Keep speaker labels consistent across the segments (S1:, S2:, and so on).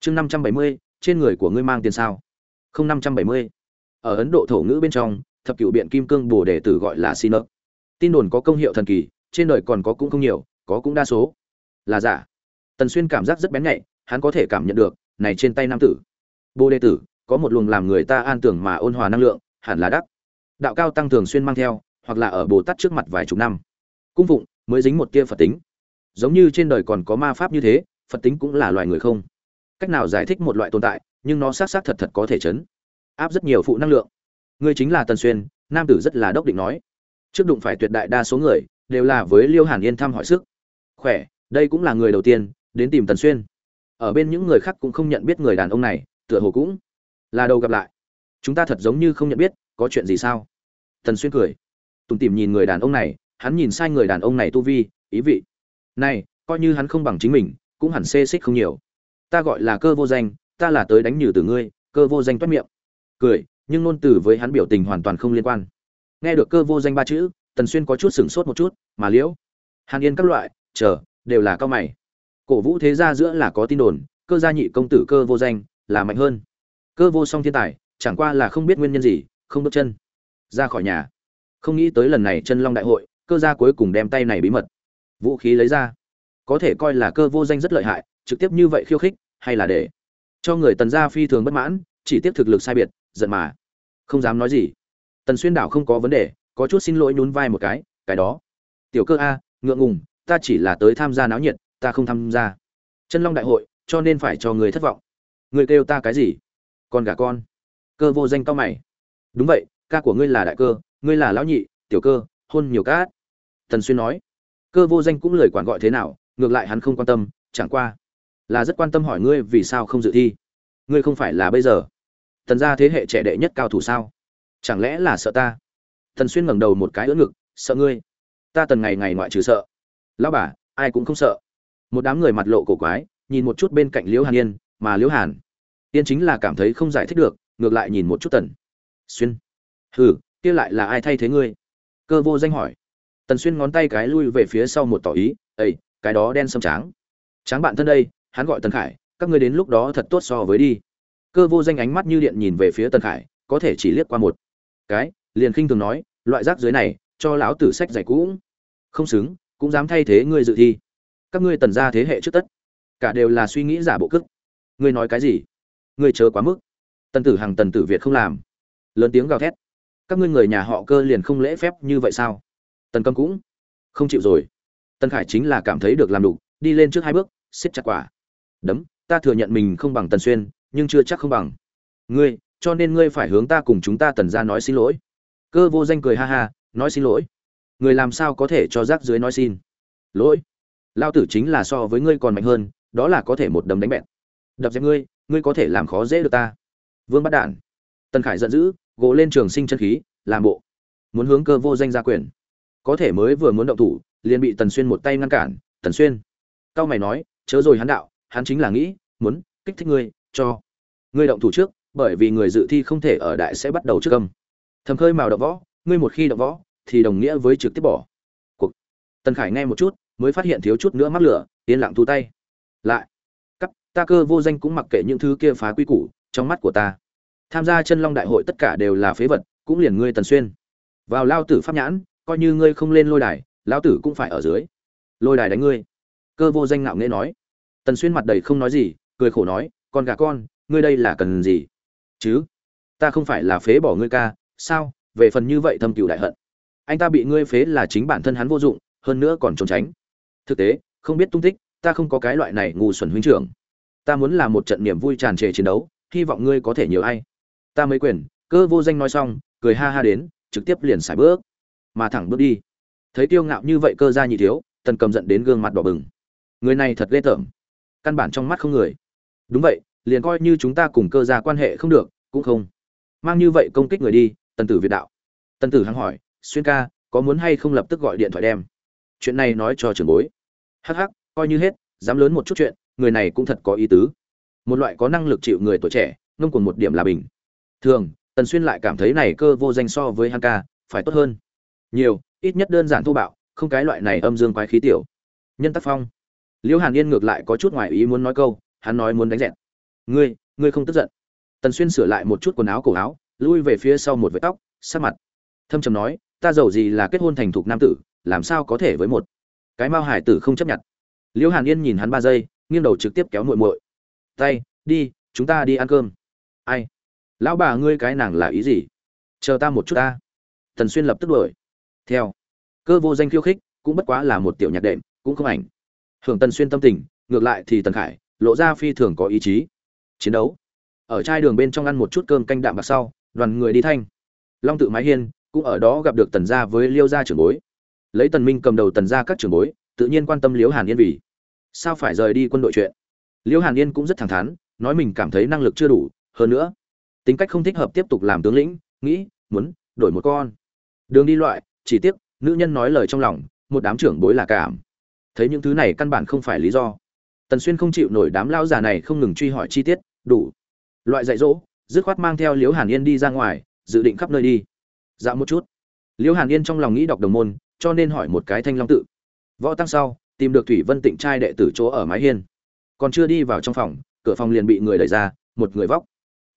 S1: chương năm trăm bảy mươi, trên người của ngươi mang tiền sao? Không, năm trăm bảy mươi. Ở ấn độ thổ ngữ bên trong, thập cựu biện kim cương bồ đề tử gọi là xin ấp tin đồn có công hiệu thần kỳ, trên đời còn có cũng không nhiều, có cũng đa số. Là giả. Tần xuyên cảm giác rất bén nhạy, hắn có thể cảm nhận được, này trên tay nam tử. Bồ đề tử, có một luồng làm người ta an tưởng mà ôn hòa năng lượng, hẳn là đắc. Đạo cao tăng thường xuyên mang theo, hoặc là ở bồ tát trước mặt vài chục năm. Cung phụng, mới dính một tia phật tính. Giống như trên đời còn có ma pháp như thế, phật tính cũng là loài người không? Cách nào giải thích một loại tồn tại, nhưng nó xác xác thật thật có thể chấn áp rất nhiều phụ năng lượng. Ngươi chính là tần xuyên, nam tử rất là đốc định nói. Trước đụng phải tuyệt đại đa số người, đều là với liêu hàn yên thăm hỏi sức. Khỏe, đây cũng là người đầu tiên đến tìm tần xuyên. Ở bên những người khác cũng không nhận biết người đàn ông này, tựa hồ cũng là đầu gặp lại. Chúng ta thật giống như không nhận biết, có chuyện gì sao? Tần xuyên cười. Tùng tìm nhìn người đàn ông này, hắn nhìn sai người đàn ông này tu vi, ý vị. Này, coi như hắn không bằng chính mình, cũng hẳn xê xích không nhiều ta gọi là cơ vô danh, ta là tới đánh nhử từ ngươi, cơ vô danh toát miệng. Cười, nhưng ngôn từ với hắn biểu tình hoàn toàn không liên quan. Nghe được cơ vô danh ba chữ, tần xuyên có chút sửng sốt một chút, mà liễu, hàn yên các loại, chờ, đều là cao mày. Cổ vũ thế gia giữa là có tin đồn, cơ gia nhị công tử cơ vô danh là mạnh hơn. Cơ vô song thiên tài, chẳng qua là không biết nguyên nhân gì, không bước chân. Ra khỏi nhà. Không nghĩ tới lần này chân long đại hội, cơ gia cuối cùng đem tay này bí mật. Vũ khí lấy ra. Có thể coi là cơ vô danh rất lợi hại trực tiếp như vậy khiêu khích hay là để cho người tần gia phi thường bất mãn, chỉ tiếp thực lực sai biệt, giận mà. Không dám nói gì. Tần xuyên đảo không có vấn đề, có chút xin lỗi nhún vai một cái cái đó. Tiểu cơ a, ngượng ngùng, ta chỉ là tới tham gia náo nhiệt, ta không tham gia. Chân long đại hội, cho nên phải cho người thất vọng. Người kêu ta cái gì? Con gà con. Cơ vô danh cao mày. Đúng vậy, ca của ngươi là đại cơ, ngươi là lão nhị, tiểu cơ, hôn nhiều cát. Tần xuyên nói. Cơ vô danh cũng lời quản gọi thế nào, ngược lại hắn không quan tâm, chẳng qua là rất quan tâm hỏi ngươi vì sao không dự thi. Ngươi không phải là bây giờ. Tần gia thế hệ trẻ đệ nhất cao thủ sao? Chẳng lẽ là sợ ta? Tần xuyên ngẩng đầu một cái ưỡn ngực, sợ ngươi? Ta tần ngày ngày ngoại trừ sợ. Lão bà, ai cũng không sợ. Một đám người mặt lộ cổ quái, nhìn một chút bên cạnh liễu hàn yên, mà liễu hàn yên chính là cảm thấy không giải thích được, ngược lại nhìn một chút tần. Xuyên. Hừ, kia lại là ai thay thế ngươi? Cơ vô danh hỏi. Tần xuyên ngón tay cái lui về phía sau một tỏ ý ây cái đó đen sâm tráng. Tráng bạn thân đây hắn gọi tần khải, các ngươi đến lúc đó thật tốt so với đi. Cơ vô danh ánh mắt như điện nhìn về phía tần khải, có thể chỉ liếc qua một cái, liền khinh thường nói, loại rác dưới này, cho lão tử sách giải cũng. Không xứng, cũng dám thay thế ngươi dự thi. Các ngươi tần ra thế hệ trước tất, cả đều là suy nghĩ giả bộ cức ngươi nói cái gì? Ngươi chớ quá mức. Tần tử hàng tần tử việt không làm. Lớn tiếng gào thét. Các ngươi người nhà họ cơ liền không lễ phép như vậy sao? Tần cầm cũng không chịu rồi. Tần khải chính là cảm thấy được làm đủ, đi lên trước hai bước, siết chặt quả đấm, ta thừa nhận mình không bằng tần xuyên, nhưng chưa chắc không bằng. Ngươi, cho nên ngươi phải hướng ta cùng chúng ta tần ra nói xin lỗi. Cơ vô danh cười ha ha, nói xin lỗi. Người làm sao có thể cho rác dưới nói xin? Lỗi. Lao tử chính là so với ngươi còn mạnh hơn, đó là có thể một đấm đánh bẹn. Đập dẹp ngươi ngươi có thể làm khó dễ được ta. Vương bắt đản. Tần khải giận dữ gỗ lên trường sinh chân khí, làm bộ. Muốn hướng cơ vô danh ra quyền. Có thể mới vừa muốn động thủ, liền bị tần xuyên một tay ngăn cản. Tần xuyên. Cao mày nói, chớ rồi hắn đạo hắn chính là nghĩ, muốn kích thích ngươi, cho ngươi động thủ trước, bởi vì người dự thi không thể ở đại sẽ bắt đầu trước âm. Thầm khơi mào động võ, ngươi một khi động võ, thì đồng nghĩa với trực tiếp bỏ. Cuộc. Tần khải nghe một chút, mới phát hiện thiếu chút nữa mắc lửa, yên lặng thu tay. Lại. Cắt, ta cơ vô danh cũng mặc kệ những thứ kia phá quy củ, trong mắt của ta. Tham gia chân long đại hội tất cả đều là phế vật, cũng liền ngươi tần xuyên. Vào lao tử pháp nhãn, coi như ngươi không lên lôi đài, lão tử cũng phải ở dưới. Lôi đài đánh ngươi. Cơ vô danh ngạo nghễ nói tần xuyên mặt đầy không nói gì, cười khổ nói, con gà con, ngươi đây là cần gì? Chứ, ta không phải là phế bỏ ngươi ca, sao? Về phần như vậy thâm cựu đại hận. Anh ta bị ngươi phế là chính bản thân hắn vô dụng, hơn nữa còn trốn tránh. Thực tế, không biết tung tích, ta không có cái loại này ngu xuẩn huynh trưởng. Ta muốn làm một trận niềm vui tràn trề chiến đấu, hy vọng ngươi có thể nhiều ai. Ta mới quyền, cơ vô danh nói xong, cười ha ha đến, trực tiếp liền xài bước, mà thẳng bước đi. Thấy tiêu ngạo như vậy cơ ra nhị thiếu, tần cầm giận đến gương mặt đỏ bừng. Người này thật ghê tởm căn bản trong mắt không người. Đúng vậy, liền coi như chúng ta cùng cơ gia quan hệ không được, cũng không. Mang như vậy công kích người đi, tần tử việt đạo. Tần tử hăng hỏi, xuyên ca, có muốn hay không lập tức gọi điện thoại đem? Chuyện này nói cho trưởng bối. Hắc hắc, coi như hết, dám lớn một chút chuyện, người này cũng thật có ý tứ. Một loại có năng lực chịu người tuổi trẻ, ngông cùng một điểm là bình. Thường, tần xuyên lại cảm thấy này cơ vô danh so với hắn ca, phải tốt hơn. Nhiều, ít nhất đơn giản thô bạo, không cái loại này âm dương quái khí tiểu. Nhân tác phong liễu hàn yên ngược lại có chút ngoài ý muốn nói câu, hắn nói muốn đánh dẹn ngươi ngươi không tức giận. Tần xuyên sửa lại một chút quần áo cổ áo, lui về phía sau một vết tóc sát mặt. Thâm trầm nói, ta giàu gì là kết hôn thành thục nam tử, làm sao có thể với một cái mao hải tử không chấp nhận? Liễu hàn yên nhìn hắn ba giây, nghiêng đầu trực tiếp kéo muội muội. Tay, đi, chúng ta đi ăn cơm. Ai? Lão bà ngươi cái nàng là ý gì? Chờ ta một chút ta. Tần xuyên lập tức đuổi. Theo. Cơ vô danh khiêu khích, cũng bất quá là một tiểu nhạc đệm, cũng không ảnh hưởng tần xuyên tâm tình, ngược lại thì tần khải lộ ra phi thường có ý chí. Chiến đấu. Ở trai đường bên trong ăn một chút cơm canh đạm bạc sau, đoàn người đi thanh. Long tự mái hiên cũng ở đó gặp được tần gia với liêu gia trưởng bối. Lấy tần minh cầm đầu tần gia các trưởng bối, tự nhiên quan tâm liêu hàn yên vì sao phải rời đi quân đội chuyện. Liêu hàn yên cũng rất thẳng thắn, nói mình cảm thấy năng lực chưa đủ, hơn nữa, tính cách không thích hợp tiếp tục làm tướng lĩnh, nghĩ, muốn đổi một con. Đường đi loại, chỉ tiếc, nữ nhân nói lời trong lòng, một đám trưởng bối là cảm thấy những thứ này căn bản không phải lý do. Tần xuyên không chịu nổi đám lao già này không ngừng truy hỏi chi tiết, đủ. Loại dạy dỗ, dứt khoát mang theo liễu hàn yên đi ra ngoài, dự định khắp nơi đi. Dạo một chút. Liễu hàn yên trong lòng nghĩ đọc đồng môn, cho nên hỏi một cái thanh long tự. Võ tăng sau, tìm được thủy vân tịnh trai đệ tử chỗ ở mái hiên. Còn chưa đi vào trong phòng, cửa phòng liền bị người đẩy ra, một người vóc.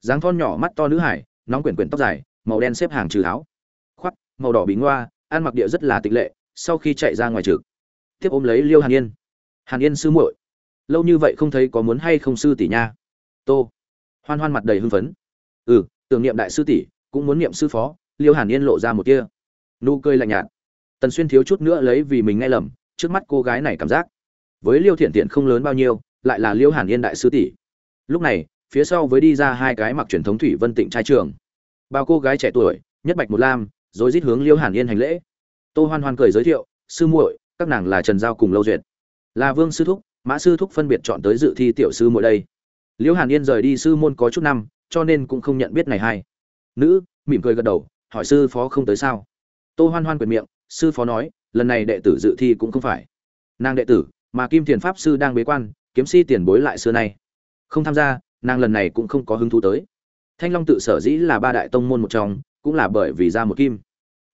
S1: Dáng thon nhỏ mắt to nữ hải, nóng quyển quyển tóc dài, màu đen xếp hàng trừ áo. Khoác, màu đỏ bí ngoa, ăn mặc địa rất là tịch lệ, sau khi chạy ra ngoài trực tiếp ôm lấy liêu hàn yên. Hàn yên sư muội, lâu như vậy không thấy có muốn hay không sư tỷ nha? Tô. Hoan hoan mặt đầy hưng phấn. Ừ tưởng niệm đại sư tỷ, cũng muốn niệm sư phó. Liêu hàn yên lộ ra một kia nụ cười lạnh nhạt. Tần xuyên thiếu chút nữa lấy vì mình nghe lầm, trước mắt cô gái này cảm giác với liêu thiện tiện không lớn bao nhiêu, lại là liêu hàn yên đại sư tỷ. Lúc này, phía sau với đi ra hai cái mặc truyền thống thủy vân tịnh trai trường. Bao cô gái trẻ tuổi, nhất bạch một lam, rồi rít hướng liêu hàn yên hành lễ. Tô hoan hoan cười giới thiệu, sư muội các nàng là trần giao cùng lâu duyệt. Là vương sư thúc, mã sư thúc phân biệt chọn tới dự thi tiểu sư mỗi đây. Liễu hàn yên rời đi sư môn có chút năm, cho nên cũng không nhận biết này hai nữ, mỉm cười gật đầu, hỏi sư phó không tới sao? Tô hoan hoan quyền miệng, sư phó nói, lần này đệ tử dự thi cũng không phải. Nàng đệ tử, mà kim thiền pháp sư đang bế quan, kiếm si tiền bối lại xưa nay. Không tham gia, nàng lần này cũng không có hứng thú tới. Thanh long tự sở dĩ là ba đại tông môn một trong, cũng là bởi vì ra một kim.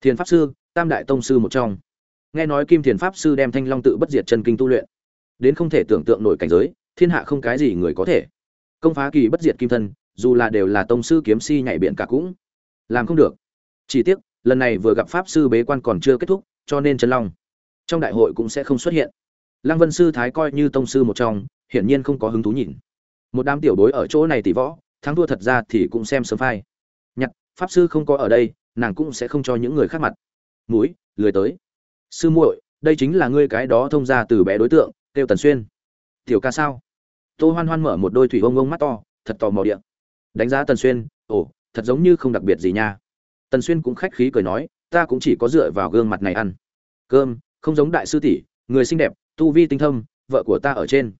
S1: Thiền pháp sư, tam đại tông sư một trong nghe nói kim thiền pháp sư đem thanh long tự bất diệt chân kinh tu luyện. Đến không thể tưởng tượng nổi cảnh giới, thiên hạ không cái gì người có thể. Công phá kỳ bất diệt kim thân, dù là đều là tông sư kiếm si nhảy biển cả cũng làm không được. Chỉ tiếc, lần này vừa gặp pháp sư bế quan còn chưa kết thúc, cho nên chân long trong đại hội cũng sẽ không xuất hiện. Lăng vân sư thái coi như tông sư một trong, hiển nhiên không có hứng thú nhìn. Một đám tiểu bối ở chỗ này tỷ võ, thắng thua thật ra thì cũng xem sớm phai. Nhặt, pháp sư không có ở đây, nàng cũng sẽ không cho những người khác mặt. Mũi, lười tới sư muội, đây chính là ngươi cái đó thông ra từ bé đối tượng kêu tần xuyên. Tiểu ca sao? Tô hoan hoan mở một đôi thủy ông ông mắt to, thật tò mò điện. Đánh giá tần xuyên, ồ, thật giống như không đặc biệt gì nha. Tần xuyên cũng khách khí cười nói, ta cũng chỉ có dựa vào gương mặt này ăn. Cơm, không giống đại sư tỷ, người xinh đẹp, tu vi tinh thâm, vợ của ta ở trên.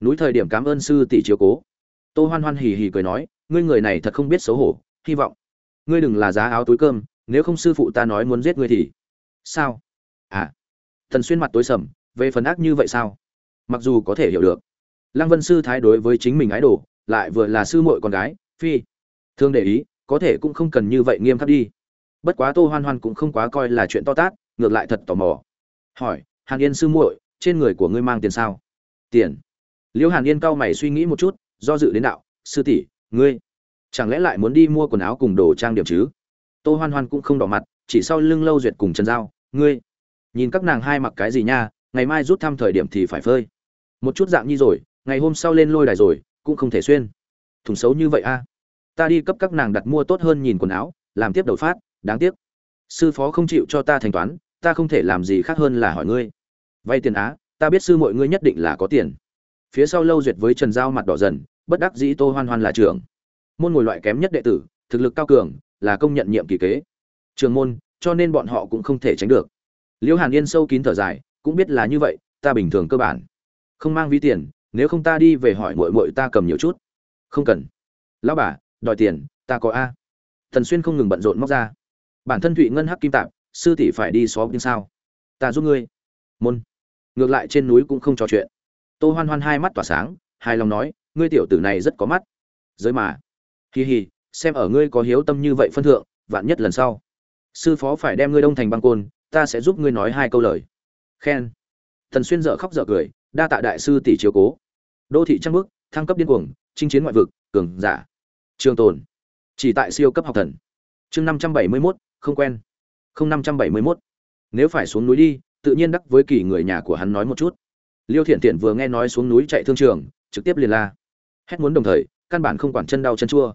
S1: Núi thời điểm cảm ơn sư tỷ chiếu cố. Tô hoan hoan hì hì cười nói, ngươi người này thật không biết xấu hổ, hy vọng. Ngươi đừng là giá áo túi cơm, nếu không sư phụ ta nói muốn giết ngươi thì. Sao? À thần xuyên mặt tối sầm, về phần ác như vậy sao? Mặc dù có thể hiểu được, lăng vân sư thái đối với chính mình ái đồ lại vừa là sư muội con gái, phi. Thương để ý, có thể cũng không cần như vậy nghiêm khắc đi. Bất quá tô hoan hoan cũng không quá coi là chuyện to tát, ngược lại thật tò mò. Hỏi, hàn yên sư muội, trên người của ngươi mang tiền sao? Tiền. Liễu hàn yên cau mày suy nghĩ một chút, do dự đến đạo, sư tỷ, ngươi chẳng lẽ lại muốn đi mua quần áo cùng đồ trang điểm chứ? Tô hoan hoan cũng không đỏ mặt, chỉ sau lưng lâu duyệt cùng trần giao, ngươi nhìn các nàng hai mặc cái gì nha, ngày mai rút thăm thời điểm thì phải phơi. Một chút dạng như rồi, ngày hôm sau lên lôi đài rồi, cũng không thể xuyên. Thùng xấu như vậy a. Ta đi cấp các nàng đặt mua tốt hơn nhìn quần áo, làm tiếp đầu phát, đáng tiếc. Sư phó không chịu cho ta thanh toán, ta không thể làm gì khác hơn là hỏi ngươi. Vay tiền á, ta biết sư mọi ngươi nhất định là có tiền. Phía sau lâu duyệt với trần giao mặt đỏ dần, bất đắc dĩ tô hoan hoan là trưởng. Môn ngồi loại kém nhất đệ tử, thực lực cao cường, là công nhận nhiệm kỳ kế. Trường môn, cho nên bọn họ cũng không thể tránh được liễu hàn yên sâu kín thở dài, cũng biết là như vậy, ta bình thường cơ bản. Không mang ví tiền, nếu không ta đi về hỏi mội mội ta cầm nhiều chút. Không cần. Lão bà, đòi tiền, ta có a. Thần xuyên không ngừng bận rộn móc ra. Bản thân thụy ngân hắc kim tạp, sư tỷ phải đi xó nhưng sao? Ta giúp ngươi. Môn. Ngược lại trên núi cũng không trò chuyện. Tô hoan hoan hai mắt tỏa sáng, hài lòng nói, ngươi tiểu tử này rất có mắt. Giới mà. Hì hì xem ở ngươi có hiếu tâm như vậy phân thượng, vạn nhất lần sau. Sư phó phải đem ngươi đông thành băng côn ta sẽ giúp ngươi nói hai câu lời. Khen. Thần xuyên dở khóc dở cười, đa tạ đại sư tỷ chiếu cố. Đô thị trăng bước thăng cấp điên cuồng, chinh chiến ngoại vực, cường giả. Trường tồn. Chỉ tại siêu cấp học thần. Chương năm trăm bảy mươi mốt, không quen. Không năm trăm bảy mươi mốt. Nếu phải xuống núi đi, tự nhiên đắc với kỳ người nhà của hắn nói một chút. Liêu thiện thiện vừa nghe nói xuống núi chạy thương trường, trực tiếp liền la. Hét muốn đồng thời, căn bản không quản chân đau chân chua.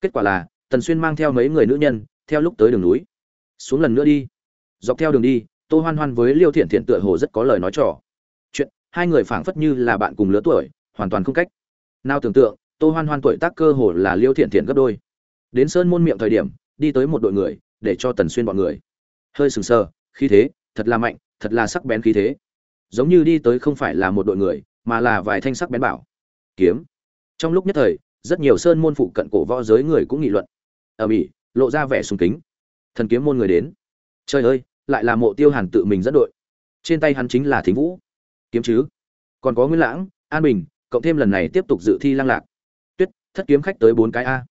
S1: Kết quả là, tần xuyên mang theo mấy người nữ nhân, theo lúc tới đường núi. Xuống lần nữa đi dọc theo đường đi, tô hoan hoan với liêu thiện thiện tựa hồ rất có lời nói trò. Chuyện, hai người phảng phất như là bạn cùng lứa tuổi, hoàn toàn không cách nào tưởng tượng, tô hoan hoan tuổi tác cơ hồ là liêu thiện thiện gấp đôi. Đến sơn môn miệng thời điểm, đi tới một đội người, để cho tần xuyên bọn người. Hơi sừng sờ, khí thế, thật là mạnh, thật là sắc bén khí thế. Giống như đi tới không phải là một đội người, mà là vài thanh sắc bén bảo. Kiếm. Trong lúc nhất thời, rất nhiều sơn môn phụ cận cổ võ giới người cũng nghị luận. Ở mỹ lộ ra vẻ sùng kính. Thần kiếm môn người đến. Trời ơi lại là mộ tiêu hàn tự mình dẫn đội. Trên tay hắn chính là thính vũ. Kiếm chứ? Còn có nguyễn lãng, an bình, cộng thêm lần này tiếp tục dự thi lăng lạc. Tuyết, thất kiếm khách tới bốn cái a.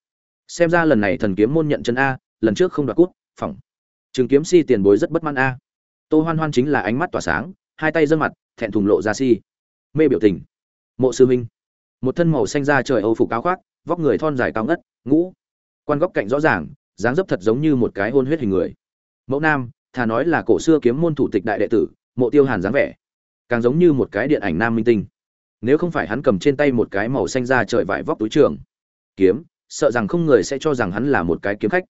S1: Xem ra lần này thần kiếm môn nhận chân a, lần trước không đoạt cút, phỏng. Trường kiếm si tiền bối rất bất mãn a. Tô hoan hoan chính là ánh mắt tỏa sáng, hai tay dâng mặt, thẹn thùng lộ ra si. Mê biểu tình. Mộ sư minh một thân màu xanh da trời âu phục áo khoác, vóc người thon dài cao ngất, ngũ. Quan góc cạnh rõ ràng, dáng dấp thật giống như một cái hôn huyết hình người. Mẫu nam thà nói là cổ xưa kiếm môn thủ tịch đại đệ tử, mộ tiêu hàn dáng vẻ, càng giống như một cái điện ảnh nam minh tinh. Nếu không phải hắn cầm trên tay một cái màu xanh da trời vải vóc túi trường, kiếm, sợ rằng không người sẽ cho rằng hắn là một cái kiếm khách.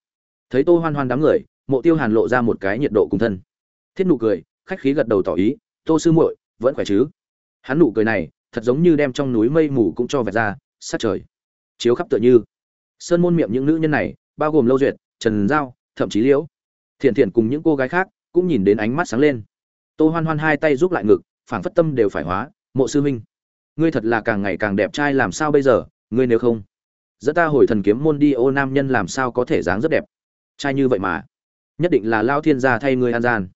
S1: Thấy tô hoan hoan đám người, mộ tiêu hàn lộ ra một cái nhiệt độ cùng thân. Thiết nụ cười, khách khí gật đầu tỏ ý, tô sư muội, vẫn khỏe chứ? Hắn nụ cười này, thật giống như đem trong núi mây mù cũng cho vẹt ra, sát trời. Chiếu khắp tựa như. Sơn môn miệng những nữ nhân này, bao gồm lâu duyệt, trần giao, thậm chí liễu thiện thiện cùng những cô gái khác cũng nhìn đến ánh mắt sáng lên. Tô hoan hoan hai tay giúp lại ngực, phảng phất tâm đều phải hóa, mộ sư huynh, ngươi thật là càng ngày càng đẹp trai làm sao bây giờ, ngươi nếu không, dẫn ta hồi thần kiếm môn đi, ô nam nhân làm sao có thể dáng rất đẹp? Trai như vậy mà, nhất định là lao thiên gia thay ngươi an gian.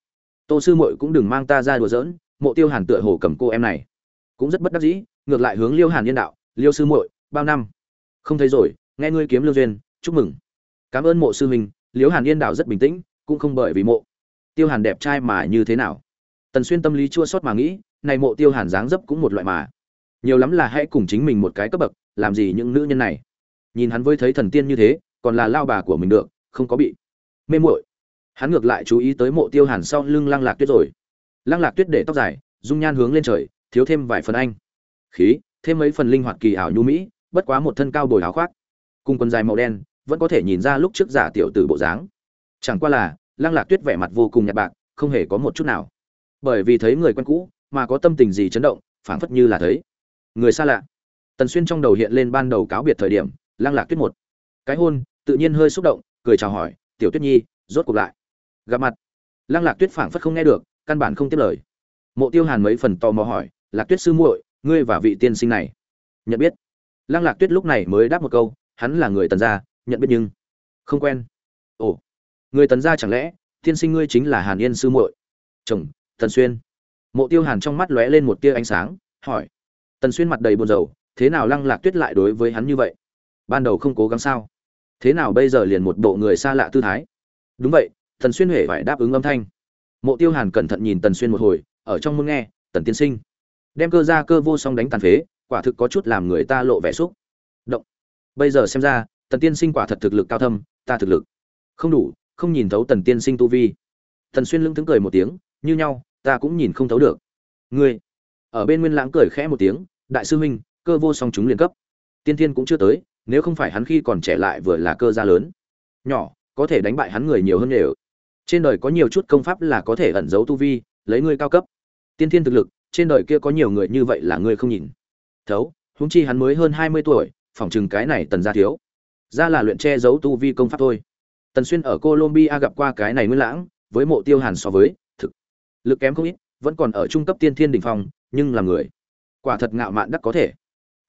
S1: Tô sư muội cũng đừng mang ta ra đùa giỡn, mộ tiêu hàn tựa hồ cầm cô em này, cũng rất bất đắc dĩ, ngược lại hướng liêu hàn yên đạo, liêu sư muội, bao năm? Không thấy rồi, nghe ngươi kiếm lương duyên, chúc mừng. Cảm ơn mộ sư huynh. Liêu hàn yên đạo rất bình tĩnh cũng không bởi vì mộ. Tiêu hàn đẹp trai mà như thế nào? Tần xuyên tâm lý chua xót mà nghĩ, này mộ tiêu hàn dáng dấp cũng một loại mà. Nhiều lắm là hãy cùng chính mình một cái cấp bậc, làm gì những nữ nhân này? Nhìn hắn với thấy thần tiên như thế, còn là lao bà của mình được, không có bị mê muội. Hắn ngược lại chú ý tới mộ tiêu hàn sau lưng lăng lạc tuyết rồi. Lăng lạc tuyết để tóc dài, dung nhan hướng lên trời, thiếu thêm vài phần anh. Khí, thêm mấy phần linh hoạt kỳ ảo nhu mỹ, bất quá một thân cao bồi áo khoác. Cùng quần dài màu đen, vẫn có thể nhìn ra lúc trước giả tiểu tử bộ dáng chẳng qua là, lăng lạc tuyết vẻ mặt vô cùng nhạt bạc, không hề có một chút nào. Bởi vì thấy người quen cũ, mà có tâm tình gì chấn động, phảng phất như là thấy. Người xa lạ. Tần xuyên trong đầu hiện lên ban đầu cáo biệt thời điểm, lăng lạc tuyết một. Cái hôn, tự nhiên hơi xúc động, cười chào hỏi, tiểu tuyết nhi, rốt cuộc lại. Gặp mặt, lăng lạc tuyết phảng phất không nghe được, căn bản không tiếp lời. Mộ tiêu hàn mấy phần tò mò hỏi, lạc tuyết sư muội, ngươi và vị tiên sinh này? Nhận biết. Lăng lạc tuyết lúc này mới đáp một câu, hắn là người tần gia, nhận biết nhưng không quen. Ồ người tần gia chẳng lẽ, tiên sinh ngươi chính là hàn yên sư muội? Chồng, tần xuyên. Mộ tiêu hàn trong mắt lóe lên một tia ánh sáng, hỏi. Tần xuyên mặt đầy buồn rầu, thế nào lăng lạc tuyết lại đối với hắn như vậy? Ban đầu không cố gắng sao? Thế nào bây giờ liền một bộ người xa lạ tư thái? Đúng vậy, tần xuyên huệ phải đáp ứng âm thanh. Mộ tiêu hàn cẩn thận nhìn tần xuyên một hồi, ở trong muốn nghe, tần tiên sinh. Đem cơ ra cơ vô song đánh tàn phế, quả thực có chút làm người ta lộ vẻ xúc. Động. Bây giờ xem ra, tần tiên sinh quả thật thực lực cao thâm, ta thực lực không đủ không nhìn thấu tần tiên sinh tu vi. Tần xuyên lưng tướng cười một tiếng, như nhau, ta cũng nhìn không thấu được. Ngươi? Ở bên nguyên lãng cười khẽ một tiếng, đại sư huynh, cơ vô song chúng liên cấp. Tiên thiên cũng chưa tới, nếu không phải hắn khi còn trẻ lại vừa là cơ gia lớn. Nhỏ, có thể đánh bại hắn người nhiều hơn đều. Trên đời có nhiều chút công pháp là có thể ẩn giấu tu vi, lấy ngươi cao cấp. Tiên thiên thực lực, trên đời kia có nhiều người như vậy là ngươi không nhìn. Thấu, huống chi hắn mới hơn hai mươi tuổi, phỏng chừng cái này tần gia thiếu. Ra là luyện che giấu tu vi công pháp thôi tần xuyên ở colombia gặp qua cái này nguyên lãng, với mộ tiêu hàn so với, thực lực kém không ít, vẫn còn ở trung cấp tiên thiên đỉnh phong, nhưng là người. Quả thật ngạo mạn đắc có thể.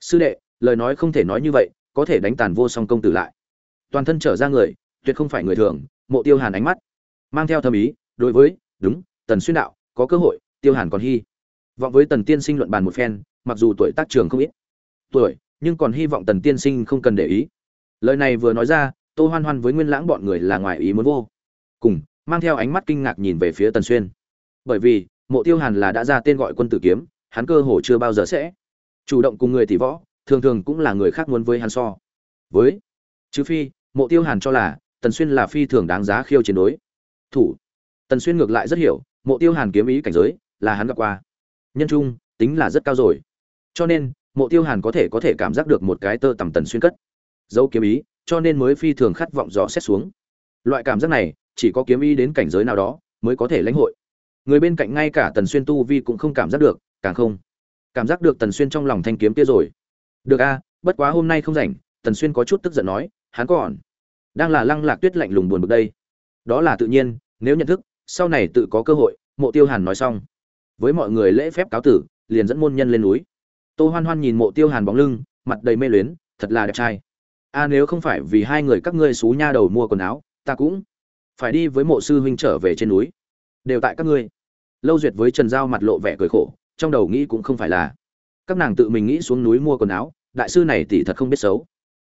S1: Sư đệ, lời nói không thể nói như vậy, có thể đánh tàn vô song công tử lại. Toàn thân trở ra người, tuyệt không phải người thường, mộ tiêu hàn ánh mắt. Mang theo thâm ý, đối với, đúng, tần xuyên đạo, có cơ hội, tiêu hàn còn hy. Vọng với tần tiên sinh luận bàn một phen, mặc dù tuổi tác trường không ít. Tuổi, nhưng còn hy vọng tần tiên sinh không cần để ý. Lời này vừa nói ra tô hoan hoan với nguyên lãng bọn người là ngoài ý muốn vô cùng, mang theo ánh mắt kinh ngạc nhìn về phía tần xuyên. Bởi vì, mộ tiêu hàn là đã ra tên gọi quân tử kiếm, hắn cơ hồ chưa bao giờ sẽ chủ động cùng người tỷ võ, thường thường cũng là người khác muốn với hắn so. Với, trừ phi, mộ tiêu hàn cho là tần xuyên là phi thường đáng giá khiêu chiến đối. Thủ, tần xuyên ngược lại rất hiểu, mộ tiêu hàn kiếm ý cảnh giới là hắn gặp qua. Nhân trung, tính là rất cao rồi. Cho nên, mộ tiêu hàn có thể có thể cảm giác được một cái tơ tầm tần xuyên cất. Dấu kiếm ý cho nên mới phi thường khát vọng dò xét xuống. Loại cảm giác này, chỉ có kiếm ý đến cảnh giới nào đó mới có thể lãnh hội. Người bên cạnh ngay cả tần xuyên tu vi cũng không cảm giác được, càng không cảm giác được tần xuyên trong lòng thanh kiếm kia rồi. Được a, bất quá hôm nay không rảnh, tần xuyên có chút tức giận nói, hắn còn đang là lăng lạc tuyết lạnh lùng buồn bực đây. Đó là tự nhiên, nếu nhận thức, sau này tự có cơ hội, mộ tiêu hàn nói xong. Với mọi người lễ phép cáo tử, liền dẫn môn nhân lên núi. Tô hoan hoan nhìn mộ tiêu hàn bóng lưng, mặt đầy mê luyến, thật là đẹp trai a nếu không phải vì hai người các ngươi xú nha đầu mua quần áo, ta cũng phải đi với mộ sư huynh trở về trên núi. Đều tại các ngươi. Lâu duyệt với trần giao mặt lộ vẻ cười khổ, trong đầu nghĩ cũng không phải là. Các nàng tự mình nghĩ xuống núi mua quần áo, đại sư này tỷ thật không biết xấu.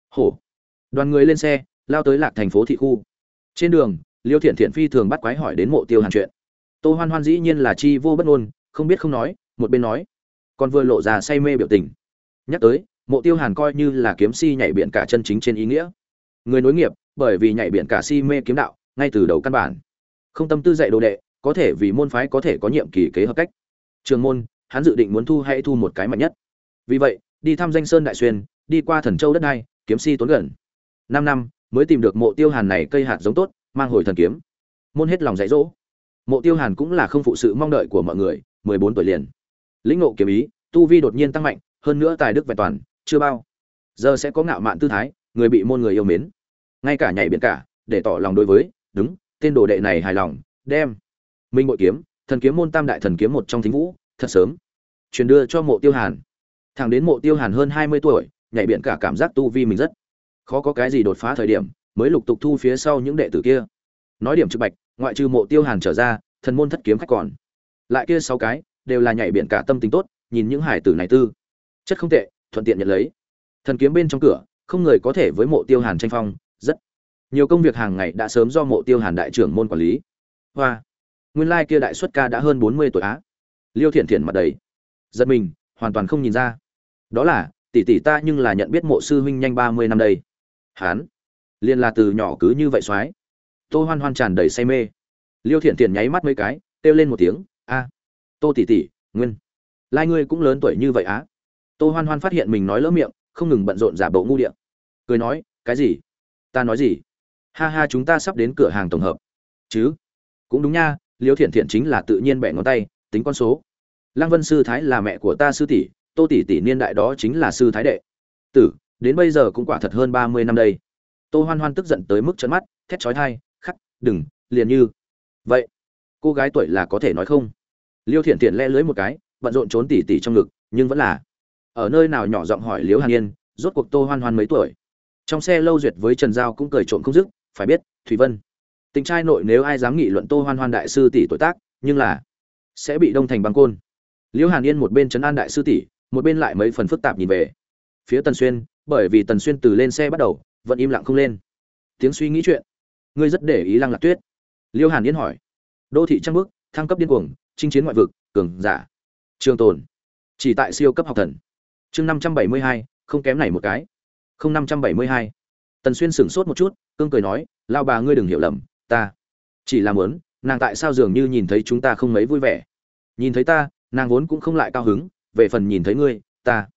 S1: Hổ. Đoàn người lên xe, lao tới lạc thành phố thị khu. Trên đường, liêu thiện thiện phi thường bắt quái hỏi đến mộ tiêu hàn chuyện. Tô hoan hoan dĩ nhiên là chi vô bất ngôn, không biết không nói, một bên nói. Còn vừa lộ ra say mê biểu tình. Nhắc tới mộ tiêu hàn coi như là kiếm si nhảy biển cả chân chính trên ý nghĩa. Người nối nghiệp, bởi vì nhảy biển cả si mê kiếm đạo, ngay từ đầu căn bản. Không tâm tư dạy đồ đệ, có thể vì môn phái có thể có nhiệm kỳ kế hợp cách. Trường môn, hắn dự định muốn thu hay thu một cái mạnh nhất. Vì vậy, đi thăm danh sơn đại xuyên, đi qua thần châu đất đai kiếm si tốn gần. Năm năm, mới tìm được mộ tiêu hàn này cây hạt giống tốt, mang hồi thần kiếm. Môn hết lòng dạy dỗ. Mộ tiêu hàn cũng là không phụ sự mong đợi của mọi người, mười bốn tuổi liền. Lĩnh ngộ kiếm ý, tu vi đột nhiên tăng mạnh, hơn nữa tài đức vẹn toàn chưa bao. Giờ sẽ có ngạo mạn tư thái, người bị môn người yêu mến. Ngay cả nhảy biển cả, để tỏ lòng đối với, đúng, tên đồ đệ này hài lòng, đem. Minh bội kiếm, thần kiếm môn tam đại thần kiếm một trong thính vũ, thật sớm. Truyền đưa cho mộ tiêu hàn. Thẳng đến mộ tiêu hàn hơn hai mươi tuổi, nhảy biển cả cảm giác tu vi mình rất khó có cái gì đột phá thời điểm, mới lục tục thu phía sau những đệ tử kia. Nói điểm trực bạch, ngoại trừ mộ tiêu hàn trở ra, thần môn thất kiếm khách còn. Lại kia sáu cái, đều là nhảy biển cả tâm tính tốt, nhìn những hải tử này tư. Chất không tệ thuận tiện nhận lấy. Thần kiếm bên trong cửa, không người có thể với mộ tiêu hàn tranh phong, rất nhiều công việc hàng ngày đã sớm do mộ tiêu hàn đại trưởng môn quản lý. Hoa, nguyên lai kia đại xuất ca đã hơn bốn mươi tuổi á. Liêu thiện thiện mặt đầy giật mình, hoàn toàn không nhìn ra. Đó là, tỷ tỷ ta nhưng là nhận biết mộ sư huynh nhanh ba mươi năm đây. Hán liền là từ nhỏ cứ như vậy soái tô hoan hoan tràn đầy say mê. Liêu thiện thiện nháy mắt mấy cái, kêu lên một tiếng, a, tô tỷ tỷ, nguyên, lai ngươi cũng lớn tuổi như vậy á tô hoan hoan phát hiện mình nói lỡ miệng, không ngừng bận rộn giả bộ ngu điện cười nói, cái gì? Ta nói gì? Ha ha, chúng ta sắp đến cửa hàng tổng hợp. Chứ? Cũng đúng nha, liêu thiện thiện chính là tự nhiên bẻ ngón tay, tính con số. Lăng vân sư thái là mẹ của ta sư tỷ, tô tỷ tỷ niên đại đó chính là sư thái đệ. Tử, đến bây giờ cũng quả thật hơn ba mươi năm đây. Tô hoan hoan tức giận tới mức trợn mắt, thét chói thai khắc, đừng, liền như. Vậy, cô gái tuổi là có thể nói không? Liêu thiện thiện le lưới một cái, bận rộn trốn tỉ tỉ trong ngực, nhưng vẫn là ở nơi nào nhỏ giọng hỏi liễu hàn yên, rốt cuộc tô hoan hoan mấy tuổi? Trong xe lâu duyệt với trần giao cũng cười trộm không dứt, phải biết, thủy vân. Tình trai nội nếu ai dám nghị luận tô hoan hoan đại sư tỷ tuổi tác, nhưng là sẽ bị đông thành băng côn. Liễu hàn yên một bên trấn an đại sư tỷ, một bên lại mấy phần phức tạp nhìn về phía tần xuyên, bởi vì tần xuyên từ lên xe bắt đầu, vẫn im lặng không lên. Tiếng suy nghĩ chuyện. Ngươi rất để ý lăng lạc tuyết. Liêu hàn yên hỏi. Đô thị trăng bước, thăng cấp điên cuồng, chinh chiến ngoại vực, cường giả. Trường tồn. Chỉ tại siêu cấp học thần chương năm trăm bảy mươi hai, không kém này một cái. Không năm trăm bảy mươi hai. Tần xuyên sửng sốt một chút, cương cười nói lao bà ngươi đừng hiểu lầm, ta chỉ làm muốn, nàng tại sao dường như nhìn thấy chúng ta không mấy vui vẻ? Nhìn thấy ta, nàng vốn cũng không lại cao hứng, về phần nhìn thấy ngươi, ta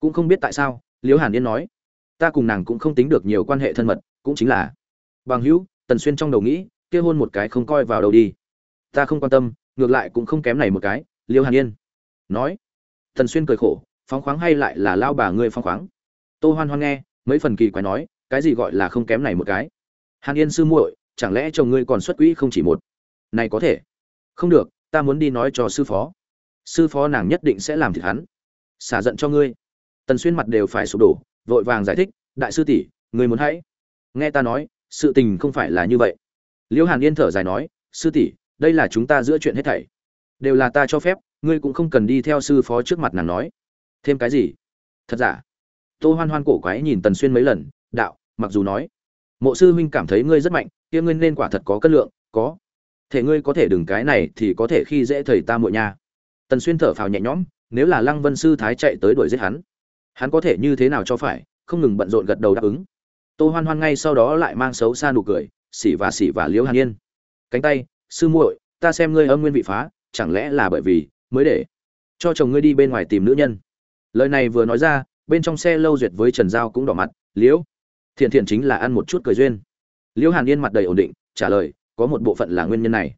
S1: cũng không biết tại sao. Liễu hàn yên nói, ta cùng nàng cũng không tính được nhiều quan hệ thân mật, cũng chính là bằng hữu. Tần xuyên trong đầu nghĩ, kia hôn một cái không coi vào đầu đi. Ta không quan tâm, ngược lại cũng không kém này một cái. Liễu hàn yên nói. Tần xuyên cười khổ phóng khoáng hay lại là lao bà ngươi phóng khoáng? Tô hoan hoan nghe, mấy phần kỳ quái nói, cái gì gọi là không kém này một cái? Hàn yên sư muội, chẳng lẽ chồng ngươi còn xuất quỹ không chỉ một? Này có thể. Không được, ta muốn đi nói cho sư phó. Sư phó nàng nhất định sẽ làm thịt hắn. Xả giận cho ngươi. Tần xuyên mặt đều phải sụp đổ, vội vàng giải thích, đại sư tỷ người muốn hãy. Nghe ta nói, sự tình không phải là như vậy. Liễu hàn yên thở dài nói, sư tỷ, đây là chúng ta giữa chuyện hết thảy. Đều là ta cho phép, ngươi cũng không cần đi theo sư phó trước mặt nàng nói thêm cái gì? Thật giả? Tô hoan hoan cổ quái nhìn tần xuyên mấy lần, đạo, mặc dù nói, mộ sư huynh cảm thấy ngươi rất mạnh, kia ngươi nên quả thật có cân lượng, có. Thể ngươi có thể đừng cái này thì có thể khi dễ thầy ta muội nha. Tần xuyên thở phào nhẹ nhõm, nếu là lăng vân sư thái chạy tới đuổi giết hắn hắn có thể như thế nào cho phải, không ngừng bận rộn gật đầu đáp ứng. Tô hoan hoan ngay sau đó lại mang xấu xa nụ cười, xỉ và xỉ và liễu hàn yên. Cánh tay, sư muội, ta xem ngươi âm nguyên vị phá, chẳng lẽ là bởi vì mới để cho chồng ngươi đi bên ngoài tìm nữ nhân? Lời này vừa nói ra, bên trong xe lâu duyệt với trần giao cũng đỏ mặt, liễu, thiện thiện chính là ăn một chút cười duyên. Liễu hàn yên mặt đầy ổn định, trả lời, có một bộ phận là nguyên nhân này,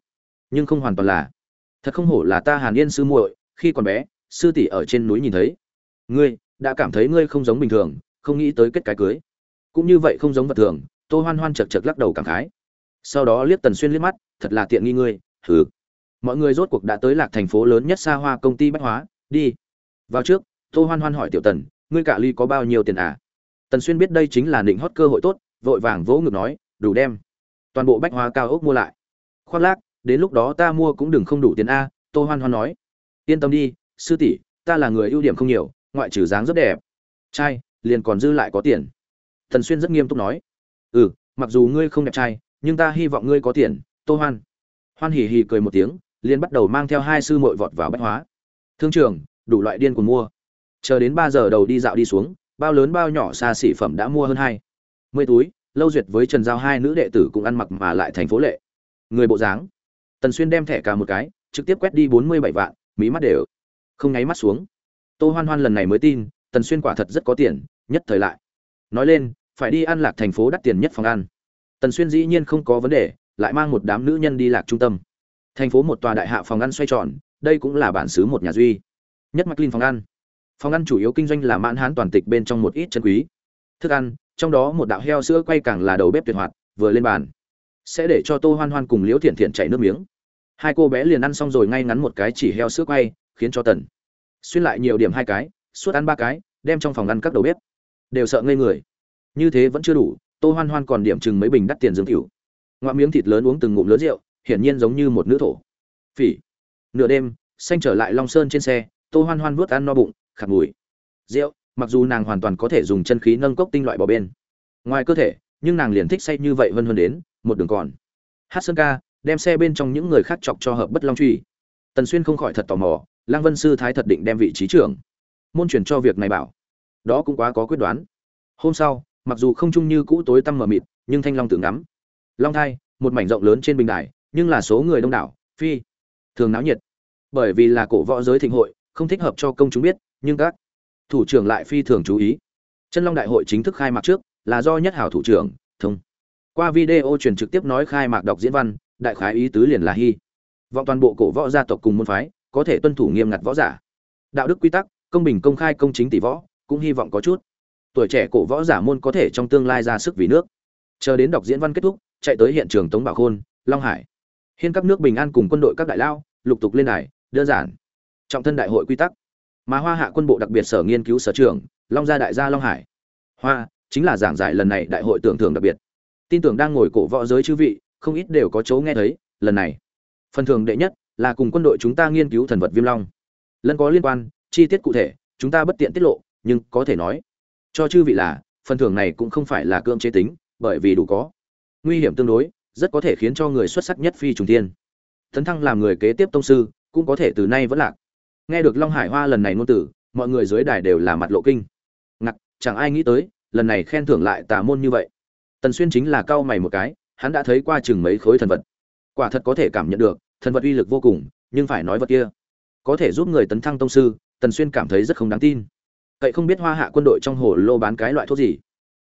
S1: nhưng không hoàn toàn là. Thật không hổ là ta hàn yên sư muội, khi còn bé, sư tỷ ở trên núi nhìn thấy. Ngươi, đã cảm thấy ngươi không giống bình thường, không nghĩ tới kết cái cưới. Cũng như vậy không giống vật thường. Tô hoan hoan chật chật lắc đầu cảm khái. Sau đó liếc tần xuyên liếc mắt, thật là tiện nghi ngươi thử mọi người rốt cuộc đã tới lạc thành phố lớn nhất xa hoa công ty bách hóa, đi. Vào trước tô hoan hoan hỏi tiểu tần, ngươi cả ly có bao nhiêu tiền à? Tần xuyên biết đây chính là định hót cơ hội tốt, vội vàng vỗ ngực nói, đủ đem. Toàn bộ bách hóa cao ốc mua lại. Khoác lác, đến lúc đó ta mua cũng đừng không đủ tiền a, tô hoan hoan nói. Yên tâm đi, sư tỷ, ta là người ưu điểm không nhiều, ngoại trừ dáng rất đẹp. Trai, liền còn dư lại có tiền. Tần xuyên rất nghiêm túc nói. Ừ mặc dù ngươi không đẹp trai, nhưng ta hy vọng ngươi có tiền, tô hoan. Hoan hỉ hỉ cười một tiếng, liền bắt đầu mang theo hai sư muội vọt vào bách hóa. Thương trường, đủ loại điên của mua chờ đến ba giờ đầu đi dạo đi xuống, bao lớn bao nhỏ xa xỉ phẩm đã mua hơn hai mươi túi, lâu duyệt với trần giao hai nữ đệ tử cũng ăn mặc mà lại thành phố lệ. Người bộ dáng, tần xuyên đem thẻ cả một cái, trực tiếp quét đi bốn mươi bảy vạn, mí mắt đều không nháy mắt xuống. Tô hoan hoan lần này mới tin, tần xuyên quả thật rất có tiền, nhất thời lại. Nói lên, phải đi ăn lạc thành phố đắt tiền nhất phòng ăn. Tần xuyên dĩ nhiên không có vấn đề, lại mang một đám nữ nhân đi lạc trung tâm. Thành phố một tòa đại hạ phòng ăn xoay tròn, đây cũng là bản xứ một nhà duy nhất mclean phòng ăn phòng ăn chủ yếu kinh doanh là mãn hán toàn tịch bên trong một ít chân quý. Thức ăn, trong đó một đạo heo sữa quay càng là đầu bếp tuyệt hoạt, vừa lên bàn. Sẽ để cho tô hoan hoan cùng liễu thiện thiện chảy nước miếng. Hai cô bé liền ăn xong rồi ngay ngắn một cái chỉ heo sữa quay, khiến cho tần xuyên lại nhiều điểm hai cái, suốt ăn ba cái, đem trong phòng ăn các đầu bếp. Đều sợ ngây người. Như thế vẫn chưa đủ, tô hoan hoan còn điểm chừng mấy bình đắt tiền dương cửu ngoạ miếng thịt lớn uống từng ngụm lớn rượu, hiển nhiên giống như một nữ thổ. Phỉ. Nửa đêm, xanh trở lại long sơn trên xe, tô hoan hoan vuốt ăn no bụng khạt mùi. Rượu, mặc dù nàng hoàn toàn có thể dùng chân khí nâng cốc tinh loại bỏ bên. Ngoài cơ thể, nhưng nàng liền thích say như vậy vân vân đến một đường còn. Hát sơn ca, đem xe bên trong những người khác chọc cho hợp bất long truy. Tần xuyên không khỏi thật tò mò lang vân sư thái thật định đem vị trí trưởng. Môn chuyển cho việc này bảo. Đó cũng quá có quyết đoán. Hôm sau, mặc dù không chung như cũ tối tăm mờ mịt, nhưng thanh long tự ngắm. Long thai, một mảnh rộng lớn trên bình đài, nhưng là số người đông đảo, phi, thường náo nhiệt. Bởi vì là cổ võ giới thịnh hội, không thích hợp cho công chúng biết nhưng các thủ trưởng lại phi thường chú ý. Chân long đại hội chính thức khai mạc trước, là do nhất hảo thủ trưởng, thông. Qua video truyền trực tiếp nói khai mạc đọc diễn văn, đại khái ý tứ liền là hy vọng toàn bộ cổ võ gia tộc cùng môn phái có thể tuân thủ nghiêm ngặt võ giả. Đạo đức quy tắc, công bình công khai công chính tỷ võ, cũng hy vọng có chút. Tuổi trẻ cổ võ giả môn có thể trong tương lai ra sức vì nước. Chờ đến đọc diễn văn kết thúc, chạy tới hiện trường tống bảo khôn, long hải. Hiên các nước bình an cùng quân đội các đại lao, lục tục lên đài, đơn giản. Trọng thân đại hội quy tắc mà hoa hạ quân bộ đặc biệt sở nghiên cứu sở trường, long gia đại gia long hải. Hoa, chính là giảng giải lần này đại hội tưởng thưởng đặc biệt. Tin tưởng đang ngồi cổ võ giới chư vị, không ít đều có chỗ nghe thấy, lần này. Phần thưởng đệ nhất là cùng quân đội chúng ta nghiên cứu thần vật viêm long. Lần có liên quan, chi tiết cụ thể, chúng ta bất tiện tiết lộ, nhưng có thể nói, cho chư vị là, phần thưởng này cũng không phải là cưỡng chế tính, bởi vì đủ có. Nguy hiểm tương đối, rất có thể khiến cho người xuất sắc nhất phi trùng tiên tấn thăng làm người kế tiếp tông sư, cũng có thể từ nay vẫn lạc nghe được long hải hoa lần này ngôn tử mọi người dưới đài đều là mặt lộ kinh. Ngặt chẳng ai nghĩ tới, lần này khen thưởng lại tà môn như vậy. Tần xuyên chính là cau mày một cái, hắn đã thấy qua chừng mấy khối thần vật. Quả thật có thể cảm nhận được, thần vật uy lực vô cùng, nhưng phải nói vật kia, có thể giúp người tấn thăng tông sư, tần xuyên cảm thấy rất không đáng tin. Cậy không biết hoa hạ quân đội trong hồ lô bán cái loại thuốc gì.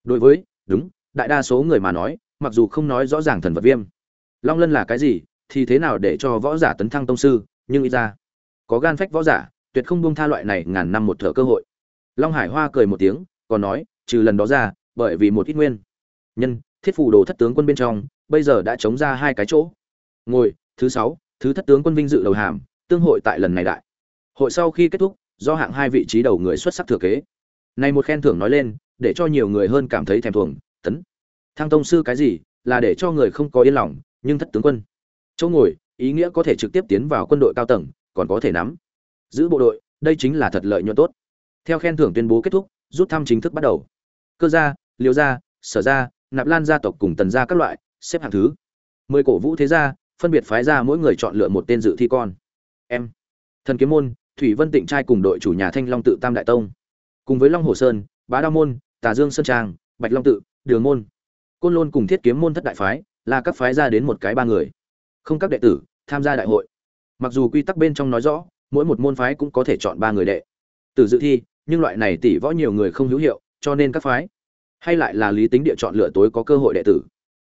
S1: Đối với, đúng, đại đa số người mà nói, mặc dù không nói rõ ràng thần vật viêm. Long lân là cái gì, thì thế nào để cho võ giả tấn thăng tông sư, nhưng ít ra có gan phách võ giả, tuyệt không buông tha loại này ngàn năm một thở cơ hội. Long hải hoa cười một tiếng, còn nói, trừ lần đó ra, bởi vì một ít nguyên. Nhân, thiết phủ đồ thất tướng quân bên trong, bây giờ đã chống ra hai cái chỗ. Ngồi, thứ sáu, thứ thất tướng quân vinh dự đầu hàm, tương hội tại lần này đại. Hội sau khi kết thúc, do hạng hai vị trí đầu người xuất sắc thừa kế. Này một khen thưởng nói lên, để cho nhiều người hơn cảm thấy thèm thuồng, tấn. Thăng tông sư cái gì, là để cho người không có yên lòng, nhưng thất tướng quân. Chỗ ngồi, ý nghĩa có thể trực tiếp tiến vào quân đội cao tầng còn có thể nắm. Giữ bộ đội, đây chính là thật lợi nhuận tốt. Theo khen thưởng tuyên bố kết thúc, rút thăm chính thức bắt đầu. Cơ gia, liêu gia, sở gia, nạp lan gia tộc cùng tần gia các loại, xếp hạng thứ. Mười cổ vũ thế gia, phân biệt phái ra mỗi người chọn lựa một tên dự thi con. Em. Thần kiếm môn, thủy vân tịnh trai cùng đội chủ nhà thanh long tự tam đại tông. Cùng với long hồ sơn, bá đao môn, tà dương sơn trang, bạch long tự, đường môn. Côn lôn cùng thiết kiếm môn thất đại phái, là các phái ra đến một cái ba người. Không các đệ tử, tham gia đại hội mặc dù quy tắc bên trong nói rõ, mỗi một môn phái cũng có thể chọn ba người đệ. Tử dự thi, nhưng loại này tỷ võ nhiều người không hữu hiệu, cho nên các phái, hay lại là lý tính địa chọn lựa tối có cơ hội đệ tử.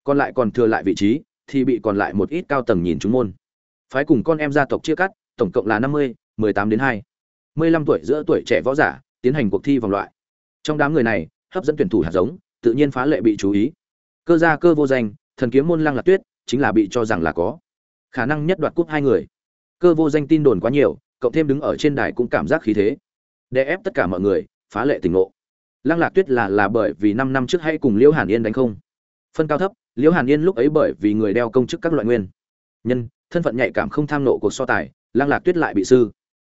S1: Còn lại còn thừa lại vị trí, thì bị còn lại một ít cao tầng nhìn chúng môn. Phái cùng con em gia tộc chia cắt, tổng cộng là năm mươi, mười tám đến hai. mươi lăm tuổi giữa tuổi trẻ võ giả, tiến hành cuộc thi vòng loại. Trong đám người này, hấp dẫn tuyển thủ hạt giống, tự nhiên phá lệ bị chú ý. Cơ gia cơ vô danh, thần kiếm môn lăng lạc tuyết, chính là bị cho rằng là có. Khả năng nhất đoạt cúp hai người cơ vô danh tin đồn quá nhiều cộng thêm đứng ở trên đài cũng cảm giác khí thế. Đè ép tất cả mọi người, phá lệ tình ngộ. Lăng lạc tuyết là là bởi vì năm năm trước hay cùng liễu hàn yên đánh không? Phân cao thấp, liễu hàn yên lúc ấy bởi vì người đeo công chức các loại nguyên. Nhân, thân phận nhạy cảm không tham nộ cuộc so tài, lăng lạc tuyết lại bị sư.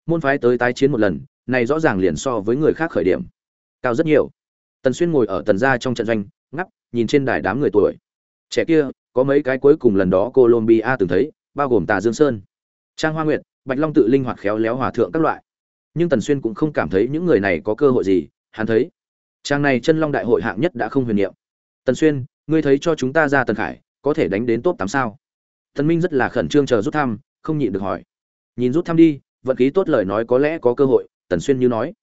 S1: Môn phái tới tái chiến một lần, này rõ ràng liền so với người khác khởi điểm. Cao rất nhiều. Tần xuyên ngồi ở tần gia trong trận doanh, ngắp, nhìn trên đài đám người tuổi. Trẻ kia, có mấy cái cuối cùng lần đó colombia từng thấy, bao gồm tà dương sơn trang hoa nguyệt, bạch long tự linh hoạt khéo léo hòa thượng các loại. Nhưng tần xuyên cũng không cảm thấy những người này có cơ hội gì, hắn thấy trang này chân long đại hội hạng nhất đã không huyền niệm. Tần xuyên, ngươi thấy cho chúng ta ra tần khải, có thể đánh đến top tám sao? Tần minh rất là khẩn trương chờ rút thăm, không nhịn được hỏi. Nhìn rút thăm đi, vận khí tốt lời nói có lẽ có cơ hội, tần xuyên như nói.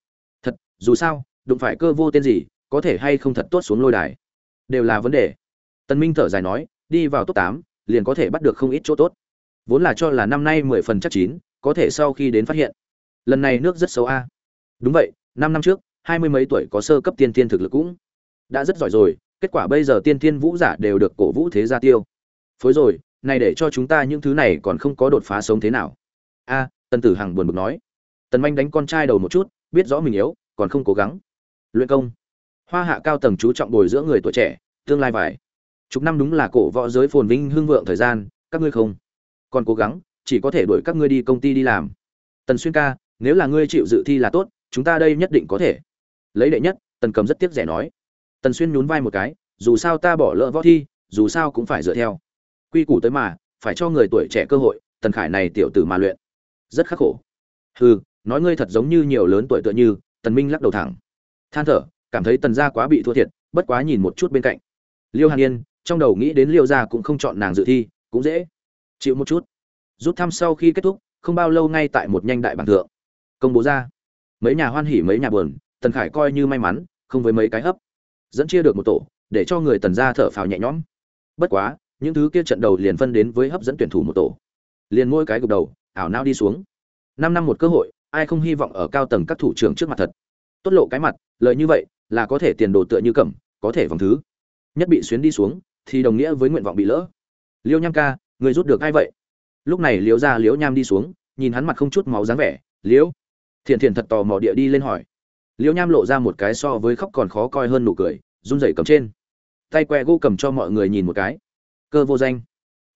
S1: Thật, dù sao, đụng phải cơ vô tên gì, có thể hay không thật tốt xuống lôi đài? Đều là vấn đề. Tần minh thở dài nói, đi vào top tám, liền có thể bắt được không ít chỗ tốt vốn là cho là năm nay mười phần chắc chín, có thể sau khi đến phát hiện. Lần này nước rất xấu a. Đúng vậy, năm năm trước, hai mươi mấy tuổi có sơ cấp tiên tiên thực lực cũng đã rất giỏi rồi, kết quả bây giờ tiên tiên vũ giả đều được cổ vũ thế gia tiêu. Phối rồi, này để cho chúng ta những thứ này còn không có đột phá sống thế nào. A, tần tử hằng buồn bực nói. Tần manh đánh con trai đầu một chút, biết rõ mình yếu, còn không cố gắng. Luyện công. Hoa hạ cao tầng chú trọng bồi dưỡng người tuổi trẻ, tương lai vải. Chục năm đúng là cổ võ giới phồn vinh hưng vượng thời gian, các ngươi không? Còn cố gắng, chỉ có thể đuổi các ngươi đi công ty đi làm. Tần xuyên ca, nếu là ngươi chịu dự thi là tốt, chúng ta đây nhất định có thể. Lấy đệ nhất, tần cầm rất tiếc rẻ nói. Tần xuyên nhún vai một cái, dù sao ta bỏ lỡ võ thi, dù sao cũng phải dựa theo. Quy củ tới mà, phải cho người tuổi trẻ cơ hội, tần khải này tiểu tử mà luyện. Rất khắc khổ. Hừ, nói ngươi thật giống như nhiều lớn tuổi tựa như, tần minh lắc đầu thẳng. Than thở, cảm thấy tần gia quá bị thua thiệt, bất quá nhìn một chút bên cạnh. Liêu hàn yên, trong đầu nghĩ đến liêu gia cũng không chọn nàng dự thi, cũng dễ chịu một chút. Rút thăm sau khi kết thúc, không bao lâu ngay tại một nhanh đại bảng thượng. Công bố ra. Mấy nhà hoan hỉ, mấy nhà buồn, tần khải coi như may mắn, không với mấy cái hấp. Dẫn chia được một tổ, để cho người tần gia thở phào nhẹ nhõm. Bất quá, những thứ kia trận đầu liền phân đến với hấp dẫn tuyển thủ một tổ. Liền mỗi cái gục đầu, ảo nao đi xuống. Năm năm một cơ hội, ai không hy vọng ở cao tầng các thủ trưởng trước mặt thật? Tốt lộ cái mặt, lợi như vậy, là có thể tiền đồ tựa như cẩm có thể vòng thứ. Nhất bị xuyến đi xuống, thì đồng nghĩa với nguyện vọng bị lỡ. Liêu nham ca người rút được ai vậy? Lúc này liễu ra liễu nham đi xuống, nhìn hắn mặt không chút máu dáng vẻ, liễu. Thiện thiện thật tò mò địa đi lên hỏi. Liễu nham lộ ra một cái so với khóc còn khó coi hơn nụ cười, run rẩy cầm trên. Tay que gỗ cầm cho mọi người nhìn một cái. Cơ vô danh.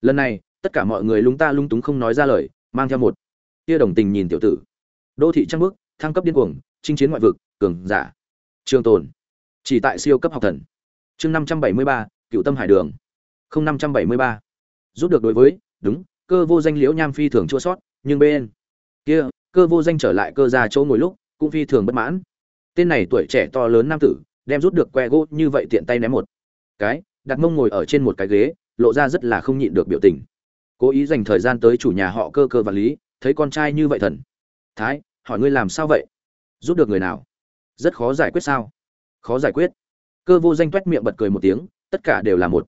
S1: Lần này, tất cả mọi người lúng ta lung túng không nói ra lời, mang theo một tia đồng tình nhìn tiểu tử. Đô thị trăng bước thăng cấp điên cuồng, chinh chiến ngoại vực, cường giả. Trường tồn. Chỉ tại siêu cấp học thần. Chương năm trăm bảy mươi ba, cựu tâm hải đường. Không năm trăm bảy mươi ba rút được đối với, đúng, cơ vô danh liễu nham phi thường chua sót, nhưng bên kia, cơ vô danh trở lại cơ ra chỗ ngồi lúc, cũng phi thường bất mãn. Tên này tuổi trẻ to lớn nam tử, đem rút được que gỗ như vậy tiện tay ném một cái, đặt mông ngồi ở trên một cái ghế, lộ ra rất là không nhịn được biểu tình. Cố ý dành thời gian tới chủ nhà họ cơ cơ và lý, thấy con trai như vậy thần. Thái, hỏi ngươi làm sao vậy? Giúp được người nào? Rất khó giải quyết sao? Khó giải quyết. Cơ vô danh toét miệng bật cười một tiếng, tất cả đều là một.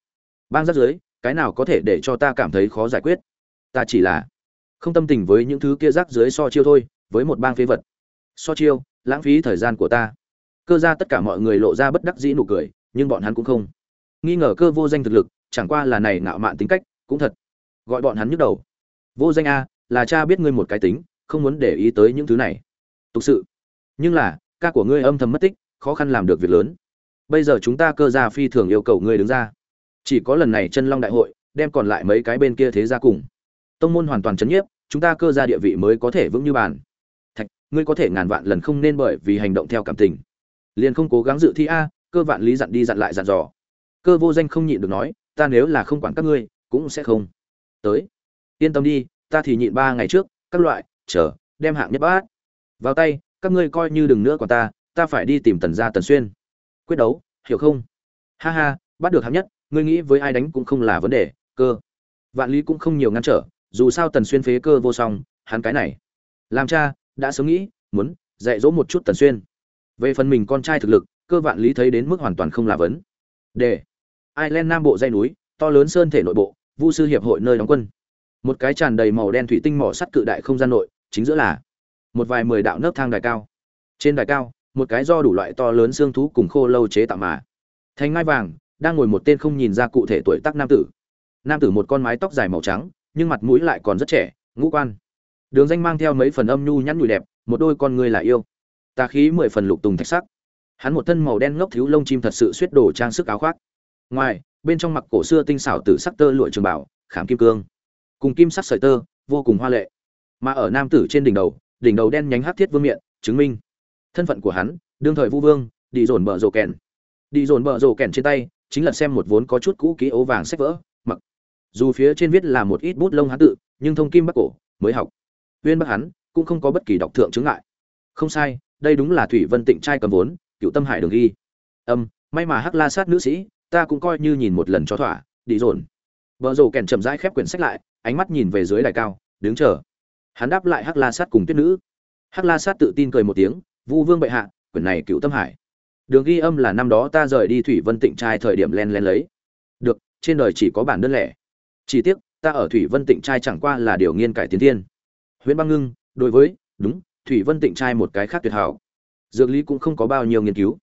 S1: Bang rắc dưới cái nào có thể để cho ta cảm thấy khó giải quyết? Ta chỉ là không tâm tình với những thứ kia rác dưới so chiêu thôi, với một bang phế vật. So chiêu, lãng phí thời gian của ta. Cơ ra tất cả mọi người lộ ra bất đắc dĩ nụ cười, nhưng bọn hắn cũng không nghi ngờ cơ vô danh thực lực, chẳng qua là này ngạo mạn tính cách, cũng thật gọi bọn hắn nhức đầu. Vô danh a, là cha biết ngươi một cái tính, không muốn để ý tới những thứ này. Thực sự. Nhưng là, ca của ngươi âm thầm mất tích, khó khăn làm được việc lớn. Bây giờ chúng ta cơ gia phi thường yêu cầu ngươi đứng ra chỉ có lần này chân long đại hội, đem còn lại mấy cái bên kia thế ra cùng. Tông môn hoàn toàn chấn nhiếp, chúng ta cơ gia địa vị mới có thể vững như bàn. Thạch, ngươi có thể ngàn vạn lần không nên bởi vì hành động theo cảm tình. Liền không cố gắng dự thi a, cơ vạn lý dặn đi dặn lại dặn dò. Cơ vô danh không nhịn được nói, ta nếu là không quản các ngươi, cũng sẽ không. Tới, yên tâm đi, ta thì nhịn ba ngày trước, các loại, chờ, đem hạng nhất bát. Vào tay, các ngươi coi như đừng nữa còn ta ta phải đi tìm tần gia tần xuyên. Quyết đấu, hiểu không? Ha ha, bắt được hạng nhất ngươi nghĩ với ai đánh cũng không là vấn đề, cơ. Vạn lý cũng không nhiều ngăn trở, dù sao tần xuyên phế cơ vô song, hắn cái này. Làm cha, đã sớm nghĩ, muốn dạy dỗ một chút tần xuyên. Về phần mình con trai thực lực, cơ vạn lý thấy đến mức hoàn toàn không là vấn đề. Ireland nam bộ dây núi, to lớn sơn thể nội bộ, vu sư hiệp hội nơi đóng quân. Một cái tràn đầy màu đen thủy tinh mỏ sắt cự đại không gian nội, chính giữa là một vài mười đạo nấc thang đài cao. Trên đài cao, một cái do đủ loại to lớn xương thú cùng khô lâu chế tạo mà. Thành ngai vàng đang ngồi một tên không nhìn ra cụ thể tuổi tác nam tử. Nam tử một con mái tóc dài màu trắng, nhưng mặt mũi lại còn rất trẻ, ngũ quan. Đường danh mang theo mấy phần âm nhu nhắn nhủi đẹp, một đôi con người là yêu. Tà khí mười phần lục tùng thạch sắc. Hắn một thân màu đen ngốc thiếu lông chim thật sự suýt đổ trang sức áo khoác. Ngoài, bên trong mặc cổ xưa tinh xảo tử sắc tơ lụa trường bảo, khảm kim cương. Cùng kim sắc sợi tơ, vô cùng hoa lệ. Mà ở nam tử trên đỉnh đầu đỉnh đầu đen nhánh hắc thiết vương miện, chứng minh thân phận của hắn, đương thời vu vương, đi dồn bờ rồ kèn. Đi dồn bờ rồ kèn trên tay chính là xem một vốn có chút cũ kỹ ố vàng sách vỡ, mặc. Dù phía trên viết là một ít bút lông hán tự, nhưng thông kim bắc cổ, mới học. Viên bắc hắn cũng không có bất kỳ đọc thượng chứng ngại. Không sai, đây đúng là thủy vân tịnh trai cầm vốn cựu tâm hải đường ghi. Âm, may mà hắc la sát nữ sĩ, ta cũng coi như nhìn một lần cho thỏa, đi dồn. Vợ rồ kèn chậm rãi khép quyển sách lại, ánh mắt nhìn về dưới đài cao, đứng chờ. Hắn đáp lại hắc la sát cùng tuyết nữ. Hắc la sát tự tin cười một tiếng, vu vương bệ hạ, quyển này cựu tâm hải đường ghi âm là năm đó ta rời đi thủy vân tịnh trai thời điểm len len lấy. Được, trên đời chỉ có bản đơn lẻ. Chỉ tiếc, ta ở thủy vân tịnh trai chẳng qua là điều nghiên cải tiến thiên. Huyễn băng ngưng, đối với, đúng, thủy vân tịnh trai một cái khác tuyệt hảo. Dược lý cũng không có bao nhiêu nghiên cứu.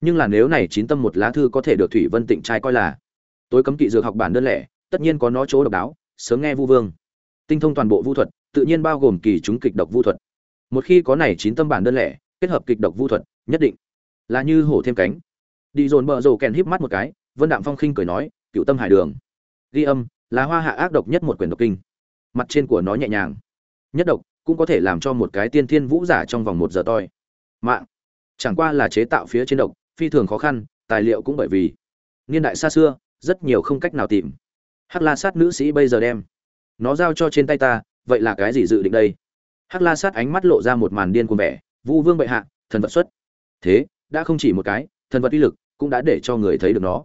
S1: Nhưng là nếu này chín tâm một lá thư có thể được thủy vân tịnh trai coi là tối cấm kỵ dược học bản đơn lẻ, tất nhiên có nó chỗ độc đáo, sớm nghe vu vương. Tinh thông toàn bộ vu thuật, tự nhiên bao gồm kỳ chúng kịch độc vu thuật. Một khi có này chín tâm bản đơn lẻ, kết hợp kịch độc vu thuật, nhất định là như hổ thêm cánh. Đi dồn bờ rồ kèn híp mắt một cái, vân đạm phong khinh cười nói, cựu tâm hải đường. Ghi âm, là hoa hạ ác độc nhất một quyển độc kinh. Mặt trên của nó nhẹ nhàng. Nhất độc cũng có thể làm cho một cái tiên thiên vũ giả trong vòng một giờ toi. Mạng. Chẳng qua là chế tạo phía trên độc, phi thường khó khăn, tài liệu cũng bởi vì niên đại xa xưa, rất nhiều không cách nào tìm. Hắc la sát nữ sĩ bây giờ đem nó giao cho trên tay ta, vậy là cái gì dự định đây? Hắc la sát ánh mắt lộ ra một màn điên cuồng vẻ vu vương bệ hạ, thần vật xuất. Thế đã không chỉ một cái, thần vật uy lực cũng đã để cho người thấy được nó.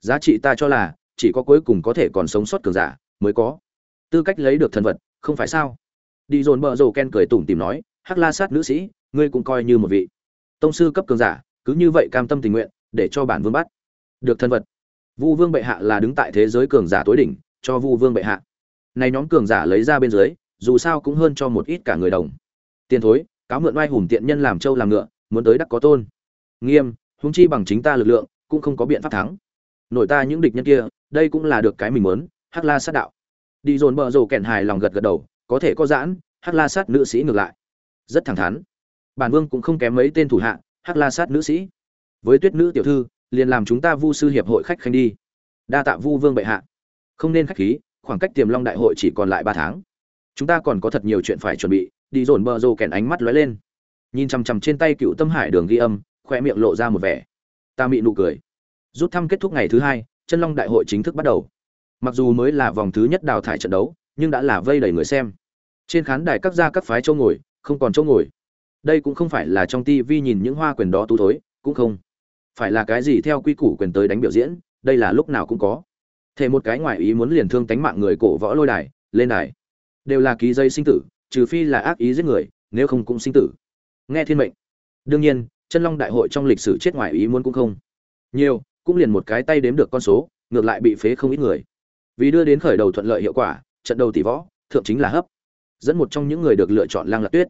S1: Giá trị ta cho là, chỉ có cuối cùng có thể còn sống sót cường giả mới có. Tư cách lấy được thần vật, không phải sao? Đi dồn bờ rồ ken cười tủm tìm nói, hắc la sát nữ sĩ, ngươi cũng coi như một vị tông sư cấp cường giả, cứ như vậy cam tâm tình nguyện để cho bản vương bắt được thần vật. Vu vương bệ hạ là đứng tại thế giới cường giả tối đỉnh, cho vu vương bệ hạ. Này nhóm cường giả lấy ra bên dưới, dù sao cũng hơn cho một ít cả người đồng. Tiền thối, cáo mượn oai hùng tiện nhân làm trâu làm ngựa, muốn tới đắc có tôn nghiêm húng chi bằng chính ta lực lượng, cũng không có biện pháp thắng. Nội ta những địch nhân kia, đây cũng là được cái mình muốn, hắc la sát đạo. Đi dồn bờ rồ kẹn hài lòng gật gật đầu, có thể có giãn, hắc la sát nữ sĩ ngược lại. Rất thẳng thắn. Bản vương cũng không kém mấy tên thủ hạ, hắc la sát nữ sĩ. Với tuyết nữ tiểu thư, liền làm chúng ta vu sư hiệp hội khách khanh đi. Đa tạ vu vương bệ hạ. Không nên khách khí, khoảng cách tiềm long đại hội chỉ còn lại ba tháng. Chúng ta còn có thật nhiều chuyện phải chuẩn bị, đi dồn bờ rồ kẹn ánh mắt lóe lên. Nhìn chằm chằm trên tay cựu tâm hải đường ghi âm khoe miệng lộ ra một vẻ. Ta mị nụ cười. Rút thăm kết thúc ngày thứ hai, chân long đại hội chính thức bắt đầu. Mặc dù mới là vòng thứ nhất đào thải trận đấu, nhưng đã là vây đầy người xem. Trên khán đài các gia các phái châu ngồi, không còn chỗ ngồi. Đây cũng không phải là trong tv nhìn những hoa quyền đó tú thối, cũng không. Phải là cái gì theo quy củ quyền tới đánh biểu diễn, đây là lúc nào cũng có. Thể một cái ngoại ý muốn liền thương tánh mạng người cổ võ lôi đài, lên đài. Đều là ký dây sinh tử, trừ phi là ác ý giết người, nếu không cũng sinh tử. Nghe thiên mệnh. Đương nhiên chân long đại hội trong lịch sử chết ngoài ý muốn cũng không nhiều, cũng liền một cái tay đếm được con số, ngược lại bị phế không ít người. Vì đưa đến khởi đầu thuận lợi hiệu quả, trận đầu tỷ võ, thượng chính là hấp. Dẫn một trong những người được lựa chọn Lang lạc tuyết.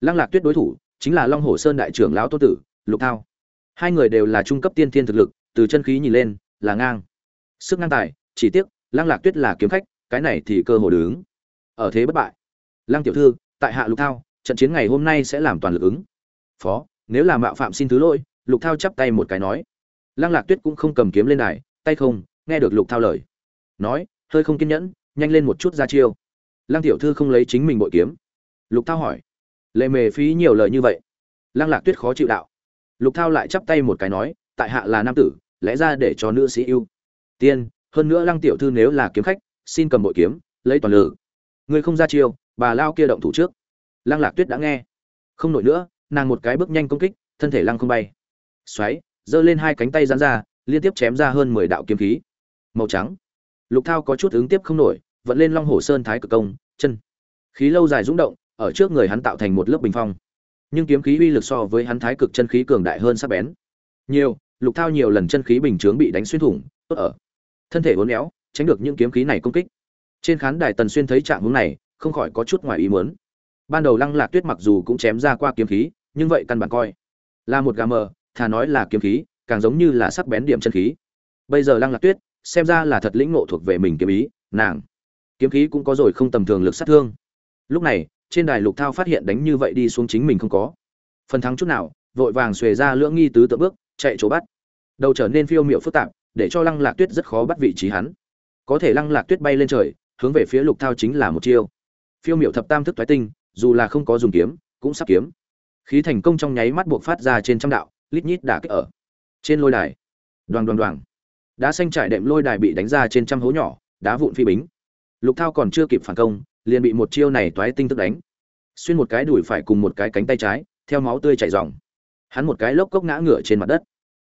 S1: Lang lạc tuyết đối thủ, chính là long hồ sơn đại trưởng lão tô tử, lục thao. Hai người đều là trung cấp tiên thiên thực lực, từ chân khí nhìn lên, là ngang. Sức ngang tài, chỉ tiếc Lang lạc tuyết là kiếm khách, cái này thì cơ hồ đứng. Ở thế bất bại. Lang tiểu thư, tại hạ lục thao, trận chiến ngày hôm nay sẽ làm toàn lực ứng. Phó nếu là mạo phạm xin thứ lỗi lục thao chắp tay một cái nói. Lăng lạc tuyết cũng không cầm kiếm lên đài tay không nghe được lục thao lời. Nói hơi không kiên nhẫn nhanh lên một chút ra chiêu. Lăng tiểu thư không lấy chính mình bội kiếm. Lục thao hỏi. Lệ mề phí nhiều lời như vậy. Lăng lạc tuyết khó chịu đạo. Lục thao lại chắp tay một cái nói tại hạ là nam tử lẽ ra để cho nữ sĩ yêu tiên hơn nữa lăng tiểu thư nếu là kiếm khách xin cầm bội kiếm lấy toàn lự, người không ra chiêu bà lao kia động thủ trước. Lăng lạc tuyết đã nghe. Không nổi nữa nàng một cái bước nhanh công kích, thân thể lăng không bay. Xoáy, giơ lên hai cánh tay dán ra, liên tiếp chém ra hơn mười đạo kiếm khí. Màu trắng. Lục thao có chút ứng tiếp không nổi vẫn lên long hồ sơn thái cực công, chân. Khí lâu dài rung động, ở trước người hắn tạo thành một lớp bình phong. Nhưng kiếm khí uy lực so với hắn thái cực chân khí cường đại hơn sắc bén. Nhiều, lục thao nhiều lần chân khí bình chướng bị đánh xuyên thủng, tốt ở. Thân thể uốn éo, tránh được những kiếm khí này công kích. Trên khán đài tần xuyên thấy trạng hướng này, không khỏi có chút ngoài ý muốn. Ban đầu lăng lạc tuyết mặc dù cũng chém ra qua kiếm khí nhưng vậy căn bản coi là một gà mờ, thà nói là kiếm khí, càng giống như là sắc bén điểm chân khí. Bây giờ lăng lạc tuyết, xem ra là thật lĩnh ngộ thuộc về mình kiếm ý, nàng. Kiếm khí cũng có rồi không tầm thường lực sát thương. Lúc này, trên đài lục thao phát hiện đánh như vậy đi xuống chính mình không có. Phần thắng chút nào, vội vàng xuề ra lưỡng nghi tứ tự bước, chạy chỗ bắt. Đầu trở nên phiêu miệu phức tạp, để cho lăng lạc tuyết rất khó bắt vị trí hắn. Có thể lăng lạc tuyết bay lên trời, hướng về phía lục thao chính là một chiêu. Phiêu miệu thập tam thức thoái tinh, dù là không có dùng kiếm, cũng sắp kiếm khí thành công trong nháy mắt buộc phát ra trên trăm đạo, lít nhít đã kích ở trên lôi đài. Đoàn đoàn đoàn. Đá xanh trải đệm lôi đài bị đánh ra trên trăm hố nhỏ, đá vụn phi bính. Lục thao còn chưa kịp phản công, liền bị một chiêu này toái tinh tức đánh. Xuyên một cái đùi phải cùng một cái cánh tay trái, theo máu tươi chảy ròng hắn một cái lốc cốc ngã ngửa trên mặt đất.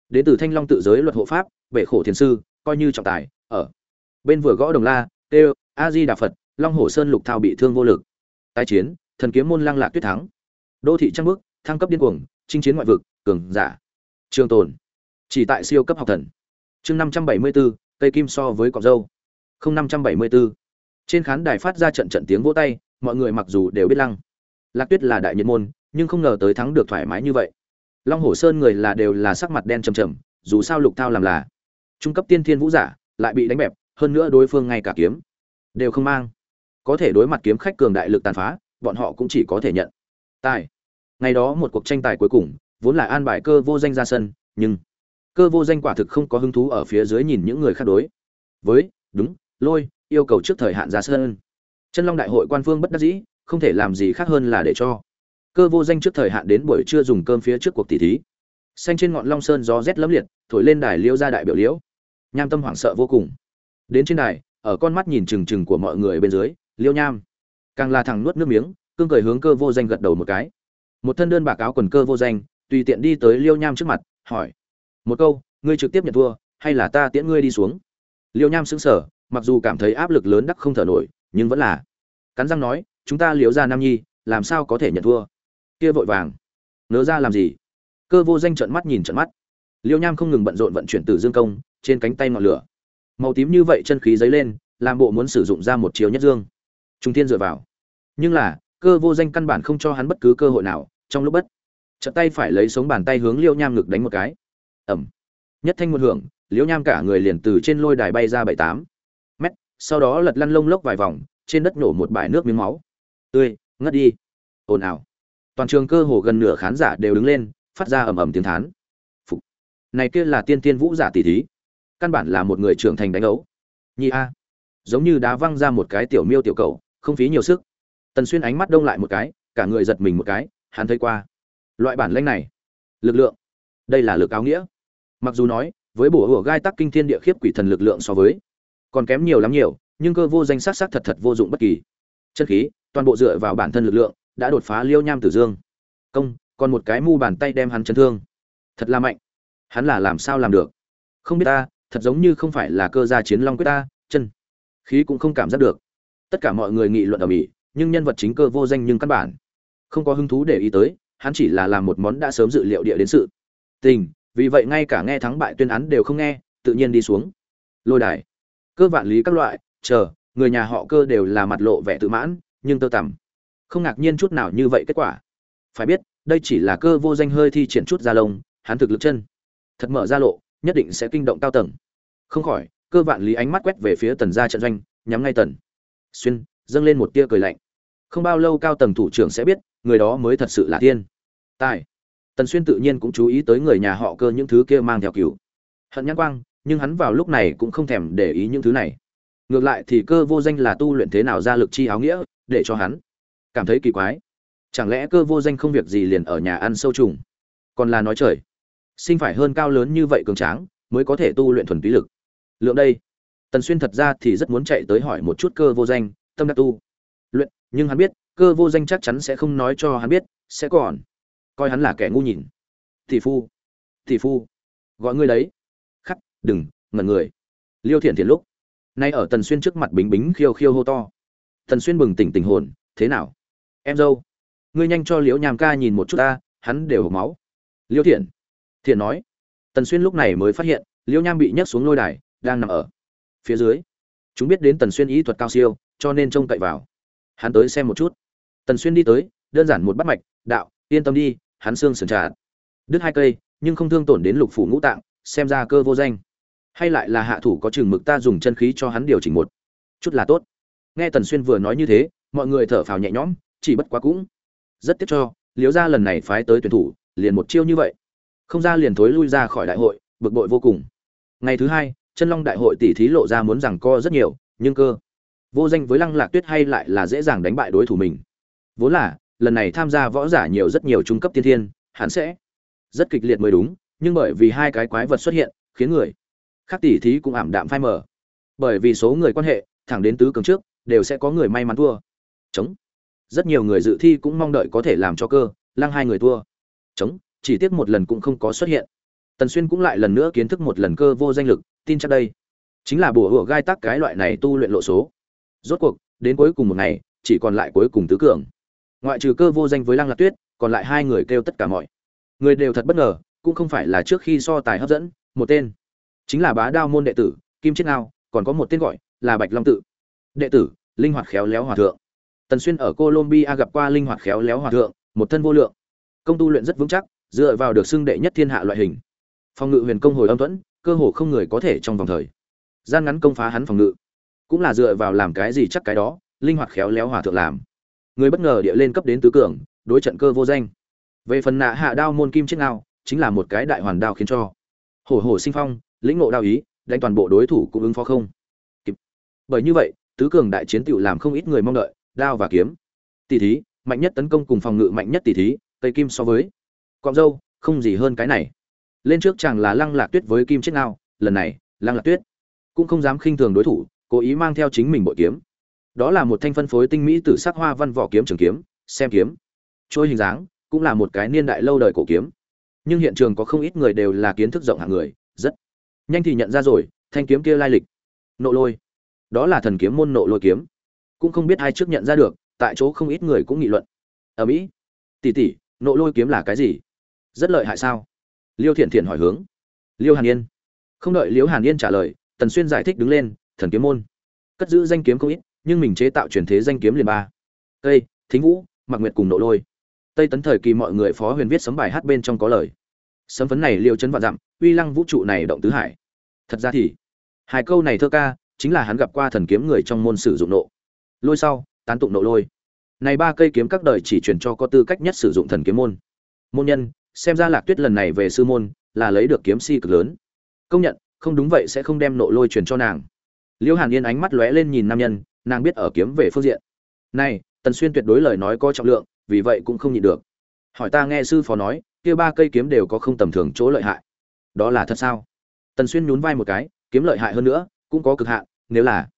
S1: Đến từ thanh long tự giới luật hộ pháp bệ khổ thiền sư, coi như trọng tài, ở bên vừa gõ đồng la tê a di đà phật, long hồ sơn lục thao bị thương vô lực. Tái chiến, thần kiếm môn lăng lạc tuyết thắng đô thị trăng bước thăng cấp điên cuồng, chinh chiến ngoại vực, cường giả. Trường tồn. Chỉ tại siêu cấp học thần. Chương năm trăm bảy mươi bốn cây kim so với cọc dâu. Không năm trăm bảy mươi bốn trên khán đài phát ra trận trận tiếng vỗ tay, mọi người mặc dù đều biết lăng. Lạc tuyết là đại nhiệt môn, nhưng không ngờ tới thắng được thoải mái như vậy. Long hồ sơn người là đều là sắc mặt đen trầm trầm, dù sao lục thao làm là trung cấp tiên thiên vũ giả, lại bị đánh bẹp, hơn nữa đối phương ngay cả kiếm đều không mang. Có thể đối mặt kiếm khách cường đại lực tàn phá, bọn họ cũng chỉ có thể nhận tài. Ngày đó một cuộc tranh tài cuối cùng, vốn là an bài cơ vô danh ra sân, nhưng cơ vô danh quả thực không có hứng thú ở phía dưới nhìn những người khác đối. Với, đúng, lôi, yêu cầu trước thời hạn ra sân. Chân long đại hội quan phương bất đắc dĩ, không thể làm gì khác hơn là để cho cơ vô danh trước thời hạn đến buổi trưa dùng cơm phía trước cuộc tỷ thí. Xanh trên ngọn long sơn gió rét lấm liệt, thổi lên đài liêu ra đại biểu liễu. Nham tâm hoảng sợ vô cùng. Đến trên đài, ở con mắt nhìn trừng trừng của mọi người bên dưới liêu nham. Càng là thằng nuốt nước miếng cương cười hướng cơ vô danh gật đầu một cái. Một thân đơn bạc áo quần cơ vô danh, tùy tiện đi tới liêu nham trước mặt, hỏi. Một câu, ngươi trực tiếp nhận thua, hay là ta tiễn ngươi đi xuống? Liêu nham sững sờ, mặc dù cảm thấy áp lực lớn đắc không thở nổi, nhưng vẫn là. Cắn răng nói, chúng ta liếu ra nam nhi, làm sao có thể nhận thua? Kia vội vàng. Nỡ ra làm gì? Cơ vô danh trợn mắt nhìn trợn mắt. Liêu nham không ngừng bận rộn vận chuyển từ dương công, trên cánh tay ngọn lửa. Màu tím như vậy chân khí dấy lên, làm bộ muốn sử dụng ra một chiều nhất dương. Trung thiên dựa vào. Nhưng là cơ vô danh căn bản không cho hắn bất cứ cơ hội nào, trong lúc bất chợt tay phải lấy sống bàn tay hướng liêu nham ngực đánh một cái. Ẩm nhất thanh một hưởng, liêu nham cả người liền từ trên lôi đài bay ra bảy tám mét, sau đó lật lăn lông lốc vài vòng, trên đất nổ một bãi nước miếng máu. Tươi, ngất đi. Ồn ào. Toàn trường cơ hồ gần nửa khán giả đều đứng lên, phát ra ầm ầm tiếng thán. Phục. này kia là tiên tiên vũ giả tỷ thí. Căn bản là một người trưởng thành đánh ấu. Nhi a. Giống như đá văng ra một cái tiểu miêu tiểu cầu không phí nhiều sức tần xuyên ánh mắt đông lại một cái, cả người giật mình một cái, hắn thấy qua. Loại bản lanh này, lực lượng, đây là lực áo nghĩa. Mặc dù nói, với bổ hủa gai tắc kinh thiên địa khiếp quỷ thần lực lượng so với, còn kém nhiều lắm nhiều, nhưng cơ vô danh sát sát thật thật vô dụng bất kỳ. Chân khí, toàn bộ dựa vào bản thân lực lượng, đã đột phá liêu nham tử dương. Công, còn một cái mu bàn tay đem hắn chấn thương. Thật là mạnh. Hắn là làm sao làm được? Không biết ta, thật giống như không phải là cơ gia chiến long quyết ta, chân, khí cũng không cảm giác được. Tất cả mọi người nghị luận ở mỹ nhưng nhân vật chính cơ vô danh nhưng căn bản. Không có hứng thú để ý tới, hắn chỉ là làm một món đã sớm dự liệu địa đến sự. Tình, vì vậy ngay cả nghe thắng bại tuyên án đều không nghe, tự nhiên đi xuống. Lôi đài. Cơ vạn lý các loại, chờ, người nhà họ cơ đều là mặt lộ vẻ tự mãn, nhưng tơ tằm. Không ngạc nhiên chút nào như vậy kết quả. Phải biết, đây chỉ là cơ vô danh hơi thi triển chút ra lông, hắn thực lực chân. Thật mở ra lộ, nhất định sẽ kinh động cao tầng. Không khỏi, cơ vạn lý ánh mắt quét về phía tần gia trận doanh, nhắm ngay tần. Xuyên, dâng lên một tia cười lạnh không bao lâu cao tầng thủ trưởng sẽ biết, người đó mới thật sự là thiên. Tài. Tần xuyên tự nhiên cũng chú ý tới người nhà họ cơ những thứ kia mang theo cửu hận nhãn quang, nhưng hắn vào lúc này cũng không thèm để ý những thứ này. Ngược lại thì cơ vô danh là tu luyện thế nào ra lực chi áo nghĩa, để cho hắn cảm thấy kỳ quái. Chẳng lẽ cơ vô danh không việc gì liền ở nhà ăn sâu trùng? Còn là nói trời. Sinh phải hơn cao lớn như vậy cường tráng, mới có thể tu luyện thuần túy lực. Lượng đây. Tần xuyên thật ra thì rất muốn chạy tới hỏi một chút cơ vô danh, tâm đắc tu nhưng hắn biết, cơ vô danh chắc chắn sẽ không nói cho hắn biết, sẽ còn. Coi hắn là kẻ ngu nhìn. Tỷ phu tỷ phu, gọi ngươi đấy. Khắc, đừng, ngẩn người. Liêu thiện thiện lúc, nay ở tần xuyên trước mặt bính bính khiêu khiêu hô to. Tần xuyên bừng tỉnh tỉnh hồn, thế nào? Em dâu, ngươi nhanh cho liễu nhàm ca nhìn một chút ta, hắn đều hộp máu. Liêu thiện thiện nói. Tần xuyên lúc này mới phát hiện, liễu nham bị nhấc xuống lôi đài, đang nằm ở phía dưới. Chúng biết đến tần xuyên ý thuật cao siêu, cho nên trông cậy vào hắn tới xem một chút. Tần xuyên đi tới, đơn giản một bắt mạch, đạo, yên tâm đi, hắn xương sườn trà đứt hai cây, nhưng không thương tổn đến lục phủ ngũ tạng, xem ra cơ vô danh. Hay lại là hạ thủ có chừng mực ta dùng chân khí cho hắn điều chỉnh một chút là tốt. Nghe tần xuyên vừa nói như thế, mọi người thở phào nhẹ nhõm, chỉ bất quá cũng rất tiếc cho liếu ra lần này phái tới tuyển thủ, liền một chiêu như vậy. Không ra liền thối lui ra khỏi đại hội, bực bội vô cùng. Ngày thứ hai, chân long đại hội tỷ thí lộ ra muốn rằng co rất nhiều, nhưng cơ vô danh với lăng lạc tuyết hay lại là dễ dàng đánh bại đối thủ mình. Vốn là, lần này tham gia võ giả nhiều rất nhiều trung cấp tiên thiên, hắn sẽ rất kịch liệt mới đúng, nhưng bởi vì hai cái quái vật xuất hiện, khiến người khác tỷ thí cũng ảm đạm phai mờ. Bởi vì số người quan hệ, thẳng đến tứ cường trước, đều sẽ có người may mắn thua. Chống. Rất nhiều người dự thi cũng mong đợi có thể làm cho cơ, lăng hai người thua. Chống, chỉ tiếc một lần cũng không có xuất hiện. Tần xuyên cũng lại lần nữa kiến thức một lần cơ vô danh lực, tin chắc đây. Chính là bùa hựa gai tắc cái loại này tu luyện lộ số rốt cuộc, đến cuối cùng một ngày, chỉ còn lại cuối cùng tứ cường. Ngoại trừ cơ vô danh với lăng lạc tuyết, còn lại hai người kêu tất cả mọi người đều thật bất ngờ, cũng không phải là trước khi so tài hấp dẫn, một tên chính là bá đao môn đệ tử, kim chiết ngao, còn có một tên gọi là bạch long tự. Đệ tử, linh hoạt khéo léo hòa thượng. Tần xuyên ở colombia gặp qua linh hoạt khéo léo hòa thượng, một thân vô lượng. Công tu luyện rất vững chắc, dựa vào được xưng đệ nhất thiên hạ loại hình. Phòng ngự huyền công hồi âm thuẫn, cơ hồ không người có thể trong vòng thời gian ngắn công phá hắn phòng ngự cũng là dựa vào làm cái gì chắc cái đó, linh hoạt khéo léo hòa thượng làm. Người bất ngờ địa lên cấp đến tứ cường, đối trận cơ vô danh. Về phần nạ hạ đao môn kim chiếc ngao, chính là một cái đại hoàn đao khiến cho. Hổ hổ sinh phong, lĩnh ngộ đao ý, đánh toàn bộ đối thủ cũng ứng phó không. Kịp. Bởi như vậy, tứ cường đại chiến tựu làm không ít người mong đợi, đao và kiếm. Tỷ thí, mạnh nhất tấn công cùng phòng ngự mạnh nhất tỷ thí, cây kim so với. Cọm dâu, không gì hơn cái này. Lên trước chàng là lăng lạc tuyết với kim chiếc ngao, lần này, lăng lạc tuyết cũng không dám khinh thường đối thủ cố ý mang theo chính mình bội kiếm. Đó là một thanh phân phối tinh mỹ từ sắc hoa văn vỏ kiếm trường kiếm, xem kiếm. Trôi hình dáng cũng là một cái niên đại lâu đời cổ kiếm. Nhưng hiện trường có không ít người đều là kiến thức rộng hạng người, rất nhanh thì nhận ra rồi, thanh kiếm kia lai lịch. Nộ lôi. Đó là thần kiếm môn nộ lôi kiếm. Cũng không biết ai trước nhận ra được, tại chỗ không ít người cũng nghị luận. Ở mỹ tỷ tỷ nộ lôi kiếm là cái gì? Rất lợi hại sao? Liêu thiện thiện hỏi hướng. Liêu hàn yên. Không đợi liêu hàn yên trả lời, tần xuyên giải thích đứng lên thần kiếm môn. Cất giữ danh kiếm không ít, nhưng mình chế tạo truyền thế danh kiếm liền ba. Tây, thính vũ mặc nguyệt cùng nộ lôi. Tây tấn thời kỳ mọi người phó huyền viết sấm bài hát bên trong có lời. Sấm phấn này liêu chấn vạn dặm, uy lăng vũ trụ này động tứ hải. Thật ra thì, hai câu này thơ ca, chính là hắn gặp qua thần kiếm người trong môn sử dụng nộ. Lôi sau, tán tụng nộ lôi. Này ba cây kiếm các đời chỉ truyền cho có tư cách nhất sử dụng thần kiếm môn. Môn nhân, xem ra lạc tuyết lần này về sư môn, là lấy được kiếm si cực lớn. Công nhận, không đúng vậy sẽ không đem nộ lôi truyền cho nàng liêu hàn yên ánh mắt lóe lên nhìn nam nhân, nàng biết ở kiếm về phương diện. Này, tần xuyên tuyệt đối lời nói có trọng lượng, vì vậy cũng không nhịn được. Hỏi ta nghe sư phó nói, kia ba cây kiếm đều có không tầm thường chỗ lợi hại. Đó là thật sao? Tần xuyên nhún vai một cái, kiếm lợi hại hơn nữa, cũng có cực hạn, nếu là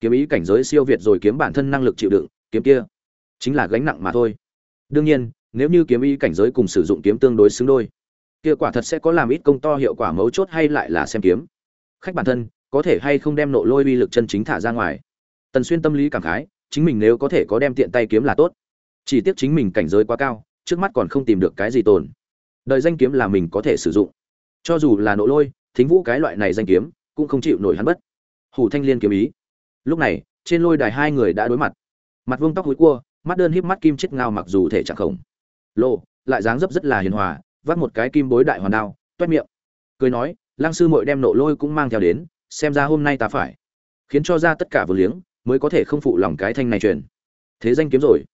S1: kiếm ý cảnh giới siêu việt rồi kiếm bản thân năng lực chịu đựng, kiếm kia chính là gánh nặng mà thôi. Đương nhiên, nếu như kiếm ý cảnh giới cùng sử dụng kiếm tương đối xứng đôi, kia quả thật sẽ có làm ít công to hiệu quả mấu chốt hay lại là xem kiếm. Khách bản thân có thể hay không đem nộ lôi uy lực chân chính thả ra ngoài. Tần xuyên tâm lý cảm khái, chính mình nếu có thể có đem tiện tay kiếm là tốt. Chỉ tiếc chính mình cảnh giới quá cao, trước mắt còn không tìm được cái gì tồn. Đời danh kiếm là mình có thể sử dụng. Cho dù là nộ lôi, thính vũ cái loại này danh kiếm, cũng không chịu nổi hắn bất. Hủ thanh liên kiếm ý. Lúc này, trên lôi đài hai người đã đối mặt. Mặt vương tóc hối cua, mắt đơn híp mắt kim chết ngao mặc dù thể trạng khổng lộ lại dáng dấp rất là hiền hòa vắt một cái kim bối đại hoàn đao, toét miệng. Cười nói lang sư muội đem nộ lôi cũng mang theo đến xem ra hôm nay ta phải. Khiến cho ra tất cả vừa liếng, mới có thể không phụ lòng cái thanh này truyền. Thế danh kiếm rồi.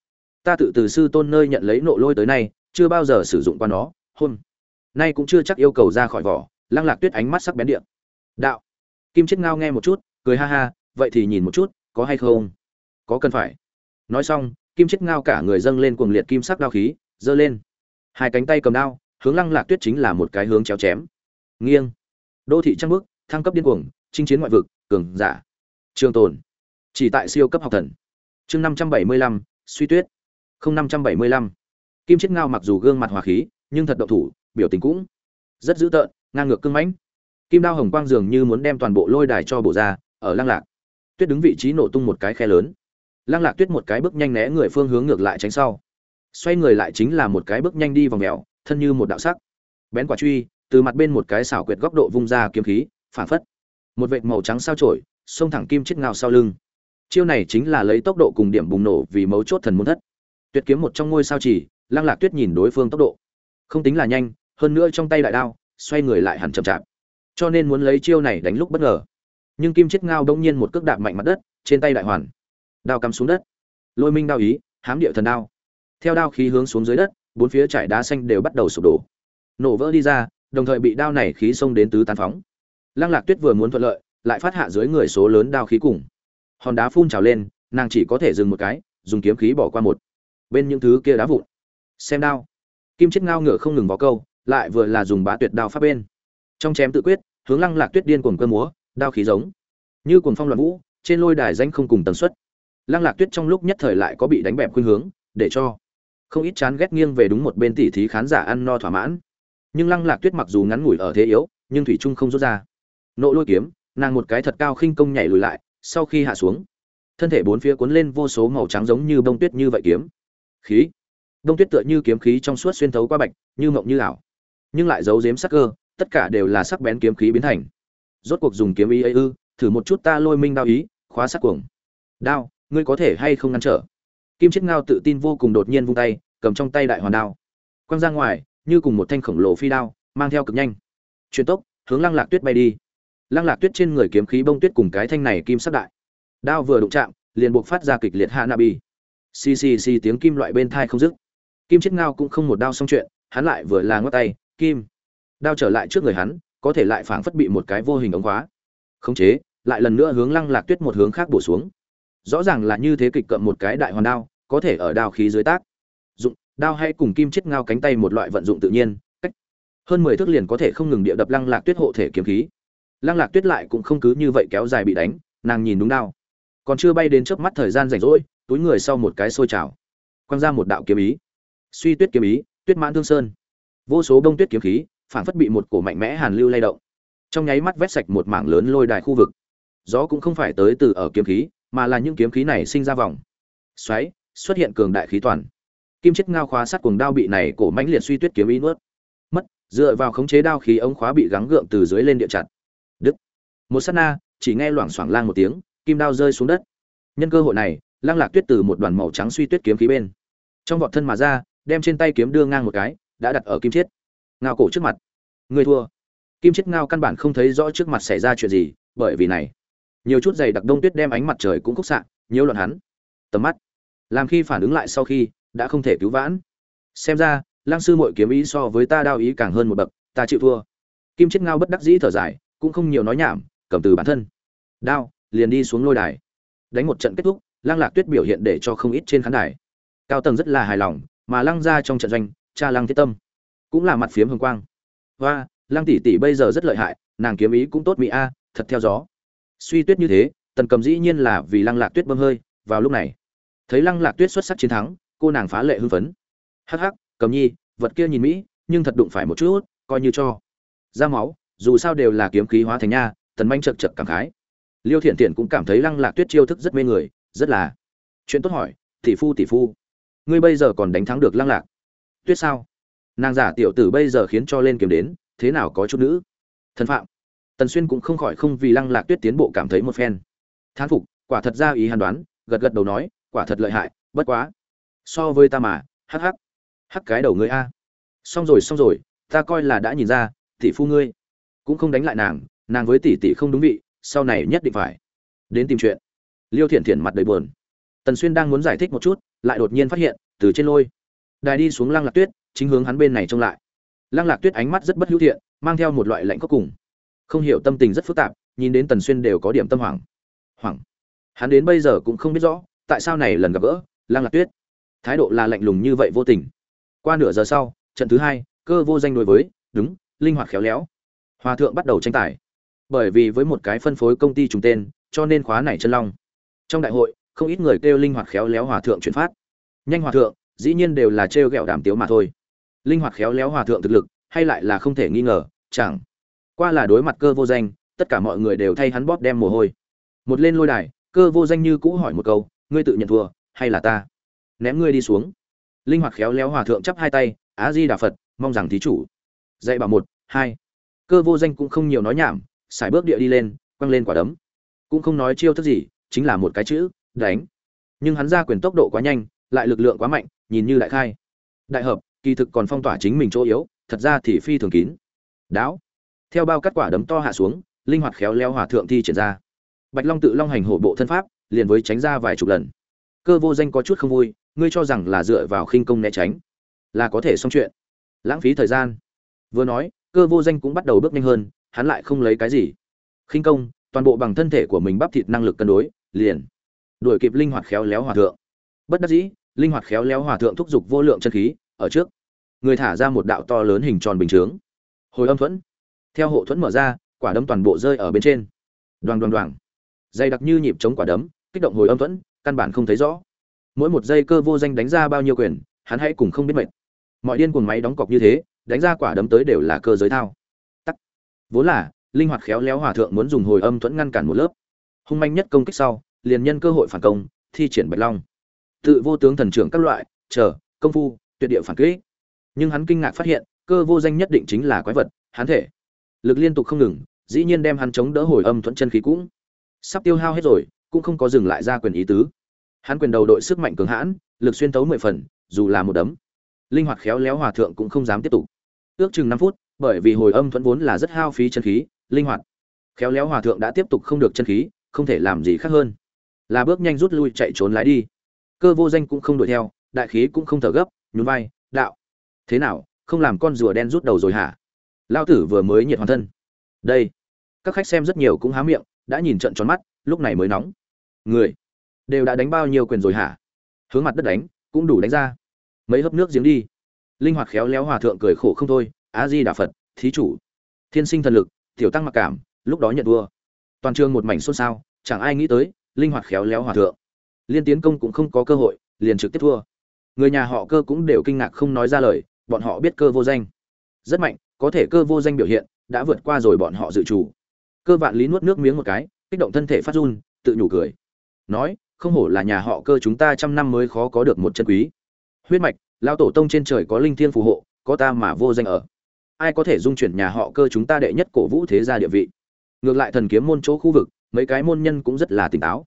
S1: Ta tự từ sư tôn nơi nhận lấy nộ lôi tới nay, chưa bao giờ sử dụng qua nó hôm nay cũng chưa chắc yêu cầu ra khỏi vỏ, lăng lạc tuyết ánh mắt sắc bén điện đạo. Kim chết ngao nghe một chút, cười ha ha, vậy thì nhìn một chút, có hay không? Có cần phải. Nói xong, kim chết ngao cả người dâng lên cuồng liệt kim sắc đao khí, giơ lên. Hai cánh tay cầm đao, hướng lăng lạc tuyết chính là một cái hướng chéo chém. Nghiêng. Đô thị trăng bước, thăng cấp điên cuồng chinh chiến ngoại vực, cường giả. Trường tồn. Chỉ tại siêu cấp học thần. Chương năm trăm bảy mươi lăm, suy tuyết. Không năm trăm bảy mươi lăm. Kim chết ngao mặc dù gương mặt hòa khí, nhưng thật động thủ, biểu tình cũng rất dữ tợn, ngang ngược cương mãnh. Kim đao hồng quang dường như muốn đem toàn bộ lôi đài cho bổ ra, ở lăng lạc. Tuyết đứng vị trí nổ tung một cái khe lớn. Lăng lạc tuyết một cái bước nhanh né người phương hướng ngược lại tránh sau. Xoay người lại chính là một cái bước nhanh đi vòng mèo, thân như một đạo sắc. Bén quả truy, từ mặt bên một cái xảo quyệt góc độ vung ra kiếm khí, phản phất một vệt màu trắng sao trổi, xông thẳng kim chết ngao sau lưng. Chiêu này chính là lấy tốc độ cùng điểm bùng nổ vì mấu chốt thần môn thất. Tuyệt kiếm một trong ngôi sao chỉ, lăng lạc tuyết nhìn đối phương tốc độ. Không tính là nhanh, hơn nữa trong tay đại đao, xoay người lại hẳn chậm chạp. Cho nên muốn lấy chiêu này đánh lúc bất ngờ. Nhưng kim chết ngao đông nhiên một cước đạp mạnh mặt đất, trên tay đại hoàn. Đao cắm xuống đất. Lôi minh đao ý, hám địa thần đao. Theo đao khí hướng xuống dưới đất, bốn phía trải đá xanh đều bắt đầu sụp đổ. Nổ vỡ đi ra, đồng thời bị đao này khí xông đến tứ tán phóng lăng lạc tuyết vừa muốn thuận lợi, lại phát hạ dưới người số lớn đao khí cùng. Hòn đá phun trào lên, nàng chỉ có thể dừng một cái, dùng kiếm khí bỏ qua một bên những thứ kia đá vụn. Xem đao. Kim chết ngao ngựa không ngừng vó câu, lại vừa là dùng bá tuyệt đao pháp bên. Trong chém tự quyết, hướng lăng lạc tuyết điên cuồng cơ múa, đao khí giống như cuồng phong loạn vũ, trên lôi đài danh không cùng tần suất. Lăng lạc tuyết trong lúc nhất thời lại có bị đánh bẹp khuynh hướng, để cho không ít chán ghét nghiêng về đúng một bên tỉ thí khán giả ăn no thỏa mãn. Nhưng lăng lạc tuyết mặc dù ngắn ngủi ở thế yếu, nhưng thủy trung không rút ra nộ lôi kiếm, nàng một cái thật cao khinh công nhảy lùi lại, sau khi hạ xuống, thân thể bốn phía cuốn lên vô số màu trắng giống như bông tuyết như vậy kiếm. Khí. Bông tuyết tựa như kiếm khí trong suốt xuyên thấu qua bạch, như mộng như ảo. Nhưng lại giấu giếm sắc cơ, tất cả đều là sắc bén kiếm khí biến thành. Rốt cuộc dùng kiếm ý ấy ư, thử một chút ta lôi minh đao ý, khóa sắc cuồng. Đao, ngươi có thể hay không ngăn trở? Kim chiết ngao tự tin vô cùng đột nhiên vung tay, cầm trong tay đại hoàn đao. Quăng ra ngoài, như cùng một thanh khổng lồ phi đao, mang theo cực nhanh. Chuyển tốc, hướng lăng lạc tuyết bay đi lăng lạc tuyết trên người kiếm khí bông tuyết cùng cái thanh này kim sắc đại. Đao vừa đụng chạm, liền buộc phát ra kịch liệt hạ nabi xì xì xì tiếng kim loại bên thai không dứt. Kim chiết ngao cũng không một đao xong chuyện, hắn lại vừa là ngót tay, kim. Đao trở lại trước người hắn, có thể lại phảng phất bị một cái vô hình ống khóa. Khống chế, lại lần nữa hướng lăng lạc tuyết một hướng khác bổ xuống. Rõ ràng là như thế kịch cậm một cái đại hoàn đao, có thể ở đao khí dưới tác. Dụng, đao hay cùng kim chiết ngao cánh tay một loại vận dụng tự nhiên, cách. Hơn mười thước liền có thể không ngừng địa đập lăng lạc tuyết hộ thể kiếm khí lăng lạc tuyết lại cũng không cứ như vậy kéo dài bị đánh, nàng nhìn đúng đao. Còn chưa bay đến trước mắt thời gian rảnh rỗi, túi người sau một cái sôi trào quăng ra một đạo kiếm ý. Suy tuyết kiếm ý, tuyết mãn thương sơn. Vô số bông tuyết kiếm khí phản phất bị một cổ mạnh mẽ hàn lưu lay động. Trong nháy mắt vét sạch một mảng lớn lôi đài khu vực. Gió cũng không phải tới từ ở kiếm khí, mà là những kiếm khí này sinh ra vòng. Xoáy, xuất hiện cường đại khí toàn. Kim chất ngao khóa sắt cuồng đao bị này cổ mãnh liệt suy tuyết kiếm ý nuốt. Mất, dựa vào khống chế đao khí ống khóa bị gắng gượng từ dưới lên địa chặt một sát na, chỉ nghe loảng xoảng lang một tiếng, kim đao rơi xuống đất. Nhân cơ hội này Lang lạc tuyết từ một đoàn màu trắng suy tuyết kiếm khí bên trong vọt thân mà ra, đem trên tay kiếm đưa ngang một cái, đã đặt ở kim chiết. Ngao cổ trước mặt. Người thua. Kim chiết ngao căn bản không thấy rõ trước mặt xảy ra chuyện gì, bởi vì này, nhiều chút giày đặc đông tuyết đem ánh mặt trời cũng khúc xạ nhiều loạn hắn. Tầm mắt làm khi phản ứng lại sau khi, đã không thể cứu vãn. Xem ra lang sư mội kiếm ý so với ta đao ý càng hơn một bậc, ta chịu thua. Kim chiết ngao bất đắc dĩ thở dài, cũng không nhiều nói nhảm cầm từ bản thân. Đao, liền đi xuống lôi đài. Đánh một trận kết thúc, lăng lạc tuyết biểu hiện để cho không ít trên khán đài. Cao tầng rất là hài lòng, mà lăng ra trong trận doanh, cha lăng thiết tâm cũng là mặt phiếm hồng quang. Và lăng tỷ tỷ bây giờ rất lợi hại, nàng kiếm ý cũng tốt mỹ a à, thật theo gió. Suy tuyết như thế, tần cầm dĩ nhiên là vì lăng lạc tuyết bơm hơi, vào lúc này, thấy lăng lạc tuyết xuất sắc chiến thắng, cô nàng phá lệ hưng phấn. Hắc hắc, cầm nhi, vật kia nhìn mỹ, nhưng thật đụng phải một chút, coi như cho. Ra máu, dù sao đều là kiếm khí hóa thành nha tần manh chật chật cảm khái. Liêu thiện thiện cũng cảm thấy lăng lạc tuyết chiêu thức rất mê người, rất là chuyện tốt hỏi, tỷ phu tỷ phu, ngươi bây giờ còn đánh thắng được lăng lạc tuyết sao? Nàng giả tiểu tử bây giờ khiến cho lên kiếm đến, thế nào có chút nữ? Thần phạm, tần xuyên cũng không khỏi không vì lăng lạc tuyết tiến bộ cảm thấy một phen. Thán phục, quả thật ra ý hàn đoán, gật gật đầu nói, quả thật lợi hại, bất quá, so với ta mà, hắc hắc hắc cái đầu ngươi a. Xong rồi xong rồi, ta coi là đã nhìn ra, tỷ phu ngươi cũng không đánh lại nàng nàng với tỷ tỷ không đúng vị, sau này nhất định phải đến tìm chuyện. Liêu thiện thiện mặt đầy buồn. Tần xuyên đang muốn giải thích một chút, lại đột nhiên phát hiện, từ trên lôi, đài đi xuống lăng lạc tuyết, chính hướng hắn bên này trông lại. Lăng lạc tuyết ánh mắt rất bất hữu thiện, mang theo một loại lạnh có cùng không hiểu tâm tình rất phức tạp, nhìn đến tần xuyên đều có điểm tâm hoảng. Hoảng? Hắn đến bây giờ cũng không biết rõ, tại sao này lần gặp gỡ, lăng lạc tuyết? Thái độ là lạnh lùng như vậy vô tình. Qua nửa giờ sau, trận thứ hai, cơ vô danh đối với, đúng, linh hoạt khéo léo. Hòa thượng bắt đầu tranh tài bởi vì với một cái phân phối công ty trùng tên, cho nên khóa này chân long. Trong đại hội, không ít người kêu linh hoạt khéo léo hòa thượng chuyển phát. Nhanh hòa thượng, dĩ nhiên đều là trêu ghẹo đàm tiếu mà thôi. Linh hoạt khéo léo hòa thượng thực lực, hay lại là không thể nghi ngờ, chẳng qua là đối mặt cơ vô danh, tất cả mọi người đều thay hắn bóp đem mồ hôi. Một lên lôi đài, cơ vô danh như cũ hỏi một câu, ngươi tự nhận thua, hay là ta? Ném ngươi đi xuống. Linh hoạt khéo léo hòa thượng chắp hai tay á di đà phật, mong rằng thí chủ. Dạy bảo một, hai. Cơ vô danh cũng không nhiều nói nhảm xài bước địa đi lên, quăng lên quả đấm. Cũng không nói chiêu thức gì, chính là một cái chữ, đánh. Nhưng hắn ra quyền tốc độ quá nhanh, lại lực lượng quá mạnh, nhìn như đại khai. Đại hợp, kỳ thực còn phong tỏa chính mình chỗ yếu, thật ra thì phi thường kín. Đáo. Theo bao cắt quả đấm to hạ xuống, linh hoạt khéo léo hòa thượng thi triển ra. Bạch long tự long hành hổ bộ thân pháp, liền với tránh ra vài chục lần. Cơ vô danh có chút không vui, ngươi cho rằng là dựa vào khinh công né tránh, là có thể xong chuyện. Lãng phí thời gian. Vừa nói, cơ vô danh cũng bắt đầu bước nhanh hơn hắn lại không lấy cái gì. Khinh công, toàn bộ bằng thân thể của mình bắp thịt năng lực cân đối, liền đuổi kịp linh hoạt khéo léo hòa thượng. Bất đắc dĩ, linh hoạt khéo léo hòa thượng thúc giục vô lượng chân khí, ở trước. Người thả ra một đạo to lớn hình tròn bình chướng. Hồi âm thuẫn. Theo hộ thuẫn mở ra, quả đấm toàn bộ rơi ở bên trên. Đoàn đoàn đoàn dày đặc như nhịp chống quả đấm, kích động hồi âm thuẫn, căn bản không thấy rõ. Mỗi một giây cơ vô danh đánh ra bao nhiêu quyền, hắn hãy cùng không biết mệt. Mọi điên cuồng máy đóng cọc như thế, đánh ra quả đấm tới đều là cơ giới thao vốn là, linh hoạt khéo léo hòa thượng muốn dùng hồi âm thuẫn ngăn cản một lớp. Hung manh nhất công kích sau, liền nhân cơ hội phản công, thi triển bạch long. Tự vô tướng thần trưởng các loại, chờ, công phu, tuyệt địa phản kích. Nhưng hắn kinh ngạc phát hiện, cơ vô danh nhất định chính là quái vật, hắn thể. Lực liên tục không ngừng, dĩ nhiên đem hắn chống đỡ hồi âm thuẫn chân khí cũng sắp tiêu hao hết rồi, cũng không có dừng lại ra quyền ý tứ. Hắn quyền đầu đội sức mạnh cường hãn, lực xuyên tấu mười phần, dù là một đấm. Linh hoạt khéo léo hòa thượng cũng không dám tiếp tục. Ước chừng năm phút bởi vì hồi âm thuẫn vốn là rất hao phí chân khí, linh hoạt. Khéo léo hòa thượng đã tiếp tục không được chân khí, không thể làm gì khác hơn. Là bước nhanh rút lui chạy trốn lái đi. Cơ vô danh cũng không đuổi theo, đại khí cũng không thở gấp, nhún vai, đạo. Thế nào, không làm con rùa đen rút đầu rồi hả? Lao tử vừa mới nhiệt hoàn thân. Đây. Các khách xem rất nhiều cũng há miệng, đã nhìn trận tròn mắt, lúc này mới nóng. Người, đều đã đánh bao nhiêu quyền rồi hả? Hướng mặt đất đánh, cũng đủ đánh ra. Mấy hớp nước giếng đi. Linh hoạt khéo léo hòa thượng cười khổ không thôi a di đà phật, thí chủ. Thiên sinh thần lực, tiểu tăng mặc cảm, lúc đó nhận vua. Toàn trường một mảnh xôn xao, chẳng ai nghĩ tới, linh hoạt khéo léo hòa thượng. Liên tiến công cũng không có cơ hội, liền trực tiếp thua. Người nhà họ cơ cũng đều kinh ngạc không nói ra lời, bọn họ biết cơ vô danh. Rất mạnh, có thể cơ vô danh biểu hiện, đã vượt qua rồi bọn họ dự chủ cơ vạn lý nuốt nước miếng một cái, kích động thân thể phát run, tự nhủ cười. Nói, không hổ là nhà họ cơ chúng ta trăm năm mới khó có được một chân quý. Huyết mạch lao tổ tông trên trời có linh thiên phù hộ, có ta mà vô danh ở ai có thể dung chuyển nhà họ cơ chúng ta đệ nhất cổ vũ thế gia địa vị. Ngược lại thần kiếm môn chỗ khu vực, mấy cái môn nhân cũng rất là tỉnh táo.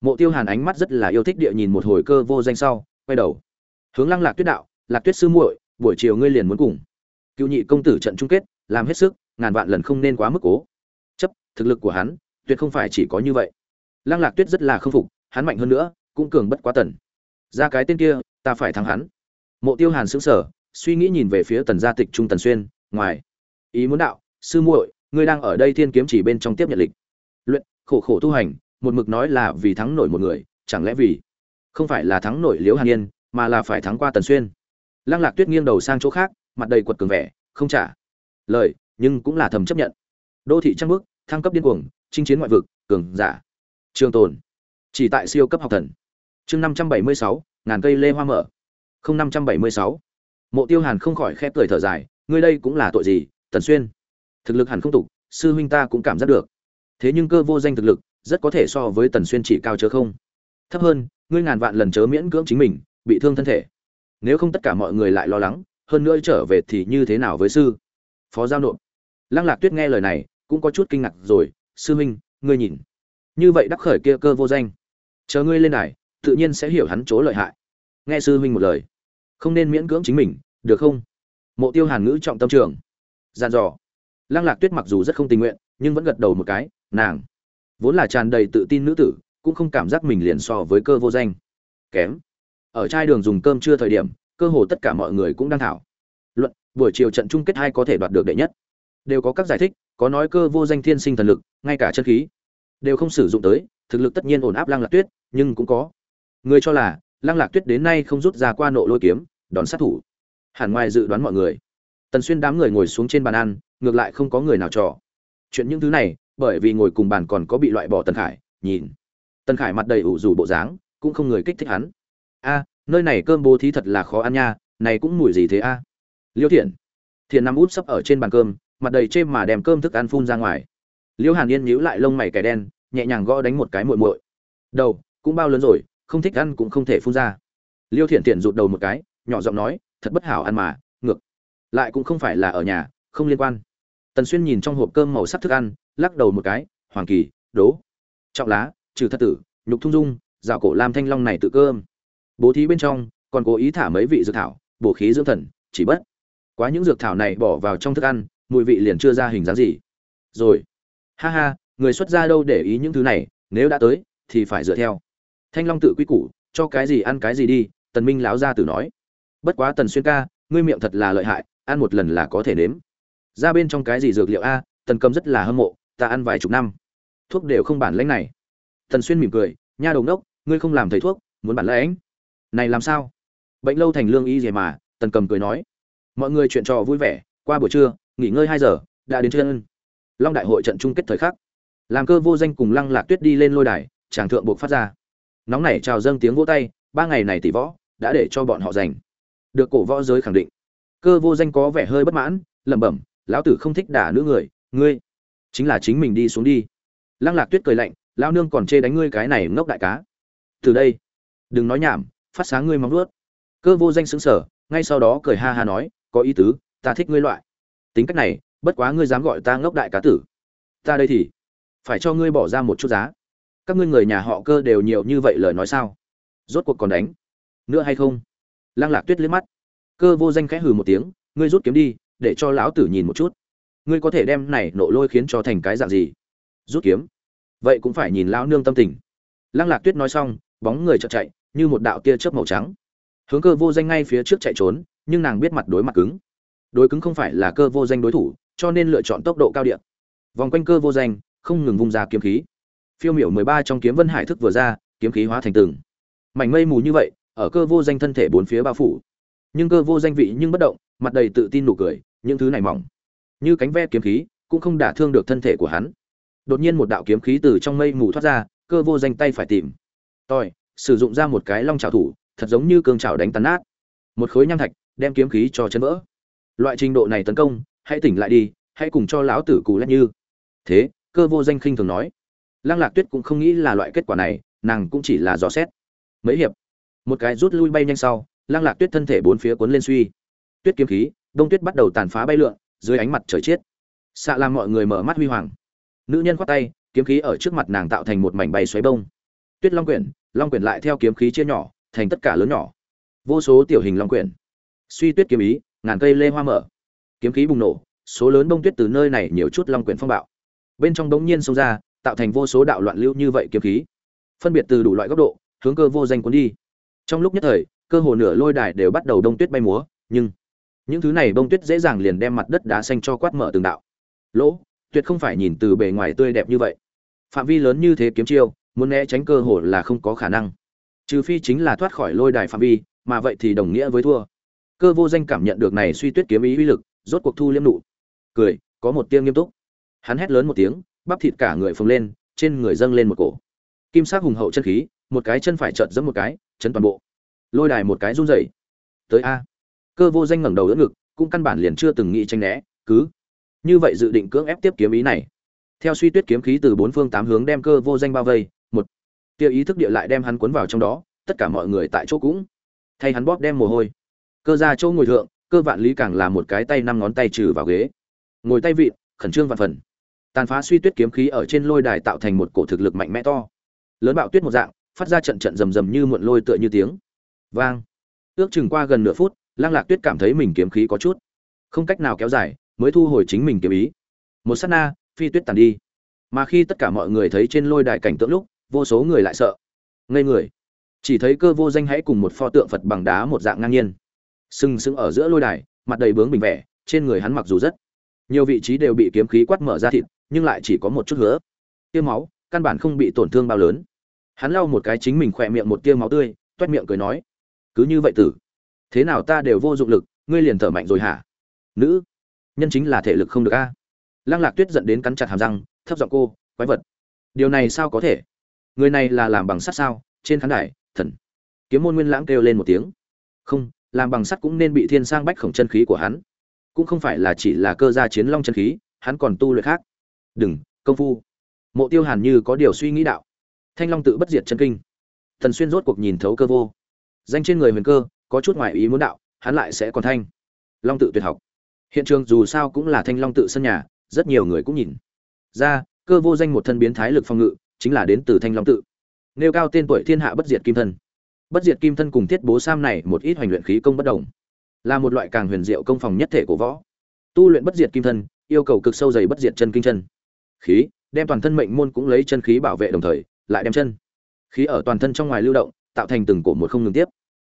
S1: Mộ tiêu hàn ánh mắt rất là yêu thích địa nhìn một hồi cơ vô danh sau, quay đầu. Hướng lăng lạc tuyết đạo, lạc tuyết sư muội, buổi chiều ngươi liền muốn cùng. Cựu nhị công tử trận chung kết, làm hết sức, ngàn vạn lần không nên quá mức cố. Chấp, thực lực của hắn, tuyệt không phải chỉ có như vậy. Lăng lạc tuyết rất là k phục, hắn mạnh hơn nữa, cũng cường bất quá tần. Ra cái tên kia, ta phải thắng hắn. Mộ tiêu hàn sững sờ, suy nghĩ nhìn về phía tần gia tịch trung tần xuyên ngoài. Ý muốn đạo, sư muội, ngươi đang ở đây thiên kiếm chỉ bên trong tiếp nhận lịch. Luyện, khổ khổ tu hành, một mực nói là vì thắng nổi một người, chẳng lẽ vì? Không phải là thắng nổi liễu hàn yên, mà là phải thắng qua tần xuyên. Lăng lạc tuyết nghiêng đầu sang chỗ khác, mặt đầy quật cường vẻ, không trả lời, nhưng cũng là thầm chấp nhận. Đô thị trăng bước, thăng cấp điên cuồng, chinh chiến ngoại vực, cường giả. Trường tồn. Chỉ tại siêu cấp học thần. Chương năm trăm bảy mươi sáu, ngàn cây lê hoa mở. Không năm trăm bảy mươi sáu. Mộ tiêu hàn không khỏi khép cười thở dài ngươi đây cũng là tội gì, tần xuyên? Thực lực hẳn không tục, sư huynh ta cũng cảm giác được. Thế nhưng cơ vô danh thực lực, rất có thể so với tần xuyên chỉ cao chớ không. Thấp hơn, ngươi ngàn vạn lần chớ miễn cưỡng chính mình, bị thương thân thể. Nếu không tất cả mọi người lại lo lắng, hơn nữa trở về thì như thế nào với sư? Phó giao nộp. Lăng lạc tuyết nghe lời này, cũng có chút kinh ngạc rồi, sư huynh, ngươi nhìn. Như vậy đắc khởi kia cơ vô danh, chờ ngươi lên đài, tự nhiên sẽ hiểu hắn chỗ lợi hại. Nghe sư huynh một lời. Không nên miễn cưỡng chính mình, được không? Mộ tiêu hàn ngữ trọng tâm trường. Gian dò. Lăng lạc tuyết mặc dù rất không tình nguyện, nhưng vẫn gật đầu một cái, nàng vốn là tràn đầy tự tin nữ tử, cũng không cảm giác mình liền so với cơ vô danh. Kém. Ở trai đường dùng cơm chưa thời điểm, cơ hồ tất cả mọi người cũng đang thảo. Luận, buổi chiều trận chung kết hai có thể đoạt được đệ nhất. Đều có các giải thích, có nói cơ vô danh thiên sinh thần lực, ngay cả chân khí. Đều không sử dụng tới, thực lực tất nhiên ổn áp lăng lạc tuyết, nhưng cũng có. Người cho là, lăng lạc tuyết đến nay không rút ra qua nộ lôi kiếm đón sát thủ hẳn ngoài dự đoán mọi người, tần xuyên đám người ngồi xuống trên bàn ăn, ngược lại không có người nào trò. Chuyện những thứ này, bởi vì ngồi cùng bàn còn có bị loại bỏ tần khải, nhìn. Tần khải mặt đầy ủ rủ bộ dáng, cũng không người kích thích hắn. A, nơi này cơm bố thí thật là khó ăn nha, này cũng mùi gì thế a? Liêu thiện thiện nằm út sấp ở trên bàn cơm, mặt đầy chê mà đem cơm thức ăn phun ra ngoài. Liêu hàn yên nhíu lại lông mày kẻ đen, nhẹ nhàng gõ đánh một cái muội muội. Đầu, cũng bao lớn rồi, không thích ăn cũng không thể phun ra. Liêu thiện thiện rụt đầu một cái, nhỏ giọng nói thật bất hảo ăn mà, ngược. Lại cũng không phải là ở nhà, không liên quan. Tần xuyên nhìn trong hộp cơm màu sắc thức ăn, lắc đầu một cái, hoàng kỳ, đố. Trọng lá, trừ thất tử, nhục thung dung dạo cổ lam thanh long này tự cơm. Bố thí bên trong, còn cố ý thả mấy vị dược thảo, bổ khí dưỡng thần, chỉ bất. Quá những dược thảo này bỏ vào trong thức ăn, mùi vị liền chưa ra hình dáng gì. Rồi. Ha ha, người xuất gia đâu để ý những thứ này, nếu đã tới, thì phải dựa theo. Thanh long tự quy củ, cho cái gì ăn cái gì đi, tần minh láo ra tử nói bất quá tần xuyên ca, ngươi miệng thật là lợi hại, ăn một lần là có thể nếm. Ra bên trong cái gì dược liệu a? Tần cầm rất là hâm mộ, ta ăn vài chục năm. Thuốc đều không bản lãnh này. Tần xuyên mỉm cười, nha đầu đốc ngươi không làm thầy thuốc, muốn bản lãnh. Này làm sao? Bệnh lâu thành lương y gì mà, tần cầm cười nói. Mọi người chuyện trò vui vẻ, qua buổi trưa, nghỉ ngơi hai giờ, đã đến chân. Long đại hội trận chung kết thời khắc. Làm cơ vô danh cùng lăng lạc tuyết đi lên lôi đài tràng thượng buộc phát ra. Nóng nảy chào dâng tiếng vỗ tay, ba ngày này tỷ võ, đã để cho bọn họ giành được cổ võ giới khẳng định. Cơ vô danh có vẻ hơi bất mãn, lẩm bẩm, lão tử không thích đả nữ người, ngươi chính là chính mình đi xuống đi. Lăng lạc tuyết cười lạnh, lão nương còn chê đánh ngươi cái này ngốc đại cá. Từ đây, đừng nói nhảm, phát sáng ngươi móng vuốt. Cơ vô danh sững sờ, ngay sau đó cười ha ha nói, có ý tứ, ta thích ngươi loại. Tính cách này, bất quá ngươi dám gọi ta ngốc đại cá tử. Ta đây thì phải cho ngươi bỏ ra một chút giá. Các ngươi người nhà họ cơ đều nhiều như vậy lời nói sao? Rốt cuộc còn đánh nữa hay không? Lăng lạc tuyết liếc mắt. Cơ vô danh khẽ hừ một tiếng, ngươi rút kiếm đi, để cho lão tử nhìn một chút. Ngươi có thể đem này nộ lôi khiến cho thành cái dạng gì? Rút kiếm? Vậy cũng phải nhìn lão nương tâm tình. Lăng lạc tuyết nói xong, bóng người chợt chạy, như một đạo tia chớp màu trắng. Hướng cơ vô danh ngay phía trước chạy trốn, nhưng nàng biết mặt đối mặt cứng. Đối cứng không phải là cơ vô danh đối thủ, cho nên lựa chọn tốc độ cao điện vòng quanh cơ vô danh, không ngừng vung ra kiếm khí. Phiêu miểu mười ba trong kiếm vân hải thức vừa ra, kiếm khí hóa thành từng. Mảnh mây mù như vậy ở cơ vô danh thân thể bốn phía bao phủ. Nhưng cơ vô danh vị nhưng bất động, mặt đầy tự tin nụ cười, những thứ này mỏng. Như cánh ve kiếm khí, cũng không đả thương được thân thể của hắn. Đột nhiên một đạo kiếm khí từ trong mây mù thoát ra, cơ vô danh tay phải tìm. Toi sử dụng ra một cái long trào thủ, thật giống như cương trào đánh tàn nát. Một khối nham thạch, đem kiếm khí cho chấn vỡ. Loại trình độ này tấn công, hãy tỉnh lại đi, hãy cùng cho lão tử cù lét như. Thế, cơ vô danh khinh thường nói. Lăng lạc tuyết cũng không nghĩ là loại kết quả này, nàng cũng chỉ là dò xét. Mấy hiệp một cái rút lui bay nhanh sau lăng lạc tuyết thân thể bốn phía cuốn lên suy. Tuyết kiếm khí đông tuyết bắt đầu tàn phá bay lượn dưới ánh mặt trời chết, xạ làm mọi người mở mắt huy hoàng. Nữ nhân khoát tay kiếm khí ở trước mặt nàng tạo thành một mảnh bay xoáy bông. Tuyết long quyển long quyển lại theo kiếm khí chia nhỏ thành tất cả lớn nhỏ. Vô số tiểu hình long quyển. Suy tuyết kiếm ý ngàn cây lê hoa mở. Kiếm khí bùng nổ số lớn bông tuyết từ nơi này nhiều chút long quyển phong bạo. Bên trong bỗng nhiên xông ra tạo thành vô số đạo loạn lưu như vậy kiếm khí. Phân biệt từ đủ loại góc độ hướng cơ vô danh cuốn đi trong lúc nhất thời, cơ hồ nửa lôi đài đều bắt đầu đông tuyết bay múa, nhưng những thứ này bông tuyết dễ dàng liền đem mặt đất đá xanh cho quát mở từng đạo. Lỗ, tuyệt không phải nhìn từ bề ngoài tươi đẹp như vậy. Phạm vi lớn như thế kiếm chiêu, muốn né tránh cơ hồ là không có khả năng. Trừ phi chính là thoát khỏi lôi đài phạm vi, mà vậy thì đồng nghĩa với thua. Cơ vô danh cảm nhận được này suy tuyết kiếm ý uy lực, rốt cuộc thu liêm nụ. Cười, có một tiếng nghiêm túc. Hắn hét lớn một tiếng, bắp thịt cả người phồng lên, trên người dâng lên một cổ. Kim sắc hùng hậu chân khí, một cái chân phải chợt giẫm một cái chấn toàn bộ. Lôi đài một cái run rẩy. Tới a. Cơ vô danh ngẩng đầu đỡ ngực, cũng căn bản liền chưa từng nghĩ tranh né, cứ. Như vậy dự định cưỡng ép tiếp kiếm ý này. Theo suy tuyết kiếm khí từ bốn phương tám hướng đem cơ vô danh bao vây, một. Tia ý thức địa lại đem hắn cuốn vào trong đó, tất cả mọi người tại chỗ cũng. Thay hắn bóp đem mồ hôi. Cơ ra chỗ ngồi thượng, cơ vạn lý càng là một cái tay năm ngón tay trừ vào ghế. Ngồi tay vịn, khẩn trương vạn phần. Tàn phá suy tuyết kiếm khí ở trên lôi đài tạo thành một cổ thực lực mạnh mẽ to. Lớn bạo tuyết một dạng phát ra trận trận rầm rầm như muộn lôi tựa như tiếng. Vang. Ước chừng qua gần nửa phút, lăng lạc tuyết cảm thấy mình kiếm khí có chút không cách nào kéo dài, mới thu hồi chính mình kiếm ý. Một sát na, phi tuyết tàn đi. Mà khi tất cả mọi người thấy trên lôi đài cảnh tượng lúc, vô số người lại sợ. Ngây người. Chỉ thấy cơ vô danh hãy cùng một pho tượng phật bằng đá một dạng ngang nhiên. Sừng sững ở giữa lôi đài, mặt đầy bướng bình vẻ, trên người hắn mặc dù rất nhiều vị trí đều bị kiếm khí quát mở ra thịt, nhưng lại chỉ có một chút hứa. Tiêm máu, căn bản không bị tổn thương bao lớn hắn lau một cái chính mình khỏe miệng một tia máu tươi, toét miệng cười nói, cứ như vậy tử, thế nào ta đều vô dụng lực, ngươi liền thở mạnh rồi hả? Nữ, nhân chính là thể lực không được a. Lăng lạc tuyết giận đến cắn chặt hàm răng, thấp giọng cô, quái vật, điều này sao có thể? Người này là làm bằng sắt sao? Trên khán đài, thần. Kiếm môn nguyên lãng kêu lên một tiếng, không, làm bằng sắt cũng nên bị thiên sang bách khổng chân khí của hắn, cũng không phải là chỉ là cơ gia chiến long chân khí, hắn còn tu luyện khác. Đừng, công phu. Mộ tiêu hàn như có điều suy nghĩ đạo thanh long tự bất diệt chân kinh. Thần xuyên rốt cuộc nhìn thấu cơ vô. Danh trên người huyền cơ, có chút ngoại ý muốn đạo, hắn lại sẽ còn thanh. Long tự tuyệt học. Hiện trường dù sao cũng là thanh long tự sân nhà, rất nhiều người cũng nhìn. Ra, cơ vô danh một thân biến thái lực phòng ngự, chính là đến từ thanh long tự. Nêu cao tên tuổi thiên hạ bất diệt kim thân. Bất diệt kim thân cùng thiết bố sam này một ít hoành luyện khí công bất đồng. Là một loại càng huyền diệu công phòng nhất thể của võ. Tu luyện bất diệt kim thân, yêu cầu cực sâu dày bất diệt chân kinh chân. Khí, đem toàn thân mệnh môn cũng lấy chân khí bảo vệ đồng thời lại đem chân. Khí ở toàn thân trong ngoài lưu động, tạo thành từng cổ một không ngừng tiếp.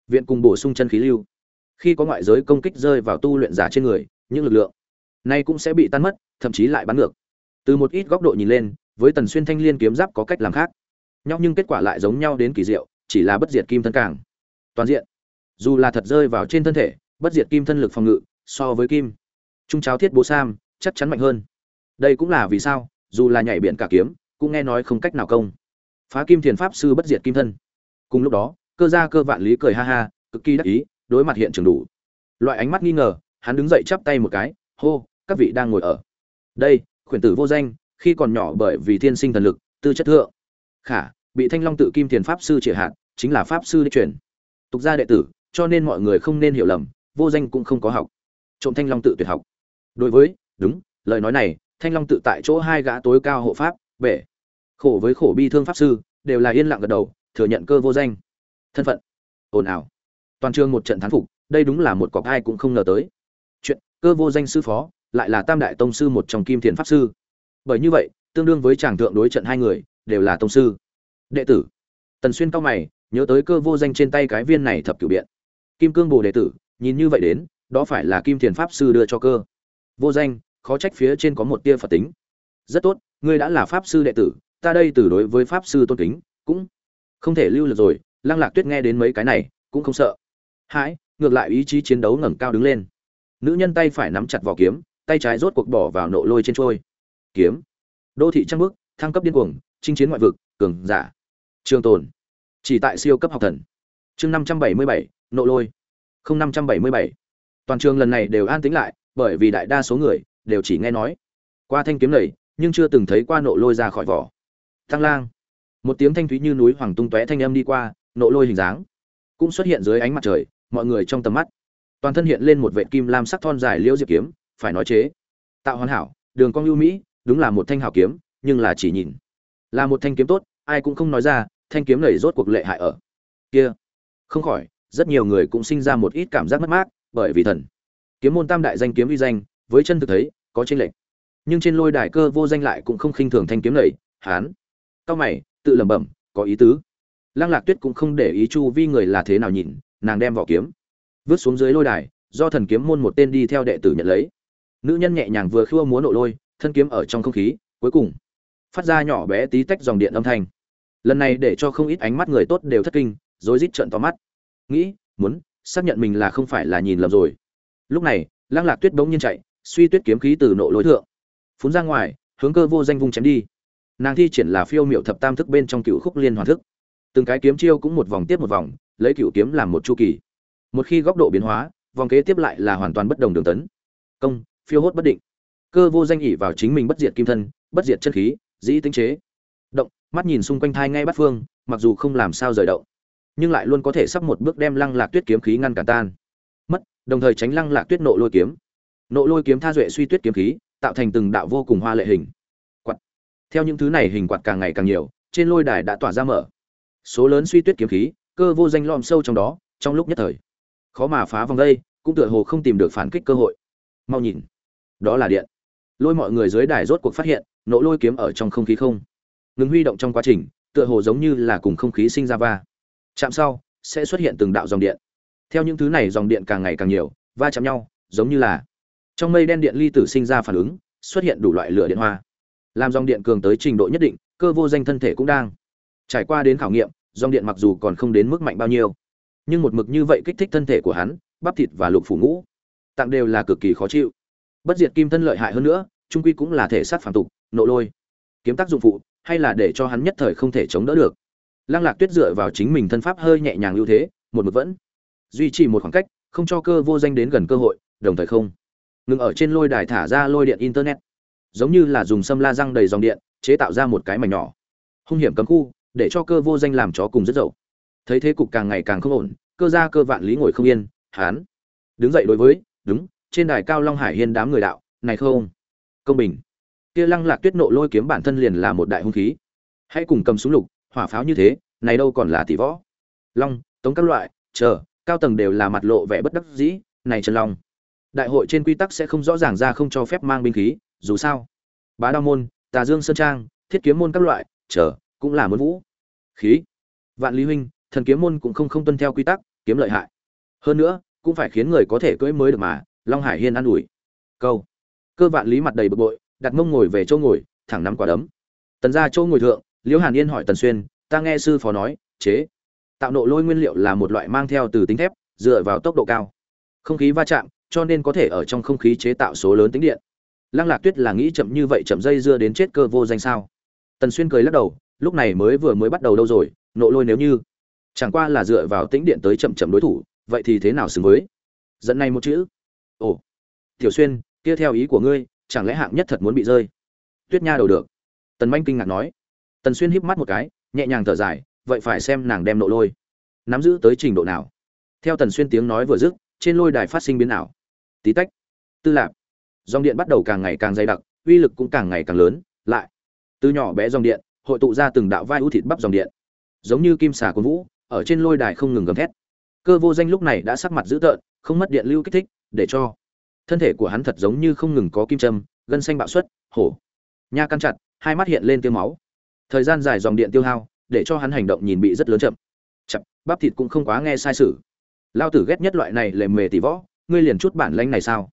S1: Viện cùng bổ sung chân khí lưu. Khi có ngoại giới công kích rơi vào tu luyện giả trên người, những lực lượng này cũng sẽ bị tan mất, thậm chí lại bắn ngược. Từ một ít góc độ nhìn lên, với tần xuyên thanh liên kiếm giáp có cách làm khác. Nhau nhưng kết quả lại giống nhau đến kỳ diệu, chỉ là bất diệt kim thân càng. Toàn diện. Dù là thật rơi vào trên thân thể, bất diệt kim thân lực phòng ngự, so với kim. Trung cháo thiết bố sam, chắc chắn mạnh hơn. Đây cũng là vì sao, dù là nhảy biển cả kiếm, cũng nghe nói không cách nào công phá kim thiền pháp sư bất diệt kim thân. Cùng lúc đó, cơ gia cơ vạn lý cười ha ha, cực kỳ đắc ý, đối mặt hiện trường đủ. Loại ánh mắt nghi ngờ, hắn đứng dậy chắp tay một cái, hô, các vị đang ngồi ở. Đây, khuyển tử vô danh, khi còn nhỏ bởi vì thiên sinh thần lực, tư chất thượng. Khả, bị thanh long tự kim thiền pháp sư triệt hạn chính là pháp sư đi truyền. Tục gia đệ tử, cho nên mọi người không nên hiểu lầm, vô danh cũng không có học. Trộm thanh long tự tuyệt học. Đối với, đúng, lời nói này, thanh long tự tại chỗ hai gã tối cao hộ pháp bể khổ với khổ bi thương pháp sư, đều là yên lặng gật đầu, thừa nhận cơ vô danh. Thân phận. Ồn ào. Toàn trường một trận thán phục, đây đúng là một cọc ai cũng không ngờ tới. Chuyện, cơ vô danh sư phó, lại là tam đại tông sư một trong kim thiền pháp sư. Bởi như vậy, tương đương với chàng thượng đối trận hai người, đều là tông sư. Đệ tử. Tần xuyên cao mày, nhớ tới cơ vô danh trên tay cái viên này thập cửu biện. Kim cương bồ đệ tử, nhìn như vậy đến, đó phải là kim thiền pháp sư đưa cho cơ. Vô danh, khó trách phía trên có một tia phật tính. Rất tốt, ngươi đã là pháp sư đệ tử ta đây từ đối với pháp sư tôn kính, cũng không thể lưu lực rồi, lăng lạc tuyết nghe đến mấy cái này, cũng không sợ. Hãi, ngược lại ý chí chiến đấu ngẩng cao đứng lên. Nữ nhân tay phải nắm chặt vỏ kiếm, tay trái rốt cuộc bỏ vào nộ lôi trên trôi. Kiếm. Đô thị trăng bước, thăng cấp điên cuồng, chinh chiến ngoại vực, cường giả. Trường tồn. Chỉ tại siêu cấp học thần. Chương năm trăm bảy mươi bảy, nộ lôi. Không năm trăm bảy mươi bảy. Toàn trường lần này đều an tĩnh lại, bởi vì đại đa số người đều chỉ nghe nói. Qua thanh kiếm này, nhưng chưa từng thấy qua nộ lôi ra khỏi vỏ thăng lang. Một tiếng thanh thúy như núi hoàng tung tóe thanh âm đi qua, nộ lôi hình dáng cũng xuất hiện dưới ánh mặt trời, mọi người trong tầm mắt, toàn thân hiện lên một vệ kim lam sắc thon dài liễu diệp kiếm, phải nói chế. Tạo hoàn hảo, đường cong ưu mỹ, đúng là một thanh hảo kiếm, nhưng là chỉ nhìn là một thanh kiếm tốt, ai cũng không nói ra, thanh kiếm này rốt cuộc lệ hại ở kia. Không khỏi, rất nhiều người cũng sinh ra một ít cảm giác mất mát, bởi vì thần. Kiếm môn tam đại danh kiếm uy danh, với chân thực thấy, có chênh lệch. Nhưng trên lôi đài cơ vô danh lại cũng không khinh thường thanh kiếm này, hán cao mày, tự lẩm bẩm, có ý tứ. Lăng lạc tuyết cũng không để ý chu vi người là thế nào nhìn, nàng đem vỏ kiếm vứt xuống dưới lôi đài, do thần kiếm môn một tên đi theo đệ tử nhận lấy. Nữ nhân nhẹ nhàng vừa khua múa nộ lôi, thân kiếm ở trong không khí, cuối cùng phát ra nhỏ bé tí tách dòng điện âm thanh. Lần này để cho không ít ánh mắt người tốt đều thất kinh, rối rít trợn to mắt. Nghĩ, muốn xác nhận mình là không phải là nhìn lầm rồi. Lúc này, lăng lạc tuyết bỗng nhiên chạy, suy tuyết kiếm khí từ nộ lối thượng, phun ra ngoài, hướng cơ vô danh vung chém đi nàng thi triển là phiêu miệu thập tam thức bên trong cựu khúc liên hoàn thức. Từng cái kiếm chiêu cũng một vòng tiếp một vòng, lấy cựu kiếm làm một chu kỳ. Một khi góc độ biến hóa, vòng kế tiếp lại là hoàn toàn bất đồng đường tấn. Công, phiêu hốt bất định. Cơ vô danh ỉ vào chính mình bất diệt kim thân, bất diệt chân khí, dĩ tính chế. Động, mắt nhìn xung quanh thai ngay bắt phương, mặc dù không làm sao rời động, nhưng lại luôn có thể sắp một bước đem lăng lạc tuyết kiếm khí ngăn cản tan. Mất, đồng thời tránh lăng lạc tuyết nộ lôi kiếm. Nộ lôi kiếm tha duệ suy tuyết kiếm khí, tạo thành từng đạo vô cùng hoa lệ hình theo những thứ này hình quạt càng ngày càng nhiều, trên lôi đài đã tỏa ra mở. Số lớn suy tuyết kiếm khí, cơ vô danh lom sâu trong đó, trong lúc nhất thời. Khó mà phá vòng đây, cũng tựa hồ không tìm được phản kích cơ hội. Mau nhìn. Đó là điện. Lôi mọi người dưới đài rốt cuộc phát hiện nỗ lôi kiếm ở trong không khí không. Ngừng huy động trong quá trình, tựa hồ giống như là cùng không khí sinh ra va. Chạm sau, sẽ xuất hiện từng đạo dòng điện. Theo những thứ này dòng điện càng ngày càng nhiều, va chạm nhau, giống như là trong mây đen điện ly tử sinh ra phản ứng, xuất hiện đủ loại lửa điện hoa làm dòng điện cường tới trình độ nhất định, cơ vô danh thân thể cũng đang trải qua đến khảo nghiệm, dòng điện mặc dù còn không đến mức mạnh bao nhiêu, nhưng một mực như vậy kích thích thân thể của hắn, bắp thịt và lục phủ ngũ tặng đều là cực kỳ khó chịu. Bất diệt kim thân lợi hại hơn nữa, trung quy cũng là thể sát phản tục nộ lôi, kiếm tác dụng phụ, hay là để cho hắn nhất thời không thể chống đỡ được. Lăng lạc tuyết dựa vào chính mình thân pháp hơi nhẹ nhàng ưu thế, một mực vẫn duy trì một khoảng cách, không cho cơ vô danh đến gần cơ hội, đồng thời không ngừng ở trên lôi đài thả ra lôi điện internet giống như là dùng sâm la răng đầy dòng điện, chế tạo ra một cái mảnh nhỏ. Hung hiểm cấm khu, để cho cơ vô danh làm chó cùng rất dậu. Thấy thế cục càng ngày càng không ổn, cơ ra cơ vạn lý ngồi không yên hán đứng dậy đối với, đúng, trên đài cao long hải hiên đám người đạo, này không, công bình. Kia lăng lạc tuyết nộ lôi kiếm bản thân liền là một đại hung khí. Hãy cùng cầm súng lục, hỏa pháo như thế, này đâu còn là tỷ võ? Long, tống các loại, chờ, cao tầng đều là mặt lộ vẻ bất đắc dĩ, này trần long, đại hội trên quy tắc sẽ không rõ ràng ra không cho phép mang binh khí dù sao. Bá đao môn, tà dương sơn trang, thiết kiếm môn các loại, chờ, cũng là muốn vũ. Khí. Vạn lý huynh, thần kiếm môn cũng không không tuân theo quy tắc, kiếm lợi hại. Hơn nữa, cũng phải khiến người có thể cưỡi mới được mà, long hải hiên an ủi. Câu. Cơ vạn lý mặt đầy bực bội, đặt mông ngồi về chỗ ngồi, thẳng nắm quả đấm. Tần ra chỗ ngồi thượng, liễu hàn yên hỏi tần xuyên, ta nghe sư phó nói, chế, tạo nộ lôi nguyên liệu là một loại mang theo từ tính thép, dựa vào tốc độ cao. Không khí va chạm, cho nên có thể ở trong không khí chế tạo số lớn tính điện lăng lạc tuyết là nghĩ chậm như vậy chậm dây dưa đến chết cơ vô danh sao? Tần xuyên cười lắc đầu, lúc này mới vừa mới bắt đầu đâu rồi, nộ lôi nếu như. Chẳng qua là dựa vào tĩnh điện tới chậm chậm đối thủ, vậy thì thế nào xứng với? Dẫn này một chữ. Ồ. Tiểu xuyên, kia theo ý của ngươi, chẳng lẽ hạng nhất thật muốn bị rơi? Tuyết nha đầu được. Tần manh kinh ngạc nói. Tần xuyên híp mắt một cái, nhẹ nhàng thở dài, vậy phải xem nàng đem nộ lôi. Nắm giữ tới trình độ nào? Theo tần xuyên tiếng nói vừa dứt, trên lôi đài phát sinh biến ảo. Tí tách. Tư lạp dòng điện bắt đầu càng ngày càng dày đặc, uy lực cũng càng ngày càng lớn. Lại, từ nhỏ bé dòng điện, hội tụ ra từng đạo vai ưu thịt bắp dòng điện. Giống như kim xà quân vũ, ở trên lôi đài không ngừng gầm thét. Cơ vô danh lúc này đã sắc mặt dữ tợn, không mất điện lưu kích thích, để cho thân thể của hắn thật giống như không ngừng có kim châm, gân xanh bạo suất hổ. Nha căn chặt, hai mắt hiện lên tiêu máu. Thời gian dài dòng điện tiêu hao, để cho hắn hành động nhìn bị rất lớn chậm. Chậm, bắp thịt cũng không quá nghe sai sự. Lao tử ghét nhất loại này lề mề tỷ võ, ngươi liền chút bản lanh này sao?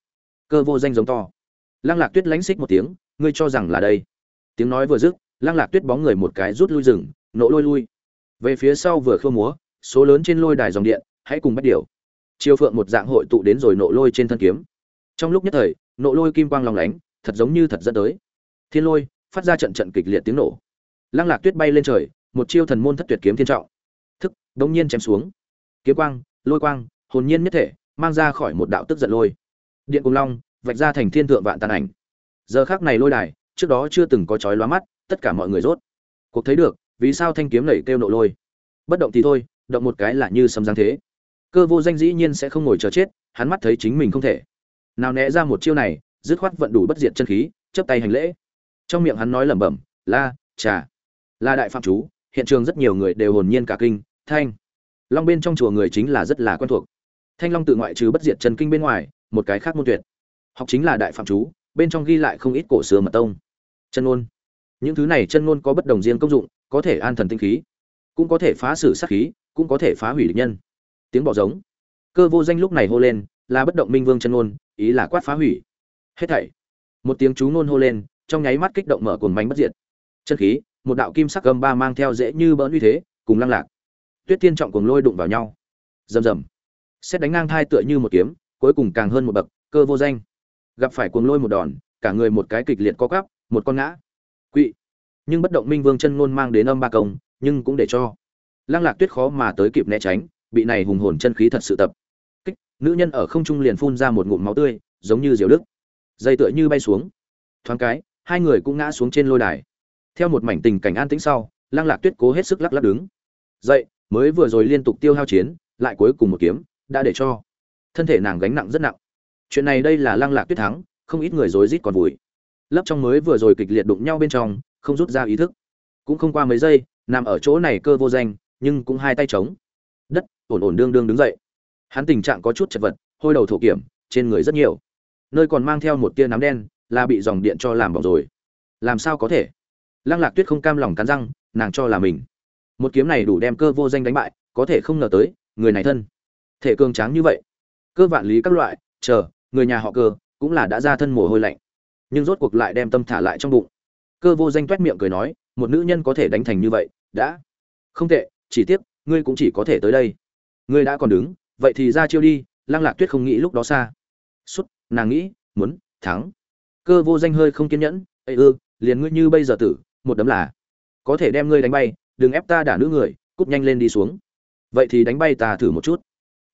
S1: Cơ vô danh giống to. Lăng lạc tuyết lánh xích một tiếng, ngươi cho rằng là đây? Tiếng nói vừa dứt, lăng lạc tuyết bóng người một cái rút lui rừng, nộ lôi lui. Về phía sau vừa khơ múa, số lớn trên lôi đài dòng điện, hãy cùng bắt điều chiêu phượng một dạng hội tụ đến rồi nộ lôi trên thân kiếm. Trong lúc nhất thời, nộ lôi kim quang lòng lánh, thật giống như thật dẫn tới. Thiên lôi, phát ra trận trận kịch liệt tiếng nổ. Lăng lạc tuyết bay lên trời, một chiêu thần môn thất tuyệt kiếm thiên trọng. Thức, đống nhiên chém xuống. Kiếm quang, lôi quang, hồn nhiên nhất thể, mang ra khỏi một đạo tức giận lôi điện cùng long, vạch ra thành thiên thượng vạn tàn ảnh. Giờ khác này lôi đài, trước đó chưa từng có chói lóa mắt, tất cả mọi người rốt. Cuộc thấy được, vì sao thanh kiếm nảy kêu nộ lôi? Bất động thì thôi, động một cái là như sấm giáng thế. Cơ vô danh dĩ nhiên sẽ không ngồi chờ chết, hắn mắt thấy chính mình không thể. Nào né ra một chiêu này, dứt khoát vận đủ bất diệt chân khí chấp tay hành lễ. Trong miệng hắn nói lẩm bẩm, la, trà, la đại phạm chú, hiện trường rất nhiều người đều hồn nhiên cả kinh, thanh. Long bên trong chùa người chính là rất là quen thuộc. Thanh long tự ngoại trừ bất diệt chân kinh bên ngoài một cái khác môn tuyệt. Học chính là đại phạm chú, bên trong ghi lại không ít cổ xưa mật tông. Chân ngôn. Những thứ này chân ngôn có bất đồng riêng công dụng, có thể an thần tinh khí, cũng có thể phá xử sát khí, cũng có thể phá hủy địch nhân. Tiếng bỏ giống. Cơ vô danh lúc này hô lên, là bất động minh vương chân ngôn, ý là quát phá hủy. Hết thảy. Một tiếng chú ngôn hô lên, trong nháy mắt kích động mở cồn bánh bất diệt. Chân khí, một đạo kim sắc gầm ba mang theo dễ như bỡn uy thế, cùng lăng lạc. Tuyết tiên trọng cuồng lôi đụng vào nhau. Rầm rầm. Xét đánh ngang thai tựa như một kiếm cuối cùng càng hơn một bậc, cơ vô danh. Gặp phải cuồng lôi một đòn, cả người một cái kịch liệt co cắp một con ngã. Quỵ. Nhưng bất động minh vương chân ngôn mang đến âm ba công, nhưng cũng để cho lăng lạc tuyết khó mà tới kịp né tránh, bị này hùng hồn chân khí thật sự tập. Kích, nữ nhân ở không trung liền phun ra một ngụm máu tươi, giống như diều đức. Dây tựa như bay xuống. Thoáng cái, hai người cũng ngã xuống trên lôi đài. Theo một mảnh tình cảnh an tĩnh sau, lăng lạc tuyết cố hết sức lắc lắc đứng. Dậy, mới vừa rồi liên tục tiêu hao chiến, lại cuối cùng một kiếm, đã để cho thân thể nàng gánh nặng rất nặng. Chuyện này đây là lăng lạc tuyết thắng, không ít người rối rít còn vùi lấp trong mới vừa rồi kịch liệt đụng nhau bên trong, không rút ra ý thức. Cũng không qua mấy giây, nằm ở chỗ này cơ vô danh, nhưng cũng hai tay trống đất, ổn ổn đương đương đứng dậy. Hắn tình trạng có chút chật vật, hôi đầu thổ kiểm, trên người rất nhiều. Nơi còn mang theo một tia nám đen, là bị dòng điện cho làm bỏng rồi. Làm sao có thể? Lăng lạc tuyết không cam lòng cắn răng, nàng cho là mình. Một kiếm này đủ đem cơ vô danh đánh bại, có thể không ngờ tới, người này thân. Thể cường tráng như vậy cơ vạn lý các loại, chờ, người nhà họ cơ, cũng là đã ra thân mồ hôi lạnh. Nhưng rốt cuộc lại đem tâm thả lại trong bụng. Cơ vô danh toét miệng cười nói, một nữ nhân có thể đánh thành như vậy, đã. Không tệ, chỉ tiếc, ngươi cũng chỉ có thể tới đây. Ngươi đã còn đứng, vậy thì ra chiêu đi, lăng lạc tuyết không nghĩ lúc đó xa. Suốt nàng nghĩ, muốn, thắng. Cơ vô danh hơi không kiên nhẫn ây ư, liền ngươi như bây giờ tử, một đấm là có thể đem ngươi đánh bay, đừng ép ta đả nữ người cút nhanh lên đi xuống. Vậy thì đánh bay ta thử một chút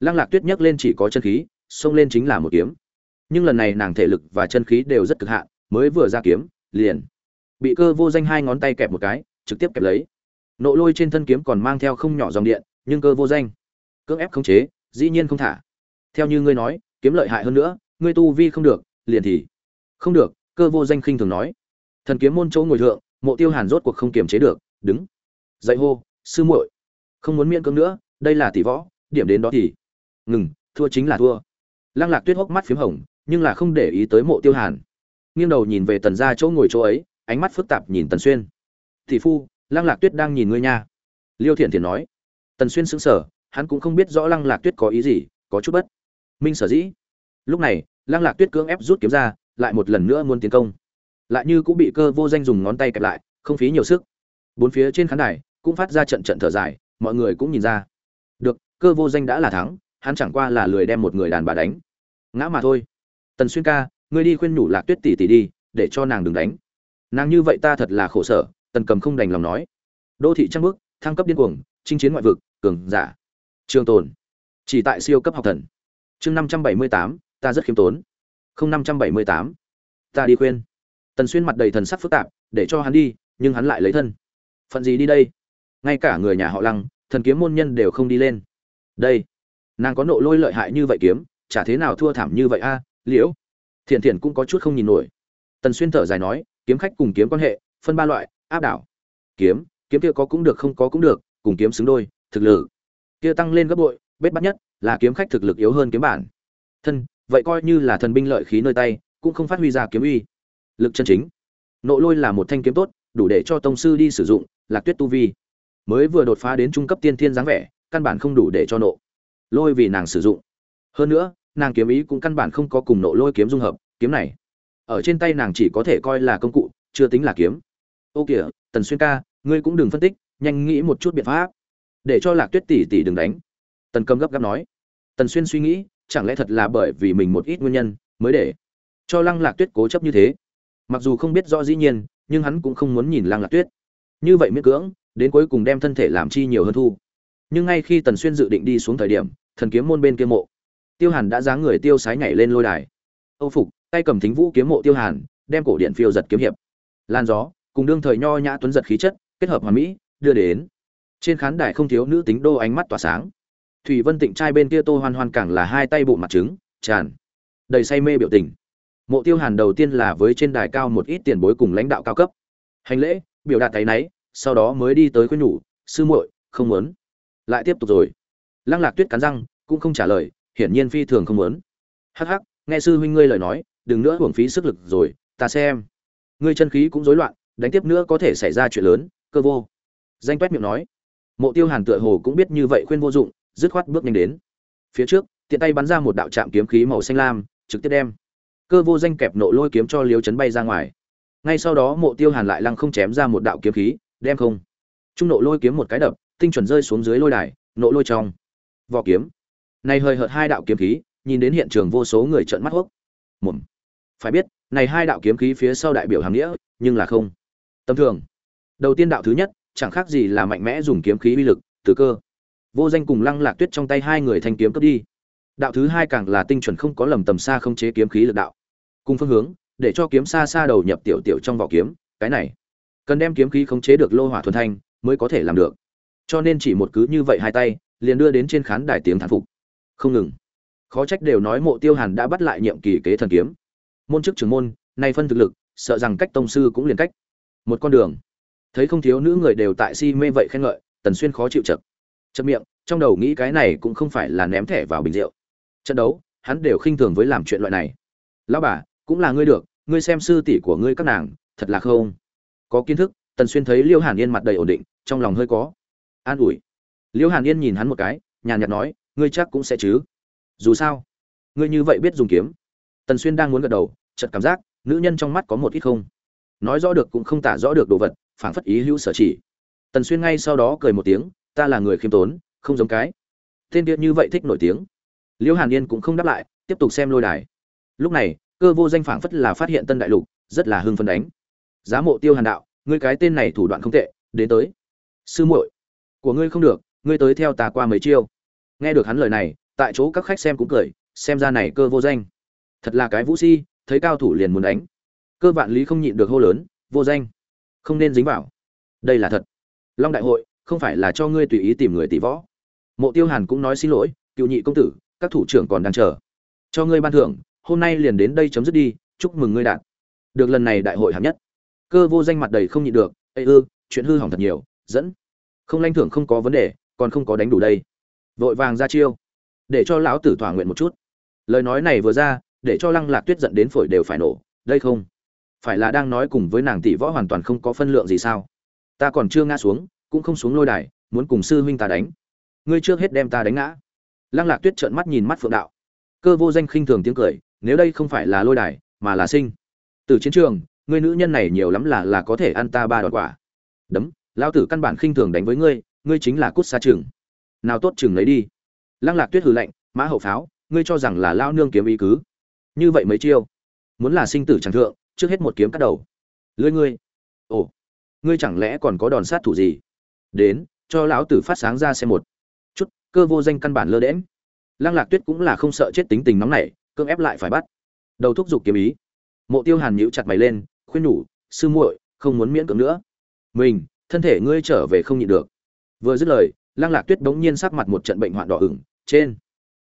S1: lăng lạc tuyết nhấc lên chỉ có chân khí, xông lên chính là một kiếm. Nhưng lần này nàng thể lực và chân khí đều rất cực hạn, mới vừa ra kiếm, liền bị cơ vô danh hai ngón tay kẹp một cái, trực tiếp kẹp lấy. Nộ lôi trên thân kiếm còn mang theo không nhỏ dòng điện, nhưng cơ vô danh, cưỡng ép khống chế, dĩ nhiên không thả. Theo như ngươi nói, kiếm lợi hại hơn nữa, ngươi tu vi không được, liền thì không được, cơ vô danh khinh thường nói. Thần kiếm môn chỗ ngồi thượng, mộ tiêu hàn rốt cuộc không kiềm chế được, đứng. Dậy hô, sư muội, không muốn miễn cưỡng nữa, đây là tỷ võ, điểm đến đó thì ngừng, thua chính là thua. Lăng lạc tuyết hốc mắt p h í m hồng, nhưng là không để ý tới mộ tiêu hàn. Nghiêng đầu nhìn về tần ra chỗ ngồi chỗ ấy, ánh mắt phức tạp nhìn tần xuyên. Thị phu, lăng lạc tuyết đang nhìn ngươi nha. Liêu thiện thiện nói. Tần xuyên sững sờ, hắn cũng không biết rõ lăng lạc tuyết có ý gì, có chút bất minh sở dĩ. Lúc này, lăng lạc tuyết cưỡng ép rút kiếm ra, lại một lần nữa muốn tiến công. Lại như cũng bị cơ vô danh dùng ngón tay kẹp lại, không phí nhiều sức. Bốn phía trên khán đài cũng phát ra trận trận thở dài, mọi người cũng nhìn ra. Được, cơ vô danh đã là thắng hắn chẳng qua là lười đem một người đàn bà đánh. Ngã mà thôi. Tần xuyên ca, ngươi đi khuyên nhủ lạc tuyết tỷ tỷ đi, để cho nàng đừng đánh. Nàng như vậy ta thật là khổ sở, tần cầm không đành lòng nói. Đô thị trăng bước thăng cấp điên cuồng, chinh chiến ngoại vực, cường giả. Trường tồn. Chỉ tại siêu cấp học thần. Chương năm trăm bảy mươi tám, ta rất khiêm tốn. Không năm trăm bảy mươi tám. Ta đi khuyên. Tần xuyên mặt đầy thần sắc phức tạp, để cho hắn đi, nhưng hắn lại lấy thân. Phận gì đi đây? Ngay cả người nhà họ lăng, thần kiếm môn nhân đều không đi lên. Đây nàng có nộ lôi lợi hại như vậy kiếm, chả thế nào thua thảm như vậy a, liễu. Thiện thiện cũng có chút không nhìn nổi. Tần xuyên thở dài nói, kiếm khách cùng kiếm quan hệ, phân ba loại, áp đảo. Kiếm kiếm kia có cũng được, không có cũng được, cùng kiếm xứng đôi, thực lực. Kia tăng lên gấp bội, bết bắt nhất, là kiếm khách thực lực yếu hơn kiếm bản. Thân, vậy coi như là thần binh lợi khí nơi tay, cũng không phát huy ra kiếm uy. Lực chân chính. Nộ lôi là một thanh kiếm tốt, đủ để cho tông sư đi sử dụng, lạc tuyết tu vi. Mới vừa đột phá đến trung cấp tiên thiên dáng vẻ, căn bản không đủ để cho nộ lôi vì nàng sử dụng. Hơn nữa, nàng kiếm ý cũng căn bản không có cùng nộ lôi kiếm dung hợp, kiếm này, ở trên tay nàng chỉ có thể coi là công cụ, chưa tính là kiếm. Ô kìa, tần xuyên ca, ngươi cũng đừng phân tích, nhanh nghĩ một chút biện pháp. Để cho lạc tuyết tỷ tỷ đừng đánh. Tần cầm gấp gáp nói. Tần xuyên suy nghĩ, chẳng lẽ thật là bởi vì mình một ít nguyên nhân mới để cho lăng lạc tuyết cố chấp như thế? Mặc dù không biết rõ dĩ nhiên, nhưng hắn cũng không muốn nhìn lăng lạc tuyết. Như vậy miễn cưỡng, đến cuối cùng đem thân thể làm chi nhiều hơn thu. Nhưng ngay khi tần xuyên dự định đi xuống thời điểm thần kiếm môn bên kia mộ. Tiêu hàn đã dáng người tiêu sái nhảy lên lôi đài. Âu phục, tay cầm thính vũ kiếm mộ tiêu hàn, đem cổ điện phiêu giật kiếm hiệp. Lan gió, cùng đương thời nho nhã tuấn giật khí chất, kết hợp hòa mỹ, đưa đến. Trên khán đài không thiếu nữ tính đô ánh mắt tỏa sáng. Thủy vân tịnh trai bên kia tô hoan hoan càng là hai tay bộ mặt trứng, tràn đầy say mê biểu tình. Mộ tiêu hàn đầu tiên là với trên đài cao một ít tiền bối cùng lãnh đạo cao cấp. Hành lễ, biểu đạt tay náy, sau đó mới đi tới khuyên nhủ, sư muội, không muốn. Lại tiếp tục rồi lăng lạc tuyết cắn răng, cũng không trả lời, hiển nhiên phi thường không muốn. Hắc hắc, nghe sư huynh ngươi lời nói, đừng nữa hưởng phí sức lực rồi, ta xem. Ngươi chân khí cũng rối loạn, đánh tiếp nữa có thể xảy ra chuyện lớn, cơ vô. Danh quét miệng nói. Mộ tiêu hàn tựa hồ cũng biết như vậy khuyên vô dụng, dứt khoát bước nhanh đến. Phía trước, tiện tay bắn ra một đạo trạm kiếm khí màu xanh lam, trực tiếp đem. Cơ vô danh kẹp nộ lôi kiếm cho liếu chấn bay ra ngoài. Ngay sau đó mộ tiêu hàn lại lăng không chém ra một đạo kiếm khí, đem không. Trung nộ lôi kiếm một cái đập, tinh chuẩn rơi xuống dưới lôi đài, nộ lôi trong vỏ kiếm. Này hơi hợt hai đạo kiếm khí, nhìn đến hiện trường vô số người trợn mắt hốc. Mồm. Phải biết, này hai đạo kiếm khí phía sau đại biểu hàm nghĩa, nhưng là không. Tầm thường. Đầu tiên đạo thứ nhất, chẳng khác gì là mạnh mẽ dùng kiếm khí uy lực, từ cơ. Vô danh cùng lăng lạc tuyết trong tay hai người thanh kiếm cướp đi. Đạo thứ hai càng là tinh chuẩn không có lầm tầm xa không chế kiếm khí lực đạo. Cùng phương hướng, để cho kiếm xa xa đầu nhập tiểu tiểu trong vỏ kiếm, cái này. Cần đem kiếm khí khống chế được lô hỏa thuần thanh, mới có thể làm được. Cho nên chỉ một cứ như vậy hai tay liền đưa đến trên khán đài tiếng thán phục. Không ngừng. Khó trách đều nói mộ tiêu hàn đã bắt lại nhiệm kỳ kế thần kiếm. Môn chức trưởng môn, nay phân thực lực, sợ rằng cách tông sư cũng liền cách. Một con đường. Thấy không thiếu nữ người đều tại si mê vậy khen ngợi, tần xuyên khó chịu chật chật miệng, trong đầu nghĩ cái này cũng không phải là ném thẻ vào bình rượu. Trận đấu, hắn đều khinh thường với làm chuyện loại này. Lão bà, cũng là ngươi được, ngươi xem sư tỷ của ngươi các nàng, thật là không? Có kiến thức, tần xuyên thấy liêu hàn yên mặt đầy ổn định, trong lòng hơi có. An ủi. Liễu hàn yên nhìn hắn một cái, nhàn nhạt nói, ngươi chắc cũng sẽ chứ. Dù sao, ngươi như vậy biết dùng kiếm. Tần xuyên đang muốn gật đầu, chợt cảm giác, nữ nhân trong mắt có một ít không. Nói rõ được cũng không tả rõ được đồ vật, phảng phất ý hữu sở chỉ. Tần xuyên ngay sau đó cười một tiếng, ta là người khiêm tốn, không giống cái. Tên điệp như vậy thích nổi tiếng. Liễu hàn yên cũng không đáp lại, tiếp tục xem lôi đài. Lúc này, cơ vô danh phảng phất là phát hiện tân đại lục, rất là hưng phấn đánh. Giá mộ tiêu hàn đạo, ngươi cái tên này thủ đoạn không tệ, đến tới. Sư muội, của ngươi không được ngươi tới theo ta qua mấy chiêu. Nghe được hắn lời này, tại chỗ các khách xem cũng cười, xem ra này cơ vô danh. Thật là cái vũ si, thấy cao thủ liền muốn đánh. Cơ vạn lý không nhịn được hô lớn, vô danh. Không nên dính vào. Đây là thật. Long đại hội, không phải là cho ngươi tùy ý tìm người tỷ võ. Mộ tiêu hàn cũng nói xin lỗi, cựu nhị công tử, các thủ trưởng còn đang chờ. Cho ngươi ban thưởng, hôm nay liền đến đây chấm dứt đi, chúc mừng ngươi đạt. Được lần này đại hội hạng nhất. Cơ vô danh mặt đầy không nhịn được ây ư, chuyện hư hỏng thật nhiều, dẫn. Không lanh thưởng không có vấn đề còn không có đánh đủ đây. Vội vàng ra chiêu. Để cho lão tử thỏa nguyện một chút. Lời nói này vừa ra, để cho lăng lạc tuyết giận đến phổi đều phải nổ. Đây không? Phải là đang nói cùng với nàng tỷ võ hoàn toàn không có phân lượng gì sao? Ta còn chưa ngã xuống, cũng không xuống lôi đài, muốn cùng sư huynh ta đánh. Ngươi trước hết đem ta đánh ngã. Lăng lạc tuyết trợn mắt nhìn mắt phượng đạo. Cơ vô danh khinh thường tiếng cười, nếu đây không phải là lôi đài, mà là sinh. Từ chiến trường, ngươi nữ nhân này nhiều lắm là là có thể ăn ta ba đòn quả. Đấm lao tử căn bản khinh thường đánh với ngươi ngươi chính là cút xa trường nào tốt chừng lấy đi. Lăng lạc tuyết hừ lạnh, mã hậu pháo, ngươi cho rằng là lao nương kiếm ý cứ. Như vậy mấy chiêu, muốn là sinh tử chẳng thượng, trước hết một kiếm cắt đầu. Lưới ngươi. Ồ, ngươi chẳng lẽ còn có đòn sát thủ gì? Đến, cho lão tử phát sáng ra xem một chút, cơ vô danh căn bản lơ đễm lăng lạc tuyết cũng là không sợ chết tính tình nóng nảy, cưỡng ép lại phải bắt. Đầu thúc giục kiếm ý. Mộ tiêu hàn nhíu chặt mày lên, khuyên nhủ, sư muội, không muốn miễn cưỡng nữa. Mình, thân thể ngươi trở về không nhịn được vừa dứt lời, lăng lạc tuyết bỗng nhiên sắc mặt một trận bệnh hoạn đỏ ửng, trên.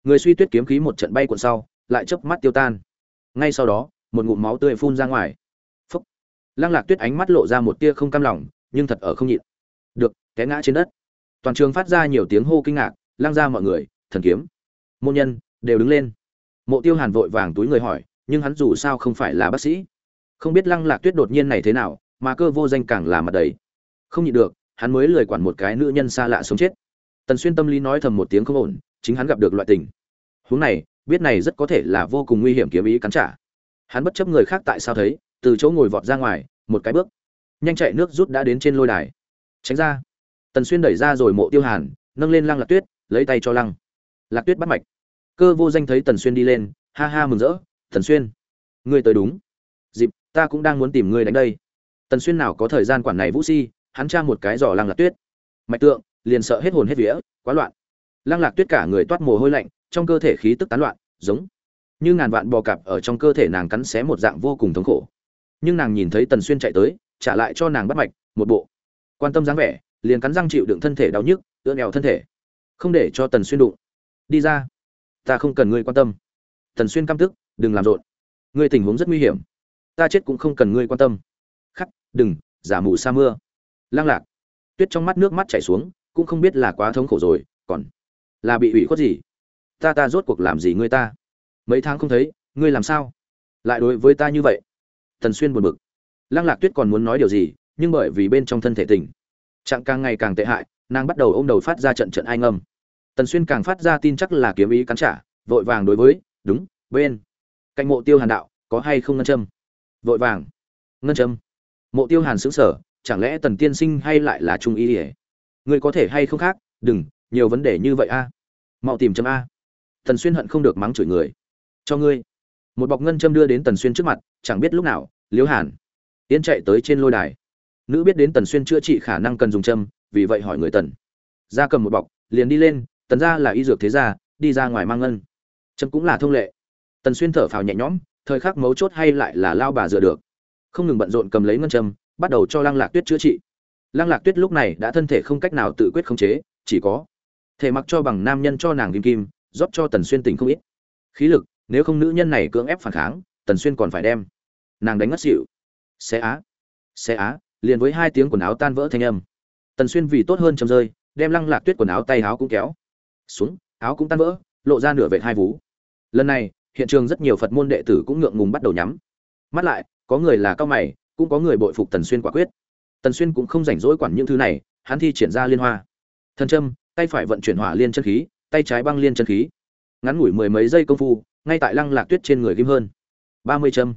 S1: Người suy tuyết kiếm khí một trận bay cuộn sau, lại chớp mắt tiêu tan. Ngay sau đó, một ngụm máu tươi phun ra ngoài. Phúc. Lăng lạc tuyết ánh mắt lộ ra một tia không cam lòng, nhưng thật ở không nhịn. Được, té ngã trên đất. Toàn trường phát ra nhiều tiếng hô kinh ngạc, lăng ra mọi người, thần kiếm. Môn nhân, đều đứng lên. Mộ tiêu hàn vội vàng túi người hỏi, nhưng hắn dù sao không phải là bác sĩ? Không biết lăng lạc tuyết đột nhiên này thế nào, mà cơ vô danh càng là mặt đầy. Không nhịn được hắn mới lười quản một cái nữ nhân xa lạ sống chết. Tần xuyên tâm lý nói thầm một tiếng không ổn, chính hắn gặp được loại tình. Huống này, biết này rất có thể là vô cùng nguy hiểm kiếm ý cắn trả. Hắn bất chấp người khác tại sao thấy, từ chỗ ngồi vọt ra ngoài, một cái bước. Nhanh chạy nước rút đã đến trên lôi đài. Tránh ra. Tần xuyên đẩy ra rồi mộ tiêu hàn, nâng lên lăng lạc tuyết, lấy tay cho lăng. Lạc tuyết bắt mạch. Cơ vô danh thấy tần xuyên đi lên, ha ha mừng rỡ, tần xuyên, ngươi tới đúng. Dịp, ta cũng đang muốn tìm ngươi đánh đây. Tần xuyên nào có thời gian quản này vũ si hắn tra một cái giỏ lăng lạc tuyết. Mạch tượng, liền sợ hết hồn hết vía, quá loạn. Lăng lạc tuyết cả người toát mồ hôi lạnh, trong cơ thể khí tức tán loạn, giống như ngàn vạn bò cạp ở trong cơ thể nàng cắn xé một dạng vô cùng thống khổ. Nhưng nàng nhìn thấy tần xuyên chạy tới, trả lại cho nàng bắt mạch, một bộ. Quan tâm dáng vẻ, liền cắn răng chịu đựng thân thể đau nhức ưỡn eo thân thể. Không để cho tần xuyên đụng. Đi ra. Ta không cần ngươi quan tâm. Tần xuyên căm tức, đừng làm rộn. Ngươi tình huống rất nguy hiểm. Ta chết cũng không cần ngươi quan tâm. Khắc, đừng, giả mù sa mưa lang lạc. Tuyết trong mắt nước mắt chảy xuống, cũng không biết là quá thống khổ rồi, còn là bị ủy khuất gì? Ta ta rốt cuộc làm gì ngươi ta? Mấy tháng không thấy, ngươi làm sao? Lại đối với ta như vậy? Tần xuyên buồn bực. Lăng lạc tuyết còn muốn nói điều gì, nhưng bởi vì bên trong thân thể tỉnh, trạng càng ngày càng tệ hại, nàng bắt đầu ôm đầu phát ra trận trận ai ngâm tần xuyên càng phát ra tin chắc là kiếm ý cắn trả, vội vàng đối với, đúng, bên cạnh mộ tiêu hàn đạo, có hay không ngân châm? Vội vàng. Ngân châm? Mộ tiêu hàn xứng sở chẳng lẽ tần tiên sinh hay lại là trung y ỉa người có thể hay không khác? Đừng, nhiều vấn đề như vậy a. Mau tìm châm a. Tần xuyên hận không được mắng chửi người. Cho ngươi. Một bọc ngân châm đưa đến tần xuyên trước mặt, chẳng biết lúc nào, liễu hàn. Tiến chạy tới trên lôi đài. Nữ biết đến tần xuyên chữa trị khả năng cần dùng châm, vì vậy hỏi người tần. Ra cầm một bọc, liền đi lên, tần ra là y dược thế gia, đi ra ngoài mang ngân. Châm cũng là thông lệ. Tần xuyên thở phào nhẹ nhõm, thời khắc mấu chốt hay lại là lao bà dựa được. Không ngừng bận rộn cầm lấy ngân châm bắt đầu cho lăng lạc tuyết chữa trị. Lăng lạc tuyết lúc này đã thân thể không cách nào tự quyết khống chế, chỉ có thể mặc cho bằng nam nhân cho nàng kim kim, rót cho tần xuyên tình không ít. Khí lực, nếu không nữ nhân này cưỡng ép phản kháng, tần xuyên còn phải đem nàng đánh ngất xỉu. Xé á xé á, liền với hai tiếng quần áo tan vỡ thanh âm. Tần xuyên vì tốt hơn chầm rơi, đem lăng lạc tuyết quần áo tay áo cũng kéo xuống, áo cũng tan vỡ, lộ ra nửa vệt hai vú. Lần này, hiện trường rất nhiều phật môn đệ tử cũng ngượng ngùng bắt đầu nhắm mắt lại, có người là cao mày cũng có người bội phục tần xuyên quả quyết. Tần xuyên cũng không rảnh rỗi quản những thứ này, hắn thi triển ra liên hoa. Thần trâm tay phải vận chuyển hỏa liên chân khí, tay trái băng liên chân khí. Ngắn ngủi mười mấy giây công phu, ngay tại lăng lạc tuyết trên người ghim hơn. Ba mươi châm.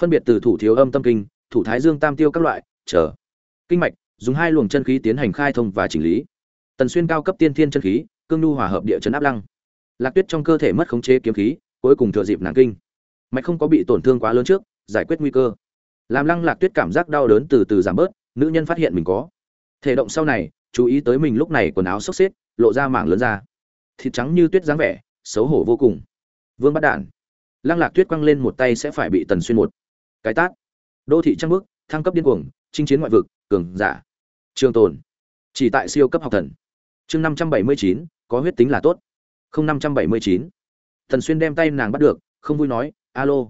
S1: Phân biệt từ thủ thiếu âm tâm kinh, thủ thái dương tam tiêu các loại, chờ. Kinh mạch, dùng hai luồng chân khí tiến hành khai thông và chỉnh lý. Tần xuyên cao cấp tiên thiên chân khí, cương nhu hòa hợp địa chấn áp lăng. Lạc tuyết trong cơ thể mất khống chế kiếm khí, cuối cùng thừa dịp nàng kinh. Mạch không có bị tổn thương quá lớn trước, giải quyết nguy cơ làm lăng lạc tuyết cảm giác đau đớn từ từ giảm bớt, nữ nhân phát hiện mình có. Thể động sau này, chú ý tới mình lúc này quần áo xốc xếp, lộ ra mảng lớn ra thịt trắng như tuyết dáng vẻ, xấu hổ vô cùng. Vương bắt đản. Lăng lạc tuyết quăng lên một tay sẽ phải bị tần xuyên một cái tát. Đô thị trăng bước thăng cấp điên cuồng, chinh chiến ngoại vực, cường giả. Trường tồn. Chỉ tại siêu cấp học thần. Chương năm trăm bảy mươi chín, có huyết tính là tốt. Không năm trăm bảy mươi chín. Tần xuyên đem tay nàng bắt được, không vui nói, alo,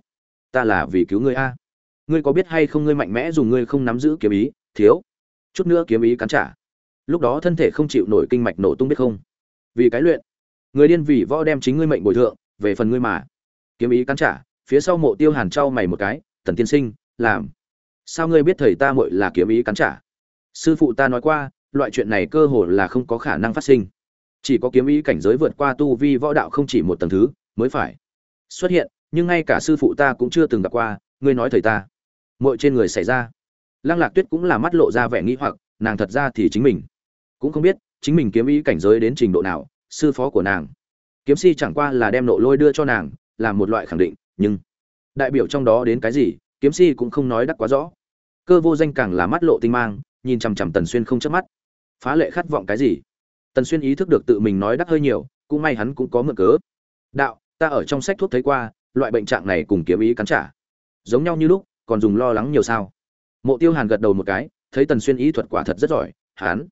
S1: ta là vì cứu ngươi a ngươi có biết hay không ngươi mạnh mẽ dùng ngươi không nắm giữ kiếm ý, thiếu. Chút nữa kiếm ý cắn trả. Lúc đó thân thể không chịu nổi kinh mạch nổ tung biết không? Vì cái luyện. Người điên vì võ đem chính ngươi mệnh bồi thượng, về phần ngươi mà. Kiếm ý cắn trả, phía sau mộ tiêu hàn trao mày một cái, tần tiên sinh, làm. Sao ngươi biết thầy ta muội là kiếm ý cắn trả? Sư phụ ta nói qua, loại chuyện này cơ hồ là không có khả năng phát sinh. Chỉ có kiếm ý cảnh giới vượt qua tu vi võ đạo không chỉ một tầng thứ, mới phải xuất hiện, nhưng ngay cả sư phụ ta cũng chưa từng gặp qua, ngươi nói thầy ta mọi trên người xảy ra. Lăng lạc tuyết cũng là mắt lộ ra vẻ nghĩ hoặc, nàng thật ra thì chính mình. Cũng không biết, chính mình kiếm ý cảnh giới đến trình độ nào, sư phó của nàng. Kiếm si chẳng qua là đem nộ lôi đưa cho nàng làm một loại khẳng định, nhưng đại biểu trong đó đến cái gì, kiếm si cũng không nói đắc quá rõ. Cơ vô danh càng là mắt lộ tinh mang, nhìn chằm chằm tần xuyên không chớp mắt. Phá lệ khát vọng cái gì? Tần xuyên ý thức được tự mình nói đắc hơi nhiều, cũng may hắn cũng có mượn cớ. Đạo, ta ở trong sách thuốc thấy qua, loại bệnh trạng này cùng kiếm ý cắn trả. Giống nhau như lúc còn dùng lo lắng nhiều sao? Mộ tiêu hàn gật đầu một cái, thấy tần xuyên ý thuật quả thật rất giỏi, hắn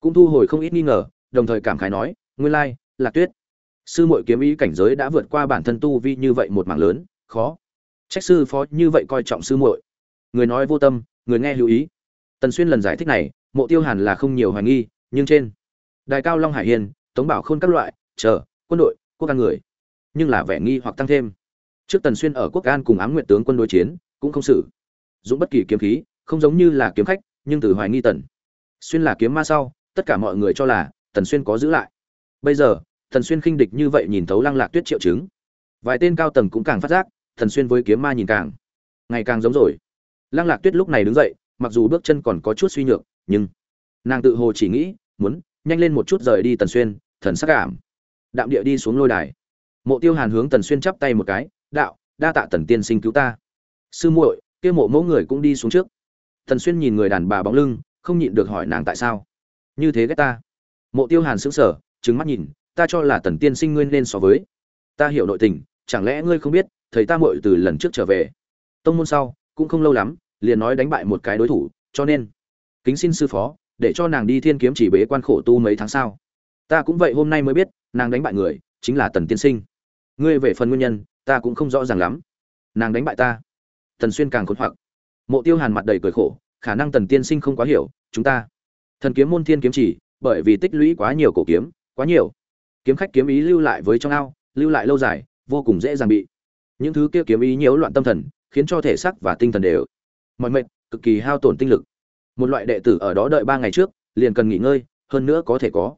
S1: cũng thu hồi không ít nghi ngờ, đồng thời cảm khái nói, nguyên lai, lạc tuyết, sư muội kiếm ý cảnh giới đã vượt qua bản thân tu vi như vậy một mảng lớn, khó. Trách sư phó như vậy coi trọng sư muội. Người nói vô tâm, người nghe lưu ý. Tần xuyên lần giải thích này, mộ tiêu hàn là không nhiều hoài nghi, nhưng trên đài cao long hải hiên, tống bảo khôn các loại, chờ, quân đội, quốc an người, nhưng là vẻ nghi hoặc tăng thêm. Trước tần xuyên ở quốc an cùng ám nguyện tướng quân đối chiến cũng không xử. Dũng bất kỳ kiếm khí, không giống như là kiếm khách, nhưng từ hoài nghi tần. Xuyên là kiếm ma sau, tất cả mọi người cho là tần xuyên có giữ lại. Bây giờ, tần xuyên khinh địch như vậy nhìn thấu lăng lạc tuyết triệu chứng. Vài tên cao tầng cũng càng phát giác, tần xuyên với kiếm ma nhìn càng, ngày càng giống rồi. Lăng lạc tuyết lúc này đứng dậy, mặc dù bước chân còn có chút suy nhược, nhưng nàng tự hồ chỉ nghĩ, muốn nhanh lên một chút rời đi tần xuyên, thần sắc cảm. Đạm địa đi xuống lôi đài. Mộ tiêu hàn hướng tần xuyên chắp tay một cái, đạo, đa tạ tần tiên sinh cứu ta sư muội, kia mộ mẫu người cũng đi xuống trước. Tần xuyên nhìn người đàn bà bóng lưng, không nhịn được hỏi nàng tại sao. Như thế ghét ta. Mộ tiêu hàn sững sờ, trừng mắt nhìn, ta cho là tần tiên sinh ngươi nên so với. Ta hiểu nội tình, chẳng lẽ ngươi không biết, thầy ta muội từ lần trước trở về. Tông môn sau, cũng không lâu lắm, liền nói đánh bại một cái đối thủ, cho nên, kính xin sư phó, để cho nàng đi thiên kiếm chỉ bế quan khổ tu mấy tháng sau. Ta cũng vậy hôm nay mới biết, nàng đánh bại người, chính là tần tiên sinh. Ngươi về phần nguyên nhân, ta cũng không rõ ràng lắm. Nàng đánh bại ta tần xuyên càng khốn hoặc. Mộ tiêu hàn mặt đầy cười khổ, khả năng tần tiên sinh không quá hiểu, chúng ta. Thần kiếm môn thiên kiếm chỉ, bởi vì tích lũy quá nhiều cổ kiếm, quá nhiều. Kiếm khách kiếm ý lưu lại với trong ao, lưu lại lâu dài, vô cùng dễ dàng bị. Những thứ kia kiếm ý nhiễu loạn tâm thần, khiến cho thể xác và tinh thần đều mọi mệnh cực kỳ hao tổn tinh lực. Một loại đệ tử ở đó đợi ba ngày trước, liền cần nghỉ ngơi, hơn nữa có thể có.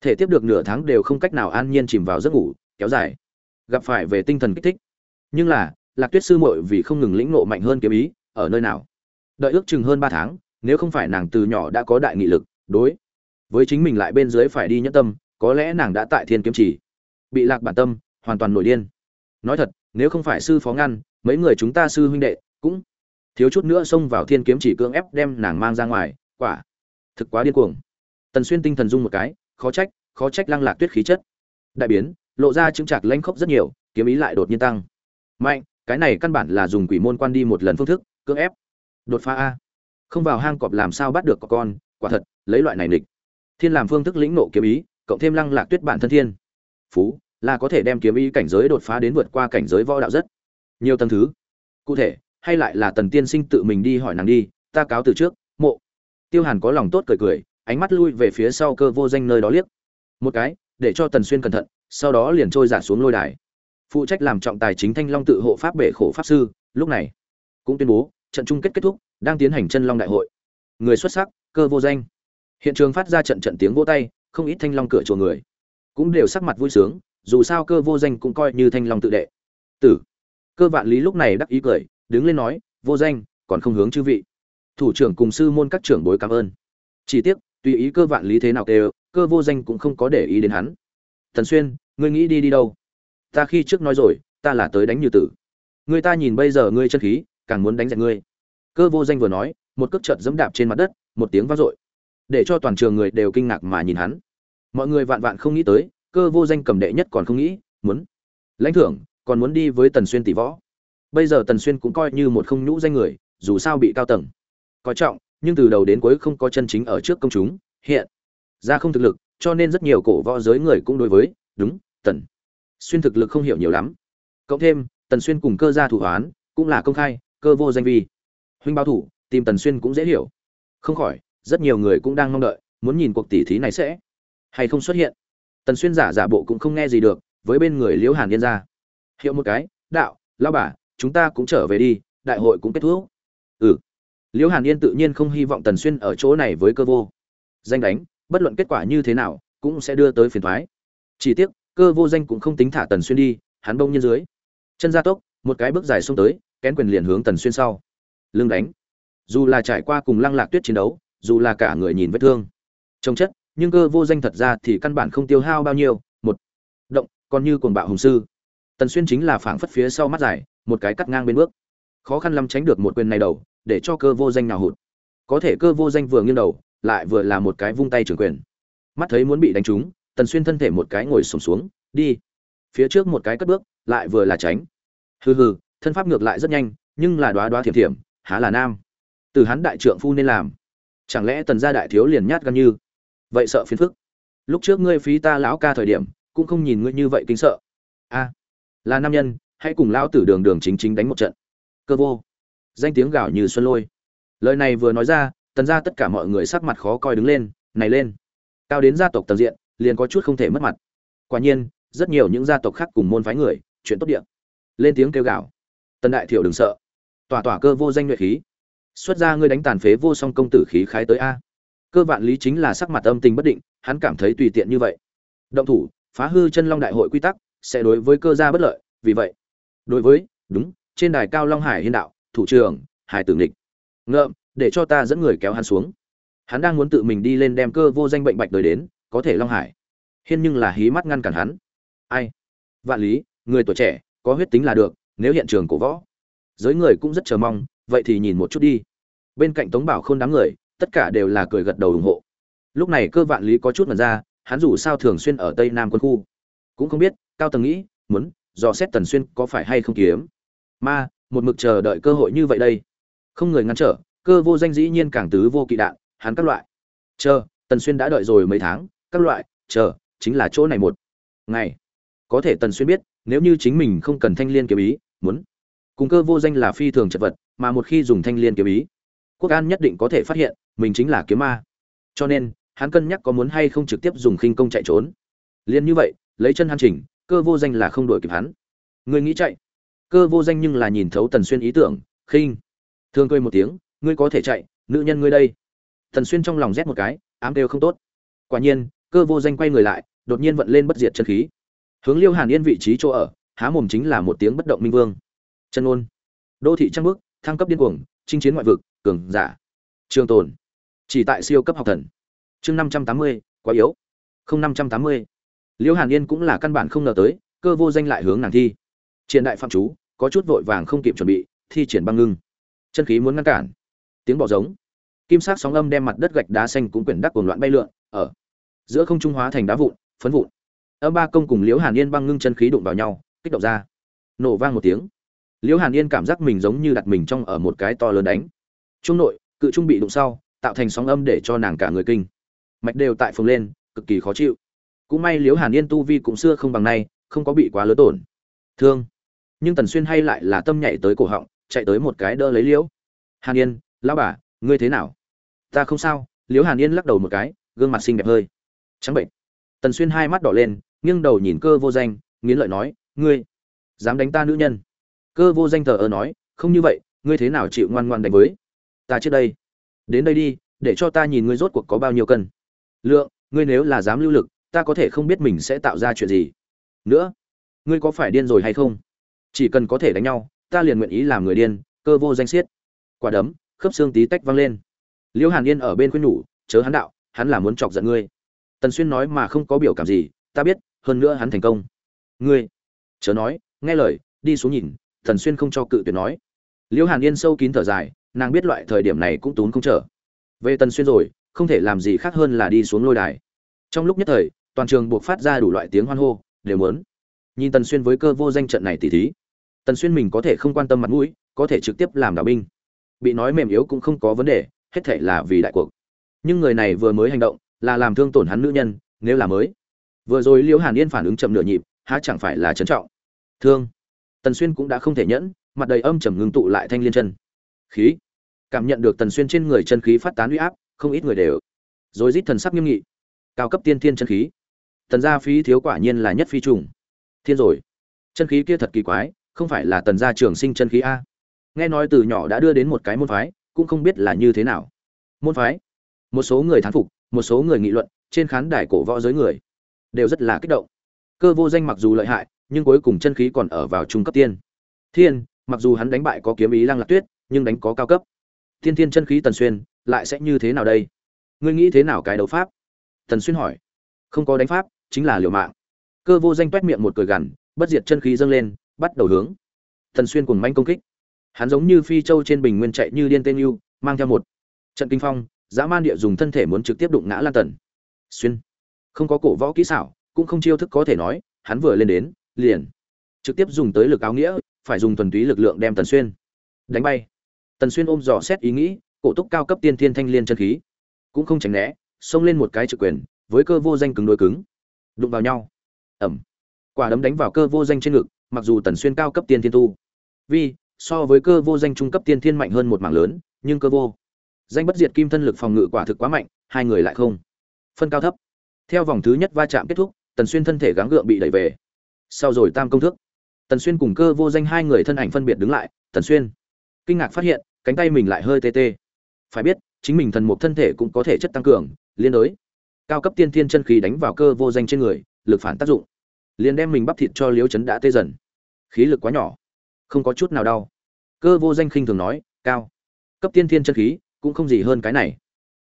S1: Thể tiếp được nửa tháng đều không cách nào an nhiên chìm vào giấc ngủ, kéo dài. Gặp phải về tinh thần kích thích. Nhưng là lạc tuyết sư muội vì không ngừng lĩnh ngộ mạnh hơn kiếm ý, ở nơi nào? Đợi ước chừng hơn ba tháng, nếu không phải nàng từ nhỏ đã có đại nghị lực, đối với chính mình lại bên dưới phải đi nhẫn tâm, có lẽ nàng đã tại thiên kiếm chỉ bị lạc bản tâm, hoàn toàn nổi điên. Nói thật, nếu không phải sư phó ngăn, mấy người chúng ta sư huynh đệ cũng thiếu chút nữa xông vào thiên kiếm chỉ cưỡng ép đem nàng mang ra ngoài, quả thực quá điên cuồng. Tần xuyên tinh thần dung một cái, khó trách khó trách lăng lạc tuyết khí chất. Đại biến, lộ ra chứng trạc lanh khốc rất nhiều, kiếm ý lại đột nhiên tăng. Mạnh cái này căn bản là dùng quỷ môn quan đi một lần phương thức, cưỡng ép, đột phá a. Không vào hang cọp làm sao bắt được có con, quả thật, lấy loại này nịch thiên làm phương thức lĩnh nộ kiếm ý, cộng thêm lăng lạc tuyết bản thân thiên. Phú, là có thể đem kiếm ý cảnh giới đột phá đến vượt qua cảnh giới võ đạo rất nhiều tầng thứ. Cụ thể, hay lại là tần tiên sinh tự mình đi hỏi nàng đi, ta cáo từ trước, mộ. Tiêu hàn có lòng tốt cười cười, ánh mắt lui về phía sau cơ vô danh nơi đó liếc. Một cái, để cho tần xuyên cẩn thận, sau đó liền trôi giả xuống lôi đài phụ trách làm trọng tài chính thanh long tự hộ pháp bể khổ pháp sư, lúc này cũng tuyên bố, trận chung kết kết thúc, đang tiến hành chân long đại hội. Người xuất sắc, cơ vô danh. Hiện trường phát ra trận trận tiếng vỗ tay, không ít thanh long cửa chùa người cũng đều sắc mặt vui sướng, dù sao cơ vô danh cũng coi như thanh long tự đệ. Tử, cơ vạn lý lúc này đắc ý cười, đứng lên nói, vô danh, còn không hướng chư vị. Thủ trưởng cùng sư môn các trưởng bối cảm ơn. Chỉ tiếc, tùy ý cơ vạn lý thế nào kêu, cơ vô danh cũng không có để ý đến hắn. Thần xuyên, ngươi nghĩ đi đi đâu? Ta khi trước nói rồi, ta là tới đánh như tử. Người ta nhìn bây giờ ngươi chân khí, càng muốn đánh dẹp ngươi. Cơ vô danh vừa nói, một cước chợt dẫm đạp trên mặt đất, một tiếng vang dội. Để cho toàn trường người đều kinh ngạc mà nhìn hắn. Mọi người vạn vạn không nghĩ tới, cơ vô danh cầm đệ nhất còn không nghĩ, muốn lãnh thưởng, còn muốn đi với tần xuyên tỷ võ. Bây giờ tần xuyên cũng coi như một không nhũ danh người, dù sao bị cao tầng. Coi trọng, nhưng từ đầu đến cuối không có chân chính ở trước công chúng, hiện ra không thực lực, cho nên rất nhiều cổ võ giới người cũng đối với, đúng, tần xuyên thực lực không hiểu nhiều lắm. Cộng thêm, tần xuyên cùng cơ gia thủ hoán, cũng là công khai, cơ vô danh vi. Huynh báo thủ, tìm tần xuyên cũng dễ hiểu. Không khỏi, rất nhiều người cũng đang mong đợi, muốn nhìn cuộc tỷ thí này sẽ hay không xuất hiện. Tần xuyên giả giả bộ cũng không nghe gì được, với bên người liễu hàn yên ra. Hiệu một cái, đạo lao bà, chúng ta cũng trở về đi, đại hội cũng kết thúc. Ừ. Liễu hàn yên tự nhiên không hy vọng tần xuyên ở chỗ này với cơ vô. Danh đánh, bất luận kết quả như thế nào, cũng sẽ đưa tới phiền thoái. Chỉ tiếc cơ vô danh cũng không tính thả tần xuyên đi, hắn bông nhiên dưới. Chân ra tốc, một cái bước dài xông tới, kén quyền liền hướng tần xuyên sau. Lưng đánh. Dù là trải qua cùng lăng lạc tuyết chiến đấu, dù là cả người nhìn vết thương. Trông chất, nhưng cơ vô danh thật ra thì căn bản không tiêu hao bao nhiêu, một. Động, còn như cuồng bạo hùng sư. Tần xuyên chính là phảng phất phía sau mắt dài, một cái cắt ngang bên bước. Khó khăn lắm tránh được một quyền này đầu, để cho cơ vô danh nào hụt. Có thể cơ vô danh vừa nghiêng đầu, lại vừa là một cái vung tay trưởng quyền. Mắt thấy muốn bị đánh trúng tần xuyên thân thể một cái ngồi sổm xuống, xuống đi. Phía trước một cái cất bước lại vừa là tránh. Hừ hừ thân pháp ngược lại rất nhanh nhưng là đoá đoá thiểm thiểm há là nam. Từ hắn đại trượng phu nên làm. Chẳng lẽ tần gia đại thiếu liền nhát gan như? Vậy sợ phiền phức. Lúc trước ngươi phí ta lão ca thời điểm cũng không nhìn ngươi như vậy kinh sợ. A là nam nhân hãy cùng lão tử đường đường chính chính đánh một trận. Cơ vô. Danh tiếng gào như xuân lôi. Lời này vừa nói ra tần gia tất cả mọi người sắc mặt khó coi đứng lên này lên. Cao đến gia tộc tầng diện liền có chút không thể mất mặt. Quả nhiên, rất nhiều những gia tộc khác cùng môn phái người, chuyện tốt địa. Lên tiếng kêu gào. Tần đại thiểu đừng sợ. Tỏa tỏa cơ vô danh nhuệ khí. Xuất ra ngươi đánh tàn phế vô song công tử khí khái tới a. Cơ vạn lý chính là sắc mặt âm tình bất định, hắn cảm thấy tùy tiện như vậy. Động thủ, phá hư chân long đại hội quy tắc, sẽ đối với cơ gia bất lợi, vì vậy. Đối với, đúng, trên đài cao long hải hiên đạo, thủ trưởng, hải tử nghịch. Ngợm, để cho ta dẫn người kéo hắn xuống. Hắn đang muốn tự mình đi lên đem cơ vô danh bệnh bạch đời đến có thể long hải. Hiên nhưng là hí mắt ngăn cản hắn. Ai? Vạn lý, người tuổi trẻ, có huyết tính là được, nếu hiện trường cổ võ. Giới người cũng rất chờ mong, vậy thì nhìn một chút đi. Bên cạnh tống bảo k h ô n đám người, tất cả đều là cười gật đầu ủng hộ. Lúc này cơ vạn lý có chút mật ra, hắn dù sao thường xuyên ở tây nam quân khu. Cũng không biết, cao tầng nghĩ, muốn, dò xét tần xuyên có phải hay không kiếm. Mà một mực chờ đợi cơ hội như vậy đây. Không người ngăn trở, cơ vô danh dĩ nhiên càng tứ vô kỵ đạn, hắn các loại. Chờ, tần xuyên đã đợi rồi mấy tháng các loại, chờ, chính là chỗ này một. Ngày. Có thể tần xuyên biết, nếu như chính mình không cần thanh liên kiếm ý, muốn cùng cơ vô danh là phi thường chật vật, mà một khi dùng thanh liên kiếm ý, quốc an nhất định có thể phát hiện, mình chính là kiếm ma. Cho nên, hắn cân nhắc có muốn hay không trực tiếp dùng khinh công chạy trốn. Liền như vậy, lấy chân hắn chỉnh, cơ vô danh là không đổi kịp hắn. Người nghĩ chạy. Cơ vô danh nhưng là nhìn thấu tần xuyên ý tưởng, khinh. Thương cười một tiếng, ngươi có thể chạy, nữ nhân ngươi đây. Tần xuyên trong lòng rét một cái, ám đều không tốt. Quả nhiên cơ vô danh quay người lại, đột nhiên vận lên bất diệt chân khí. Hướng liêu hàn yên vị trí chỗ ở, há mồm chính là một tiếng bất động minh vương. Chân ôn. Đô thị trăng bước thăng cấp điên cuồng, chinh chiến ngoại vực, cường giả. Trường tồn. Chỉ tại siêu cấp học thần. Chương năm trăm tám mươi, quá yếu. Không năm trăm tám mươi. Liêu hàn yên cũng là căn bản không ngờ tới, cơ vô danh lại hướng nàng thi. Triển đại phạm chú, có chút vội vàng không kịp chuẩn bị, thi triển băng ngưng. Chân khí muốn ngăn cản. Tiếng bỏ giống. Kim sắc sóng âm đem mặt đất gạch đá xanh cũng quyển đắc cuồng loạn bay lượn, ở giữa không trung hóa thành đá vụn, phấn vụn. Âm ba công cùng liễu hàn yên băng ngưng chân khí đụng vào nhau, kích động ra. Nổ vang một tiếng. Liễu hàn yên cảm giác mình giống như đặt mình trong ở một cái to lớn đánh. Trung nội, cự trung bị đụng sau, tạo thành sóng âm để cho nàng cả người kinh. Mạch đều tại phồng lên, cực kỳ khó chịu. Cũng may liễu hàn yên tu vi cũng xưa không bằng nay, không có bị quá lớn tổn. Thương. Nhưng tần xuyên hay lại là tâm nhảy tới cổ họng, chạy tới một cái đỡ lấy liễu. Hàn yên, lão bà, ngươi thế nào? Ta không sao. Liễu hàn yên lắc đầu một cái, gương mặt xinh đẹp hơi trắng bệnh. Tần xuyên hai mắt đỏ lên, nghiêng đầu nhìn cơ vô danh, nghiến lợi nói, ngươi dám đánh ta nữ nhân? Cơ vô danh thờ ơ nói, không như vậy, ngươi thế nào chịu ngoan ngoan đánh với ta trước đây? Đến đây đi, để cho ta nhìn ngươi rốt cuộc có bao nhiêu cân. Lượng, ngươi nếu là dám lưu lực, ta có thể không biết mình sẽ tạo ra chuyện gì. Nữa, ngươi có phải điên rồi hay không? Chỉ cần có thể đánh nhau, ta liền nguyện ý làm người điên. Cơ vô danh xiết quả đấm, khớp xương tí tách văng lên. Liễu hàn yên ở bên khuyên nhủ, chớ hắn đạo, hắn là muốn chọc giận ngươi tần xuyên nói mà không có biểu cảm gì, ta biết, hơn nữa hắn thành công. Ngươi, chớ nói, nghe lời, đi xuống nhìn, Tần xuyên không cho cự tuyệt nói. Liễu hàn yên sâu kín thở dài, nàng biết loại thời điểm này cũng tốn không trở về tần xuyên rồi, không thể làm gì khác hơn là đi xuống lôi đài. Trong lúc nhất thời, toàn trường buộc phát ra đủ loại tiếng hoan hô, đều muốn. Nhìn tần xuyên với cơ vô danh trận này tỉ thí, tần xuyên mình có thể không quan tâm mặt mũi, có thể trực tiếp làm đạo binh. Bị nói mềm yếu cũng không có vấn đề, hết thể là vì đại cuộc. Nhưng người này vừa mới hành động là làm thương tổn hắn nữ nhân, nếu là mới. Vừa rồi liễu hàn yên phản ứng chậm nửa nhịp, há chẳng phải là trấn trọng. Thương. Tần xuyên cũng đã không thể nhẫn, mặt đầy âm trầm ngưng tụ lại thanh liên chân. Khí. Cảm nhận được tần xuyên trên người chân khí phát tán uy áp, không ít người đều. Rồi rít thần sắc nghiêm nghị. Cao cấp tiên thiên chân khí. Tần gia phí thiếu quả nhiên là nhất phi trùng. Thiên rồi. Chân khí kia thật kỳ quái, không phải là tần gia trường sinh chân khí a. Nghe nói từ nhỏ đã đưa đến một cái môn phái, cũng không biết là như thế nào. Môn phái. Một số người thán phục một số người nghị luận trên khán đài cổ võ giới người đều rất là kích động. Cơ vô danh mặc dù lợi hại, nhưng cuối cùng chân khí còn ở vào trung cấp tiên. Thiên, mặc dù hắn đánh bại có kiếm ý lăng lạc tuyết, nhưng đánh có cao cấp. Thiên thiên chân khí tần xuyên, lại sẽ như thế nào đây? Ngươi nghĩ thế nào cái đấu pháp? Tần xuyên hỏi. Không có đánh pháp, chính là liều mạng. Cơ vô danh toét miệng một cười gằn, bất diệt chân khí dâng lên, bắt đầu hướng. Tần xuyên cùng manh công kích. Hắn giống như phi châu trên bình nguyên chạy như điên tên yêu, mang theo một trận kinh phong dã man địa dùng thân thể muốn trực tiếp đụng ngã lan tần. Xuyên. Không có cổ võ kỹ xảo, cũng không chiêu thức có thể nói, hắn vừa lên đến, liền trực tiếp dùng tới lực áo nghĩa, phải dùng thuần túy lực lượng đem tần xuyên đánh bay. Tần xuyên ôm dò xét ý nghĩ, cổ túc cao cấp tiên thiên thanh liên chân khí. Cũng không tránh né, xông lên một cái trực quyền, với cơ vô danh cứng đối cứng. Đụng vào nhau. Ẩm. Quả đấm đánh vào cơ vô danh trên ngực, mặc dù tần xuyên cao cấp tiên thiên tu. Vì so với cơ vô danh trung cấp tiên thiên mạnh hơn một mảng lớn, nhưng cơ vô danh bất diệt kim thân lực phòng ngự quả thực quá mạnh, hai người lại không. Phân cao thấp. Theo vòng thứ nhất va chạm kết thúc, tần xuyên thân thể gắng gượng bị đẩy về. Sau rồi tam công thức. Tần xuyên cùng cơ vô danh hai người thân ảnh phân biệt đứng lại, tần xuyên. Kinh ngạc phát hiện, cánh tay mình lại hơi tê tê. Phải biết, chính mình thần mục thân thể cũng có thể chất tăng cường, liên đối. Cao cấp tiên thiên chân khí đánh vào cơ vô danh trên người, lực phản tác dụng. Liền đem mình bắp thịt cho liếu chấn đã tê dần. Khí lực quá nhỏ, không có chút nào đau. Cơ vô danh khinh thường nói, cao. Cấp tiên thiên chân khí cũng không gì hơn cái này.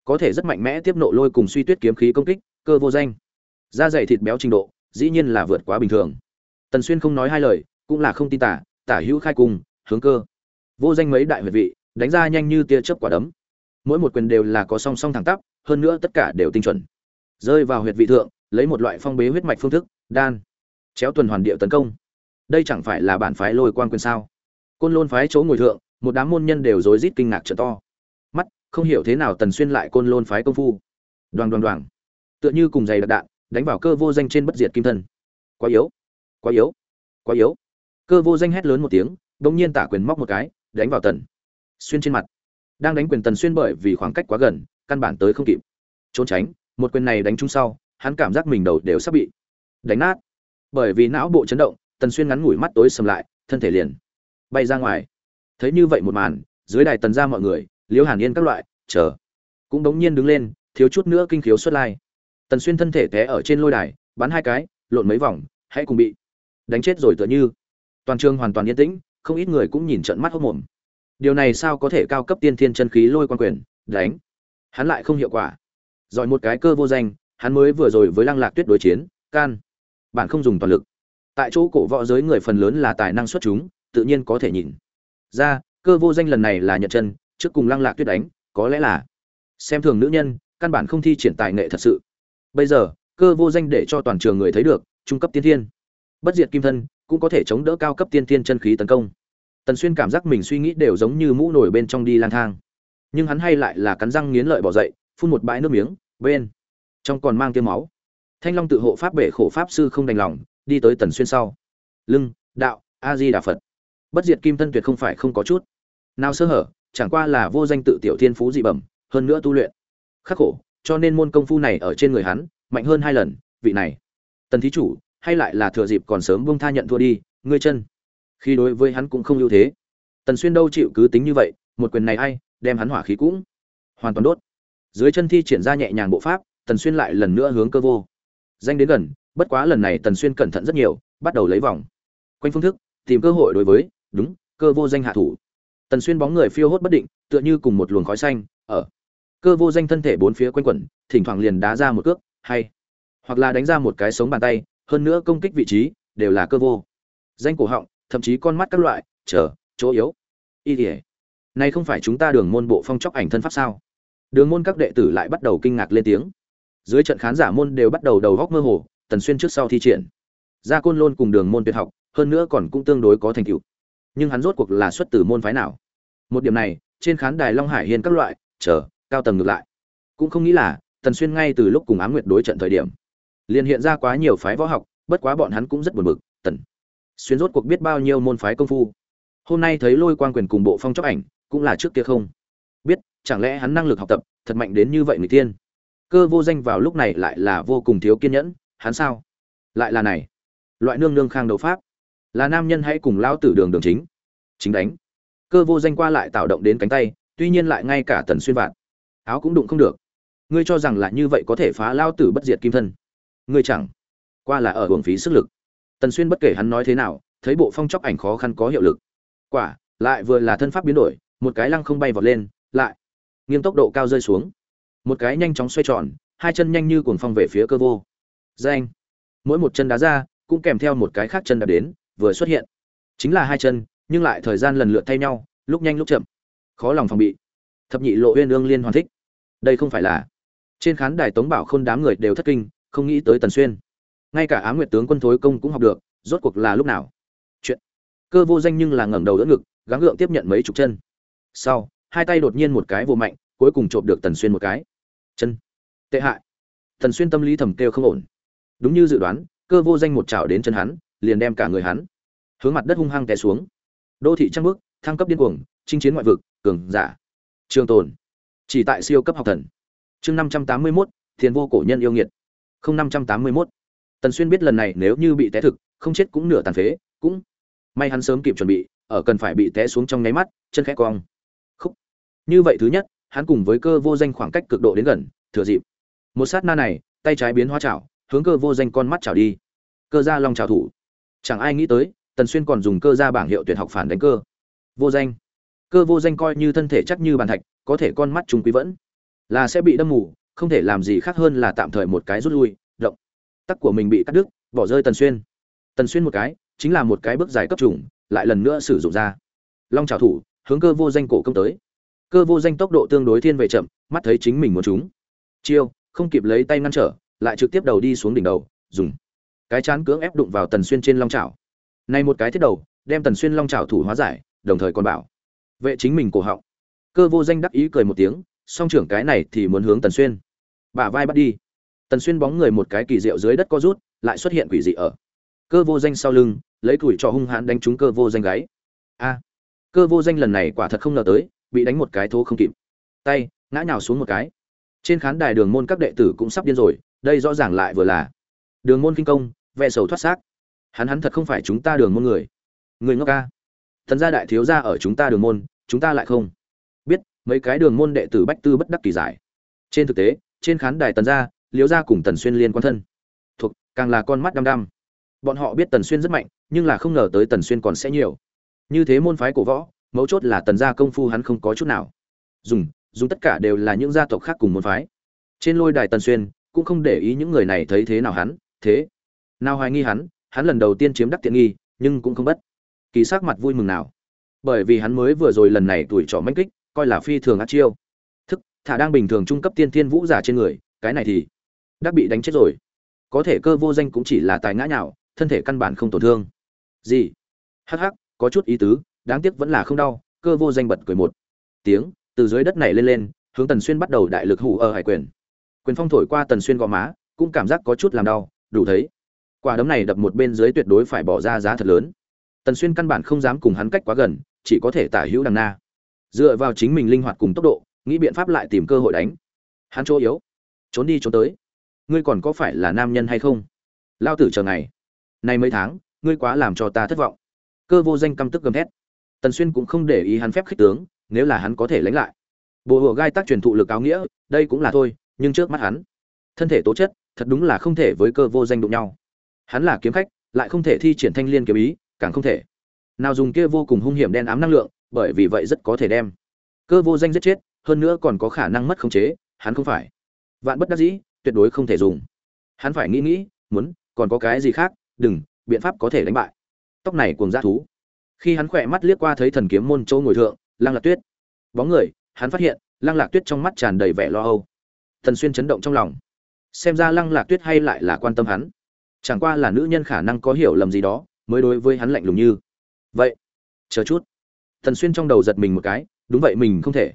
S1: Có thể rất mạnh mẽ tiếp nộ lôi cùng suy tuyết kiếm khí công kích, cơ vô danh. Da dày thịt béo trình độ, dĩ nhiên là vượt quá bình thường. Tần xuyên không nói hai lời, cũng là không tin tả tả hữu khai cùng, hướng cơ. Vô danh mấy đại huyệt vị, đánh ra nhanh như tia chớp quả đấm. Mỗi một quyền đều là có song song thẳng tắp, hơn nữa tất cả đều tinh chuẩn. Rơi vào huyệt vị thượng, lấy một loại phong bế huyết mạch phương thức, đan. Chéo tuần hoàn điệu tấn công. Đây chẳng phải là bản phái lôi quan quyền sao? Côn lôn phái chỗ ngồi thượng, một đám môn nhân đều rối rít kinh ngạc trợ to không hiểu thế nào tần xuyên lại côn lôn phái công phu. Đoàn đoàn đoàn tựa như cùng giày đặc đạn, đánh vào cơ vô danh trên bất diệt kim thân. Quá yếu. Quá yếu. Quá yếu. Cơ vô danh hét lớn một tiếng bỗng nhiên tả quyền móc một cái, đánh vào tần xuyên trên mặt. Đang đánh quyền tần xuyên bởi vì khoảng cách quá gần, căn bản tới không kịp. Trốn tránh, một quyền này đánh trúng sau, hắn cảm giác mình đầu đều sắp bị đánh nát. Bởi vì não bộ chấn động, tần xuyên ngắn ngủi mắt tối sầm lại, thân thể liền bay ra ngoài. Thấy như vậy một màn, dưới đài tần ra mọi người liễu hàn yên các loại, chờ. Cũng đống nhiên đứng lên, thiếu chút nữa kinh khiếu xuất lai. Tần xuyên thân thể té ở trên lôi đài, bắn hai cái, lộn mấy vòng, hãy cùng bị. Đánh chết rồi tựa như. Toàn trường hoàn toàn yên tĩnh, không ít người cũng nhìn trận mắt hốc mồm điều này sao có thể cao cấp tiên thiên chân khí lôi quan quyền? Đánh. Hắn lại không hiệu quả. Giỏi một cái cơ vô danh, hắn mới vừa rồi với lăng lạc tuyết đối chiến, can. Bạn không dùng toàn lực. Tại chỗ cổ võ giới người phần lớn là tài năng xuất chúng, tự nhiên có thể nhìn. Ra, cơ vô danh lần này là nhận chân trước cùng lăng lạc tuyết đánh, có lẽ là xem thường nữ nhân, căn bản không thi triển tài nghệ thật sự. Bây giờ, cơ vô danh để cho toàn trường người thấy được, trung cấp tiên thiên. Bất diệt kim thân, cũng có thể chống đỡ cao cấp tiên thiên chân khí tấn công. Tần xuyên cảm giác mình suy nghĩ đều giống như mũ nổi bên trong đi lang thang. Nhưng hắn hay lại là cắn răng nghiến lợi bỏ dậy, phun một bãi nước miếng, bên trong còn mang tiêu máu. Thanh long tự hộ pháp bể khổ pháp sư không đành lòng, đi tới tần xuyên sau. Lưng, đạo, a di đà phật. Bất diệt kim thân tuyệt không phải không có chút nào sơ hở chẳng qua là vô danh tự tiểu thiên phú dị bẩm, hơn nữa tu luyện. Khắc khổ, cho nên môn công phu này ở trên người hắn, mạnh hơn hai lần, vị này. Tần thí chủ, hay lại là thừa dịp còn sớm buông tha nhận thua đi, ngươi chân. Khi đối với hắn cũng không ưu thế. Tần xuyên đâu chịu cứ tính như vậy, một quyền này ai, đem hắn hỏa khí cũng hoàn toàn đốt. Dưới chân thi triển ra nhẹ nhàng bộ pháp, tần xuyên lại lần nữa hướng cơ vô. Danh đến gần, bất quá lần này tần xuyên cẩn thận rất nhiều, bắt đầu lấy vòng. Quanh phương thức, tìm cơ hội đối với, đúng, cơ vô danh hạ thủ tần xuyên bóng người phiêu hốt bất định, tựa như cùng một luồng khói xanh, ở cơ vô danh thân thể bốn phía quanh quẩn, thỉnh thoảng liền đá ra một cước, hay, hoặc là đánh ra một cái sống bàn tay, hơn nữa công kích vị trí, đều là cơ vô. Danh cổ họng, thậm chí con mắt các loại, chờ, chỗ yếu. Y tỉa này không phải chúng ta đường môn bộ phong chóc ảnh thân pháp sao? Đường môn các đệ tử lại bắt đầu kinh ngạc lên tiếng. Dưới trận khán giả môn đều bắt đầu đầu góc mơ hồ, tần xuyên trước sau thi triển. Gia côn lôn cùng đường môn tuyệt học, hơn nữa còn cũng tương đối có thành tựu nhưng hắn rốt cuộc là xuất từ môn phái nào? Một điểm này, trên khán đài long hải hiên các loại, chờ, cao tầng ngược lại. Cũng không nghĩ là, tần xuyên ngay từ lúc cùng ám nguyệt đối trận thời điểm, liền hiện ra quá nhiều phái võ học, bất quá bọn hắn cũng rất buồn bực, tần xuyên rốt cuộc biết bao nhiêu môn phái công phu. Hôm nay thấy lôi quang quyền cùng bộ phong chóc ảnh, cũng là trước kia không. Biết, chẳng lẽ hắn năng lực học tập, thật mạnh đến như vậy người tiên? Cơ vô danh vào lúc này lại là vô cùng thiếu kiên nhẫn, hắn sao? Lại là này. Loại nương nương khang đấu pháp là nam nhân hãy cùng lao tử đường đường chính. Chính đánh. Cơ vô danh qua lại tạo động đến cánh tay, tuy nhiên lại ngay cả tần xuyên vạn áo cũng đụng không được. Ngươi cho rằng là như vậy có thể phá lao tử bất diệt kim thân. Ngươi chẳng. Qua là ở hưởng phí sức lực. Tần xuyên bất kể hắn nói thế nào, thấy bộ phong chóc ảnh khó khăn có hiệu lực. Quả, lại vừa là thân pháp biến đổi, một cái lăng không bay vọt lên, lại. Nghiêng tốc độ cao rơi xuống. Một cái nhanh chóng xoay tròn, hai chân nhanh như cuồng phong về phía cơ vô. Danh mỗi một chân đá ra, cũng kèm theo một cái khác chân đạp đến vừa xuất hiện. Chính là hai chân, nhưng lại thời gian lần lượt thay nhau, lúc nhanh lúc chậm. Khó lòng phòng bị. Thập nhị lộ uyên ương liên hoàn thích. Đây không phải là trên khán đài tống bảo khôn đám người đều thất kinh, không nghĩ tới tần xuyên. Ngay cả á nguyệt tướng quân thối công cũng học được, rốt cuộc là lúc nào? Chuyện. Cơ vô danh nhưng là ngẩng đầu đỡ ngực, gắng gượng tiếp nhận mấy chục chân. Sau, hai tay đột nhiên một cái vô mạnh, cuối cùng trộm được tần xuyên một cái. Chân. Tệ hại. Tần xuyên tâm lý thầm kêu không ổn. Đúng như dự đoán, cơ vô danh một chảo đến chân hắn liền đem cả người hắn hướng mặt đất hung hăng té xuống. Đô thị trăng bước thăng cấp điên cuồng, chinh chiến ngoại vực, cường giả. Trường tồn. Chỉ tại siêu cấp học thần. Chương năm trăm tám mươi mốt thiền vô cổ nhân yêu nghiệt. Không năm trăm tám mươi mốt. Tần xuyên biết lần này nếu như bị té thực, không chết cũng nửa tàn phế, cũng may hắn sớm kịp chuẩn bị, ở cần phải bị té xuống trong nháy mắt, chân khẽ cong. Khúc. Như vậy thứ nhất, hắn cùng với cơ vô danh khoảng cách cực độ đến gần, thừa dịp. Một sát na này, tay trái biến hóa chảo, hướng cơ vô danh con mắt chảo đi. Cơ ra long chảo thủ chẳng ai nghĩ tới, tần xuyên còn dùng cơ ra bảng hiệu tuyệt học phản đánh cơ. Vô danh. Cơ vô danh coi như thân thể chắc như bàn thạch, có thể con mắt trung quý vẫn. Là sẽ bị đâm mù, không thể làm gì khác hơn là tạm thời một cái rút lui, động. Tắc của mình bị cắt đứt, bỏ rơi tần xuyên. Tần xuyên một cái, chính là một cái bước dài cấp trùng, lại lần nữa sử dụng ra. Long trào thủ, hướng cơ vô danh cổ công tới. Cơ vô danh tốc độ tương đối thiên về chậm, mắt thấy chính mình muốn chúng chiêu, không kịp lấy tay ngăn trở, lại trực tiếp đầu đi xuống đỉnh đầu, dùng cái chán cưỡng ép đụng vào tần xuyên trên long chảo. Này một cái thiết đầu, đem tần xuyên long chảo thủ hóa giải, đồng thời còn bảo, vệ chính mình cổ họng. Cơ vô danh đắc ý cười một tiếng, song trưởng cái này thì muốn hướng tần xuyên. Bả vai bắt đi. Tần xuyên bóng người một cái kỳ diệu dưới đất co rút, lại xuất hiện quỷ dị ở. Cơ vô danh sau lưng, lấy tuổi cho hung hãn đánh trúng cơ vô danh gáy. A. Cơ vô danh lần này quả thật không ngờ tới, bị đánh một cái thô không kịp. Tay, ngã nhào xuống một cái. Trên khán đài đường môn các đệ tử cũng sắp điên rồi, đây rõ ràng lại vừa là đường môn kinh công ve sầu thoát xác. Hắn hắn thật không phải chúng ta đường môn người. Người ngốc ca. Thần gia đại thiếu gia ở chúng ta đường môn, chúng ta lại không. Biết, mấy cái đường môn đệ tử bách tư bất đắc kỳ giải. Trên thực tế, trên khán đài tần gia liếu gia cùng tần xuyên liên quan thân. Thuộc, càng là con mắt đăm đăm. Bọn họ biết tần xuyên rất mạnh, nhưng là không ngờ tới tần xuyên còn sẽ nhiều. Như thế môn phái cổ võ, mấu chốt là tần gia công phu hắn không có chút nào. Dùng dùng tất cả đều là những gia tộc khác cùng môn phái. Trên lôi đài tần xuyên, cũng không để ý những người này thấy thế nào hắn, thế nào hoài nghi hắn hắn lần đầu tiên chiếm đắc tiện nghi, nhưng cũng không bất. Kỳ sắc mặt vui mừng nào. Bởi vì hắn mới vừa rồi lần này tuổi trọ manh kích, coi là phi thường át chiêu. Thức, thả đang bình thường trung cấp tiên thiên vũ giả trên người, cái này thì đắc bị đánh chết rồi. Có thể cơ vô danh cũng chỉ là tài ngã nhạo thân thể căn bản không tổn thương. Gì? Hắc hắc, có chút ý tứ, đáng tiếc vẫn là không đau, cơ vô danh bật cười một tiếng, từ dưới đất này lên lên, hướng tần xuyên bắt đầu đại lực hủ ở hải quyền. Quyền phong thổi qua tần xuyên gò má, cũng cảm giác có chút làm đau, đủ thấy quả đấm này đập một bên dưới tuyệt đối phải bỏ ra giá thật lớn. Tần xuyên căn bản không dám cùng hắn cách quá gần, chỉ có thể tả hữu đằng na. Dựa vào chính mình linh hoạt cùng tốc độ, nghĩ biện pháp lại tìm cơ hội đánh. Hắn chỗ yếu. Trốn đi trốn tới. Ngươi còn có phải là nam nhân hay không? Lao tử chờ ngày. Nay mấy tháng, ngươi quá làm cho ta thất vọng. Cơ vô danh căm tức gầm thét. Tần xuyên cũng không để ý hắn phép khích tướng, nếu là hắn có thể lánh lại. Bộ hộ gai tác truyền thụ lực áo nghĩa, đây cũng là thôi, nhưng trước mắt hắn, thân thể tố chất, thật đúng là không thể với cơ vô danh đụng nhau hắn là kiếm khách, lại không thể thi triển thanh liên kiếm ý, càng không thể. Nào dùng kia vô cùng hung hiểm đen ám năng lượng, bởi vì vậy rất có thể đem cơ vô danh giết chết, hơn nữa còn có khả năng mất khống chế, hắn không phải. Vạn bất đắc dĩ, tuyệt đối không thể dùng. Hắn phải nghĩ nghĩ, muốn, còn có cái gì khác, đừng, biện pháp có thể đánh bại. Tóc này cuồng dã thú. Khi hắn khỏe mắt liếc qua thấy thần kiếm môn châu ngồi thượng, lăng lạc tuyết. Bóng người, hắn phát hiện, lăng lạc tuyết trong mắt tràn đầy vẻ lo âu. Thần xuyên chấn động trong lòng. Xem ra lăng lạc tuyết hay lại là quan tâm hắn chẳng qua là nữ nhân khả năng có hiểu lầm gì đó, mới đối với hắn lạnh lùng như. Vậy, chờ chút. Thần xuyên trong đầu giật mình một cái, đúng vậy mình không thể.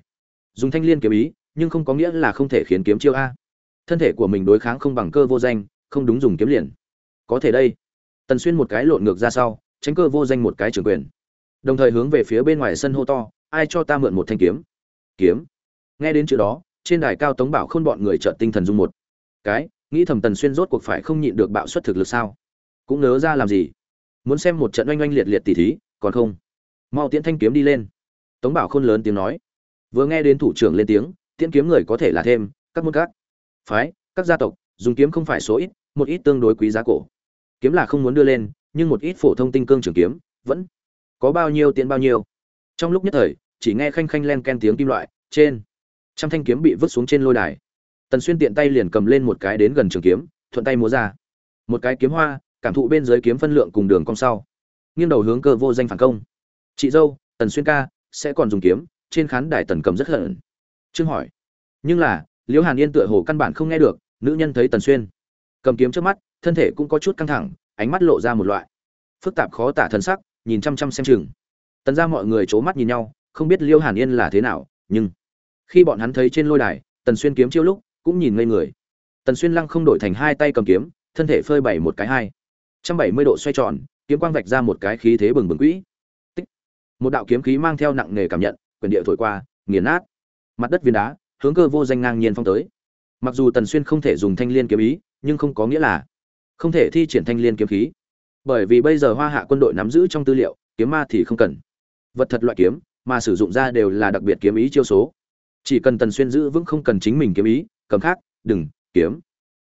S1: Dùng thanh liên kiếm ý, nhưng không có nghĩa là không thể khiến kiếm chiêu a. Thân thể của mình đối kháng không bằng cơ vô danh, không đúng dùng kiếm liền. Có thể đây. Tần xuyên một cái lộn ngược ra sau, tránh cơ vô danh một cái trường quyền. Đồng thời hướng về phía bên ngoài sân hô to, ai cho ta mượn một thanh kiếm? Kiếm. Nghe đến chữ đó, trên đài cao tống bảo khôn bọn người trợn tinh thần dung một cái nghĩ thầm tần xuyên rốt cuộc phải không nhịn được bạo suất thực lực sao? Cũng nớ ra làm gì? Muốn xem một trận oanh oanh liệt liệt tỉ thí, còn không? Mau tiễn thanh kiếm đi lên. Tống bảo khôn lớn tiếng nói. Vừa nghe đến thủ trưởng lên tiếng, tiễn kiếm người có thể là thêm, các môn các. Phái, các gia tộc, dùng kiếm không phải số ít, một ít tương đối quý giá cổ. Kiếm là không muốn đưa lên, nhưng một ít phổ thông tinh cương trường kiếm, vẫn có bao nhiêu tiễn bao nhiêu. Trong lúc nhất thời, chỉ nghe khanh khanh len ken tiếng kim loại, trên trăm thanh kiếm bị vứt xuống trên lôi đài tần xuyên tiện tay liền cầm lên một cái đến gần trường kiếm, thuận tay múa ra. Một cái kiếm hoa, cảm thụ bên dưới kiếm phân lượng cùng đường cong sau. Nghiêng đầu hướng cơ vô danh phản công. Chị dâu, tần xuyên ca, sẽ còn dùng kiếm, trên khán đài tần cầm rất hận. Trương hỏi. Nhưng là, liễu hàn yên tựa hồ căn bản không nghe được, nữ nhân thấy tần xuyên. Cầm kiếm trước mắt, thân thể cũng có chút căng thẳng, ánh mắt lộ ra một loại phức tạp khó tả thân sắc, nhìn chăm chăm xem chừng. Tần ra mọi người c h ố mắt nhìn nhau, không biết liễu hàn yên là thế nào, nhưng khi bọn hắn thấy trên lôi đài, tần xuyên kiếm chiêu lúc cũng nhìn ngây người. Tần xuyên lăng không đổi thành hai tay cầm kiếm, thân thể phơi bảy một cái hai. Trăm bảy mươi độ xoay tròn, kiếm quang vạch ra một cái khí thế bừng bừng quỹ. Tích. một đạo kiếm khí mang theo nặng nề cảm nhận, quyền địa thổi qua, nghiền nát. Mặt đất viên đá, hướng cơ vô danh ngang nhiên phong tới. Mặc dù tần xuyên không thể dùng thanh liên kiếm ý, nhưng không có nghĩa là không thể thi triển thanh liên kiếm khí. Bởi vì bây giờ hoa hạ quân đội nắm giữ trong tư liệu, kiếm ma thì không cần. Vật thật loại kiếm, mà sử dụng ra đều là đặc biệt kiếm ý chiêu số. Chỉ cần tần xuyên giữ vững không cần chính mình kiếm ý cầm khác, đừng, kiếm.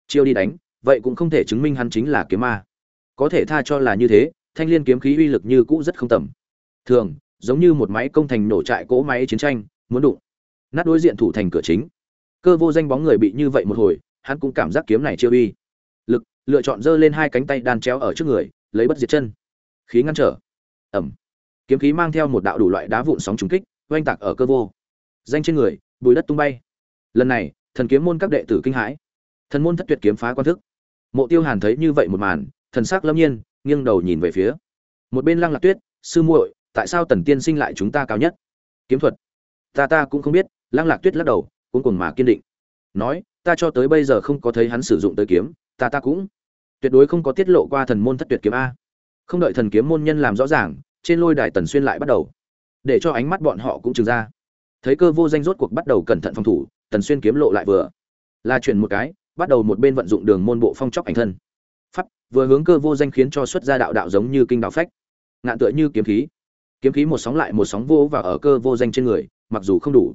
S1: Chiêu đi đánh, vậy cũng không thể chứng minh hắn chính là kiếm ma. Có thể tha cho là như thế, thanh liên kiếm khí uy lực như cũ rất không tầm. Thường, giống như một máy công thành nổ trại cỗ máy chiến tranh, muốn đụng. Nát đối diện thủ thành cửa chính. Cơ vô danh bóng người bị như vậy một hồi, hắn cũng cảm giác kiếm này chưa uy. Lực, lựa chọn giơ lên hai cánh tay đan chéo ở trước người, lấy bất diệt chân. Khí ngăn trở. Ẩm. Kiếm khí mang theo một đạo đủ loại đá vụn sóng trúng kích, oanh tạc ở cơ vô. Danh trên người, bùi đất tung bay. Lần này thần kiếm môn các đệ tử kinh hãi. Thần môn thất tuyệt kiếm phá quan thức. Mộ tiêu hàn thấy như vậy một màn, thần sắc lâm nhiên, nghiêng đầu nhìn về phía. Một bên lăng lạc tuyết, sư muội, tại sao tần tiên sinh lại chúng ta cao nhất? Kiếm thuật. Ta ta cũng không biết. Lăng lạc tuyết lắc đầu cũng cùng mà kiên định. Nói, ta cho tới bây giờ không có thấy hắn sử dụng tới kiếm, ta ta cũng tuyệt đối không có tiết lộ qua thần môn thất tuyệt kiếm a. Không đợi thần kiếm môn nhân làm rõ ràng, trên lôi đài tần xuyên lại bắt đầu, để cho ánh mắt bọn họ cũng trừng ra. Thấy cơ vô danh rốt cuộc bắt đầu cẩn thận phòng thủ tần xuyên kiếm lộ lại vừa. Là chuyển một cái, bắt đầu một bên vận dụng đường môn bộ phong chóc ảnh thân. Pháp vừa hướng cơ vô danh khiến cho xuất ra đạo đạo giống như kinh đạo phách. Ngạn tựa như kiếm khí. Kiếm khí một sóng lại một sóng vô và ở cơ vô danh trên người, mặc dù không đủ.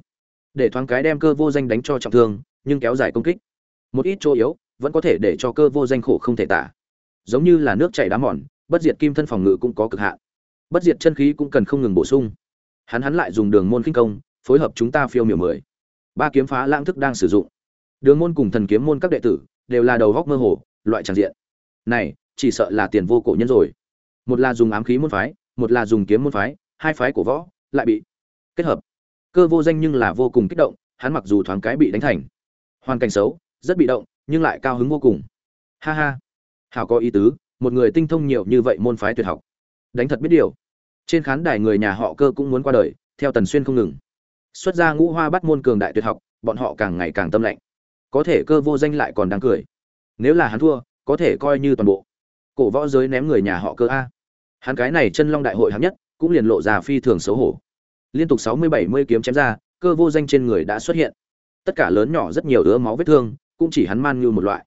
S1: Để thoáng cái đem cơ vô danh đánh cho trọng thương, nhưng kéo dài công kích. Một ít chỗ yếu, vẫn có thể để cho cơ vô danh khổ không thể tả. Giống như là nước chảy đá mòn, bất diệt kim thân phòng ngự cũng có cực hạn. Bất diệt chân khí cũng cần không ngừng bổ sung. Hắn hắn lại dùng đường môn kinh công, phối hợp chúng ta phiêu miểu mười ba kiếm phá lãng thức đang sử dụng. Đường môn cùng thần kiếm môn các đệ tử đều là đầu góc mơ hồ, loại tràng diện. Này, chỉ sợ là tiền vô cổ nhân rồi. Một là dùng ám khí môn phái, một là dùng kiếm môn phái, hai phái của võ lại bị kết hợp. Cơ vô danh nhưng là vô cùng kích động, hắn mặc dù thoáng cái bị đánh thành hoàn cảnh xấu, rất bị động, nhưng lại cao hứng vô cùng. Ha ha. Hảo có ý tứ, một người tinh thông nhiều như vậy môn phái tuyệt học. Đánh thật biết điều. Trên khán đài người nhà họ cơ cũng muốn qua đời, theo tần xuyên không ngừng xuất ra ngũ hoa bắt môn cường đại tuyệt học, bọn họ càng ngày càng tâm lạnh. Có thể cơ vô danh lại còn đang cười. Nếu là hắn thua, có thể coi như toàn bộ. Cổ võ giới ném người nhà họ cơ a. Hắn cái này chân long đại hội hạng nhất, cũng liền lộ ra phi thường xấu hổ. Liên tục sáu mươi bảy mươi kiếm chém ra, cơ vô danh trên người đã xuất hiện. Tất cả lớn nhỏ rất nhiều ứa máu vết thương, cũng chỉ hắn man như một loại.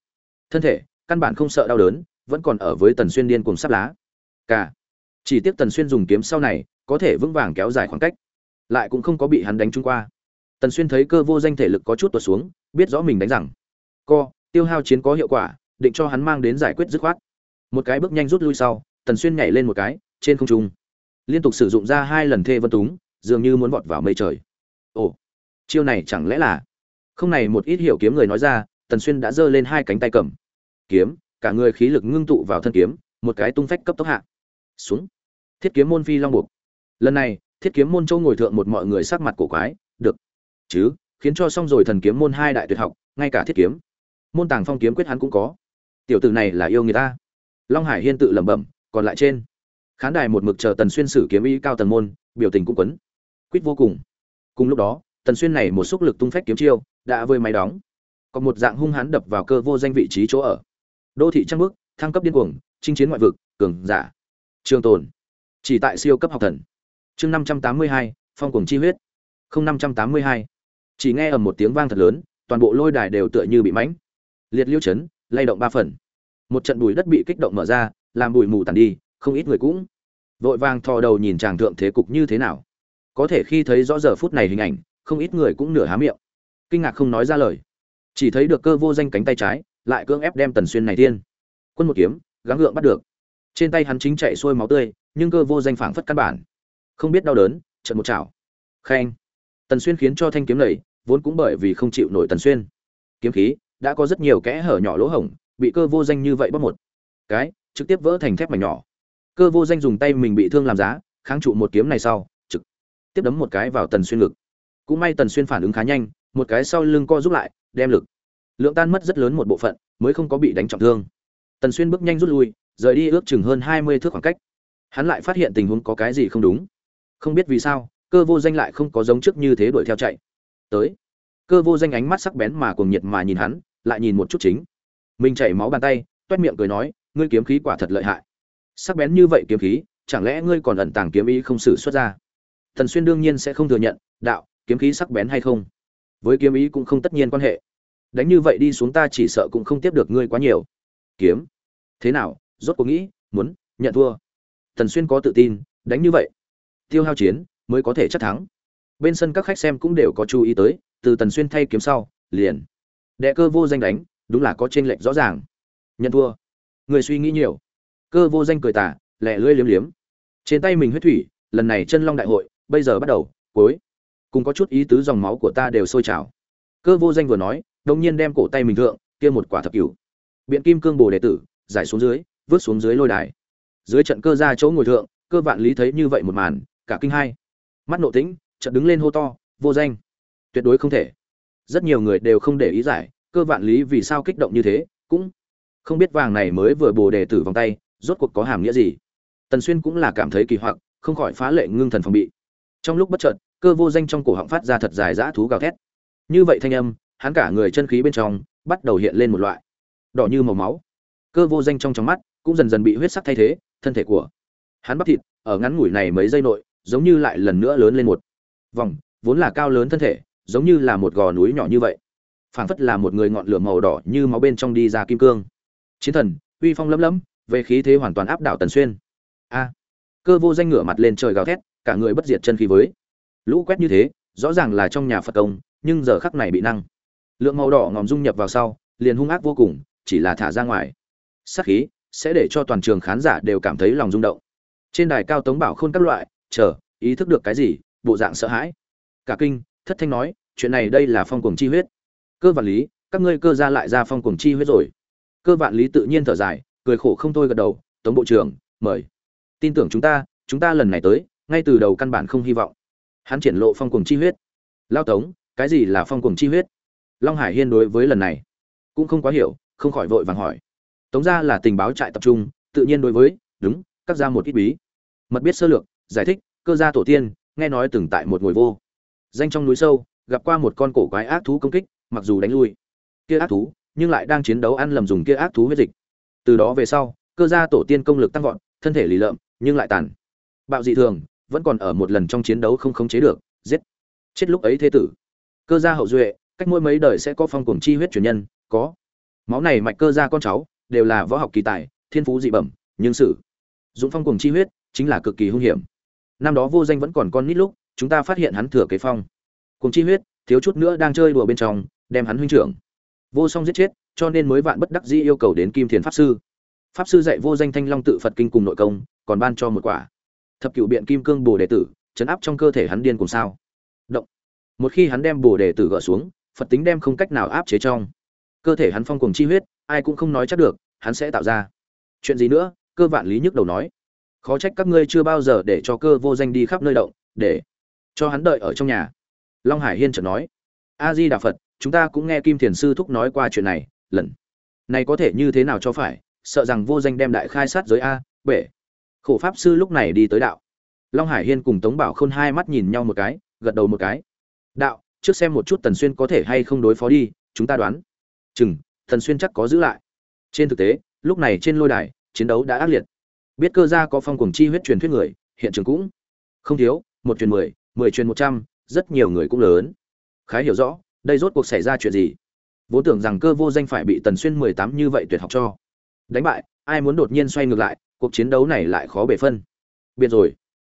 S1: Thân thể, căn bản không sợ đau đớn, vẫn còn ở với tần xuyên điên cùng sắp lá. Cả. Chỉ tiếc tần xuyên dùng kiếm sau này, có thể vững vàng kéo dài khoảng cách lại cũng không có bị hắn đánh trúng qua. Tần xuyên thấy cơ vô danh thể lực có chút tuột xuống, biết rõ mình đánh rằng, co, tiêu hao chiến có hiệu quả, định cho hắn mang đến giải quyết dứt khoát. Một cái bước nhanh rút lui sau, tần xuyên nhảy lên một cái, trên không trung, liên tục sử dụng ra hai lần thê vân túng, dường như muốn vọt vào mây trời. Ồ, chiêu này chẳng lẽ là? Không này một ít hiểu kiếm người nói ra, tần xuyên đã giơ lên hai cánh tay cầm. Kiếm, cả người khí lực ngưng tụ vào thân kiếm, một cái tung phách cấp tốc hạ. Xuống. Thiết kiếm môn phi long buộc. Lần này thiết kiếm môn châu ngồi thượng một mọi người sắc mặt cổ quái, được. Chứ, khiến cho xong rồi thần kiếm môn hai đại tuyệt học, ngay cả thiết kiếm, môn tàng phong kiếm quyết hắn cũng có. Tiểu tử này là yêu người ta. Long hải hiên tự lẩm bẩm, còn lại trên. Khán đài một mực chờ tần xuyên sử kiếm ý cao tần môn, biểu tình cũng quấn. Quýt vô cùng. Cùng lúc đó, tần xuyên này một xúc lực tung phách kiếm chiêu, đã vơi máy đóng. Còn một dạng hung hãn đập vào cơ vô danh vị trí chỗ ở. Đô thị trăng bước thăng cấp điên cuồng, chinh chiến ngoại vực, cường giả. Trường tồn. Chỉ tại siêu cấp học thần chương năm trăm tám mươi hai, phong cuồng chi huyết. Không năm trăm tám mươi hai. Chỉ nghe ầm một tiếng vang thật lớn, toàn bộ lôi đài đều tựa như bị mãnh liệt liêu chấn, lay động ba phần. Một trận bụi đất bị kích động mở ra, làm bụi mù tàn đi, không ít người cũng vội vàng thò đầu nhìn chàng thượng thế cục như thế nào. Có thể khi thấy rõ giờ phút này hình ảnh, không ít người cũng nửa há miệng. Kinh ngạc không nói ra lời. Chỉ thấy được cơ vô danh cánh tay trái, lại cưỡng ép đem tần xuyên này tiên quân một kiếm, gắng gượng bắt được. Trên tay hắn chính chạy xuôi máu tươi, nhưng cơ vô danh phảng phất căn bản không biết đau đớn trận một chảo. Khen. Tần xuyên khiến cho thanh kiếm lầy vốn cũng bởi vì không chịu nổi tần xuyên. Kiếm khí đã có rất nhiều kẽ hở nhỏ lỗ hổng bị cơ vô danh như vậy bóc một. Cái trực tiếp vỡ thành thép mảnh nhỏ. Cơ vô danh dùng tay mình bị thương làm giá kháng trụ một kiếm này sau trực tiếp đấm một cái vào tần xuyên lực, cũng may tần xuyên phản ứng khá nhanh một cái sau lưng co giúp lại đem lực lượng tan mất rất lớn một bộ phận mới không có bị đánh trọng thương. Tần xuyên bước nhanh rút lui rời đi ước chừng hơn hai mươi thước khoảng cách. Hắn lại phát hiện tình huống có cái gì không đúng không biết vì sao, cơ vô danh lại không có giống trước như thế đuổi theo chạy. Tới. Cơ vô danh ánh mắt sắc bén mà cuồng nhiệt mà nhìn hắn, lại nhìn một chút chính. Mình chảy máu bàn tay, toét miệng cười nói, ngươi kiếm khí quả thật lợi hại. Sắc bén như vậy kiếm khí, chẳng lẽ ngươi còn ẩn tàng kiếm ý không xử xuất ra? Thần xuyên đương nhiên sẽ không thừa nhận, đạo, kiếm khí sắc bén hay không? Với kiếm ý cũng không tất nhiên quan hệ. Đánh như vậy đi xuống ta chỉ sợ cũng không tiếp được ngươi quá nhiều. Kiếm? Thế nào? Rốt cuộc nghĩ, muốn nhận thua. Thần xuyên có tự tin, đánh như vậy tiêu hao chiến, mới có thể chắc thắng. Bên sân các khách xem cũng đều có chú ý tới, từ tần xuyên thay kiếm sau, liền. Đệ cơ vô danh đánh, đúng là có trên lệnh rõ ràng. Nhận thua. Người suy nghĩ nhiều. Cơ vô danh cười tả lẹ lưỡi liếm liếm. Trên tay mình huyết thủy, lần này chân long đại hội, bây giờ bắt đầu, cuối. Cùng có chút ý tứ dòng máu của ta đều sôi trào. Cơ vô danh vừa nói đông nhiên đem cổ tay mình thượng, kia một quả thập cửu. Biện kim cương bồ đệ tử, giải xuống dưới, vứt xuống dưới lôi đài. Dưới trận cơ ra chỗ ngồi thượng, cơ vạn lý thấy như vậy một màn cả kinh hai. Mắt nộ tĩnh, chợt đứng lên hô to, vô danh. Tuyệt đối không thể. Rất nhiều người đều không để ý giải, cơ vạn lý vì sao kích động như thế, cũng không biết vàng này mới vừa bồ đề tử vòng tay, rốt cuộc có hàm nghĩa gì. Tần xuyên cũng là cảm thấy kỳ hoặc, không khỏi phá lệ ngưng thần phòng bị. Trong lúc bất chợt, cơ vô danh trong cổ họng phát ra thật dài dã thú gào thét. Như vậy thanh âm, hắn cả người chân khí bên trong bắt đầu hiện lên một loại đỏ như màu máu. Cơ vô danh trong trong mắt cũng dần dần bị huyết sắc thay thế, thân thể của hắn bắp thịt ở ngắn ngủi này mấy giây nội giống như lại lần nữa lớn lên một vòng, vốn là cao lớn thân thể, giống như là một gò núi nhỏ như vậy. Phảng phất là một người ngọn lửa màu đỏ như máu bên trong đi ra kim cương. Chiến thần, uy phong lấm lấm, về khí thế hoàn toàn áp đảo tần xuyên. A! Cơ vô danh ngửa mặt lên trời gào thét, cả người bất diệt chân khí với. Lũ quét như thế, rõ ràng là trong nhà phật công, nhưng giờ khắc này bị năng. Lượng màu đỏ ngòm dung nhập vào sau, liền hung ác vô cùng, chỉ là thả ra ngoài. Sát khí sẽ để cho toàn trường khán giả đều cảm thấy lòng rung động. Trên đài cao tống bảo khôn các loại chờ, ý thức được cái gì? Bộ dạng sợ hãi. Cả kinh, thất thanh nói, chuyện này đây là phong cuồng chi huyết. Cơ vạn lý, các ngươi cơ ra lại ra phong cuồng chi huyết rồi. Cơ vạn lý tự nhiên thở dài, cười khổ không thôi gật đầu, tống bộ trưởng, mời. Tin tưởng chúng ta chúng ta lần này tới, ngay từ đầu căn bản không hy vọng. Hắn triển lộ phong cuồng chi huyết. Lao tống, cái gì là phong cuồng chi huyết? Long hải hiên đối với lần này cũng không quá hiểu, không khỏi vội vàng hỏi. Tống ra là tình báo trại tập trung, tự nhiên đối với, đúng cắt ra một ít bí. Mật biết sơ lược giải thích, cơ gia tổ tiên, nghe nói từng tại một ngồi vô. Danh trong núi sâu, gặp qua một con cổ quái ác thú công kích, mặc dù đánh lui. Kia ác thú, nhưng lại đang chiến đấu ăn lầm dùng kia ác thú huyết dịch. Từ đó về sau, cơ gia tổ tiên công lực tăng vọt, thân thể lì lợm, nhưng lại tàn. Bạo dị thường, vẫn còn ở một lần trong chiến đấu không khống chế được, giết. Chết lúc ấy thế tử. Cơ gia hậu duệ, cách mỗi mấy đời sẽ có phong cuồng chi huyết truyền nhân, có. Máu này mạch cơ gia con cháu, đều là võ học kỳ tài, thiên phú dị bẩm, nhưng sự dũng phong cuồng chi huyết, chính là cực kỳ hung hiểm năm đó vô danh vẫn còn con nít lúc, chúng ta phát hiện hắn thừa kế phong. Cùng chi huyết, thiếu chút nữa đang chơi đùa bên trong, đem hắn huynh trưởng. Vô song giết chết, cho nên mới vạn bất đắc dĩ yêu cầu đến kim thiền pháp sư. Pháp sư dạy vô danh thanh long tự phật kinh cùng nội công, còn ban cho một quả. Thập cựu biện kim cương bồ đệ tử, chấn áp trong cơ thể hắn điên cùng sao. Động. Một khi hắn đem bồ đề tử gỡ xuống, phật tính đem không cách nào áp chế trong. Cơ thể hắn phong cùng chi huyết, ai cũng không nói chắc được, hắn sẽ tạo ra. Chuyện gì nữa? Cơ vạn lý nhức đầu nói khó trách các ngươi chưa bao giờ để cho cơ vô danh đi khắp nơi động, để cho hắn đợi ở trong nhà. Long hải hiên chợt nói. A di đà phật, chúng ta cũng nghe kim thiền sư thúc nói qua chuyện này, lần này có thể như thế nào cho phải? Sợ rằng vô danh đem đại khai sát giới a, bể. Khổ pháp sư lúc này đi tới đạo. Long hải hiên cùng tống bảo khôn hai mắt nhìn nhau một cái, gật đầu một cái. Đạo, trước xem một chút tần xuyên có thể hay không đối phó đi, chúng ta đoán. Chừng, tần xuyên chắc có giữ lại. Trên thực tế, lúc này trên lôi đài, chiến đấu đã ác liệt biết cơ gia có phong cuồng chi huyết truyền thuyết người, hiện trường cũng không thiếu, một truyền mười mười truyền một trăm, rất nhiều người cũng lớn. Khái hiểu rõ, đây rốt cuộc xảy ra chuyện gì? Vốn tưởng rằng cơ vô danh phải bị tần xuyên mười tám như vậy tuyệt học cho. Đánh bại, ai muốn đột nhiên xoay ngược lại, cuộc chiến đấu này lại khó bể phân. Biệt rồi.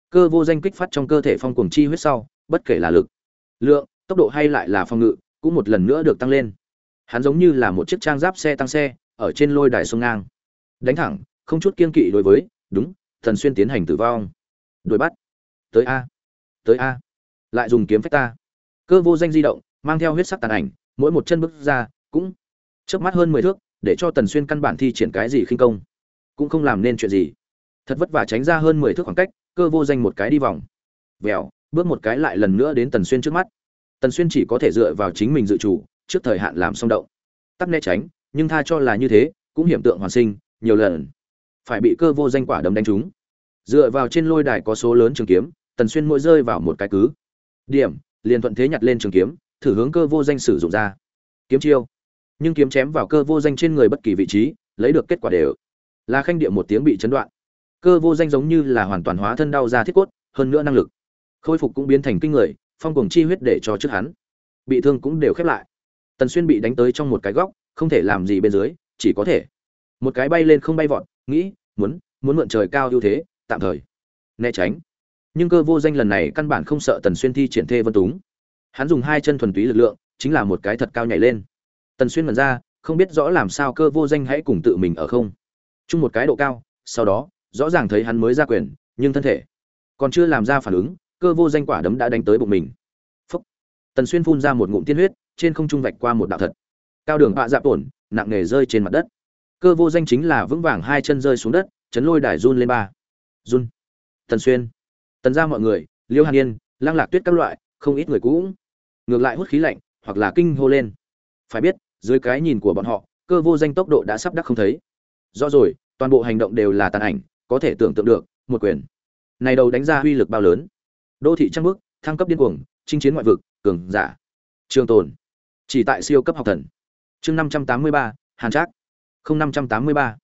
S1: Cơ vô danh kích phát trong cơ thể phong cuồng chi huyết sau, bất kể là lực, lượng, tốc độ hay lại là phong ngự, cũng một lần nữa được tăng lên. Hắn giống như là một chiếc trang giáp xe tăng xe, ở trên lôi đài sông ngang. Đánh thẳng không chút kiên kỵ đối với, đúng, thần xuyên tiến hành tử vong. Đuổi bắt. Tới a tới a, lại dùng kiếm phách ta. Cơ vô danh di động, mang theo huyết sắc tàn ảnh, mỗi một chân bước ra, cũng chớp mắt hơn mười thước, để cho tần xuyên căn bản thi triển cái gì khinh công, cũng không làm nên chuyện gì. Thật vất vả tránh ra hơn mười thước khoảng cách, cơ vô danh một cái đi vòng. Vèo, bước một cái lại lần nữa đến tần xuyên trước mắt. Tần xuyên chỉ có thể dựa vào chính mình dự chủ trước thời hạn làm xong động. Tắc né tránh, nhưng tha cho là như thế, cũng hiểm tượng hoàn sinh, nhiều lần phải bị cơ vô danh quả đấm đánh trúng. Dựa vào trên lôi đài có số lớn trường kiếm, tần xuyên mỗi rơi vào một cái cứ. Điểm, liền thuận thế nhặt lên trường kiếm, thử hướng cơ vô danh sử dụng ra. Kiếm chiêu. Nhưng kiếm chém vào cơ vô danh trên người bất kỳ vị trí, lấy được kết quả đều là khanh địa một tiếng bị chấn đoạn. Cơ vô danh giống như là hoàn toàn hóa thân đau ra thiết cốt, hơn nữa năng lực khôi phục cũng biến thành kinh người, phong cuồng chi huyết để cho trước hắn bị thương cũng đều khép lại. Tần xuyên bị đánh tới trong một cái góc, không thể làm gì bên dưới, chỉ có thể một cái bay lên không bay vọt, nghĩ, muốn muốn mượn trời cao ưu thế, tạm thời. Né tránh. Nhưng cơ vô danh lần này căn bản không sợ tần xuyên thi triển thê vân túng. Hắn dùng hai chân thuần túy lực lượng, chính là một cái thật cao nhảy lên. Tần xuyên mần ra, không biết rõ làm sao cơ vô danh hãy cùng tự mình ở không. Chung một cái độ cao, sau đó, rõ ràng thấy hắn mới ra quyền, nhưng thân thể còn chưa làm ra phản ứng, cơ vô danh quả đấm đã đánh tới bụng mình. Phúc. tần xuyên phun ra một ngụm tiên huyết, trên không trung vạch qua một đạo thật. Cao đường họa dạp ổn, nặng nề rơi trên mặt đất cơ vô danh chính là vững vàng hai chân rơi xuống đất, chấn lôi đài run lên ba. Run. Tần xuyên. Tần ra mọi người, liêu hàn yên Lang lạc tuyết các loại, không ít người cũng ngược lại hút khí lạnh, hoặc là kinh hô lên. Phải biết, dưới cái nhìn của bọn họ, cơ vô danh tốc độ đã sắp đắc không thấy. Do rồi, toàn bộ hành động đều là tàn ảnh, có thể tưởng tượng được, một quyền. Này đầu đánh ra uy lực bao lớn. Đô thị trăng bước, thăng cấp điên cuồng, chinh chiến ngoại vực, cường giả. Trường tồn. Chỉ tại siêu cấp học thần. Chương năm trăm tám mươi ba, hàn trác năm trăm tám mươi ba.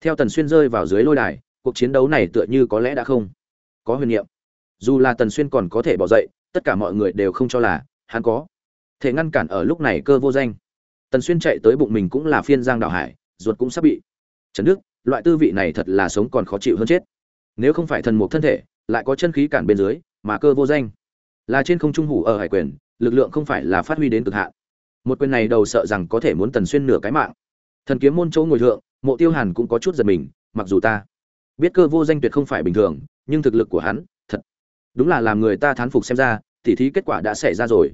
S1: Theo tần xuyên rơi vào dưới lôi đài, cuộc chiến đấu này tựa như có lẽ đã không có huyền niệm. Dù là tần xuyên còn có thể bỏ dậy, tất cả mọi người đều không cho là hắn có thể ngăn cản ở lúc này cơ vô danh. Tần xuyên chạy tới bụng mình cũng là phiên giang đạo hải, ruột cũng sắp bị chấn đức loại tư vị này thật là sống còn khó chịu hơn chết. Nếu không phải thần mục thân thể, lại có chân khí cản bên dưới, mà cơ vô danh là trên không trung hủ ở hải quyền, lực lượng không phải là phát huy đến cực hạn. Một quyền này đầu sợ rằng có thể muốn tần xuyên nửa cái mạng thần kiếm môn chỗ ngồi thượng, mộ tiêu hàn cũng có chút giật mình, mặc dù ta biết cơ vô danh tuyệt không phải bình thường, nhưng thực lực của hắn thật đúng là làm người ta thán phục xem ra, tỉ thí kết quả đã xảy ra rồi.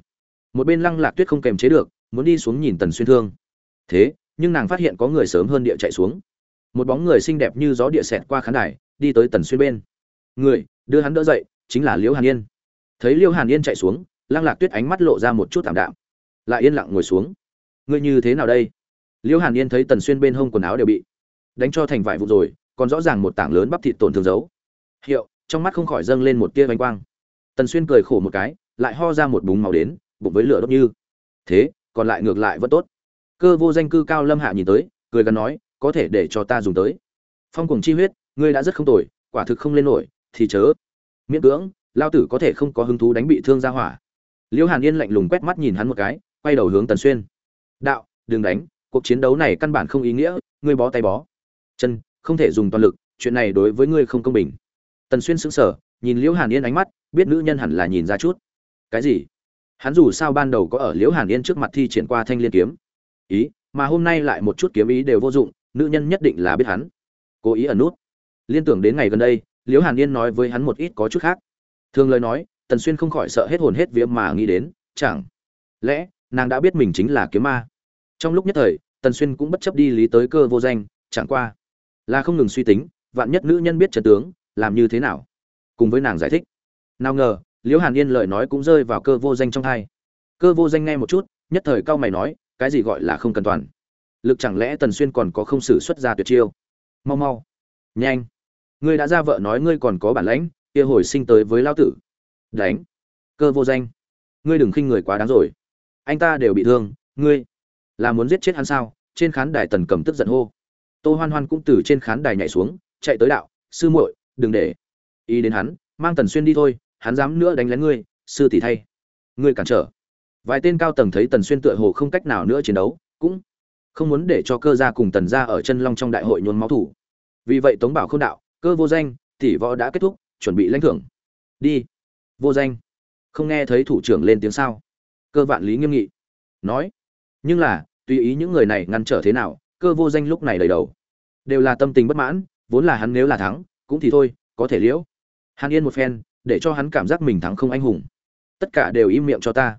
S1: Một bên lăng lạc tuyết không kềm chế được, muốn đi xuống nhìn tần xuyên thương. Thế, nhưng nàng phát hiện có người sớm hơn địa chạy xuống. Một bóng người xinh đẹp như gió địa xẹt qua khán đài, đi tới tần xuyên bên. Người, đưa hắn đỡ dậy, chính là liễu hàn yên. Thấy liễu hàn yên chạy xuống, lăng lạc tuyết ánh mắt lộ ra một chút thảm đạm. Lại yên lặng ngồi xuống. Ngươi như thế nào đây? Liễu hàn yên thấy tần xuyên bên hông quần áo đều bị đánh cho thành vải vụ rồi, còn rõ ràng một tảng lớn bắp thịt tổn thương giấu hiệu, trong mắt không khỏi dâng lên một tia bánh quang. Tần xuyên cười khổ một cái, lại ho ra một búng màu đến, bụng với lửa đốt như. Thế, còn lại ngược lại vẫn tốt. Cơ vô danh cư cao lâm hạ nhìn tới, cười gắn nói, có thể để cho ta dùng tới. Phong cùng chi huyết, ngươi đã rất không tồi, quả thực không lên nổi, thì chớ. Miễn cưỡng, lao tử có thể không có hứng thú đánh bị thương ra hỏa. Liễu hàn yên lạnh lùng quét mắt nhìn hắn một cái, quay đầu hướng tần xuyên. Đạo, đừng đánh cuộc chiến đấu này căn bản không ý nghĩa, ngươi bó tay bó. Chân, không thể dùng toàn lực, chuyện này đối với ngươi không công bình. Tần xuyên sững sờ, nhìn liễu hàn yên ánh mắt, biết nữ nhân hẳn là nhìn ra chút. Cái gì? Hắn dù sao ban đầu có ở liễu hàn yên trước mặt thi triển qua thanh liên kiếm. Ý, mà hôm nay lại một chút kiếm ý đều vô dụng, nữ nhân nhất định là biết hắn. Cố ý ẩn nút. Liên tưởng đến ngày gần đây, liễu hàn yên nói với hắn một ít có chút khác. Thường lời nói, tần xuyên không khỏi sợ hết hồn hết vía mà nghĩ đến, chẳng lẽ nàng đã biết mình chính là kiếm ma? Trong lúc nhất thời, tần xuyên cũng bất chấp đi lý tới cơ vô danh, chẳng qua là không ngừng suy tính, vạn nhất nữ nhân biết trận tướng, làm như thế nào? Cùng với nàng giải thích. Nào ngờ, liễu hàn yên lời nói cũng rơi vào cơ vô danh trong thai cơ vô danh nghe một chút, nhất thời cao mày nói, cái gì gọi là không cần toàn? Lực chẳng lẽ tần xuyên còn có không xử xuất ra tuyệt chiêu? Mau mau. Nhanh. Ngươi đã ra vợ nói ngươi còn có bản lãnh, kia hồi sinh tới với lao tử. Đánh. Cơ vô danh. Ngươi đừng khinh người quá đáng rồi. Anh ta đều bị thương, ngươi là muốn giết chết hắn sao? Trên khán đài tần cầm tức giận hô. Tô hoan hoan cũng từ trên khán đài nhảy xuống, chạy tới đạo, sư muội, đừng để ý đến hắn, mang tần xuyên đi thôi, hắn dám nữa đánh lén ngươi, sư tỷ thay. Ngươi cản trở. Vài tên cao tầng thấy tần xuyên tựa hồ không cách nào nữa chiến đấu, cũng không muốn để cho cơ gia cùng tần gia ở chân long trong đại hội nhuôn máu thủ. Vì vậy tống bảo không đạo, cơ vô danh, tỷ võ đã kết thúc, chuẩn bị lãnh thưởng. Đi. Vô danh. Không nghe thấy thủ trưởng lên tiếng sao? Cơ vạn lý nghiêm nghị. Nói nhưng là, tùy ý những người này ngăn trở thế nào, cơ vô danh lúc này đầy đầu. Đều là tâm tình bất mãn, vốn là hắn nếu là thắng, cũng thì thôi, có thể liễu. Hàn yên một phen, để cho hắn cảm giác mình thắng không anh hùng. Tất cả đều im miệng cho ta.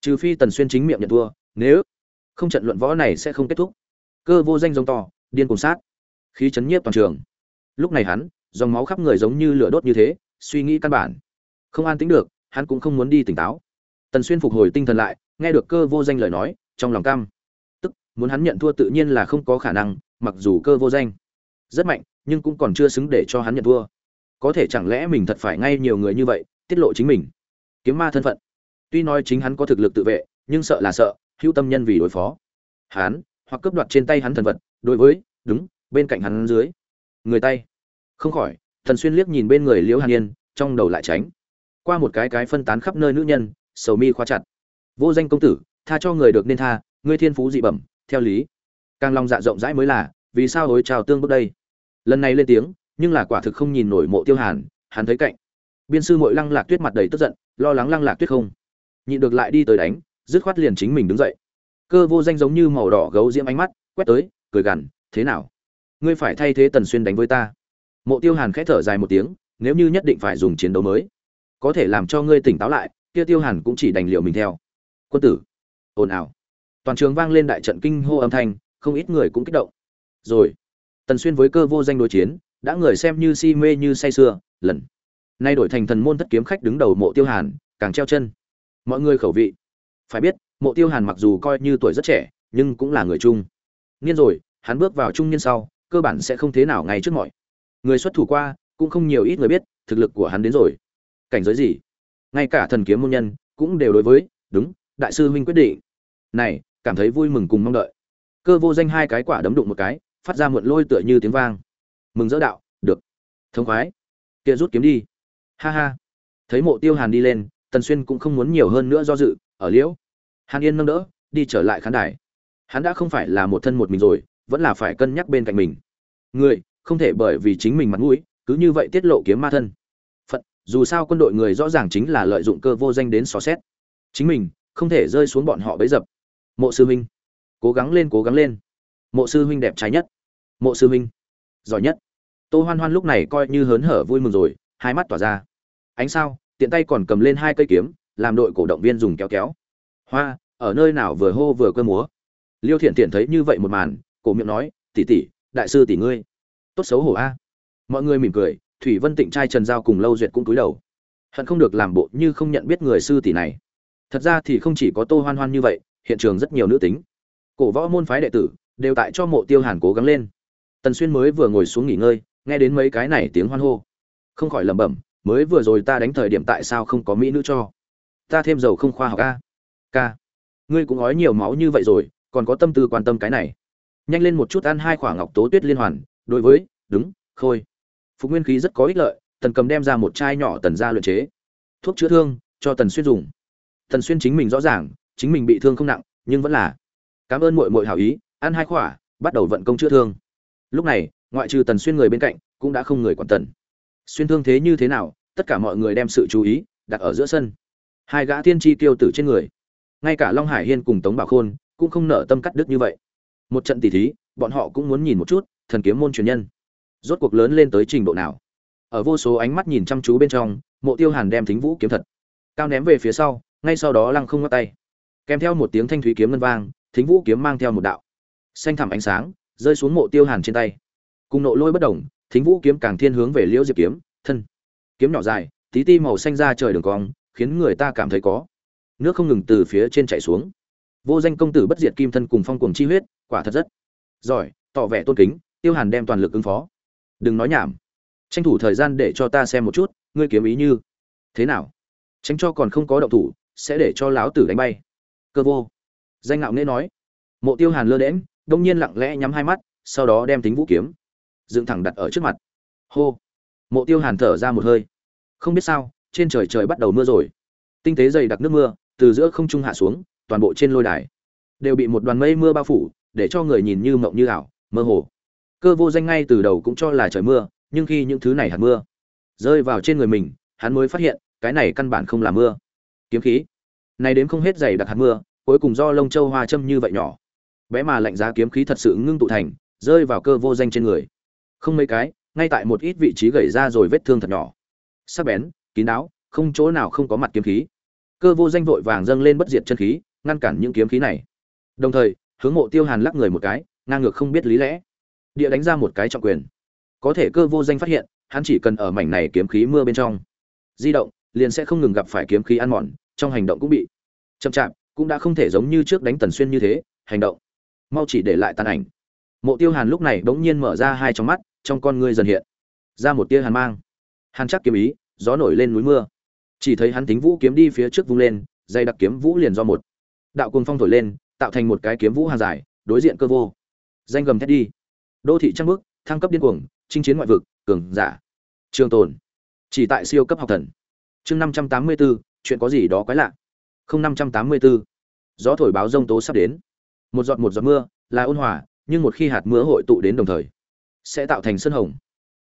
S1: Trừ phi tần xuyên chính miệng nhận thua, nếu không trận luận võ này sẽ không kết thúc. Cơ vô danh giống to, điên cùng sát. Khí chấn nhiếp toàn trường. Lúc này hắn, dòng máu khắp người giống như lửa đốt như thế, suy nghĩ căn bản. Không an tính được, hắn cũng không muốn đi tỉnh táo. Tần xuyên phục hồi tinh thần lại, nghe được cơ vô danh lời nói trong lòng cam tức, muốn hắn nhận thua tự nhiên là không có khả năng, mặc dù cơ vô danh. Rất mạnh, nhưng cũng còn chưa xứng để cho hắn nhận thua. Có thể chẳng lẽ mình thật phải ngay nhiều người như vậy, tiết lộ chính mình? Kiếm ma thân phận. Tuy nói chính hắn có thực lực tự vệ, nhưng sợ là sợ, hữu tâm nhân vì đối phó. Hắn, hoặc cướp đoạt trên tay hắn thần vật, đối với, đúng, bên cạnh hắn dưới. Người tay. Không khỏi, thần xuyên liếc nhìn bên người liễu hàn yên, trong đầu lại tránh. Qua một cái cái phân tán khắp nơi nữ nhân, sầu mi khóa chặt. Vô danh công tử tha cho người được nên tha, ngươi thiên phú dị bẩm, theo lý. Càng lòng dạ rộng rãi mới là, vì sao hối chào tương bước đây? Lần này lên tiếng, nhưng là quả thực không nhìn nổi mộ tiêu hàn, hắn thấy cạnh. Biên sư mội lăng lạc tuyết mặt đầy tức giận, lo lắng lăng lạc tuyết không. Nhịn được lại đi tới đánh, dứt khoát liền chính mình đứng dậy. Cơ vô danh giống như màu đỏ gấu diễm ánh mắt, quét tới, cười gằn, thế nào? Ngươi phải thay thế tần xuyên đánh với ta. Mộ tiêu hàn khẽ thở dài một tiếng, nếu như nhất định phải dùng chiến đấu mới, có thể làm cho ngươi tỉnh táo lại, kia tiêu hàn cũng chỉ đành liệu mình theo. Quân tử ồn ào. Toàn trường vang lên đại trận kinh hô âm thanh, không ít người cũng kích động. Rồi, tần xuyên với cơ vô danh đối chiến, đã người xem như si mê như say sưa, lần. Nay đổi thành thần môn thất kiếm khách đứng đầu mộ tiêu hàn, càng treo chân. Mọi người khẩu vị. Phải biết, mộ tiêu hàn mặc dù coi như tuổi rất trẻ, nhưng cũng là người trung. Niên rồi, hắn bước vào trung niên sau, cơ bản sẽ không thế nào ngay trước mọi. Người xuất thủ qua, cũng không nhiều ít người biết, thực lực của hắn đến rồi. Cảnh giới gì? Ngay cả thần kiếm môn nhân cũng đều đối với, đúng, đại sư huynh quyết định này, cảm thấy vui mừng cùng mong đợi. Cơ vô danh hai cái quả đấm đụng một cái, phát ra muộn lôi tựa như tiếng vang. Mừng dỡ đạo, được. Thông khoái. Kia rút kiếm đi. Ha ha. Thấy mộ tiêu hàn đi lên, tần xuyên cũng không muốn nhiều hơn nữa do dự, ở liễu. Hàn yên nâng đỡ, đi trở lại khán đài. Hắn đã không phải là một thân một mình rồi, vẫn là phải cân nhắc bên cạnh mình. Người, không thể bởi vì chính mình mặt mũi, cứ như vậy tiết lộ kiếm ma thân. Phận, dù sao quân đội người rõ ràng chính là lợi dụng cơ vô danh đến xò xét. Chính mình, không thể rơi xuống bọn họ bấy dập mộ sư huynh. Cố gắng lên, cố gắng lên. Mộ sư huynh đẹp trai nhất. Mộ sư huynh, giỏi nhất. Tô hoan hoan lúc này coi như hớn hở vui mừng rồi, hai mắt tỏa ra. Ánh sao, tiện tay còn cầm lên hai cây kiếm, làm đội cổ động viên dùng kéo kéo. Hoa, ở nơi nào vừa hô vừa cơ múa. Liêu thiện thiện thấy như vậy một màn, cổ miệng nói, tỷ tỷ, đại sư tỷ ngươi. Tốt xấu hổ a. Mọi người mỉm cười, thủy vân tịnh trai trần giao cùng lâu duyệt cũng cúi đầu. Hận không được làm bộ như không nhận biết người sư tỷ này. Thật ra thì không chỉ có tô hoan hoan như vậy hiện trường rất nhiều nữ tính. Cổ võ môn phái đệ tử đều tại cho mộ tiêu hàn cố gắng lên. Tần xuyên mới vừa ngồi xuống nghỉ ngơi, nghe đến mấy cái này tiếng hoan hô. Không khỏi lẩm bẩm, mới vừa rồi ta đánh thời điểm tại sao không có mỹ nữ cho? Ta thêm dầu không khoa học a. Ca, ngươi cũng ói nhiều máu như vậy rồi, còn có tâm tư quan tâm cái này. Nhanh lên một chút ăn hai khoảng ngọc tố tuyết liên hoàn, đối với, đúng, khôi. Phục nguyên khí rất có ích lợi, tần cầm đem ra một chai nhỏ tần ra luyện chế. Thuốc chữa thương, cho tần xuyên dùng. Tần xuyên chính mình rõ ràng chính mình bị thương không nặng, nhưng vẫn là cảm ơn muội muội hảo ý, ăn hai quả bắt đầu vận công chữa thương. Lúc này, ngoại trừ tần xuyên người bên cạnh, cũng đã không người quản tần. Xuyên thương thế như thế nào, tất cả mọi người đem sự chú ý đặt ở giữa sân. Hai gã thiên tri tiêu tử trên người. Ngay cả long hải hiên cùng tống bảo khôn cũng không nở tâm cắt đứt như vậy. Một trận tỉ thí, bọn họ cũng muốn nhìn một chút, thần kiếm môn truyền nhân. Rốt cuộc lớn lên tới trình độ nào? Ở vô số ánh mắt nhìn chăm chú bên trong, mộ tiêu hàn đem thính vũ kiếm thật cao ném về phía sau, ngay sau đó lăng không ngắt tay kèm theo một tiếng thanh thúy kiếm ngân vang, thính vũ kiếm mang theo một đạo xanh thẳm ánh sáng, rơi xuống mộ tiêu hàn trên tay. Cùng nộ lôi bất đồng, thính vũ kiếm càng thiên hướng về liễu diệp kiếm, thân. Kiếm nhỏ dài, tí ti màu xanh ra trời đường cong, khiến người ta cảm thấy có nước không ngừng từ phía trên chảy xuống. Vô danh công tử bất diệt kim thân cùng phong cuồng chi huyết, quả thật rất giỏi, tỏ vẻ tôn kính, tiêu hàn đem toàn lực ứng phó. Đừng nói nhảm. Tranh thủ thời gian để cho ta xem một chút, ngươi kiếm ý như thế nào? Tránh cho còn không có động thủ, sẽ để cho lão tử đánh bay cơ vô. Danh ngạo nghễ nói. Mộ tiêu hàn lơ đễm đông nhiên lặng lẽ nhắm hai mắt, sau đó đem tính vũ kiếm, dựng thẳng đặt ở trước mặt. Hô. Mộ tiêu hàn thở ra một hơi. Không biết sao, trên trời trời bắt đầu mưa rồi. Tinh tế dày đặc nước mưa, từ giữa không trung hạ xuống, toàn bộ trên lôi đài, đều bị một đoàn mây mưa bao phủ, để cho người nhìn như mộng như ảo, mơ hồ. Cơ vô danh ngay từ đầu cũng cho là trời mưa, nhưng khi những thứ này hạt mưa rơi vào trên người mình, hắn mới phát hiện, cái này căn bản không là mưa. Kiếm khí này đến không hết dày đặc hạt mưa, cuối cùng do lông châu hoa châm như vậy nhỏ. Bé mà lạnh giá kiếm khí thật sự ngưng tụ thành, rơi vào cơ vô danh trên người. Không mấy cái, ngay tại một ít vị trí gầy ra rồi vết thương thật nhỏ. Sắc bén, kín đáo, không chỗ nào không có mặt kiếm khí. Cơ vô danh vội vàng dâng lên bất diệt chân khí, ngăn cản những kiếm khí này. Đồng thời, hướng mộ tiêu hàn lắc người một cái, ngang ngược không biết lý lẽ. Địa đánh ra một cái trọng quyền. Có thể cơ vô danh phát hiện, hắn chỉ cần ở mảnh này kiếm khí mưa bên trong, di động, liền sẽ không ngừng gặp phải kiếm khí ăn mòn trong hành động cũng bị chậm chạp, cũng đã không thể giống như trước đánh tần xuyên như thế, hành động. Mau chỉ để lại tàn ảnh. Mộ tiêu hàn lúc này bỗng nhiên mở ra hai trong mắt, trong con ngươi dần hiện ra một tia hàn mang. Hàn chắc kiếm ý, gió nổi lên núi mưa. Chỉ thấy hắn tính vũ kiếm đi phía trước vung lên, dây đặc kiếm vũ liền do một đạo cuồng phong thổi lên, tạo thành một cái kiếm vũ hàng dài, đối diện cơ vô. Danh gầm thét đi. Đô thị trăng bước, thăng cấp điên cuồng, chinh chiến ngoại vực, cường giả. Trường tồn. Chỉ tại siêu cấp học thần. Chương năm trăm tám mươi bốn chuyện có gì đó quái lạ. Không năm trăm tám mươi bốn gió thổi báo rông tố sắp đến. Một giọt một giọt mưa, là ôn hòa, nhưng một khi hạt mưa hội tụ đến đồng thời, sẽ tạo thành sân hồng.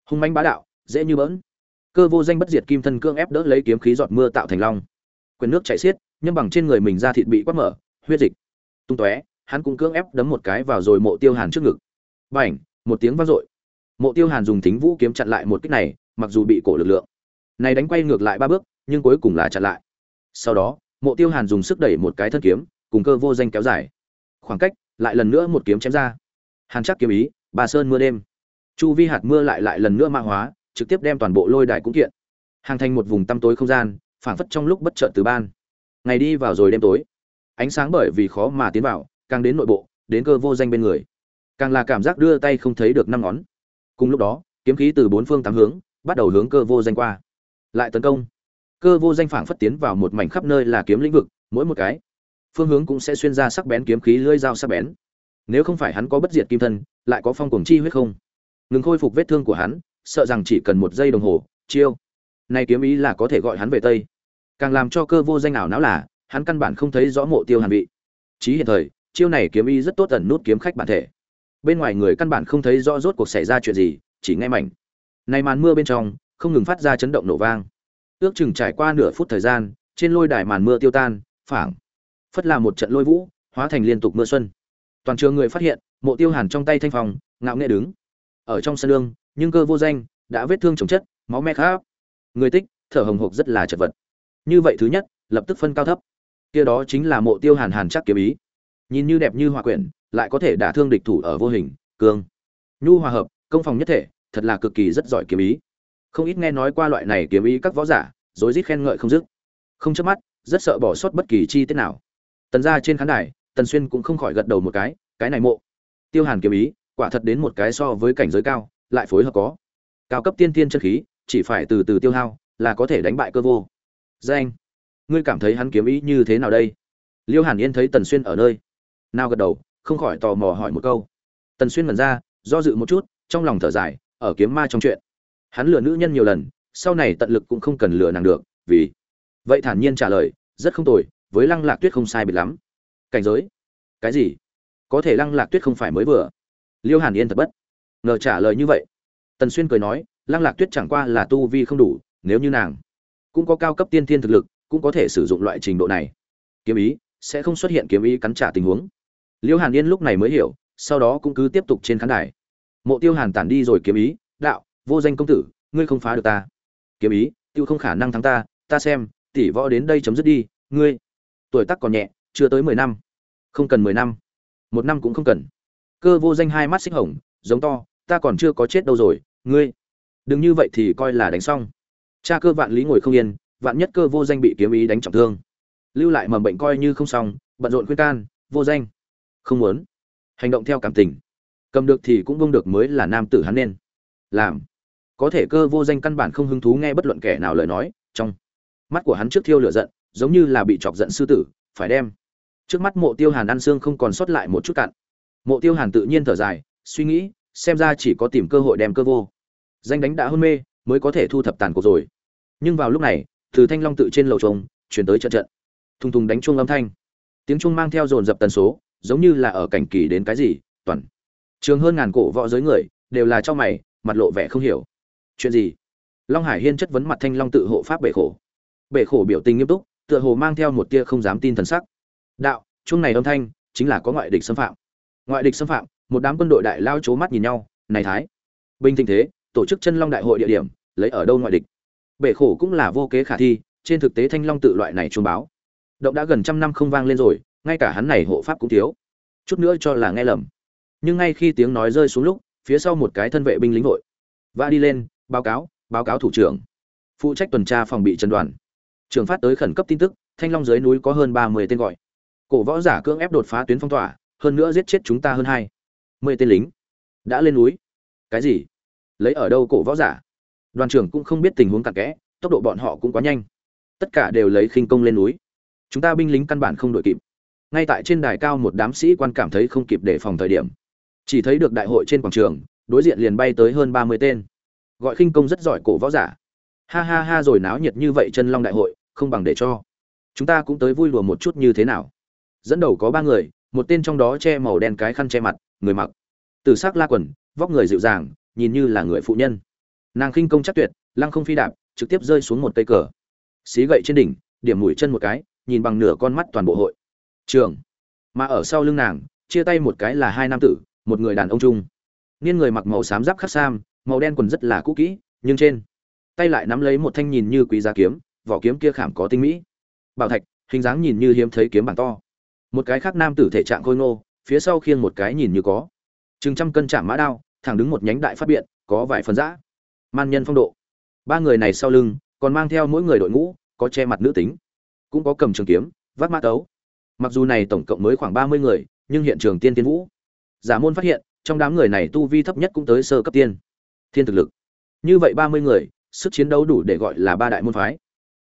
S1: Hung manh bá đạo, dễ như bỡn. Cơ vô danh bất diệt kim thân cương ép đỡ lấy kiếm khí giọt mưa tạo thành long. Quyền nước chảy xiết, nhưng bằng trên người mình ra thịt bị quát mở, huyết dịch tung tóe, hắn cũng cưỡng ép đấm một cái vào rồi mộ tiêu hàn trước ngực. Bảnh một tiếng vang dội. Mộ tiêu hàn dùng thính vũ kiếm chặn lại một kích này, mặc dù bị cổ lực lượng này đánh quay ngược lại ba bước, nhưng cuối cùng là chặn lại. Sau đó, mộ tiêu hàn dùng sức đẩy một cái thân kiếm, cùng cơ vô danh kéo dài. Khoảng cách, lại lần nữa một kiếm chém ra. Hàn chắc kiếm ý bà sơn mưa đêm. Chu vi hạt mưa lại lại lần nữa mã hóa, trực tiếp đem toàn bộ lôi đài cũng kiện. Hàng thành một vùng tăm tối không gian, phảng phất trong lúc bất chợt từ ban. Ngày đi vào rồi đêm tối. Ánh sáng bởi vì khó mà tiến vào, càng đến nội bộ, đến cơ vô danh bên người. Càng là cảm giác đưa tay không thấy được năm ngón. Cùng lúc đó, kiếm khí từ bốn phương tám hướng, bắt đầu hướng cơ vô danh qua lại tấn công. Cơ vô danh phảng phất tiến vào một mảnh khắp nơi là kiếm lĩnh vực, mỗi một cái phương hướng cũng sẽ xuyên ra sắc bén kiếm khí lưỡi dao sắc bén. Nếu không phải hắn có bất diệt kim thân, lại có phong cuồng chi huyết không? Ngừng khôi phục vết thương của hắn, sợ rằng chỉ cần một giây đồng hồ, chiêu. Nay kiếm ý là có thể gọi hắn về tây. Càng làm cho cơ vô danh ảo não là, hắn căn bản không thấy rõ mộ tiêu hàn vị. Chí hiện thời, chiêu này kiếm ý rất tốt ẩn nút kiếm khách bản thể. Bên ngoài người căn bản không thấy rõ rốt cuộc xảy ra chuyện gì, chỉ nghe mảnh. Này màn mưa bên trong không ngừng phát ra chấn động nổ vang. Ước chừng trải qua nửa phút thời gian, trên lôi đài màn mưa tiêu tan, phảng, phất là một trận lôi vũ, hóa thành liên tục mưa xuân. Toàn trường người phát hiện, mộ tiêu hàn trong tay thanh phòng ngạo nghệ đứng ở trong sân lương, nhưng cơ vô danh đã vết thương chồng chất, máu me khá người tích, thở hồng hộc rất là chật vật. Như vậy thứ nhất, lập tức phân cao thấp. Kia đó chính là mộ tiêu hàn hàn chắc kiếm ý. Nhìn như đẹp như hòa quyển, lại có thể đả thương địch thủ ở vô hình, cương. Nhu hòa hợp, công phòng nhất thể, thật là cực kỳ rất giỏi kiếm ý không ít nghe nói qua loại này kiếm ý các võ giả, rối rít khen ngợi không dứt. Không chớp mắt, rất sợ bỏ sót bất kỳ chi tiết nào. Tần ra trên khán đài, tần xuyên cũng không khỏi gật đầu một cái cái này mộ. Tiêu hàn kiếm ý, quả thật đến một cái so với cảnh giới cao, lại phối hợp có. Cao cấp tiên tiên chân khí, chỉ phải từ từ tiêu hao, là có thể đánh bại cơ vô. Danh. Ngươi cảm thấy hắn kiếm ý như thế nào đây? Liêu hàn yên thấy tần xuyên ở nơi, nào gật đầu, không khỏi tò mò hỏi một câu. Tần xuyên mần ra, do dự một chút, trong lòng thở dài, ở kiếm ma trong chuyện hắn lừa nữ nhân nhiều lần, sau này tận lực cũng không cần lừa nàng được, vì vậy thản nhiên trả lời, rất không tồi, với lăng lạc tuyết không sai biệt lắm. Cảnh giới? Cái gì? Có thể lăng lạc tuyết không phải mới vừa. Liêu hàn yên thật bất ngờ trả lời như vậy. Tần xuyên cười nói, lăng lạc tuyết chẳng qua là tu vi không đủ, nếu như nàng cũng có cao cấp tiên thiên thực lực, cũng có thể sử dụng loại trình độ này. Kiếm ý sẽ không xuất hiện kiếm ý cắn trả tình huống. Liêu hàn yên lúc này mới hiểu, sau đó cũng cứ tiếp tục trên khán đài. Mộ tiêu hàn tản đi rồi kiếm ý, đạo vô danh công tử, ngươi không phá được ta. Kiếm ý, tiêu không khả năng thắng ta ta xem, tỷ võ đến đây chấm dứt đi, ngươi. Tuổi tác còn nhẹ, chưa tới mười năm. Không cần mười năm. Một năm cũng không cần. Cơ vô danh hai mắt xích hồng, giống to, ta còn chưa có chết đâu rồi, ngươi. Đừng như vậy thì coi là đánh xong. Cha cơ vạn lý ngồi không yên, vạn nhất cơ vô danh bị kiếm ý đánh trọng thương. Lưu lại mầm bệnh coi như không xong, bận rộn khuyên can, vô danh. Không muốn. Hành động theo cảm tình. Cầm được thì cũng vông được mới là nam tử hắn nên. Làm có thể cơ vô danh căn bản không hứng thú nghe bất luận kẻ nào lời nói, trong mắt của hắn trước thiêu lửa giận, giống như là bị chọc giận sư tử, phải đem trước mắt mộ tiêu hàn ăn xương không còn sót lại một chút cạn. Mộ tiêu hàn tự nhiên thở dài, suy nghĩ, xem ra chỉ có tìm cơ hội đem cơ vô danh đánh đã hôn mê, mới có thể thu thập tàn cuộc rồi. Nhưng vào lúc này, từ thanh long tự trên lầu trống, chuyển tới trận trận. Thùng thùng đánh chuông âm thanh. Tiếng chuông mang theo dồn dập tần số, giống như là ở cảnh kỳ đến cái gì, toàn. Trường hơn ngàn cổ võ giới người, đều là cho mày, mặt lộ vẻ không hiểu chuyện gì? Long hải hiên chất vấn mặt thanh long tự hộ pháp bể khổ. Bể khổ biểu tình nghiêm túc, tựa hồ mang theo một tia không dám tin thần sắc. Đạo chung này âm thanh chính là có ngoại địch xâm phạm. Ngoại địch xâm phạm, một đám quân đội đại lao c mắt nhìn nhau, này thái, bình tình thế, tổ chức chân long đại hội địa điểm, lấy ở đâu ngoại địch? Bể khổ cũng là vô kế khả thi, trên thực tế thanh long tự loại này chuông báo, động đã gần trăm năm không vang lên rồi, ngay cả hắn này hộ pháp cũng thiếu. Chút nữa cho là nghe lầm. Nhưng ngay khi tiếng nói rơi xuống lúc, phía sau một cái thân vệ binh lính vội va đi lên báo cáo báo cáo thủ trưởng. Phụ trách tuần tra phòng bị trần đoàn. Trưởng phát tới khẩn cấp tin tức, thanh long dưới núi có hơn ba mươi tên gọi. Cổ võ giả cưỡng ép đột phá tuyến phong tỏa, hơn nữa giết chết chúng ta hơn hai mươi tên lính. Đã lên núi. Cái gì? Lấy ở đâu cổ võ giả? Đoàn trưởng cũng không biết tình huống cặn kẽ, tốc độ bọn họ cũng quá nhanh. Tất cả đều lấy khinh công lên núi. Chúng ta binh lính căn bản không đội kịp. Ngay tại trên đài cao một đám sĩ quan cảm thấy không kịp để phòng thời điểm. Chỉ thấy được đại hội trên quảng trường, đối diện liền bay tới hơn ba mươi tên gọi khinh công rất giỏi cổ võ giả. Ha ha ha, rồi náo nhiệt như vậy chân long đại hội, không bằng để cho. Chúng ta cũng tới vui lùa một chút như thế nào. Dẫn đầu có ba người, một tên trong đó che màu đen cái khăn che mặt, người mặc. Từ s ắ c la quần, vóc người dịu dàng, nhìn như là người phụ nhân. Nàng khinh công chắc tuyệt, lăng không phi đạp, trực tiếp rơi xuống một cây cờ. Xí gậy trên đỉnh, điểm mũi chân một cái, nhìn bằng nửa con mắt toàn bộ hội. Trường. Mà ở sau lưng nàng, chia tay một cái là hai nam tử, một người đàn ông trung. Niên người mặc màu xám giáp khắc sam màu đen quần rất là cũ kỹ, nhưng trên tay lại nắm lấy một thanh nhìn như quý giá kiếm, vỏ kiếm kia khảm có tinh mỹ. Bảo thạch, hình dáng nhìn như hiếm thấy kiếm bản to. Một cái khác nam tử thể trạng khôi ngô, phía sau khiêng một cái nhìn như có. Chừng trăm cân chạm mã đao, thẳng đứng một nhánh đại phát biện, có vài phần giã man nhân phong độ. Ba người này sau lưng, còn mang theo mỗi người đội ngũ, có che mặt nữ tính, cũng có cầm trường kiếm, vác mã tấu. Mặc dù này tổng cộng mới khoảng ba mươi người, nhưng hiện trường tiên tiên vũ. Giả môn phát hiện, trong đám người này tu vi thấp nhất cũng tới sơ cấp tiên thiên thực lực. Như vậy ba mươi người, sức chiến đấu đủ để gọi là ba đại môn phái.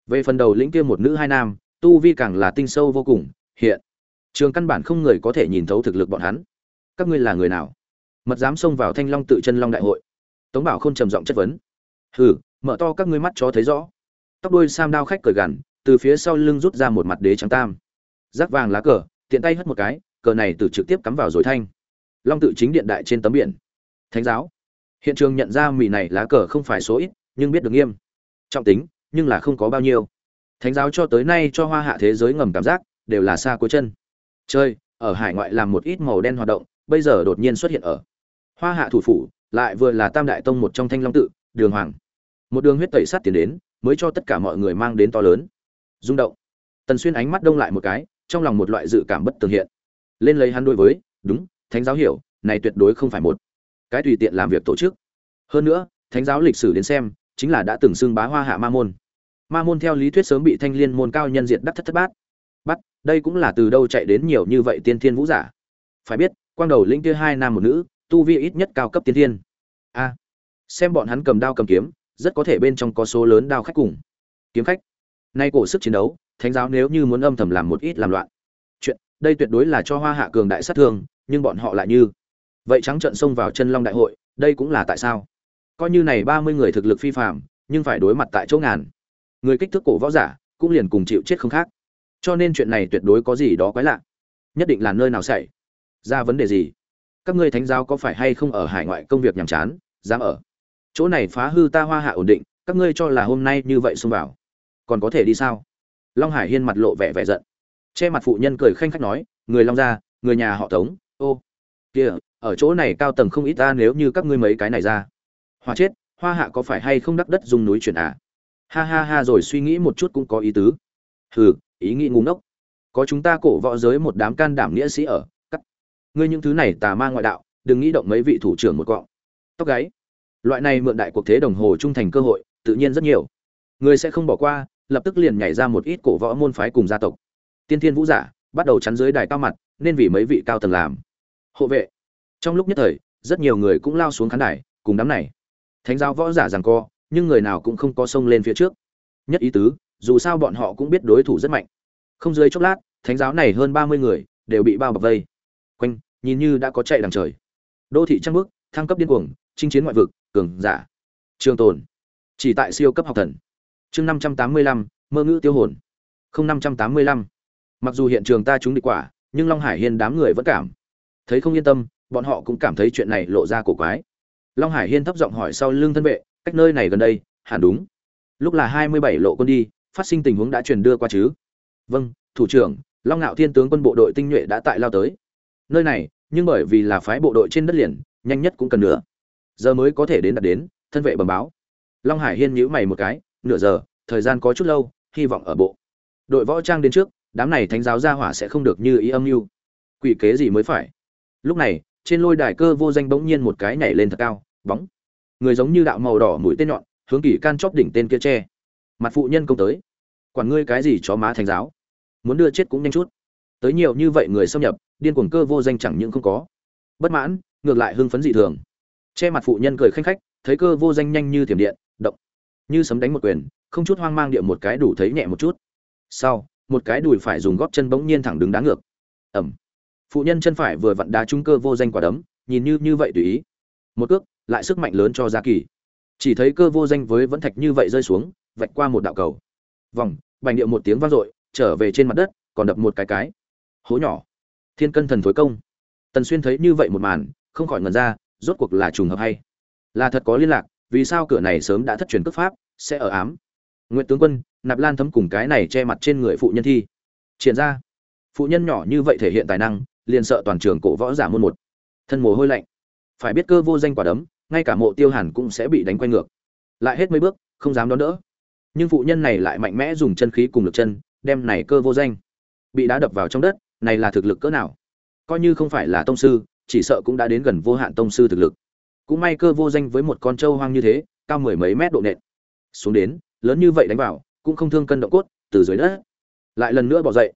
S1: Về phần đầu lĩnh kia một nữ hai nam, tu vi càng là tinh sâu vô cùng, hiện trường căn bản không người có thể nhìn thấu thực lực bọn hắn. Các ngươi là người nào? Mật dám xông vào thanh long tự chân long đại hội. Tống bảo không trầm giọng chất vấn. Hừ, mở to các ngươi mắt cho thấy rõ. Tóc đôi sam đao khách cởi gằn, từ phía sau lưng rút ra một mặt đế trắng tam. Rác vàng lá cờ, tiện tay hất một cái, cờ này từ trực tiếp cắm vào rồi thanh. Long tự chính điện đại trên tấm biển. Thánh giáo hiện trường nhận ra mì này lá cờ không phải số ít, nhưng biết được nghiêm. Trọng tính, nhưng là không có bao nhiêu. Thánh giáo cho tới nay cho hoa hạ thế giới ngầm cảm giác, đều là xa cuối chân. Chơi, ở hải ngoại làm một ít màu đen hoạt động, bây giờ đột nhiên xuất hiện ở. Hoa hạ thủ phủ, lại vừa là tam đại tông một trong thanh long tự, đường hoàng. Một đường huyết tẩy sát tiến đến, mới cho tất cả mọi người mang đến to lớn. Rung động. Tần xuyên ánh mắt đông lại một cái, trong lòng một loại dự cảm bất tường hiện. Lên lấy hắn đối với, đúng, thánh giáo hiểu, này tuyệt đối không phải một cái tùy tiện làm việc tổ chức. Hơn nữa, thánh giáo lịch sử đến xem, chính là đã từng xưng bá hoa hạ ma môn. Ma môn theo lý thuyết sớm bị thanh liên môn cao nhân diệt đắc thất thất bát. Bắt đây cũng là từ đâu chạy đến nhiều như vậy tiên thiên vũ giả? Phải biết, quang đầu linh kia hai nam một nữ, tu vi ít nhất cao cấp tiên thiên. A, xem bọn hắn cầm đao cầm kiếm, rất có thể bên trong có số lớn đao khách cùng. Kiếm khách. Nay cổ sức chiến đấu, thánh giáo nếu như muốn âm thầm làm một ít làm loạn. Chuyện, đây tuyệt đối là cho hoa hạ cường đại sát thương, nhưng bọn họ lại như vậy trắng trận xông vào chân long đại hội, đây cũng là tại sao? Coi như này ba mươi người thực lực phi phạm nhưng phải đối mặt tại chỗ ngàn. Người kích thước cổ võ giả, cũng liền cùng chịu chết không khác. Cho nên chuyện này tuyệt đối có gì đó quái lạ. Nhất định là nơi nào xảy ra vấn đề gì? Các ngươi thánh giáo có phải hay không ở hải ngoại công việc nhàm chán, dám ở? Chỗ này phá hư ta hoa hạ ổn định, các ngươi cho là hôm nay như vậy xông vào. Còn có thể đi sao? Long hải hiên mặt lộ vẻ vẻ giận. Che mặt phụ nhân cười khanh khách nói, người long gia, người nhà họ tống, ô. Kia ở chỗ này cao tầng không ít ta nếu như các ngươi mấy cái này ra. Hoa chết, hoa hạ có phải hay không đắc đất dùng núi chuyển à? Ha ha ha rồi suy nghĩ một chút cũng có ý tứ. Hừ, ý nghĩ ngu ngốc. Có chúng ta cổ võ giới một đám can đảm nghĩa sĩ ở, cắt. Ngươi những thứ này tà ma ngoại đạo, đừng nghĩ động mấy vị thủ trưởng một cọng tóc gáy. Loại này mượn đại cuộc thế đồng hồ trung thành cơ hội, tự nhiên rất nhiều. Người sẽ không bỏ qua, lập tức liền nhảy ra một ít cổ võ môn phái cùng gia tộc. Tiên thiên vũ giả, bắt đầu chắn dưới đài cao mặt, nên vì mấy vị cao tầng làm. Hộ vệ trong lúc nhất thời, rất nhiều người cũng lao xuống khán đài, cùng đám này. Thánh giáo võ giả rằng co, nhưng người nào cũng không có sông lên phía trước. Nhất ý tứ, dù sao bọn họ cũng biết đối thủ rất mạnh. Không dưới chốc lát, thánh giáo này hơn ba mươi người đều bị bao bọc vây. Quanh, nhìn như đã có chạy đằng trời. Đô thị trăng bước, thăng cấp điên cuồng, chinh chiến ngoại vực, cường giả. Trường tồn. Chỉ tại siêu cấp học thần. Chương năm trăm tám mươi lăm, mơ ngữ tiêu hồn. Không năm trăm tám mươi lăm. Mặc dù hiện trường ta trúng địch quả, nhưng long hải hiên đám người vẫn cảm. Thấy không yên tâm bọn họ cũng cảm thấy chuyện này lộ ra cổ quái. Long hải hiên thấp giọng hỏi sau lưng thân vệ, cách nơi này gần đây, hẳn đúng. Lúc là hai mươi bảy lộ quân đi, phát sinh tình huống đã truyền đưa qua chứ? Vâng thủ trưởng, long ngạo thiên tướng quân bộ đội tinh nhuệ đã tại lao tới. Nơi này, nhưng bởi vì là phái bộ đội trên đất liền, nhanh nhất cũng cần nữa giờ mới có thể đến đặt đến, thân vệ bẩm báo. Long hải hiên nhíu mày một cái, nửa giờ, thời gian có chút lâu, hy vọng ở bộ. Đội võ trang đến trước, đám này thánh giáo gia hỏa sẽ không được như ý âm mưu. Quỷ kế gì mới phải? Lúc này trên lôi đài cơ vô danh bỗng nhiên một cái nhảy lên thật cao, bóng. Người giống như đạo màu đỏ mũi tên nhọn, hướng kỷ can chóp đỉnh tên kia tre mặt phụ nhân công tới. Quản ngươi cái gì chó má thành giáo? Muốn đưa chết cũng nhanh chút. Tới nhiều như vậy người xâm nhập, điên cuồng cơ vô danh chẳng những không có. Bất mãn, ngược lại hưng phấn dị thường. Che mặt phụ nhân cười khanh khách, thấy cơ vô danh nhanh như thiểm điện, động. Như sấm đánh một quyền, không chút hoang mang địa một cái đủ thấy nhẹ một chút. Sau, một cái đùi phải dùng góp chân bỗng nhiên thẳng đứng đá ngược. Ẩm phụ nhân chân phải vừa vặn đá trúng cơ vô danh quả đấm, nhìn như như vậy tùy ý. Một cước, lại sức mạnh lớn cho gia kỳ. Chỉ thấy cơ vô danh với vẫn thạch như vậy rơi xuống, vạch qua một đạo cầu. Vòng, bành điệu một tiếng vang dội, trở về trên mặt đất, còn đập một cái cái. Hố nhỏ. Thiên cân thần thối công. Tần xuyên thấy như vậy một màn, không khỏi ngần ra, rốt cuộc là trùng hợp hay? Là thật có liên lạc, vì sao cửa này sớm đã thất truyền cước pháp, sẽ ở ám? Nguyễn tướng quân, nạp lan thấm cùng cái này che mặt trên người phụ nhân thi. Triển ra. Phụ nhân nhỏ như vậy thể hiện tài năng liền sợ toàn trường cổ võ giả môn một. Thân mồ hôi lạnh. Phải biết cơ vô danh quả đấm, ngay cả mộ tiêu hàn cũng sẽ bị đánh quay ngược. Lại hết mấy bước, không dám đón đỡ. Nhưng phụ nhân này lại mạnh mẽ dùng chân khí cùng lực chân, đem này cơ vô danh bị đá đập vào trong đất, này là thực lực cỡ nào? Coi như không phải là tông sư, chỉ sợ cũng đã đến gần vô hạn tông sư thực lực. Cũng may cơ vô danh với một con trâu hoang như thế, cao mười mấy mét độ nện. Xuống đến, lớn như vậy đánh vào, cũng không thương cân động cốt, từ dưới đất. Lại lần nữa bỏ dậy.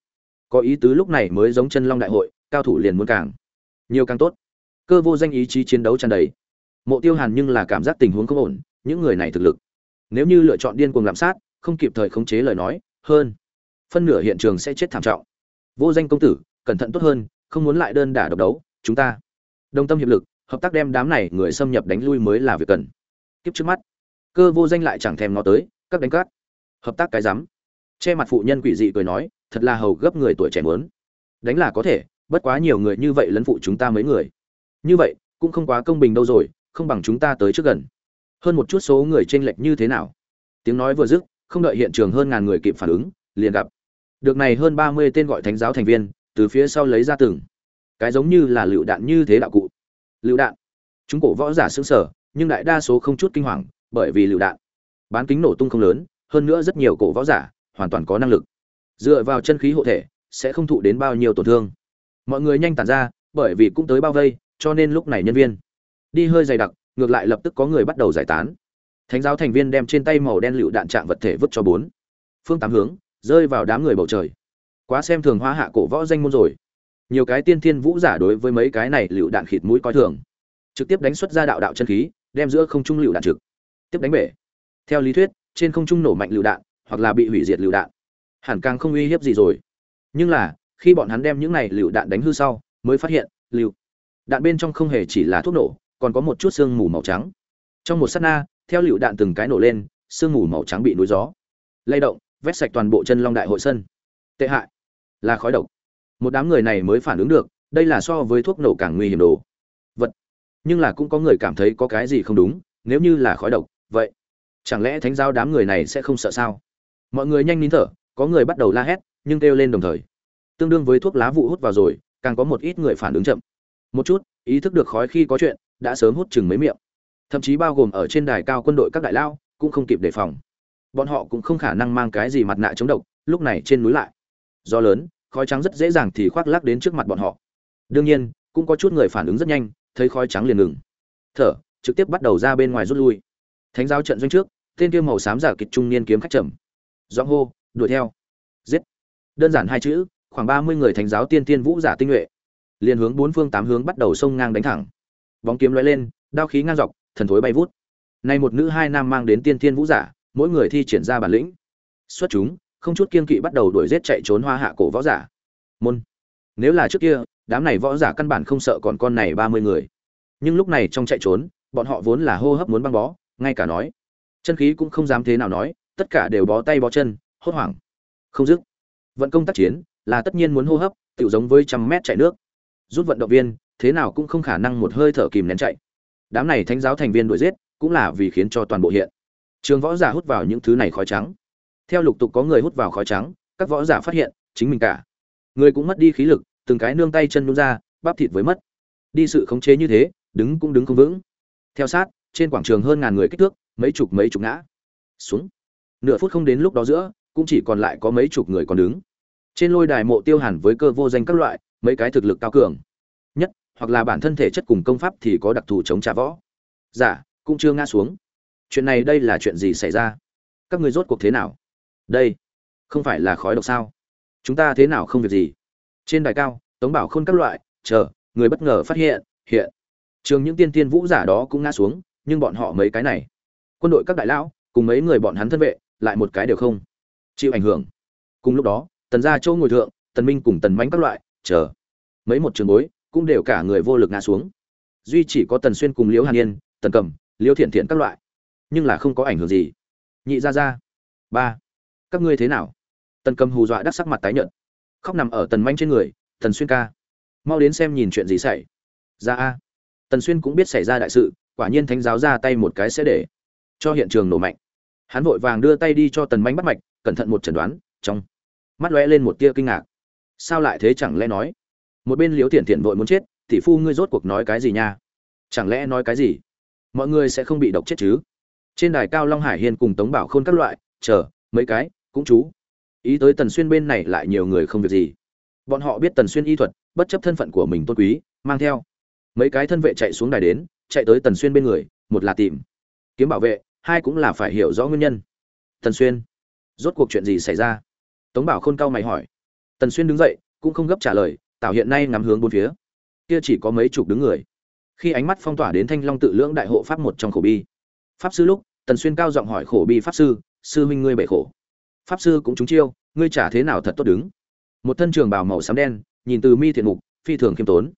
S1: Có ý tứ lúc này mới giống chân long đại hội cao thủ liền muốn càng. Nhiều càng tốt. Cơ vô danh ý chí chiến đấu tràn đầy. Mộ tiêu hàn nhưng là cảm giác tình huống không ổn, những người này thực lực. Nếu như lựa chọn điên cuồng lạm sát, không kịp thời khống chế lời nói, hơn. Phân nửa hiện trường sẽ chết thảm trọng. Vô danh công tử, cẩn thận tốt hơn, không muốn lại đơn đả độc đấu, chúng ta. Đồng tâm hiệp lực, hợp tác đem đám này người xâm nhập đánh lui mới là việc cần. Kiếp trước mắt, cơ vô danh lại chẳng thèm ngó tới, các đánh cát hợp tác cái rắm. Che mặt phụ nhân quỷ dị cười nói, thật là hầu gấp người tuổi trẻ muốn. Đánh là có thể bất quá nhiều người như vậy lấn phụ chúng ta mấy người. Như vậy, cũng không quá công bình đâu rồi, không bằng chúng ta tới trước gần. Hơn một chút số người chênh lệch như thế nào? Tiếng nói vừa dứt, không đợi hiện trường hơn ngàn người kịp phản ứng, liền gặp được này hơn ba mươi tên gọi thánh giáo thành viên, từ phía sau lấy ra từng cái giống như là lựu đạn như thế đạo cụ. Lựu đạn. Chúng cổ võ giả xứng sở nhưng đại đa số không chút kinh hoàng, bởi vì lựu đạn. Bán kính nổ tung không lớn, hơn nữa rất nhiều cổ võ giả hoàn toàn có năng lực. Dựa vào chân khí hộ thể, sẽ không thụ đến bao nhiêu tổn thương mọi người nhanh tản ra, bởi vì cũng tới bao vây, cho nên lúc này nhân viên đi hơi dày đặc, ngược lại lập tức có người bắt đầu giải tán. Thánh giáo thành viên đem trên tay màu đen lựu đạn trạng vật thể vứt cho bốn. Phương tám hướng, rơi vào đám người bầu trời. Quá xem thường hóa hạ cổ võ danh môn rồi. Nhiều cái tiên thiên vũ giả đối với mấy cái này lựu đạn khịt mũi coi thường. Trực tiếp đánh xuất ra đạo đạo chân khí, đem giữa không trung lựu đạn trực tiếp đánh bể. Theo lý thuyết, trên không trung nổ mạnh lựu đạn, hoặc là bị hủy diệt lựu đạn. Hẳn càng không uy hiếp gì rồi. Nhưng là khi bọn hắn đem những này lựu đạn đánh hư sau, mới phát hiện, lựu đạn bên trong không hề chỉ là thuốc nổ, còn có một chút sương mù màu trắng. Trong một sát na, theo lựu đạn từng cái nổ lên sương mù màu trắng bị núi gió lay động, vét sạch toàn bộ chân long đại hội sân tệ hại. Là khói độc. Một đám người này mới phản ứng được, đây là so với thuốc nổ càng nguy hiểm đồ. Vật. Nhưng là cũng có người cảm thấy có cái gì không đúng, nếu như là khói độc, vậy chẳng lẽ thánh giáo đám người này sẽ không sợ sao? Mọi người nhanh nín thở, có người bắt đầu la hét, nhưng kêu lên đồng thời tương đương với thuốc lá vụ hút vào rồi, càng có một ít người phản ứng chậm. Một chút, ý thức được khói khi có chuyện, đã sớm hút chừng mấy miệng. Thậm chí bao gồm ở trên đài cao quân đội các đại lao, cũng không kịp đề phòng. Bọn họ cũng không khả năng mang cái gì mặt nạ chống độc, lúc này trên núi lại. Do lớn, khói trắng rất dễ dàng thì khoác lác đến trước mặt bọn họ. Đương nhiên, cũng có chút người phản ứng rất nhanh, thấy khói trắng liền ngừng. Thở, trực tiếp bắt đầu ra bên ngoài rút lui. Thánh giáo trận doanh trước, tên kia màu xám giả kịch trung niên kiếm khách trầm. Giọng hô, đuổi theo. Giết. Đơn giản hai chữ khoảng ba mươi người thánh giáo tiên tiên vũ giả tinh nhuệ. Liền hướng bốn phương tám hướng bắt đầu xông ngang đánh thẳng. Bóng kiếm lóe lên, đao khí ngang dọc, thần thối bay vút. Nay một nữ hai nam mang đến tiên tiên vũ giả, mỗi người thi triển ra bản lĩnh. Xuất chúng, không chút kiên kỵ bắt đầu đuổi giết chạy trốn hoa hạ cổ võ giả. Môn. Nếu là trước kia, đám này võ giả căn bản không sợ còn con này ba mươi người. Nhưng lúc này trong chạy trốn, bọn họ vốn là hô hấp muốn băng bó, ngay cả nói. Chân khí cũng không dám thế nào nói, tất cả đều bó tay bó chân, hốt hoảng. Không dứt. Vận công tác chiến là tất nhiên muốn hô hấp tự giống với trăm mét chạy nước. Rút vận động viên, thế nào cũng không khả năng một hơi thở kìm nén chạy. Đám này thánh giáo thành viên đuổi giết, cũng là vì khiến cho toàn bộ hiện. Trường võ giả hút vào những thứ này khói trắng. Theo lục tục có người hút vào khói trắng, các võ giả phát hiện, chính mình cả. Người cũng mất đi khí lực, từng cái nương tay chân nhún ra, bắp thịt với mất. Đi sự khống chế như thế, đứng cũng đứng không vững. Theo sát, trên quảng trường hơn ngàn người kích thước, mấy chục mấy chục ngã. Xuống. Nửa phút không đến lúc đó giữa, cũng chỉ còn lại có mấy chục người còn đứng trên lôi đài mộ tiêu hàn với cơ vô danh các loại, mấy cái thực lực cao cường. Nhất, hoặc là bản thân thể chất cùng công pháp thì có đặc thù chống trả võ. Giả, cũng chưa ngã xuống. Chuyện này đây là chuyện gì xảy ra? Các người rốt cuộc thế nào? Đây, không phải là khói độc sao? Chúng ta thế nào không việc gì? Trên đài cao, tống bảo khôn các loại, chờ, người bất ngờ phát hiện hiện. Trường những tiên tiên vũ giả đó cũng ngã xuống, nhưng bọn họ mấy cái này. Quân đội các đại lão, cùng mấy người bọn hắn thân vệ, lại một cái đều không chịu ảnh hưởng. Cùng lúc đó tần gia châu ngồi thượng, tần minh cùng tần mánh các loại, chờ. Mấy một trường bối, cũng đều cả người vô lực ngã xuống. Duy chỉ có tần xuyên cùng liễu hàn yên, tần cầm, liễu thiện thiện các loại. Nhưng là không có ảnh hưởng gì. Nhị ra ra ba. Các ngươi thế nào? Tần cầm hù dọa đắc sắc mặt tái nhợt. Khóc nằm ở tần manh trên người, tần xuyên ca. Mau đến xem nhìn chuyện gì xảy ra a. Tần xuyên cũng biết xảy ra đại sự, quả nhiên thánh giáo ra tay một cái sẽ để cho hiện trường nổ mạnh. Hắn vội vàng đưa tay đi cho tần manh bắt mạch, cẩn thận một chẩn đoán, trong mắt lóe lên một tia kinh ngạc. Sao lại thế chẳng lẽ nói? Một bên liếu thiện thiện vội muốn chết, tỷ phu ngươi rốt cuộc nói cái gì nha? Chẳng lẽ nói cái gì? Mọi người sẽ không bị độc chết chứ? Trên đài cao long hải hiên cùng tống bảo khôn các loại, chờ, mấy cái, cũng chú. Ý tới tần xuyên bên này lại nhiều người không việc gì. Bọn họ biết tần xuyên y thuật, bất chấp thân phận của mình tôn quý, mang theo. Mấy cái thân vệ chạy xuống đài đến, chạy tới tần xuyên bên người, một là tìm. Kiếm bảo vệ, hai cũng là phải hiểu rõ nguyên nhân. Tần xuyên, rốt cuộc chuyện gì xảy ra? Tống bảo khôn cao mày hỏi. Tần xuyên đứng dậy, cũng không gấp trả lời, tảo hiện nay ngắm hướng bốn phía. Kia chỉ có mấy chục đứng người. Khi ánh mắt phong tỏa đến thanh long tự lưỡng đại hộ pháp một trong khổ bi. Pháp sư lúc, tần xuyên cao giọng hỏi khổ bi pháp sư sư huynh ngươi bể khổ. Pháp sư cũng trúng chiêu, ngươi trả thế nào thật tốt đứng. Một thân trường bào màu xám đen, nhìn từ mi thiện mục, phi thường khiêm tốn.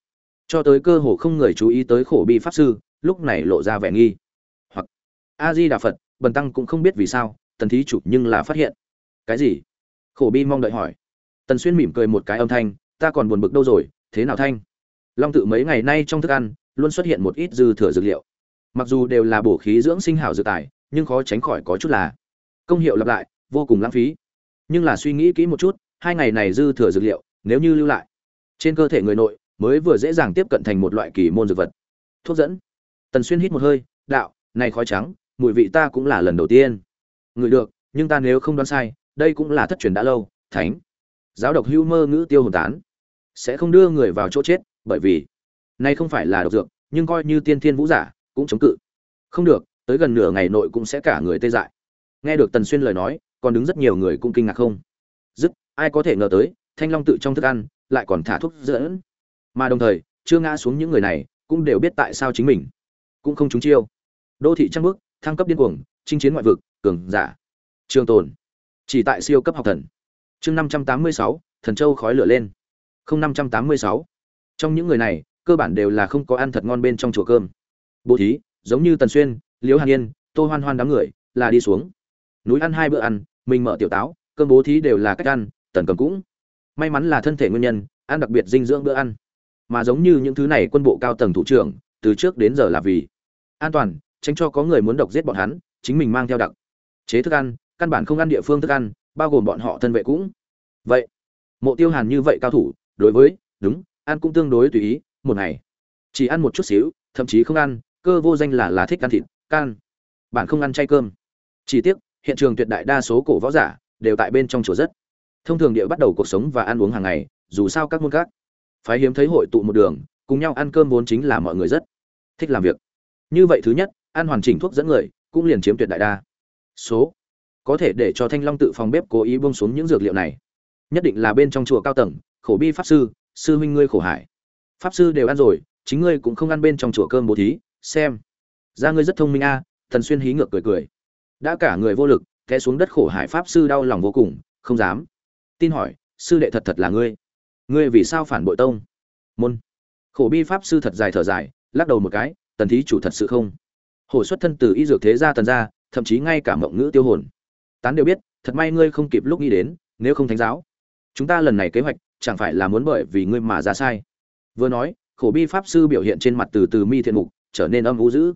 S1: Cho tới cơ hồ không người chú ý tới khổ bi pháp sư, lúc này lộ ra vẻ nghi. Hoặc, a di đà phật, bần tăng cũng không biết vì sao, tần thí chủ nhưng là phát hiện. Cái gì? Khổ bi mong đợi hỏi. Tần xuyên mỉm cười một cái âm thanh, ta còn buồn bực đâu rồi, thế nào thanh? Long tự mấy ngày nay trong thức ăn, luôn xuất hiện một ít dư thừa dược liệu. Mặc dù đều là bổ khí dưỡng sinh hảo dược tài, nhưng khó tránh khỏi có chút là công hiệu lặp lại, vô cùng lãng phí. Nhưng là suy nghĩ kỹ một chút, hai ngày này dư thừa dược liệu, nếu như lưu lại, trên cơ thể người nội, mới vừa dễ dàng tiếp cận thành một loại kỳ môn dược vật. Thuốc dẫn. Tần xuyên hít một hơi, đạo, này khói trắng, mùi vị ta cũng là lần đầu tiên. Ngửi được, nhưng ta nếu không đoán sai đây cũng là thất truyền đã lâu, thánh. Giáo độc hưu mơ ngữ tiêu hồn tán. Sẽ không đưa người vào chỗ chết, bởi vì, nay không phải là độc dược, nhưng coi như tiên thiên vũ giả, cũng chống cự. Không được, tới gần nửa ngày nội cũng sẽ cả người tê dại. Nghe được tần xuyên lời nói, còn đứng rất nhiều người cũng kinh ngạc không? Dứt, ai có thể ngờ tới, thanh long tự trong thức ăn, lại còn thả thuốc dẫn mà đồng thời, chưa ngã xuống những người này, cũng đều biết tại sao chính mình. Cũng không trúng chiêu. Đô thị trăng bước, thăng cấp điên cuồng, chinh chiến ngoại vực, cường giả. Trường tồn chỉ tại siêu cấp học thần. Chương năm trăm tám mươi sáu, thần châu khói lửa lên. Không năm trăm tám mươi sáu. Trong những người này, cơ bản đều là không có ăn thật ngon bên trong chùa cơm. Bố thí, giống như tần xuyên, liễu hàn yên, tô hoan hoan đám người, là đi xuống. Núi ăn hai bữa ăn, mình mở tiểu táo, cơm bố thí đều là cách ăn, tần cầm cũng. May mắn là thân thể nguyên nhân, ăn đặc biệt dinh dưỡng bữa ăn. Mà giống như những thứ này quân bộ cao tầng thủ trưởng, từ trước đến giờ là vì an toàn, tránh cho có người muốn độc giết bọn hắn, chính mình mang theo đặc chế thức ăn căn bản không ăn địa phương thức ăn, bao gồm bọn họ thân vệ cũng. Vậy, mộ tiêu hàn như vậy cao thủ, đối với, đúng, ăn cũng tương đối tùy ý, một ngày. Chỉ ăn một chút xíu, thậm chí không ăn, cơ vô danh là là thích ăn thịt, can. Bạn không ăn chay cơm. Chỉ tiếc, hiện trường tuyệt đại đa số cổ võ giả, đều tại bên trong chùa rất. Thông thường địa bắt đầu cuộc sống và ăn uống hàng ngày, dù sao các môn các phái hiếm thấy hội tụ một đường, cùng nhau ăn cơm vốn chính là mọi người rất thích làm việc. Như vậy thứ nhất, ăn hoàn chỉnh thuốc dẫn người, cũng liền chiếm tuyệt đại đa số có thể để cho thanh long tự phòng bếp cố ý bông xuống những dược liệu này. Nhất định là bên trong chùa cao tầng, khổ bi pháp sư sư huynh ngươi khổ hải. Pháp sư đều ăn rồi, chính ngươi cũng không ăn bên trong chùa cơm bố thí, xem. Ra ngươi rất thông minh a, thần xuyên hí ngược cười cười. Đã cả người vô lực, té xuống đất khổ hải pháp sư đau lòng vô cùng, không dám. Tin hỏi, sư đệ thật thật là ngươi. Ngươi vì sao phản bội tông? Môn. Khổ bi pháp sư thật dài thở dài, lắc đầu một cái, tần thí chủ thật sự không. Hổ xuất thân từ y dược thế gia tần gia, thậm chí ngay cả mộng ngữ tiêu hồn tán đều biết, thật may ngươi không kịp lúc nghĩ đến, nếu không thánh giáo. Chúng ta lần này kế hoạch, chẳng phải là muốn bởi vì ngươi mà ra sai. Vừa nói, khổ bi pháp sư biểu hiện trên mặt từ từ mi thiện mục, trở nên âm u dữ.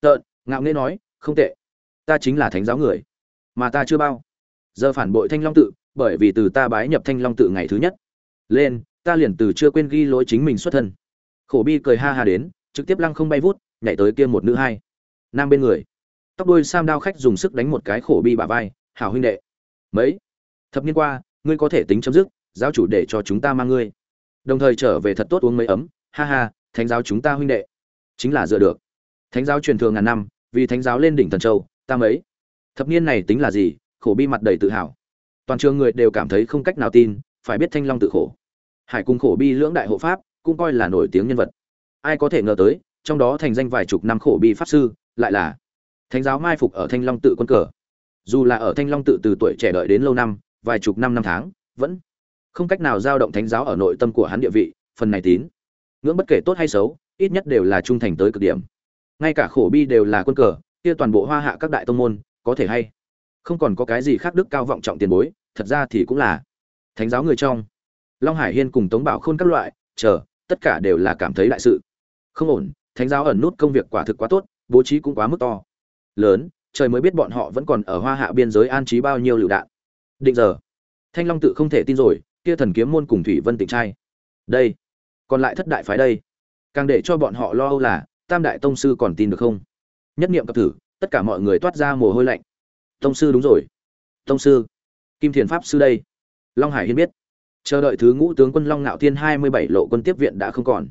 S1: Tợn, ngạo nghễ nói, không tệ. Ta chính là thánh giáo người. Mà ta chưa bao. Giờ phản bội thanh long tự, bởi vì từ ta bái nhập thanh long tự ngày thứ nhất. Lên, ta liền từ chưa quên ghi lỗi chính mình xuất thân. Khổ bi cười ha ha đến, trực tiếp lăng không bay vút, nhảy tới kia một nữ hai. Nam bên người. Tóc đôi sam đao khách dùng sức đánh một cái khổ bi bả vai hảo huynh đệ. Mấy? Thập niên qua, ngươi có thể tính chấm dứt, giáo chủ để cho chúng ta mang ngươi. Đồng thời trở về thật tốt uống mấy ấm, ha ha, thánh giáo chúng ta huynh đệ. Chính là dựa được. Thánh giáo truyền thường ngàn năm, vì thánh giáo lên đỉnh thần châu, ta mấy? Thập niên này tính là gì? Khổ bi mặt đầy tự hào. Toàn trường người đều cảm thấy không cách nào tin, phải biết thanh long tự khổ. Hải cung khổ bi lưỡng đại hộ pháp, cũng coi là nổi tiếng nhân vật. Ai có thể ngờ tới, trong đó thành danh vài chục năm khổ bi pháp sư, lại là thánh giáo mai phục ở thanh long tự quân cờ dù là ở thanh long tự từ tuổi trẻ đợi đến lâu năm, vài chục năm năm tháng, vẫn không cách nào giao động thánh giáo ở nội tâm của hắn địa vị, phần này tín, ngưỡng bất kể tốt hay xấu, ít nhất đều là trung thành tới cực điểm. Ngay cả khổ bi đều là quân cờ, kia toàn bộ hoa hạ các đại tông môn, có thể hay không còn có cái gì khác đức cao vọng trọng tiền bối, thật ra thì cũng là thánh giáo người trong. Long hải hiên cùng tống bảo khôn các loại, chờ, tất cả đều là cảm thấy đại sự. Không ổn, thánh giáo ẩn nút công việc quả thực quá tốt, bố trí cũng quá mức to, lớn trời mới biết bọn họ vẫn còn ở hoa hạ biên giới an trí bao nhiêu lựu đạn. Định giờ, thanh long tự không thể tin rồi, kia thần kiếm môn cùng thủy vân tịnh trai. Đây, còn lại thất đại phái đây. Càng để cho bọn họ lo âu là, tam đại tông sư còn tin được không? Nhất niệm cập thử, tất cả mọi người toát ra mồ hôi lạnh. Tông sư đúng rồi. Tông sư, kim thiền pháp sư đây. Long hải hiên biết. Chờ đợi thứ ngũ tướng quân long ngạo thiên hai mươi bảy lộ quân tiếp viện đã không còn.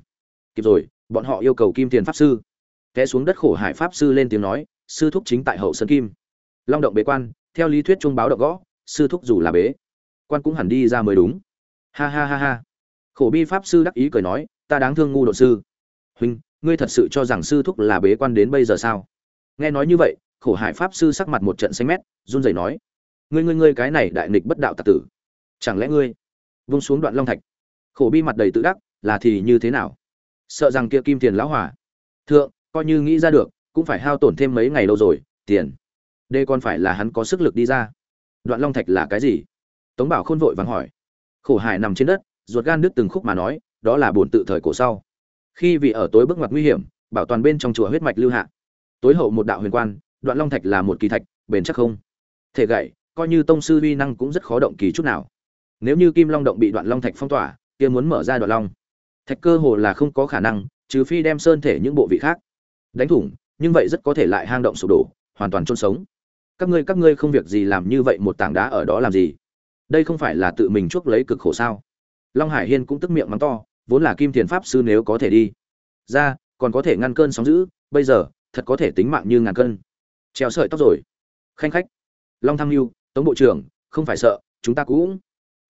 S1: Kịp rồi, bọn họ yêu cầu kim thiền pháp sư. Té xuống đất khổ hải pháp sư lên tiếng nói sư thúc chính tại hậu sơn kim. Long động bế quan, theo lý thuyết chuông báo động gõ, sư thúc dù là bế, quan cũng hẳn đi ra mới đúng. Ha ha ha ha. Khổ bi pháp sư đắc ý cười nói, ta đáng thương ngu độ sư. Huynh, ngươi thật sự cho rằng sư thúc là bế quan đến bây giờ sao? Nghe nói như vậy, khổ hải pháp sư sắc mặt một trận xanh mét, run rẩy nói, ngươi ngươi ngươi cái này đại nghịch bất đạo tạc tử. Chẳng lẽ ngươi vung xuống đoạn long thạch? Khổ bi mặt đầy tự đắc, là thì như thế nào? Sợ rằng kia kim tiền lão hỏa thượng, coi như nghĩ ra được cũng phải hao tổn thêm mấy ngày lâu rồi, tiền. Đây còn phải là hắn có sức lực đi ra. Đoạn long thạch là cái gì? Tống bảo khôn vội vàng hỏi. Khổ hải nằm trên đất, ruột gan đứt từng khúc mà nói, đó là bổn tự thời cổ sau. Khi vì ở tối bước ngoặt nguy hiểm, bảo toàn bên trong chùa huyết mạch lưu hạ. Tối hậu một đạo huyền quan, đoạn long thạch là một kỳ thạch, bền chắc không? Thể gậy, coi như tông sư uy năng cũng rất khó động kỳ chút nào. Nếu như kim long động bị đoạn long thạch phong tỏa, kia muốn mở ra đoạn long. Thạch cơ hồ là không có khả năng, trừ phi đem sơn thể những bộ vị khác. Đánh thủng nhưng vậy rất có thể lại hang động sụp đổ, hoàn toàn chôn sống. Các ngươi các ngươi không việc gì làm như vậy, một tảng đá ở đó làm gì? Đây không phải là tự mình chuốc lấy cực khổ sao? Long hải hiên cũng tức miệng mắng to, vốn là kim thiền pháp sư nếu có thể đi. Ra, còn có thể ngăn cơn sóng dữ, bây giờ, thật có thể tính mạng như ngàn cân. Treo sợi tóc rồi. Khanh khách. Long tham mưu tống bộ trưởng, không phải sợ, chúng ta cũng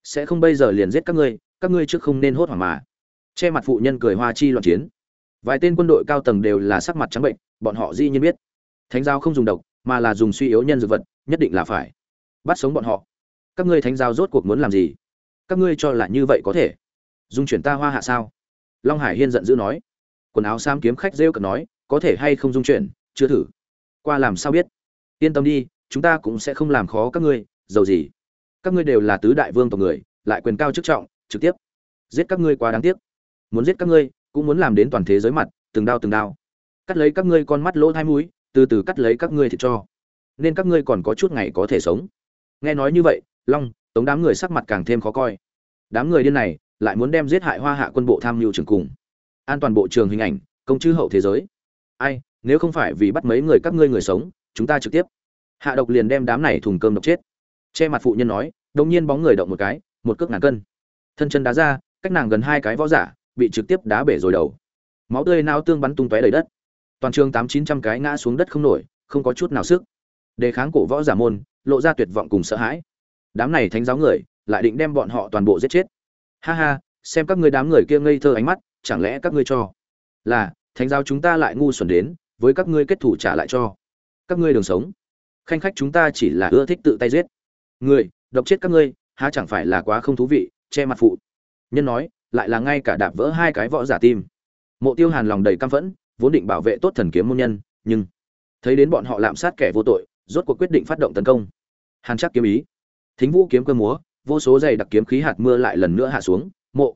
S1: sẽ không bây giờ liền giết các ngươi các ngươi trước không nên hốt hoảng mà. Che mặt phụ nhân cười hoa chi loạn chiến. Vài tên quân đội cao tầng đều là sắc mặt trắng bệnh bọn họ dĩ nhiên biết. Thánh giáo không dùng độc, mà là dùng suy yếu nhân dược vật, nhất định là phải. Bắt sống bọn họ. Các ngươi thánh giáo rốt cuộc muốn làm gì? Các ngươi cho là như vậy có thể. Dung chuyển ta hoa hạ sao? Long hải hiên giận dữ nói. Quần áo sam kiếm khách rêu cợt nói, có thể hay không dung chuyển, chưa thử. Qua làm sao biết? Yên tâm đi, chúng ta cũng sẽ không làm khó các ngươi, dầu gì. Các ngươi đều là tứ đại vương tộc người, lại quyền cao chức trọng, trực tiếp. Giết các ngươi quá đáng tiếc. Muốn giết các ngươi, cũng muốn làm đến toàn thế giới mặt, từng đao từng đao cắt lấy các ngươi con mắt lỗ hai mũi, từ từ cắt lấy các ngươi thịt cho. Nên các ngươi còn có chút ngày có thể sống. Nghe nói như vậy, long, tống đám người sắc mặt càng thêm khó coi. Đám người điên này lại muốn đem giết hại hoa hạ quân bộ tham mưu trường cùng. An toàn bộ trường hình ảnh, công chư hậu thế giới. Ai, nếu không phải vì bắt mấy người các ngươi người sống, chúng ta trực tiếp. Hạ độc liền đem đám này thùng cơm độc chết. Che mặt phụ nhân nói đông nhiên bóng người động một cái, một cước ngàn cân. Thân chân đá ra, cách nàng gần hai cái võ giả, bị trực tiếp đá bể rồi đầu. Máu tươi nao tương bắn tung tóe đầy đất toàn trường tám chín trăm cái ngã xuống đất không nổi, không có chút nào sức. Đề kháng cổ võ giả môn, lộ ra tuyệt vọng cùng sợ hãi. Đám này thánh giáo người, lại định đem bọn họ toàn bộ giết chết. Ha ha, xem các ngươi đám người kia ngây thơ ánh mắt, chẳng lẽ các ngươi cho là thánh giáo chúng ta lại ngu xuẩn đến, với các ngươi kết thủ trả lại cho các ngươi đường sống? Khanh khách chúng ta chỉ là ưa thích tự tay giết. Người, độc chết các ngươi, há chẳng phải là quá không thú vị, che mặt phụ. Nhân nói, lại là ngay cả đạp vỡ hai cái võ giả tim. Mộ tiêu hàn lòng đầy căm phẫn vốn định bảo vệ tốt thần kiếm môn nhân, nhưng thấy đến bọn họ lạm sát kẻ vô tội, rốt cuộc quyết định phát động tấn công. Hàn chắc kiếm ý. Thính vũ kiếm cơ múa, vô số dày đặc kiếm khí hạt mưa lại lần nữa hạ xuống, mộ.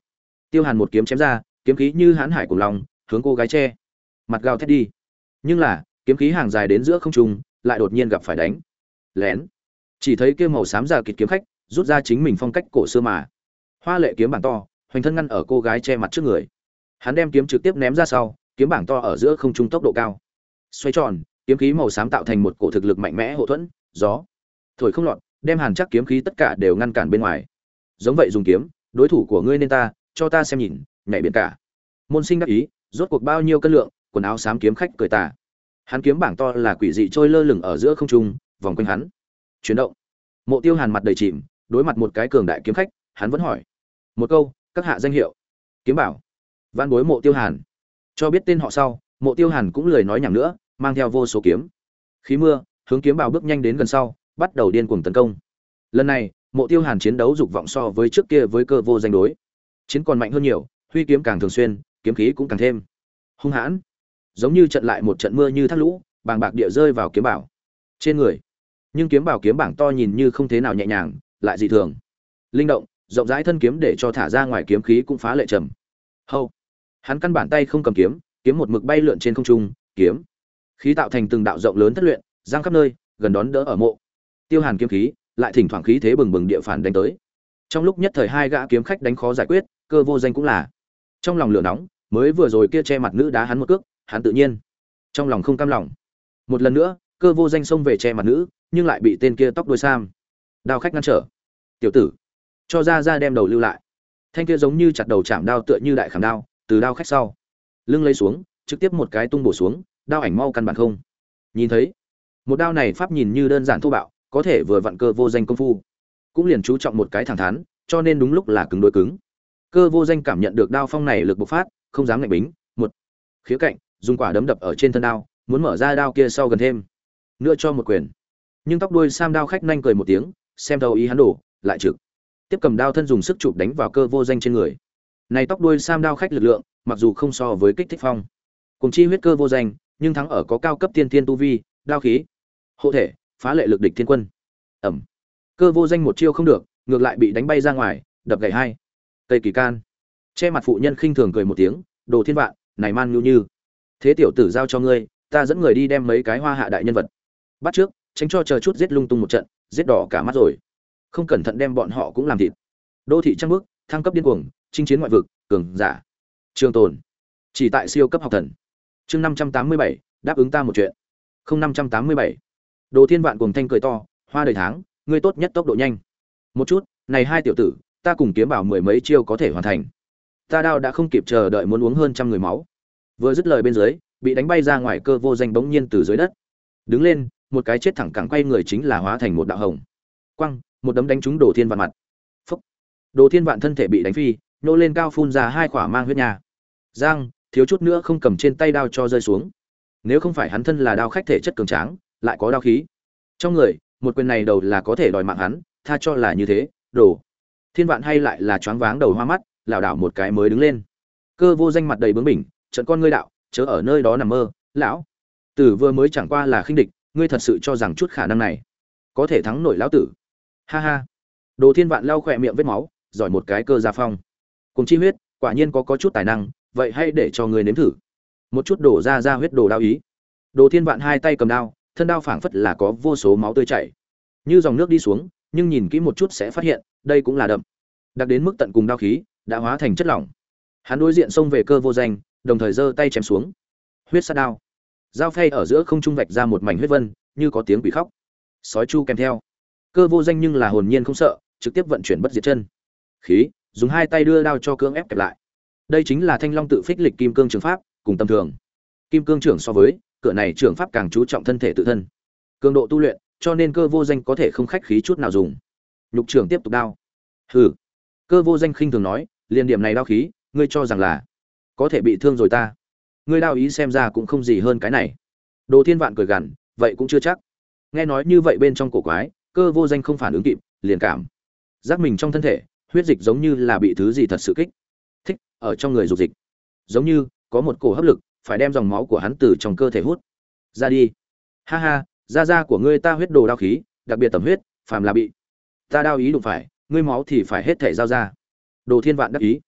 S1: Tiêu hàn một kiếm chém ra, kiếm khí như hãn hải cùng lòng, hướng cô gái che. Mặt gào thét đi. Nhưng là, kiếm khí hàng dài đến giữa không trung, lại đột nhiên gặp phải đánh. Lén. Chỉ thấy kia màu xám già kịt kiếm khách, rút ra chính mình phong cách cổ xưa mà. Hoa lệ kiếm bản to, hoành thân ngăn ở cô gái che mặt trước người. Hắn đem kiếm trực tiếp ném ra sau kiếm bảng to ở giữa không trung tốc độ cao. Xoay tròn, kiếm khí màu xám tạo thành một cổ thực lực mạnh mẽ hậu thuẫn, gió. Thổi không lọt, đem hàn chắc kiếm khí tất cả đều ngăn cản bên ngoài. Giống vậy dùng kiếm, đối thủ của ngươi nên ta, cho ta xem nhìn, nhảy biển cả. Môn sinh đắc ý, rốt cuộc bao nhiêu cân lượng, quần áo xám kiếm khách cười tà. Hắn kiếm bảng to là quỷ dị trôi lơ lửng ở giữa không trung, vòng quanh hắn. Chuyển động. Mộ tiêu hàn mặt đầy chìm, đối mặt một cái cường đại kiếm khách, hắn vẫn hỏi. Một câu, các hạ danh hiệu. Kiếm bảo. Văn bối mộ tiêu hàn cho biết tên họ sau, mộ tiêu hàn cũng lười nói nhảm nữa, mang theo vô số kiếm. Khí mưa, hướng kiếm bào bước nhanh đến gần sau, bắt đầu điên cuồng tấn công. Lần này, mộ tiêu hàn chiến đấu dục vọng so với trước kia với cơ vô danh đối. Chiến còn mạnh hơn nhiều, huy kiếm càng thường xuyên, kiếm khí cũng càng thêm hung hãn. Giống như trận lại một trận mưa như thác lũ, bàng bạc địa rơi vào kiếm bảo trên người, nhưng kiếm bảo kiếm bảng to nhìn như không thế nào nhẹ nhàng, lại dị thường. Linh động, rộng rãi thân kiếm để cho thả ra ngoài kiếm khí cũng phá lệ trầm. Hâu hắn căn bản tay không cầm kiếm kiếm một mực bay lượn trên không trung, kiếm. Khí tạo thành từng đạo rộng lớn thất luyện, giang khắp nơi, gần đón đỡ ở mộ. Tiêu hàn kiếm khí, lại thỉnh thoảng khí thế bừng bừng địa phản đánh tới. Trong lúc nhất thời hai gã kiếm khách đánh khó giải quyết, cơ vô danh cũng là. Trong lòng lửa nóng, mới vừa rồi kia che mặt nữ đá hắn một cước, hắn tự nhiên. Trong lòng không cam lòng. Một lần nữa, cơ vô danh xông về che mặt nữ, nhưng lại bị tên kia tóc đuôi sam. Đao khách ngăn trở. Tiểu tử. Cho ra ra đem đầu lưu lại. Thanh kia giống như chặt đầu chạm đao tựa như đại khảm đao từ đao khách sau. Lưng lấy xuống, trực tiếp một cái tung bổ xuống, đao ảnh mau căn bản không. Nhìn thấy, một đao này pháp nhìn như đơn giản thô bạo, có thể vừa vặn cơ vô danh công phu. Cũng liền chú trọng một cái thẳng thắn, cho nên đúng lúc là cứng đối cứng. Cơ vô danh cảm nhận được đao phong này lực bộc phát, không dám ngạnh bính, một. Khía cạnh, dùng quả đấm đập ở trên thân đao, muốn mở ra đao kia sau gần thêm. Nữa cho một quyền. Nhưng tóc đuôi sam đao khách nhanh cười một tiếng, xem đầu ý hắn đổ, lại trực. Tiếp cầm đao thân dùng sức chụp đánh vào cơ vô danh trên người này tóc đuôi sam đao khách lực lượng, mặc dù không so với kích thích phong. Cùng chi huyết cơ vô danh, nhưng thắng ở có cao cấp tiên thiên tu vi, đao khí. Hộ thể, phá lệ lực địch thiên quân. Ẩm. Cơ vô danh một chiêu không được, ngược lại bị đánh bay ra ngoài, đập gãy hai. Tây kỳ can. Che mặt phụ nhân khinh thường cười một tiếng, đồ thiên vạn, này man nhu như. Thế tiểu tử giao cho ngươi, ta dẫn người đi đem mấy cái hoa hạ đại nhân vật. Bắt trước, tránh cho chờ chút giết lung tung một trận, giết đỏ cả mắt rồi. Không cẩn thận đem bọn họ cũng làm thịt. Đô thị trăng bước, thăng cấp điên cuồng chinh chiến ngoại vực, cường giả. Trường tồn. Chỉ tại siêu cấp học thần. Chương năm trăm tám mươi bảy, đáp ứng ta một chuyện. Không năm trăm tám mươi bảy. Đồ thiên vạn cuồng thanh cười to, hoa đời tháng, ngươi tốt nhất tốc độ nhanh. Một chút, này hai tiểu tử, ta cùng kiếm bảo mười mấy chiêu có thể hoàn thành. Ta đao đã không kịp chờ đợi muốn uống hơn trăm người máu. Vừa dứt lời bên dưới, bị đánh bay ra ngoài cơ vô danh bỗng nhiên từ dưới đất. Đứng lên, một cái chết thẳng cẳng quay người chính là hóa thành một đạo hồng. Quăng, một đấm đánh trúng đồ thiên vạn mặt. Phúc. Đồ thiên vạn thân thể bị đánh phi nô lên cao phun ra hai quả mang huyết nhà giang, thiếu chút nữa không cầm trên tay đao cho rơi xuống. Nếu không phải hắn thân là đao khách thể chất cường tráng, lại có đao khí. Trong người, một quyền này đầu là có thể đòi mạng hắn, tha cho là như thế, đồ. Thiên vạn hay lại là choáng váng đầu hoa mắt, lảo đảo một cái mới đứng lên. Cơ vô danh mặt đầy bướng bỉnh, trận con ngươi đạo, chớ ở nơi đó nằm mơ, lão. Tử vừa mới chẳng qua là khinh địch, ngươi thật sự cho rằng chút khả năng này, có thể thắng nổi lão tử. Ha ha. Đồ thiên vạn lau khỏe miệng vết máu, giỏi một cái cơ gia phong cùng chi huyết, quả nhiên có có chút tài năng, vậy hay để cho người nếm thử. Một chút đổ ra ra huyết đồ đao ý. Đồ thiên vạn hai tay cầm đao, thân đao phảng phất là có vô số máu tươi chảy. Như dòng nước đi xuống, nhưng nhìn kỹ một chút sẽ phát hiện, đây cũng là đậm. Đặc đến mức tận cùng đao khí, đã hóa thành chất lỏng. Hắn đối diện xông về cơ vô danh, đồng thời giơ tay chém xuống. Huyết sát đao. Dao phay ở giữa không trung vạch ra một mảnh huyết vân, như có tiếng quỷ khóc. Sói chu kèm theo. Cơ vô danh nhưng là hồn nhiên không sợ, trực tiếp vận chuyển bất diệt chân. Khí dùng hai tay đưa đao cho cưỡng ép kẹp lại. Đây chính là thanh long tự phích lịch kim cương trường pháp, cùng tầm thường. Kim cương trưởng so với, cửa này trưởng pháp càng chú trọng thân thể tự thân. Cường độ tu luyện, cho nên cơ vô danh có thể không khách khí chút nào dùng. Nhục trưởng tiếp tục đao. Hừ. Cơ vô danh khinh thường nói liền điểm này đao khí, ngươi cho rằng là có thể bị thương rồi ta. Ngươi đao ý xem ra cũng không gì hơn cái này. Đồ thiên vạn cười gằn, vậy cũng chưa chắc. Nghe nói như vậy bên trong cổ quái, cơ vô danh không phản ứng kịp, liền cảm giác mình trong thân thể huyết dịch giống như là bị thứ gì thật sự kích, thích ở trong người dục dịch. Giống như có một cổ hấp lực phải đem dòng máu của hắn từ trong cơ thể hút ra đi. Ha ha, da da của ngươi ta huyết đồ đao khí, đặc biệt tầm huyết, phàm là bị ta đao ý đụng phải, ngươi máu thì phải hết thể giao ra. Đồ thiên vạn đắc ý,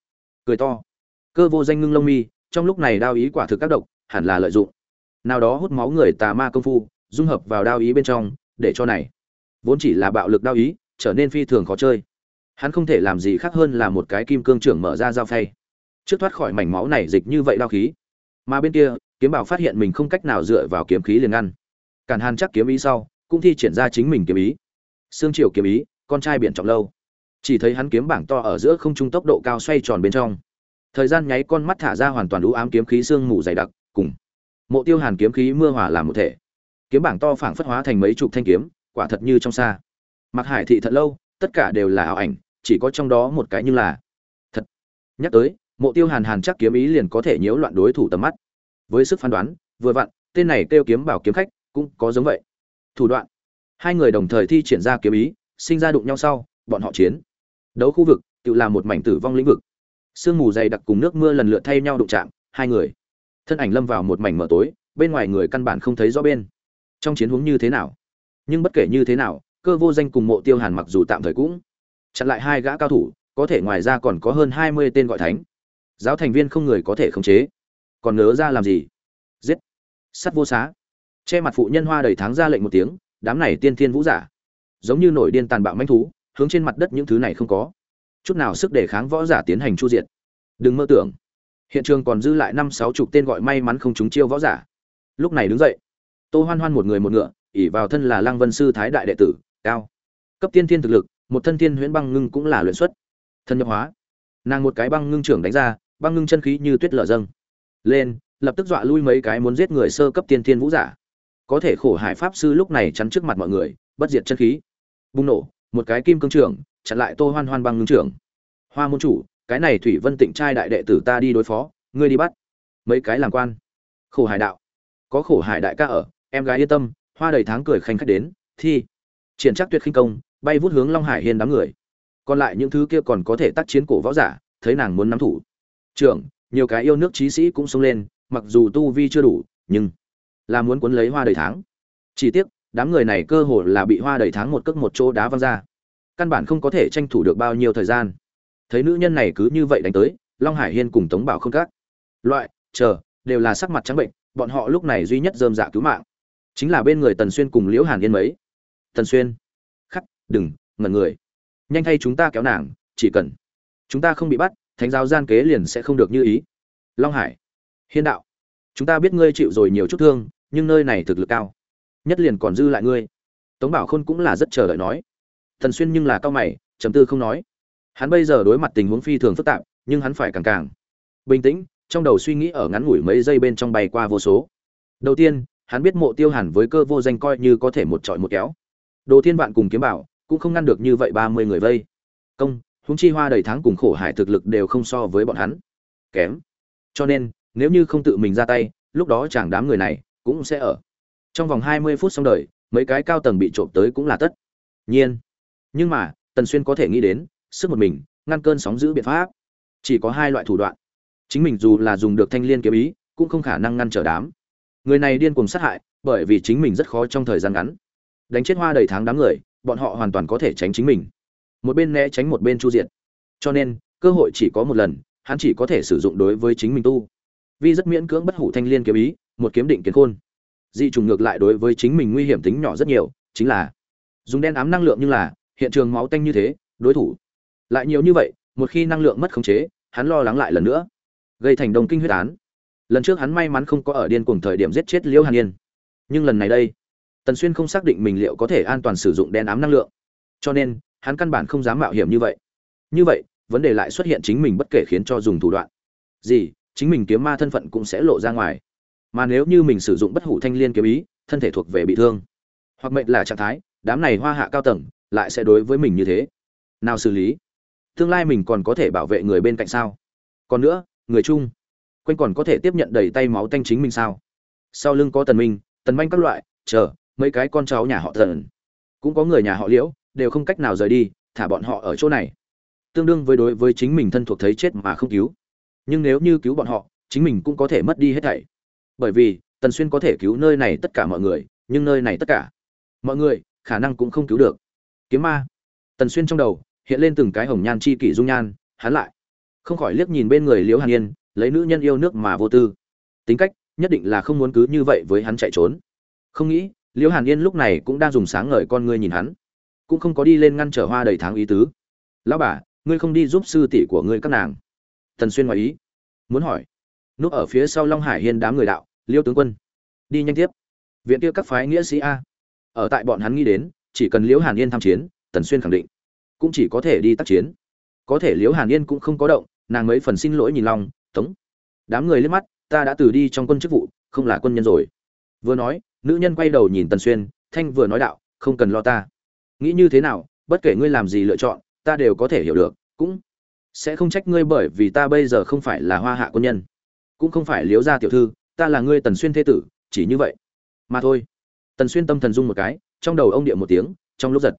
S1: cười to. Cơ vô danh ngưng lông mi, trong lúc này đao ý quả thực các độc, hẳn là lợi dụng. Nào đó hút máu người tà ma công phu, dung hợp vào đao ý bên trong, để cho này vốn chỉ là bạo lực đao ý, trở nên phi thường khó chơi hắn không thể làm gì khác hơn là một cái kim cương trưởng mở ra dao phay. Trước thoát khỏi mảnh máu này dịch như vậy đao khí. Mà bên kia, kiếm bảo phát hiện mình không cách nào dựa vào kiếm khí liền ngăn. Càn hàn chắc kiếm ý sau, cũng thi triển ra chính mình kiếm ý. Xương triều kiếm ý, con trai biển trọng lâu. Chỉ thấy hắn kiếm bảng to ở giữa không trung tốc độ cao xoay tròn bên trong. Thời gian nháy con mắt thả ra hoàn toàn đủ ám kiếm khí xương mù dày đặc, cùng mộ tiêu hàn kiếm khí mưa hòa làm một thể. Kiếm bảng to phảng phất hóa thành mấy chục thanh kiếm, quả thật như trong xa. Mặc hải thị thật lâu tất cả đều là ảo ảnh, chỉ có trong đó một cái như là thật. Nhắc tới, mộ tiêu hàn hàn chắc kiếm ý liền có thể nhiễu loạn đối thủ tầm mắt. Với sức phán đoán, vừa vặn, tên này kêu kiếm bảo kiếm khách cũng có giống vậy. Thủ đoạn. Hai người đồng thời thi triển ra kiếm ý, sinh ra đụng nhau sau, bọn họ chiến. Đấu khu vực, tự là một mảnh tử vong lĩnh vực. Sương mù dày đặc cùng nước mưa lần lượt thay nhau đụng chạm, hai người. Thân ảnh lâm vào một mảnh mở tối, bên ngoài người căn bản không thấy rõ bên. Trong chiến huống như thế nào? Nhưng bất kể như thế nào cơ vô danh cùng mộ tiêu hàn mặc dù tạm thời cũng chặn lại hai gã cao thủ, có thể ngoài ra còn có hơn hai mươi tên gọi thánh. Giáo thành viên không người có thể khống chế. Còn nớ ra làm gì? Giết. Sắt vô xá. Che mặt phụ nhân hoa đầy tháng ra lệnh một tiếng, đám này tiên thiên vũ giả. Giống như nổi điên tàn bạo manh thú, hướng trên mặt đất những thứ này không có. Chút nào sức để kháng võ giả tiến hành chu diệt. Đừng mơ tưởng. Hiện trường còn dư lại năm sáu chục tên gọi may mắn không trúng chiêu võ giả. Lúc này đứng dậy. Tô hoan hoan một người một ngựa, ỉ vào thân là lăng vân sư thái đại đệ tử cao. Cấp tiên thiên thực lực, một thân thiên huyễn băng ngưng cũng là luyện xuất. Thân nhập hóa. Nàng một cái băng ngưng trưởng đánh ra, băng ngưng chân khí như tuyết lở dâng. Lên, lập tức dọa lui mấy cái muốn giết người sơ cấp tiên thiên vũ giả. Có thể khổ hải pháp sư lúc này chắn trước mặt mọi người, bất diệt chân khí. Bùng nổ, một cái kim cương trưởng, chặn lại tô hoan hoan băng ngưng trưởng. Hoa môn chủ, cái này thủy vân tịnh trai đại đệ tử ta đi đối phó, ngươi đi bắt. Mấy cái làm quan. Khổ hải đạo. Có khổ hải đại ca ở, em gái yên tâm, hoa đầy tháng cười khanh khách đến, thi triển chắc tuyệt khinh công, bay vút hướng long hải hiên đám người. Còn lại những thứ kia còn có thể tác chiến cổ võ giả, thấy nàng muốn nắm thủ. Trưởng, nhiều cái yêu nước trí sĩ cũng xông lên, mặc dù tu vi chưa đủ, nhưng là muốn cuốn lấy hoa đầy tháng. Chỉ tiếc, đám người này cơ hồ là bị hoa đầy tháng một cước một chỗ đá văng ra. Căn bản không có thể tranh thủ được bao nhiêu thời gian. Thấy nữ nhân này cứ như vậy đánh tới, long hải hiên cùng tống bảo không các loại, chờ, đều là sắc mặt trắng bệnh, bọn họ lúc này duy nhất dơm dạ cứu mạng. Chính là bên người tần xuyên cùng liễu hàn yên mấy tần xuyên. Khắc, đừng, ngẩn người. Nhanh thay chúng ta kéo nàng, chỉ cần. Chúng ta không bị bắt, thánh giáo gian kế liền sẽ không được như ý. Long hải. Hiên đạo. Chúng ta biết ngươi chịu rồi nhiều chút thương, nhưng nơi này thực lực cao. Nhất liền còn dư lại ngươi. Tống bảo khôn cũng là rất chờ đợi nói. Tần xuyên nhưng là cao mày, trầm tư không nói. Hắn bây giờ đối mặt tình huống phi thường phức tạp, nhưng hắn phải càng càng. Bình tĩnh, trong đầu suy nghĩ ở ngắn ngủi mấy giây bên trong bay qua vô số. Đầu tiên, hắn biết mộ tiêu hàn với cơ vô danh coi như có thể một trọi một kéo đồ thiên vạn cùng kiếm bảo cũng không ngăn được như vậy ba mươi người vây. Công húng chi hoa đầy tháng cùng khổ hải thực lực đều không so với bọn hắn. Kém. Cho nên, nếu như không tự mình ra tay, lúc đó chẳng đám người này cũng sẽ ở. Trong vòng hai mươi phút xong đời, mấy cái cao tầng bị trộm tới cũng là tất. Nhiên. Nhưng mà, tần xuyên có thể nghĩ đến, sức một mình, ngăn cơn sóng giữ biện pháp. Chỉ có hai loại thủ đoạn. Chính mình dù là dùng được thanh liên kiếm ý, cũng không khả năng ngăn trở đám. Người này điên cuồng sát hại, bởi vì chính mình rất khó trong thời gian ngắn đánh chết hoa đầy tháng đám người, bọn họ hoàn toàn có thể tránh chính mình. Một bên né tránh một bên chu diện cho nên, cơ hội chỉ có một lần, hắn chỉ có thể sử dụng đối với chính mình tu. Vi rất miễn cưỡng bất hủ thanh liên kiếm ý, một kiếm định kiến khôn. Dị trùng ngược lại đối với chính mình nguy hiểm tính nhỏ rất nhiều, chính là dùng đen ám năng lượng như là, hiện trường máu tanh như thế, đối thủ. Lại nhiều như vậy, một khi năng lượng mất khống chế, hắn lo lắng lại lần nữa. Gây thành đồng kinh huyết án. Lần trước hắn may mắn không có ở điên cuồng thời điểm giết chết liễu hàn yên. Nhưng lần này đây tần xuyên không xác định mình liệu có thể an toàn sử dụng đen ám năng lượng. Cho nên, hắn căn bản không dám mạo hiểm như vậy. Như vậy, vấn đề lại xuất hiện chính mình bất kể khiến cho dùng thủ đoạn. Gì, chính mình kiếm ma thân phận cũng sẽ lộ ra ngoài. Mà nếu như mình sử dụng bất hủ thanh liên kiếm ý, thân thể thuộc về bị thương. Hoặc mệnh là trạng thái, đám này hoa hạ cao tầng, lại sẽ đối với mình như thế. Nào xử lý? Tương lai mình còn có thể bảo vệ người bên cạnh sao? Còn nữa, người chung, quanh còn có thể tiếp nhận đầy tay máu tanh chính mình sao? Sau lưng có tần minh, tần manh các loại, chờ mấy cái con cháu nhà họ tần cũng có người nhà họ liễu, đều không cách nào rời đi, thả bọn họ ở chỗ này. Tương đương với đối với chính mình thân thuộc thấy chết mà không cứu. Nhưng nếu như cứu bọn họ, chính mình cũng có thể mất đi hết thảy. Bởi vì, tần xuyên có thể cứu nơi này tất cả mọi người, nhưng nơi này tất cả mọi người, khả năng cũng không cứu được. Kiếm ma. Tần xuyên trong đầu, hiện lên từng cái hồng nhan chi kỷ dung nhan, hắn lại không khỏi liếc nhìn bên người liễu hàn yên, lấy nữ nhân yêu nước mà vô tư. Tính cách, nhất định là không muốn cứ như vậy với hắn chạy trốn. Không nghĩ liễu hàn yên lúc này cũng đang dùng sáng ngời con ngươi nhìn hắn. Cũng không có đi lên ngăn trở hoa đầy tháng ý tứ. Lão bà, ngươi không đi giúp sư tỷ của ngươi các nàng? Tần xuyên ngoài ý. Muốn hỏi. Núp ở phía sau long hải hiên đám người đạo, liêu tướng quân, đi nhanh tiếp. Viện kia các phái nghĩa sĩ a. Ở tại bọn hắn nghĩ đến, chỉ cần liễu hàn yên tham chiến, tần xuyên khẳng định cũng chỉ có thể đi tác chiến. Có thể liễu hàn yên cũng không có động, nàng mấy phần xin lỗi nhìn long, tống, đám người liếc mắt, ta đã từ đi trong quân chức vụ, không là quân nhân rồi. Vừa nói nữ nhân quay đầu nhìn tần xuyên, thanh vừa nói đạo, không cần lo ta. Nghĩ như thế nào, bất kể ngươi làm gì lựa chọn, ta đều có thể hiểu được, cũng sẽ không trách ngươi bởi vì ta bây giờ không phải là hoa hạ quân nhân, cũng không phải liếu gia tiểu thư, ta là ngươi tần xuyên thế tử, chỉ như vậy. Mà thôi. Tần xuyên tâm thần dung một cái, trong đầu ông địa một tiếng, trong lúc giật.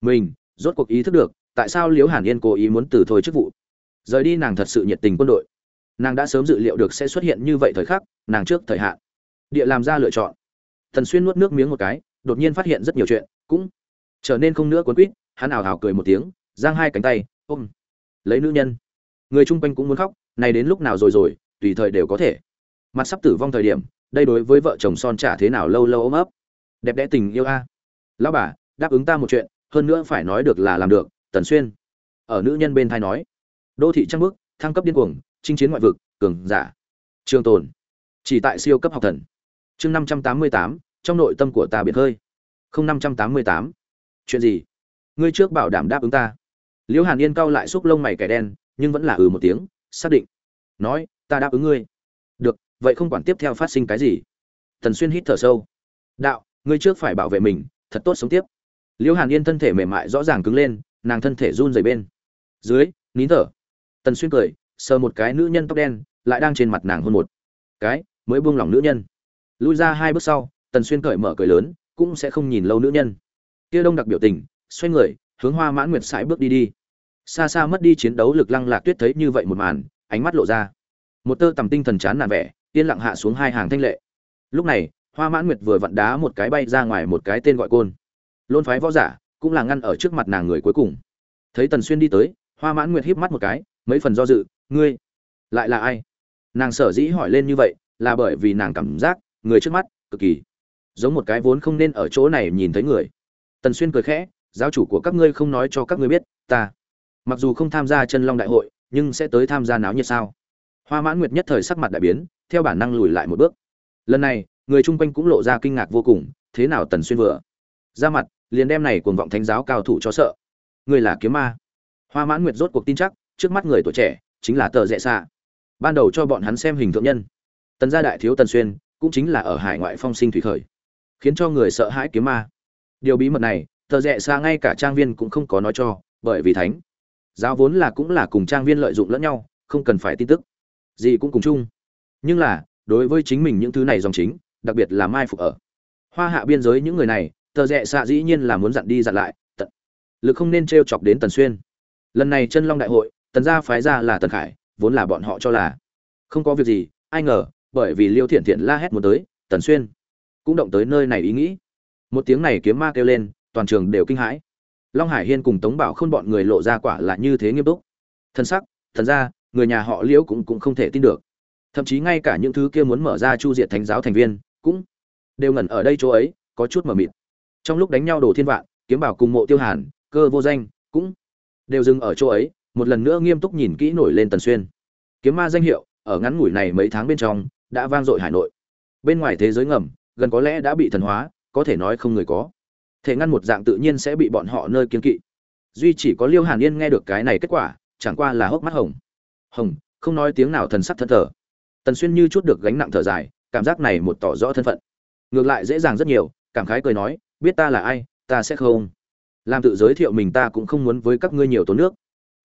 S1: Mình, rốt cuộc ý thức được, tại sao liếu hàn yên cố ý muốn từ thôi chức vụ. Rời đi nàng thật sự nhiệt tình quân đội. Nàng đã sớm dự liệu được sẽ xuất hiện như vậy thời khắc, nàng trước thời hạn. Địa làm ra lựa chọn tần xuyên nuốt nước miếng một cái, đột nhiên phát hiện rất nhiều chuyện, cũng trở nên không nữa cuốn quýt, hắn ảo ảo cười một tiếng, giang hai cánh tay, ôm lấy nữ nhân. Người chung quanh cũng muốn khóc, này đến lúc nào rồi rồi, tùy thời đều có thể. Mặt sắp tử vong thời điểm, đây đối với vợ chồng son trả thế nào lâu lâu ôm ấp. Đẹp đẽ tình yêu a. Lão bà, đáp ứng ta một chuyện, hơn nữa phải nói được là làm được, tần xuyên. Ở nữ nhân bên thai nói. Đô thị trăng bước thăng cấp điên cuồng, chinh chiến ngoại vực, cường giả. Trường tồn. Chỉ tại siêu cấp học thần. Chương năm trăm tám mươi tám trong nội tâm của ta biệt hơi. Không năm trăm tám mươi tám. Chuyện gì? Ngươi trước bảo đảm đáp ứng ta. Liễu hàn yên cau lại xúc lông mày kẻ đen, nhưng vẫn là ừ một tiếng, xác định. Nói, ta đáp ứng ngươi. Được, vậy không quản tiếp theo phát sinh cái gì. Thần xuyên hít thở sâu. Đạo, ngươi trước phải bảo vệ mình, thật tốt sống tiếp. Liễu hàn yên thân thể mềm mại rõ ràng cứng lên, nàng thân thể run rẩy bên. Dưới, nín thở. Tần xuyên cười, sờ một cái nữ nhân tóc đen, lại đang trên mặt nàng hôn một. Cái, mới buông lỏng nữ nhân. Lui ra hai bước sau tần xuyên cởi mở cười lớn, cũng sẽ không nhìn lâu nữ nhân. Kia đông đặc biểu tình, xoay người, hướng hoa mãn nguyệt sải bước đi đi. Xa xa mất đi chiến đấu lực lăng lạc tuyết thấy như vậy một màn, ánh mắt lộ ra. Một tơ tầm tinh thần chán nản vẻ, yên lặng hạ xuống hai hàng thanh lệ. Lúc này, hoa mãn nguyệt vừa vặn đá một cái bay ra ngoài một cái tên gọi côn. Lôn phái võ giả, cũng là ngăn ở trước mặt nàng người cuối cùng. Thấy tần xuyên đi tới, hoa mãn nguyệt híp mắt một cái, mấy phần do dự, ngươi, lại là ai? Nàng sở dĩ hỏi lên như vậy, là bởi vì nàng cảm giác người trước mắt cực kỳ giống một cái vốn không nên ở chỗ này nhìn thấy người. Tần xuyên cười khẽ, giáo chủ của các ngươi không nói cho các ngươi biết, ta mặc dù không tham gia chân long đại hội, nhưng sẽ tới tham gia náo nhiệt sao? Hoa mãn nguyệt nhất thời sắc mặt đại biến, theo bản năng lùi lại một bước. Lần này, người chung quanh cũng lộ ra kinh ngạc vô cùng, thế nào tần xuyên vừa? Ra mặt, liền đem này cuồng vọng thánh giáo cao thủ cho sợ. Người là kiếm ma? Hoa mãn nguyệt rốt cuộc tin chắc, trước mắt người tuổi trẻ, chính là tờ rẽ xạ. Ban đầu cho bọn hắn xem hình thượng nhân. Tần gia đại thiếu tần xuyên, cũng chính là ở hải ngoại phong sinh thủy khởi khiến cho người sợ hãi kiếm ma. Điều bí mật này, tờ rẽ xa ngay cả trang viên cũng không có nói cho, bởi vì thánh giáo vốn là cũng là cùng trang viên lợi dụng lẫn nhau, không cần phải tin tức. Gì cũng cùng chung. Nhưng là, đối với chính mình những thứ này dòng chính, đặc biệt là mai phục ở hoa hạ biên giới những người này, tờ rẽ xa dĩ nhiên là muốn dặn đi dặn lại, tận lực không nên t r e o chọc đến tần xuyên. Lần này chân long đại hội, tần gia phái ra là tần khải, vốn là bọn họ cho là không có việc gì, ai ngờ, bởi vì liêu thiện thiện la hét muốn tới, tần xuyên cũng động tới nơi này ý nghĩ. Một tiếng này kiếm ma kêu lên, toàn trường đều kinh hãi. Long hải hiên cùng tống bảo khôn bọn người lộ ra quả là như thế nghiêm túc. Thân sắc, thần ra người nhà họ liễu cũng cũng không thể tin được. Thậm chí ngay cả những thứ kia muốn mở ra chu diệt thánh giáo thành viên, cũng đều ngẩn ở đây chỗ ấy, có chút mờ mịt. Trong lúc đánh nhau đồ thiên vạn, kiếm bảo cùng mộ tiêu hàn, cơ vô danh, cũng đều dừng ở chỗ ấy, một lần nữa nghiêm túc nhìn kỹ nổi lên tần xuyên. Kiếm ma danh hiệu, ở ngắn ngủi này mấy tháng bên trong, đã vang dội hải nội. Bên ngoài thế giới ngầm gần có lẽ đã bị thần hóa, có thể nói không người có. Thể ngăn một dạng tự nhiên sẽ bị bọn họ nơi kiên kỵ. Duy chỉ có liêu hàn yên nghe được cái này kết quả, chẳng qua là hốc mắt hồng. Hồng, không nói tiếng nào thần sắc thân thờ. Tần xuyên như chút được gánh nặng thở dài, cảm giác này một tỏ rõ thân phận. Ngược lại dễ dàng rất nhiều, cảm khái cười nói, biết ta là ai, ta sẽ không. Làm tự giới thiệu mình ta cũng không muốn với các ngươi nhiều tốn nước.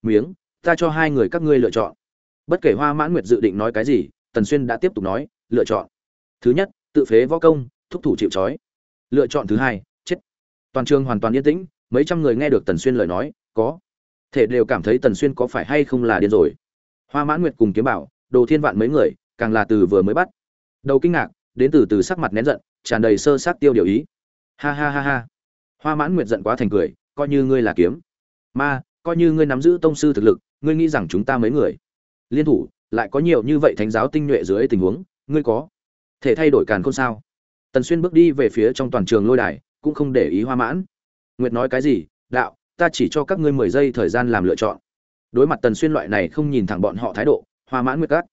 S1: Miếng, ta cho hai người các ngươi lựa chọn. Bất kể hoa mãn nguyệt dự định nói cái gì, tần xuyên đã tiếp tục nói, lựa chọn. Thứ nhất tự phế võ công, thúc thủ chịu trói. Lựa chọn thứ hai, chết. Toàn trường hoàn toàn yên tĩnh, mấy trăm người nghe được tần xuyên lời nói, có thể đều cảm thấy tần xuyên có phải hay không là điên rồi. Hoa mãn nguyệt cùng kiếm bảo, đồ thiên vạn mấy người, càng là từ vừa mới bắt đầu kinh ngạc, đến từ từ sắc mặt nén giận, tràn đầy sơ sát tiêu điều ý. Ha ha ha ha. Hoa mãn nguyệt giận quá thành cười, coi như ngươi là kiếm. Ma, coi như ngươi nắm giữ tông sư thực lực, ngươi nghĩ rằng chúng ta mấy người liên thủ, lại có nhiều như vậy thánh giáo tinh nhuệ dưới tình huống, ngươi có thể thay đổi càn khôn sao? Tần xuyên bước đi về phía trong toàn trường lôi đài, cũng không để ý hoa mãn. Nguyệt nói cái gì? Đạo, ta chỉ cho các ngươi mười giây thời gian làm lựa chọn. Đối mặt tần xuyên loại này không nhìn thẳng bọn họ thái độ, hoa mãn nguyệt các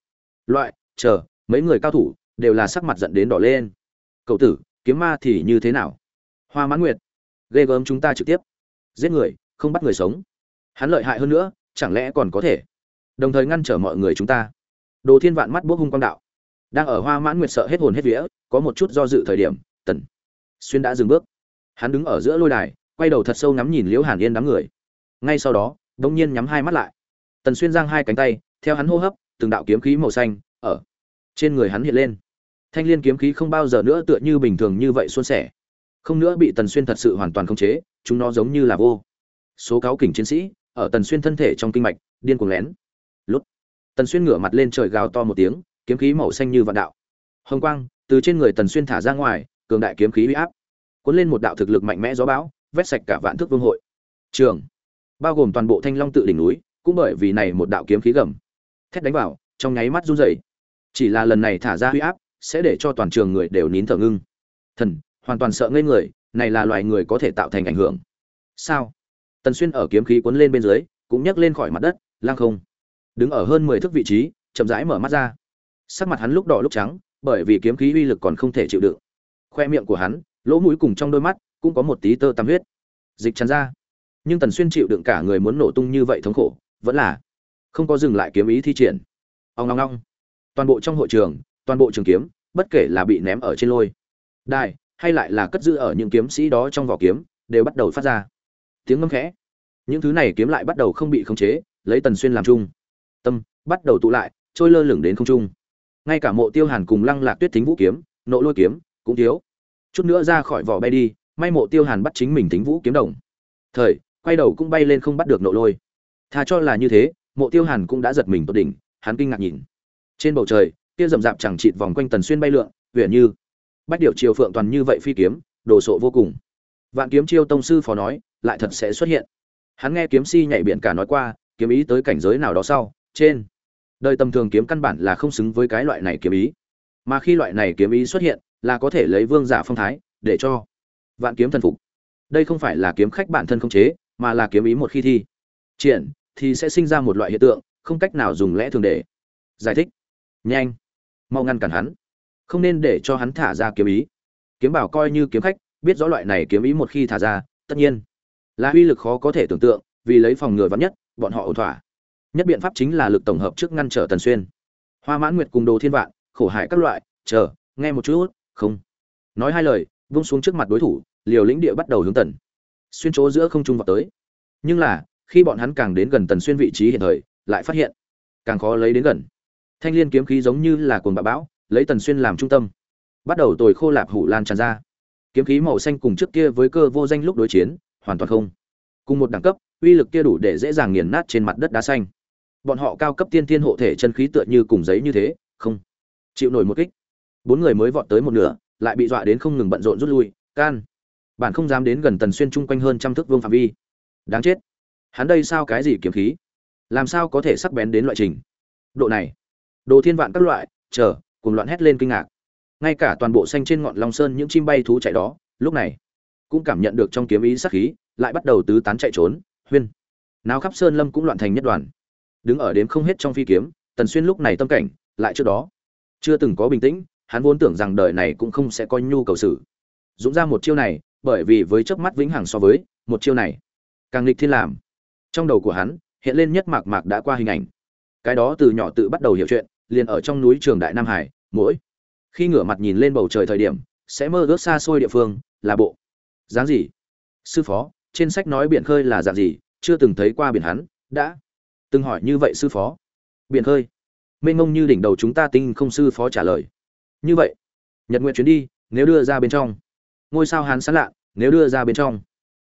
S1: loại, chờ, mấy người cao thủ, đều là sắc mặt giận đến đỏ lên. Cậu tử, kiếm ma thì như thế nào? Hoa mãn nguyệt, ghê gớm chúng ta trực tiếp. Giết người, không bắt người sống. Hắn lợi hại hơn nữa, chẳng lẽ còn có thể? Đồng thời ngăn trở mọi người chúng ta. Đồ thiên vạn mắt bốc hung quang đạo đang ở hoa mãn nguyệt sợ hết hồn hết vía, có một chút do dự thời điểm, tần xuyên đã dừng bước. Hắn đứng ở giữa lôi đài, quay đầu thật sâu ngắm nhìn liễu hàn yên đám người. Ngay sau đó đông nhiên nhắm hai mắt lại. Tần xuyên giang hai cánh tay, theo hắn hô hấp, từng đạo kiếm khí màu xanh ở trên người hắn hiện lên. Thanh liên kiếm khí không bao giờ nữa tựa như bình thường như vậy suôn sẻ. Không nữa bị tần xuyên thật sự hoàn toàn khống chế, chúng nó giống như là vô số cáo kỉnh chiến sĩ ở tần xuyên thân thể trong kinh mạch, điên cuồng lén. Lúc tần xuyên ngửa mặt lên trời gào to một tiếng kiếm khí màu xanh như vạn đạo. Hồng quang, từ trên người tần xuyên thả ra ngoài, cường đại kiếm khí uy áp, cuốn lên một đạo thực lực mạnh mẽ gió bão, vét sạch cả vạn thước vương hội. Trường, bao gồm toàn bộ thanh long tự đỉnh núi, cũng bởi vì này một đạo kiếm khí gầm, thét đánh vào, trong nháy mắt run rẩy. Chỉ là lần này thả ra uy áp, sẽ để cho toàn trường người đều nín thở ngưng. Thần, hoàn toàn sợ ngây người, này là loài người có thể tạo thành ảnh hưởng. Sao? Tần xuyên ở kiếm khí cuốn lên bên dưới, cũng nhấc lên khỏi mặt đất lang không. Đứng ở hơn mười thước vị trí, chậm rãi mở mắt ra sắc mặt hắn lúc đỏ lúc trắng, bởi vì kiếm khí uy lực còn không thể chịu đựng. Khoe miệng của hắn, lỗ mũi cùng trong đôi mắt, cũng có một tí tơ tăm huyết. Dịch tràn ra. Nhưng tần xuyên chịu đựng cả người muốn nổ tung như vậy thống khổ, vẫn là không có dừng lại kiếm ý thi triển. Ông long long toàn bộ trong hội trường, toàn bộ trường kiếm, bất kể là bị ném ở trên lôi, đài, hay lại là cất giữ ở những kiếm sĩ đó trong vỏ kiếm, đều bắt đầu phát ra. Tiếng ngâm khẽ. Những thứ này kiếm lại bắt đầu không bị khống chế, lấy tần xuyên làm chung tâm bắt đầu tụ lại, trôi lơ lửng đến không trung ngay cả mộ tiêu hàn cùng lăng lạc tuyết thính vũ kiếm, nộ lôi kiếm, cũng thiếu. Chút nữa ra khỏi vỏ bay đi, may mộ tiêu hàn bắt chính mình thính vũ kiếm đồng. Thời, quay đầu cũng bay lên không bắt được nộ lôi. Thà cho là như thế, mộ tiêu hàn cũng đã giật mình tốt đỉnh, hắn kinh ngạc nhìn. Trên bầu trời kia rậm rạp chẳng chịt vòng quanh tần xuyên bay lượn huyện như bách điệu triều phượng toàn như vậy phi kiếm, đồ sộ vô cùng. Vạn kiếm chiêu tông sư phó nói, lại thật sẽ xuất hiện. Hắn nghe kiếm si nhảy biển cả nói qua, kiếm ý tới cảnh giới nào đó sau, trên đời tầm thường kiếm căn bản là không xứng với cái loại này kiếm ý. Mà khi loại này kiếm ý xuất hiện, là có thể lấy vương giả phong thái để cho vạn kiếm thần phục. Đây không phải là kiếm khách bản thân không chế, mà là kiếm ý một khi thi. Triển thì sẽ sinh ra một loại hiện tượng, không cách nào dùng lẽ thường để giải thích. Nhanh. Mau ngăn cản hắn. Không nên để cho hắn thả ra kiếm ý. Kiếm bảo coi như kiếm khách, biết rõ loại này kiếm ý một khi thả ra, tất nhiên là uy lực khó có thể tưởng tượng, vì lấy phòng ngừa vắn nhất, bọn họ ổn thỏa nhất biện pháp chính là lực tổng hợp trước ngăn trở tần xuyên. Hoa mãn nguyệt cùng đồ thiên vạn, khổ hại các loại, chờ, nghe một chút, không. Nói hai lời, vung xuống trước mặt đối thủ, liều lĩnh địa bắt đầu hướng tần xuyên chỗ giữa không trung vào tới. Nhưng là, khi bọn hắn càng đến gần tần xuyên vị trí hiện thời, lại phát hiện, càng khó lấy đến gần. Thanh liên kiếm khí giống như là cuồng bạo bão, lấy tần xuyên làm trung tâm. Bắt đầu tồi khô lạp hủ lan tràn ra. Kiếm khí màu xanh cùng trước kia với cơ vô danh lúc đối chiến, hoàn toàn không. Cùng một đẳng cấp, uy lực kia đủ để dễ dàng nghiền nát trên mặt đất đá xanh bọn họ cao cấp tiên thiên hộ thể chân khí tựa như cùng giấy như thế, không chịu nổi một kích. Bốn người mới vọt tới một nửa, lại bị dọa đến không ngừng bận rộn rút lui, can. Bản không dám đến gần tần xuyên chung quanh hơn trăm thước vương phạm vi. Đáng chết. Hắn đây sao cái gì kiếm khí? Làm sao có thể sắc bén đến loại trình? Độ này, đồ thiên vạn các loại, chờ cùng loạn hét lên kinh ngạc. Ngay cả toàn bộ xanh trên ngọn long sơn những chim bay thú chạy đó, lúc này, cũng cảm nhận được trong kiếm ý sắc khí, lại bắt đầu tứ tán chạy trốn, huyên. Nào khắp sơn lâm cũng loạn thành nhất đoàn đứng ở đếm không hết trong phi kiếm, tần xuyên lúc này tâm cảnh, lại trước đó. Chưa từng có bình tĩnh, hắn vốn tưởng rằng đời này cũng không sẽ coi nhu cầu xử. Dũng ra một chiêu này, bởi vì với chớp mắt vĩnh hằng so với, một chiêu này, càng nghịch thiên làm. Trong đầu của hắn, hiện lên nhất mạc mạc đã qua hình ảnh. Cái đó từ nhỏ tự bắt đầu hiểu chuyện, liền ở trong núi trường đại nam hải, mỗi khi ngửa mặt nhìn lên bầu trời thời điểm, sẽ mơ ước xa xôi địa phương, là bộ. Dáng gì? Sư phó, trên sách nói biển khơi là dạng gì? Chưa từng thấy qua biển hắn, đã từng hỏi như vậy sư phó. Biển khơi. Mênh mông như đỉnh đầu chúng ta tinh không sư phó trả lời. Như vậy, nhật nguyện chuyến đi, nếu đưa ra bên trong. Ngôi sao hán sán lạ, nếu đưa ra bên trong.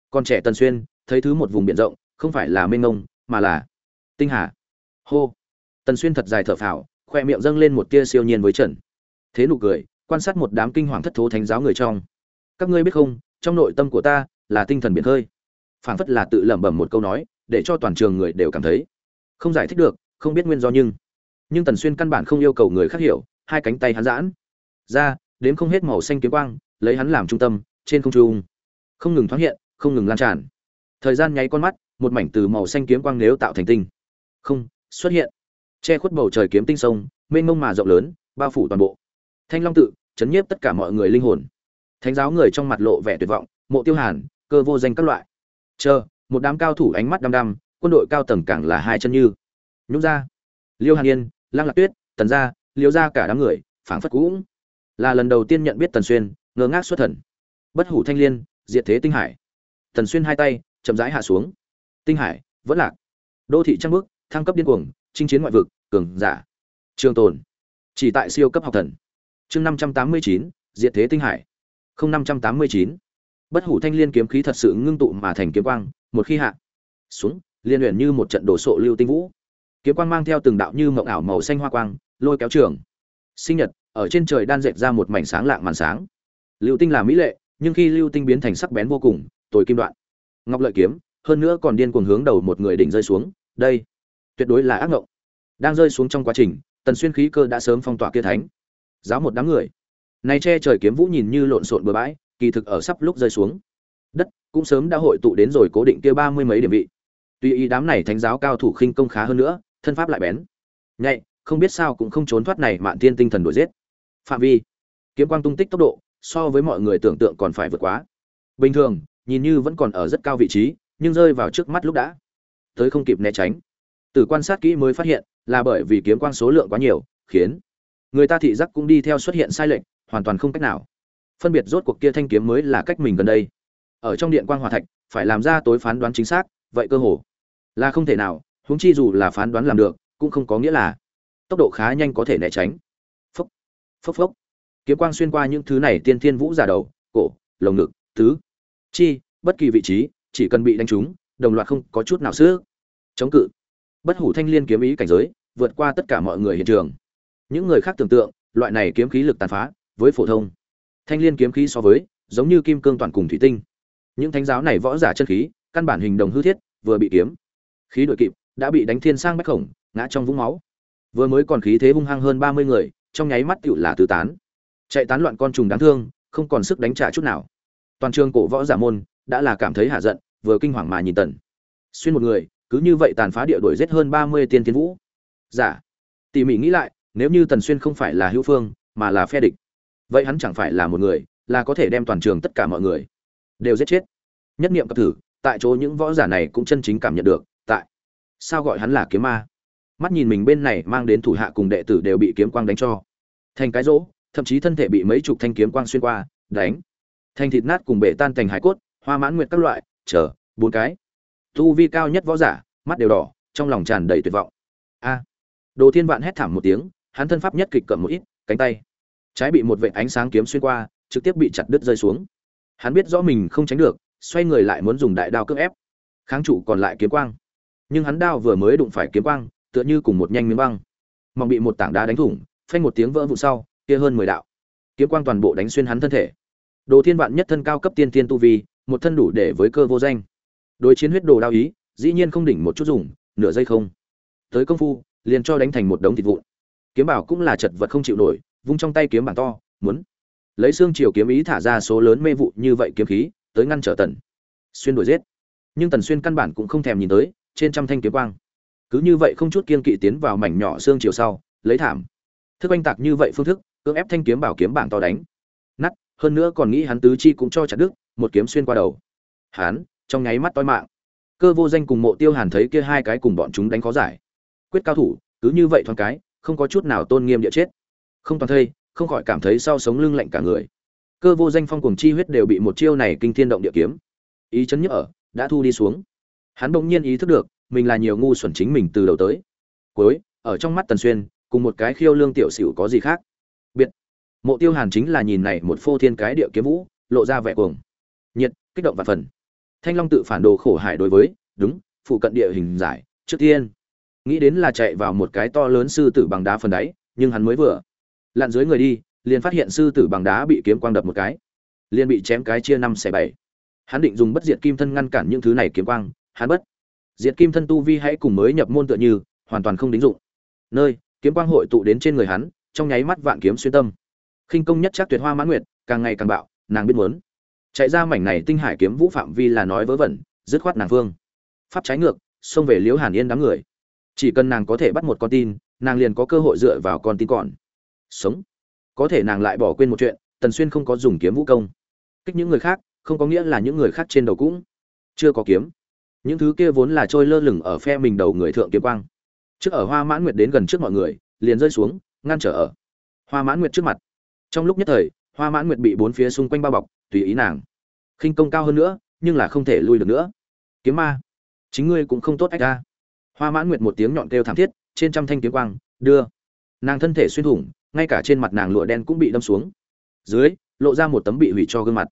S1: Con trẻ tần xuyên, thấy thứ một vùng biển rộng, không phải là mênh mông mà là tinh hà. Hô. Tần xuyên thật dài thở phào, khoe miệng dâng lên một tia siêu nhiên với trần. Thế nụ cười, quan sát một đám kinh hoàng thất thố thánh giáo người trong. Các ngươi biết không, trong nội tâm của ta là tinh thần biển khơi. Phảng phất là tự lẩm bẩm một câu nói, để cho toàn trường người đều cảm thấy không giải thích được, không biết nguyên do nhưng. Nhưng tần xuyên căn bản không yêu cầu người khác hiểu, hai cánh tay hắn giãn. Ra, đếm không hết màu xanh kiếm quang, lấy hắn làm trung tâm, trên không trung. Không ngừng thoáng hiện, không ngừng lan tràn. Thời gian nháy con mắt, một mảnh từ màu xanh kiếm quang nếu tạo thành tinh. Không, xuất hiện. Che khuất bầu trời kiếm tinh sông, mênh mông mà rộng lớn, bao phủ toàn bộ. Thanh long tự, chấn nhiếp tất cả mọi người linh hồn. Thánh giáo người trong mặt lộ vẻ tuyệt vọng, mộ tiêu hàn, cơ vô danh các loại. Chờ, một đám cao thủ ánh mắt đăm đăm quân đội cao tầng càng là hai chân như. Nhúc ra liêu hàn yên, lăng lạc tuyết, tần gia, liêu ra cả đám người, phảng phất cũng là lần đầu tiên nhận biết tần xuyên, ngơ ngác xuất thần. Bất hủ thanh liên, diệt thế tinh hải. Tần xuyên hai tay chậm rãi hạ xuống. Tinh hải, vẫn lạc. Đô thị trăng bước, thăng cấp điên cuồng, chinh chiến ngoại vực, cường giả. Trường tồn, chỉ tại siêu cấp học thần. Chương năm trăm tám mươi chín, diệt thế tinh hải. Không năm trăm tám mươi chín. Bất hủ thanh liên kiếm khí thật sự ngưng tụ mà thành kiếm quang, một khi hạ xuống liên luyện như một trận đổ sộ lưu tinh vũ. Kiếm quang mang theo từng đạo như mộng ảo màu xanh hoa quang, lôi kéo trường. Sinh nhật, ở trên trời đan dệt ra một mảnh sáng lạng màn sáng. Lưu tinh là mỹ lệ, nhưng khi lưu tinh biến thành sắc bén vô cùng, tồi kim đoạn. Ngọc lợi kiếm, hơn nữa còn điên cuồng hướng đầu một người đỉnh rơi xuống, đây, tuyệt đối là ác ngộng. Đang rơi xuống trong quá trình, tần xuyên khí cơ đã sớm phong tỏa kia thánh. Giáo một đám người. Này che trời kiếm vũ nhìn như lộn xộn bừa bãi, kỳ thực ở sắp lúc rơi xuống. Đất, cũng sớm đã hội tụ đến rồi cố định kia ba mươi mấy điểm vị tuy ý đám này thánh giáo cao thủ khinh công khá hơn nữa, thân pháp lại bén. Nhạy, không biết sao cũng không trốn thoát này mạn thiên tinh thần đuổi giết. Phạm vi. Kiếm quang tung tích tốc độ, so với mọi người tưởng tượng còn phải vượt quá. Bình thường, nhìn như vẫn còn ở rất cao vị trí, nhưng rơi vào trước mắt lúc đã. Tới không kịp né tránh. Từ quan sát kỹ mới phát hiện, là bởi vì kiếm quang số lượng quá nhiều, khiến người ta thị giác cũng đi theo xuất hiện sai lệch, hoàn toàn không cách nào. Phân biệt rốt cuộc kia thanh kiếm mới là cách mình gần đây. Ở trong điện quang hòa thạch, phải làm ra tối phán đoán chính xác, vậy cơ hồ là không thể nào, huống chi dù là phán đoán làm được, cũng không có nghĩa là tốc độ khá nhanh có thể né tránh. Phốc phốc phốc. Kiếm quang xuyên qua những thứ này tiên thiên vũ giả đầu, cổ, lồng ngực tứ chi, bất kỳ vị trí, chỉ cần bị đánh trúng, đồng loạt không có chút nào sức. Chống cự. Bất hủ thanh liên kiếm ý cảnh giới, vượt qua tất cả mọi người hiện trường. Những người khác tưởng tượng, loại này kiếm khí lực tàn phá, với phổ thông. Thanh liên kiếm khí so với, giống như kim cương toàn cùng thủy tinh. Những thánh giáo này võ giả chân khí, căn bản hình đồng hư thiết, vừa bị kiếm khí đội kịp, đã bị đánh thiên sang bách khổng, ngã trong vũng máu. Vừa mới còn khí thế hung hăng hơn ba mươi người, trong nháy mắt tựu là tứ tán. Chạy tán loạn con trùng đáng thương, không còn sức đánh trả chút nào. Toàn trường cổ võ giả môn đã là cảm thấy hạ giận, vừa kinh hoàng mà nhìn tần. Xuyên một người, cứ như vậy tàn phá địa đổi giết hơn ba mươi tiên tiến vũ. Giả. Tỉ mỉ nghĩ lại, nếu như tần xuyên không phải là hữu phương, mà là phe địch, vậy hắn chẳng phải là một người, là có thể đem toàn trường tất cả mọi người đều giết chết. Nhất niệm cập thử, tại chỗ những võ giả này cũng chân chính cảm nhận được sao gọi hắn là kiếm ma? Mắt nhìn mình bên này mang đến thủ hạ cùng đệ tử đều bị kiếm quang đánh cho. Thành cái rỗ, thậm chí thân thể bị mấy chục thanh kiếm quang xuyên qua, đánh. Thành thịt nát cùng bể tan thành hải cốt, hoa mãn nguyệt các loại, chờ, bốn cái. Tu vi cao nhất võ giả, mắt đều đỏ, trong lòng tràn đầy tuyệt vọng. A. Đồ thiên vạn hét thảm một tiếng, hắn thân pháp nhất kịch cận một ít, cánh tay. Trái bị một vệ ánh sáng kiếm xuyên qua, trực tiếp bị chặt đứt rơi xuống. Hắn biết rõ mình không tránh được, xoay người lại muốn dùng đại đao cưỡng ép. Kháng trụ còn lại kiếm quang nhưng hắn đao vừa mới đụng phải kiếm quang, tựa như cùng một nhanh miếng băng. Mong bị một tảng đá đánh thủng, phanh một tiếng vỡ vụn sau, kia hơn mười đạo. Kiếm quang toàn bộ đánh xuyên hắn thân thể. Đồ thiên vạn nhất thân cao cấp tiên tiên tu vi, một thân đủ để với cơ vô danh. Đối chiến huyết đồ đao ý, dĩ nhiên không đỉnh một chút dùng, nửa giây không. Tới công phu, liền cho đánh thành một đống thịt vụn. Kiếm bảo cũng là chật vật không chịu nổi, vung trong tay kiếm bản to, muốn lấy xương chiều kiếm ý thả ra số lớn mê vụ như vậy kiếm khí, tới ngăn trở tần. Xuyên đuổi giết. Nhưng tần xuyên căn bản cũng không thèm nhìn tới trên trăm thanh kiếm quang. Cứ như vậy không chút kiên kỵ tiến vào mảnh nhỏ xương chiều sau, lấy thảm. Thức oanh tạc như vậy phương thức, cưỡng ép thanh kiếm bảo kiếm bảng to đánh. Nắt hơn nữa còn nghĩ hắn tứ chi cũng cho chặt đứt, một kiếm xuyên qua đầu. Hắn, trong nháy mắt toi mạng. Cơ vô danh cùng mộ tiêu hàn thấy kia hai cái cùng bọn chúng đánh khó giải. Quyết cao thủ, cứ như vậy thoáng cái, không có chút nào tôn nghiêm địa chết. Không toàn thây, không khỏi cảm thấy sau sống lưng lạnh cả người. Cơ vô danh phong cùng chi huyết đều bị một chiêu này kinh thiên động địa kiếm. Ý chấn nhức ở, đã thu đi xuống hắn bỗng nhiên ý thức được, mình là nhiều ngu xuẩn chính mình từ đầu tới. Cuối, ở trong mắt tần xuyên, cùng một cái khiêu lương tiểu xỉu có gì khác? Biệt. Mộ tiêu hàn chính là nhìn này một phô thiên cái địa kiếm vũ, lộ ra vẻ cuồng. Nhiệt, kích động và phần. Thanh long tự phản đồ khổ hải đối với, đúng, phụ cận địa hình giải, trước tiên. Nghĩ đến là chạy vào một cái to lớn sư tử bằng đá phần đáy, nhưng hắn mới vừa lặn dưới người đi, liền phát hiện sư tử bằng đá bị kiếm quang đập một cái. Liền bị chém cái chia năm xẻ bảy. Hắn định dùng bất diệt kim thân ngăn cản những thứ này kiếm quang hắn bất. Diệt kim thân tu vi hãy cùng mới nhập môn tựa như, hoàn toàn không đính dụng. Nơi, kiếm quang hội tụ đến trên người hắn, trong nháy mắt vạn kiếm xuyên tâm. Khinh công nhất chắc tuyệt hoa mãn nguyệt, càng ngày càng bạo, nàng biết muốn. Chạy ra mảnh này tinh hải kiếm vũ phạm vi là nói vớ vẩn, dứt khoát nàng vương. Pháp trái ngược, xông về liễu hàn yên đám người. Chỉ cần nàng có thể bắt một con tin, nàng liền có cơ hội dựa vào con tin còn. Sống. Có thể nàng lại bỏ quên một chuyện, tần xuyên không có dùng kiếm vũ công. Kích những người khác, không có nghĩa là những người khác trên đầu cũng chưa có kiếm những thứ kia vốn là trôi lơ lửng ở phe mình đầu người thượng kiếm quang. Trước ở hoa mãn nguyệt đến gần trước mọi người, liền rơi xuống, ngăn trở ở hoa mãn nguyệt trước mặt. Trong lúc nhất thời, hoa mãn nguyệt bị bốn phía xung quanh bao bọc, tùy ý nàng. Khinh công cao hơn nữa, nhưng là không thể lui được nữa. Kiếm ma, chính ngươi cũng không tốt ách ra hoa mãn nguyệt một tiếng nhọn kêu thảm thiết, trên trăm thanh kiếm quang, đưa. Nàng thân thể xuyên thủng, ngay cả trên mặt nàng lụa đen cũng bị đâm xuống. Dưới, lộ ra một tấm bị hủy cho gương mặt.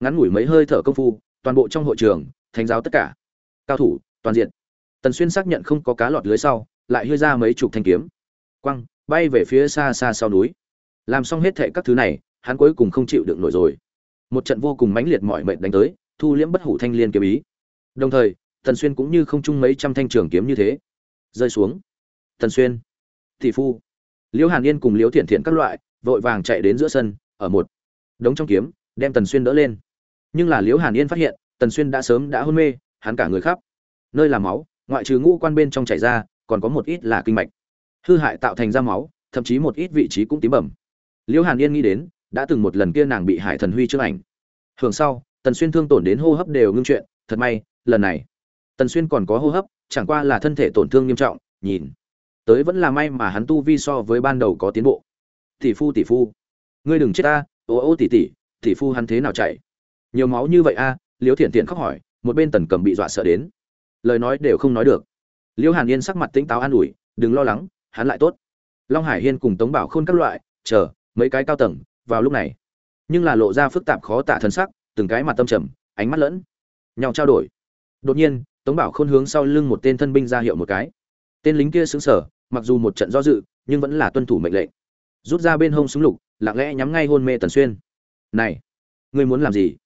S1: Ngắn ngủi mấy hơi thở công phu, toàn bộ trong hội trường thánh giáo tất cả cao thủ, toàn diện. Tần xuyên xác nhận không có cá lọt lưới sau, lại hơi ra mấy chục thanh kiếm. Quăng, bay về phía xa xa sau núi. Làm xong hết thệ các thứ này, hắn cuối cùng không chịu được nổi rồi. Một trận vô cùng mãnh liệt mọi mệnh đánh tới, thu liễm bất hủ thanh liên kiếm ý. Đồng thời, tần xuyên cũng như không chung mấy trăm thanh trường kiếm như thế. Rơi xuống. Tần xuyên. Thị phu. Liễu hàn yên cùng liễu thiện thiện các loại, vội vàng chạy đến giữa sân, ở một đống trong kiếm, đem tần xuyên đỡ lên. Nhưng là liễu hàn yên phát hiện, tần xuyên đã sớm đã hôn mê hắn cả người khắp. Nơi là máu, ngoại trừ ngũ quan bên trong chảy ra, còn có một ít là kinh mạch. Hư hại tạo thành ra máu, thậm chí một ít vị trí cũng tím bẩm liễu hàn yên nghĩ đến, đã từng một lần kia nàng bị hải thần huy trước ảnh. Hưởng sau, tần xuyên thương tổn đến hô hấp đều ngưng chuyện thật may, lần này, tần xuyên còn có hô hấp, chẳng qua là thân thể tổn thương nghiêm trọng, nhìn, tới vẫn là may mà hắn tu vi so với ban đầu có tiến bộ. Tỷ phu tỷ phu, ngươi đừng chết ta, ô ô tỷ tỷ tỷ phu hắn thế nào chạy? Nhiều máu như vậy a liễu thiện thiện khóc hỏi một bên tần cầm bị dọa sợ đến. Lời nói đều không nói được. Liễu hàn yên sắc mặt tĩnh táo an ủi, đừng lo lắng, hắn lại tốt. Long hải hiên cùng tống bảo khôn các loại, chờ, mấy cái cao tầng, vào lúc này. Nhưng là lộ ra phức tạp khó tả thân sắc, từng cái mặt tâm trầm, ánh mắt lẫn nhau trao đổi. Đột nhiên, tống bảo khôn hướng sau lưng một tên thân binh ra hiệu một cái. Tên lính kia xứng sở mặc dù một trận do dự, nhưng vẫn là tuân thủ mệnh lệnh. Rút ra bên hông súng lục, lặng lẽ nhắm ngay hôn mê tần xuyên. Này, ngươi muốn làm gì?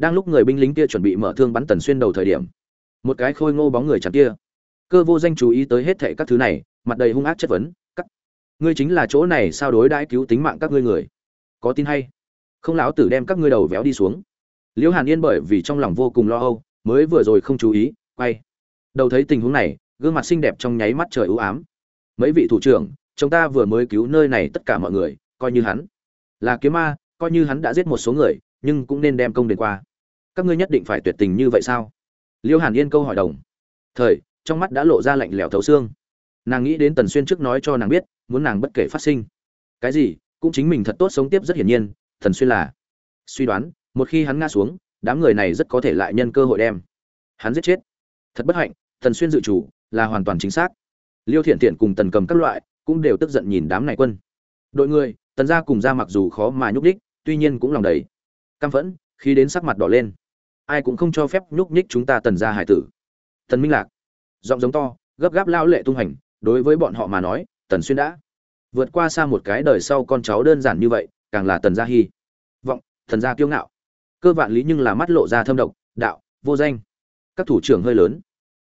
S1: Đang lúc người binh lính kia chuẩn bị mở thương bắn tần xuyên đầu thời điểm, một cái khôi ngô bóng người chặt kia. Cơ vô danh chú ý tới hết thệ các thứ này, mặt đầy hung ác chất vấn, các, ngươi chính là chỗ này sao đối đãi cứu tính mạng các ngươi người? Có tin hay? Không lão tử đem các ngươi đầu véo đi xuống. Liễu hàn yên bởi vì trong lòng vô cùng lo âu, mới vừa rồi không chú ý, quay đầu thấy tình huống này, gương mặt xinh đẹp trong nháy mắt trời ưu ám. Mấy vị thủ trưởng, chúng ta vừa mới cứu nơi này tất cả mọi người, coi như hắn là kiếm ma, coi như hắn đã giết một số người, nhưng cũng nên đem công đền qua các ngươi nhất định phải tuyệt tình như vậy sao? Liêu hàn yên câu hỏi đồng. Thời, trong mắt đã lộ ra lạnh lẽo thấu xương. Nàng nghĩ đến tần xuyên trước nói cho nàng biết, muốn nàng bất kể phát sinh. Cái gì? Cũng chính mình thật tốt sống tiếp rất hiển nhiên. Thần xuyên là. Suy đoán, một khi hắn ngã xuống, đám người này rất có thể lại nhân cơ hội đem hắn giết chết. Thật bất hạnh thần xuyên dự chủ, là hoàn toàn chính xác. Liêu thiện thiện cùng tần cầm các loại, cũng đều tức giận nhìn đám này quân. Đội người, tần gia cùng ra mặc dù khó mà nhúc đích tuy nhiên cũng lòng đầy. Căm phẫn khi đến sắc mặt đỏ lên. Ai cũng không cho phép nhúc nhích chúng ta tần gia hải tử. Tần minh lạc, giọng giống to, gấp gáp lao lệ tung hành, đối với bọn họ mà nói, tần xuyên đã vượt qua xa một cái đời sau con cháu đơn giản như vậy, càng là tần gia hy vọng, thần gia kiêu ngạo. Cơ vạn lý nhưng là mắt lộ ra thâm độc, đạo, vô danh. Các thủ trưởng hơi lớn.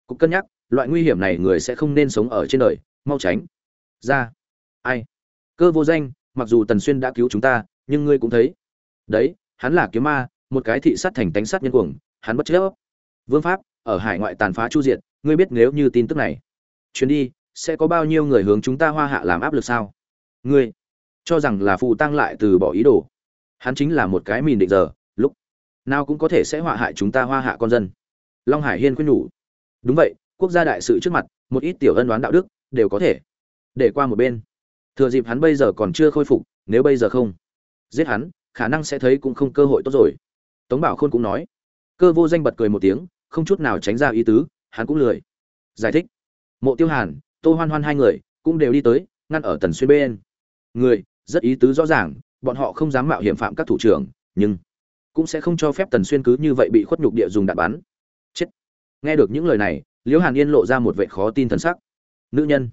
S1: Cũng cân nhắc, loại nguy hiểm này người sẽ không nên sống ở trên đời, mau tránh. Ra. Ai? Cơ vô danh, mặc dù tần xuyên đã cứu chúng ta, nhưng ngươi cũng thấy. Đấy, hắn là kiếm ma một cái thị sát thành tánh sát nhân cuồng, hắn bất chấp. Vương pháp, ở hải ngoại tàn phá chu diệt, ngươi biết nếu như tin tức này, chuyến đi, sẽ có bao nhiêu người hướng chúng ta hoa hạ làm áp lực sao? Ngươi, cho rằng là phụ tăng lại từ bỏ ý đồ. Hắn chính là một cái mìn định giờ, lúc nào cũng có thể sẽ họa hại chúng ta hoa hạ con dân. Long hải hiên khuyên nhủ. Đúng vậy, quốc gia đại sự trước mặt, một ít tiểu ân đoán đạo đức, đều có thể để qua một bên. Thừa dịp hắn bây giờ còn chưa khôi phục, nếu bây giờ không giết hắn, khả năng sẽ thấy cũng không cơ hội tốt rồi tống bảo khôn cũng nói. Cơ vô danh bật cười một tiếng, không chút nào tránh ra ý tứ, hắn cũng lười. Giải thích. Mộ tiêu hàn, tô hoan hoan hai người cũng đều đi tới, ngăn ở tần xuyên bên. Người, rất ý tứ rõ ràng, bọn họ không dám mạo hiểm phạm các thủ trưởng, nhưng cũng sẽ không cho phép tần xuyên cứ như vậy bị khuất nhục địa dùng đạn bắn. Chết. Nghe được những lời này, liễu hàn yên lộ ra một vệ khó tin thần sắc. Nữ nhân,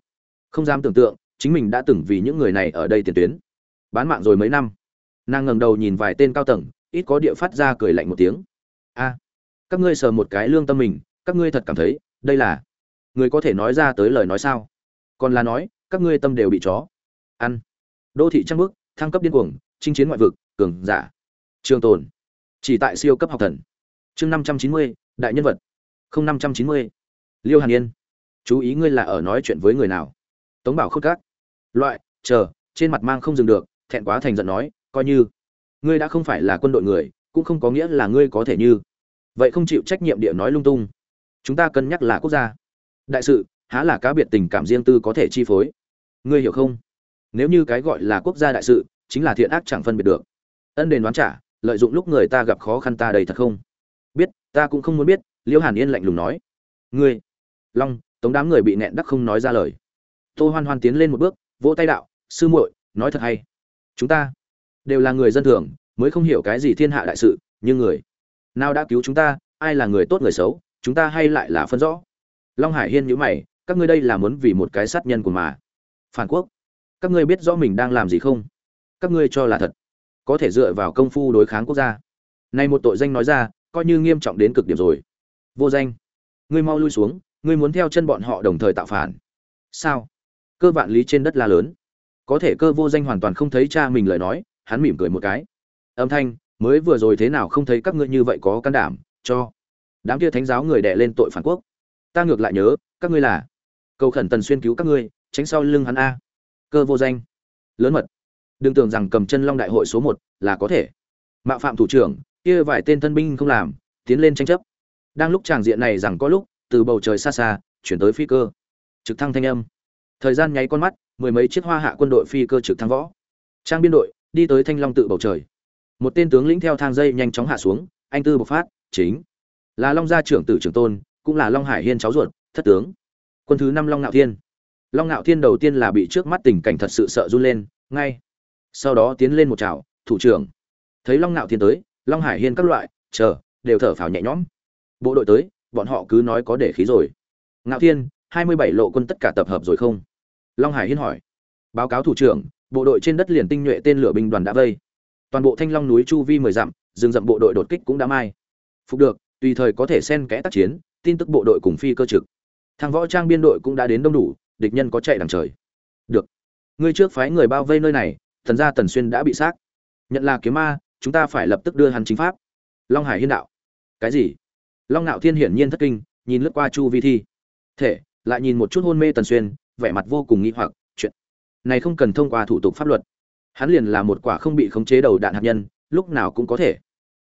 S1: không dám tưởng tượng, chính mình đã từng vì những người này ở đây tiền tuyến. Bán mạng rồi mấy năm. Nàng ngẩng đầu nhìn vài tên cao tầng ít có địa phát ra cười lạnh một tiếng. A, các ngươi sờ một cái lương tâm mình, các ngươi thật cảm thấy, đây là, người có thể nói ra tới lời nói sao? Còn là nói, các ngươi tâm đều bị chó. Ăn. Đô thị trăng bước, thăng cấp điên cuồng, chinh chiến ngoại vực, cường giả. Trường tồn. Chỉ tại siêu cấp học thần. Chương năm trăm chín mươi, đại nhân vật. Không năm trăm chín mươi. Liêu hàn yên. Chú ý ngươi là ở nói chuyện với người nào? Tống bảo khốt cát. Loại, chờ, trên mặt mang không dừng được, thẹn quá thành giận nói, coi như ngươi đã không phải là quân đội người, cũng không có nghĩa là ngươi có thể như. Vậy không chịu trách nhiệm địa nói lung tung. Chúng ta cân nhắc là quốc gia. Đại sự, há là cá biệt tình cảm riêng tư có thể chi phối. Ngươi hiểu không? Nếu như cái gọi là quốc gia đại sự, chính là thiện ác chẳng phân biệt được. Ân đền đoán trả, lợi dụng lúc người ta gặp khó khăn ta đầy thật không? Biết, ta cũng không muốn biết liễu hàn yên lạnh lùng nói. Ngươi, long, tống đám người bị nẹn đắc không nói ra lời. Tô hoan hoan tiến lên một bước, vỗ tay đạo, sư muội, nói thật hay. Chúng ta đều là người dân thường, mới không hiểu cái gì thiên hạ đại sự, nhưng người nào đã cứu chúng ta, ai là người tốt người xấu, chúng ta hay lại là phân rõ. Long hải hiên nhữ mày, các ngươi đây là muốn vì một cái sát nhân của mà. Phản quốc, các ngươi biết rõ mình đang làm gì không? Các ngươi cho là thật. Có thể dựa vào công phu đối kháng quốc gia. Nay một tội danh nói ra, coi như nghiêm trọng đến cực điểm rồi. Vô danh. Ngươi mau lui xuống, ngươi muốn theo chân bọn họ đồng thời tạo phản. Sao? Cơ vạn lý trên đất là lớn. Có thể cơ vô danh hoàn toàn không thấy cha mình lời nói hắn mỉm cười một cái. Âm thanh, mới vừa rồi thế nào không thấy các ngươi như vậy có can đảm, cho. Đám kia thánh giáo người đè lên tội phản quốc. Ta ngược lại nhớ, các ngươi là. Cầu khẩn tần xuyên cứu các ngươi, tránh sau lưng hắn a. Cơ vô danh. Lớn mật. Đừng tưởng rằng cầm chân long đại hội số một là có thể. Mạo phạm thủ trưởng, kia vài tên thân binh không làm, tiến lên tranh chấp. Đang lúc tràng diện này rằng có lúc, từ bầu trời xa xa, chuyển tới phi cơ. Trực thăng thanh âm. Thời gian nháy con mắt, mười mấy chiếc hoa hạ quân đội phi cơ trực thăng võ. Trang biên đội đi tới thanh long tự bầu trời. Một tên tướng lĩnh theo thang dây nhanh chóng hạ xuống, anh tư bộc phát, chính là long gia trưởng tử trưởng tôn, cũng là long hải hiên cháu ruột, thất tướng. Quân thứ năm long ngạo thiên. Long ngạo thiên đầu tiên là bị trước mắt tình cảnh thật sự sợ run lên, ngay sau đó tiến lên một chảo, thủ trưởng. Thấy long ngạo thiên tới, long hải hiên các loại, chờ, đều thở phào nhẹ nhõm. Bộ đội tới, bọn họ cứ nói có để khí rồi. Ngạo thiên, hai mươi bảy lộ quân tất cả tập hợp rồi không? Long hải hiên hỏi. Báo cáo thủ trưởng bộ đội trên đất liền tinh nhuệ tên lửa binh đoàn đã vây. Toàn bộ thanh long núi chu vi mười dặm, rừng rậm bộ đội đột kích cũng đã mai. Phục được, tùy thời có thể xen kẽ tác chiến, tin tức bộ đội cùng phi cơ trực. Thằng võ trang biên đội cũng đã đến đông đủ, địch nhân có chạy đằng trời. Được. Ngươi trước phái người bao vây nơi này, thần gia tần xuyên đã bị xác. Nhận là kiếm ma, chúng ta phải lập tức đưa hắn chính pháp. Long hải hiên đạo. Cái gì? Long nạo thiên hiển nhiên thất kinh, nhìn lướt qua chu vi thi. Thể, lại nhìn một chút hôn mê tần xuyên, vẻ mặt vô cùng nghi hoặc này không cần thông qua thủ tục pháp luật. Hắn liền là một quả không bị khống chế đầu đạn hạt nhân, lúc nào cũng có thể.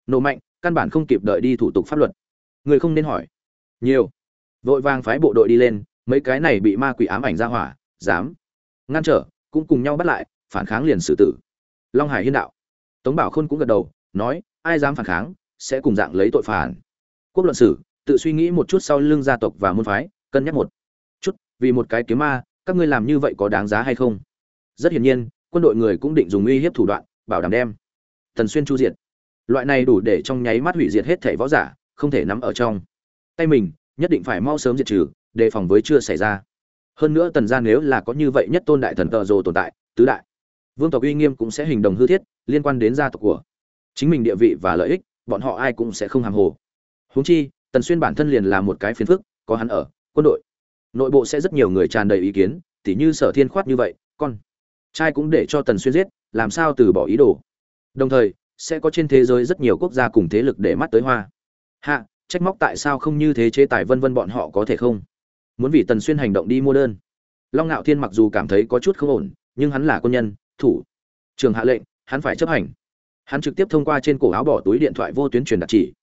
S1: Nổ mạnh, căn bản không kịp đợi đi thủ tục pháp luật. Người không nên hỏi. Nhiều. Vội vàng phái bộ đội đi lên, mấy cái này bị ma quỷ ám ảnh ra hỏa, dám. Ngăn trở, cũng cùng nhau bắt lại, phản kháng liền xử tử. Long hải hiên đạo. Tống bảo khôn cũng gật đầu, nói, ai dám phản kháng, sẽ cùng dạng lấy tội phản. Quốc luận sử, tự suy nghĩ một chút sau lưng gia tộc và môn phái, cân nhắc một chút, vì một cái kiếm ma các ngươi làm như vậy có đáng giá hay không? Rất hiển nhiên, quân đội người cũng định dùng uy hiếp thủ đoạn, bảo đảm đem tần xuyên chu diệt. Loại này đủ để trong nháy mắt hủy diệt hết thể võ giả, không thể nắm ở trong. Tay mình, nhất định phải mau sớm diệt trừ, đề phòng với chưa xảy ra. Hơn nữa tần gia nếu là có như vậy nhất tôn đại thần tờ rồ tồn tại, tứ đại, vương tộc uy nghiêm cũng sẽ hình đồng hư thiết, liên quan đến gia tộc của chính mình địa vị và lợi ích, bọn họ ai cũng sẽ không hàm hồ. Huống chi, tần xuyên bản thân liền là một cái phiền phức, có hắn ở, quân đội nội bộ sẽ rất nhiều người tràn đầy ý kiến, tỉ như sở thiên khoát như vậy, con trai cũng để cho tần xuyên giết, làm sao từ bỏ ý đồ. Đồng thời, sẽ có trên thế giới rất nhiều quốc gia cùng thế lực để mắt tới hoa. Hạ, trách móc tại sao không như thế chế tài vân vân bọn họ có thể không? Muốn vì tần xuyên hành động đi mua đơn. Long ngạo thiên mặc dù cảm thấy có chút không ổn, nhưng hắn là quân nhân, thủ trường hạ lệnh, hắn phải chấp hành. Hắn trực tiếp thông qua trên cổ áo bỏ túi điện thoại vô tuyến truyền đặt chỉ.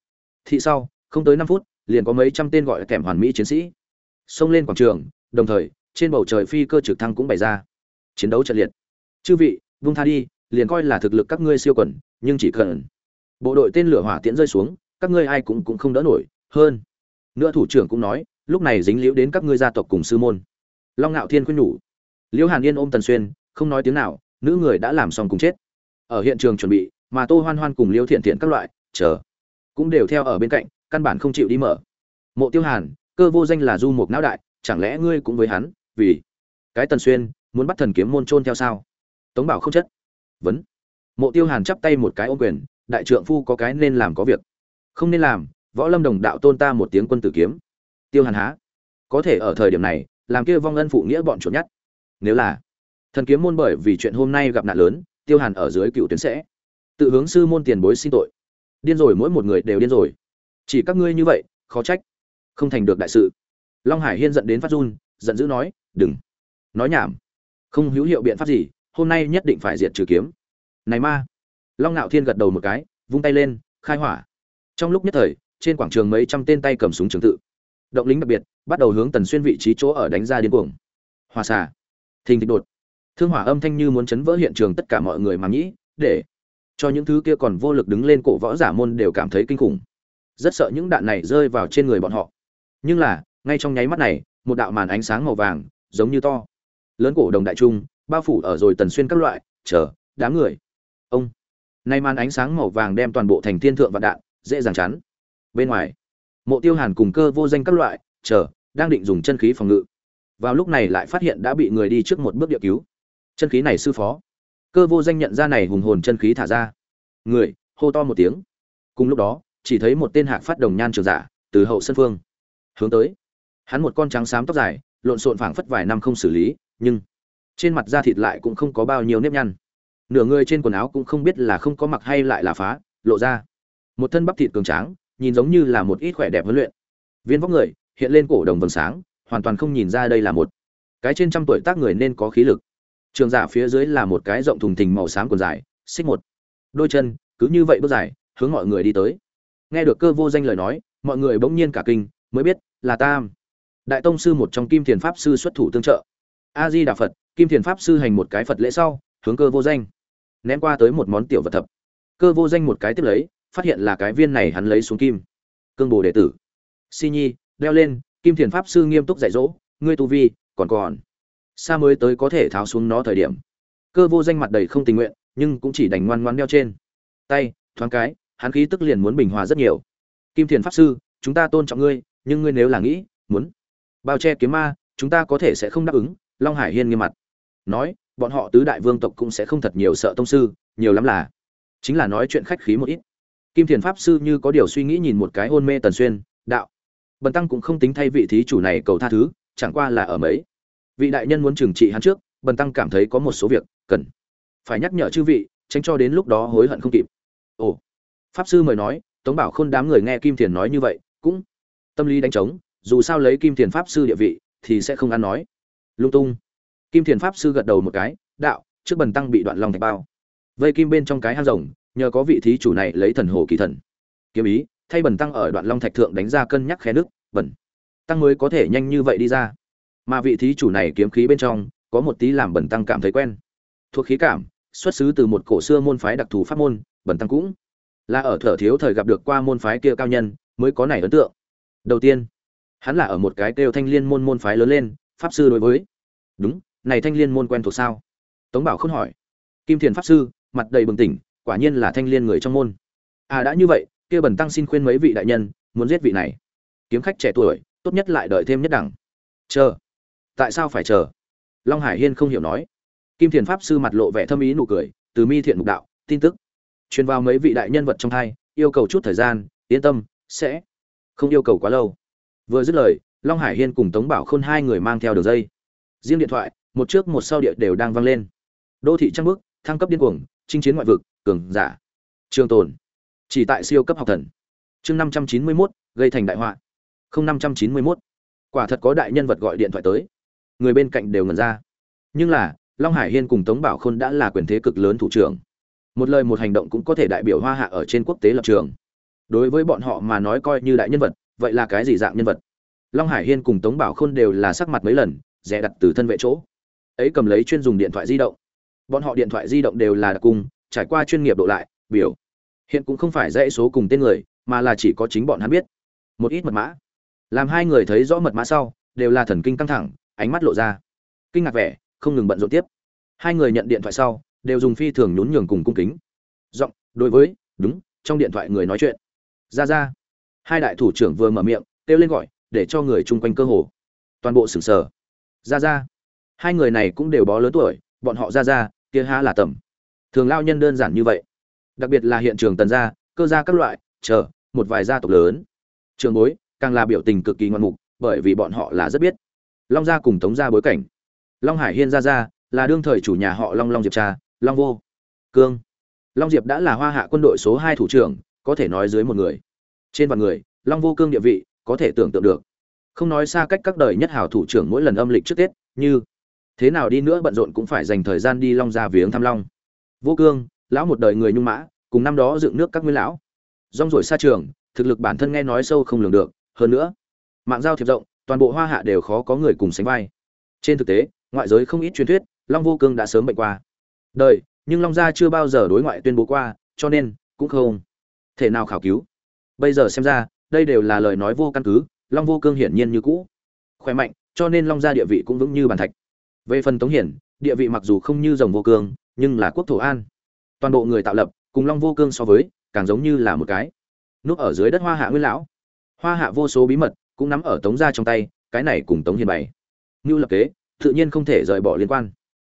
S1: Thị sau, không tới năm phút, liền có mấy trăm tên gọi là kèm hoàn mỹ chiến sĩ xông lên quảng trường, đồng thời, trên bầu trời phi cơ trực thăng cũng bày ra. Chiến đấu trận liệt. Chư vị, vung tha đi, liền coi là thực lực các ngươi siêu quẩn, nhưng chỉ cần bộ đội tên lửa hỏa tiễn rơi xuống, các ngươi ai cũng cũng không đỡ nổi, hơn. Nữa thủ trưởng cũng nói, lúc này dính liễu đến các ngươi gia tộc cùng sư môn. Long ngạo thiên khuyên nhủ. Liễu hàn yên ôm tần xuyên, không nói tiếng nào, nữ người đã làm xong cùng chết. Ở hiện trường chuẩn bị, mà tô hoan hoan cùng liễu thiện thiện các loại, chờ, cũng đều theo ở bên cạnh, căn bản không chịu đi mở. Mộ tiêu hàn cơ vô danh là du mục não đại, chẳng lẽ ngươi cũng với hắn, vì cái tần xuyên, muốn bắt thần kiếm môn trôn theo sao? Tống bảo không chất vấn. Mộ tiêu hàn chắp tay một cái ô quyền, đại trượng phu có cái nên làm có việc. Không nên làm, võ lâm đồng đạo tôn ta một tiếng quân tử kiếm. Tiêu hàn há. Có thể ở thời điểm này, làm kia vong ân phụ nghĩa bọn chuột nhất nếu là thần kiếm môn bởi vì chuyện hôm nay gặp nạn lớn, tiêu hàn ở dưới cựu tuyến sẽ tự hướng sư môn tiền bối xin tội. Điên rồi, mỗi một người đều điên rồi. Chỉ các ngươi như vậy, khó trách không thành được đại sự. Long hải hiên giận đến phát run, giận dữ nói, đừng, nói nhảm. Không hữu hiệu biện pháp gì, hôm nay nhất định phải diệt trừ kiếm. Này ma. Long nạo thiên gật đầu một cái, vung tay lên, khai hỏa. Trong lúc nhất thời, trên quảng trường mấy trăm tên tay cầm súng trường tự, động lính đặc biệt, bắt đầu hướng tần xuyên vị trí chỗ ở đánh ra điên cuồng. Hòa xả thình thịch đột. Thương hỏa âm thanh như muốn chấn vỡ hiện trường tất cả mọi người mà nghĩ, để cho những thứ kia còn vô lực đứng lên cổ võ giả môn đều cảm thấy kinh khủng. Rất sợ những đạn này rơi vào trên người bọn họ nhưng là, ngay trong nháy mắt này, một đạo màn ánh sáng màu vàng, giống như to. Lớn cổ đồng đại trung, bao phủ ở rồi tần xuyên các loại, chờ, đám người. Ông. Nay màn ánh sáng màu vàng đem toàn bộ thành thiên thượng vạn đạn, dễ dàng chắn. Bên ngoài, mộ tiêu hàn cùng cơ vô danh các loại, chờ, đang định dùng chân khí phòng ngự. Vào lúc này lại phát hiện đã bị người đi trước một bước địa cứu. Chân khí này sư phó. Cơ vô danh nhận ra này hùng hồn chân khí thả ra. Người, hô to một tiếng. Cùng lúc đó, chỉ thấy một tên hạc phát đồng nhan trường giả, từ hậu sân phương hướng tới. Hắn một con trắng xám tóc dài, lộn xộn phảng phất vài năm không xử lý, nhưng trên mặt da thịt lại cũng không có bao nhiêu nếp nhăn. Nửa người trên quần áo cũng không biết là không có mặc hay lại là phá, lộ ra một thân bắp thịt cường tráng, nhìn giống như là một ít khỏe đẹp huấn luyện. Viên vóc người, hiện lên cổ đồng vầng sáng, hoàn toàn không nhìn ra đây là một cái trên trăm tuổi tác người nên có khí lực. Trường giả phía dưới là một cái rộng thùng thình màu xám quần dài, xích một. Đôi chân, cứ như vậy bước dài, hướng mọi người đi tới. Nghe được cơ vô danh lời nói, mọi người bỗng nhiên cả kinh mới biết, là tam. Đại tông sư một trong kim thiền pháp sư xuất thủ tương trợ. A di đà phật, kim thiền pháp sư hành một cái phật lễ sau, hướng cơ vô danh. Ném qua tới một món tiểu vật thập. Cơ vô danh một cái tiếp lấy, phát hiện là cái viên này hắn lấy xuống kim. Cương bồ đệ tử. Si nhi, đeo lên, kim thiền pháp sư nghiêm túc dạy dỗ, ngươi tu vi, còn còn. Xa mới tới có thể tháo xuống nó thời điểm. Cơ vô danh mặt đầy không tình nguyện, nhưng cũng chỉ đành ngoan ngoan đeo trên. Tay, thoáng cái, hắn khí tức liền muốn bình hòa rất nhiều. Kim thiền pháp sư, chúng ta tôn trọng ngươi nhưng ngươi nếu là nghĩ, muốn bao che kiếm ma, chúng ta có thể sẽ không đáp ứng, long hải hiên nghiêm mặt. Nói, bọn họ tứ đại vương tộc cũng sẽ không thật nhiều sợ tông sư, nhiều lắm là chính là nói chuyện khách khí một ít. Kim thiền pháp sư như có điều suy nghĩ nhìn một cái hôn mê tần xuyên, đạo. Bần tăng cũng không tính thay vị thí chủ này cầu tha thứ, chẳng qua là ở mấy. Vị đại nhân muốn trừng trị hắn trước, bần tăng cảm thấy có một số việc cần phải nhắc nhở chư vị, tránh cho đến lúc đó hối hận không kịp. Ồ. Pháp sư mời nói, tống bảo khôn đám người nghe kim thiền nói như vậy, cũng tâm lý đánh trống, dù sao lấy kim thiền pháp sư địa vị thì sẽ không ăn nói. Lung tung. Kim thiền pháp sư gật đầu một cái, đạo, trước bần tăng bị đoạn lòng thạch bao. Vây kim bên trong cái hang rồng, nhờ có vị thí chủ này lấy thần hồ kỳ thần. Kiếm ý, thay bần tăng ở đoạn long thạch thượng đánh ra cân nhắc khe nước bẩn tăng mới có thể nhanh như vậy đi ra. Mà vị thí chủ này kiếm khí bên trong, có một tí làm bẩn tăng cảm thấy quen. Thuộc khí cảm, xuất xứ từ một cổ xưa môn phái đặc thù pháp môn bẩn tăng cũng là ở thở thiếu thời gặp được qua môn phái kia cao nhân, mới có này ấn tượng đầu tiên, hắn là ở một cái kêu thanh liên môn môn phái lớn lên, pháp sư đối với. Đúng, này thanh liên môn quen thuộc sao? Tống bảo không hỏi. Kim thiền pháp sư, mặt đầy bừng tỉnh, quả nhiên là thanh liên người trong môn. À đã như vậy, kia bần tăng xin khuyên mấy vị đại nhân, muốn giết vị này. Kiếm khách trẻ tuổi, tốt nhất lại đợi thêm nhất đẳng. Chờ. Tại sao phải chờ? Long hải hiên không hiểu nói. Kim thiền pháp sư mặt lộ vẻ thâm ý nụ cười, từ mi thiện mục đạo, tin tức. Truyền vào mấy vị đại nhân vật trong thai, yêu cầu chút thời gian, yên tâm, sẽ không yêu cầu quá lâu. Vừa dứt lời, long hải hiên cùng tống bảo khôn hai người mang theo đường dây. Riêng điện thoại, một trước một sau địa đều đang vang lên. Đô thị trăng bước thăng cấp điên cuồng, chinh chiến ngoại vực, cường giả. Trường tồn. Chỉ tại siêu cấp học thần. Chương năm trăm chín mươi mốt, gây thành đại họa. Không năm trăm chín mươi mốt. Quả thật có đại nhân vật gọi điện thoại tới. Người bên cạnh đều ngần ra. Nhưng là, long hải hiên cùng tống bảo khôn đã là quyền thế cực lớn thủ trưởng. Một lời một hành động cũng có thể đại biểu hoa hạ ở trên quốc tế lập trường đối với bọn họ mà nói coi như đại nhân vật, vậy là cái gì dạng nhân vật? Long hải hiên cùng tống bảo khôn đều là sắc mặt mấy lần, rẽ đặt từ thân vệ chỗ. Ấy cầm lấy chuyên dùng điện thoại di động. Bọn họ điện thoại di động đều là đặc cung, trải qua chuyên nghiệp độ lại, biểu. Hiện cũng không phải dãy số cùng tên người, mà là chỉ có chính bọn hắn biết. Một ít mật mã. Làm hai người thấy rõ mật mã sau, đều là thần kinh căng thẳng, ánh mắt lộ ra. Kinh ngạc vẻ, không ngừng bận rộn tiếp. Hai người nhận điện thoại sau, đều dùng phi thường nhún nhường cùng cung kính. Giọng, đối với, đúng, trong điện thoại người nói chuyện ra ra. Hai đại thủ trưởng vừa mở miệng, kêu lên gọi, để cho người chung quanh cơ hồ. Toàn bộ sửng sờ. Ra ra. Hai người này cũng đều bó lớn tuổi, bọn họ ra ra, kia há là tầm. Thường lao nhân đơn giản như vậy. Đặc biệt là hiện trường tần gia, cơ gia các loại, chờ, một vài gia tộc lớn. Trường bối, càng là biểu tình cực kỳ ngoan mục, bởi vì bọn họ là rất biết. Long gia cùng tống gia bối cảnh. Long hải hiên gia gia là đương thời chủ nhà họ long long diệp cha, long vô. Cương. Long diệp đã là hoa hạ quân đội số hai thủ trưởng có thể nói dưới một người. Trên vạn người, long vô cương địa vị có thể tưởng tượng được. Không nói xa cách các đời nhất hào thủ trưởng mỗi lần âm lịch trước tết, như thế nào đi nữa bận rộn cũng phải dành thời gian đi long ra viếng thăm long. Vô cương, lão một đời người nhung mã, cùng năm đó dựng nước các nguyên lão. Rong rồi xa trường, thực lực bản thân nghe nói sâu không lường được, hơn nữa, mạng giao thiệp rộng, toàn bộ hoa hạ đều khó có người cùng sánh vai. Trên thực tế, ngoại giới không ít truyền thuyết, long vô cương đã sớm bệnh qua. Đời, nhưng long gia chưa bao giờ đối ngoại tuyên bố qua, cho nên cũng không thể nào khảo cứu? Bây giờ xem ra, đây đều là lời nói vô căn cứ, long vô cương hiển nhiên như cũ. Khỏe mạnh, cho nên long gia địa vị cũng vững như bàn thạch. Về phần tống hiển, địa vị mặc dù không như rồng vô cương, nhưng là quốc thổ an. Toàn bộ người tạo lập, cùng long vô cương so với, càng giống như là một cái. Núp ở dưới đất hoa hạ nguyên lão. Hoa hạ vô số bí mật, cũng nắm ở tống gia trong tay, cái này cùng tống hiền bày. Ngưu lập kế, tự nhiên không thể rời bỏ liên quan.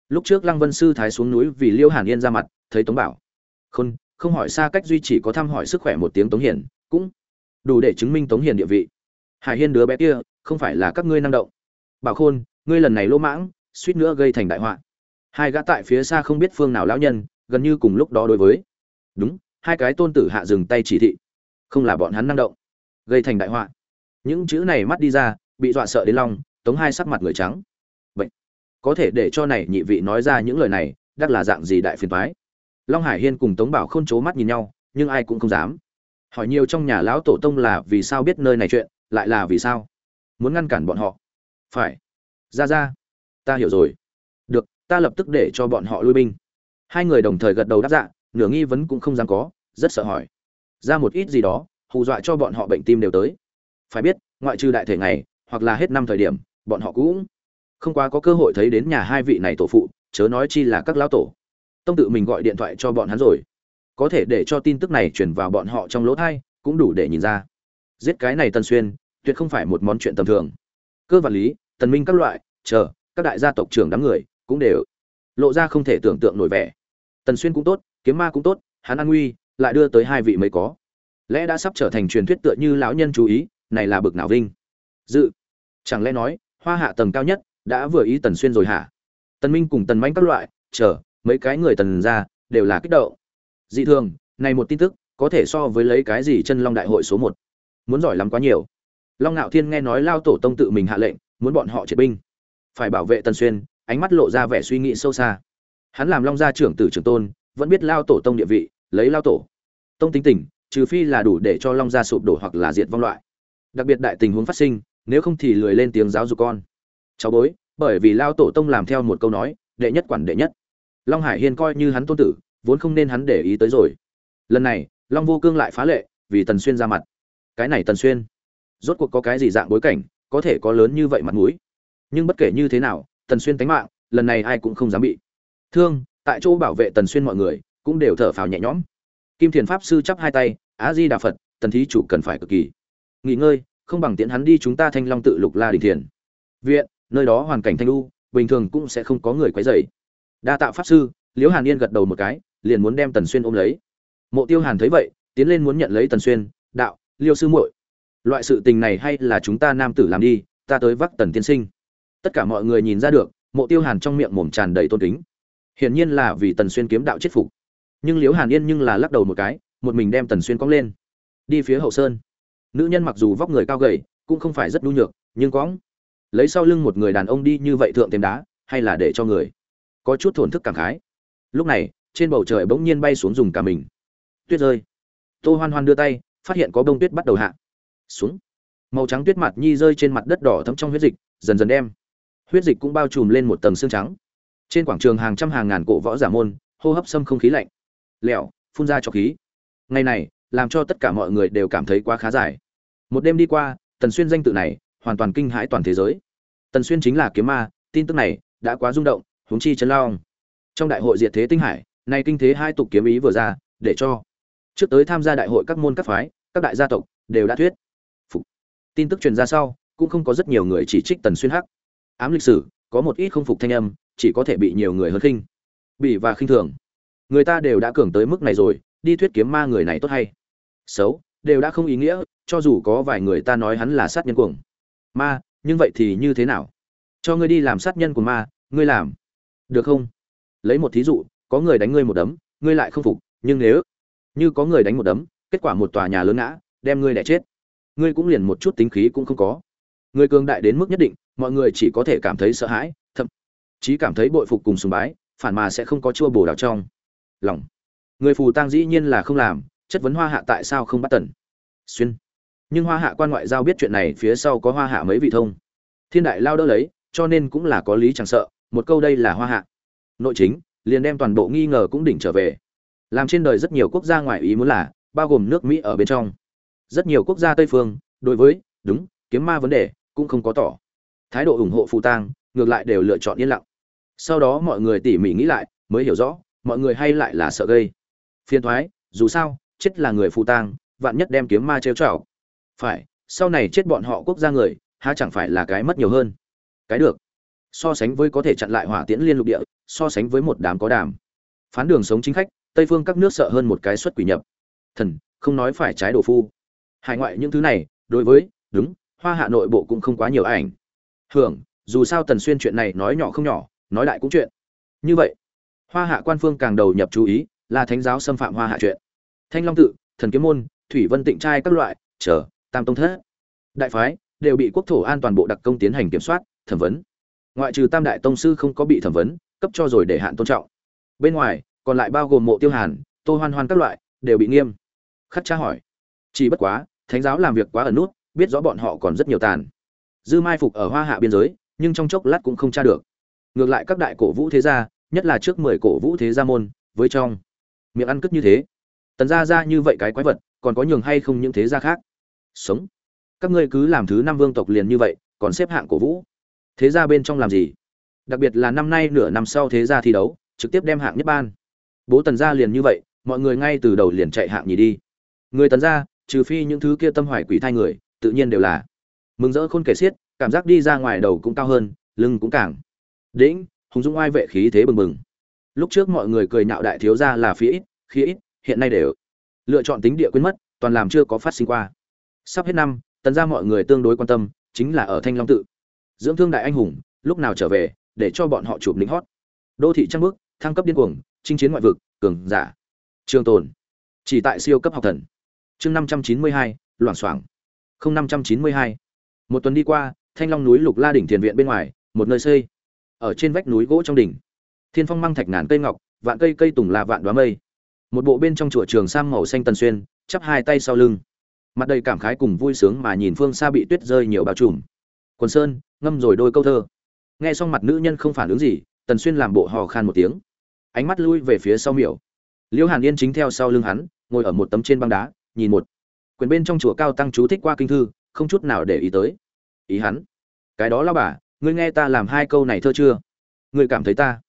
S1: Lúc trước lăng vân sư thái xuống núi vì liêu hàn yên ra mặt, thấy tống bảo. Khôn không hỏi xa cách duy chỉ có thăm hỏi sức khỏe một tiếng tống hiền, cũng đủ để chứng minh tống hiền địa vị. Hải hiên đứa bé kia, không phải là các ngươi năng động. Bảo khôn, ngươi lần này lỗ mãng, suýt nữa gây thành đại họa. Hai gã tại phía xa không biết phương nào lão nhân, gần như cùng lúc đó đối với. Đúng, hai cái tôn tử hạ dừng tay chỉ thị. Không là bọn hắn năng động. Gây thành đại họa. Những chữ này mắt đi ra, bị dọa sợ đến long, tống hai sắc mặt người trắng. Vậy có thể để cho này nhị vị nói ra những lời này, đắc là dạng gì đại phiền toái long hải hiên cùng tống bảo khôn c mắt nhìn nhau, nhưng ai cũng không dám. Hỏi nhiều trong nhà lão tổ tông là vì sao biết nơi này chuyện, lại là vì sao? Muốn ngăn cản bọn họ. Phải. Ra ra. Ta hiểu rồi. Được, ta lập tức để cho bọn họ lui binh. Hai người đồng thời gật đầu đáp dạ nửa nghi vấn cũng không dám có, rất sợ hỏi. Ra một ít gì đó, hù dọa cho bọn họ bệnh tim đều tới. Phải biết, ngoại trừ đại thể ngày, hoặc là hết năm thời điểm, bọn họ cũng không quá có cơ hội thấy đến nhà hai vị này tổ phụ, chớ nói chi là các lão tổ tông tự mình gọi điện thoại cho bọn hắn rồi. Có thể để cho tin tức này truyền vào bọn họ trong lỗ thai, cũng đủ để nhìn ra. Giết cái này tần xuyên, tuyệt không phải một món chuyện tầm thường. Cơ vật lý, tần minh các loại, chờ, các đại gia tộc trưởng đám người, cũng đều lộ ra không thể tưởng tượng nổi vẻ. Tần xuyên cũng tốt, kiếm ma cũng tốt, hắn an nguy, lại đưa tới hai vị mới có. Lẽ đã sắp trở thành truyền thuyết tựa như lão nhân chú ý, này là bực nào vinh. Dự. Chẳng lẽ nói, hoa hạ tầng cao nhất, đã vừa ý tần xuyên rồi hả? Tần minh cùng tần mãnh các loại, chờ mấy cái người tần ra, đều là kích động. Dị thường, này một tin tức, có thể so với lấy cái gì chân long đại hội số một? Muốn giỏi lắm quá nhiều. Long ngạo thiên nghe nói lao tổ tông tự mình hạ lệnh, muốn bọn họ triệt binh. Phải bảo vệ tần xuyên, ánh mắt lộ ra vẻ suy nghĩ sâu xa. Hắn làm long gia trưởng tử trưởng tôn, vẫn biết lao tổ tông địa vị, lấy lao tổ. Tông tính tình, trừ phi là đủ để cho long gia sụp đổ hoặc là diệt vong loại. Đặc biệt đại tình huống phát sinh, nếu không thì lười lên tiếng giáo dục con. Cháu bối, bởi vì lao tổ tông làm theo một câu nói, đệ nhất quản đệ nhất long hải hiên coi như hắn tôn tử, vốn không nên hắn để ý tới rồi. Lần này, long vô cương lại phá lệ, vì tần xuyên ra mặt. Cái này tần xuyên, rốt cuộc có cái gì dạng bối cảnh, có thể có lớn như vậy mặt mũi? Nhưng bất kể như thế nào, tần xuyên tánh mạng, lần này ai cũng không dám bị. Thương, tại chỗ bảo vệ tần xuyên mọi người, cũng đều thở phào nhẹ nhõm. Kim thiền pháp sư chắp hai tay á di đà phật, tần thí chủ cần phải cực kỳ. Nghỉ ngơi, không bằng tiện hắn đi chúng ta thanh long tự lục la đình thiền. Viện, nơi đó hoàn cảnh thanh lu bình thường cũng sẽ không có người quấy rầy đa tạ pháp sư, liễu hàn yên gật đầu một cái, liền muốn đem tần xuyên ôm lấy. Mộ tiêu hàn thấy vậy, tiến lên muốn nhận lấy tần xuyên, đạo, liêu sư muội, loại sự tình này hay là chúng ta nam tử làm đi, ta tới vắc tần tiên sinh. Tất cả mọi người nhìn ra được, mộ tiêu hàn trong miệng mồm tràn đầy tôn kính. Hiển nhiên là vì tần xuyên kiếm đạo chết phục. Nhưng liễu hàn yên nhưng là lắc đầu một cái, một mình đem tần xuyên cong lên. Đi phía hậu sơn. Nữ nhân mặc dù vóc người cao gầy, cũng không phải rất nhu nhược, nhưng cóng lấy sau lưng một người đàn ông đi như vậy thượng thêm đá, hay là để cho người? Có chút thổn thức cảm khái. Lúc này, trên bầu trời bỗng nhiên bay xuống dùng cả mình. Tuyết rơi. Tô hoan hoan đưa tay, phát hiện có bông tuyết bắt đầu hạ. Xuống. Màu trắng tuyết mặt nhi rơi trên mặt đất đỏ thấm trong huyết dịch, dần dần đem huyết dịch cũng bao trùm lên một tầng xương trắng. Trên quảng trường hàng trăm hàng ngàn cổ võ giả môn, hô hấp xâm không khí lạnh. Lẹo, phun ra cho khí. Ngày này, làm cho tất cả mọi người đều cảm thấy quá khá dài. Một đêm đi qua, tần xuyên danh tự này hoàn toàn kinh hãi toàn thế giới. Tần xuyên chính là kiếm ma, tin tức này đã quá rung động huống chi chân long. Trong đại hội diệt thế tinh hải, nay kinh thế hai tục kiếm ý vừa ra, để cho trước tới tham gia đại hội các môn các phái, các đại gia tộc đều đã thuyết. Phục. Tin tức truyền ra sau, cũng không có rất nhiều người chỉ trích tần xuyên hắc. Ám lịch sử, có một ít không phục thanh âm, chỉ có thể bị nhiều người hơn khinh. Bị và khinh thường. Người ta đều đã cường tới mức này rồi, đi thuyết kiếm ma người này tốt hay? Xấu, đều đã không ý nghĩa, cho dù có vài người ta nói hắn là sát nhân cuồng. Ma, nhưng vậy thì như thế nào? Cho ngươi đi làm sát nhân của ma, ngươi làm được không? Lấy một thí dụ, có người đánh ngươi một đấm, ngươi lại không phục, nhưng nếu như có người đánh một đấm, kết quả một tòa nhà lớn ngã, đem ngươi đẻ chết. Ngươi cũng liền một chút tính khí cũng không có. Người cường đại đến mức nhất định, mọi người chỉ có thể cảm thấy sợ hãi, thậm chí cảm thấy bội phục cùng sùng bái, phản mà sẽ không có chua bổ đào trong lòng. Người phù tang dĩ nhiên là không làm, chất vấn hoa hạ tại sao không bắt tần. Xuyên. Nhưng hoa hạ quan ngoại giao biết chuyện này, phía sau có hoa hạ mấy vị thông. Thiên đại lao đỡ lấy, cho nên cũng là có lý chẳng sợ một câu đây là hoa hạ. Nội chính, liền đem toàn bộ nghi ngờ cũng đỉnh trở về. Làm trên đời rất nhiều quốc gia ngoại ý muốn là, bao gồm nước mỹ ở bên trong. Rất nhiều quốc gia tây phương, đối với, đúng, kiếm ma vấn đề, cũng không có tỏ. Thái độ ủng hộ phù tang, ngược lại đều lựa chọn yên lặng. Sau đó mọi người tỉ mỉ nghĩ lại, mới hiểu rõ, mọi người hay lại là sợ gây. Phiền thoái, dù sao, chết là người phù tang, vạn nhất đem kiếm ma trêu chảo phải, sau này chết bọn họ quốc gia người, há chẳng phải là cái mất nhiều hơn. Cái được so sánh với có thể chặn lại hỏa tiễn liên lục địa, so sánh với một đám có đàm. Phán đường sống chính khách, tây phương các nước sợ hơn một cái xuất quỷ nhập. Thần, không nói phải trái đồ phu. Hải ngoại những thứ này, đối với, đúng, hoa hạ nội bộ cũng không quá nhiều ảnh. Hưởng, dù sao tần xuyên chuyện này nói nhỏ không nhỏ, nói đại cũng chuyện. Như vậy, hoa hạ quan phương càng đầu nhập chú ý, là thánh giáo xâm phạm hoa hạ chuyện. Thanh long tự, thần kiếm môn, thủy vân tịnh trai các loại, chờ, tam tông thất. Đại phái, đều bị quốc thổ an toàn bộ đặc công tiến hành kiểm soát, thẩm vấn ngoại trừ tam đại tông sư không có bị thẩm vấn, cấp cho rồi để hạn tôn trọng. Bên ngoài, còn lại bao gồm mộ tiêu hàn, tô hoan hoan các loại, đều bị nghiêm. Khắc tra hỏi, chỉ bất quá, thánh giáo làm việc quá ẩn nút, biết rõ bọn họ còn rất nhiều tàn. Dư mai phục ở hoa hạ biên giới, nhưng trong chốc lát cũng không tra được. Ngược lại các đại cổ vũ thế gia, nhất là trước mười cổ vũ thế gia môn, với trong, miệng ăn cất như thế. Tần gia ra như vậy cái quái vật, còn có nhường hay không những thế gia khác? Sống. Các ngươi cứ làm thứ năm vương tộc liền như vậy, còn xếp hạng cổ vũ thế gia bên trong làm gì? Đặc biệt là năm nay nửa năm sau thế gia thi đấu, trực tiếp đem hạng nhất ban. Bố tần gia liền như vậy, mọi người ngay từ đầu liền chạy hạng nhì đi. Người tần gia, trừ phi những thứ kia tâm hoài quỷ thai người, tự nhiên đều là mừng rỡ khôn kể xiết, cảm giác đi ra ngoài đầu cũng cao hơn, lưng cũng càng đĩnh, hùng dũng oai vệ khí thế bừng bừng. Lúc trước mọi người cười nhạo đại thiếu gia là phía ít, khí ít, hiện nay đều lựa chọn tính địa quên mất, toàn làm chưa có phát sinh qua. Sắp hết năm, tần ra mọi người tương đối quan tâm, chính là ở thanh long tự dưỡng thương đại anh hùng, lúc nào trở về, để cho bọn họ chụp lính hót. Đô thị trăng bước, thăng cấp điên cuồng, chinh chiến ngoại vực, cường giả. Trường tồn. Chỉ tại siêu cấp học thần. Chương năm trăm chín mươi hai, loảng xoảng. Không năm trăm chín mươi hai. Một tuần đi qua, thanh long núi lục la đỉnh thiền viện bên ngoài, một nơi xây. Ở trên vách núi gỗ trong đỉnh. Thiên phong mang thạch ngàn cây ngọc, vạn cây cây tùng là vạn đoá mây. Một bộ bên trong chùa trường sam màu xanh tần xuyên, chắp hai tay sau lưng. Mặt đầy cảm khái cùng vui sướng mà nhìn phương xa bị tuyết rơi nhiều bao trùm quần sơn, ngâm rồi đôi câu thơ. Nghe xong mặt nữ nhân không phản ứng gì, tần xuyên làm bộ hò khan một tiếng. Ánh mắt lui về phía sau miểu. Liễu hàn yên chính theo sau lưng hắn, ngồi ở một tấm trên băng đá, nhìn một quyền bên trong chùa cao tăng chú thích qua kinh thư, không chút nào để ý tới. Ý hắn, cái đó lao bà, ngươi nghe ta làm hai câu này thơ chưa? Ngươi cảm thấy ta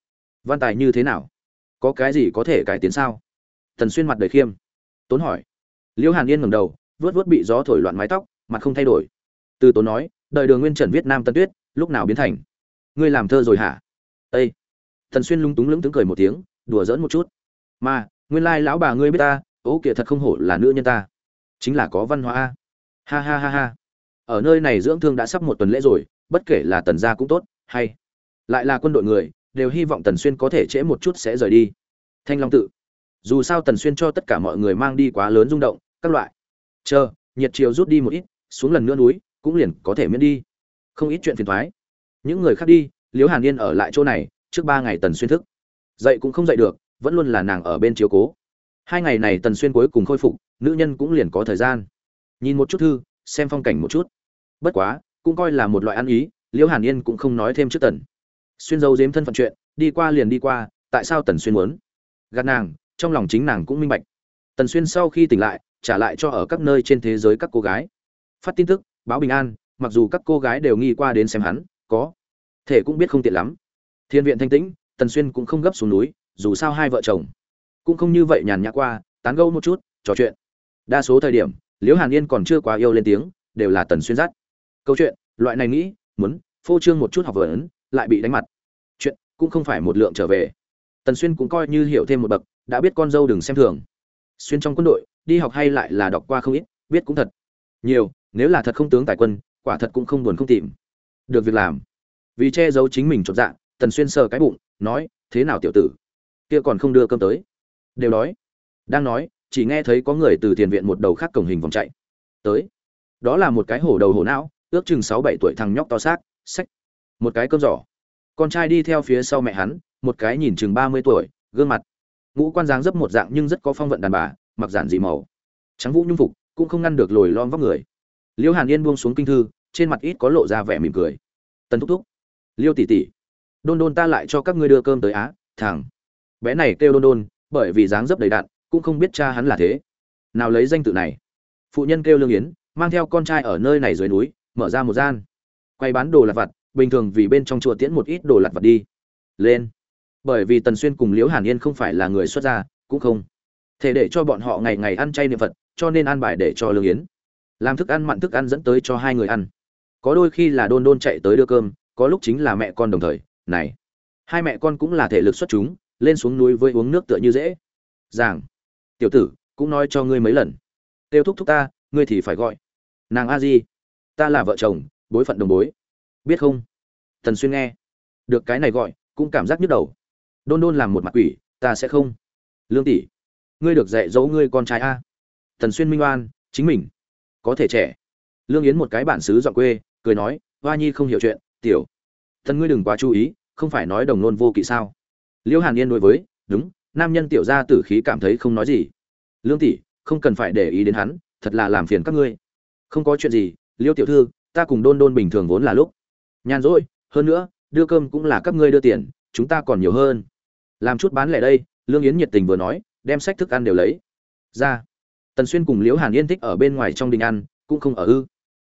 S1: văn tài như thế nào? Có cái gì có thể cải tiến sao? Tần xuyên mặt đầy khiêm. Tốn hỏi. Liễu hàn yên ngẩng đầu vớt vớt bị gió thổi loạn mái tóc, mặt không thay đổi. Từ tốn nói đời đường nguyên trần viết nam tân tuyết, lúc nào biến thành? Ngươi làm thơ rồi hả? Ây thần xuyên lung túng lững tướng cười một tiếng, đùa giỡn một chút. Mà, nguyên lai lão bà ngươi biết ta, ố kìa thật không hổ là nữ nhân ta. Chính là có văn hóa ha ha ha ha. Ở nơi này dưỡng thương đã sắp một tuần lễ rồi, bất kể là tần gia cũng tốt, hay. Lại là quân đội người, đều hy vọng tần xuyên có thể trễ một chút sẽ rời đi. Thanh long tự. Dù sao tần xuyên cho tất cả mọi người mang đi quá lớn rung động, các loại. Chờ, nhiệt chiều rút đi một ít, xuống lần nữa núi cũng liền có thể miễn đi. Không ít chuyện phiền thoái những người khác đi, liễu hàn yên ở lại chỗ này, trước ba ngày tần xuyên thức. Dậy cũng không dậy được, vẫn luôn là nàng ở bên chiếu cố. Hai ngày này tần xuyên cuối cùng khôi phục, nữ nhân cũng liền có thời gian. Nhìn một chút thư, xem phong cảnh một chút. Bất quá, cũng coi là một loại ăn ý, liễu hàn yên cũng không nói thêm trước tần. Xuyên dâu dếm thân phận chuyện, đi qua liền đi qua, tại sao tần xuyên muốn? Gạt nàng, trong lòng chính nàng cũng minh bạch. Tần xuyên sau khi tỉnh lại, trả lại cho ở các nơi trên thế giới các cô gái. Phát tin tức báo bình an, mặc dù các cô gái đều nghi qua đến xem hắn, có thể cũng biết không tiện lắm. Thiên viện thanh tĩnh, tần xuyên cũng không gấp xuống núi, dù sao hai vợ chồng cũng không như vậy nhàn nhã qua, tán gẫu một chút, trò chuyện. Đa số thời điểm, liễu hàn yên còn chưa quá yêu lên tiếng, đều là tần xuyên dắt. Câu chuyện, loại này nghĩ, muốn phô trương một chút học vấn, lại bị đánh mặt. Chuyện cũng không phải một lượng trở về. Tần xuyên cũng coi như hiểu thêm một bậc, đã biết con dâu đừng xem thường. Xuyên trong quân đội, đi học hay lại là đọc qua không ít, biết cũng thật. Nhiều nếu là thật không tướng tài quân, quả thật cũng không buồn không tìm. Được việc làm. Vì che giấu chính mình chột dạ tần xuyên sờ cái bụng, nói, thế nào tiểu tử? Kia còn không đưa cơm tới. Đều đói. Đang nói, chỉ nghe thấy có người từ tiền viện một đầu khác cổng hình vòng chạy. Tới. Đó là một cái hổ đầu hổ não, ước chừng sáu bảy tuổi thằng nhóc to xác sách một cái cơm giỏ. Con trai đi theo phía sau mẹ hắn, một cái nhìn chừng ba mươi tuổi, gương mặt. Ngũ quan dáng dấp một dạng nhưng rất có phong vận đàn bà, mặc giản dị màu. Trắng vũ nhung phục, cũng không ngăn được lồi lom vóc người liễu hàn yên buông xuống kinh thư, trên mặt ít có lộ ra vẻ mỉm cười. Tần thúc thúc, liêu tỷ tỷ, đôn đôn ta lại cho các ngươi đưa cơm tới á, thằng. Bé này kêu đôn đôn, bởi vì dáng dấp đầy đạn cũng không biết cha hắn là thế. Nào lấy danh tự này. Phụ nhân kêu lương yến, mang theo con trai ở nơi này dưới núi, mở ra một gian. Quay bán đồ lặt vặt, bình thường vì bên trong chùa tiễn một ít đồ lặt vặt đi. Lên. Bởi vì tần xuyên cùng liễu hàn yên không phải là người xuất gia, cũng không thể để cho bọn họ ngày ngày ăn chay niệm phật, cho nên ăn bài để cho lương yến làm thức ăn mặn thức ăn dẫn tới cho hai người ăn. Có đôi khi là đôn đôn chạy tới đưa cơm, có lúc chính là mẹ con đồng thời, này, hai mẹ con cũng là thể lực xuất chúng, lên xuống núi với uống nước tựa như dễ. Giảng, tiểu tử, cũng nói cho ngươi mấy lần. Tiêu thúc thúc ta, ngươi thì phải gọi. Nàng a di, ta là vợ chồng, bối phận đồng bối. Biết không? Tần xuyên nghe. Được cái này gọi, cũng cảm giác nhức đầu. Đôn đôn làm một mặt quỷ, ta sẽ không. Lương tỷ, ngươi được dạy dỗ ngươi con trai a. Tần xuyên minh oan, chính mình có thể trẻ. Lương yến một cái bản xứ dọn quê, cười nói, hoa nhi không hiểu chuyện, tiểu. Thân ngươi đừng quá chú ý, không phải nói đồng nôn vô kỵ sao? Liễu hàn yên đối với, đúng, nam nhân tiểu gia tử khí cảm thấy không nói gì. Lương tỷ, không cần phải để ý đến hắn, thật là làm phiền các ngươi. Không có chuyện gì, liêu tiểu thư, ta cùng đôn đôn bình thường vốn là lúc. Nhàn rỗi, hơn nữa, đưa cơm cũng là các ngươi đưa tiền, chúng ta còn nhiều hơn. Làm chút bán lẻ đây, lương yến nhiệt tình vừa nói, đem sách thức ăn đều lấy. Ra tần xuyên cùng liễu hàn yên thích ở bên ngoài trong đình ăn, cũng không ở ư.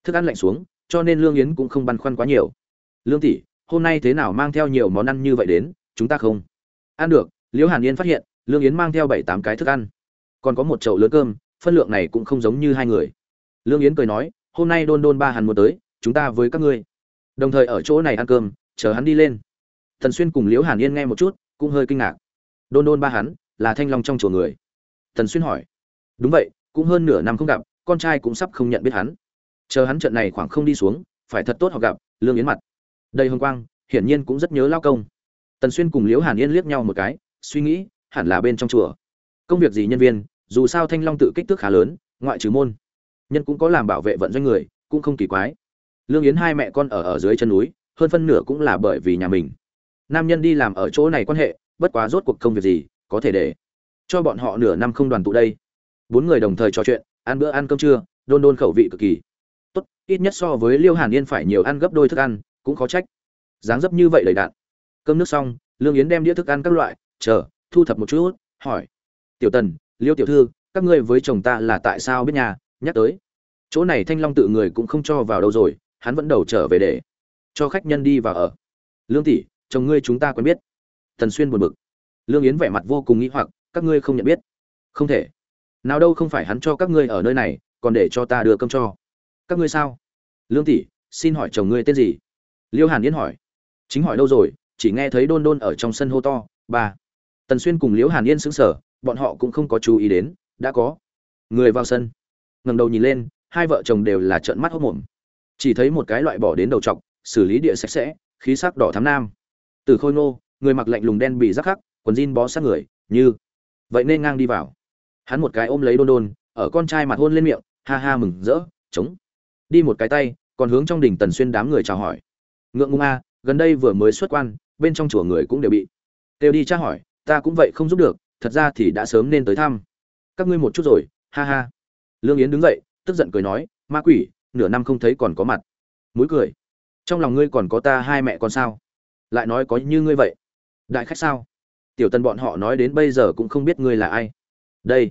S1: Thức ăn lạnh xuống, cho nên lương yến cũng không băn khoăn quá nhiều. Lương tỷ, hôm nay thế nào mang theo nhiều món ăn như vậy đến, chúng ta không? Ăn được, liễu hàn yên phát hiện, lương yến mang theo bảy tám cái thức ăn. Còn có một chậu lớn cơm, phân lượng này cũng không giống như hai người. Lương yến cười nói, hôm nay đôn đôn ba hàn một tới, chúng ta với các ngươi. Đồng thời ở chỗ này ăn cơm, chờ hắn đi lên. Thần xuyên cùng liễu hàn yên nghe một chút, cũng hơi kinh ngạc. Đôn đôn ba hắn, là thanh long trong chùa người. Thần xuyên hỏi đúng vậy, cũng hơn nửa năm không gặp, con trai cũng sắp không nhận biết hắn. Chờ hắn trận này khoảng không đi xuống, phải thật tốt họ gặp, lương yến mặt. Đây hồng quang, hiển nhiên cũng rất nhớ lao công. Tần xuyên cùng liễu hàn yên liếc nhau một cái, suy nghĩ, hẳn là bên trong chùa. Công việc gì nhân viên, dù sao thanh long tự kích thước khá lớn, ngoại trừ môn. Nhân cũng có làm bảo vệ vận doanh người, cũng không kỳ quái. Lương yến hai mẹ con ở ở dưới chân núi, hơn phân nửa cũng là bởi vì nhà mình. Nam nhân đi làm ở chỗ này quan hệ, bất quá rốt cuộc công việc gì, có thể để cho bọn họ nửa năm không đoàn tụ đây bốn người đồng thời trò chuyện, ăn bữa ăn cơm trưa, đôn đôn khẩu vị cực kỳ. Tốt, ít nhất so với liêu hàn yên phải nhiều ăn gấp đôi thức ăn, cũng khó trách. Dáng dấp như vậy đầy đạn. Cơm nước xong, lương yến đem đĩa thức ăn các loại, chờ, thu thập một chút, hỏi. Tiểu tần, liêu tiểu thư, các ngươi với chồng ta là tại sao biết nhà? Nhắc tới. Chỗ này thanh long tự người cũng không cho vào đâu rồi, hắn vẫn đầu trở về để cho khách nhân đi vào ở. Lương tỷ, chồng ngươi chúng ta quen biết. Tần xuyên buồn bực. Lương yến vẻ mặt vô cùng nghĩ hoặc, các ngươi không nhận biết. Không thể nào đâu không phải hắn cho các ngươi ở nơi này còn để cho ta đưa cơm cho. Các ngươi sao? Lương tỷ xin hỏi chồng ngươi tên gì? Liêu hàn yến hỏi. Chính hỏi đâu rồi chỉ nghe thấy đôn đôn ở trong sân hô to ba. Tần xuyên cùng liễu hàn yên sững sờ bọn họ cũng không có chú ý đến đã có. Người vào sân ngẩng đầu nhìn lên hai vợ chồng đều là trợn mắt hốc mồm chỉ thấy một cái loại bỏ đến đầu trọc xử lý địa sạch sẽ khí sắc đỏ thắm nam. Từ khôi Ngô, người mặc lạnh lùng đen bị rắc khắc quần jean bó sát người như vậy nên ngang đi vào hắn một cái ôm lấy đôn đôn, ở con trai mặt hôn lên miệng, ha ha mừng rỡ chống đi một cái tay, còn hướng trong đỉnh tần xuyên đám người chào hỏi. Ngượng ngung a, gần đây vừa mới xuất quan, bên trong chùa người cũng đều bị. Đều đi tra hỏi, ta cũng vậy không giúp được, thật ra thì đã sớm nên tới thăm. Các ngươi một chút rồi, ha ha. Lương yến đứng dậy, tức giận cười nói, ma quỷ, nửa năm không thấy còn có mặt. Mũi cười. Trong lòng ngươi còn có ta hai mẹ con sao? Lại nói có như ngươi vậy. Đại khách sao? Tiểu tân bọn họ nói đến bây giờ cũng không biết ngươi là ai. Đây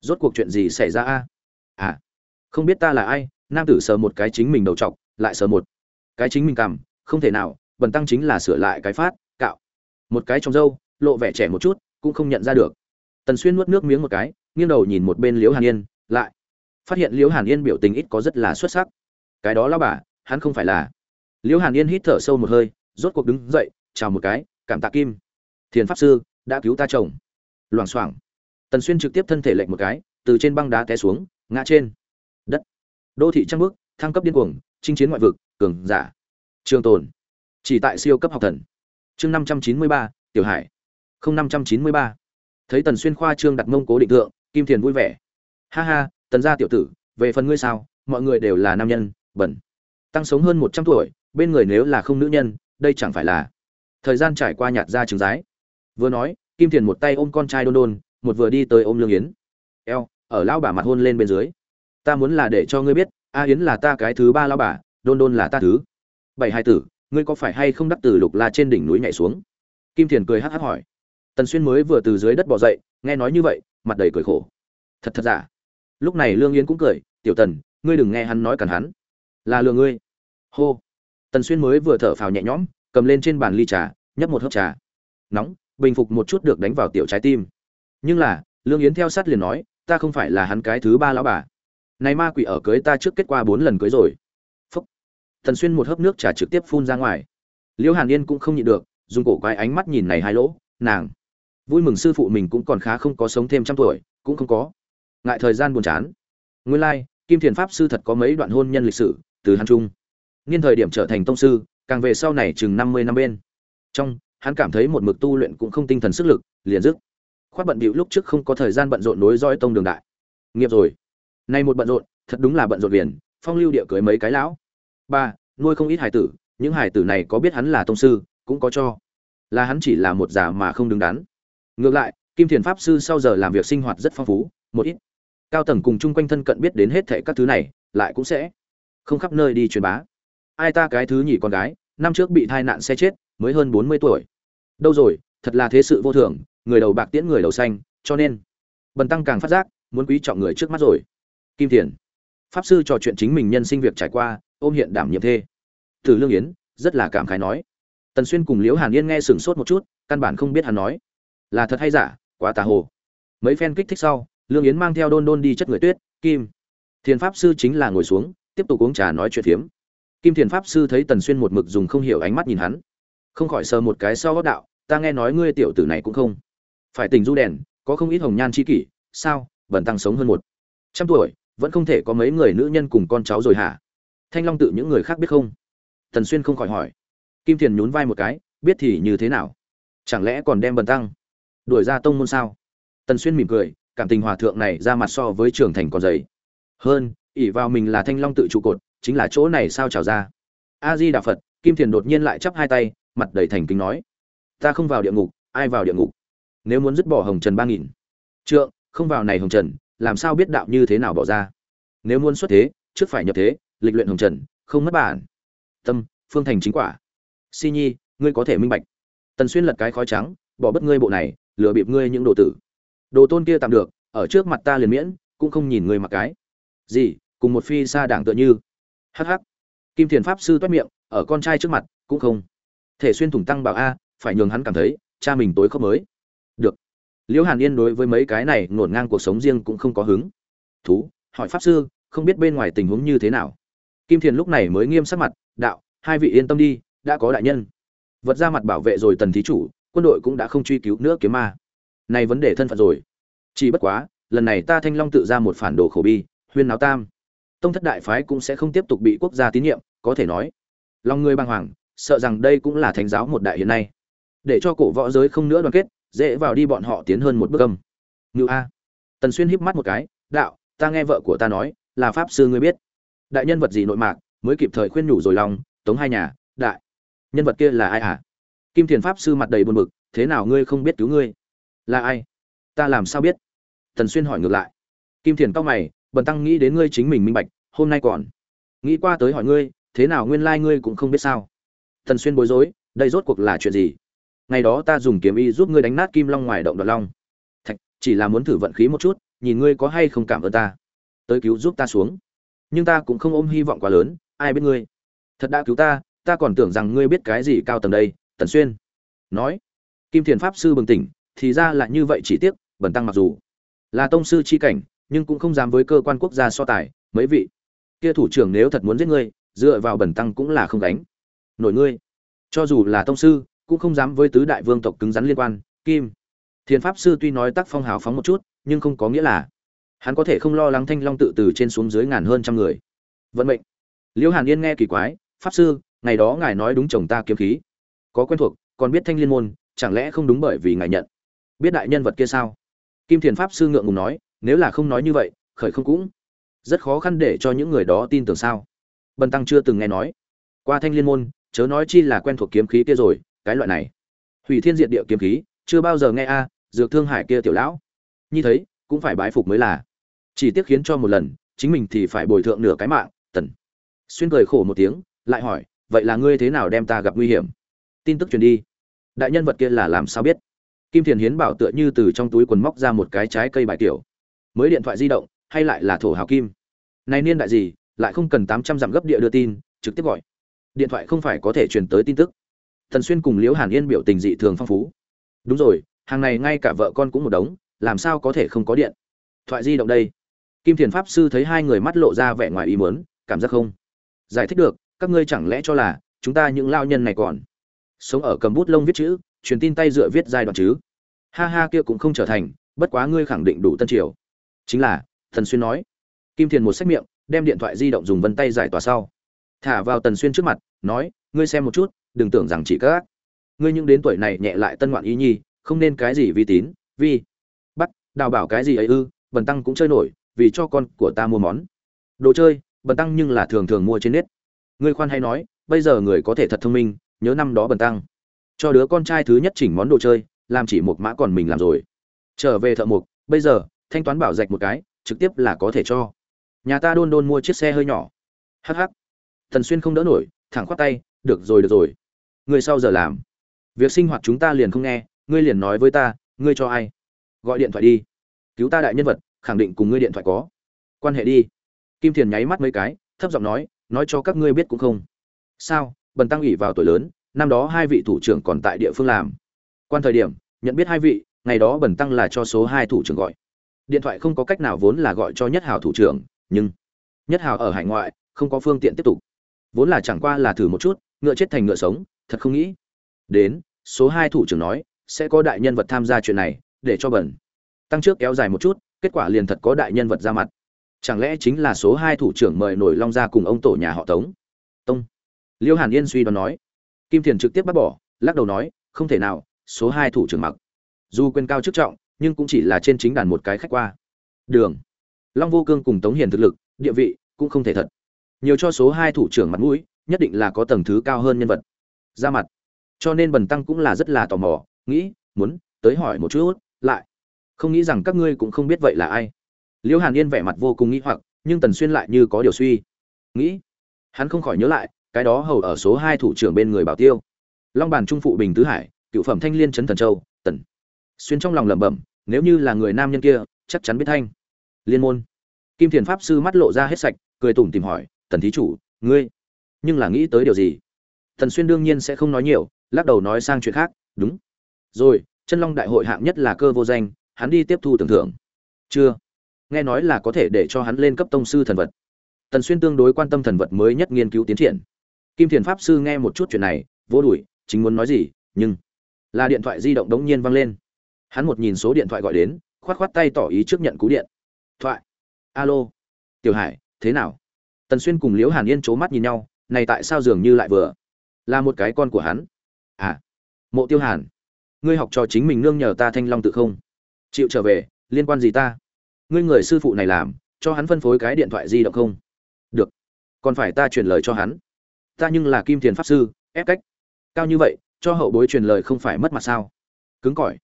S1: rốt cuộc chuyện gì xảy ra a? À không biết ta là ai, nam tử sờ một cái chính mình đầu t lại sờ một cái chính mình cằm, không thể nào, bần tăng chính là sửa lại cái phát, cạo. Một cái trong râu, lộ vẻ trẻ một chút, cũng không nhận ra được. Tần xuyên nuốt nước miếng một cái, nghiêng đầu nhìn một bên liễu hàn yên, lại phát hiện liễu hàn yên biểu tình ít có rất là xuất sắc. Cái đó lao bà, hắn không phải là. Liễu hàn yên hít thở sâu một hơi, rốt cuộc đứng dậy, chào một cái, cảm tạ kim. Thiền pháp sư, đã cứu ta chồng. Loảng xoảng tần xuyên trực tiếp thân thể lệnh một cái, từ trên băng đá té xuống, ngã trên đất. Đô thị trăng bước thăng cấp điên cuồng, chinh chiến ngoại vực, cường giả. Trường tồn, chỉ tại siêu cấp học thần. Chương năm trăm chín mươi ba, tiểu hải. Không năm trăm chín mươi ba. Thấy tần xuyên khoa trương đặt mông cố định thượng, kim thiền vui vẻ. Ha ha, tần gia tiểu tử, về phần ngươi sao? Mọi người đều là nam nhân, bẩn. Tăng sống hơn một trăm tuổi, bên người nếu là không nữ nhân, đây chẳng phải là. Thời gian trải qua nhạt ra trứng rái. Vừa nói, kim thiền một tay ôm con trai đôn đôn một vừa đi tới ôm lương yến. Eo, ở lao bà mặt hôn lên bên dưới. Ta muốn là để cho ngươi biết, a yến là ta cái thứ ba lao bà, đôn đôn là ta thứ. Bảy hai tử, ngươi có phải hay không đắc từ lục la trên đỉnh núi nhảy xuống? Kim thiền cười hắc hắc hỏi. Tần xuyên mới vừa từ dưới đất bỏ dậy, nghe nói như vậy, mặt đầy cười khổ. Thật thật giả? Lúc này lương yến cũng cười, tiểu tần, ngươi đừng nghe hắn nói cản hắn. Là lừa ngươi. Hô. Tần xuyên mới vừa thở phào nhẹ nhõm, cầm lên trên bàn ly trà, nhấp một hớp trà. Nóng, bình phục một chút được đánh vào tiểu trái tim nhưng là lương yến theo sát liền nói ta không phải là hắn cái thứ ba lão bà. Này ma quỷ ở cưới ta trước kết quả bốn lần cưới rồi. Phúc. Thần xuyên một hớp nước trà trực tiếp phun ra ngoài. Liễu hàn yên cũng không nhịn được dùng cổ quái ánh mắt nhìn này hai lỗ nàng. Vui mừng sư phụ mình cũng còn khá không có sống thêm trăm tuổi cũng không có. Ngại thời gian buồn chán. Nguyên lai like, kim thiền pháp sư thật có mấy đoạn hôn nhân lịch sử từ hàn trung niên thời điểm trở thành tông sư càng về sau này chừng năm mươi năm bên. Trong hắn cảm thấy một mực tu luyện cũng không tinh thần sức lực liền dứt khoát bận bịu lúc trước không có thời gian bận rộn nối dõi tông đường đại. Nghiệp rồi. Nay một bận rộn, thật đúng là bận rộn liền, phong lưu địa cưới mấy cái lão. Ba, nuôi không ít hải tử, những hải tử này có biết hắn là tông sư, cũng có cho. Là hắn chỉ là một giả mà không đứng đắn. Ngược lại, kim thiền pháp sư sau giờ làm việc sinh hoạt rất phong phú, một ít. Cao tầng cùng chung quanh thân cận biết đến hết thệ các thứ này, lại cũng sẽ không khắp nơi đi truyền bá. Ai ta cái thứ nhỉ con gái, năm trước bị tai nạn xe chết, mới hơn bốn mươi tuổi. Đâu rồi, thật là thế sự vô thường người đầu bạc tiễn người đầu xanh, cho nên, bần tăng càng phát giác, muốn quý trọng người trước mắt rồi. Kim thiền, pháp sư trò chuyện chính mình nhân sinh việc trải qua, ôm hiện đảm nhiệm thê. Từ lương yến, rất là cảm khái nói. Tần xuyên cùng liễu hàn yên nghe sửng sốt một chút, căn bản không biết hắn nói. Là thật hay giả, quá tà hồ. Mấy phen kích thích sau, lương yến mang theo đôn đôn đi chất người tuyết, kim thiền pháp sư chính là ngồi xuống, tiếp tục uống trà nói chuyện phiếm. Kim thiền pháp sư thấy tần xuyên một mực dùng không hiểu ánh mắt nhìn hắn. Không khỏi sờ một cái sau góc đạo, ta nghe nói ngươi tiểu tử này cũng không phải tình du đèn, có không ít hồng nhan chi kỷ, sao vẫn tăng sống hơn một trăm tuổi, vẫn không thể có mấy người nữ nhân cùng con cháu rồi hả? Thanh long tự những người khác biết không? Tần xuyên không khỏi hỏi. Kim thiền nhún vai một cái, biết thì như thế nào? Chẳng lẽ còn đem bần tăng đuổi ra tông môn sao? Tần xuyên mỉm cười, cảm tình hòa thượng này ra mặt so với trưởng thành còn dày. Hơn ỉ vào mình là thanh long tự trụ cột, chính là chỗ này sao trào ra? A di đà phật, kim thiền đột nhiên lại chắp hai tay, mặt đầy thành kính nói. Ta không vào địa ngục, ai vào địa ngục? Nếu muốn dứt bỏ hồng trần ba nghìn. Trượng, không vào này hồng trần, làm sao biết đạo như thế nào bỏ ra? Nếu muốn xuất thế, trước phải nhập thế, lịch luyện hồng trần, không mất bản. Tâm, phương thành chính quả. Si nhi, ngươi có thể minh bạch. Tần xuyên lật cái khói trắng, bỏ bất ngươi bộ này, lừa bịp ngươi những đồ tử. Đồ tôn kia tạm được, ở trước mặt ta liền miễn, cũng không nhìn ngươi mặc cái. Gì, cùng một phi xa đảng tựa như. Hh kim thiền pháp sư toét miệng, ở con trai trước mặt, cũng không. Thể xuyên thủng tăng bảo a, phải nhường hắn cảm thấy, cha mình tối không mới liễu hàn yên đối với mấy cái này ngổn ngang cuộc sống riêng cũng không có hứng. Thú, hỏi pháp sư, không biết bên ngoài tình huống như thế nào? Kim thiền lúc này mới nghiêm sắc mặt, đạo, hai vị yên tâm đi, đã có đại nhân. Vật ra mặt bảo vệ rồi tần thí chủ, quân đội cũng đã không truy cứu nữa kiếm ma. Này vấn đề thân phận rồi. Chỉ bất quá, lần này ta thanh long tự ra một phản đồ khổ bi, huyên náo tam. Tông thất đại phái cũng sẽ không tiếp tục bị quốc gia tín nhiệm, có thể nói. Lòng người bàng hoàng, sợ rằng đây cũng là thánh giáo một đại hiện nay. Để cho cổ võ giới không nữa đoàn kết dễ vào đi bọn họ tiến hơn một bước âm. Ngự a. Tần xuyên híp mắt một cái, đạo, ta nghe vợ của ta nói, là pháp sư ngươi biết. Đại nhân vật gì nội mạc, mới kịp thời khuyên nhủ rồi lòng, tống hai nhà, đại. Nhân vật kia là ai hả? Kim thiền pháp sư mặt đầy buồn bực, thế nào ngươi không biết cứu ngươi? Là ai? Ta làm sao biết? Tần xuyên hỏi ngược lại. Kim thiền cao mày, bần tăng nghĩ đến ngươi chính mình minh bạch, hôm nay còn nghĩ qua tới hỏi ngươi, thế nào nguyên lai ngươi cũng không biết sao? Tần xuyên bối rối, đây rốt cuộc là chuyện gì? Ngày đó ta dùng kiếm y giúp ngươi đánh nát kim long ngoài động đoạt long. Thạch chỉ là muốn thử vận khí một chút nhìn ngươi có hay không cảm ơn ta. Tới cứu giúp ta xuống. Nhưng ta cũng không ôm hy vọng quá lớn ai biết ngươi? Thật đã cứu ta ta còn tưởng rằng ngươi biết cái gì cao tầng đây tần xuyên. Nói kim thiền pháp sư bừng tỉnh thì ra là như vậy chỉ tiếc bẩn tăng mặc dù là tông sư chi cảnh nhưng cũng không dám với cơ quan quốc gia so tài mấy vị. Kia thủ trưởng nếu thật muốn giết ngươi dựa vào bẩn tăng cũng là không đánh, nổi ngươi cho dù là tông sư cũng không dám với tứ đại vương tộc cứng rắn liên quan, kim. Thiền pháp sư tuy nói tác phong hào phóng một chút, nhưng không có nghĩa là hắn có thể không lo lắng thanh long tự từ trên xuống dưới ngàn hơn trăm người. Vận mệnh. Liễu hàn yên nghe kỳ quái, pháp sư, ngày đó ngài nói đúng chồng ta kiếm khí. Có quen thuộc, còn biết thanh liên môn, chẳng lẽ không đúng bởi vì ngài nhận? Biết đại nhân vật kia sao? Kim thiền pháp sư ngượng ngùng nói, nếu là không nói như vậy, khởi không cũng. Rất khó khăn để cho những người đó tin tưởng sao? Bần tăng chưa từng nghe nói. Qua thanh liên môn, chớ nói chi là quen thuộc kiếm khí kia rồi cái loại này. Hủy thiên diệt địa kiếm khí, chưa bao giờ nghe a, dược thương hải kia tiểu lão. Như thấy, cũng phải bái phục mới là. Chỉ tiếc khiến cho một lần, chính mình thì phải bồi thượng nửa cái mạng, tần. Xuyên cười khổ một tiếng, lại hỏi, vậy là ngươi thế nào đem ta gặp nguy hiểm? Tin tức truyền đi. Đại nhân vật kia là làm sao biết? Kim thiền hiến bảo tựa như từ trong túi quần móc ra một cái trái cây bài tiểu. Mới điện thoại di động, hay lại là thổ hào kim? Này niên đại gì, lại không cần tám trăm dặm gấp địa đưa tin, trực tiếp gọi. Điện thoại không phải có thể truyền tới tin tức thần xuyên cùng liễu hàn yên biểu tình dị thường phong phú. Đúng rồi, hàng này ngay cả vợ con cũng một đống, làm sao có thể không có điện? Thoại di động đây. Kim thiền pháp sư thấy hai người mắt lộ ra vẻ ngoài ý muốn, cảm giác không? Giải thích được, các ngươi chẳng lẽ cho là chúng ta những lao nhân này còn sống ở cầm bút lông viết chữ, truyền tin tay dựa viết giai đoạn chứ? Ha ha, kia cũng không trở thành, bất quá ngươi khẳng định đủ tân triều. Chính là thần xuyên nói. Kim thiền một sách miệng, đem điện thoại di động dùng vân tay giải tỏa sau. Thả vào tần xuyên trước mặt, nói, ngươi xem một chút đừng tưởng rằng chỉ các ngươi những đến tuổi này nhẹ lại tân ngoạn ý nhi, không nên cái gì vi tín, vi bắt, đào bảo cái gì ấy ư, bần tăng cũng chơi nổi, vì cho con của ta mua món. Đồ chơi, bần tăng nhưng là thường thường mua trên nết. Ngươi khoan hay nói, bây giờ người có thể thật thông minh, nhớ năm đó bần tăng. Cho đứa con trai thứ nhất chỉnh món đồ chơi, làm chỉ một mã còn mình làm rồi. Trở về thợ mộc, bây giờ, thanh toán bảo dạch một cái, trực tiếp là có thể cho. Nhà ta đôn đôn mua chiếc xe hơi nhỏ. Hh thần xuyên không đỡ nổi, thẳng khoát tay, được rồi được rồi người sau giờ làm. Việc sinh hoạt chúng ta liền không nghe, ngươi liền nói với ta, ngươi cho ai? Gọi điện thoại đi. Cứu ta đại nhân vật, khẳng định cùng ngươi điện thoại có. Quan hệ đi. Kim thiền nháy mắt mấy cái, thấp giọng nói nói cho các ngươi biết cũng không. Sao? Bần tăng ủy vào tuổi lớn, năm đó hai vị thủ trưởng còn tại địa phương làm. Quan thời điểm, nhận biết hai vị, ngày đó bần tăng là cho số hai thủ trưởng gọi. Điện thoại không có cách nào vốn là gọi cho nhất hào thủ trưởng, nhưng nhất hào ở hải ngoại, không có phương tiện tiếp tục. Vốn là chẳng qua là thử một chút, ngựa chết thành ngựa sống thật không nghĩ. Đến, số hai thủ trưởng nói, sẽ có đại nhân vật tham gia chuyện này, để cho bẩn. Tăng trước kéo dài một chút, kết quả liền thật có đại nhân vật ra mặt. Chẳng lẽ chính là số hai thủ trưởng mời nổi long ra cùng ông tổ nhà họ tống? Tông. Liêu hàn yên suy đoán nói. Kim thiền trực tiếp bác bỏ, lắc đầu nói, không thể nào, số hai thủ trưởng mặc. Dù quyền cao chức trọng, nhưng cũng chỉ là trên chính đàn một cái khách qua. Đường. Long vô cương cùng tống hiền thực lực, địa vị, cũng không thể thật. Nhiều cho số hai thủ trưởng mặt mũi, nhất định là có tầng thứ cao hơn nhân vật ra mặt. Cho nên bần tăng cũng là rất là tò mò, nghĩ, muốn tới hỏi một chút lại. Không nghĩ rằng các ngươi cũng không biết vậy là ai. Liễu hàn yên vẻ mặt vô cùng nghĩ hoặc, nhưng tần xuyên lại như có điều suy. Nghĩ, hắn không khỏi nhớ lại, cái đó hầu ở số hai thủ trưởng bên người bảo tiêu. Long bàn trung phụ bình tứ hải, cựu phẩm thanh liên trấn thần châu, tần xuyên trong lòng lẩm bẩm, nếu như là người nam nhân kia, chắc chắn biết thanh. Liên môn. Kim thiền pháp sư mắt lộ ra hết sạch, cười tủm tìm hỏi, tần thí chủ, ngươi nhưng là nghĩ tới điều gì? Tần xuyên đương nhiên sẽ không nói nhiều, lắc đầu nói sang chuyện khác, đúng. Rồi, chân long đại hội hạng nhất là cơ vô danh, hắn đi tiếp thu tưởng thưởng. Chưa. Nghe nói là có thể để cho hắn lên cấp tông sư thần vật. Tần xuyên tương đối quan tâm thần vật mới nhất nghiên cứu tiến triển. Kim thiền pháp sư nghe một chút chuyện này vô đuổi chính muốn nói gì, nhưng là điện thoại di động đống nhiên vang lên. Hắn một nhìn số điện thoại gọi đến, khoát khoát tay tỏ ý trước nhận cú điện. Thoại. Alo. Tiểu hải, thế nào? Tần xuyên cùng liễu hàn yên c mắt nhìn nhau, này tại sao dường như lại vừa? Là một cái con của hắn. À mộ tiêu hàn, ngươi học trò chính mình nương nhờ ta thanh long tự không? Chịu trở về, liên quan gì ta? Ngươi người sư phụ này làm, cho hắn phân phối cái điện thoại di động không? Được, còn phải ta truyền lời cho hắn. Ta nhưng là kim thiền pháp sư, ép cách. Cao như vậy, cho hậu bối truyền lời không phải mất mặt sao? Cứng cỏi.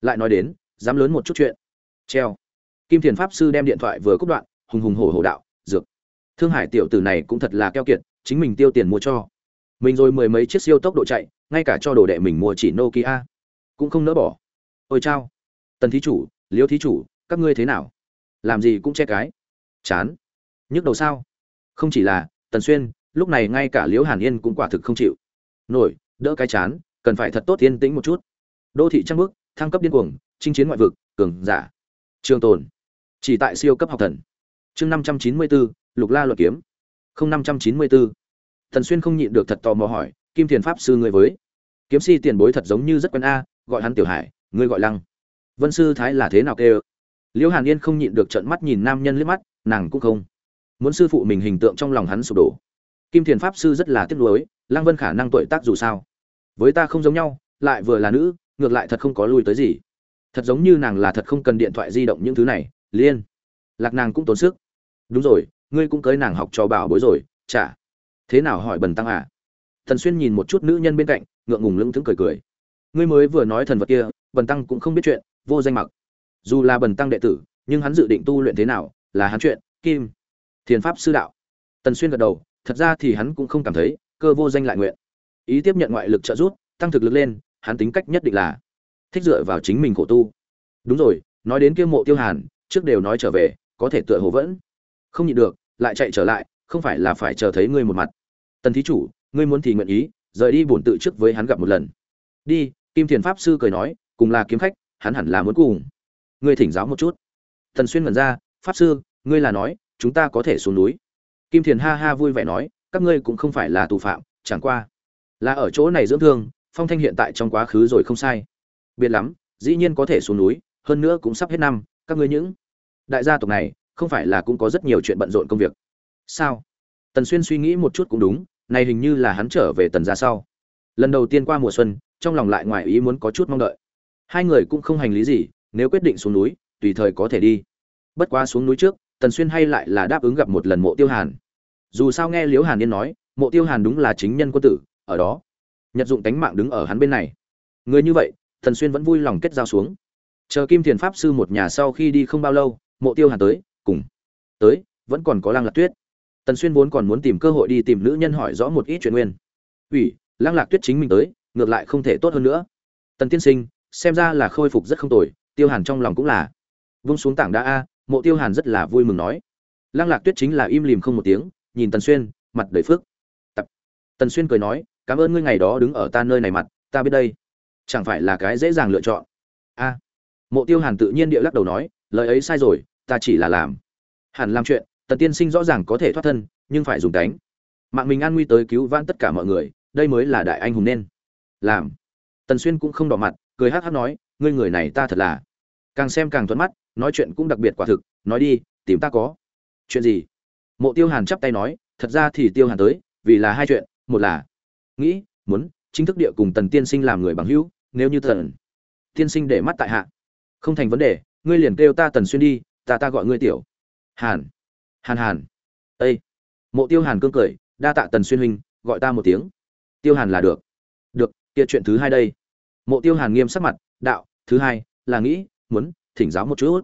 S1: Lại nói đến, dám lớn một chút chuyện. Treo. Kim thiền pháp sư đem điện thoại vừa cúp đoạn, hùng hùng hổ hổ đạo, dược. Thương hải tiểu tử này cũng thật là keo kiệt, chính mình tiêu tiền mua cho mình rồi mười mấy chiếc siêu tốc độ chạy, ngay cả cho đồ đệ mình mua chỉ nokia, cũng không nỡ bỏ. Ôi chao. Tần thí chủ, liêu thí chủ, các ngươi thế nào? Làm gì cũng che cái. Chán. Nhức đầu sao? Không chỉ là, tần xuyên, lúc này ngay cả liễu hàn yên cũng quả thực không chịu. Nổi, đỡ cái chán, cần phải thật tốt yên tĩnh một chút. Đô thị trăng bước thăng cấp điên cuồng, chinh chiến ngoại vực, cường giả. Trường tồn. Chỉ tại siêu cấp học thần. Chương năm trăm chín mươi bốn lục la luật kiếm. Không năm trăm chín mươi bốn thần xuyên không nhịn được thật tò mò hỏi, kim thiền pháp sư người với? Kiếm si tiền bối thật giống như rất quen a, gọi hắn tiểu hải, ngươi gọi lăng. Vân sư thái là thế nào kêu? Liễu hàn yên không nhịn được trận mắt nhìn nam nhân liếc mắt, nàng cũng không. Muốn sư phụ mình hình tượng trong lòng hắn sụp đổ. Kim thiền pháp sư rất là tiếc nuối, lăng vân khả năng tuổi tác dù sao. Với ta không giống nhau, lại vừa là nữ, ngược lại thật không có lui tới gì. Thật giống như nàng là thật không cần điện thoại di động những thứ này liên lạc nàng cũng tốn sức. Đúng rồi, ngươi cũng cưới nàng học cho bảo bối rồi, chả thế nào hỏi bần tăng à? Thần xuyên nhìn một chút nữ nhân bên cạnh, ngượng ngùng lững thững cười cười. Ngươi mới vừa nói thần vật kia, bần tăng cũng không biết chuyện, vô danh mặc. Dù là bần tăng đệ tử, nhưng hắn dự định tu luyện thế nào, là hắn chuyện, kim, thiền pháp sư đạo. Tần xuyên gật đầu, thật ra thì hắn cũng không cảm thấy, cơ vô danh lại nguyện. Ý tiếp nhận ngoại lực trợ giúp, tăng thực lực lên, hắn tính cách nhất định là thích dựa vào chính mình khổ tu. Đúng rồi, nói đến kia mộ tiêu hàn, trước đều nói trở về, có thể tựa hồ vẫn không nhịn được, lại chạy trở lại không phải là phải chờ thấy ngươi một mặt. Tần thí chủ, ngươi muốn thì nguyện ý, rời đi bổn tự trước với hắn gặp một lần. Đi, kim thiền pháp sư cười nói, cùng là kiếm khách, hắn hẳn là muốn cùng. Ngươi thỉnh giáo một chút. Thần xuyên ngẩn ra, pháp sư, ngươi là nói, chúng ta có thể xuống núi. Kim thiền ha ha vui vẻ nói, các ngươi cũng không phải là tù phạm, chẳng qua là ở chỗ này dưỡng thương, phong thanh hiện tại trong quá khứ rồi không sai. Biệt lắm, dĩ nhiên có thể xuống núi, hơn nữa cũng sắp hết năm, các ngươi những đại gia tộc này, không phải là cũng có rất nhiều chuyện bận rộn công việc sao? Tần xuyên suy nghĩ một chút cũng đúng, này hình như là hắn trở về tần gia sau. Lần đầu tiên qua mùa xuân, trong lòng lại ngoài ý muốn có chút mong đợi. Hai người cũng không hành lý gì, nếu quyết định xuống núi, tùy thời có thể đi. Bất quá xuống núi trước, tần xuyên hay lại là đáp ứng gặp một lần mộ tiêu hàn. Dù sao nghe liễu hàn yên nói, mộ tiêu hàn đúng là chính nhân quân tử, ở đó, nhật dụng tánh mạng đứng ở hắn bên này. Người như vậy, tần xuyên vẫn vui lòng kết giao xuống. Chờ kim thiền pháp sư một nhà sau khi đi không bao lâu, mộ tiêu hàn tới, cùng, tới, vẫn còn có lăng lạc tuyết tần xuyên vốn còn muốn tìm cơ hội đi tìm nữ nhân hỏi rõ một ít chuyện nguyên. Ủy, lăng lạc tuyết chính mình tới, ngược lại không thể tốt hơn nữa. Tần tiên sinh, xem ra là khôi phục rất không tồi, tiêu hàn trong lòng cũng là vung xuống tảng đá a, mộ tiêu hàn rất là vui mừng nói. Lăng lạc tuyết chính là im lìm không một tiếng, nhìn tần xuyên, mặt đầy phước tập. Tần xuyên cười nói, cảm ơn ngươi ngày đó đứng ở ta nơi này mặt, ta biết đây chẳng phải là cái dễ dàng lựa chọn. A. Mộ tiêu hàn tự nhiên địa lắc đầu nói, lời ấy sai rồi, ta chỉ là làm. Hẳn làm chuyện tần tiên sinh rõ ràng có thể thoát thân, nhưng phải dùng đánh mạng mình an nguy tới cứu vãn tất cả mọi người, đây mới là đại anh hùng nên. Làm. Tần xuyên cũng không đỏ mặt, cười hát hát nói, ngươi người này ta thật là. Càng xem càng thuận mắt, nói chuyện cũng đặc biệt quả thực, nói đi, tìm ta có. Chuyện gì? Mộ tiêu hàn chắp tay nói, thật ra thì tiêu hàn tới, vì là hai chuyện, một là nghĩ, muốn chính thức địa cùng tần tiên sinh làm người bằng hữu, nếu như tần tiên sinh để mắt tại hạ. Không thành vấn đề, ngươi liền kêu ta tần xuyên đi, ta ta gọi ngươi tiểu. Hàn hàn hàn. Ây mộ tiêu hàn cương cười, đa tạ tần xuyên huynh, gọi ta một tiếng. Tiêu hàn là được. Được, kia chuyện thứ hai đây. Mộ tiêu hàn nghiêm sắc mặt, đạo, thứ hai, là nghĩ, muốn, thỉnh giáo một chút.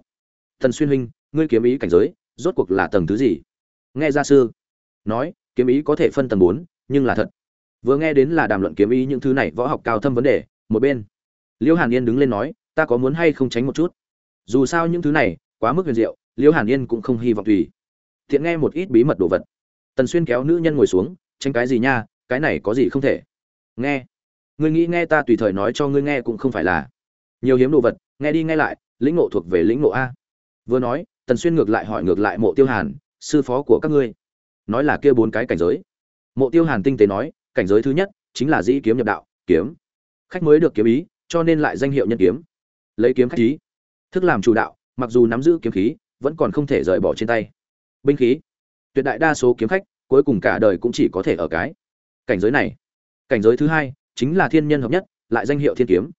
S1: Tần xuyên huynh, ngươi kiếm ý cảnh giới, rốt cuộc là tầng thứ gì? Nghe gia sư nói, kiếm ý có thể phân tầng bốn, nhưng là thật. Vừa nghe đến là đàm luận kiếm ý những thứ này võ học cao thâm vấn đề, một bên liễu hàn yên đứng lên nói, ta có muốn hay không tránh một chút? Dù sao những thứ này, quá mức huyền diệu liễu hàn yên cũng không hy vọng tùy tiện nghe một ít bí mật đồ vật. Tần xuyên kéo nữ nhân ngồi xuống tranh cái gì nha, cái này có gì không thể? Nghe. Ngươi nghĩ nghe ta tùy thời nói cho ngươi nghe cũng không phải là nhiều hiếm đồ vật, nghe đi nghe lại, lĩnh ngộ thuộc về lĩnh ngộ a. Vừa nói, tần xuyên ngược lại hỏi ngược lại mộ tiêu hàn, sư phó của các ngươi? Nói là kia bốn cái cảnh giới. Mộ tiêu hàn tinh tế nói, cảnh giới thứ nhất chính là dĩ kiếm nhập đạo, kiếm. Khách mới được kiếm ý, cho nên lại danh hiệu nhân kiếm. Lấy kiếm khách ý, thức làm chủ đạo, mặc dù nắm giữ kiếm khí, vẫn còn không thể rời bỏ trên tay binh khí. Tuyệt đại đa số kiếm khách, cuối cùng cả đời cũng chỉ có thể ở cái cảnh giới này. Cảnh giới thứ hai chính là thiên nhân hợp nhất, lại danh hiệu thiên kiếm.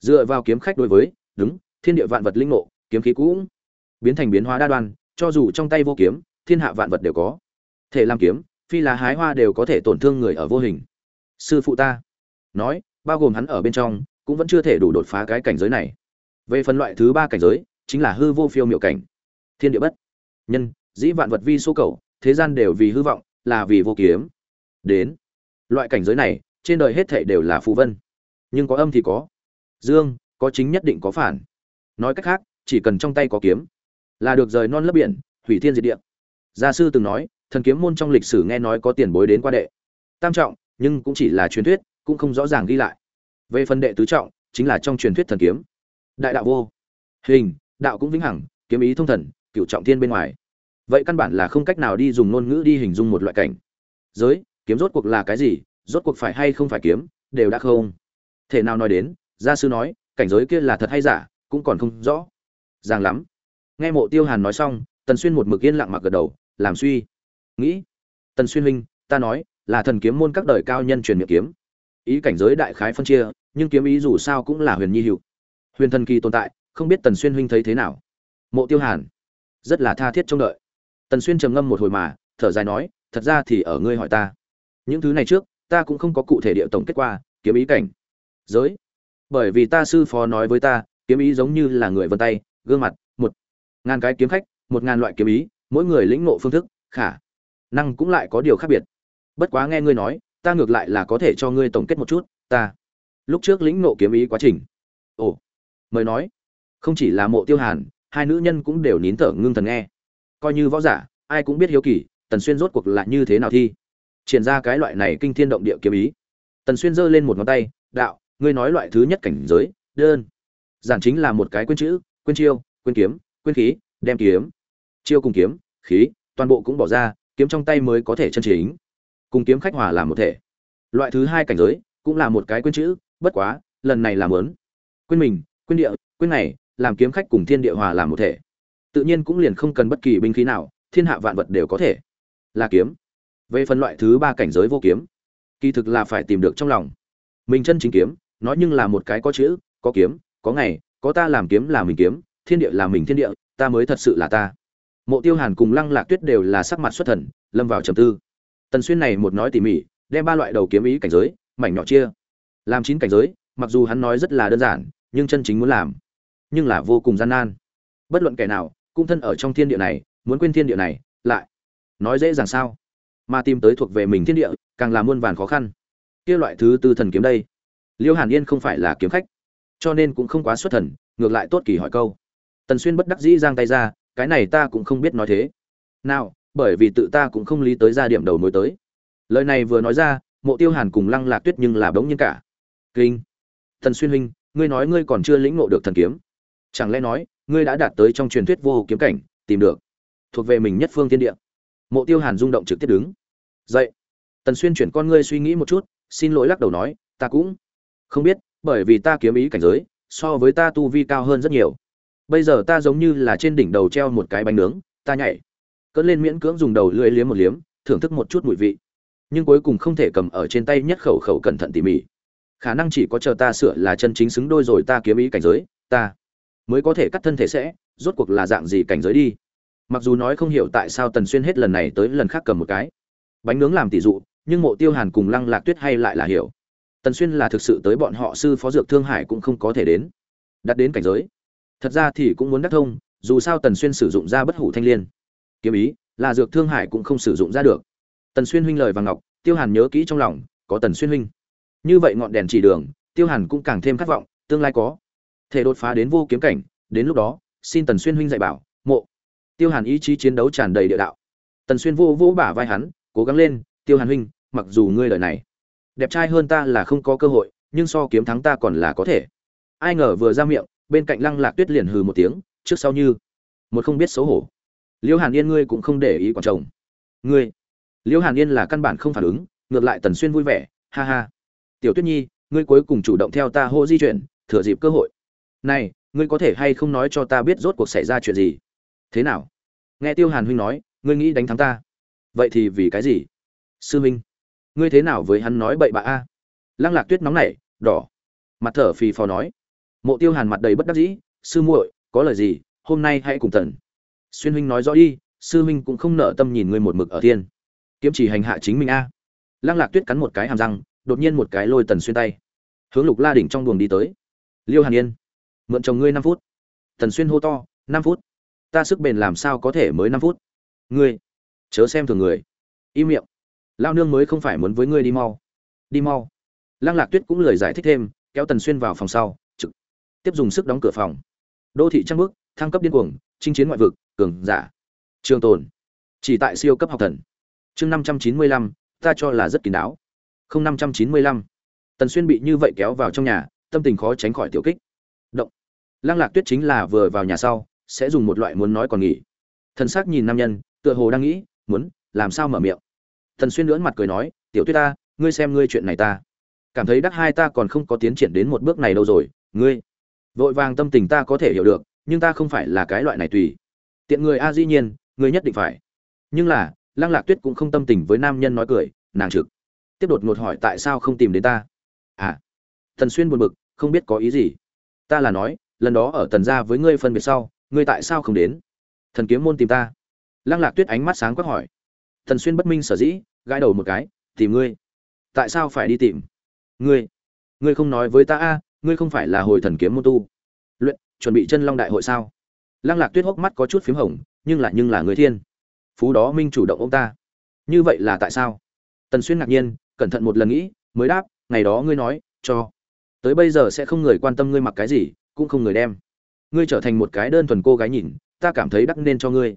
S1: Dựa vào kiếm khách đối với, đúng, thiên địa vạn vật linh ngộ, kiếm khí cũng biến thành biến hóa đa đoan, cho dù trong tay vô kiếm, thiên hạ vạn vật đều có. Thể làm kiếm, phi là hái hoa đều có thể tổn thương người ở vô hình. Sư phụ ta nói, bao gồm hắn ở bên trong, cũng vẫn chưa thể đủ đột phá cái cảnh giới này. Về phần loại thứ ba cảnh giới, chính là hư vô phiêu miệu cảnh. Thiên địa bất nhân dĩ vạn vật vi số cầu, thế gian đều vì hư vọng, là vì vô kiếm. Đến, loại cảnh giới này, trên đời hết thảy đều là phù vân. Nhưng có âm thì có, dương, có chính nhất định có phản. Nói cách khác, chỉ cần trong tay có kiếm, là được rời non lấp biển, hủy thiên diệt địa. Gia sư từng nói, thần kiếm môn trong lịch sử nghe nói có tiền bối đến qua đệ. Tam trọng, nhưng cũng chỉ là truyền thuyết, cũng không rõ ràng ghi lại. Về phần đệ tứ trọng, chính là trong truyền thuyết thần kiếm. Đại đạo vô hình, đạo cũng vĩnh hằng, kiếm ý thông thần cựu trọng thiên bên ngoài vậy căn bản là không cách nào đi dùng ngôn ngữ đi hình dung một loại cảnh. Giới, kiếm rốt cuộc là cái gì? Rốt cuộc phải hay không phải kiếm? Đều đã không. Thể nào nói đến, gia sư nói, cảnh giới kia là thật hay giả, cũng còn không rõ. Ràng lắm. Nghe mộ tiêu hàn nói xong, tần xuyên một mực yên lặng mặc gật đầu, làm suy. Nghĩ. Tần xuyên huynh, ta nói, là thần kiếm môn các đời cao nhân truyền miệng kiếm. Ý cảnh giới đại khái phân chia, nhưng kiếm ý dù sao cũng là huyền nhi hữu. Huyền thần kỳ tồn tại, không biết tần xuyên huynh thấy thế nào. Mộ tiêu hàn. Rất là tha thiết trông đợi tần xuyên trầm ngâm một hồi mà, thở dài nói, thật ra thì ở ngươi hỏi ta, những thứ này trước, ta cũng không có cụ thể địa tổng kết qua, kiếm ý cảnh, giới. Bởi vì ta sư phó nói với ta, kiếm ý giống như là người vân tay, gương mặt, một ngàn cái kiếm khách, một ngàn loại kiếm ý, mỗi người lĩnh ngộ phương thức, khả năng cũng lại có điều khác biệt. Bất quá nghe ngươi nói, ta ngược lại là có thể cho ngươi tổng kết một chút, ta lúc trước lĩnh ngộ kiếm ý quá trình. Ồ, mời nói. Không chỉ là mộ tiêu hàn, hai nữ nhân cũng đều nín thở ngưng thần nghe coi như võ giả, ai cũng biết hiếu kỳ, tần xuyên rốt cuộc là như thế nào thi? Triển ra cái loại này kinh thiên động địa kiếm ý. Tần xuyên giơ lên một ngón tay, đạo, ngươi nói loại thứ nhất cảnh giới, đơn. Giản chính là một cái quên chữ, quên chiêu, quên kiếm, quên khí, đem kiếm. Chiêu cùng kiếm, khí, toàn bộ cũng bỏ ra, kiếm trong tay mới có thể chân chính. Cùng kiếm khách hòa làm một thể. Loại thứ hai cảnh giới, cũng là một cái quên chữ, bất quá, lần này làm lớn. Quên mình, quên địa, quên này làm kiếm khách cùng thiên địa hòa làm một thể tự nhiên cũng liền không cần bất kỳ binh khí nào, thiên hạ vạn vật đều có thể. Là kiếm. Về phần loại thứ ba cảnh giới vô kiếm, kỳ thực là phải tìm được trong lòng. Mình chân chính kiếm, nói nhưng là một cái có chữ, có kiếm, có ngày, có ta làm kiếm là mình kiếm, thiên địa là mình thiên địa, ta mới thật sự là ta. Mộ tiêu hàn cùng lăng lạc tuyết đều là sắc mặt xuất thần, lâm vào trầm tư. Tần xuyên này một nói tỉ mỉ, đem ba loại đầu kiếm ý cảnh giới, mảnh nhỏ chia. Làm chín cảnh giới, mặc dù hắn nói rất là đơn giản, nhưng chân chính muốn làm, nhưng là vô cùng gian nan. Bất luận kẻ nào cũng thân ở trong thiên địa này, muốn quên thiên địa này, lại nói dễ dàng sao? Mà tìm tới thuộc về mình thiên địa, càng là muôn vàn khó khăn. Kia loại thứ tư thần kiếm đây, liêu hàn yên không phải là kiếm khách, cho nên cũng không quá xuất thần, ngược lại tốt kỳ hỏi câu. Tần xuyên bất đắc dĩ giang tay ra, cái này ta cũng không biết nói thế. Nào, bởi vì tự ta cũng không lý tới ra điểm đầu mối tới. Lời này vừa nói ra, mộ tiêu hàn cùng lăng lạc tuyết nhưng là bỗng nhiên cả. Kinh! Tần xuyên huynh, ngươi nói ngươi còn chưa lĩnh ngộ được thần kiếm. Chẳng lẽ nói ngươi đã đạt tới trong truyền thuyết vô kiếm cảnh, tìm được, thuộc về mình nhất phương thiên địa. Mộ tiêu hàn rung động trực tiếp đứng. Dậy. Tần xuyên chuyển con ngươi suy nghĩ một chút, xin lỗi lắc đầu nói, ta cũng không biết, bởi vì ta kiếm ý cảnh giới, so với ta tu vi cao hơn rất nhiều. Bây giờ ta giống như là trên đỉnh đầu treo một cái bánh nướng, ta nhảy. Cất lên miễn cưỡng dùng đầu lưỡi liếm một liếm, thưởng thức một chút mùi vị. Nhưng cuối cùng không thể cầm ở trên tay nhất khẩu khẩu cẩn thận tỉ mỉ. Khả năng chỉ có chờ ta sửa là chân chính xứng đôi rồi ta kiếm ý cảnh giới, ta mới có thể cắt thân thể sẽ, rốt cuộc là dạng gì cảnh giới đi. Mặc dù nói không hiểu tại sao tần xuyên hết lần này tới lần khác cầm một cái. Bánh nướng làm tỷ dụ, nhưng mộ tiêu hàn cùng lăng lạc tuyết hay lại là hiểu. Tần xuyên là thực sự tới bọn họ sư phó dược thương hải cũng không có thể đến. Đặt đến cảnh giới. Thật ra thì cũng muốn đắc thông, dù sao tần xuyên sử dụng ra bất hủ thanh l i ê n kiếm ý, là dược thương hải cũng không sử dụng ra được. Tần xuyên huynh lời và ngọc, tiêu hàn nhớ kỹ trong lòng, có tần xuyên huynh. Như vậy ngọn đèn chỉ đường, tiêu hàn cũng càng thêm khát vọng, tương lai có thể đột phá đến vô kiếm cảnh, đến lúc đó, xin tần xuyên huynh dạy bảo, mộ. Tiêu hàn ý chí chiến đấu tràn đầy địa đạo. Tần xuyên vô vỗ bả vai hắn, cố gắng lên, tiêu hàn huynh, mặc dù ngươi lời này, đẹp trai hơn ta là không có cơ hội, nhưng so kiếm thắng ta còn là có thể. Ai ngờ vừa ra miệng, bên cạnh lăng lạc tuyết liền hừ một tiếng, trước sau như một không biết xấu hổ. Liêu hàn yên ngươi cũng không để ý quản chồng. Ngươi? Liêu hàn yên là căn bản không phản ứng, ngược lại tần xuyên vui vẻ, ha ha. Tiểu tuyết nhi, ngươi cuối cùng chủ động theo ta hô di chuyển, thừa dịp cơ hội này, ngươi có thể hay không nói cho ta biết rốt cuộc xảy ra chuyện gì? Thế nào? Nghe tiêu hàn huynh nói, ngươi nghĩ đánh thắng ta? Vậy thì vì cái gì? Sư huynh ngươi thế nào với hắn nói bậy bạ a? Lăng lạc tuyết nóng nảy, đỏ. Mặt thở phì phò nói. Mộ tiêu hàn mặt đầy bất đắc dĩ, sư muội, có lời gì, hôm nay hãy cùng tần xuyên huynh nói rõ đi, sư huynh cũng không nợ tâm nhìn ngươi một mực ở thiên. Kiếm chỉ hành hạ chính mình a. Lăng lạc tuyết cắn một cái hàm răng, đột nhiên một cái lôi tần xuyên tay. Hướng lục la đỉnh trong buồng đi tới. Liêu hàn yên mượn chồng ngươi năm phút. Tần xuyên hô to, năm phút. Ta sức bền làm sao có thể mới năm phút? Ngươi, chớ xem thường người. Im miệng. Lao nương mới không phải muốn với ngươi đi mau. Đi mau. Lăng lạc tuyết cũng lời giải thích thêm, kéo tần xuyên vào phòng sau, trực tiếp dùng sức đóng cửa phòng. Đô thị trăng bước thăng cấp điên cuồng, chinh chiến ngoại vực, cường giả. Trường tồn. Chỉ tại siêu cấp học thần. Chương năm trăm chín mươi lăm, ta cho là rất kín đáo. Không năm trăm chín mươi lăm. Tần xuyên bị như vậy kéo vào trong nhà, tâm tình khó tránh khỏi tiểu kích lăng lạc tuyết chính là vừa vào nhà sau, sẽ dùng một loại muốn nói còn nghỉ. Thần sắc nhìn nam nhân, tựa hồ đang nghĩ, muốn, làm sao mở miệng? Thần xuyên lưỡn mặt cười nói, tiểu tuyết ta, ngươi xem ngươi chuyện này ta. Cảm thấy đắc hai ta còn không có tiến triển đến một bước này đâu rồi, ngươi. Vội vàng tâm tình ta có thể hiểu được, nhưng ta không phải là cái loại này tùy. Tiện người a, dĩ nhiên, ngươi nhất định phải. Nhưng là, lăng lạc tuyết cũng không tâm tình với nam nhân nói cười, nàng trực tiếp đột ngột hỏi tại sao không tìm đến ta. À thần xuyên buồn bực, không biết có ý gì. Ta là nói lần đó ở tần gia với ngươi phân biệt sau, ngươi tại sao không đến? Thần kiếm môn tìm ta. Lăng lạc tuyết ánh mắt sáng quắc hỏi. Thần xuyên bất minh sở dĩ, gãi đầu một cái, tìm ngươi. Tại sao phải đi tìm? Ngươi ngươi không nói với ta a, ngươi không phải là hồi thần kiếm môn tu. Luyện, chuẩn bị chân long đại hội sao? Lăng lạc tuyết hốc mắt có chút p h í m hồng, nhưng là nhưng là người thiên. Phú đó minh chủ động ông ta. Như vậy là tại sao? Tần xuyên ngạc nhiên, cẩn thận một lần nghĩ, mới đáp, ngày đó ngươi nói, cho. Tới bây giờ sẽ không người quan tâm ngươi mặc cái gì cũng không người đem. Ngươi trở thành một cái đơn thuần cô gái nhìn, ta cảm thấy đắc nên cho ngươi.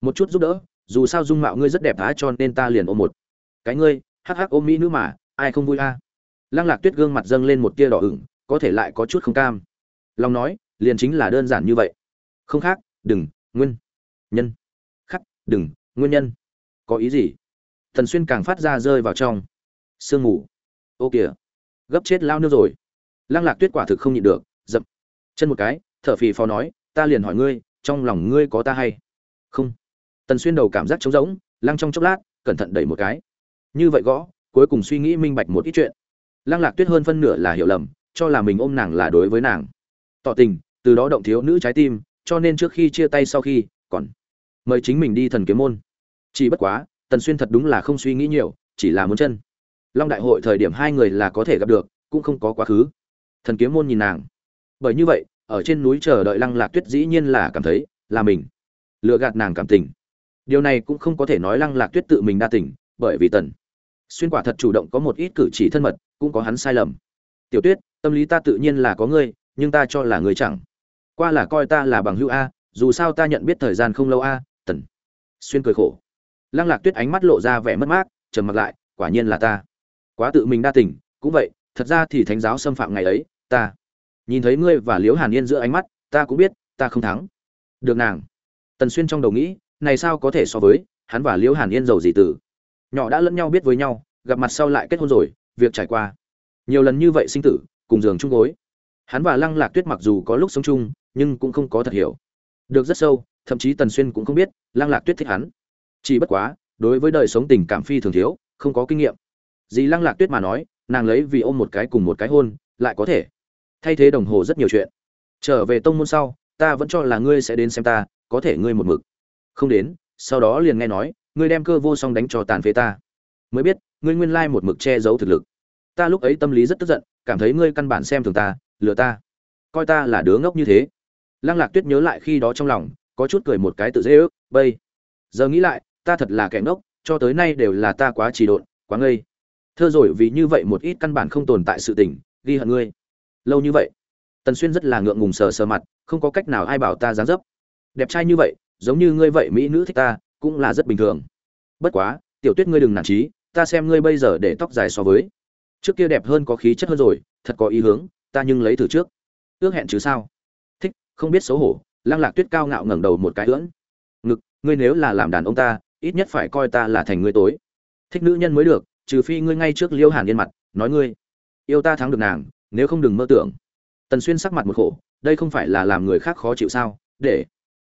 S1: Một chút giúp đỡ, dù sao dung mạo ngươi rất đẹp á, cho nên ta liền ôm một. Cái ngươi, hắc hắc ôm mỹ nữ mà, ai không vui a? Lăng lạc tuyết gương mặt dâng lên một tia đỏ ửng, có thể lại có chút không cam. Long nói, liền chính là đơn giản như vậy. Không khác, đừng, nguyên. Nhân. Khắc, đừng, nguyên nhân. Có ý gì? Thần xuyên càng phát ra rơi vào trong. Sương mù. Ô kìa. Gấp chết lao nước rồi. Lăng lạc tuyết quả thực không nhịn được, dậm chân một cái, thở phì phò nói, ta liền hỏi ngươi, trong lòng ngươi có ta hay? Không. Tần xuyên đầu cảm giác trống rỗng, lăng trong chốc lát, cẩn thận đẩy một cái. Như vậy gõ, cuối cùng suy nghĩ minh bạch một ít chuyện. Lăng lạc tuyết hơn phân nửa là hiểu lầm, cho là mình ôm nàng là đối với nàng. Tỏ tình, từ đó động thiếu nữ trái tim, cho nên trước khi chia tay sau khi, còn mời chính mình đi thần kiếm môn. Chỉ bất quá, tần xuyên thật đúng là không suy nghĩ nhiều, chỉ là muốn chân. Long đại hội thời điểm hai người là có thể gặp được, cũng không có quá khứ. Thần kiếm môn nhìn nàng bởi như vậy, ở trên núi chờ đợi lăng lạc tuyết dĩ nhiên là cảm thấy, là mình. Lựa gạt nàng cảm tình. Điều này cũng không có thể nói lăng lạc tuyết tự mình đa tình, bởi vì tần xuyên quả thật chủ động có một ít cử chỉ thân mật, cũng có hắn sai lầm. Tiểu tuyết, tâm lý ta tự nhiên là có ngươi, nhưng ta cho là ngươi chẳng. Qua là coi ta là bằng hữu a, dù sao ta nhận biết thời gian không lâu a, tần xuyên cười khổ. Lăng lạc tuyết ánh mắt lộ ra vẻ mất mát, trầm mặc lại, quả nhiên là ta. Quá tự mình đa tình, cũng vậy, thật ra thì thánh giáo xâm phạm ngày ấy, ta nhìn thấy ngươi và liễu hàn yên giữa ánh mắt, ta cũng biết, ta không thắng. Được nàng. Tần xuyên trong đầu nghĩ, này sao có thể so với hắn và liễu hàn yên giàu gì tử nhỏ đã lẫn nhau biết với nhau, gặp mặt sau lại kết hôn rồi, việc trải qua. Nhiều lần như vậy sinh tử, cùng giường chung gối. Hắn và lăng lạc tuyết mặc dù có lúc sống chung, nhưng cũng không có thật hiểu. Được rất sâu, thậm chí tần xuyên cũng không biết lăng lạc tuyết thích hắn. Chỉ bất quá, đối với đời sống tình cảm phi thường thiếu, không có kinh nghiệm. Dì lăng lạc tuyết mà nói, nàng lấy vì ôm một cái cùng một cái hôn, lại có thể thay thế đồng hồ rất nhiều chuyện. Trở về tông môn sau, ta vẫn cho là ngươi sẽ đến xem ta, có thể ngươi một mực. Không đến, sau đó liền nghe nói, ngươi đem cơ vô song đánh cho tàn phế ta. Mới biết, ngươi nguyên lai một mực che giấu thực lực. Ta lúc ấy tâm lý rất tức giận, cảm thấy ngươi căn bản xem thường ta, lừa ta. Coi ta là đứa ngốc như thế. Lăng lạc tuyết nhớ lại khi đó trong lòng, có chút cười một cái tự dễ ước, bây giờ nghĩ lại, ta thật là kẻ ngốc, cho tới nay đều là ta quá trì độn, quá ngây. Thơ rồi, vì như vậy một ít căn bản không tồn tại sự tình, ghi hận ngươi lâu như vậy. Tần xuyên rất là ngượng ngùng sờ sờ mặt, không có cách nào ai bảo ta dáng dấp. Đẹp trai như vậy, giống như ngươi vậy mỹ nữ thích ta, cũng là rất bình thường. Bất quá, tiểu tuyết ngươi đừng nản trí, ta xem ngươi bây giờ để tóc dài so với. Trước kia đẹp hơn có khí chất hơn rồi, thật có ý hướng, ta nhưng lấy thử trước. Ước hẹn chứ sao? Thích, không biết xấu hổ, lăng lạc tuyết cao ngạo ngẩng đầu một cái ưỡn. Ngực, ngươi nếu là làm đàn ông ta, ít nhất phải coi ta là thành ngươi tối. Thích nữ nhân mới được, trừ phi ngươi ngay trước liêu hàn yên mặt, nói ngươi, yêu ta thắng được nàng nếu không đừng mơ tưởng. Tần xuyên sắc mặt một khổ, đây không phải là làm người khác khó chịu sao? Để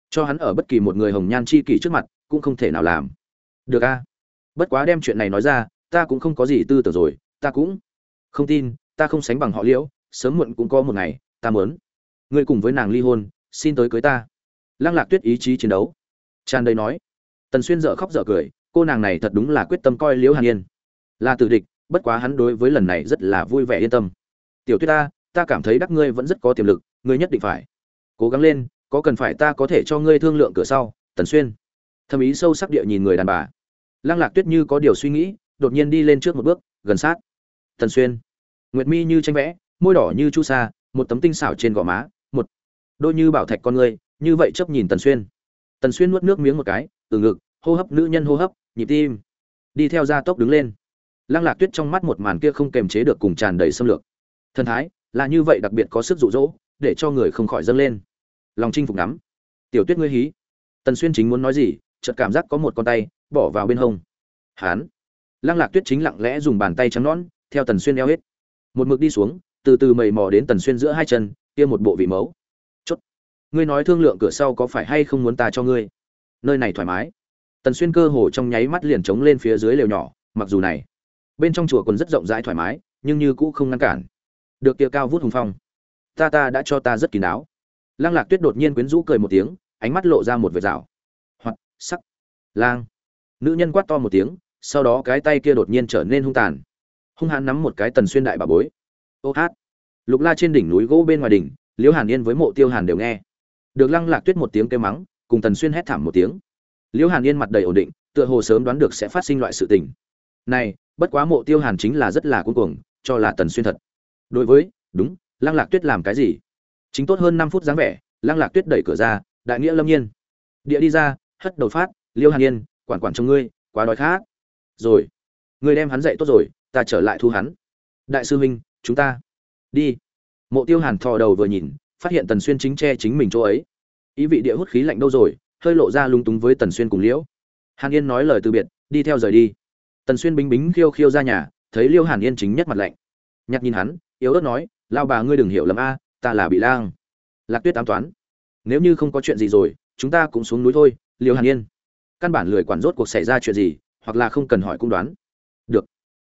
S1: cho hắn ở bất kỳ một người hồng nhan chi kỷ trước mặt, cũng không thể nào làm. Được a. Bất quá đem chuyện này nói ra, ta cũng không có gì tư tưởng rồi, ta cũng không tin, ta không sánh bằng họ liễu, sớm muộn cũng có một ngày, ta muốn ngươi cùng với nàng ly hôn, xin tới cưới ta. Lăng lạc tuyết ý chí chiến đấu. Tràn đầy nói. Tần xuyên dở khóc dở cười, cô nàng này thật đúng là quyết tâm coi liễu hàn yên là tử địch, bất quá hắn đối với lần này rất là vui vẻ yên tâm tiểu tuyết ta ta cảm thấy đắc ngươi vẫn rất có tiềm lực, ngươi nhất định phải cố gắng lên, có cần phải ta có thể cho ngươi thương lượng cửa sau, tần xuyên. Thầm ý sâu sắc địa nhìn người đàn bà. Lăng lạc tuyết như có điều suy nghĩ, đột nhiên đi lên trước một bước, gần sát. Tần xuyên. Nguyệt mi như tranh vẽ, môi đỏ như chu sa, một tấm tinh xảo trên gò má, một đôi như bảo thạch con ngươi như vậy chấp nhìn tần xuyên. Tần xuyên nuốt nước miếng một cái, từ ngực, hô hấp nữ nhân hô hấp, nhịp tim. Đi theo gia tốc đứng lên. Lăng lạc tuyết trong mắt một màn kia không kềm chế được cùng tràn đầy xâm lược thần thái là như vậy đặc biệt có sức dụ dỗ, để cho người không khỏi dâng lên. Lòng chinh phục nắm tiểu tuyết ngươi hí. Tần xuyên chính muốn nói gì, chợt cảm giác có một con tay bỏ vào bên hông. Hán. Lăng lạc tuyết chính lặng lẽ dùng bàn tay trắng nón theo tần xuyên eo hết. Một mực đi xuống, từ từ mầy mò đến tần xuyên giữa hai chân, kia một bộ vị mẫu. Chốt. Ngươi nói thương lượng cửa sau có phải hay không muốn ta cho ngươi? Nơi này thoải mái. Tần xuyên cơ hồ trong nháy mắt liền trống lên phía dưới lều nhỏ, mặc dù này, bên trong chùa còn rất rộng rãi thoải mái, nhưng như cũ không ngăn cản được kia cao vút hùng phong. Ta ta đã cho ta rất kín đáo. Lăng lạc tuyết đột nhiên quyến rũ cười một tiếng, ánh mắt lộ ra một vệt rào. Hoặc, sắc. Lang. Nữ nhân quát to một tiếng, sau đó cái tay kia đột nhiên trở nên hung tàn. Hung hãn nắm một cái tần xuyên đại bà bối. Ô hát. Lục la trên đỉnh núi gỗ bên ngoài đỉnh, liễu hàn yên với mộ tiêu hàn đều nghe. Được lăng lạc tuyết một tiếng kêu mắng, cùng tần xuyên hét thảm một tiếng. Liễu hàn yên mặt đầy ổn định, tựa hồ sớm đoán được sẽ phát sinh loại sự tình. Này, bất quá mộ tiêu hàn chính là rất là cuống cuồng, cho là tần xuyên thật đối với, đúng, lăng lạc tuyết làm cái gì? Chính tốt hơn năm phút dáng vẻ, lăng lạc tuyết đẩy cửa ra, đại nghĩa lâm nhiên. Địa đi ra, hất đầu phát, liêu hàn yên, quản quản trong ngươi, quá đói khát. Rồi, ngươi đem hắn dậy tốt rồi, ta trở lại thu hắn. Đại sư huynh, chúng ta đi. Mộ tiêu hàn thò đầu vừa nhìn, phát hiện tần xuyên chính che chính mình chỗ ấy. Ý vị địa hút khí lạnh đâu rồi, hơi lộ ra lung túng với tần xuyên cùng liễu. Hàn yên nói lời từ biệt, đi theo rời đi. Tần xuyên bính bính khiêu khiêu ra nhà, thấy liêu hàn yên chính nhất mặt lạnh. Nhặt nhìn hắn yếu ớt nói, lao bà ngươi đừng hiểu lầm a, ta là bị lang. Lạc tuyết tám toán, nếu như không có chuyện gì rồi, chúng ta cũng xuống núi thôi liều hàn yên. Căn bản lười quản rốt cuộc xảy ra chuyện gì, hoặc là không cần hỏi cũng đoán. Được.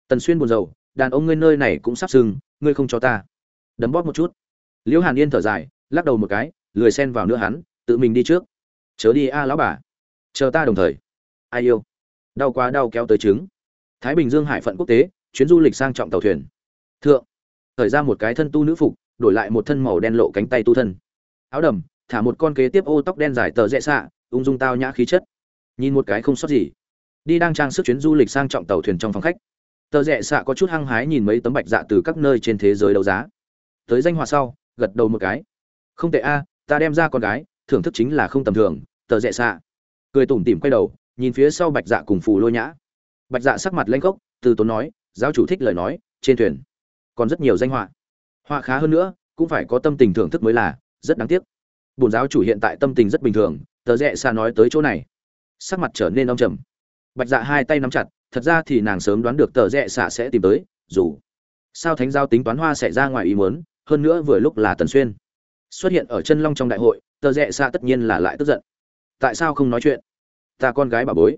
S1: Tần xuyên buồn rầu, đàn ông ngươi nơi này cũng sắp sưng ngươi không cho ta. Đấm bóp một chút. Liễu hàn yên thở dài, lắc đầu một cái, lười xen vào nữa hắn, tự mình đi trước. Chớ đi a, lão bà. Chờ ta đồng thời. Ai yêu? Đau quá, đau kéo tới trứng. Thái bình dương hải phận quốc tế, chuyến du lịch sang trọng tàu thuyền. Thượng thời ra một cái thân tu nữ phục, đổi lại một thân màu đen lộ cánh tay tu thân. Áo đầm, thả một con kế tiếp ô tóc đen dài tờ rẽ xạ, ung dung tao nhã khí chất. Nhìn một cái không sót gì. Đi đang trang sức chuyến du lịch sang trọng tàu thuyền trong phòng khách. Tờ rẽ xạ có chút hăng hái nhìn mấy tấm bạch dạ từ các nơi trên thế giới đấu giá. Tới danh họa sau, gật đầu một cái. Không tệ a, ta đem ra con gái, thưởng thức chính là không tầm thường, tờ rẽ xạ. Cười tủm tỉm quay đầu, nhìn phía sau bạch dạ cùng phù lôi nhã. Bạch dạ sắc mặt lanh gốc từ tốn nói, giáo chủ thích lời nói, trên thuyền còn rất nhiều danh họa. Họa khá hơn nữa, cũng phải có tâm tình thưởng thức mới là, rất đáng tiếc. Bổn giáo chủ hiện tại tâm tình rất bình thường, tờ rẽ xa nói tới chỗ này. Sắc mặt trở nên đông trầm. Bạch dạ hai tay nắm chặt, thật ra thì nàng sớm đoán được tờ rẽ xạ sẽ tìm tới, dù sao thánh giao tính toán hoa sẽ ra ngoài ý muốn, hơn nữa vừa lúc là tần xuyên. Xuất hiện ở chân long trong đại hội, tờ rẽ xạ tất nhiên là lại tức giận. Tại sao không nói chuyện? Ta con gái bà bối.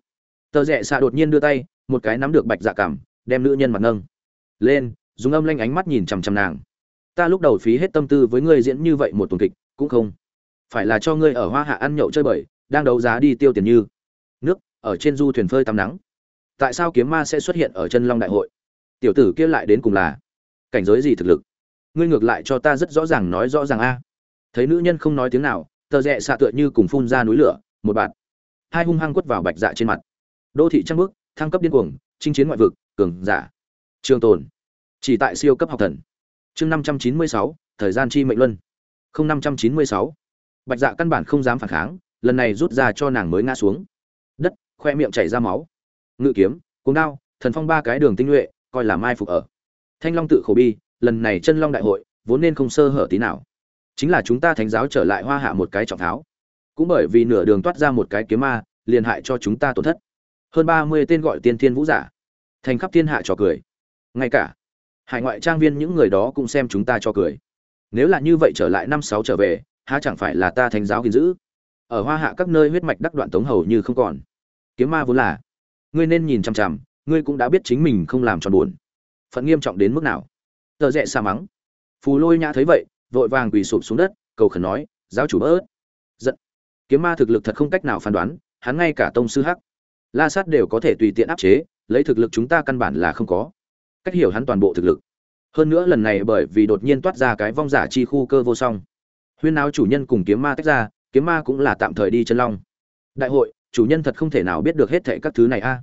S1: Tờ rẽ xạ đột nhiên đưa tay, một cái nắm được bạch dạ cảm, đem nữ nhân mặt nâng. Lên dùng âm lanh ánh mắt nhìn chằm chằm nàng. Ta lúc đầu phí hết tâm tư với ngươi diễn như vậy một tuần kịch, cũng không phải là cho ngươi ở hoa hạ ăn nhậu chơi bời, đang đấu giá đi tiêu tiền như nước, ở trên du thuyền phơi tắm nắng. Tại sao kiếm ma sẽ xuất hiện ở chân long đại hội? Tiểu tử kia lại đến cùng là cảnh giới gì thực lực? Ngươi ngược lại cho ta rất rõ ràng nói rõ ràng a. Thấy nữ nhân không nói tiếng nào, tờ rẽ xạ tựa như cùng phun ra núi lửa, một bạt. Hai hung hăng quất vào bạch dạ trên mặt. Đô thị trăng bước, thăng cấp điên cuồng, chinh chiến ngoại vực, cường giả. Trường tồn chỉ tại siêu cấp học thần. Chương năm trăm chín mươi sáu, thời gian chi mệnh luân. Không năm trăm chín mươi sáu. Bạch dạ căn bản không dám phản kháng, lần này rút ra cho nàng mới ngã xuống. Đất, khoe miệng chảy ra máu. Ngự kiếm cuống đao, thần phong ba cái đường tinh nhuệ, coi là mai phục ở. Thanh long tự khổ bi, lần này chân long đại hội, vốn nên không sơ hở tí nào. Chính là chúng ta thánh giáo trở lại hoa hạ một cái trọng tháo. Cũng bởi vì nửa đường toát ra một cái kiếm ma, liền hại cho chúng ta tổn thất. Hơn ba mươi tên gọi tiên thiên vũ giả. Thành khắp thiên hạ trò cười. Ngay cả hải ngoại trang viên những người đó cũng xem chúng ta cho cười. Nếu là như vậy trở lại năm sáu trở về, há chẳng phải là ta thánh giáo gìn giữ? Ở hoa hạ các nơi huyết mạch đắc đoạn tống hầu như không còn. Kiếm ma vốn là. Ngươi nên nhìn chằm chằm, ngươi cũng đã biết chính mình không làm tròn buồn. Phận nghiêm trọng đến mức nào? Tờ rẽ xa mắng. Phù lôi nhã thấy vậy, vội vàng quỳ sụp xuống đất, cầu khẩn nói, giáo chủ bớt. Giận. Kiếm ma thực lực thật không cách nào phán đoán, hắn ngay cả tông sư hắc. La sát đều có thể tùy tiện áp chế, lấy thực lực chúng ta căn bản là không có cách hiểu hắn toàn bộ thực lực. Hơn nữa lần này bởi vì đột nhiên toát ra cái vong giả chi khu cơ vô song. Huyên áo chủ nhân cùng kiếm ma tách ra, kiếm ma cũng là tạm thời đi chân long. Đại hội, chủ nhân thật không thể nào biết được hết thệ các thứ này a.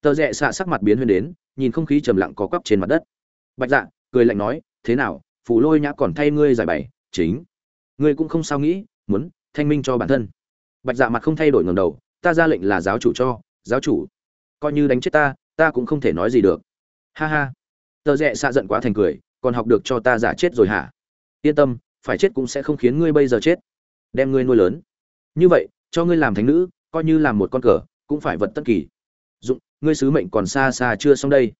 S1: Tờ rẽ xạ sắc mặt biến huyên đến, nhìn không khí trầm lặng có quắp trên mặt đất. Bạch dạ cười lạnh nói, thế nào phủ lôi nhã còn thay ngươi giải bày, chính. Ngươi cũng không sao nghĩ, muốn thanh minh cho bản thân. Bạch dạ mặt không thay đổi ngầm đầu, ta ra lệnh là giáo chủ cho, giáo chủ. Coi như đánh chết ta ta cũng không thể nói gì được. Ha ha tờ rẽ xạ giận quá thành cười, còn học được cho ta giả chết rồi hả? Yên tâm, phải chết cũng sẽ không khiến ngươi bây giờ chết. Đem ngươi nuôi lớn. Như vậy, cho ngươi làm thánh nữ, coi như làm một con cờ, cũng phải vật tất kỳ. Dụng, ngươi sứ mệnh còn xa xa chưa xong đây.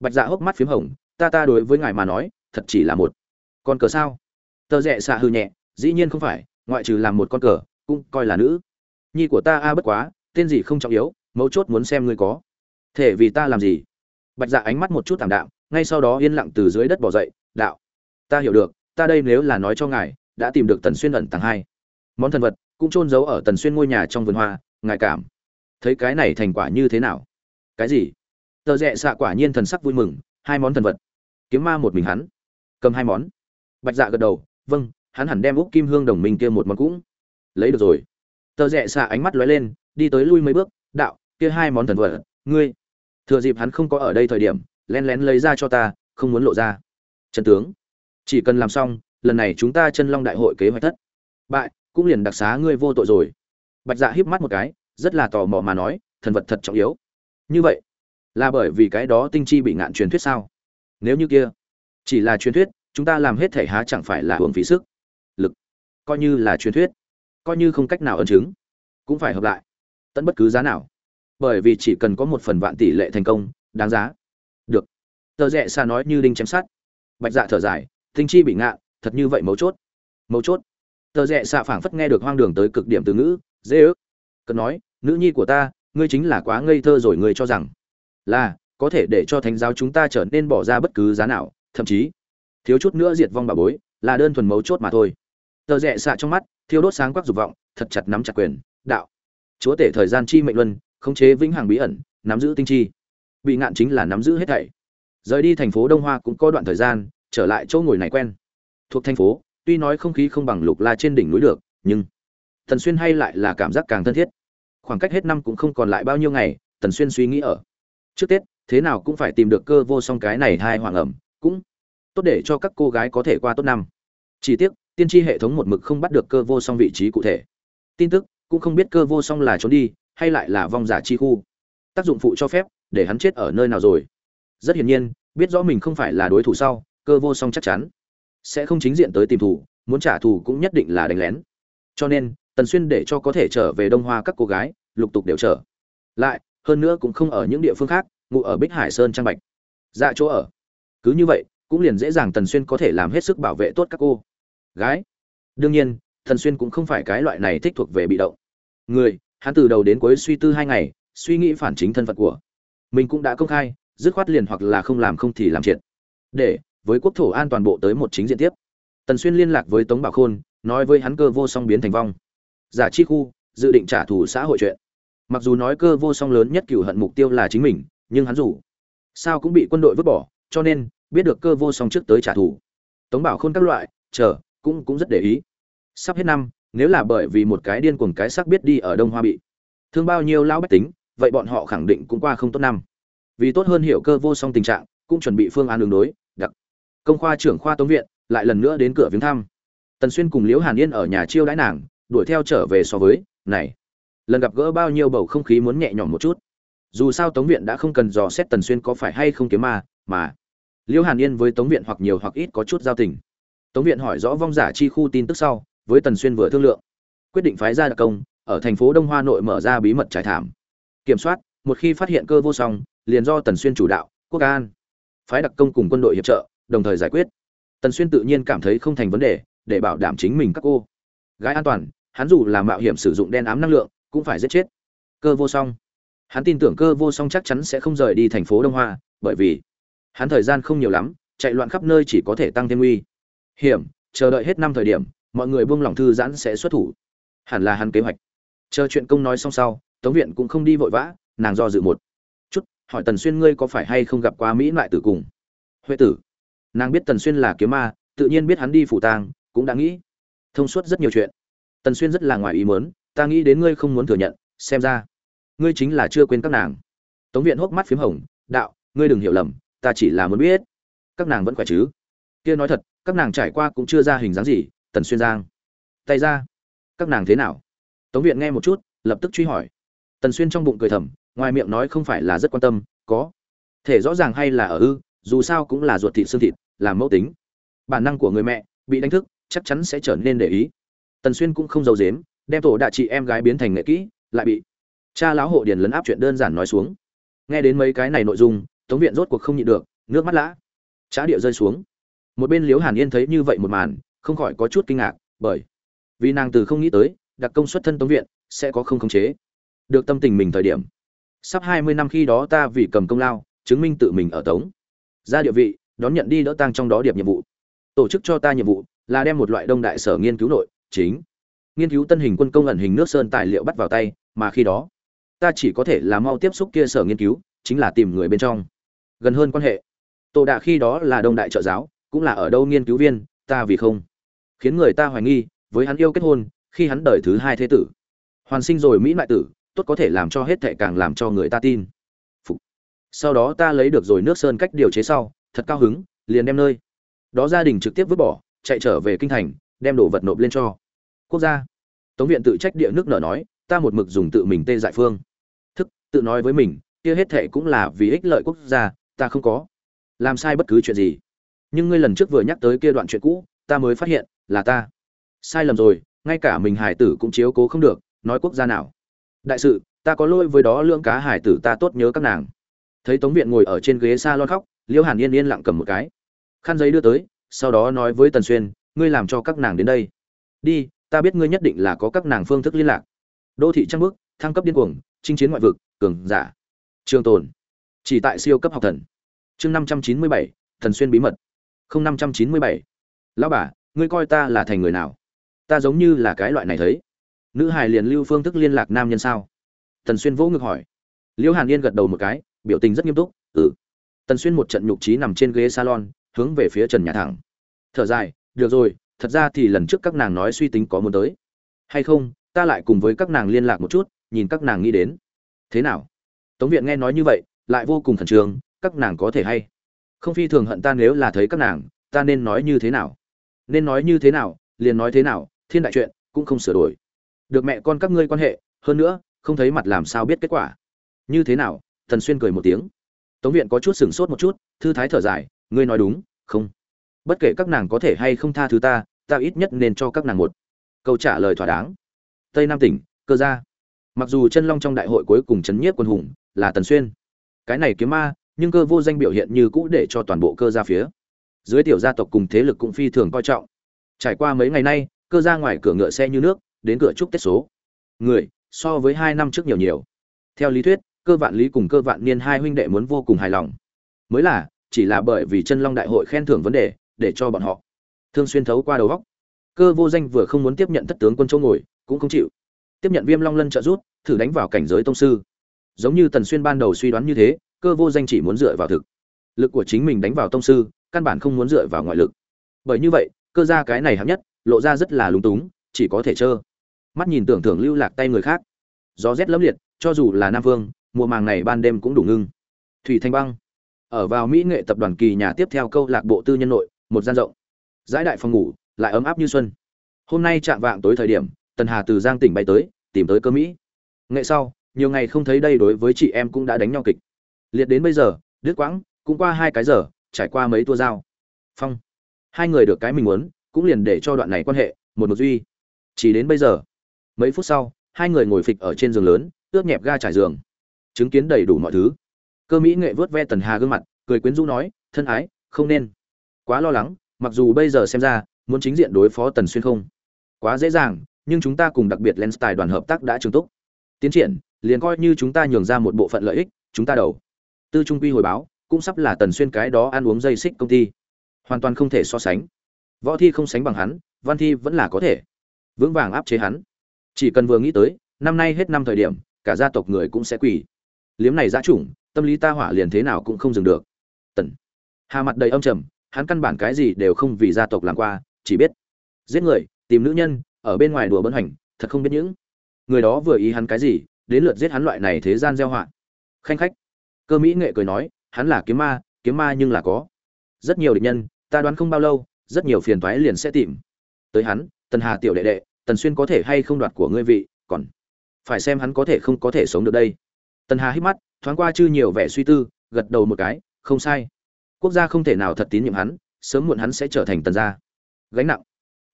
S1: Bạch dạ hốc mắt p h í m hồng, ta ta đối với ngài mà nói, thật chỉ là một con cờ sao? Tờ rẽ xạ hư nhẹ, dĩ nhiên không phải, ngoại trừ làm một con cờ, cũng coi là nữ. Nhi của ta a bất quá, tên gì không trọng yếu, mấu chốt muốn xem ngươi có thể vì ta làm gì. Bạch dạ ánh mắt một chút thảm đạm ngay sau đó yên lặng từ dưới đất bỏ dậy, đạo, ta hiểu được, ta đây nếu là nói cho ngài, đã tìm được tần xuyên ẩn tầng hai. Món thần vật cũng trôn giấu ở tần xuyên ngôi nhà trong vườn hoa, ngài cảm thấy cái này thành quả như thế nào? Cái gì? Tờ rẽ xạ quả nhiên thần sắc vui mừng, hai món thần vật. Kiếm ma một mình hắn. Cầm hai món. Bạch dạ gật đầu vâng hắn hẳn đem úc kim hương đồng minh kia một món cũng lấy được rồi. Tờ rẽ xạ ánh mắt lóe lên, đi tới lui mấy bước, đạo, kia hai món thần vật, ngươi, thừa dịp hắn không có ở đây thời điểm len lén lấy ra cho ta, không muốn lộ ra. Trần tướng, chỉ cần làm xong, lần này chúng ta chân long đại hội kế hoạch thất. Bại, cũng liền đặc xá ngươi vô tội rồi. Bạch dạ híp mắt một cái, rất là tò mò mà nói, thần vật thật trọng yếu. Như vậy, là bởi vì cái đó tinh chi bị ngạn truyền thuyết sao? Nếu như kia, chỉ là truyền thuyết, chúng ta làm hết thể há chẳng phải là hưởng phí sức? Lực, coi như là truyền thuyết, coi như không cách nào ấn chứng, cũng phải hợp lại. Tận bất cứ giá nào. Bởi vì chỉ cần có một phần vạn tỷ lệ thành công, đáng giá tờ rẽ xa nói như đinh chém sát bạch dạ thở dài, tinh chi bị ngạ, thật như vậy mấu chốt. Mấu chốt. Tờ rẽ xa phảng phất nghe được hoang đường tới cực điểm từ ngữ dễ ức cần nói, nữ nhi của ta, ngươi chính là quá ngây thơ rồi ngươi cho rằng là, có thể để cho thánh giáo chúng ta trở nên bỏ ra bất cứ giá nào, thậm chí thiếu chút nữa diệt vong bà bối, là đơn thuần mấu chốt mà thôi. Tờ rẽ xạ trong mắt, thiêu đốt sáng quắc dục vọng, thật chặt nắm chặt quyền, đạo. Chúa tể thời gian chi mệnh luân, khống chế vĩnh hằng bí ẩn, nắm giữ tinh chi. Bị ngạn chính là nắm giữ hết thảy rời đi thành phố đông hoa cũng có đoạn thời gian, trở lại chỗ ngồi này quen. Thuộc thành phố, tuy nói không khí không bằng lục la trên đỉnh núi được, nhưng tần xuyên hay lại là cảm giác càng thân thiết. Khoảng cách hết năm cũng không còn lại bao nhiêu ngày, tần xuyên suy nghĩ ở, trước tết, thế nào cũng phải tìm được cơ vô song cái này hai hoàng ẩm, cũng tốt để cho các cô gái có thể qua tốt năm. Chỉ tiếc, tiên tri hệ thống một mực không bắt được cơ vô song vị trí cụ thể. Tin tức, cũng không biết cơ vô song là trốn đi, hay lại là vong giả chi khu. Tác dụng phụ cho phép, để hắn chết ở nơi nào rồi rất hiển nhiên, biết rõ mình không phải là đối thủ sau, cơ vô song chắc chắn sẽ không chính diện tới tìm thủ, muốn trả thù cũng nhất định là đánh lén. Cho nên, tần xuyên để cho có thể trở về đông hoa các cô gái, lục tục đều trở lại, hơn nữa cũng không ở những địa phương khác, ngụ ở bích hải sơn trang bạch. Dạ chỗ ở. Cứ như vậy, cũng liền dễ dàng tần xuyên có thể làm hết sức bảo vệ tốt các cô gái. Đương nhiên, tần xuyên cũng không phải cái loại này thích thuộc về bị động. Người, hắn từ đầu đến cuối suy tư hai ngày, suy nghĩ phản chính thân phận của mình cũng đã công khai dứt khoát liền hoặc là không làm không thì làm triệt. Để, với quốc thổ an toàn bộ tới một chính diện tiếp. Tần xuyên liên lạc với tống bảo khôn, nói với hắn cơ vô song biến thành vong. Giả chi khu, dự định trả thù xã hội chuyện. Mặc dù nói cơ vô song lớn nhất cửu hận mục tiêu là chính mình, nhưng hắn dù sao cũng bị quân đội vứt bỏ, cho nên biết được cơ vô song trước tới trả thù. Tống bảo khôn các loại, chờ, cũng cũng rất để ý. Sắp hết năm, nếu là bởi vì một cái điên cuồng cái sắc biết đi ở đông hoa bị thương bao nhiêu lão bách tính, vậy bọn họ khẳng định cũng qua không tốt năm vì tốt hơn hiểu cơ vô song tình trạng, cũng chuẩn bị phương án đường đối, đặc, công khoa trưởng khoa tống viện, lại lần nữa đến cửa viếng thăm. Tần xuyên cùng liễu hàn yên ở nhà chiêu đãi nàng, đuổi theo trở về so với, này, lần gặp gỡ bao nhiêu bầu không khí muốn nhẹ nhõm một chút. Dù sao tống viện đã không cần dò xét tần xuyên có phải hay không kiếm ma, mà liễu hàn yên với tống viện hoặc nhiều hoặc ít có chút giao tình. Tống viện hỏi rõ vong giả chi khu tin tức sau, với tần xuyên vừa thương lượng, quyết định phái ra đặc công, ở thành phố đông hoa nội mở ra bí mật trải thảm. Kiểm soát, một khi phát hiện cơ vô song liền do tần xuyên chủ đạo, quốc an, phái đặc công cùng quân đội hiệp trợ, đồng thời giải quyết. Tần xuyên tự nhiên cảm thấy không thành vấn đề, để bảo đảm chính mình các cô. Gái an toàn, hắn dù là mạo hiểm sử dụng đen ám năng lượng, cũng phải giết chết. Cơ vô song. Hắn tin tưởng cơ vô song chắc chắn sẽ không rời đi thành phố đông hoa, bởi vì hắn thời gian không nhiều lắm, chạy loạn khắp nơi chỉ có thể tăng thêm uy. Hiểm, chờ đợi hết năm thời điểm, mọi người buông lỏng thư giãn sẽ xuất thủ. Hẳn là hắn kế hoạch. Chờ chuyện công nói xong sau, tống viện cũng không đi vội vã, nàng do dự một hỏi tần xuyên ngươi có phải hay không gặp qua mỹ lại tử cùng? Huệ tử. Nàng biết tần xuyên là kiếm ma, tự nhiên biết hắn đi phủ tang, cũng đã nghĩ. Thông suốt rất nhiều chuyện. Tần xuyên rất là ngoài ý muốn, ta nghĩ đến ngươi không muốn thừa nhận, xem ra. Ngươi chính là chưa quên các nàng. Tống viện hốc mắt p hồng, đạo, ngươi đừng hiểu lầm, ta chỉ là muốn biết. Các nàng vẫn khỏe chứ? Kia nói thật, các nàng trải qua cũng chưa ra hình dáng gì, tần xuyên giang. Tay ra. Các nàng thế nào? Tống viện nghe một chút, lập tức truy hỏi. Tần xuyên trong bụng cười thầm ngoài miệng nói không phải là rất quan tâm, có. Thể rõ ràng hay là ở ư, dù sao cũng là ruột thịt xương thịt làm mẫu tính. Bản năng của người mẹ, bị đánh thức, chắc chắn sẽ trở nên để ý. Tần xuyên cũng không giấu dếm đem tổ đại chị em gái biến thành nghệ kỹ, lại bị cha lão hộ điền lấn áp chuyện đơn giản nói xuống. Nghe đến mấy cái này nội dung, tống viện rốt cuộc không nhịn được, nước mắt lã. Trá địa rơi xuống. Một bên liếu hàn yên thấy như vậy một màn, không khỏi có chút kinh ngạc, bởi vì nàng từ không nghĩ tới, đặc công xuất thân tống viện sẽ có không khống chế được tâm tình mình thời điểm sắp hai mươi năm khi đó ta vì cầm công lao, chứng minh tự mình ở tống. Ra địa vị, đón nhận đi đỡ tăng trong đó điệp nhiệm vụ. Tổ chức cho ta nhiệm vụ là đem một loại đông đại sở nghiên cứu nội, chính. Nghiên cứu tân hình quân công ẩn hình nước sơn tài liệu bắt vào tay, mà khi đó, ta chỉ có thể là mau tiếp xúc kia sở nghiên cứu, chính là tìm người bên trong. Gần hơn quan hệ. Tổ đạ khi đó là đông đại trợ giáo, cũng là ở đâu nghiên cứu viên, ta vì không. Khiến người ta hoài nghi, với hắn yêu kết hôn, khi hắn đời thứ hai thế tử. Hoàn sinh rồi mỹ mại tử tốt có thể làm cho hết thệ càng làm cho người ta tin. Phục. sau đó ta lấy được rồi nước sơn cách điều chế sau, thật cao hứng, liền đem nơi. Đó gia đình trực tiếp vứt bỏ, chạy trở về kinh thành, đem đồ vật nộp lên cho. Quốc gia. Tống viện tự trách địa nước nở nói, ta một mực dùng tự mình tê dại phương. Thức, tự nói với mình, kia hết thệ cũng là vì ích lợi quốc gia, ta không có. Làm sai bất cứ chuyện gì. Nhưng ngươi lần trước vừa nhắc tới kia đoạn chuyện cũ, ta mới phát hiện, là ta. Sai lầm rồi, ngay cả mình hải tử cũng chiếu cố không được, nói quốc gia nào đại sự, ta có lỗi với đó, lưỡng cá hải tử ta tốt nhớ các nàng. Thấy tống viện ngồi ở trên ghế s a lon khóc, liêu hàn yên yên lặng cầm một cái. Khăn giấy đưa tới, sau đó nói với tần xuyên, ngươi làm cho các nàng đến đây. Đi, ta biết ngươi nhất định là có các nàng phương thức liên lạc. Đô thị trăng bước thăng cấp điên cuồng, chinh chiến ngoại vực, cường giả. Trường tồn, chỉ tại siêu cấp học thần. Chương năm trăm chín mươi bảy thần xuyên bí mật. Không năm trăm chín mươi bảy. Lão bà, ngươi coi ta là thành người nào? Ta giống như là cái loại này thấy nữ hài liền lưu phương thức liên lạc nam nhân sao? Tần xuyên vỗ ngực hỏi. Liễu hàn yên gật đầu một cái, biểu tình rất nghiêm túc ừ. Tần xuyên một trận nhục trí nằm trên ghế salon, hướng về phía trần nhà thẳng. Thở dài, được rồi, thật ra thì lần trước các nàng nói suy tính có muốn tới. Hay không, ta lại cùng với các nàng liên lạc một chút, nhìn các nàng nghĩ đến. Thế nào? Tống viện nghe nói như vậy, lại vô cùng khẩn trương, các nàng có thể hay? Không phi thường hận ta nếu là thấy các nàng, ta nên nói như thế nào? Nên nói như thế nào, liền nói thế nào, thiên đại chuyện, cũng không sửa đổi được mẹ con các ngươi quan hệ, hơn nữa, không thấy mặt làm sao biết kết quả. Như thế nào? Thần xuyên cười một tiếng. Tống viện có chút sửng sốt một chút, thư thái thở dài, ngươi nói đúng, không. Bất kể các nàng có thể hay không tha thứ ta ta ít nhất nên cho các nàng một câu trả lời thỏa đáng. Tây nam tỉnh, cơ gia. Mặc dù chân long trong đại hội cuối cùng chấn nhiếp quân hùng là tần xuyên, cái này kiếm ma, nhưng cơ vô danh biểu hiện như cũ để cho toàn bộ cơ gia phía dưới tiểu gia tộc cùng thế lực cũng phi thường coi trọng. Trải qua mấy ngày nay, cơ gia ngoài cửa ngựa xe như nước đến cửa chúc tết số. Người, so với hai năm trước nhiều nhiều. Theo lý thuyết, cơ vạn lý cùng cơ vạn niên hai huynh đệ muốn vô cùng hài lòng. Mới là, chỉ là bởi vì chân long đại hội khen thưởng vấn đề, để cho bọn họ thương xuyên thấu qua đầu góc cơ vô danh vừa không muốn tiếp nhận thất tướng quân châu ngồi, cũng không chịu. Tiếp nhận viêm long lân trợ rút thử đánh vào cảnh giới tông sư. Giống như tần xuyên ban đầu suy đoán như thế, cơ vô danh chỉ muốn dựa vào thực. Lực của chính mình đánh vào tông sư, căn bản không muốn dựa vào ngoại lực. Bởi như vậy, cơ ra cái này hạng nhất, lộ ra rất là lúng túng, chỉ có thể trơ mắt nhìn tưởng thưởng lưu lạc tay người khác. Gió rét lấm liệt, cho dù là nam vương, mùa màng này ban đêm cũng đủ ngưng. Thủy thanh băng. Ở vào mỹ nghệ tập đoàn kỳ nhà tiếp theo câu lạc bộ tư nhân nội, một gian rộng. Giải đại phòng ngủ, lại ấm áp như xuân. Hôm nay chạm vạng tối thời điểm, tần hà từ giang tỉnh bay tới, tìm tới cơ mỹ. Nghệ sau, nhiều ngày không thấy đây đối với chị em cũng đã đánh nhau kịch. Liệt đến bây giờ, đứt quãng, cũng qua hai cái giờ, trải qua mấy tour giao. Phong. Hai người được cái mình muốn, cũng liền để cho đoạn này quan hệ, một một duy. Chỉ đến bây giờ mấy phút sau, hai người ngồi phịch ở trên giường lớn ướt nhẹp ga trải giường. Chứng kiến đầy đủ mọi thứ. Cơ mỹ nghệ vớt ve tần hà gương mặt, cười quyến rũ nói, thân ái, không nên. Quá lo lắng, mặc dù bây giờ xem ra, muốn chính diện đối phó tần xuyên không quá dễ dàng, nhưng chúng ta cùng đặc biệt lens tài đoàn hợp tác đã trường túc. Tiến triển, liền coi như chúng ta nhường ra một bộ phận lợi ích, chúng ta đầu. Tư trung quy hồi báo, cũng sắp là tần xuyên cái đó ăn uống dây xích công ty. Hoàn toàn không thể so sánh. Võ thi không sánh bằng hắn, văn thi vẫn là có thể. Vững vàng áp chế hắn chỉ cần vừa nghĩ tới, năm nay hết năm thời điểm, cả gia tộc người cũng sẽ quỳ. Liếm này giã chủng, tâm lý ta hỏa liền thế nào cũng không dừng được. Tần. Hà mặt đầy âm trầm, hắn căn bản cái gì đều không vì gia tộc làm qua, chỉ biết giết người, tìm nữ nhân, ở bên ngoài đùa bấn hành thật không biết những người đó vừa ý hắn cái gì, đến lượt giết hắn loại này thế gian gieo họa. Khanh khách. Cơ mỹ nghệ cười nói, hắn là kiếm ma kiếm ma nhưng là có. Rất nhiều địch nhân, ta đoán không bao lâu, rất nhiều phiền toái liền sẽ tìm. Tới hắn, tần hà tiểu đệ đệ tần xuyên có thể hay không đoạt của ngươi vị, còn phải xem hắn có thể không có thể sống được đây. Tần hà hít mắt, thoáng qua chư nhiều vẻ suy tư, gật đầu một cái, không sai. Quốc gia không thể nào thật tín nhiệm hắn, sớm muộn hắn sẽ trở thành tần gia. Gánh nặng.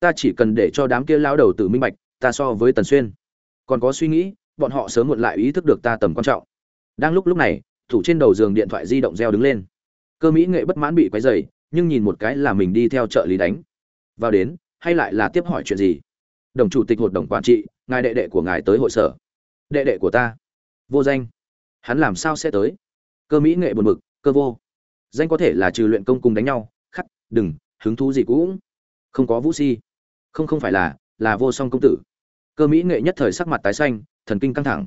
S1: Ta chỉ cần để cho đám kia lao đầu tự minh bạch, ta so với tần xuyên. Còn có suy nghĩ, bọn họ sớm muộn lại ý thức được ta tầm quan trọng. Đang lúc lúc này, thủ trên đầu giường điện thoại di động reo đứng lên. Cơ mỹ nghệ bất mãn bị quấy dày nhưng nhìn một cái là mình đi theo trợ lý đánh. Vào đến, hay lại là tiếp hỏi chuyện gì? Đồng chủ tịch hội đồng quản trị, ngài đệ đệ của ngài tới hội sở. Đệ đệ của ta. Vô danh. Hắn làm sao sẽ tới? Cơ mỹ nghệ buồn mực cơ vô. Danh có thể là trừ luyện công cùng đánh nhau, khắc, đừng, hứng thú gì cũng. Không có vũ si. Không không phải là là vô song công tử. Cơ mỹ nghệ nhất thời sắc mặt tái xanh, thần kinh căng thẳng.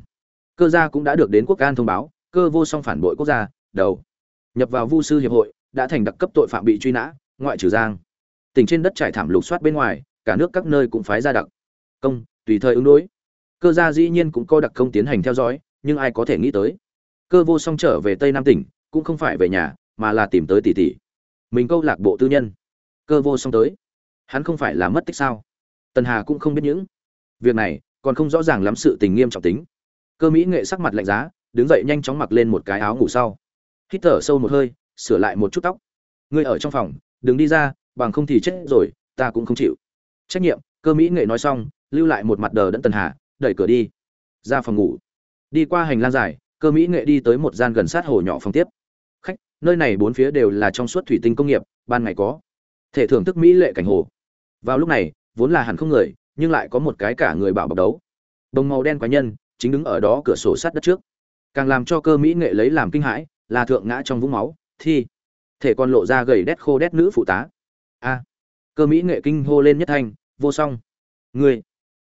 S1: Cơ gia cũng đã được đến quốc an thông báo, cơ vô song phản bội quốc gia, đầu. Nhập vào vu sư hiệp hội, đã thành đặc cấp tội phạm bị truy nã, ngoại trừ giang. Tỉnh trên đất trải thảm lục soát bên ngoài, cả nước các nơi cũng phái ra đặc công, tùy thời ứng đối. Cơ gia dĩ nhiên cũng có đặc công tiến hành theo dõi, nhưng ai có thể nghĩ tới? Cơ vô song trở về tây nam tỉnh, cũng không phải về nhà, mà là tìm tới tỷ tỷ. Mình câu lạc bộ tư nhân. Cơ vô song tới. Hắn không phải là mất tích sao? Tần hà cũng không biết những việc này, còn không rõ ràng lắm sự tình nghiêm trọng tính. Cơ mỹ nghệ sắc mặt lạnh giá, đứng dậy nhanh chóng mặc lên một cái áo ngủ sau. Hít thở sâu một hơi, sửa lại một chút tóc. Ngươi ở trong phòng, đừng đi ra, bằng không thì chết rồi, ta cũng không chịu. Trách nhiệm, cơ mỹ nghệ nói xong lưu lại một mặt đờ đẫn tần hà, đẩy cửa đi. Ra phòng ngủ. Đi qua hành lang dài, cơ mỹ nghệ đi tới một gian gần sát hồ nhỏ phòng tiếp. Khách, nơi này bốn phía đều là trong suốt thủy tinh công nghiệp, ban ngày có thể thưởng thức mỹ lệ cảnh hồ. Vào lúc này, vốn là hẳn không người, nhưng lại có một cái cả người bảo bọc đấu. Bông màu đen quái nhân, chính đứng ở đó cửa sổ sát đất trước. Càng làm cho cơ mỹ nghệ lấy làm kinh hãi, là thượng ngã trong vũng máu, thi. Thể còn lộ ra gầy đét khô đét nữ phụ tá. A. Cơ mỹ nghệ kinh hô lên nhất thanh, vô song. Người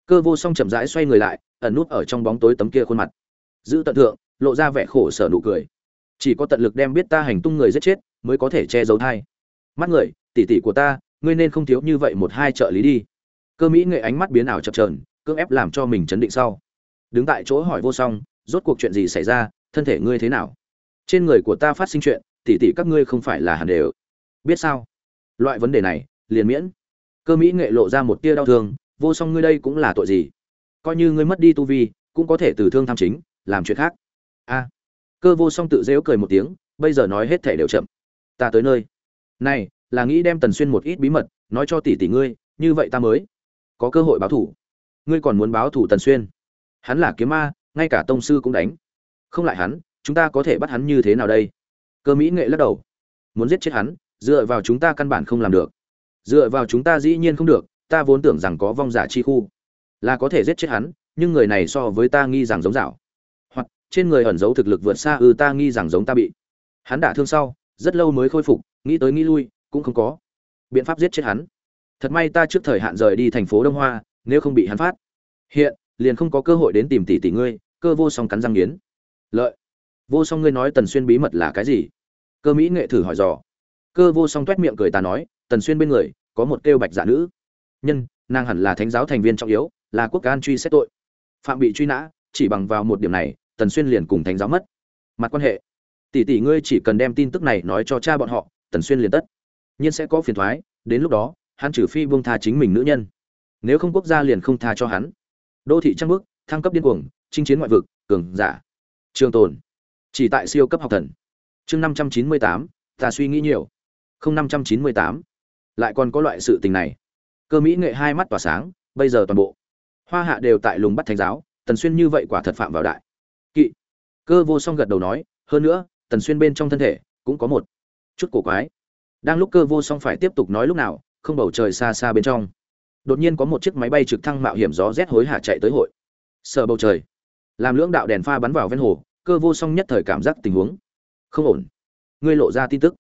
S1: cơ vô song chậm rãi xoay người lại, ẩn nút ở trong bóng tối tấm kia khuôn mặt. Giữ tận thượng, lộ ra vẻ khổ sở nụ cười. Chỉ có tận lực đem biết ta hành tung người giết chết, mới có thể che giấu thai. Mắt người tỉ tỉ của ta, ngươi nên không thiếu như vậy một hai trợ lý đi. Cơ mỹ nghệ ánh mắt biến ảo chập trờn cưỡng ép làm cho mình chấn định sau. Đứng tại chỗ hỏi vô song, rốt cuộc chuyện gì xảy ra, thân thể ngươi thế nào? Trên người của ta phát sinh chuyện tỉ tỉ các ngươi không phải là hẳn đều. Biết sao? Loại vấn đề này, liền miễn. Cơ mỹ nghệ lộ ra một tia đau thương vô song ngươi đây cũng là tội gì? Coi như ngươi mất đi tu vi, cũng có thể từ thương tham chính, làm chuyện khác. A. Cơ vô song tự dễu cười một tiếng, bây giờ nói hết thể đều chậm. Ta tới nơi. Này, là nghĩ đem tần xuyên một ít bí mật, nói cho tỷ tỷ ngươi, như vậy ta mới có cơ hội báo thủ. Ngươi còn muốn báo thủ tần xuyên? Hắn là kiếm ma, ngay cả tông sư cũng đánh. Không lại hắn, chúng ta có thể bắt hắn như thế nào đây? Cơ mỹ nghệ lắc đầu. Muốn giết chết hắn, dựa vào chúng ta căn bản không làm được. Dựa vào chúng ta dĩ nhiên không được ta vốn tưởng rằng có vong giả chi khu, là có thể giết chết hắn, nhưng người này so với ta nghi rằng giống dạo. Hoặc, trên người ẩn giấu thực lực vượt xa ư ta nghi rằng giống ta bị. Hắn đả thương sau, rất lâu mới khôi phục, nghĩ tới nghĩ lui, cũng không có biện pháp giết chết hắn. Thật may ta trước thời hạn rời đi thành phố đông hoa, nếu không bị hắn phát. Hiện, liền không có cơ hội đến tìm tỷ tỷ ngươi, cơ vô song cắn răng nghiến. Lợi. Vô song ngươi nói tần xuyên bí mật là cái gì? Cơ mỹ nghệ thử hỏi dò. Cơ vô song t miệng cười ta nói, tần xuyên bên người, có một kêu bạch giả nữ nhân, nàng hẳn là thánh giáo thành viên trọng yếu, là quốc can truy xét tội. Phạm bị truy nã, chỉ bằng vào một điểm này, tần xuyên liền cùng thánh giáo mất. Mặt quan hệ. Tỷ tỷ ngươi chỉ cần đem tin tức này nói cho cha bọn họ, tần xuyên liền tất. Nhiên sẽ có phiền thoái, đến lúc đó, hắn trừ phi buông tha chính mình nữ nhân. Nếu không quốc gia liền không tha cho hắn. Đô thị trăng bước thăng cấp điên cuồng, chinh chiến ngoại vực, cường giả. Trường tồn. Chỉ tại siêu cấp học thần. Chương năm trăm chín mươi tám, ta suy nghĩ nhiều. Không năm trăm chín mươi tám. Lại còn có loại sự tình này cơ mỹ nghệ hai mắt tỏa sáng, bây giờ toàn bộ hoa hạ đều tại lùng bắt thánh giáo, tần xuyên như vậy quả thật phạm vào đại kỵ. Cơ vô song gật đầu nói, hơn nữa, tần xuyên bên trong thân thể cũng có một chút cổ quái. Đang lúc cơ vô song phải tiếp tục nói lúc nào, không bầu trời xa xa bên trong, đột nhiên có một chiếc máy bay trực thăng mạo hiểm gió rét hối hả chạy tới hội. Sợ bầu trời. Làm lưỡng đạo đèn pha bắn vào ven hồ, cơ vô song nhất thời cảm giác tình huống không ổn. Ngươi lộ ra tin tức.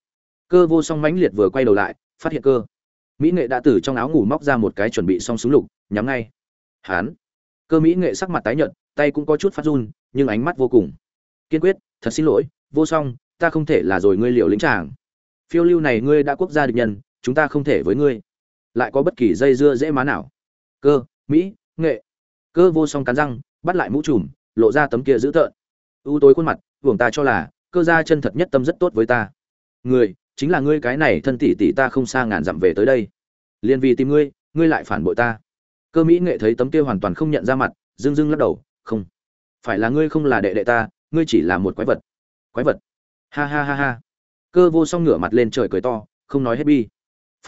S1: Cơ vô song mãnh liệt vừa quay đầu lại, phát hiện cơ mỹ nghệ đã từ trong áo ngủ móc ra một cái chuẩn bị xong súng lục, nhắm ngay. Hán. Cơ mỹ nghệ sắc mặt tái nhợt, tay cũng có chút phát run, nhưng ánh mắt vô cùng. Kiên quyết, thật xin lỗi, vô song, ta không thể là rồi ngươi liệu lĩnh tràng phiêu lưu này ngươi đã quốc gia địch nhân, chúng ta không thể với ngươi. Lại có bất kỳ dây dưa dễ má nào. Cơ mỹ nghệ. Cơ vô song cắn răng, bắt lại mũ trùm, lộ ra tấm kia dữ tợn. Ưu tối khuôn mặt, hưởng ta cho là, cơ gia chân thật nhất tâm rất tốt với ta. Người chính là ngươi cái này thân tỷ tỷ ta không xa ngàn dặm về tới đây. Liền vì tìm ngươi ngươi lại phản bội ta. Cơ mỹ nghệ thấy tấm kia hoàn toàn không nhận ra mặt dưng dưng lắc đầu, không. Phải là ngươi không là đệ đệ ta, ngươi chỉ là một quái vật. Quái vật? Ha ha ha ha. Cơ vô song ngửa mặt lên trời cười to, không nói hết bi.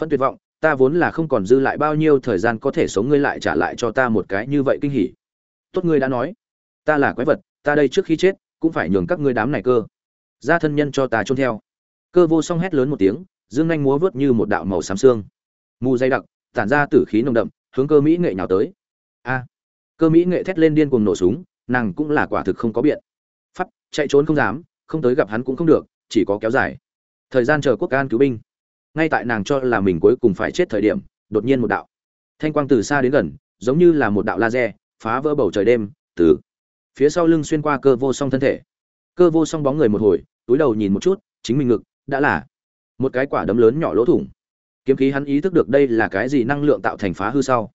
S1: Phân tuyệt vọng, ta vốn là không còn dư lại bao nhiêu thời gian có thể sống ngươi lại trả lại cho ta một cái như vậy kinh hỉ. Tốt ngươi đã nói. Ta là quái vật, ta đây trước khi chết, cũng phải nhường các ngươi đám này cơ. Ra thân nhân cho ta trôn theo cơ vô song hét lớn một tiếng, dương anh múa vớt như một đạo màu xám xương. Mù dày đặc, tản ra tử khí nồng đậm, hướng cơ mỹ nghệ nhào tới. A! Cơ mỹ nghệ thét lên điên cuồng nổ súng, nàng cũng là quả thực không có biện. Pháp chạy trốn không dám, không tới gặp hắn cũng không được, chỉ có kéo dài. Thời gian chờ quốc an cứu binh. Ngay tại nàng cho là mình cuối cùng phải chết thời điểm, đột nhiên một đạo thanh quang từ xa đến gần, giống như là một đạo laser, phá vỡ bầu trời đêm, từ phía sau lưng xuyên qua cơ vô song thân thể. Cơ vô song bóng người một hồi, túi đầu nhìn một chút, chính mình ngực đã là một cái quả đấm lớn nhỏ lỗ thủng. Kiếm khí hắn ý thức được đây là cái gì năng lượng tạo thành phá hư sau.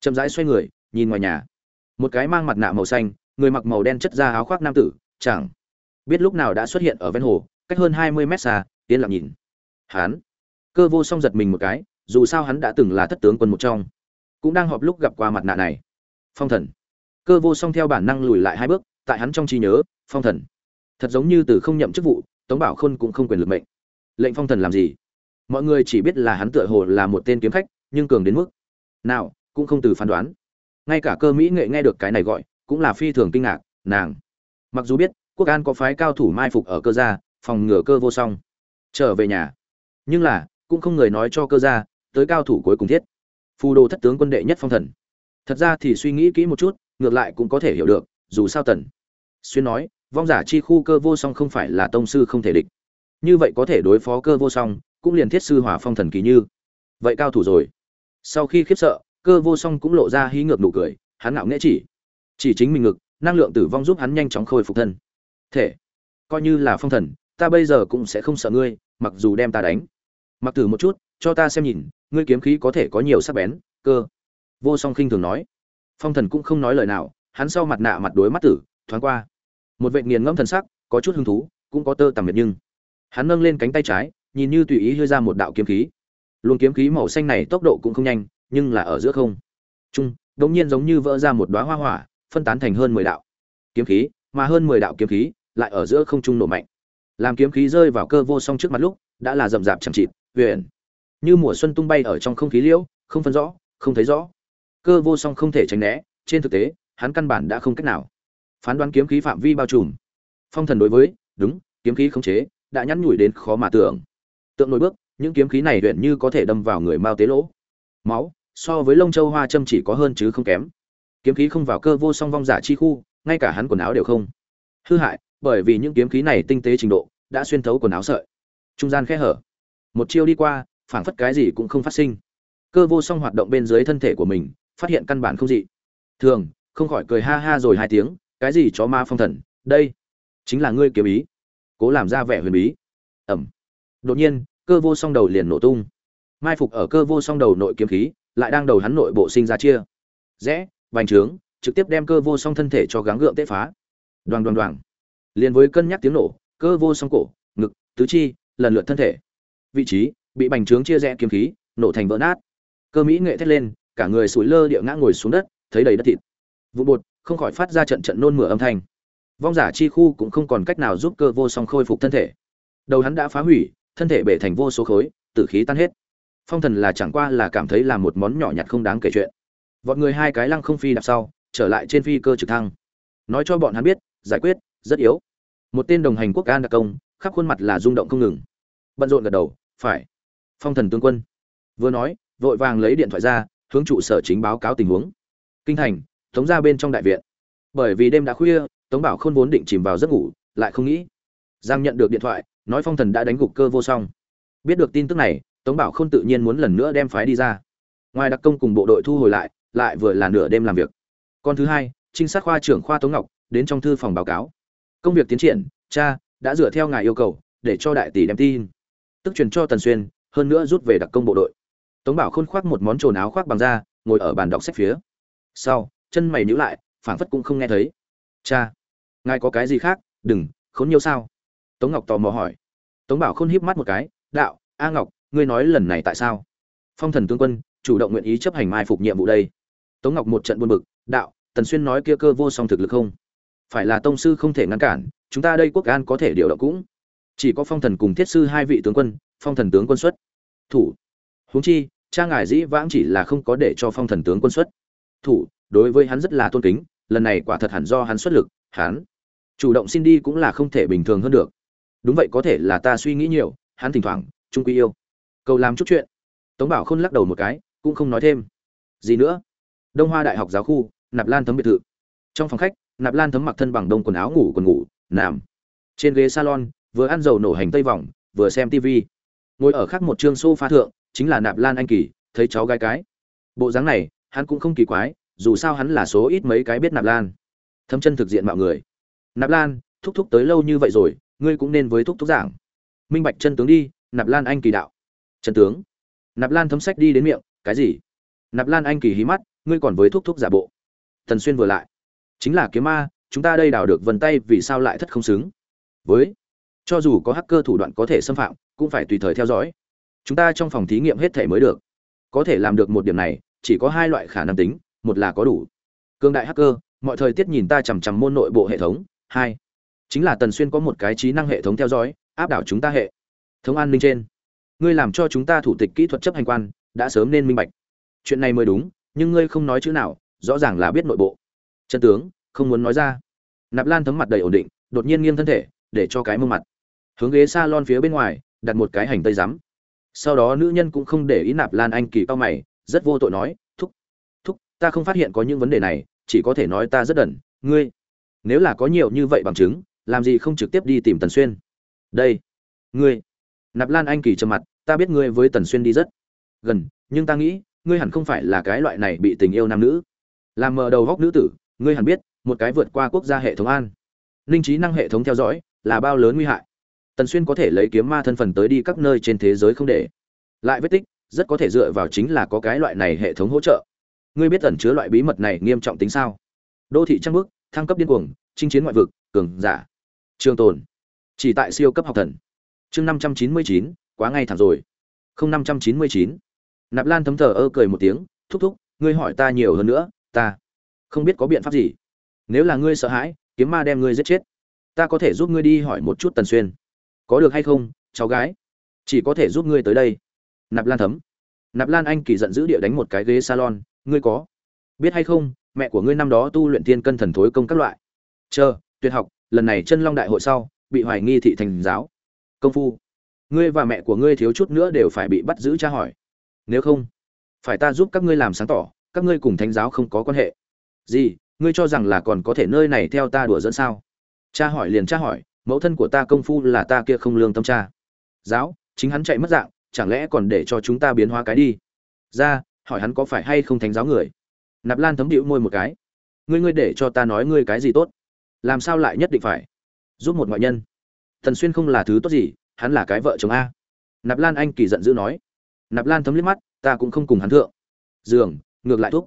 S1: Chậm rãi xoay người, nhìn ngoài nhà. Một cái mang mặt nạ màu xanh, người mặc màu đen chất da áo khoác nam tử, chẳng biết lúc nào đã xuất hiện ở ven hồ, cách hơn hai mươi mét xa, yên lặng nhìn. Hắn cơ vô song giật mình một cái, dù sao hắn đã từng là thất tướng quân một trong, cũng đang họp lúc gặp qua mặt nạ này. Phong thần. Cơ vô song theo bản năng lùi lại hai bước, tại hắn trong trí nhớ, phong thần. Thật giống như từ không nhậm chức vụ, tống bảo khôn cũng không quyền lực mệnh lệnh phong thần làm gì? Mọi người chỉ biết là hắn tựa hồ là một tên kiếm khách, nhưng cường đến mức nào cũng không từ phán đoán. Ngay cả cơ mỹ nghệ nghe được cái này gọi, cũng là phi thường kinh ngạc, nàng. Mặc dù biết, quốc an có phái cao thủ mai phục ở cơ gia, phòng ngừa cơ vô song, trở về nhà. Nhưng là, cũng không người nói cho cơ gia, tới cao thủ cuối cùng thiết. Phù đồ thất tướng quân đệ nhất phong thần. Thật ra thì suy nghĩ kỹ một chút, ngược lại cũng có thể hiểu được, dù sao tần. Xuyên nói, vong giả chi khu cơ vô song không phải là tông sư không thể địch như vậy có thể đối phó cơ vô song, cũng liền thiết sư hỏa phong thần kỳ như. Vậy cao thủ rồi. Sau khi khiếp sợ, cơ vô song cũng lộ ra hí ngược nụ cười, hắn ngạo nghễ chỉ. Chỉ chính mình ngực, năng lượng tử vong giúp hắn nhanh chóng khôi phục thân. Thể, coi như là phong thần, ta bây giờ cũng sẽ không sợ ngươi, mặc dù đem ta đánh. Mặc thử một chút, cho ta xem nhìn, ngươi kiếm khí có thể có nhiều sắc bén, cơ. Vô song khinh thường nói. Phong thần cũng không nói lời nào, hắn sau mặt nạ mặt đối mắt tử, thoáng qua. Một vệ nghiền ngẫm thần sắc, có chút hứng thú, cũng có tơ tằm miệt nhưng hắn nâng lên cánh tay trái, nhìn như tùy ý hơi ra một đạo kiếm khí. Luồng kiếm khí màu xanh này tốc độ cũng không nhanh, nhưng là ở giữa không. Trung đống nhiên giống như vỡ ra một đóa hoa hỏa, phân tán thành hơn mười đạo kiếm khí, mà hơn mười đạo kiếm khí lại ở giữa không trung nổ mạnh. Làm kiếm khí rơi vào cơ vô song trước mặt lúc, đã là rậm rạp chẳng chịt, huyền. Như mùa xuân tung bay ở trong không khí liễu, không phân rõ, không thấy rõ. Cơ vô song không thể tránh né, trên thực tế, hắn căn bản đã không cách nào. Phán đoán kiếm khí phạm vi bao trùm. Phong thần đối với, đúng, kiếm khí khống chế đã nhắn nhủi đến khó mà tưởng. Tượng nổi bước, những kiếm khí này luyện như có thể đâm vào người mao tế lỗ. Máu, so với lông châu hoa châm chỉ có hơn chứ không kém. Kiếm khí không vào cơ vô song vong giả chi khu, ngay cả hắn quần áo đều không. Hư hại, bởi vì những kiếm khí này tinh tế trình độ, đã xuyên thấu quần áo sợi. Trung gian khe hở. Một chiêu đi qua, phảng phất cái gì cũng không phát sinh. Cơ vô song hoạt động bên dưới thân thể của mình, phát hiện căn bản không dị. Thường, không khỏi cười ha ha rồi hai tiếng, cái gì chó ma phong thần, đây chính là ngươi kiếm ý cố làm ra vẻ huyền bí. Ẩm. Đột nhiên, cơ vô song đầu liền nổ tung. Mai phục ở cơ vô song đầu nội kiếm khí, lại đang đầu hắn nội bộ sinh ra chia. Rẽ, vành trướng, trực tiếp đem cơ vô song thân thể cho gắng gượng tế phá. Đoàn đoàn đoàn liền với cân nhắc tiếng nổ, cơ vô song cổ, ngực, tứ chi, lần lượt thân thể. Vị trí, bị bành trướng chia rẽ kiếm khí, nổ thành vỡ nát. Cơ mỹ nghệ thét lên, cả người sủi lơ địa ngã ngồi xuống đất, thấy đầy đất thịt. Vụ bột, không khỏi phát ra trận trận nôn mửa âm thanh vong giả chi khu cũng không còn cách nào giúp cơ vô song khôi phục thân thể. Đầu hắn đã phá hủy, thân thể bể thành vô số khối, tử khí tan hết. Phong thần là chẳng qua là cảm thấy là một món nhỏ nhặt không đáng kể chuyện. Vọt người hai cái lăng không phi đạp sau, trở lại trên phi cơ trực thăng. Nói cho bọn hắn biết, giải quyết, rất yếu. Một tên đồng hành quốc an đặc công, khắp khuôn mặt là rung động không ngừng. Bận rộn gật đầu, phải. Phong thần tướng quân vừa nói, vội vàng lấy điện thoại ra, hướng trụ sở chính báo cáo tình huống. Kinh thành, tống ra bên trong đại viện. Bởi vì đêm đã khuya tống bảo khôn vốn định chìm vào giấc ngủ, lại không nghĩ. Giang nhận được điện thoại, nói phong thần đã đánh gục cơ vô song. Biết được tin tức này, tống bảo khôn tự nhiên muốn lần nữa đem phái đi ra. Ngoài đặc công cùng bộ đội thu hồi lại lại vừa là nửa đêm làm việc. Con thứ hai, trinh sát khoa trưởng khoa tống ngọc, đến trong thư phòng báo cáo. Công việc tiến triển, cha, đã dựa theo ngài yêu cầu, để cho đại tỷ đem tin. Tức truyền cho tần xuyên, hơn nữa rút về đặc công bộ đội. Tống bảo khôn khoác một món trồn áo khoác bằng da, ngồi ở bàn đọc sách phía. Sau, chân mày nhữ lại, phảng phất cũng không nghe thấy. Cha ngài có cái gì khác, đừng, khốn nhiều sao? Tống ngọc tò mò hỏi. Tống bảo khôn híp mắt một cái, đạo, a ngọc, ngươi nói lần này tại sao? Phong thần tướng quân, chủ động nguyện ý chấp hành mai phục nhiệm vụ đây. Tống ngọc một trận buồn bực, đạo, tần xuyên nói kia cơ vô song thực lực không? Phải là tông sư không thể ngăn cản, chúng ta đây quốc an có thể điều động cũng. Chỉ có phong thần cùng thiết sư hai vị tướng quân, phong thần tướng quân xuất. Thủ. Huống chi, cha ngài dĩ vãng chỉ là không có để cho phong thần tướng quân xuất. Thủ, đối với hắn rất là tôn kính, lần này quả thật hẳn do hắn xuất lực, hắn chủ động xin đi cũng là không thể bình thường hơn được. Đúng vậy, có thể là ta suy nghĩ nhiều, hắn thỉnh thoảng trung quy yêu. Cầu làm chút chuyện. Tống bảo khôn lắc đầu một cái, cũng không nói thêm. Gì nữa? Đông hoa đại học giáo khu, nạp lan thấm biệt thự. Trong phòng khách, nạp lan thấm mặc thân bằng đông quần áo ngủ quần ngủ, nằm. Trên ghế salon, vừa ăn dầu nổ hành tây vòng, vừa xem tv ngồi ở khác một chương sofa thượng, chính là nạp lan anh kỳ, thấy cháu gái cái. Bộ dáng này, hắn cũng không kỳ quái, dù sao hắn là số ít mấy cái biết nạp lan. Thâm chân thực diện mạo người nạp lan, thúc thúc tới lâu như vậy rồi, ngươi cũng nên với thúc thúc giảng. Minh bạch chân tướng đi, nạp lan anh kỳ đạo. Chân tướng. Nạp lan thấm sách đi đến miệng, cái gì? Nạp lan anh kỳ hí mắt, ngươi còn với thúc thúc giả bộ. Thần xuyên vừa lại. Chính là kiếm ma, chúng ta đây đào được vân tay vì sao lại thất không xứng? Với, cho dù có hacker thủ đoạn có thể xâm phạm, cũng phải tùy thời theo dõi. Chúng ta trong phòng thí nghiệm hết thể mới được. Có thể làm được một điểm này, chỉ có hai loại khả năng tính, một là có đủ. Cương đại hacker, mọi thời tiết nhìn ta chằm chằm môn nội bộ hệ thống hai. Chính là tần xuyên có một cái trí năng hệ thống theo dõi, áp đảo chúng ta hệ. Thống an ninh trên. Ngươi làm cho chúng ta thủ tịch kỹ thuật chấp hành quan, đã sớm nên minh bạch. Chuyện này mới đúng, nhưng ngươi không nói chữ nào, rõ ràng là biết nội bộ. Chân tướng, không muốn nói ra. Nạp lan thấm mặt đầy ổn định, đột nhiên nghiêng thân thể, để cho cái mông mặt. Hướng ghế s a lon phía bên ngoài, đặt một cái hành tây rắm sau đó nữ nhân cũng không để ý nạp lan anh kỳ cao mày, rất vô tội nói, thúc thúc, ta không phát hiện có những vấn đề này, chỉ có thể nói ta rất đần, ngươi nếu là có nhiều như vậy bằng chứng, làm gì không trực tiếp đi tìm tần xuyên? Đây, ngươi. Nạp lan anh kỳ trầm mặt, ta biết ngươi với tần xuyên đi rất gần, nhưng ta nghĩ, ngươi hẳn không phải là cái loại này bị tình yêu nam nữ. Làm mờ đầu góc nữ tử, ngươi hẳn biết, một cái vượt qua quốc gia hệ thống an. Linh trí năng hệ thống theo dõi, là bao lớn nguy hại. Tần xuyên có thể lấy kiếm ma thân phần tới đi các nơi trên thế giới không để. Lại vết tích, rất có thể dựa vào chính là có cái loại này hệ thống hỗ trợ. Ngươi biết ẩn chứa loại bí mật này nghiêm trọng tính sao? Đô thị trăng bước thăng cấp điên cuồng, chinh chiến ngoại vực, cường giả. Trường tồn. Chỉ tại siêu cấp học thần. Chương năm trăm chín mươi chín, quá ngay thẳng rồi. Không năm trăm chín mươi chín. Nạp lan thấm thờ ơ cười một tiếng, thúc thúc, ngươi hỏi ta nhiều hơn nữa, ta không biết có biện pháp gì. Nếu là ngươi sợ hãi, kiếm ma đem ngươi giết chết. Ta có thể giúp ngươi đi hỏi một chút tần xuyên. Có được hay không, cháu gái? Chỉ có thể giúp ngươi tới đây. Nạp lan thấm. Nạp lan anh kỳ giận dữ địa đánh một cái ghế salon. Ngươi có biết hay không mẹ của ngươi năm đó tu luyện thiên cân thần thối công các loại. Chờ, tuyệt học, lần này chân long đại hội sau, bị hoài nghi thị thành giáo. Công phu, ngươi và mẹ của ngươi thiếu chút nữa đều phải bị bắt giữ tra hỏi. Nếu không, phải ta giúp các ngươi làm sáng tỏ, các ngươi cùng thánh giáo không có quan hệ. Gì, ngươi cho rằng là còn có thể nơi này theo ta đùa dẫn sao? Cha hỏi liền cha hỏi, mẫu thân của ta công phu là ta kia không lương tâm cha giáo, chính hắn chạy mất dạng, chẳng lẽ còn để cho chúng ta biến hóa cái đi? Ra, hỏi hắn có phải hay không thánh giáo người? Nạp lan thấm điệu môi một cái. Ngươi ngươi để cho ta nói ngươi cái gì tốt? Làm sao lại nhất định phải? Giúp một ngoại nhân. Thần xuyên không là thứ tốt gì, hắn là cái vợ chồng a. Nạp lan anh kỳ giận dữ nói. Nạp lan thấm liếc mắt, ta cũng không cùng hắn thượng. Giường, ngược lại thúc.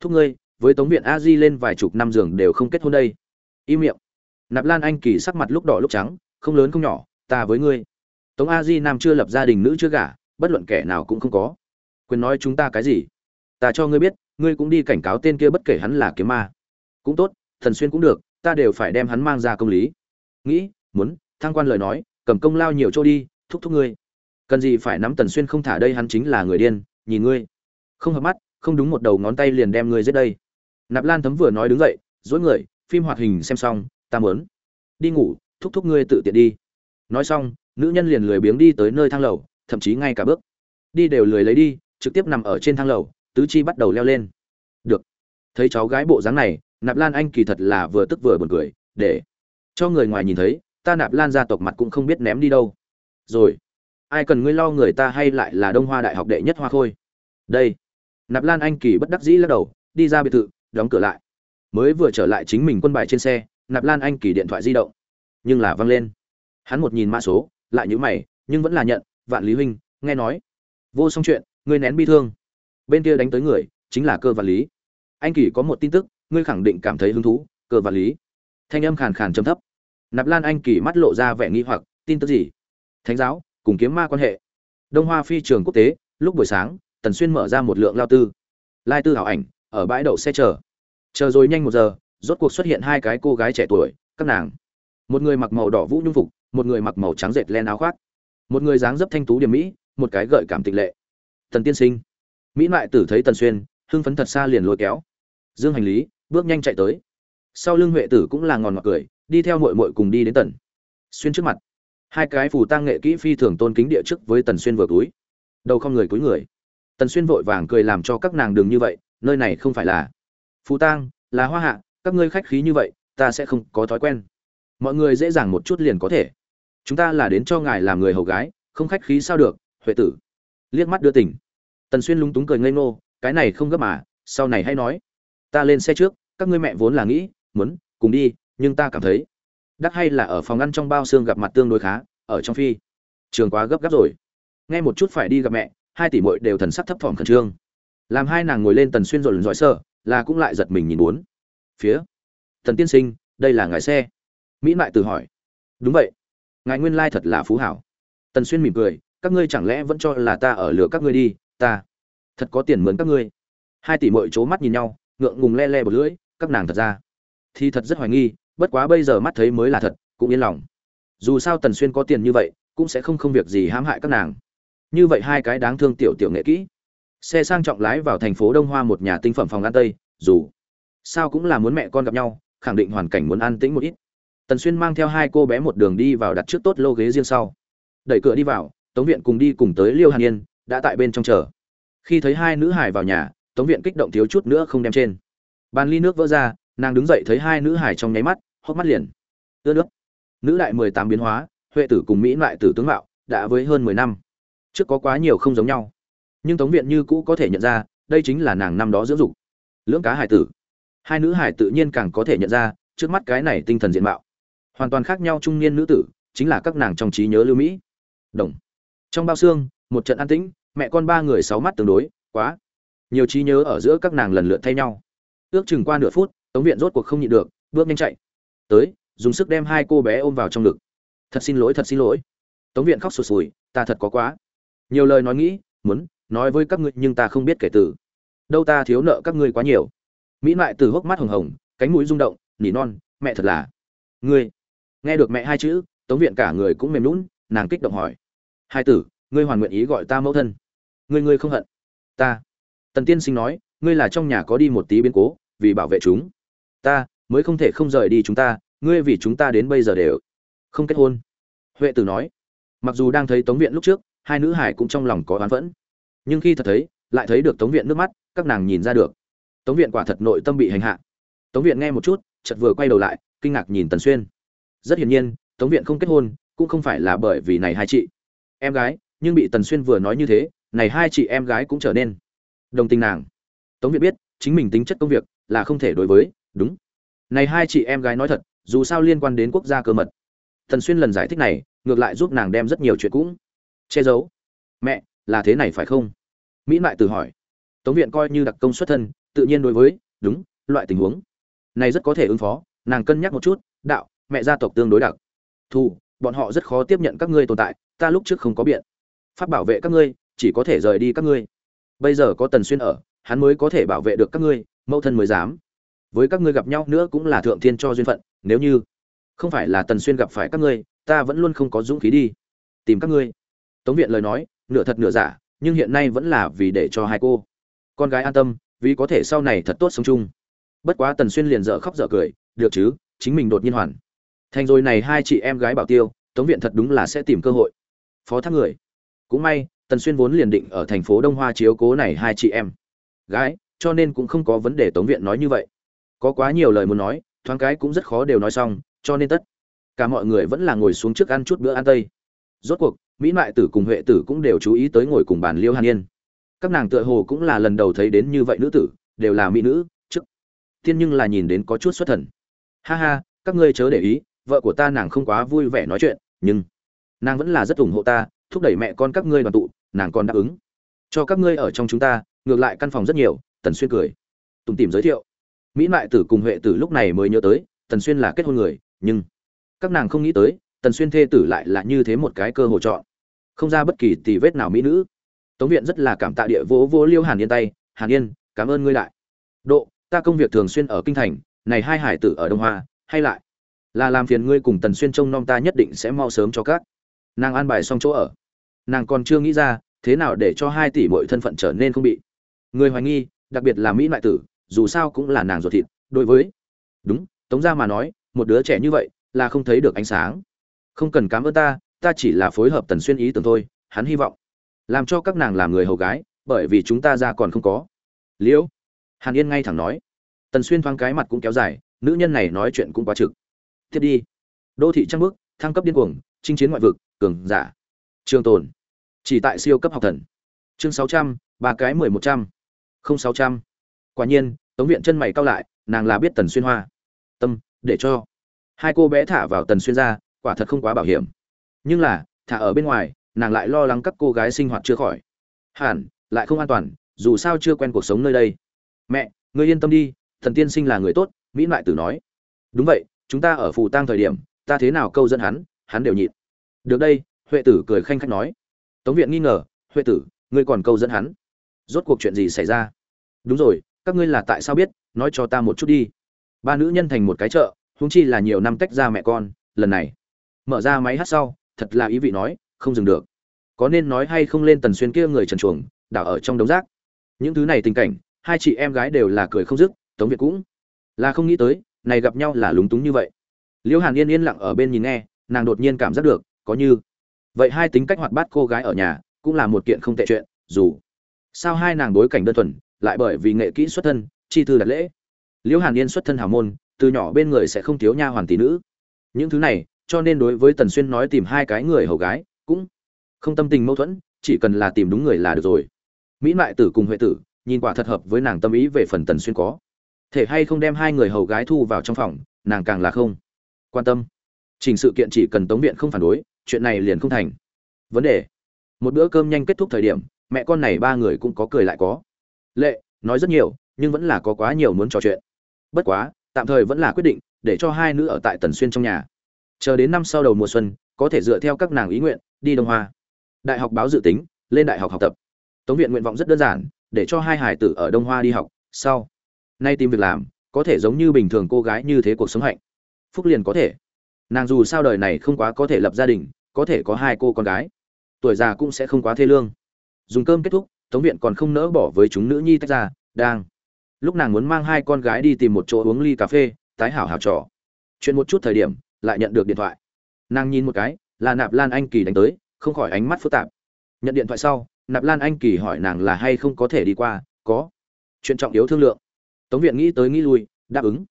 S1: Thúc ngươi, với tống viện a di lên vài chục năm giường đều không kết hôn đây. Im miệng. Nạp lan anh kỳ sắc mặt lúc đỏ lúc trắng, không lớn không nhỏ, ta với ngươi. Tống a di nam chưa lập gia đình, nữ chưa gả, bất luận kẻ nào cũng không có. Quyền nói chúng ta cái gì? Ta cho ngươi biết ngươi cũng đi cảnh cáo tên kia bất kể hắn là kiếm ma. Cũng tốt, thần xuyên cũng được, ta đều phải đem hắn mang ra công lý. Nghĩ, muốn, thăng quan lời nói, cầm công lao nhiều chỗ đi, thúc thúc ngươi. Cần gì phải nắm tần xuyên không thả đây hắn chính là người điên, nhìn ngươi. Không hợp mắt, không đúng một đầu ngón tay liền đem ngươi giết đây. Nạp lan thấm vừa nói đứng dậy, dối người, phim hoạt hình xem xong, ta mớn đi ngủ, thúc thúc ngươi tự tiện đi. Nói xong, nữ nhân liền lười biếng đi tới nơi thang lầu, thậm chí ngay cả bước. Đi đều lười lấy đi, trực tiếp nằm ở trên thang lầu tứ chi bắt đầu leo lên. Được. Thấy cháu gái bộ dáng này, nạp lan anh kỳ thật là vừa tức vừa buồn cười, để cho người ngoài nhìn thấy, ta nạp lan gia tộc mặt cũng không biết ném đi đâu. Rồi. Ai cần ngươi lo người ta hay lại là đông hoa đại học đệ nhất hoa khôi? Đây. Nạp lan anh kỳ bất đắc dĩ lắc đầu, đi ra biệt thự, đóng cửa lại. Mới vừa trở lại chính mình quân bài trên xe, nạp lan anh kỳ điện thoại di động. Nhưng là văng lên. Hắn một nhìn mã số, lại nhữ mày, nhưng vẫn là nhận, vạn lý huynh, nghe nói. Vô xong chuyện, ngươi nén bi thương bên kia đánh tới người, chính là cơ vạn lý. Anh kỳ có một tin tức, ngươi khẳng định cảm thấy hứng thú, cơ vạn lý. Thanh âm khàn khàn trầm thấp. Nạp lan anh kỳ mắt lộ ra vẻ nghi hoặc, tin tức gì? Thánh giáo, cùng kiếm ma quan hệ. Đông hoa phi trường quốc tế, lúc buổi sáng, tần xuyên mở ra một lượng lao tư. Lai tư hảo ảnh, ở bãi đậu xe chờ. Chờ rồi nhanh một giờ, rốt cuộc xuất hiện hai cái cô gái trẻ tuổi, các nàng. Một người mặc màu đỏ vũ nhung phục, một người mặc màu trắng dệt len áo khoác. Một người dáng dấp thanh tú điểm mỹ, một cái gợi cảm tịch lệ. Tần tiên sinh mỹ mại tử thấy tần xuyên, hưng phấn thật xa liền lôi kéo. Dương hành lý, bước nhanh chạy tới. Sau lưng huệ tử cũng là ngòn ngọt cười, đi theo mội mội cùng đi đến tần xuyên trước mặt. Hai cái phù tăng nghệ kỹ phi thường tôn kính địa trước với tần xuyên vừa túi. Đầu không người cúi người. Tần xuyên vội vàng cười làm cho các nàng đường như vậy, nơi này không phải là phù tang, là hoa hạ, các ngươi khách khí như vậy, ta sẽ không có thói quen. Mọi người dễ dàng một chút liền có thể. Chúng ta là đến cho ngài làm người hầu gái, không khách khí sao được, huệ tử. Liếc mắt đưa tỉnh tần xuyên lúng túng cười ngây ngô, cái này không gấp mà, sau này hãy nói. Ta lên xe trước, các ngươi mẹ vốn là nghĩ, muốn, cùng đi, nhưng ta cảm thấy đắc hay là ở phòng ăn trong bao xương gặp mặt tương đối khá, ở trong phi. Trường quá gấp gáp rồi. Nghe một chút phải đi gặp mẹ, hai tỷ muội đều thần sắc thấp thỏm khẩn trương. Làm hai nàng ngồi lên tần xuyên rồi lần dõi sợ là cũng lại giật mình nhìn muốn phía, tần tiên sinh, đây là ngài xe. Mỹ mại từ hỏi. Đúng vậy. Ngài nguyên lai thật là phú hảo. Tần xuyên mỉm cười, các ngươi chẳng lẽ vẫn cho là ta ở lửa các ngươi đi ta, thật có tiền mướn các ngươi. Hai tỷ muội c mắt nhìn nhau, ngượng ngùng le le bật lưỡi, các nàng thật ra. Thì thật rất hoài nghi, bất quá bây giờ mắt thấy mới là thật, cũng yên lòng. Dù sao tần xuyên có tiền như vậy, cũng sẽ không không việc gì hãm hại các nàng. Như vậy hai cái đáng thương tiểu tiểu nghệ kỹ. Xe sang trọng lái vào thành phố đông hoa một nhà tinh phẩm phòng ăn tây, dù sao cũng là muốn mẹ con gặp nhau, khẳng định hoàn cảnh muốn an tĩnh một ít. Tần xuyên mang theo hai cô bé một đường đi vào đặt trước tốt lô ghế riêng sau. Đẩy cửa đi vào, tống viện cùng đi cùng tới liêu hàn yên đã tại bên trong chờ. Khi thấy hai nữ hải vào nhà, tống viện kích động thiếu chút nữa không đem trên. Bàn ly nước vỡ ra, nàng đứng dậy thấy hai nữ hải trong nháy mắt, hốc mắt liền. Ưa nước. Nữ đại mười tám biến hóa, huệ tử cùng mỹ lại tử tướng mạo, đã với hơn mười năm. Trước có quá nhiều không giống nhau. Nhưng tống viện như cũ có thể nhận ra, đây chính là nàng năm đó dưỡng dục. Lưỡng cá hải tử. Hai nữ hải tự nhiên càng có thể nhận ra, trước mắt cái này tinh thần diện mạo. Hoàn toàn khác nhau trung niên nữ tử, chính là các nàng trong trí nhớ lưu mỹ. Đồng. Trong bao xương một trận an tĩnh, mẹ con ba người sáu mắt tương đối, quá. Nhiều trí nhớ ở giữa các nàng lần lượt thay nhau. Ước chừng qua nửa phút, tống viện rốt cuộc không nhịn được, bước nhanh chạy. Tới, dùng sức đem hai cô bé ôm vào trong ngực. Thật xin lỗi, thật xin lỗi. Tống viện khóc sụt sùi, ta thật có quá. Nhiều lời nói nghĩ, muốn nói với các ngươi, nhưng ta không biết kể từ. Đâu ta thiếu nợ các ngươi quá nhiều. Mỹ mại từ hốc mắt hồng hồng, cánh mũi rung động, nỉ non, mẹ thật là. Ngươi. Nghe được mẹ hai chữ, tống viện cả người cũng mềm lún nàng kích động hỏi. Hai tử ngươi hoàn nguyện ý gọi ta mẫu thân. Ngươi ngươi không hận. Ta. Tần tiên sinh nói, ngươi là trong nhà có đi một tí biến cố, vì bảo vệ chúng. Ta, mới không thể không rời đi chúng ta, ngươi vì chúng ta đến bây giờ đều không kết hôn. Huệ tử nói, mặc dù đang thấy tống viện lúc trước, hai nữ hải cũng trong lòng có oán phẫn. Nhưng khi thật thấy, lại thấy được tống viện nước mắt, các nàng nhìn ra được. Tống viện quả thật nội tâm bị hành hạ. Tống viện nghe một chút, chợt vừa quay đầu lại, kinh ngạc nhìn tần xuyên. Rất hiển nhiên, tống viện không kết hôn, cũng không phải là bởi vì này hai chị. Em gái nhưng bị tần xuyên vừa nói như thế, này hai chị em gái cũng trở nên đồng tình nàng. Tống việt biết, chính mình tính chất công việc là không thể đối với, đúng. Này hai chị em gái nói thật, dù sao liên quan đến quốc gia cơ mật. Tần xuyên lần giải thích này, ngược lại giúp nàng đem rất nhiều chuyện cũng che giấu. Mẹ, là thế này phải không? Mỹ lại tự hỏi. Tống viện coi như đặc công xuất thân, tự nhiên đối với, đúng, loại tình huống này rất có thể ứng phó, nàng cân nhắc một chút, đạo, mẹ gia tộc tương đối đặc thu bọn họ rất khó tiếp nhận các ngươi tồn tại, ta lúc trước không có biện pháp bảo vệ các ngươi, chỉ có thể rời đi các ngươi. Bây giờ có tần xuyên ở, hắn mới có thể bảo vệ được các ngươi, mẫu thân mới dám. Với các ngươi gặp nhau nữa cũng là thượng thiên cho duyên phận, nếu như không phải là tần xuyên gặp phải các ngươi, ta vẫn luôn không có dũng khí đi tìm các ngươi. Tống viện lời nói, nửa thật nửa giả, nhưng hiện nay vẫn là vì để cho hai cô con gái an tâm, vì có thể sau này thật tốt sống chung. Bất quá tần xuyên liền dở khóc dở cười, được chứ, chính mình đột nhiên hoàn. Thành rồi này hai chị em gái bảo tiêu, tống viện thật đúng là sẽ tìm cơ hội. Phó thác người cũng may, tần xuyên vốn liền định ở thành phố đông hoa chiếu cố này hai chị em. Gái, cho nên cũng không có vấn đề tống viện nói như vậy. Có quá nhiều lời muốn nói, thoáng cái cũng rất khó đều nói xong, cho nên tất cả mọi người vẫn là ngồi xuống trước ăn chút bữa ăn tây. Rốt cuộc, mỹ mại tử cùng huệ tử cũng đều chú ý tới ngồi cùng bàn liêu hàn yên. Các nàng tựa hồ cũng là lần đầu thấy đến như vậy nữ tử, đều là mỹ nữ, trước. Tiên nhưng là nhìn đến có chút xuất thần. Ha ha, các ngươi chớ để ý, vợ của ta nàng không quá vui vẻ nói chuyện, nhưng nàng vẫn là rất ủng hộ ta thúc đẩy mẹ con các ngươi đoàn tụ, nàng còn đáp ứng. Cho các ngươi ở trong chúng ta, ngược lại căn phòng rất nhiều, tần xuyên cười. Tùng tìm giới thiệu. Mỹ mại tử cùng huệ tử lúc này mới nhớ tới, tần xuyên là kết hôn người, nhưng các nàng không nghĩ tới, tần xuyên thê tử lại là như thế một cái cơ hội chọn. Không ra bất kỳ tì vết nào mỹ nữ. Tống viện rất là cảm tạ địa vỗ vỗ liêu hàn yên tay, hàn yên, cảm ơn ngươi lại. Độ, ta công việc thường xuyên ở kinh thành, này hai hải tử ở đông hoa, hay lại là làm phiền ngươi cùng tần xuyên trông nom ta nhất định sẽ mau sớm cho các nàng an bài xong chỗ ở. Nàng còn chưa nghĩ ra, thế nào để cho hai tỷ mọi thân phận trở nên không bị. Người hoài nghi, đặc biệt là mỹ loại tử, dù sao cũng là nàng ruột thịt, đối với đúng, tống gia mà nói, một đứa trẻ như vậy, là không thấy được ánh sáng. Không cần cám ơn ta ta chỉ là phối hợp tần xuyên ý tưởng thôi, hắn hy vọng. Làm cho các nàng làm người hầu gái, bởi vì chúng ta ra còn không có. Liễu, hàn yên ngay thẳng nói. Tần xuyên thoáng cái mặt cũng kéo dài, nữ nhân này nói chuyện cũng quá trực. Tiếp đi. Đô thị trăng bước, thăng cấp điên cuồng, chinh chiến ngoại vực cường giả. Trường tồn. Chỉ tại siêu cấp học thần. Chương sáu trăm, ba cái mười một trăm. Không sáu trăm. Quả nhiên, tống viện chân mày cao lại, nàng là biết tần xuyên hoa. Tâm, để cho. Hai cô bé thả vào tần xuyên ra, quả thật không quá bảo hiểm. Nhưng là, thả ở bên ngoài, nàng lại lo lắng các cô gái sinh hoạt chưa khỏi. Hẳn, lại không an toàn, dù sao chưa quen cuộc sống nơi đây. Mẹ, ngươi yên tâm đi, thần tiên sinh là người tốt, mỹ lại tử nói. Đúng vậy, chúng ta ở phù tang thời điểm, ta thế nào câu dẫn hắn hắn đều nhịn được đây, huệ tử cười khanh khách nói. Tống viện nghi ngờ, huệ tử, ngươi còn câu dẫn hắn. Rốt cuộc chuyện gì xảy ra? Đúng rồi, các ngươi là tại sao biết? Nói cho ta một chút đi. Ba nữ nhân thành một cái chợ húng chi là nhiều năm tách ra mẹ con, lần này. Mở ra máy hát sau, thật là ý vị nói, không dừng được. Có nên nói hay không lên tần xuyên kia người trần chuồng, đảo ở trong đống rác. Những thứ này tình cảnh, hai chị em gái đều là cười không dứt, tống việt cũng là không nghĩ tới, này gặp nhau là lúng túng như vậy. Liễu hàn yên yên lặng ở bên nhìn nghe, nàng đột nhiên cảm giác được có như. Vậy hai tính cách hoạt bát cô gái ở nhà cũng là một kiện không tệ chuyện, dù sao hai nàng đối cảnh đơn thuần, lại bởi vì nghệ kỹ xuất thân, chi thư đặt lễ. Liễu hàn yên xuất thân hào môn, từ nhỏ bên người sẽ không thiếu nha hoàn tỷ nữ. Những thứ này, cho nên đối với tần xuyên nói tìm hai cái người hầu gái cũng không tâm tình mâu thuẫn, chỉ cần là tìm đúng người là được rồi. Mỹ mại tử cùng huệ tử, nhìn quả thật hợp với nàng tâm ý về phần tần xuyên có. Thể hay không đem hai người hầu gái thu vào trong phòng, nàng càng là không quan tâm. Trình sự kiện chỉ cần tống viện không phản đối chuyện này liền không thành. Vấn đề. Một bữa cơm nhanh kết thúc thời điểm, mẹ con này ba người cũng có cười lại có. Lệ, nói rất nhiều, nhưng vẫn là có quá nhiều muốn trò chuyện. Bất quá, tạm thời vẫn là quyết định, để cho hai nữ ở tại tần xuyên trong nhà. Chờ đến năm sau đầu mùa xuân, có thể dựa theo các nàng ý nguyện, đi đông hoa. Đại học báo dự tính, lên đại học học tập. Tống viện nguyện vọng rất đơn giản, để cho hai hải tử ở đông hoa đi học, sau. Nay tìm việc làm, có thể giống như bình thường cô gái như thế cuộc sống hạnh. Phúc liền có thể nàng dù sao đời này không quá có thể lập gia đình, có thể có hai cô con gái. Tuổi già cũng sẽ không quá thê lương. Dùng cơm kết thúc, tống viện còn không nỡ bỏ với chúng nữ nhi tách ra, đang. Lúc nàng muốn mang hai con gái đi tìm một chỗ uống ly cà phê, tái hảo hảo trò. Chuyện một chút thời điểm, lại nhận được điện thoại. Nàng nhìn một cái, là nạp lan anh kỳ đánh tới, không khỏi ánh mắt phức tạp. Nhận điện thoại sau, nạp lan anh kỳ hỏi nàng là hay không có thể đi qua, có. Chuyện trọng yếu thương lượng. Tống viện nghĩ tới nghĩ lui, đáp ứng.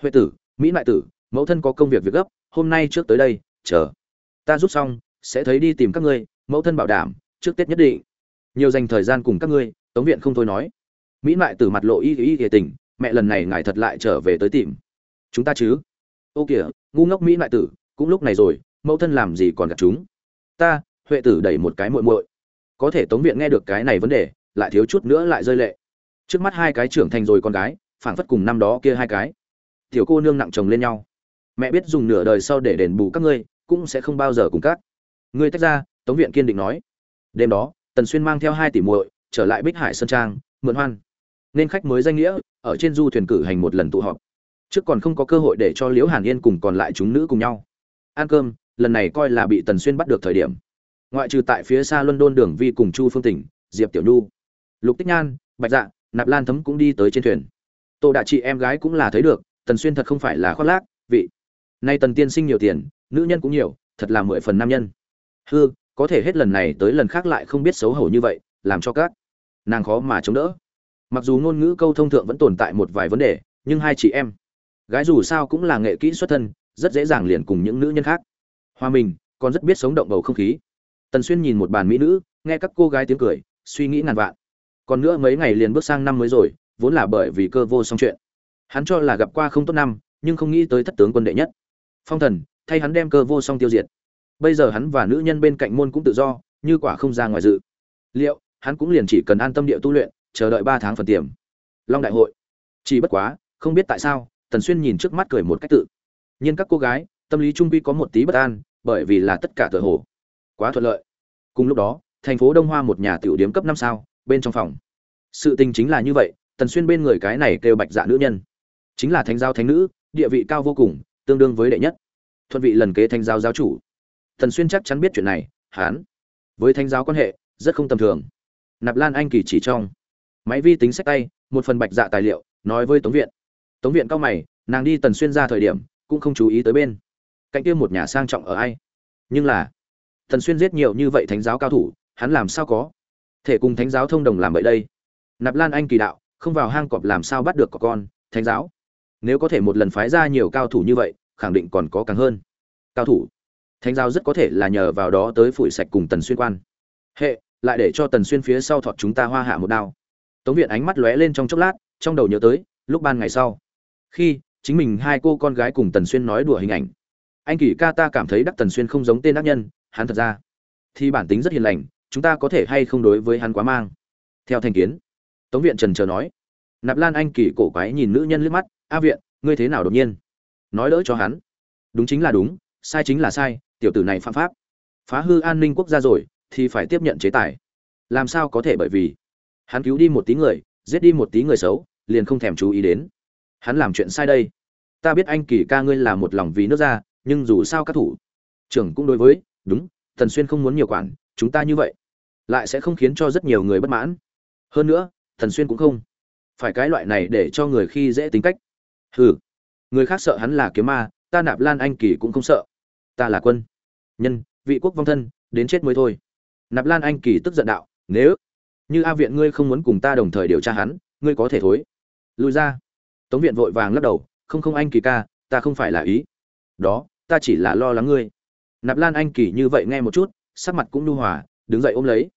S1: Huệ tử, mỹ lại tử, mẫu thân có công việc việc gấp hôm nay trước tới đây, chờ. Ta rút xong, sẽ thấy đi tìm các ngươi, mẫu thân bảo đảm, trước tết nhất định. Nhiều dành thời gian cùng các ngươi, tống viện không thôi nói. Mỹ mại tử mặt lộ y y kể tình, mẹ lần này ngài thật lại trở về tới tìm. Chúng ta chứ? Ô kìa, ngu ngốc mỹ mại tử, cũng lúc này rồi, mẫu thân làm gì còn gặp chúng? Ta, huệ tử đẩy một cái muội muội. Có thể tống viện nghe được cái này vấn đề, lại thiếu chút nữa lại rơi lệ. Trước mắt hai cái trưởng thành rồi con gái, phảng phất cùng năm đó kia hai cái. Tiểu cô nương nặng chồng lên nhau mẹ biết dùng nửa đời sau để đền bù các ngươi, cũng sẽ không bao giờ cùng các ngươi tách ra, tống viện kiên định nói. Đêm đó, tần xuyên mang theo hai tỷ muội, trở lại bích hải sơn trang, mượn hoan. Nên khách mới danh nghĩa, ở trên du thuyền cử hành một lần tụ họp. Trước còn không có cơ hội để cho liễu hàn yên cùng còn lại chúng nữ cùng nhau. Ăn cơm, lần này coi là bị tần xuyên bắt được thời điểm. Ngoại trừ tại phía xa london đường vi cùng chu phương tỉnh, diệp tiểu nhu, lục tích nhan, bạch dạ nạp lan thấm cũng đi tới trên thuyền. Tô đạ chị em gái cũng là thấy được, tần xuyên thật không phải là khoác lác, vị nay tần tiên sinh nhiều tiền, nữ nhân cũng nhiều, thật là mười phần nam nhân. Hư, có thể hết lần này tới lần khác lại không biết xấu hổ như vậy, làm cho các nàng khó mà chống đỡ. Mặc dù ngôn ngữ câu thông thượng vẫn tồn tại một vài vấn đề, nhưng hai chị em, gái dù sao cũng là nghệ kỹ xuất thân, rất dễ dàng liền cùng những nữ nhân khác. Hoa mình còn rất biết sống động bầu không khí. Tần xuyên nhìn một bàn mỹ nữ, nghe các cô gái tiếng cười, suy nghĩ ngàn vạn. Còn nữa mấy ngày liền bước sang năm mới rồi, vốn là bởi vì cơ vô song chuyện. Hắn cho là gặp qua không tốt năm, nhưng không nghĩ tới thất tướng quân đệ nhất phong thần, thay hắn đem cơ vô song tiêu diệt. Bây giờ hắn và nữ nhân bên cạnh môn cũng tự do, như quả không ra ngoài dự. Liệu, hắn cũng liền chỉ cần an tâm địa tu luyện, chờ đợi ba tháng phần tiềm. Long đại hội. Chỉ bất quá, không biết tại sao, tần xuyên nhìn trước mắt cười một cách tự. Nhiên các cô gái, tâm lý trung quy có một tí bất an, bởi vì là tất cả tựa hồ. Quá thuận lợi. Cùng lúc đó, thành phố đông hoa một nhà tiểu điếm cấp năm sao, bên trong phòng. Sự tình chính là như vậy, tần xuyên bên người cái này kêu bạch dạ nữ nhân. Chính là thánh giao thánh nữ, địa vị cao vô cùng tương đương với đệ nhất. Thuận vị lần kế thánh giáo giáo chủ. Thần xuyên chắc chắn biết chuyện này, hán. Với thánh giáo quan hệ, rất không tầm thường. Nạp lan anh kỳ chỉ trong. Máy vi tính sách tay, một phần bạch dạ tài liệu, nói với tống viện. Tống viện cao mày, nàng đi tần xuyên ra thời điểm, cũng không chú ý tới bên. Cạnh kia một nhà sang trọng ở ai? Nhưng là, tần xuyên giết nhiều như vậy thánh giáo cao thủ, hắn làm sao có? Thể cùng thánh giáo thông đồng làm vậy đây. Nạp lan anh kỳ đạo, không vào hang cọp làm sao bắt được có con, thánh giáo nếu có thể một lần phái ra nhiều cao thủ như vậy, khẳng định còn có càng hơn. Cao thủ. Thánh giáo rất có thể là nhờ vào đó tới phủi sạch cùng tần xuyên quan. Hệ, lại để cho tần xuyên phía sau thọt chúng ta hoa hạ một đao. Tống viện ánh mắt lóe lên trong chốc lát, trong đầu nhớ tới, lúc ban ngày sau. Khi, chính mình hai cô con gái cùng tần xuyên nói đùa hình ảnh. Anh kỷ ca ta cảm thấy đắc tần xuyên không giống tên ác nhân, hắn thật ra. Thì bản tính rất hiền lành, chúng ta có thể hay không đối với hắn quá mang. Theo thành kiến, tống viện trần chờ nói. Nạp lan anh kỳ cổ quái nhìn nữ nhân liếc mắt a viện, ngươi thế nào đột nhiên? Nói đỡ cho hắn. Đúng chính là đúng, sai chính là sai, tiểu tử này phạm pháp. Phá hư an ninh quốc gia rồi, thì phải tiếp nhận chế tài. Làm sao có thể bởi vì hắn cứu đi một tí người, giết đi một tí người xấu, liền không thèm chú ý đến? Hắn làm chuyện sai đây. Ta biết anh kỳ ca ngươi là một lòng vì nước ra, nhưng dù sao các thủ trưởng cũng đối với, đúng thần xuyên không muốn nhiều quản, chúng ta như vậy lại sẽ không khiến cho rất nhiều người bất mãn. Hơn nữa thần xuyên cũng không phải cái loại này để cho người khi dễ tính cách hừ. Người khác sợ hắn là kiếm ma, ta nạp lan anh kỳ cũng không sợ. Ta là quân. Nhân, vị quốc vong thân, đến chết mới thôi. Nạp lan anh kỳ tức giận đạo, nếu như a viện ngươi không muốn cùng ta đồng thời điều tra hắn, ngươi có thể thối. Lùi ra. Tống viện vội vàng lắc đầu, không không anh kỳ ca, ta không phải là ý. Đó, ta chỉ là lo lắng ngươi. Nạp lan anh kỳ như vậy nghe một chút, sắc mặt cũng nu hòa, đứng dậy ôm lấy.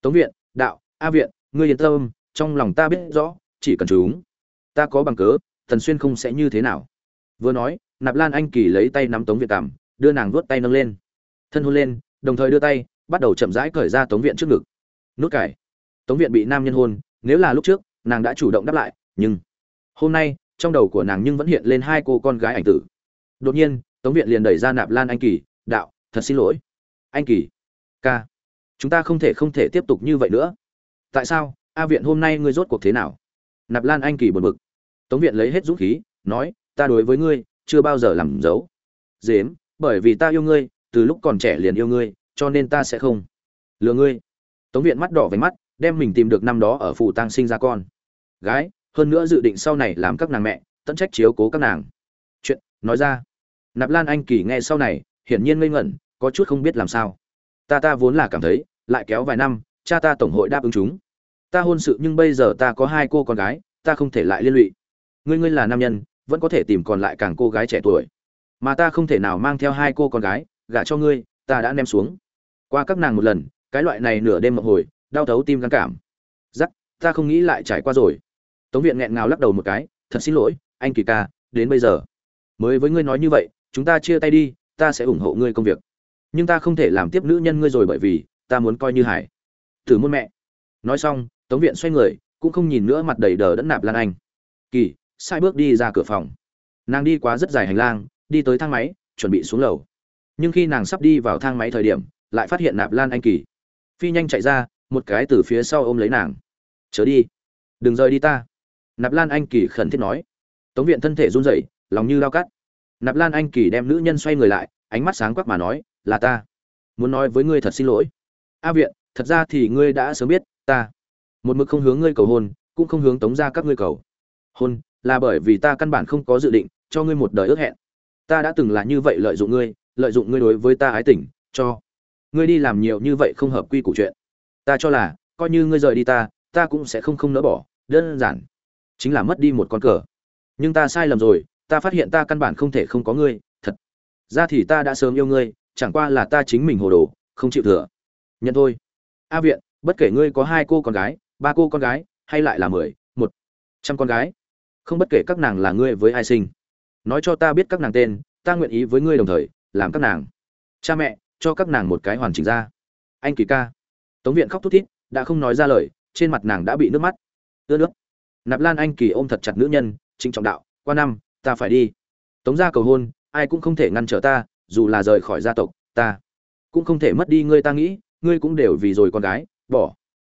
S1: Tống viện, đạo, a viện, ngươi yên tâm, trong lòng ta biết rõ, chỉ cần chúng ta có bằng cớ thần xuyên không sẽ như thế nào. Vừa nói, nạp lan anh kỳ lấy tay nắm tống viện cảm, đưa nàng vuốt tay nâng lên. Thân hôn lên, đồng thời đưa tay, bắt đầu chậm rãi cởi ra tống viện trước ngực. Nút cải. Tống viện bị nam nhân hôn, nếu là lúc trước, nàng đã chủ động đáp lại, nhưng hôm nay, trong đầu của nàng nhưng vẫn hiện lên hai cô con gái ảnh tử. Đột nhiên, tống viện liền đẩy ra nạp lan anh kỳ, đạo, thật xin lỗi. Anh kỳ, ca, chúng ta không thể không thể tiếp tục như vậy nữa. Tại sao, a viện hôm nay ngươi rốt cuộc thế nào? Nạp lan anh kỳ buồn bực tống viện lấy hết dũng khí, nói, ta đối với ngươi chưa bao giờ làm giấu dếm, bởi vì ta yêu ngươi, từ lúc còn trẻ liền yêu ngươi, cho nên ta sẽ không lừa ngươi. Tống viện mắt đỏ váy mắt, đem mình tìm được năm đó ở phủ tang sinh ra con. Gái, hơn nữa dự định sau này làm các nàng mẹ, tận trách chiếu cố các nàng. Chuyện, nói ra. Nạp lan anh kỳ nghe sau này, hiển nhiên ngây ngẩn, có chút không biết làm sao. Ta ta vốn là cảm thấy, lại kéo vài năm, cha ta tổng hội đáp ứng chúng. Ta hôn sự nhưng bây giờ ta có hai cô con gái, ta không thể lại liên lụy ngươi ngươi là nam nhân, vẫn có thể tìm còn lại càng cô gái trẻ tuổi. Mà ta không thể nào mang theo hai cô con gái, gả cho ngươi, ta đã ném xuống. Qua các nàng một lần, cái loại này nửa đêm mộng hồi, đau thấu tim gan cảm. Giắc ta không nghĩ lại trải qua rồi. Tống viện nghẹn ngào lắc đầu một cái, thật xin lỗi, anh kỳ ca, đến bây giờ. Mới với ngươi nói như vậy, chúng ta chia tay đi, ta sẽ ủng hộ ngươi công việc. Nhưng ta không thể làm tiếp nữ nhân ngươi rồi bởi vì, ta muốn coi như hải thử môn mẹ. Nói xong, tống viện xoay người, cũng không nhìn nữa mặt đầy đờ đẫn nạp lan anh. Kỳ sai bước đi ra cửa phòng. Nàng đi quá rất dài hành lang, đi tới thang máy, chuẩn bị xuống lầu. Nhưng khi nàng sắp đi vào thang máy thời điểm, lại phát hiện nạp lan anh kỳ. Phi nhanh chạy ra, một cái từ phía sau ôm lấy nàng. Chớ đi. Đừng rời đi ta. Nạp lan anh kỳ khẩn thiết nói. Tống viện thân thể run rẩy, lòng như lao cắt. Nạp lan anh kỳ đem nữ nhân xoay người lại, ánh mắt sáng quắc mà nói, là ta. Muốn nói với ngươi thật xin lỗi. A viện, thật ra thì ngươi đã sớm biết ta. Một mực không hướng ngươi cầu hôn, cũng không hướng tống ra các ngươi cầu. Hôn là bởi vì ta căn bản không có dự định, cho ngươi một đời ước hẹn. Ta đã từng là như vậy lợi dụng ngươi, lợi dụng ngươi đối với ta ái tình, cho ngươi đi làm nhiều như vậy không hợp quy củ chuyện. Ta cho là, coi như ngươi rời đi ta ta cũng sẽ không không nỡ bỏ, đơn giản chính là mất đi một con cờ. Nhưng ta sai lầm rồi, ta phát hiện ta căn bản không thể không có ngươi, thật. Ra thì ta đã sớm yêu ngươi, chẳng qua là ta chính mình hồ đồ, không chịu thừa. Nhận thôi. A viện, bất kể ngươi có hai cô con gái, ba cô con gái, hay lại là mười, một trăm con gái không bất kể các nàng là ngươi với ai sinh. Nói cho ta biết các nàng tên, ta nguyện ý với ngươi đồng thời, làm các nàng. Cha mẹ, cho các nàng một cái hoàn chỉnh ra. Anh kỳ ca. Tống viện khóc thút thít, đã không nói ra lời, trên mặt nàng đã bị nước mắt. Ưa nước. Nạp lan anh kỳ ôm thật chặt nữ nhân, trịnh trọng đạo, qua năm, ta phải đi. Tống ra cầu hôn, ai cũng không thể ngăn trở ta, dù là rời khỏi gia tộc, ta cũng không thể mất đi ngươi ta nghĩ, ngươi cũng đều vì rồi con gái, bỏ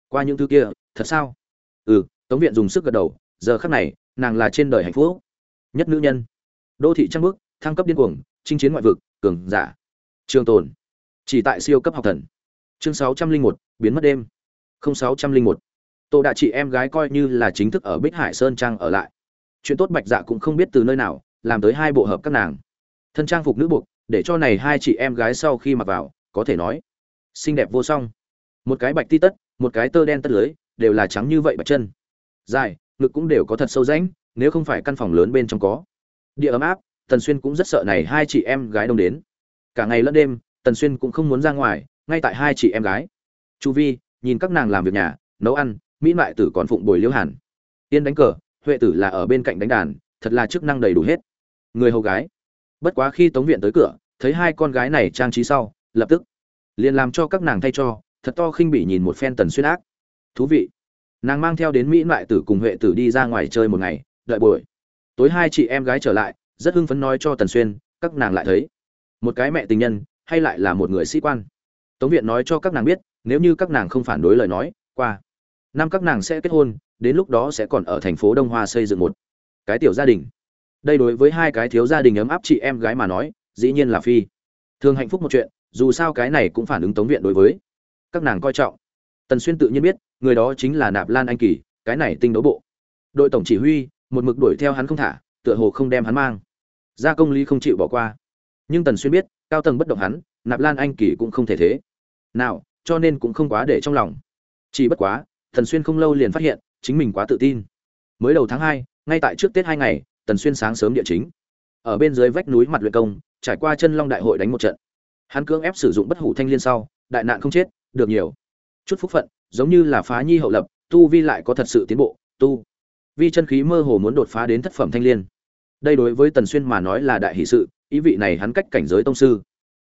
S1: qua những thứ kia, thật sao? Ừ tống viện dùng sức gật đầu, giờ khắc này nàng là trên đời hạnh phúc. Nhất nữ nhân. Đô thị trăng bước thăng cấp điên cuồng, chinh chiến ngoại vực, cường giả. Trường tồn. Chỉ tại siêu cấp học thần. Chương sáu trăm linh một, biến mất đêm. Sáu trăm linh một. Tô đạ chị em gái coi như là chính thức ở bích hải sơn trang ở lại. Chuyện tốt bạch dạ cũng không biết từ nơi nào, làm tới hai bộ hợp các nàng. Thân trang phục nữ buộc, để cho này hai chị em gái sau khi mặc vào, có thể nói, xinh đẹp vô song. Một cái bạch ti tất, một cái tơ đen tất lưới, đều là trắng như vậy bạch chân. Dài ngực cũng đều có thật sâu rãnh, nếu không phải căn phòng lớn bên trong có. Địa ấm áp, tần xuyên cũng rất sợ này hai chị em gái đông đến. Cả ngày lẫn đêm, tần xuyên cũng không muốn ra ngoài, ngay tại hai chị em gái. Chu vi, nhìn các nàng làm việc nhà, nấu ăn, mỹ mại tử còn phụng bồi liễu hàn. Tiên đánh cờ, huệ tử là ở bên cạnh đánh đàn, thật là chức năng đầy đủ hết. Người hầu gái. Bất quá khi tống viện tới cửa, thấy hai con gái này trang trí sau, lập tức liền làm cho các nàng thay cho, thật to khinh bỉ nhìn một phen tần xuyên ác. Thú vị nàng mang theo đến mỹ mại tử cùng huệ tử đi ra ngoài chơi một ngày, đợi buổi. Tối hai chị em gái trở lại, rất hưng phấn nói cho tần xuyên, các nàng lại thấy. Một cái mẹ tình nhân, hay lại là một người sĩ quan. Tống viện nói cho các nàng biết, nếu như các nàng không phản đối lời nói, qua. Năm các nàng sẽ kết hôn, đến lúc đó sẽ còn ở thành phố đông hoa xây dựng một cái tiểu gia đình. Đây đối với hai cái thiếu gia đình ấm áp chị em gái mà nói, dĩ nhiên là phi. Thường hạnh phúc một chuyện, dù sao cái này cũng phản ứng tống viện đối với. Các nàng coi trọng. Tần xuyên tự nhiên biết người đó chính là nạp lan anh kỳ, cái này tinh đấu bộ. Đội tổng chỉ huy, một mực đuổi theo hắn không thả, tựa hồ không đem hắn mang. Gia công lý không chịu bỏ qua. Nhưng tần xuyên biết, cao tầng bất động hắn, nạp lan anh kỳ cũng không thể thế. Nào, cho nên cũng không quá để trong lòng. Chỉ bất quá, tần xuyên không lâu liền phát hiện, chính mình quá tự tin. Mới đầu tháng hai, ngay tại trước tết hai ngày, tần xuyên sáng sớm địa chính. Ở bên dưới vách núi mặt luyện công, trải qua chân long đại hội đánh một trận. Hắn cưỡng ép sử dụng bất hủ thanh liên sau, đại nạn không chết, được nhiều chút phúc phận, giống như là phá nhi hậu lập, tu vi lại có thật sự tiến bộ, tu vi chân khí mơ hồ muốn đột phá đến thất phẩm thanh liên. Đây đối với tần xuyên mà nói là đại hỷ sự, ý vị này hắn cách cảnh giới tông sư.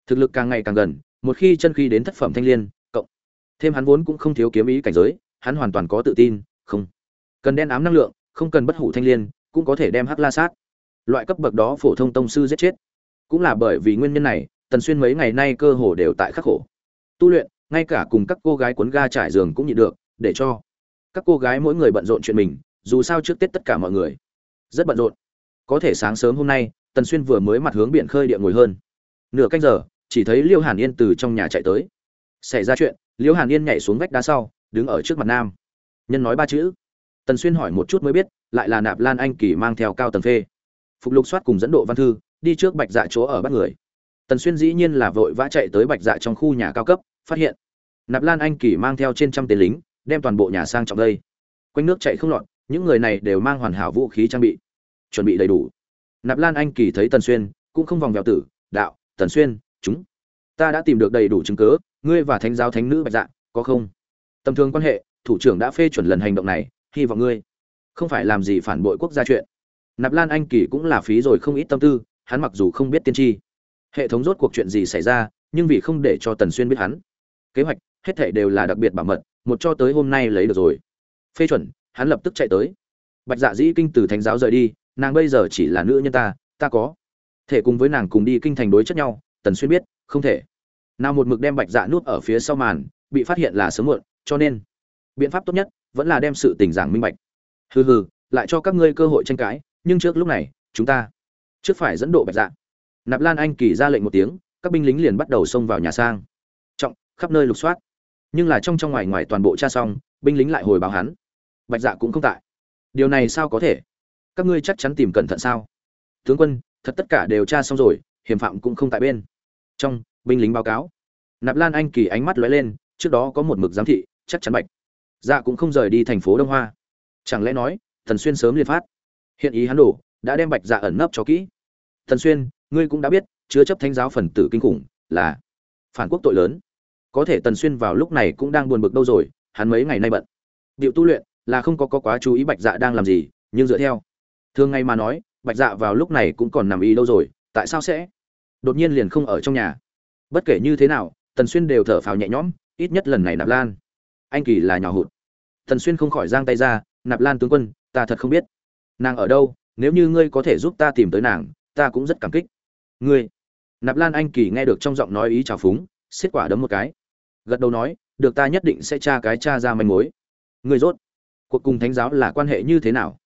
S1: Thực lực càng ngày càng gần, một khi chân khí đến thất phẩm thanh liên, cộng thêm hắn vốn cũng không thiếu kiếm ý cảnh giới, hắn hoàn toàn có tự tin, không cần đen ám năng lượng, không cần bất hủ thanh liên, cũng có thể đem hắc la sát. Loại cấp bậc đó phổ thông tông sư giết chết. Cũng là bởi vì nguyên nhân này, tần xuyên mấy ngày nay cơ hồ đều tại khắc khổ. Tu luyện ngay cả cùng các cô gái cuốn ga trải giường cũng nhịn được, để cho các cô gái mỗi người bận rộn chuyện mình, dù sao trước tết tất cả mọi người rất bận rộn. Có thể sáng sớm hôm nay, tần xuyên vừa mới mặt hướng biển khơi địa ngồi hơn. Nửa canh giờ, chỉ thấy liêu hàn yên từ trong nhà chạy tới. Xảy ra chuyện, liêu hàn yên nhảy xuống vách đá sau, đứng ở trước mặt nam. Nhân nói ba chữ. Tần xuyên hỏi một chút mới biết, lại là nạp lan anh kỳ mang theo cao tầng phê. Phục lục soát cùng dẫn độ văn thư, đi trước bạch dạ chỗ ở bắt người. Tần xuyên dĩ nhiên là vội vã chạy tới bạch dạ trong khu nhà cao cấp phát hiện. Nạp lan anh kỳ mang theo trên trăm tên lính, đem toàn bộ nhà sang trọng đây. Quanh nước chạy không lọt, những người này đều mang hoàn hảo vũ khí trang bị, chuẩn bị đầy đủ. Nạp lan anh kỳ thấy tần xuyên, cũng không vòng vèo tử, đạo, tần xuyên, chúng, ta đã tìm được đầy đủ chứng cớ ngươi và thánh giáo thánh nữ bạch dạ có không? Tầm thường quan hệ, thủ trưởng đã phê chuẩn lần hành động này, hy vọng ngươi không phải làm gì phản bội quốc gia chuyện. Nạp lan anh kỳ cũng là phí rồi không ít tâm tư, hắn mặc dù không biết tiên tri, hệ thống rốt cuộc chuyện gì xảy ra, nhưng vì không để cho tần xuyên biết hắn kế hoạch, hết thảy đều là đặc biệt bảo mật, một cho tới hôm nay lấy được rồi. Phê chuẩn, hắn lập tức chạy tới. Bạch dạ dĩ kinh từ thánh giáo rời đi, nàng bây giờ chỉ là nữ nhân ta ta có thể cùng với nàng cùng đi kinh thành đối chất nhau, tần xuyên biết, không thể. Nào một mực đem bạch dạ nuốt ở phía sau màn, bị phát hiện là sớm muộn, cho nên biện pháp tốt nhất vẫn là đem sự tình giảng minh bạch. Hừ hừ, lại cho các ngươi cơ hội tranh cãi, nhưng trước lúc này, chúng ta trước phải dẫn độ bạch dạ. Nạp lan anh kỳ ra lệnh một tiếng, các binh lính liền bắt đầu xông vào nhà sang khắp nơi lục soát. Nhưng là trong trong ngoài ngoài toàn bộ tra xong, binh lính lại hồi báo hắn. Bạch dạ cũng không tại. Điều này sao có thể? Các ngươi chắc chắn tìm cẩn thận sao? Tướng quân, thật tất cả đều tra xong rồi, hiểm phạm cũng không tại bên. Trong, binh lính báo cáo. Nạp lan anh kỳ ánh mắt lóe lên, trước đó có một mực giám thị, chắc chắn bạch dạ cũng không rời đi thành phố đông hoa. Chẳng lẽ nói, thần xuyên sớm liền phát? Hiện ý hắn đổ, đã đem bạch dạ ẩn nấp cho kỹ. Thần xuyên, ngươi cũng đã biết, chứa chấp thánh giáo phần tử kinh khủng là phản quốc tội lớn có thể tần xuyên vào lúc này cũng đang buồn bực đâu rồi hắn mấy ngày nay bận. Điệu tu luyện là không có, có quá chú ý bạch dạ đang làm gì nhưng dựa theo. Thường ngày mà nói bạch dạ vào lúc này cũng còn nằm y đâu rồi tại sao sẽ? Đột nhiên liền không ở trong nhà. Bất kể như thế nào tần xuyên đều thở phào nhẹ nhõm ít nhất lần này nạp lan. Anh kỳ là nhỏ hụt. Tần xuyên không khỏi giang tay ra nạp lan tướng quân ta thật không biết. Nàng ở đâu nếu như ngươi có thể giúp ta tìm tới nàng ta cũng rất cảm kích. Ngươi? Nạp lan anh kỳ nghe được trong giọng nói ý trào phúng xiết quả đấm một cái gật đầu nói, được ta nhất định sẽ tra cái tra ra manh mối. Ngươi rốt, cuộc cùng thánh giáo là quan hệ như thế nào?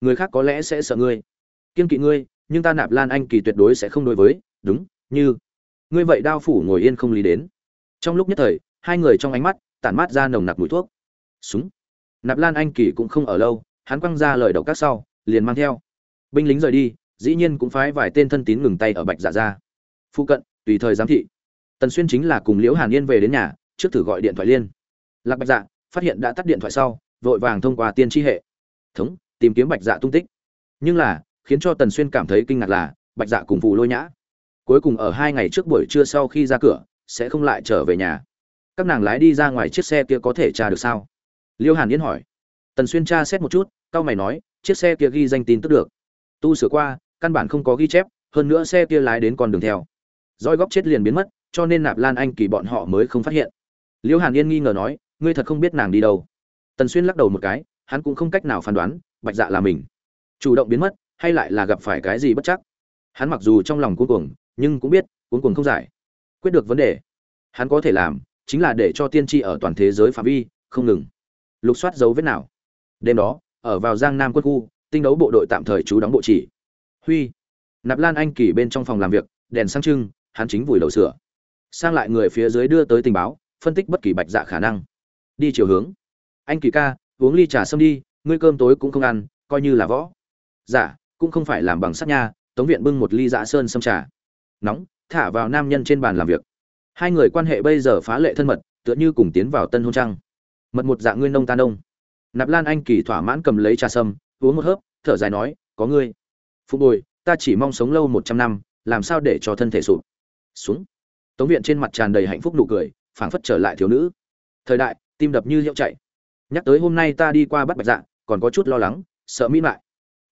S1: Người khác có lẽ sẽ sợ ngươi. Kiên kỵ ngươi, nhưng ta nạp lan anh kỳ tuyệt đối sẽ không đối với. Đúng, như. Ngươi vậy đao phủ ngồi yên không lý đến. Trong lúc nhất thời, hai người trong ánh mắt tản mát ra nồng nặc mùi thuốc. Súng. Nạp lan anh kỳ cũng không ở lâu, hắn quăng ra lời độc các sau, liền mang theo. Binh lính rời đi, dĩ nhiên cũng phái vài tên thân tín ngừng tay ở bạch dạ ra phụ cận, tùy thời giám thị. Tần xuyên chính là cùng liễu hàn yên về đến nhà trước thử gọi điện thoại liên. Lạc bạch dạ phát hiện đã tắt điện thoại sau, vội vàng thông qua tiên tri hệ. Thống, tìm kiếm bạch dạ tung tích. Nhưng là, khiến cho tần xuyên cảm thấy kinh ngạc là, bạch dạ cùng phù lôi nhã. Cuối cùng ở hai ngày trước buổi trưa sau khi ra cửa, sẽ không lại trở về nhà. Các nàng lái đi ra ngoài chiếc xe kia có thể tra được sao? Liêu hàn yên hỏi. Tần xuyên tra xét một chút cao mày nói, chiếc xe kia ghi danh tin tức được. Tu sửa qua, căn bản không có ghi chép, hơn nữa xe kia lái đến con đường theo. Roi góc chết liền biến mất, cho nên nạp lan anh kỳ bọn họ mới không phát hiện. Liễu hàn yên nghi ngờ nói, ngươi thật không biết nàng đi đâu. Tần xuyên lắc đầu một cái, hắn cũng không cách nào phán đoán, bạch dạ là mình. Chủ động biến mất, hay lại là gặp phải cái gì bất chắc? Hắn mặc dù trong lòng cuối cuồng, nhưng cũng biết cuối cuồng không giải. Quyết được vấn đề, hắn có thể làm, chính là để cho tiên tri ở toàn thế giới phạm vi, không ngừng lục soát dấu vết nào. Đêm đó, ở vào giang nam quân khu, tinh đấu bộ đội tạm thời trú đóng bộ chỉ. Huy, nạp lan anh kỳ bên trong phòng làm việc, đèn sang trưng, hắn chính vùi đầu sửa. Sang lại người phía dưới đưa tới tình báo phân tích bất kỳ bạch dạ khả năng. Đi chiều hướng. Anh kỳ ca, uống ly trà sâm đi, ngươi cơm tối cũng không ăn, coi như là võ. Dạ cũng không phải làm bằng sắt nha, tống viện bưng một ly dạ sơn sâm trà. Nóng, thả vào nam nhân trên bàn làm việc. Hai người quan hệ bây giờ phá lệ thân mật, tựa như cùng tiến vào tân hôn trăng. Mật một dạng nguyên nông ta nông. Nạp lan anh kỳ thỏa mãn cầm lấy trà sâm, uống một hớp, thở dài nói, có ngươi. Phụ bồi, ta chỉ mong sống lâu một trăm năm, làm sao để cho thân thể sụp? Xuống. Tống viện trên mặt tràn đầy hạnh phúc nụ cười phảng phất trở lại thiếu nữ. Thời đại, tim đập như hiệu chạy. Nhắc tới hôm nay ta đi qua bắt bạch dạ còn có chút lo lắng, sợ mỹ mại.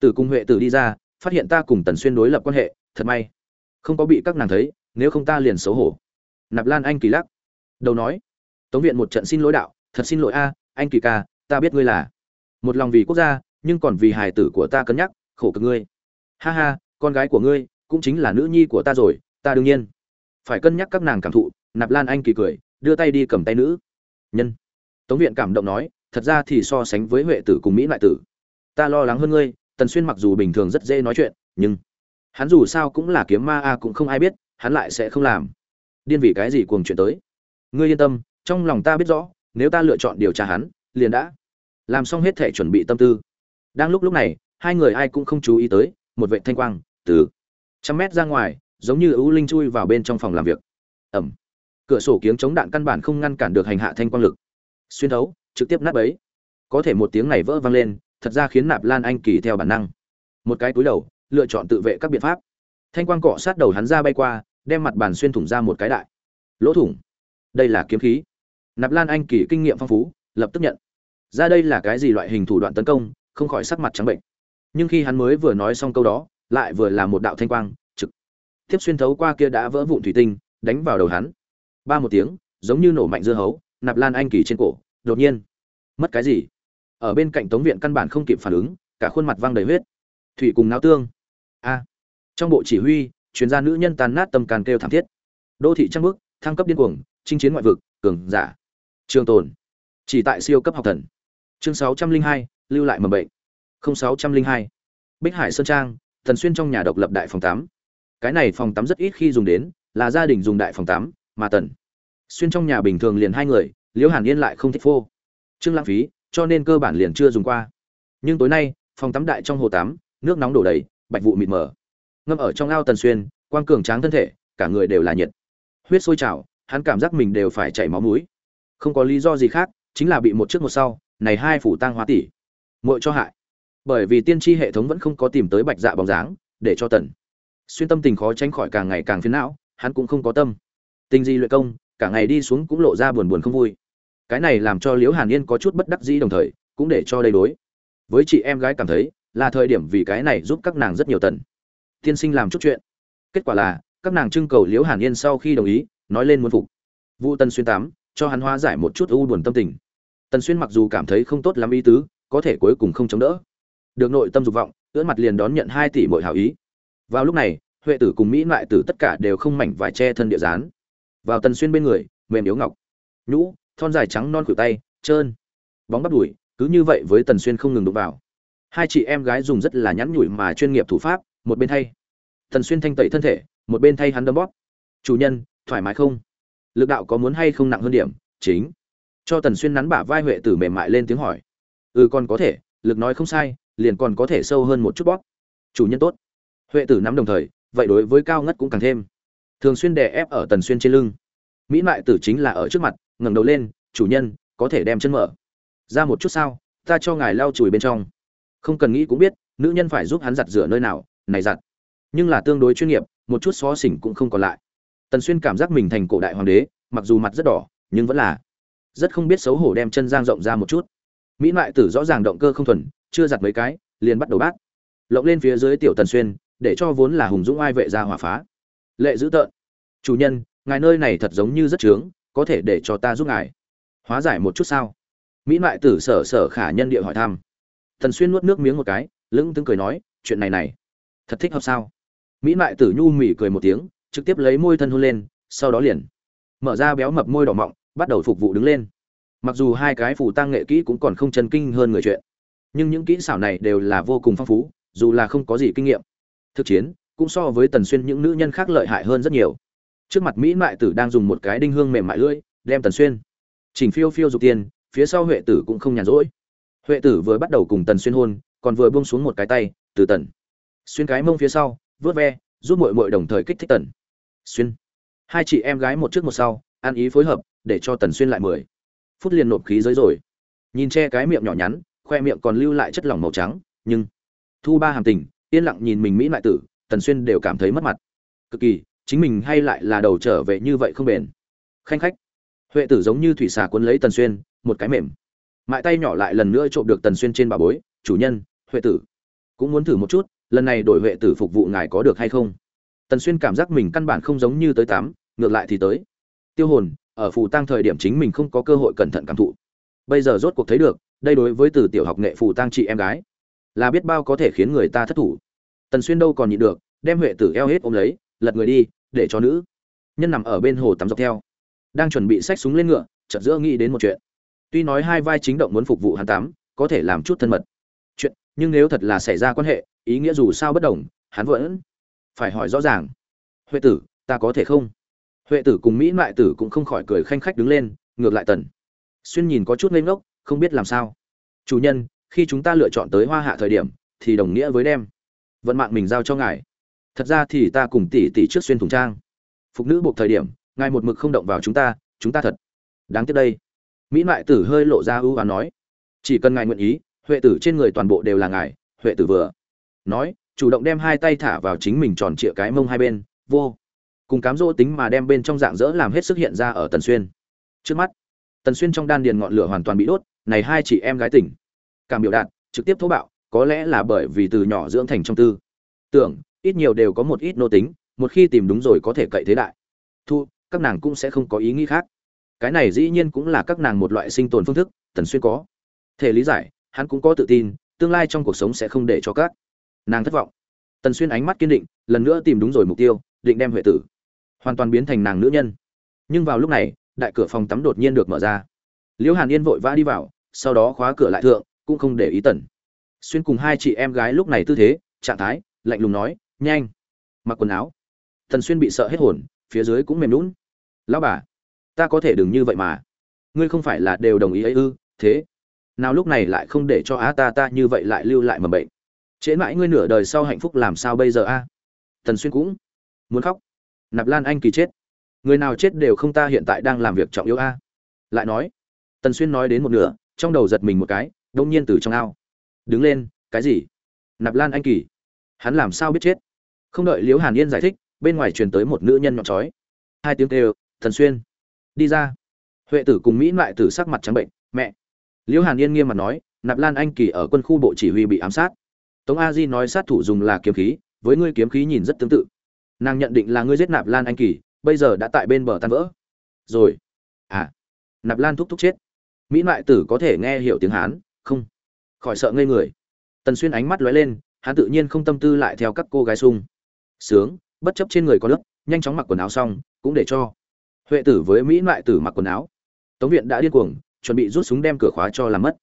S1: Từ cung huệ tử đi ra, phát hiện ta cùng tần xuyên đối lập quan hệ, thật may. Không có bị các nàng thấy, nếu không ta liền xấu hổ. Nạp lan anh kỳ lắc. Đầu nói, tống viện một trận xin lỗi đạo, thật xin lỗi a, anh kỳ ca, ta biết ngươi là một lòng vì quốc gia, nhưng còn vì hài tử của ta cân nhắc, khổ cực ngươi. Ha ha, con gái của ngươi cũng chính là nữ nhi của ta rồi, ta đương nhiên. Phải cân nhắc các nàng cảm thụ, nạp lan anh kỳ cười đưa tay đi cầm tay nữ. Nhân. Tống viện cảm động nói, thật ra thì so sánh với huệ tử cùng mỹ lại tử. Ta lo lắng hơn ngươi, tần xuyên mặc dù bình thường rất dễ nói chuyện, nhưng hắn dù sao cũng là kiếm ma a, cũng không ai biết, hắn lại sẽ không làm. Điên vì cái gì cuồng chuyện tới? Ngươi yên tâm, trong lòng ta biết rõ, nếu ta lựa chọn điều tra hắn, liền đã làm xong hết thể chuẩn bị tâm tư. Đang lúc lúc này, hai người ai cũng không chú ý tới, một vệ thanh quang, từ trăm mét ra ngoài, giống như ưu linh chui vào bên trong phòng làm việc. Ẩm cửa sổ kiếng chống đạn căn bản không ngăn cản được hành hạ thanh quang lực. Xuyên thấu, trực tiếp nát ấy có thể một tiếng này vỡ vang lên, thật ra khiến nạp lan anh kỳ theo bản năng. Một cái túi đầu, lựa chọn tự vệ các biện pháp. Thanh quang cọ sát đầu hắn ra bay qua, đem mặt bàn xuyên thủng ra một cái đại. Lỗ thủng. Đây là kiếm khí. Nạp lan anh kỳ kinh nghiệm phong phú, lập tức nhận. Ra đây là cái gì loại hình thủ đoạn tấn công, không khỏi sắc mặt trắng bệnh. Nhưng khi hắn mới vừa nói xong câu đó, lại vừa là một đạo thanh quang, trực. Tiếp xuyên thấu qua kia đã vỡ vụn thủy tinh, đánh vào đầu hắn ba một tiếng, giống như nổ mạnh dưa hấu, nạp lan anh kỳ trên cổ, đột nhiên, mất cái gì? Ở bên cạnh tống viện căn bản không kịp phản ứng, cả khuôn mặt văng đầy huyết. Thủy cùng náo tương. A. Trong bộ chỉ huy, chuyên gia nữ nhân tàn nát tâm càn kêu thảm thiết. Đô thị trăng bước thăng cấp điên cuồng, chinh chiến ngoại vực, cường giả. Trường tồn. Chỉ tại siêu cấp học thần. Chương sáu trăm linh hai, lưu lại mầm bệnh. Sáu trăm linh hai. Bích hải sơn trang, thần xuyên trong nhà độc lập đại phòng tắm cái này phòng tắm rất ít khi dùng đến, là gia đình dùng đại phòng tắm mà tần. Xuyên trong nhà bình thường liền hai người, liễu hàn yên lại không thích phô. Trương lãng phí, cho nên cơ bản liền chưa dùng qua. Nhưng tối nay, phòng tắm đại trong hồ tắm, nước nóng đổ đầy, bạch vụ mịt mờ. Ngâm ở trong ao tần xuyên, quang cường tráng thân thể, cả người đều là nhiệt. Huyết sôi trào, hắn cảm giác mình đều phải chảy máu mũi. Không có lý do gì khác, chính là bị một trước một sau, này hai phủ tang hóa tỷ muội cho hại. Bởi vì tiên tri hệ thống vẫn không có tìm tới bạch dạ bóng dáng, để cho tần. Xuyên tâm tình khó tránh khỏi càng ngày càng phiền não, hắn cũng không có tâm tình gì luyện công, cả ngày đi xuống cũng lộ ra buồn buồn không vui. Cái này làm cho liễu hàn yên có chút bất đắc dĩ đồng thời, cũng để cho đầy đối. Với chị em gái cảm thấy, là thời điểm vì cái này giúp các nàng rất nhiều tần tiên sinh làm chút chuyện. Kết quả là, các nàng trưng cầu liễu hàn yên sau khi đồng ý, nói lên muốn phục. Vu tân xuyên tám, cho hắn hóa giải một chút u buồn tâm tình. Tần xuyên mặc dù cảm thấy không tốt lắm ý tứ, có thể cuối cùng không chống đỡ. Được nội tâm dục vọng, ưỡn mặt liền đón nhận hai tỷ mọi hảo ý. Vào lúc này, huệ tử cùng mỹ lại tử tất cả đều không mảnh vải che thân địa gián vào tần xuyên bên người, mềm yếu ngọc. Nhũ, thon dài trắng non khuỷu tay, trơn. Bóng bắp đùi, cứ như vậy với tần xuyên không ngừng đụng vào. Hai chị em gái dùng rất là nhắn nhủi mà chuyên nghiệp thủ pháp, một bên thay. Tần xuyên thanh tẩy thân thể, một bên thay hắn đấm bóp. Chủ nhân, thoải mái không? Lực đạo có muốn hay không nặng hơn điểm? Chính. Cho tần xuyên nắn bả vai huệ tử mềm mại lên tiếng hỏi. Ừ còn có thể, lực nói không sai, liền còn có thể sâu hơn một chút bóp. Chủ nhân tốt. Huệ tử nắm đồng thời, vậy đối với cao ngất cũng càng thêm thường xuyên đè ép ở tần xuyên trên lưng. Mỹ mại tử chính là ở trước mặt, ngẩng đầu lên, chủ nhân, có thể đem chân mở. Ra một chút sao, ta cho ngài lau chùi bên trong. Không cần nghĩ cũng biết, nữ nhân phải giúp hắn giặt rửa nơi nào, này giặt. Nhưng là tương đối chuyên nghiệp, một chút xó xỉnh cũng không còn lại. Tần xuyên cảm giác mình thành cổ đại hoàng đế, mặc dù mặt rất đỏ, nhưng vẫn là rất không biết xấu hổ đem chân giang rộng ra một chút. Mỹ mại tử rõ ràng động cơ không thuần, chưa giặt mấy cái, liền bắt đầu bát. Lộng lên phía dưới tiểu tần xuyên, để cho vốn là hùng dũng ai vệ ra hỏa phá lệ dữ tợn. Chủ nhân, ngài nơi này thật giống như rất trướng, có thể để cho ta giúp ngài. Hóa giải một chút sao? Mỹ mại tử sở sở khả nhân địa hỏi thăm. Thần xuyên nuốt nước miếng một cái, lững tướng cười nói, chuyện này này, thật thích hợp sao? Mỹ mại tử nhu mỉ cười một tiếng, trực tiếp lấy môi thân hôn lên, sau đó liền mở ra béo mập môi đỏ mọng, bắt đầu phục vụ đứng lên. Mặc dù hai cái phù tăng nghệ kỹ cũng còn không chân kinh hơn người chuyện, nhưng những kỹ xảo này đều là vô cùng phong phú, dù là không có gì kinh nghiệm. Thực chiến cũng so với tần xuyên những nữ nhân khác lợi hại hơn rất nhiều. Trước mặt mỹ mại tử đang dùng một cái đinh hương mềm mại lưỡi, đem tần xuyên. Chỉnh phiêu phiêu dục tiền, phía sau huệ tử cũng không nhàn rỗi. Huệ tử vừa bắt đầu cùng tần xuyên hôn, còn vừa buông xuống một cái tay, từ tần xuyên cái mông phía sau, vớt ve, giúp mội mội đồng thời kích thích tần xuyên. Hai chị em gái một trước một sau, ăn ý phối hợp, để cho tần xuyên lại mười. Phút liền nộp khí giới rồi. Nhìn che cái miệng nhỏ nhắn, khoe miệng còn lưu lại chất lỏng màu trắng, nhưng thu ba hàm tình, yên lặng nhìn mình mỹ lại tử tần xuyên đều cảm thấy mất mặt. Cực kỳ, chính mình hay lại là đầu trở về như vậy không bền. Khanh khách. Huệ tử giống như thủy xà cuốn lấy tần xuyên, một cái mềm. Mại tay nhỏ lại lần nữa trộm được tần xuyên trên bà bối, chủ nhân, huệ tử, cũng muốn thử một chút, lần này đổi huệ tử phục vụ ngài có được hay không? Tần xuyên cảm giác mình căn bản không giống như tới tám, ngược lại thì tới. Tiêu hồn, ở phù tăng thời điểm chính mình không có cơ hội cẩn thận cảm thụ. Bây giờ rốt cuộc thấy được, đây đối với từ tiểu học nghệ phù tăng chị em gái, là biết bao có thể khiến người ta thất thủ tần xuyên đâu còn nhịn được, đem huệ tử eo hết ôm lấy, lật người đi, để cho nữ nhân nằm ở bên hồ tắm dọc theo. Đang chuẩn bị xách súng lên ngựa, chợt giữa nghĩ đến một chuyện. Tuy nói hai vai chính động muốn phục vụ hắn tắm, có thể làm chút thân mật. Chuyện, nhưng nếu thật là xảy ra quan hệ, ý nghĩa dù sao bất đồng, hắn vẫn phải hỏi rõ ràng. Huệ tử, ta có thể không? Huệ tử cùng mỹ mại tử cũng không khỏi cười khanh khách đứng lên, ngược lại tần xuyên nhìn có chút ngây ngốc, không biết làm sao. Chủ nhân, khi chúng ta lựa chọn tới hoa hạ thời điểm, thì đồng nghĩa với đem vận mạng mình giao cho ngài. Thật ra thì ta cùng tỷ tỷ trước xuyên thùng trang. Phục nữ buộc thời điểm, ngài một mực không động vào chúng ta chúng ta thật đáng tiếc đây. Mỹ mại tử hơi lộ ra ưu và nói. Chỉ cần ngài nguyện ý, huệ tử trên người toàn bộ đều là ngài, huệ tử vừa nói, chủ động đem hai tay thả vào chính mình tròn trịa cái mông hai bên, vô cùng cám dỗ tính mà đem bên trong dạng dỡ làm hết sức hiện ra ở tần xuyên. Trước mắt, tần xuyên trong đan điền ngọn lửa hoàn toàn bị đốt, này hai chị em gái tỉnh. Cảm biểu đạt, trực tiếp thô bạo có lẽ là bởi vì từ nhỏ dưỡng thành trong tư. Tưởng, ít nhiều đều có một ít nô tính, một khi tìm đúng rồi có thể cậy thế đại. Thu, các nàng cũng sẽ không có ý nghĩ khác. Cái này dĩ nhiên cũng là các nàng một loại sinh tồn phương thức, tần xuyên có. Thể lý giải, hắn cũng có tự tin, tương lai trong cuộc sống sẽ không để cho các nàng thất vọng. Tần xuyên ánh mắt kiên định, lần nữa tìm đúng rồi mục tiêu, định đem huệ tử. Hoàn toàn biến thành nàng nữ nhân. Nhưng vào lúc này, đại cửa phòng tắm đột nhiên được mở ra. Liễu hàn yên vội vã đi vào, sau đó khóa cửa lại thượng, cũng không để ý tần xuyên cùng hai chị em gái lúc này tư thế, trạng thái, lạnh lùng nói, nhanh, mặc quần áo. Thần xuyên bị sợ hết hồn, phía dưới cũng mềm lún lão bà, ta có thể đừng như vậy mà. Ngươi không phải là đều đồng ý ấy ư, thế. Nào lúc này lại không để cho á ta ta như vậy lại lưu lại mầm bệnh. Trễ mãi ngươi nửa đời sau hạnh phúc làm sao bây giờ a? Thần xuyên cũng muốn khóc. Nạp lan anh kỳ chết. Người nào chết đều không ta hiện tại đang làm việc trọng yếu a. Lại nói. Tần xuyên nói đến một nửa, trong đầu giật mình một cái đông nhiên từ trong ao đứng lên, cái gì? Nạp lan anh kỳ. Hắn làm sao biết chết? Không đợi liễu hàn yên giải thích, bên ngoài truyền tới một nữ nhân nhọn trói hai tiếng kêu, thần xuyên, đi ra. Huệ tử cùng mỹ lại tử sắc mặt trắng bệnh, mẹ. Liễu hàn yên nghiêm mặt nói, nạp lan anh kỳ ở quân khu bộ chỉ huy bị ám sát. Tống a di nói sát thủ dùng là kiếm khí, với ngươi kiếm khí nhìn rất tương tự. Nàng nhận định là ngươi giết nạp lan anh kỳ, bây giờ đã tại bên bờ tan vỡ. Rồi. À. Nạp lan thúc thúc chết. Mỹ Ngoại tử có thể nghe hiểu tiếng hán. Không khỏi sợ ngây người. Tần xuyên ánh mắt lóe lên, hắn tự nhiên không tâm tư lại theo các cô gái sung sướng, bất chấp trên người có lớp, nhanh chóng mặc quần áo xong, cũng để cho huệ tử với mỹ mại tử mặc quần áo. Tống viện đã điên cuồng, chuẩn bị rút súng đem cửa khóa cho làm mất.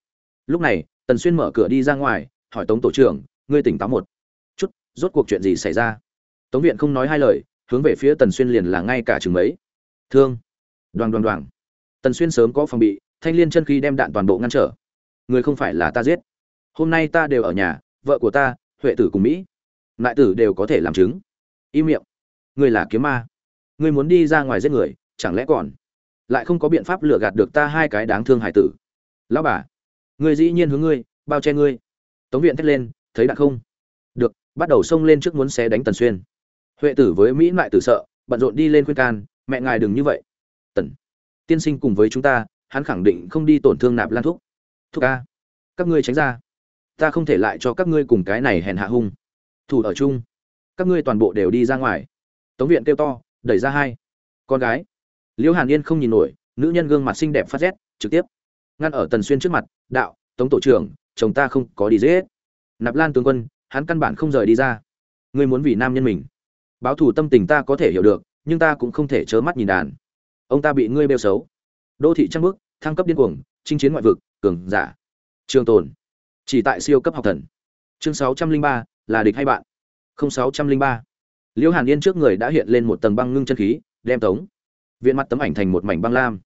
S1: Lúc này, tần xuyên mở cửa đi ra ngoài, hỏi tống tổ trưởng, ngươi tỉnh táo một chút, rốt cuộc chuyện gì xảy ra? Tống viện không nói hai lời, hướng về phía tần xuyên liền là ngay cả chừng mấy. Thương. Đoàn đoàn đoàn tần xuyên sớm có phòng bị, thanh liên chân khí đem đạn toàn bộ ngăn trở người không phải là ta giết. Hôm nay ta đều ở nhà, vợ của ta, huệ tử cùng mỹ. Lại tử đều có thể làm chứng. Im miệng. Người là kiếm ma. Người muốn đi ra ngoài giết người, chẳng lẽ còn? Lại không có biện pháp lừa gạt được ta hai cái đáng thương hải tử. Lão bà người dĩ nhiên hướng ngươi, bao che ngươi. Tống viện thét lên, thấy đã không? Được, bắt đầu xông lên trước muốn xé đánh tần xuyên. Huệ tử với mỹ lại tử sợ, bận rộn đi lên khuyên can, mẹ ngài đừng như vậy. Tần tiên sinh cùng với chúng ta, hắn khẳng định không đi tổn thương nạp lan thúc thúc ca, các ngươi tránh ra. Ta không thể lại cho các ngươi cùng cái này hèn hạ hung. Thủ ở chung. Các ngươi toàn bộ đều đi ra ngoài. Tống viện kêu to, đẩy ra hai. Con gái. Liễu hàn yên không nhìn nổi, nữ nhân gương mặt xinh đẹp phát rét, trực tiếp. Ngăn ở tần xuyên trước mặt, đạo, tống tổ trưởng, chồng ta không có đi dễ nạp lan tướng quân, hắn căn bản không rời đi ra. Ngươi muốn vì nam nhân mình. Báo thủ tâm tình ta có thể hiểu được, nhưng ta cũng không thể chớ mắt nhìn đàn. Ông ta bị ngươi bêu xấu. Đô thị trăng bước, thăng cấp điên cuồng, chinh chiến ngoại vực cường giả. Trường tồn. Chỉ tại siêu cấp học thần. Chương sáu trăm linh ba, là địch hay bạn? Không, sáu trăm linh ba. Liễu hàn yên trước người đã hiện lên một tầng băng ngưng chân khí, đem tống. Viện mặt tấm ảnh thành một mảnh băng lam.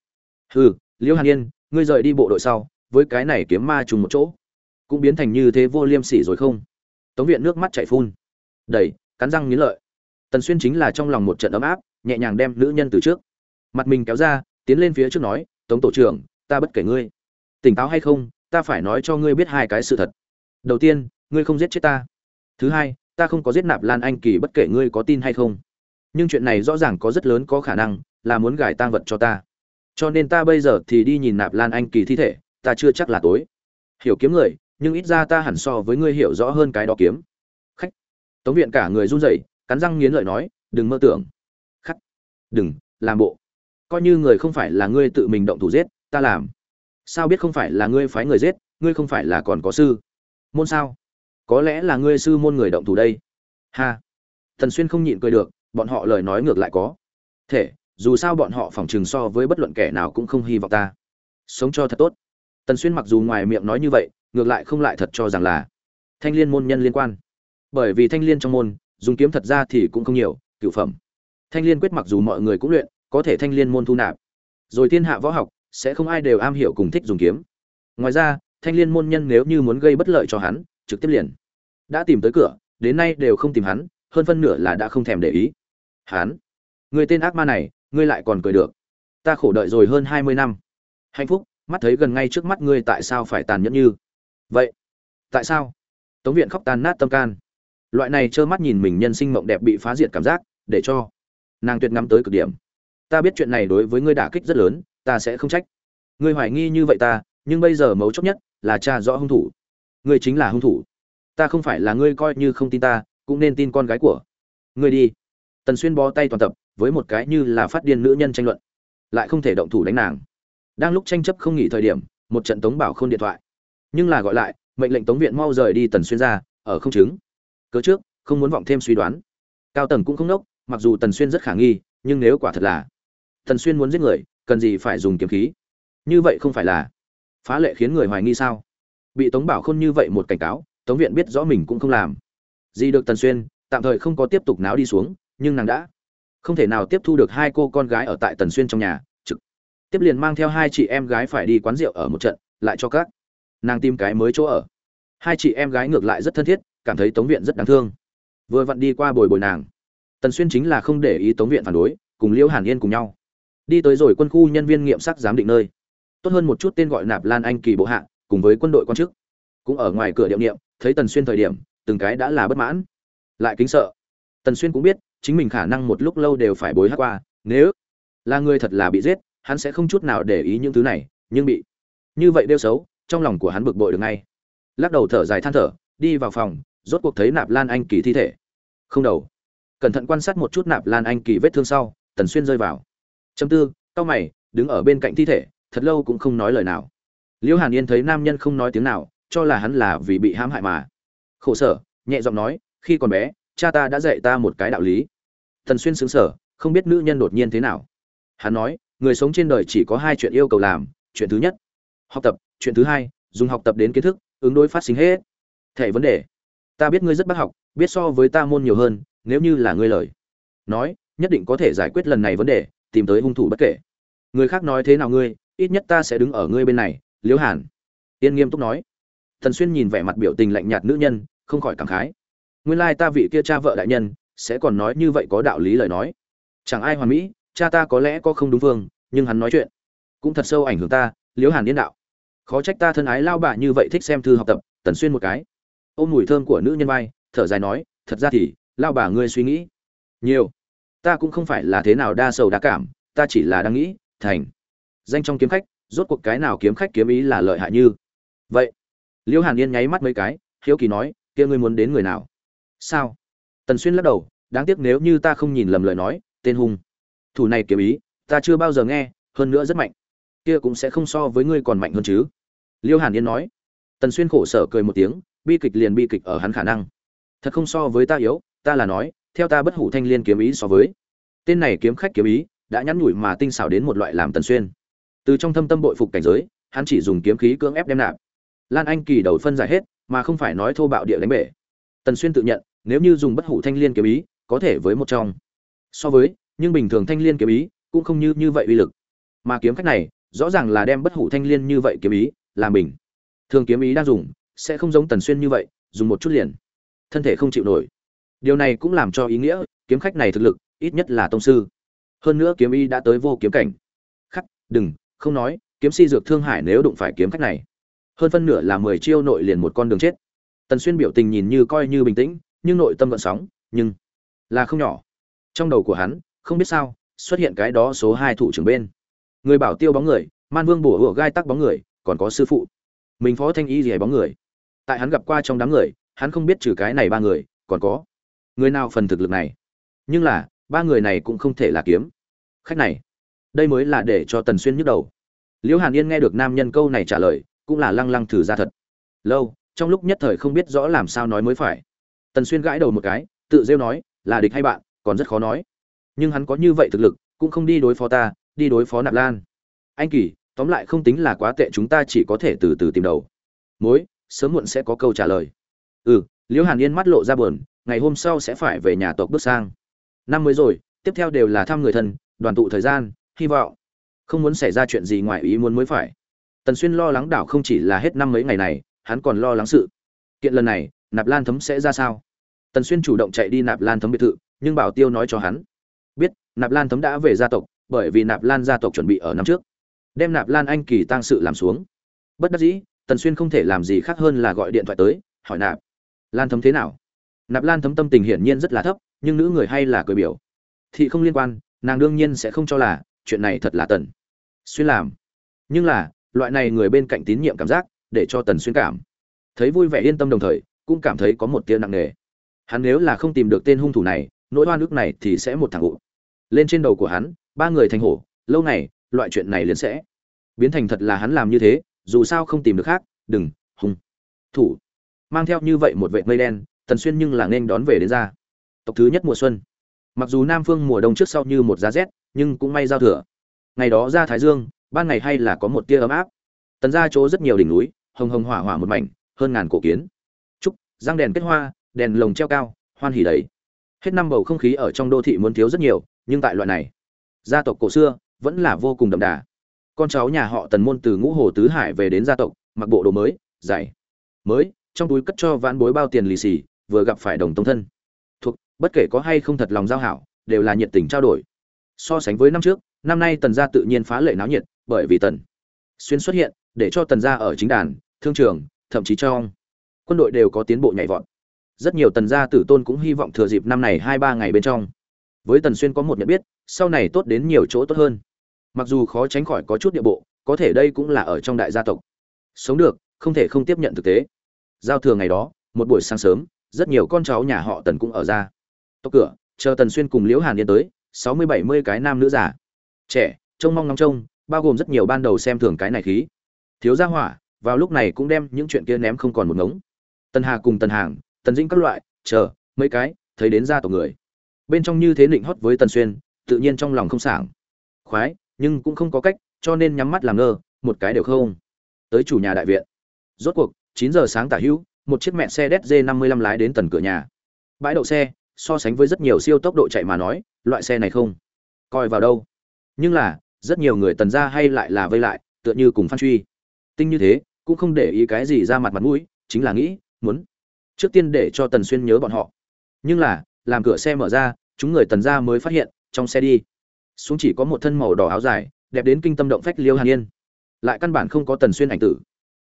S1: Hừ, liễu hàn yên, ngươi rời đi bộ đội sau, với cái này kiếm ma trùng một chỗ, cũng biến thành như thế vô liêm sỉ rồi không? Tống viện nước mắt chảy phun. Đầy, cắn răng nghiến lợi. Tần xuyên chính là trong lòng một trận ấm áp, nhẹ nhàng đem nữ nhân từ trước. Mặt mình kéo ra, tiến lên phía trước nói, tống tổ trưởng, ta bất kể ngươi tỉnh táo hay không, ta phải nói cho ngươi biết hai cái sự thật. Đầu tiên, ngươi không giết chết ta. Thứ hai, ta không có giết nạp lan anh kỳ bất kể ngươi có tin hay không. Nhưng chuyện này rõ ràng có rất lớn có khả năng là muốn gài tang vật cho ta. Cho nên ta bây giờ thì đi nhìn nạp lan anh kỳ thi thể, ta chưa chắc là tối. Hiểu kiếm người, nhưng ít ra ta hẳn so với ngươi hiểu rõ hơn cái đó kiếm. Khách. Tống viện cả người run rẩy, cắn răng nghiến lợi nói, đừng mơ tưởng. Khắc đừng, làm bộ. Coi như người không phải là ngươi tự mình động thủ giết, ta làm sao biết không phải là ngươi phái người giết, ngươi không phải là còn có sư môn sao? Có lẽ là ngươi sư môn người động thủ đây. Ha. Thần xuyên không nhịn cười được, bọn họ lời nói ngược lại có. Thể, dù sao bọn họ phỏng trường so với bất luận kẻ nào cũng không hy vọng ta. Sống cho thật tốt. Tần xuyên mặc dù ngoài miệng nói như vậy, ngược lại không lại thật cho rằng là thanh liên môn nhân liên quan. Bởi vì thanh liên trong môn, dùng kiếm thật ra thì cũng không nhiều cựu phẩm. Thanh liên quyết mặc dù mọi người cũng luyện, có thể thanh liên môn thu nạp. Rồi thiên hạ võ học sẽ không ai đều am hiểu cùng thích dùng kiếm. Ngoài ra, thanh liên môn nhân nếu như muốn gây bất lợi cho hắn, trực tiếp liền đã tìm tới cửa, đến nay đều không tìm hắn, hơn phân nửa là đã không thèm để ý. Hắn, người tên ác ma này, ngươi lại còn cười được. Ta khổ đợi rồi hơn hai mươi năm. Hạnh phúc, mắt thấy gần ngay trước mắt ngươi tại sao phải tàn nhẫn như vậy? Tại sao? Tống viện khóc tan nát tâm can. Loại này trơ mắt nhìn mình nhân sinh mộng đẹp bị phá diệt cảm giác, để cho nàng tuyệt ngắm tới cực điểm. Ta biết chuyện này đối với ngươi đả kích rất lớn ta sẽ không trách. Ngươi hoài nghi như vậy ta, nhưng bây giờ mấu chốt nhất là cha rõ hung thủ. Ngươi chính là hung thủ. Ta không phải là ngươi coi như không tin ta, cũng nên tin con gái của. Ngươi đi. Tần xuyên bó tay toàn tập, với một cái như là phát điên nữ nhân tranh luận. Lại không thể động thủ đánh nàng. Đang lúc tranh chấp không nghỉ thời điểm, một trận tống bảo khôn điện thoại. Nhưng là gọi lại, mệnh lệnh tống viện mau rời đi tần xuyên ra, ở không chứng. Cớ trước, không muốn vọng thêm suy đoán. Cao tầng cũng không nốc mặc dù tần xuyên rất khả nghi, nhưng nếu quả thật là tần xuyên muốn giết người cần gì phải dùng kiếm khí? Như vậy không phải là phá lệ khiến người hoài nghi sao? Bị tống bảo khôn như vậy một cảnh cáo, tống viện biết rõ mình cũng không làm. Gì được tần xuyên, tạm thời không có tiếp tục náo đi xuống, nhưng nàng đã không thể nào tiếp thu được hai cô con gái ở tại tần xuyên trong nhà, trực tiếp liền mang theo hai chị em gái phải đi quán rượu ở một trận, lại cho các nàng tìm cái mới chỗ ở. Hai chị em gái ngược lại rất thân thiết, cảm thấy tống viện rất đáng thương. Vừa vặn đi qua bồi bồi nàng. Tần xuyên chính là không để ý tống viện phản đối, cùng liễu hàn yên cùng nhau đi tới rồi quân khu nhân viên nghiệm sắc giám định nơi. Tốt hơn một chút tên gọi nạp lan anh kỳ bộ hạ, cùng với quân đội quan chức. Cũng ở ngoài cửa điệu niệm, thấy tần xuyên thời điểm, từng cái đã là bất mãn. Lại kính sợ. Tần xuyên cũng biết, chính mình khả năng một lúc lâu đều phải bối hát qua, nếu là người thật là bị giết, hắn sẽ không chút nào để ý những thứ này, nhưng bị như vậy đeo xấu, trong lòng của hắn bực bội được ngay. Lắc đầu thở dài than thở, đi vào phòng, rốt cuộc thấy nạp lan anh kỳ thi thể. Không đầu. Cẩn thận quan sát một chút nạp lan anh kỳ vết thương sau, tần xuyên rơi vào châm tư, cau mày, đứng ở bên cạnh thi thể, thật lâu cũng không nói lời nào. Liễu hàn yên thấy nam nhân không nói tiếng nào, cho là hắn là vì bị hãm hại mà. Khổ sở, nhẹ giọng nói, khi còn bé, cha ta đã dạy ta một cái đạo lý. Tần xuyên xứng sở, không biết nữ nhân đột nhiên thế nào. Hắn nói, người sống trên đời chỉ có hai chuyện yêu cầu làm, chuyện thứ nhất, học tập, chuyện thứ hai, dùng học tập đến kiến thức, ứng đối phát sinh hết thể vấn đề. Ta biết ngươi rất bác học, biết so với ta môn nhiều hơn, nếu như là ngươi lời. Nói, nhất định có thể giải quyết lần này vấn đề tìm tới hung thủ bất kể. Người khác nói thế nào ngươi, ít nhất ta sẽ đứng ở ngươi bên này, liễu hàn. Yên nghiêm túc nói. Tần xuyên nhìn vẻ mặt biểu tình lạnh nhạt nữ nhân, không khỏi cảm khái. Nguyên lai ta vị kia cha vợ đại nhân, sẽ còn nói như vậy có đạo lý lời nói. Chẳng ai hoàn mỹ, cha ta có lẽ có không đúng vương, nhưng hắn nói chuyện cũng thật sâu ảnh hưởng ta, liễu hàn yên đạo. Khó trách ta thân ái lao bà như vậy thích xem thư học tập, tần xuyên một cái. Ôm mùi thơm của nữ nhân vai, thở dài nói, thật ra thì, lao bà ngươi suy nghĩ nhiều ta cũng không phải là thế nào đa sầu đa cảm, ta chỉ là đang nghĩ, thành, danh trong kiếm khách, rốt cuộc cái nào kiếm khách kiếm ý là lợi hại như? Vậy liễu hàn yên nháy mắt mấy cái, hiếu kỳ nói, kia ngươi muốn đến người nào? Sao? Tần xuyên lắc đầu, đáng tiếc nếu như ta không nhìn lầm lời nói, tên hung, thủ này kiếm ý, ta chưa bao giờ nghe, hơn nữa rất mạnh. Kia cũng sẽ không so với ngươi còn mạnh hơn chứ. Liêu hàn yên nói. Tần xuyên khổ sở cười một tiếng, bi kịch liền bi kịch ở hắn khả năng. Thật không so với ta yếu, ta là nói theo ta bất hủ thanh liên kiếm ý so với. Tên này kiếm khách kiếm ý đã nhắn nhủi mà tinh xảo đến một loại làm tần xuyên. Từ trong thâm tâm bội phục cảnh giới, hắn chỉ dùng kiếm khí cưỡng ép đem nạp. Lan anh kỳ đầu phân giải hết, mà không phải nói thô bạo địa đánh bể. Tần xuyên tự nhận, nếu như dùng bất hủ thanh liên kiếm ý, có thể với một trong. So với, nhưng bình thường thanh liên kiếm ý cũng không như như vậy uy lực. Mà kiếm khách này, rõ ràng là đem bất hủ thanh liên như vậy kiếm ý làm bình. Thường kiếm ý đang dùng, sẽ không giống tần xuyên như vậy, dùng một chút liền. Thân thể không chịu nổi điều này cũng làm cho ý nghĩa, kiếm khách này thực lực, ít nhất là tông sư. Hơn nữa kiếm y đã tới vô kiếm cảnh. Khắc, đừng, không nói, kiếm si dược thương hải nếu đụng phải kiếm khách này. Hơn phân nửa là mười chiêu nội liền một con đường chết. Tần xuyên biểu tình nhìn như coi như bình tĩnh, nhưng nội tâm vận sóng, nhưng là không nhỏ. Trong đầu của hắn, không biết sao, xuất hiện cái đó số hai thủ trưởng bên. Người bảo tiêu bóng người, man vương bổ hửa gai tắc bóng người, còn có sư phụ. Mình phó thanh y gì bóng người. Tại hắn gặp qua trong đám người, hắn không biết trừ cái này ba người, còn có người nào phần thực lực này? Nhưng là, ba người này cũng không thể là kiếm. Khách này, đây mới là để cho tần xuyên nhức đầu. Liễu hàn yên nghe được nam nhân câu này trả lời, cũng là lăng lăng thử ra thật. Lâu, trong lúc nhất thời không biết rõ làm sao nói mới phải. Tần xuyên gãi đầu một cái, tự rêu nói, là địch hay bạn, còn rất khó nói. Nhưng hắn có như vậy thực lực, cũng không đi đối phó ta, đi đối phó nạp lan. Anh kỳ, tóm lại không tính là quá tệ, chúng ta chỉ có thể từ từ tìm đầu. Mối, sớm muộn sẽ có câu trả lời. Ừ liễu hàn yên mắt lộ ra buồn, ngày hôm sau sẽ phải về nhà tộc bước sang. Năm mới rồi, tiếp theo đều là thăm người thân, đoàn tụ thời gian, hy vọng. Không muốn xảy ra chuyện gì ngoài ý muốn mới phải. Tần xuyên lo lắng đảo không chỉ là hết năm mấy ngày này, hắn còn lo lắng sự. Kiện lần này, nạp lan thấm sẽ ra sao? Tần xuyên chủ động chạy đi nạp lan thấm biệt thự, nhưng bảo tiêu nói cho hắn. Biết, nạp lan thấm đã về gia tộc, bởi vì nạp lan gia tộc chuẩn bị ở năm trước. Đem nạp lan anh kỳ tăng sự làm xuống. Bất đắc dĩ, tần xuyên không thể làm gì khác hơn là gọi điện thoại tới, hỏi nạp lan thấm thế nào? Nạp lan thấm tâm tình hiển nhiên rất là thấp, nhưng nữ người hay là cười biểu. Thị không liên quan, nàng đương nhiên sẽ không cho là, chuyện này thật là tần xuyên làm. Nhưng là, loại này người bên cạnh tín nhiệm cảm giác, để cho tần xuyên cảm. Thấy vui vẻ yên tâm đồng thời, cũng cảm thấy có một tia nặng nề. Hắn nếu là không tìm được tên hung thủ này, nỗi oan ức này thì sẽ một thằng ụ lên trên đầu của hắn, ba người thành hổ, lâu này loại chuyện này liền sẽ biến thành thật là hắn làm như thế, dù sao không tìm được khác, đừng hung thủ mang theo như vậy một vệ mây đen, tần xuyên nhưng là nên đón về đến ra. Tộc thứ nhất mùa xuân. Mặc dù nam phương mùa đông trước sau như một giá rét, nhưng cũng may giao thừa. Ngày đó ra thái dương, ban ngày hay là có một tia ấm áp. Tần ra chỗ rất nhiều đỉnh núi, hồng hồng hỏa hỏa một mảnh, hơn ngàn cổ kiến. Trúc răng đèn kết hoa, đèn lồng treo cao, hoan hỉ đấy hết năm bầu không khí ở trong đô thị muốn thiếu rất nhiều, nhưng tại loại này, gia tộc cổ xưa, vẫn là vô cùng đậm đà. Con cháu nhà họ tần môn từ ngũ hồ tứ hải về đến gia tộc, mặc bộ đồ mới dày mới trong túi cất cho vãn bối bao tiền lì xì, vừa gặp phải đồng tông thân. Thuộc, bất kể có hay không thật lòng giao hảo, đều là nhiệt tình trao đổi. So sánh với năm trước, năm nay tần gia tự nhiên phá lệ náo nhiệt, bởi vì tần xuyên xuất hiện, để cho tần gia ở chính đàn, thương trường, thậm chí trong quân đội đều có tiến bộ nhảy vọt. Rất nhiều tần gia tử tôn cũng hy vọng thừa dịp năm này hai ba ngày bên trong. Với tần xuyên có một nhận biết, sau này tốt đến nhiều chỗ tốt hơn. Mặc dù khó tránh khỏi có chút địa bộ, có thể đây cũng là ở trong đại gia tộc. Sống được, không thể không tiếp nhận thực tế giao thừa ngày đó, một buổi sáng sớm, rất nhiều con cháu nhà họ tần cũng ở ra. Tộc cửa, chờ tần xuyên cùng liễu hàn yên tới, sáu mươi bảy mươi cái nam nữ già. Trẻ, trông mong ngóng trông, bao gồm rất nhiều ban đầu xem thường cái này khí. Thiếu gia hỏa, vào lúc này cũng đem những chuyện kia ném không còn một ngống. Tần hà cùng tần hàng, tần dĩnh các loại, chờ, mấy cái, thấy đến gia tộc người. Bên trong như thế định hót với tần xuyên, tự nhiên trong lòng không sảng. Khoái, nhưng cũng không có cách, cho nên nhắm mắt làm ngơ, một cái đều không. Tới chủ nhà đại viện. Rốt cuộc chín giờ sáng tả hữu, một chiếc mẹ xe dz năm mươi lăm lái đến tần cửa nhà. Bãi đậu xe, so sánh với rất nhiều siêu tốc độ chạy mà nói, loại xe này không coi vào đâu. Nhưng là, rất nhiều người tần ra hay lại là vây lại, tựa như cùng phan truy. Tinh như thế, cũng không để ý cái gì ra mặt mặt mũi, chính là nghĩ, muốn trước tiên để cho tần xuyên nhớ bọn họ. Nhưng là, làm cửa xe mở ra, chúng người tần ra mới phát hiện, trong xe đi, xuống chỉ có một thân màu đỏ áo dài, đẹp đến kinh tâm động phách liêu hàn yên. Lại căn bản không có tần xuyên ảnh tử.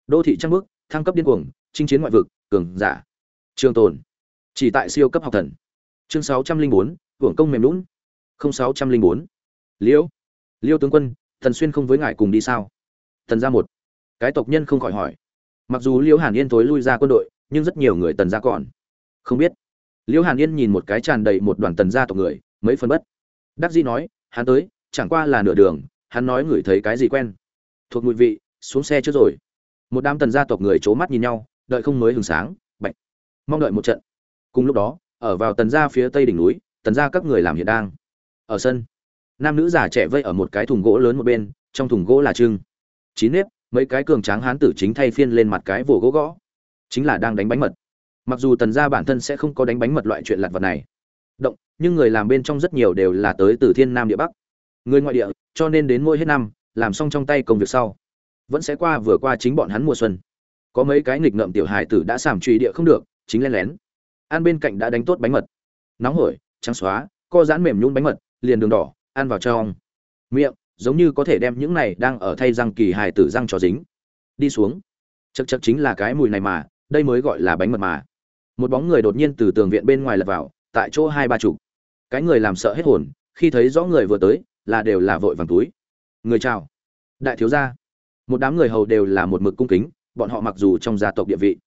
S1: Đô thị trang bước thăng cấp điên cuồng, chinh chiến ngoại vực, cường giả. Trường tồn. Chỉ tại siêu cấp học thần. Chương sáu trăm linh bốn, hưởng công mềm lún. Sáu trăm linh bốn. Liễu liêu tướng quân, thần xuyên không với ngài cùng đi sao? Tần ra một. Cái tộc nhân không khỏi hỏi. Mặc dù liễu hàn yên tối lui ra quân đội, nhưng rất nhiều người tần ra còn. Không biết. Liễu hàn yên nhìn một cái tràn đầy một đoàn tần gia tộc người, mấy phân bất. Đắc dĩ nói, hắn tới, chẳng qua là nửa đường, hắn nói ngửi thấy cái gì quen. Thuộc mùi vị, xuống xe trước rồi một đám tần gia tộc người c h ố mắt nhìn nhau đợi không mới hừng sáng bệnh, mong đợi một trận. Cùng lúc đó ở vào tần gia phía tây đỉnh núi tần gia các người làm hiện đang. Ở sân nam nữ già trẻ vây ở một cái thùng gỗ lớn một bên trong thùng gỗ là trưng. Chín nếp mấy cái cường tráng hán tử chính thay phiên lên mặt cái vồ gỗ gõ. Chính là đang đánh bánh mật. Mặc dù tần gia bản thân sẽ không có đánh bánh mật loại chuyện lặt vật này. Động nhưng người làm bên trong rất nhiều đều là tới từ thiên nam địa bắc. Người ngoại địa cho nên đến mỗi hết năm làm xong trong tay công việc sau vẫn sẽ qua vừa qua chính bọn hắn mùa xuân. Có mấy cái nghịch ngợm tiểu hài tử đã sảm truy địa không được, chính len lén. Ăn bên cạnh đã đánh tốt bánh mật. Nóng hổi, trắng xóa, co giãn mềm nhún bánh mật, liền đường đỏ, ăn vào trong. Miệng, giống như có thể đem những này đang ở thay răng kỳ hài tử răng cho dính. Đi xuống. Chật chật chính là cái mùi này mà, đây mới gọi là bánh mật mà. Một bóng người đột nhiên từ tường viện bên ngoài lật vào, tại chỗ hai ba chục. Cái người làm sợ hết hồn, khi thấy rõ người vừa tới, là đều là vội vàng túi. Người chào. Đại thiếu gia một đám người hầu đều là một mực cung kính, bọn họ mặc dù trong gia tộc địa vị.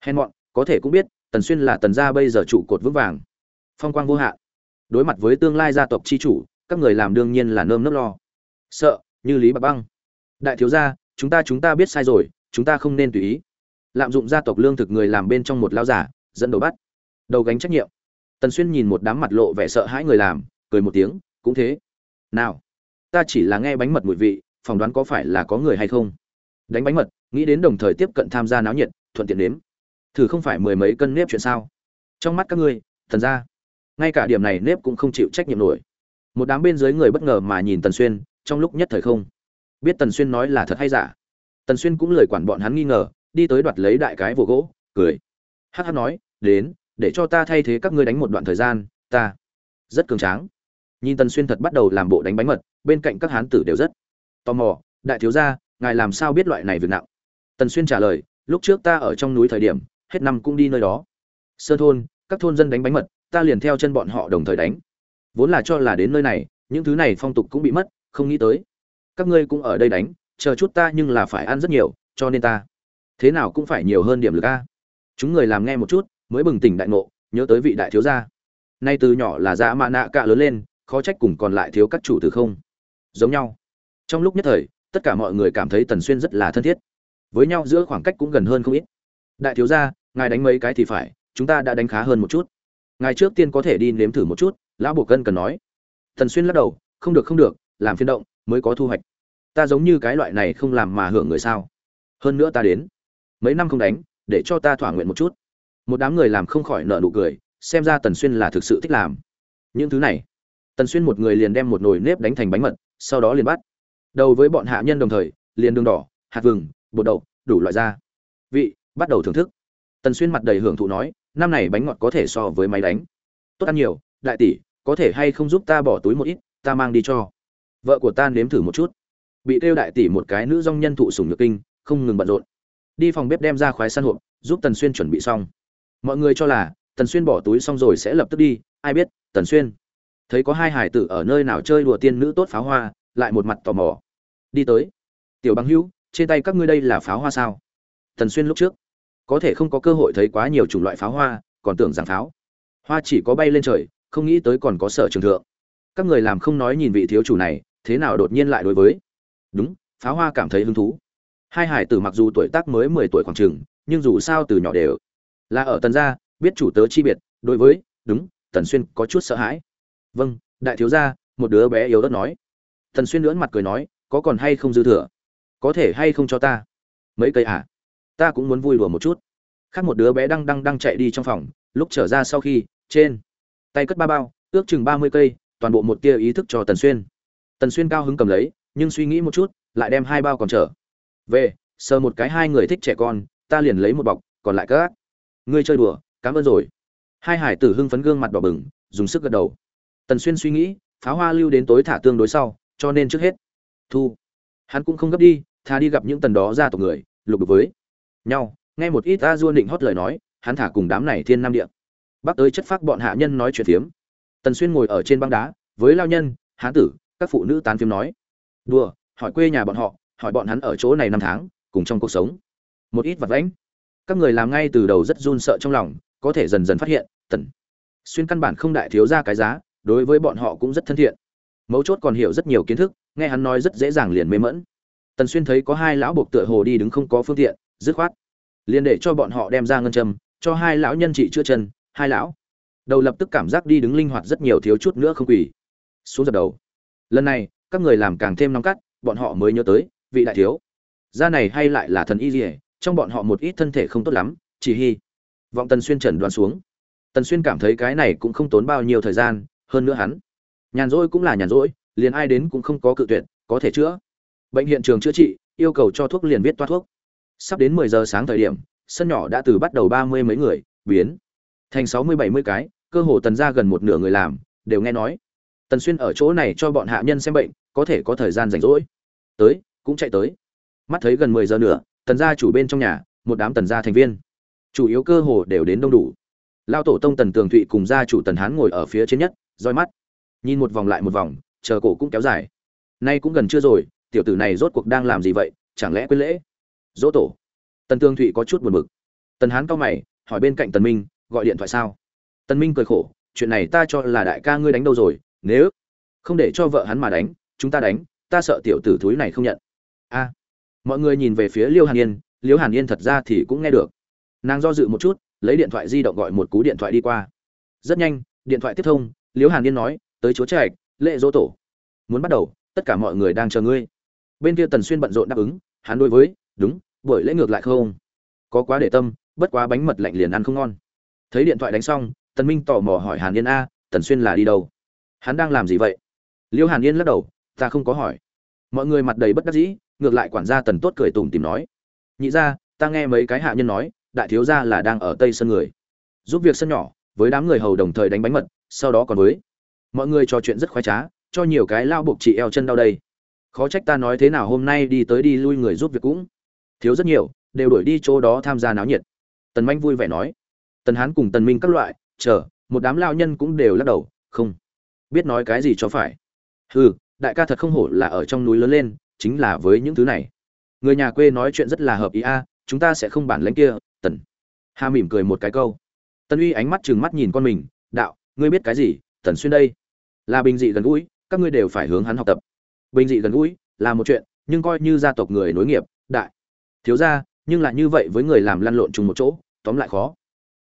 S1: Hèn mọn, có thể cũng biết, tần xuyên là tần gia bây giờ trụ cột vững vàng. Phong quang vô hạn. Đối mặt với tương lai gia tộc chi chủ, các người làm đương nhiên là nơm nớp lo. Sợ, như lý bạc băng. Đại thiếu gia, chúng ta chúng ta biết sai rồi, chúng ta không nên tùy ý. Lạm dụng gia tộc lương thực người làm bên trong một lao giả, dẫn đầu bắt. Đầu gánh trách nhiệm. Tần xuyên nhìn một đám mặt lộ vẻ sợ hãi người làm, cười một tiếng, cũng thế. Nào, ta chỉ là nghe bánh mật mùi vị phỏng đoán có phải là có người hay không. Đánh bánh mật, nghĩ đến đồng thời tiếp cận tham gia náo nhiệt, thuận tiện đếm thử không phải mười mấy cân nếp chuyện sao? Trong mắt các ngươi, thần ra ngay cả điểm này nếp cũng không chịu trách nhiệm nổi. Một đám bên dưới người bất ngờ mà nhìn tần xuyên, trong lúc nhất thời không. Biết tần xuyên nói là thật hay giả. Tần xuyên cũng lời quản bọn hắn nghi ngờ, đi tới đoạt lấy đại cái vồ gỗ, cười. Hắc nói, đến, để cho ta thay thế các ngươi đánh một đoạn thời gian, ta rất cường tráng. Nhìn tần xuyên thật bắt đầu làm bộ đánh bánh mật, bên cạnh các hán tử đều rất tò mò, đại thiếu gia, ngài làm sao biết loại này việc nặng? Tần xuyên trả lời, lúc trước ta ở trong núi thời điểm, hết năm cũng đi nơi đó. Sơ thôn, các thôn dân đánh bánh mật, ta liền theo chân bọn họ đồng thời đánh. Vốn là cho là đến nơi này, những thứ này phong tục cũng bị mất, không nghĩ tới. Các ngươi cũng ở đây đánh, chờ chút ta nhưng là phải ăn rất nhiều, cho nên ta thế nào cũng phải nhiều hơn điểm lực a. Chúng người làm nghe một chút, mới bừng tỉnh đại ngộ, nhớ tới vị đại thiếu gia. Nay từ nhỏ là dã mạ nạ cạ lớn lên, khó trách cùng còn lại thiếu các chủ từ không giống nhau trong lúc nhất thời, tất cả mọi người cảm thấy tần xuyên rất là thân thiết. Với nhau giữa khoảng cách cũng gần hơn không ít. Đại thiếu gia, ngài đánh mấy cái thì phải, chúng ta đã đánh khá hơn một chút. Ngài trước tiên có thể đi nếm thử một chút, lão bộ cân cần nói. Tần xuyên lắc đầu, không được không được, làm phiên động, mới có thu hoạch. Ta giống như cái loại này không làm mà hưởng người sao. Hơn nữa ta đến. Mấy năm không đánh, để cho ta thỏa nguyện một chút. Một đám người làm không khỏi nợ nụ cười, xem ra tần xuyên là thực sự thích làm. Những thứ này. Tần xuyên một người liền đem một nồi nếp đánh thành bánh mật, sau đó liền bắt đầu với bọn hạ nhân đồng thời, liền đường đỏ, hạt vừng, bột đậu, đủ loại da vị, bắt đầu thưởng thức. Tần xuyên mặt đầy hưởng thụ nói, năm này bánh ngọt có thể so với máy đánh. Tốt ăn nhiều, đại tỷ, có thể hay không giúp ta bỏ túi một ít, ta mang đi cho. Vợ của ta nếm thử một chút. Bị kêu đại tỷ một cái nữ dong nhân thụ sùng nhược kinh, không ngừng bận rộn. Đi phòng bếp đem ra khoái săn hộp, giúp tần xuyên chuẩn bị xong. Mọi người cho là, tần xuyên bỏ túi xong rồi sẽ lập tức đi, ai biết, tần xuyên. Thấy có hai hải tử ở nơi nào chơi đùa tiên nữ tốt pháo hoa lại một mặt tò mò. Đi tới. Tiểu bằng hữu, trên tay các ngươi đây là pháo hoa sao? Tần xuyên lúc trước. Có thể không có cơ hội thấy quá nhiều chủng loại pháo hoa, còn tưởng rằng pháo. Hoa chỉ có bay lên trời, không nghĩ tới còn có sở trường thượng. Các người làm không nói nhìn vị thiếu chủ này, thế nào đột nhiên lại đối với. Đúng, pháo hoa cảm thấy hứng thú. Hai hải tử mặc dù tuổi tác mới mười tuổi khoảng chừng, nhưng dù sao từ nhỏ đều là ở tần gia, biết chủ tớ chi biệt, đối với, đúng, tần xuyên có chút sợ hãi. Vâng đại thiếu gia, một đứa bé yếu đất nói tần xuyên lưỡn mặt cười nói, có còn hay không dư thừa? Có thể hay không cho ta? Mấy cây à? Ta cũng muốn vui đùa một chút. Khác một đứa bé đang đang đang chạy đi trong phòng, lúc trở ra sau khi, trên tay cất ba bao, ước chừng ba mươi cây, toàn bộ một tia ý thức cho tần xuyên. Tần xuyên cao hứng cầm lấy, nhưng suy nghĩ một chút, lại đem hai bao còn trở về. Sờ một cái hai người thích trẻ con, ta liền lấy một bọc, còn lại các ngươi chơi đùa, cảm ơn rồi. Hai hải tử hưng phấn gương mặt đỏ bừng, dùng sức gật đầu. Tần xuyên suy nghĩ, pháo hoa lưu đến tối thả tương đối sau cho nên trước hết. Thu. Hắn cũng không gấp đi, thà đi gặp những tần đó ra tộc người, lục với nhau. Nghe một ít a duôn định hót lời nói, hắn thả cùng đám này thiên nam địa. Bắc tới chất phác bọn hạ nhân nói chuyện phiếm. Tần xuyên ngồi ở trên băng đá, với lao nhân hán tử, các phụ nữ tán phiếm nói. Đùa, hỏi quê nhà bọn họ, hỏi bọn hắn ở chỗ này năm tháng, cùng trong cuộc sống. Một ít vật lãnh các người làm ngay từ đầu rất run sợ trong lòng, có thể dần dần phát hiện, tần xuyên căn bản không đại thiếu ra cái giá, đối với bọn họ cũng rất thân thiện mấu chốt còn hiểu rất nhiều kiến thức, nghe hắn nói rất dễ dàng liền mê mẫn tần xuyên thấy có hai lão buộc tựa hồ đi đứng không có phương tiện, dứt khoát. Liền để cho bọn họ đem ra ngân châm, cho hai lão nhân trị chữa chân, hai lão. Đầu lập tức cảm giác đi đứng linh hoạt rất nhiều thiếu chút nữa không quỳ. Xuống dập đầu. Lần này, các người làm càng thêm nóng cắt bọn họ mới nhớ tới, vị đại thiếu. Gia này hay lại là thần y dỉa trong bọn họ một ít thân thể không tốt lắm, chỉ hy. Vọng tần xuyên trần đoán xuống. Tần xuyên cảm thấy cái này cũng không tốn bao nhiêu thời gian, hơn nữa hắn nhàn rỗi cũng là nhàn rỗi, liền ai đến cũng không có cự tuyệt, có thể chữa. Bệnh hiện trường chữa trị, yêu cầu cho thuốc liền viết toa thuốc. Sắp đến mười giờ sáng thời điểm, sân nhỏ đã từ bắt đầu ba mươi mấy người, biến thành sáu mươi bảy mươi cái, cơ hồ tần ra gần một nửa người làm, đều nghe nói. Tần xuyên ở chỗ này cho bọn hạ nhân xem bệnh, có thể có thời gian rảnh rỗi. Tới, cũng chạy tới. Mắt thấy gần mười giờ nữa tần gia chủ bên trong nhà, một đám tần gia thành viên. Chủ yếu cơ hồ đều đến đông đủ. Lao tổ tông tần tường thụy cùng gia chủ tần hán ngồi ở phía trên nhất, roi mắt nhìn một vòng lại một vòng, chờ cổ cũng kéo dài. Nay cũng gần chưa rồi, tiểu tử này rốt cuộc đang làm gì vậy, chẳng lẽ quên lễ? Dỗ tổ. Tần tương thụy có chút buồn bực. Tần hán cao mày, hỏi bên cạnh tần minh, gọi điện thoại sao? Tần minh cười khổ, chuyện này ta cho là đại ca ngươi đánh đâu rồi, nếu không để cho vợ hắn mà đánh, chúng ta đánh, ta sợ tiểu tử thúi này không nhận. A. Mọi người nhìn về phía liêu hàn yên, liêu hàn yên thật ra thì cũng nghe được. Nàng do dự một chút, lấy điện thoại di động gọi một cú điện thoại đi qua. Rất nhanh, điện thoại tiếp thông, liêu hàn yên nói tới chúa trạch, lễ dỗ tổ. Muốn bắt đầu, tất cả mọi người đang chờ ngươi. Bên kia tần xuyên bận rộn đáp ứng, hắn đối với, đúng, buổi lễ ngược lại không? Có quá để tâm, bất quá bánh mật lạnh liền ăn không ngon. Thấy điện thoại đánh xong, tần minh tò mò hỏi hàn yên, a, tần xuyên là đi đâu? Hắn đang làm gì vậy? Liêu hàn yên lắc đầu, ta không có hỏi. Mọi người mặt đầy bất đắc dĩ, ngược lại quản gia tần tốt cười tủm tìm nói, nhị ra ta nghe mấy cái hạ nhân nói, đại thiếu gia là đang ở tây sân người. Giúp việc sân nhỏ, với đám người hầu đồng thời đánh bánh mật, sau đó còn với mọi người trò chuyện rất khoái trá, cho nhiều cái lao buộc chị eo chân đau đây. Khó trách ta nói thế nào hôm nay đi tới đi lui người giúp việc cũng. Thiếu rất nhiều, đều đuổi đi chỗ đó tham gia náo nhiệt. Tần manh vui vẻ nói. Tần hán cùng tần minh các loại, chờ, một đám lao nhân cũng đều lắc đầu, không. Biết nói cái gì cho phải. Hừ, đại ca thật không hổ là ở trong núi lớn lên, chính là với những thứ này. Người nhà quê nói chuyện rất là hợp ý a, chúng ta sẽ không bản lãnh kia, tần. Hà mỉm cười một cái câu. Tần uy ánh mắt chừng mắt nhìn con mình, đạo, ngươi biết cái gì tần xuyên đây. Là bình dị gần gũi, các ngươi đều phải hướng hắn học tập. Bình dị gần gũi là một chuyện, nhưng coi như gia tộc người nối nghiệp, đại. Thiếu gia, nhưng lại như vậy với người làm lăn lộn chung một chỗ, tóm lại khó.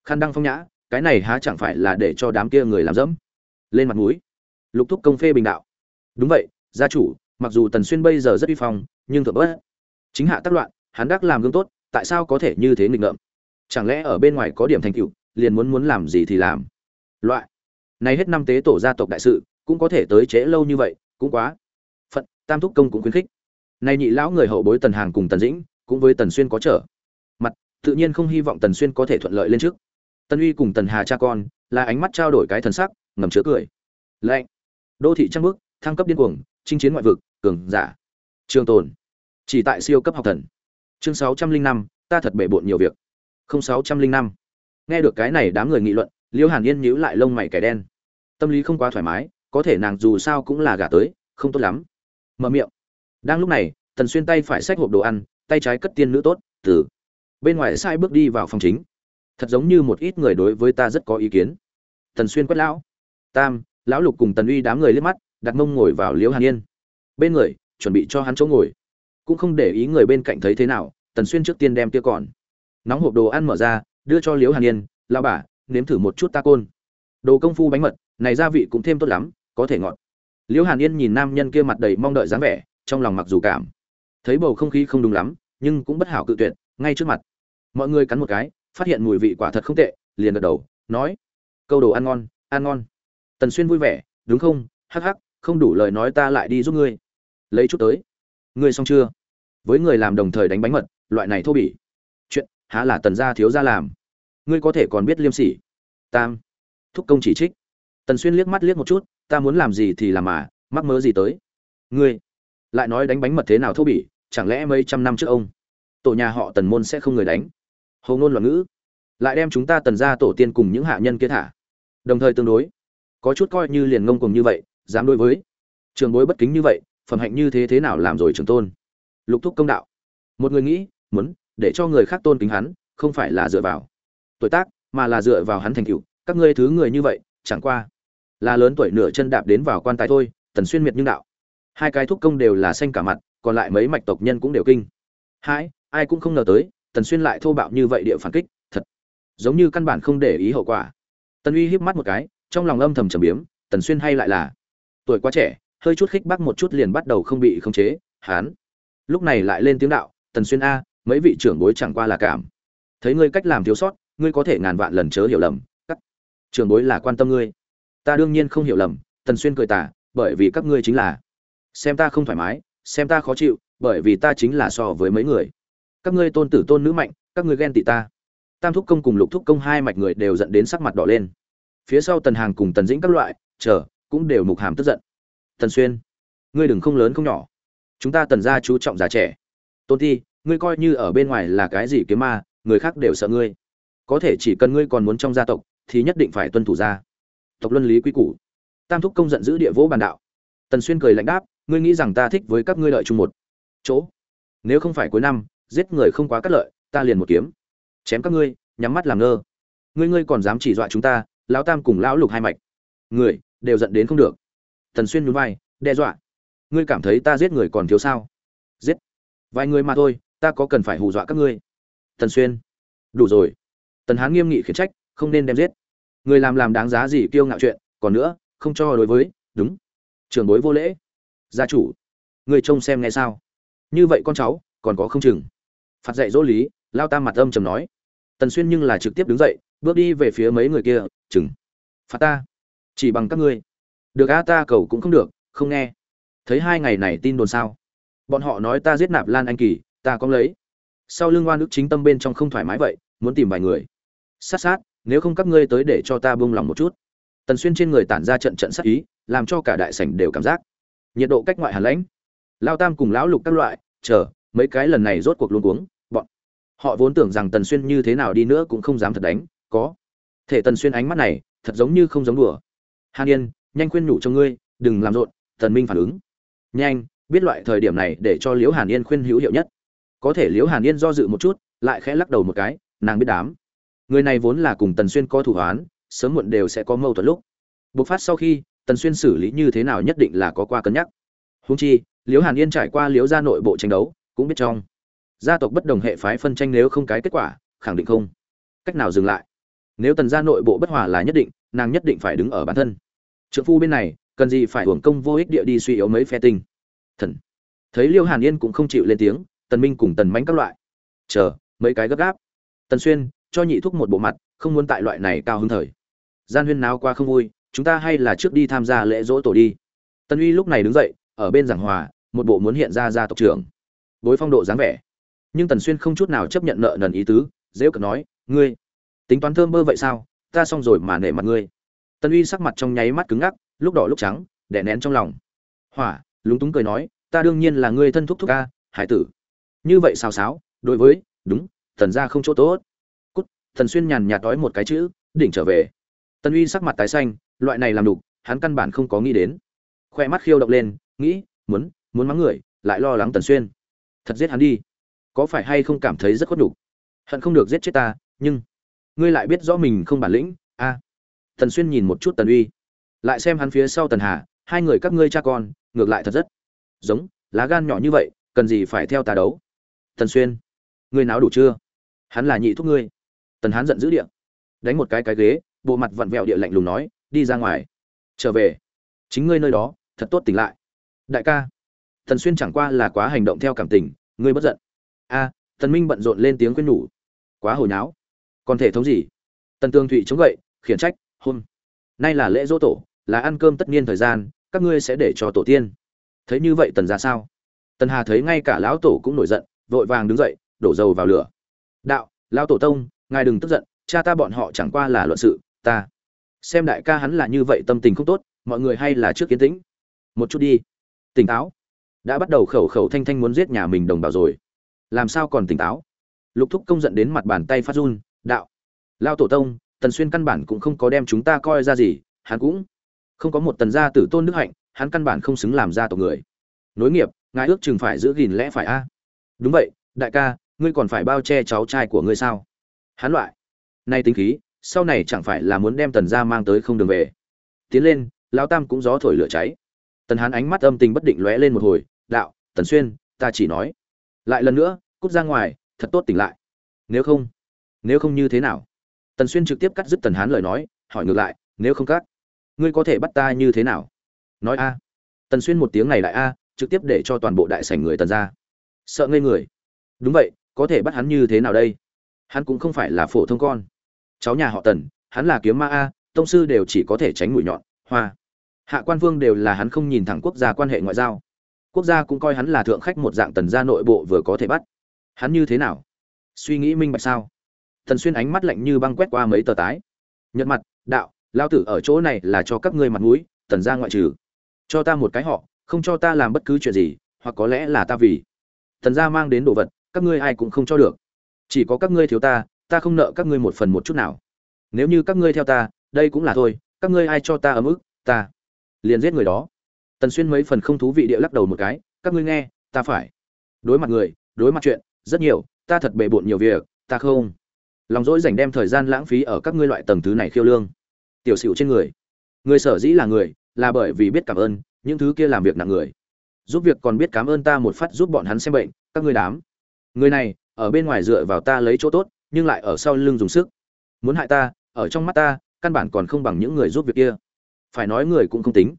S1: Khăn đăng phong nhã, cái này há chẳng phải là để cho đám kia người làm dẫm? Lên mặt mũi. Lục thúc công phê bình đạo. Đúng vậy, gia chủ, mặc dù tần xuyên bây giờ rất uy phong, nhưng thượng bất. Chính hạ tác loạn, hắn đắc làm gương tốt, tại sao có thể như thế nghịch ngợm? Chẳng lẽ ở bên ngoài có điểm thành tựu, liền muốn muốn làm gì thì làm? Loại này hết năm tế tổ gia tộc đại sự, cũng có thể tới trễ lâu như vậy, cũng quá. Phận, tam thúc công cũng khuyến khích. Này nhị lão người hậu bối tần hàng cùng tần dĩnh, cũng với tần xuyên có trở. Mặt, tự nhiên không hy vọng tần xuyên có thể thuận lợi lên trước. Tần uy cùng tần hà cha con, là ánh mắt trao đổi cái thần sắc, ngầm chứa cười. Lạnh đô thị trăng bước thăng cấp điên cuồng, chinh chiến ngoại vực, cường giả. Trường tồn. Chỉ tại siêu cấp học thần. Chương sáu trăm linh năm, ta thật bể bộn nhiều việc. Không sáu trăm linh năm. Nghe được cái này đám người nghị luận liêu hàn yên nhíu lại lông mày kẻ đen. Tâm lý không quá thoải mái, có thể nàng dù sao cũng là gả tới, không tốt lắm. Mở miệng. Đang lúc này, tần xuyên tay phải xách hộp đồ ăn, tay trái cất tiên nữ tốt, từ. Bên ngoài sai bước đi vào phòng chính. Thật giống như một ít người đối với ta rất có ý kiến. Tần xuyên quét lão. Tam, lão lục cùng tần uy đám người liếc mắt, đặt mông ngồi vào liễu hàn yên. Bên người, chuẩn bị cho hắn chỗ ngồi. Cũng không để ý người bên cạnh thấy thế nào, tần xuyên trước tiên đem kia còn. Nóng hộp đồ ăn mở ra, đưa cho liễu hàn yên lao bà nếm thử một chút ta côn. Đồ công phu bánh mật, này gia vị cũng thêm tốt lắm, có thể ngọt. Liễu hàn yên nhìn nam nhân kia mặt đầy mong đợi dáng vẻ, trong lòng mặc dù cảm. Thấy bầu không khí không đúng lắm, nhưng cũng bất hảo cự tuyệt, ngay trước mặt. Mọi người cắn một cái, phát hiện mùi vị quả thật không tệ, liền gật đầu, nói, câu đồ ăn ngon ăn ngon. Tần xuyên vui vẻ, đúng không? Hắc hắc, không đủ lời nói ta lại đi giúp ngươi. Lấy chút tới. Ngươi xong chưa? Với người làm đồng thời đánh bánh mật, loại này thô bỉ. Chuyện, há là tần gia thiếu gia làm ngươi có thể còn biết liêm sỉ. Tam. Thúc công chỉ trích. Tần xuyên liếc mắt liếc một chút, ta muốn làm gì thì làm mà, mắc mớ gì tới. Ngươi. Lại nói đánh bánh mật thế nào thô bỉ, chẳng lẽ mấy trăm năm trước ông? Tổ nhà họ tần môn sẽ không người đánh. Hầu ngôn loạn ngữ. Lại đem chúng ta tần ra tổ tiên cùng những hạ nhân kia thả. Đồng thời tương đối. Có chút coi như liền ngông cùng như vậy, dám đối với. Trường bối bất kính như vậy, phẩm hạnh như thế thế nào làm rồi trường tôn? Lục thúc công đạo. Một người nghĩ, muốn, để cho người khác tôn kính hắn, không phải là dựa vào tuổi tác, mà là dựa vào hắn thành tựu, các ngươi thứ người như vậy, chẳng qua là lớn tuổi nửa chân đạp đến vào quan tài thôi, tần xuyên miệt nhưng đạo. Hai cái thúc công đều là xanh cả mặt, còn lại mấy mạch tộc nhân cũng đều kinh. Hai ai cũng không ngờ tới, tần xuyên lại thô bạo như vậy địa phản kích, thật giống như căn bản không để ý hậu quả. Tần uy híp mắt một cái, trong lòng âm thầm trầm biếm, tần xuyên hay lại là tuổi quá trẻ, hơi chút khích bác một chút liền bắt đầu không bị khống chế, hán. Lúc này lại lên tiếng đạo, tần xuyên a, mấy vị trưởng bối chẳng qua là cảm. Thấy ngươi cách làm thiếu sót ngươi có thể ngàn vạn lần chớ hiểu lầm, các trường bối là quan tâm ngươi. Ta đương nhiên không hiểu lầm, tần xuyên cười tả bởi vì các ngươi chính là, xem ta không thoải mái, xem ta khó chịu, bởi vì ta chính là so với mấy người. Các ngươi tôn tử tôn nữ mạnh, các ngươi ghen tị ta. Tam thúc công cùng lục thúc công hai mạch người đều dẫn đến sắc mặt đỏ lên. Phía sau tần hàng cùng tần dĩnh các loại, chờ, cũng đều mục hàm tức giận. Tần xuyên, ngươi đừng không lớn không nhỏ. Chúng ta tần gia chú trọng già trẻ. Tôn thi, ngươi coi như ở bên ngoài là cái gì kiếm ma, người khác đều sợ ngươi có thể chỉ cần ngươi còn muốn trong gia tộc, thì nhất định phải tuân thủ gia tộc luân lý quy củ. Tam thúc công giận giữ địa vỗ bàn đạo. Tần xuyên cười lạnh đáp, ngươi nghĩ rằng ta thích với các ngươi lợi chung một chỗ. Nếu không phải cuối năm, giết người không quá cắt lợi, ta liền một kiếm. Chém các ngươi, nhắm mắt làm ngơ. Ngươi ngươi còn dám chỉ dọa chúng ta, lão tam cùng lão lục hai mạch. Người, đều giận đến không được. Tần xuyên nhún vai, đe dọa. Ngươi cảm thấy ta giết người còn thiếu sao? Giết. Vài người mà thôi, ta có cần phải hù dọa các ngươi. Tần xuyên. Đủ rồi tần hán nghiêm nghị khiển trách, không nên đem giết. Người làm làm đáng giá gì kiêu ngạo chuyện, còn nữa, không cho đối với, đúng. Trường bối vô lễ. Gia chủ, người trông xem nghe sao? Như vậy con cháu, còn có không chừng. Phạt dạy dỗ lý, lao tam mặt âm trầm nói. Tần xuyên nhưng là trực tiếp đứng dậy, bước đi về phía mấy người kia, chừng. Phạt ta. Chỉ bằng các ngươi. Được a ta cầu cũng không được, không nghe. Thấy hai ngày này tin đồn sao? Bọn họ nói ta giết nạp lan anh kỳ, ta có lấy. Sau lưng oan ức chính tâm bên trong không thoải mái vậy, muốn tìm vài người sát sát, nếu không các ngươi tới để cho ta buông lòng một chút. Tần xuyên trên người tản ra trận trận sát ý, làm cho cả đại sảnh đều cảm giác. Nhiệt độ cách ngoại hàn lãnh. Lao tam cùng lão lục các loại, chờ, mấy cái lần này rốt cuộc luôn cuống, bọn họ vốn tưởng rằng tần xuyên như thế nào đi nữa cũng không dám thật đánh, có. Thể tần xuyên ánh mắt này, thật giống như không giống đùa. Hàn yên, nhanh khuyên nhủ cho ngươi, đừng làm rộn, tần minh phản ứng. Nhanh, biết loại thời điểm này để cho liễu hàn yên khuyên hữu hiệu nhất. Có thể liễu hàn yên do dự một chút, lại khẽ lắc đầu một cái, nàng biết đám người này vốn là cùng tần xuyên có thủ hoán, sớm muộn đều sẽ có mâu thuẫn lúc. Bộc phát sau khi, tần xuyên xử lý như thế nào nhất định là có qua cân nhắc. Húng chi, liễu hàn yên trải qua liễu gia nội bộ tranh đấu, cũng biết trong gia tộc bất đồng hệ phái phân tranh nếu không cái kết quả, khẳng định không. Cách nào dừng lại? Nếu tần gia nội bộ bất hòa là nhất định, nàng nhất định phải đứng ở bản thân. Trượng phu bên này, cần gì phải hưởng công vô ích địa đi suy yếu mấy phe tinh. Thần. Thấy liêu hàn yên cũng không chịu lên tiếng, tần minh cùng tần mánh các loại. Chờ, mấy cái gấp gáp. Tần xuyên cho nhị thúc một bộ mặt, không muốn tại loại này cao hứng thời. Gian huyên náo qua không vui, chúng ta hay là trước đi tham gia lễ dỗ tổ đi. Tần uy lúc này đứng dậy, ở bên giảng hòa, một bộ muốn hiện ra gia tộc trưởng. Bối phong độ dáng vẻ. Nhưng tần xuyên không chút nào chấp nhận nợ nần ý tứ dễ cợt nói, ngươi, tính toán thơm bơ vậy sao? Ta xong rồi mà nể mặt ngươi. Tần uy sắc mặt trong nháy mắt cứng ngắc, lúc đỏ lúc trắng, đè nén trong lòng. Hỏa, lúng túng cười nói, ta đương nhiên là ngươi thân thúc thúc ca, hải tử. Như vậy sao sáo đối với, đúng thần gia không chỗ tốt. Tần thần xuyên nhàn nhạt đói một cái chữ, đỉnh trở về. Tần uy sắc mặt tái xanh, loại này làm đục, hắn căn bản không có nghĩ đến. Khoe mắt khiêu động lên, nghĩ, muốn muốn mắng người, lại lo lắng tần xuyên. Thật giết hắn đi. Có phải hay không cảm thấy rất khuất nhục? Hận không được giết chết ta, nhưng ngươi lại biết rõ mình không bản lĩnh, a. À. tần xuyên nhìn một chút tần uy. Lại xem hắn phía sau tần hà, hai người các ngươi cha con, ngược lại thật rất giống, lá gan nhỏ như vậy, cần gì phải theo ta đấu? Tần xuyên, ngươi náo đủ chưa? Hắn là nhị thúc ngươi tần hán giận dữ địa, đánh một cái cái ghế, bộ mặt vặn vẹo địa lạnh lùng nói, đi ra ngoài, trở về. Chính ngươi nơi đó, thật tốt tỉnh lại. Đại ca. Tần xuyên chẳng qua là quá hành động theo cảm tình, ngươi bất giận. A, tần minh bận rộn lên tiếng quên nhủ. Quá hồi nháo. Còn thể thống gì? Tần tương thụy chống gậy, khiển trách, hôn. Nay là lễ dỗ tổ, là ăn cơm tất niên thời gian, các ngươi sẽ để cho tổ tiên. Thấy như vậy tần ra sao? Tần hà thấy ngay cả lão tổ cũng nổi giận, vội vàng đứng dậy, đổ dầu vào lửa. Đạo, lão tổ tông ngài đừng tức giận, cha ta bọn họ chẳng qua là luận sự, ta xem đại ca hắn là như vậy tâm tình không tốt, mọi người hay là trước kiến tĩnh. Một chút đi. Tỉnh táo. Đã bắt đầu khẩu khẩu thanh thanh muốn giết nhà mình đồng bào rồi. Làm sao còn tỉnh táo? Lục thúc công giận đến mặt bàn tay phát run, đạo. Lao tổ tông, tần xuyên căn bản cũng không có đem chúng ta coi ra gì, hắn cũng không có một tần gia tử tôn đức hạnh, hắn căn bản không xứng làm gia tộc người. Nối nghiệp, ngài ước chừng phải giữ gìn lẽ phải a. Đúng vậy, đại ca, ngươi còn phải bao che cháu trai của ngươi sao? Hắn loại. Nay tính khí, sau này chẳng phải là muốn đem tần gia mang tới không đường về. Tiến lên, lão tam cũng gió thổi lửa cháy. Tần hán ánh mắt âm tình bất định lóe lên một hồi, đạo, tần xuyên, ta chỉ nói. Lại lần nữa, cút ra ngoài, thật tốt tỉnh lại. Nếu không nếu không như thế nào? Tần xuyên trực tiếp cắt dứt tần hán lời nói, hỏi ngược lại, nếu không cắt, ngươi có thể bắt ta như thế nào? Nói a. Tần xuyên một tiếng này lại a, trực tiếp để cho toàn bộ đại sảnh người tần ra sợ ngây người. Đúng vậy, có thể bắt hắn như thế nào đây? Hắn cũng không phải là phổ thông con. Cháu nhà họ tần, hắn là kiếm ma a, tông sư đều chỉ có thể tránh mũi nhọn, hoa. Hạ quan vương đều là hắn không nhìn thẳng quốc gia quan hệ ngoại giao. Quốc gia cũng coi hắn là thượng khách một dạng tần gia nội bộ vừa có thể bắt. Hắn như thế nào? Suy nghĩ minh bạch sao? Thần xuyên ánh mắt lạnh như băng quét qua mấy tờ tái. Nhận mặt, đạo, lao tử ở chỗ này là cho các ngươi mặt mũi, tần gia ngoại trừ. Cho ta một cái họ, không cho ta làm bất cứ chuyện gì, hoặc có lẽ là ta vì. Tần gia mang đến đồ vật, các ngươi ai cũng không cho được chỉ có các ngươi thiếu ta ta không nợ các ngươi một phần một chút nào. Nếu như các ngươi theo ta, đây cũng là thôi, các ngươi ai cho ta ấm ức, ta liền giết người đó. Tần xuyên mấy phần không thú vị địa lắc đầu một cái, các ngươi nghe, ta phải. Đối mặt người, đối mặt chuyện, rất nhiều, ta thật bề bộn nhiều việc, ta không. Lòng dỗi dành đem thời gian lãng phí ở các ngươi loại tầng thứ này khiêu lương. Tiểu xỉu trên người. Người sở dĩ là người, là bởi vì biết cảm ơn, những thứ kia làm việc nặng người. Giúp việc còn biết cảm ơn ta một phát giúp bọn hắn xem bệnh, các ngươi đám. Người này ở bên ngoài dựa vào ta lấy chỗ tốt, nhưng lại ở sau lưng dùng sức. Muốn hại ta, ở trong mắt ta, căn bản còn không bằng những người giúp việc kia. Phải nói người cũng không tính.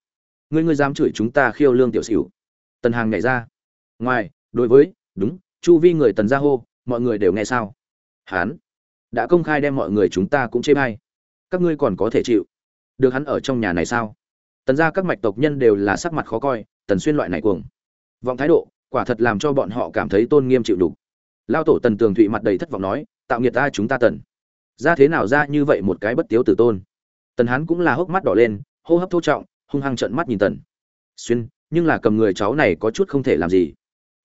S1: Ngươi ngươi dám chửi chúng ta khiêu lương tiểu xỉu. Tần hàng nhảy ra. Ngoài, đối với, đúng, chu vi người tần gia hô, mọi người đều nghe sao? Hán, đã công khai đem mọi người chúng ta cũng chê bai. Các ngươi còn có thể chịu. Được hắn ở trong nhà này sao? Tần gia các mạch tộc nhân đều là sắc mặt khó coi, tần xuyên loại này cuồng. Vọng thái độ, quả thật làm cho bọn họ cảm thấy tôn nghiêm chịu đủ lao tổ tần tường thụy mặt đầy thất vọng nói, tạo nghiệt ta, chúng ta tần. Ra thế nào ra như vậy một cái bất tiếu tử tôn? Tần hắn cũng là hốc mắt đỏ lên, hô hấp thô trọng, hung hăng trợn mắt nhìn tần. Xuyên, nhưng là cầm người cháu này có chút không thể làm gì.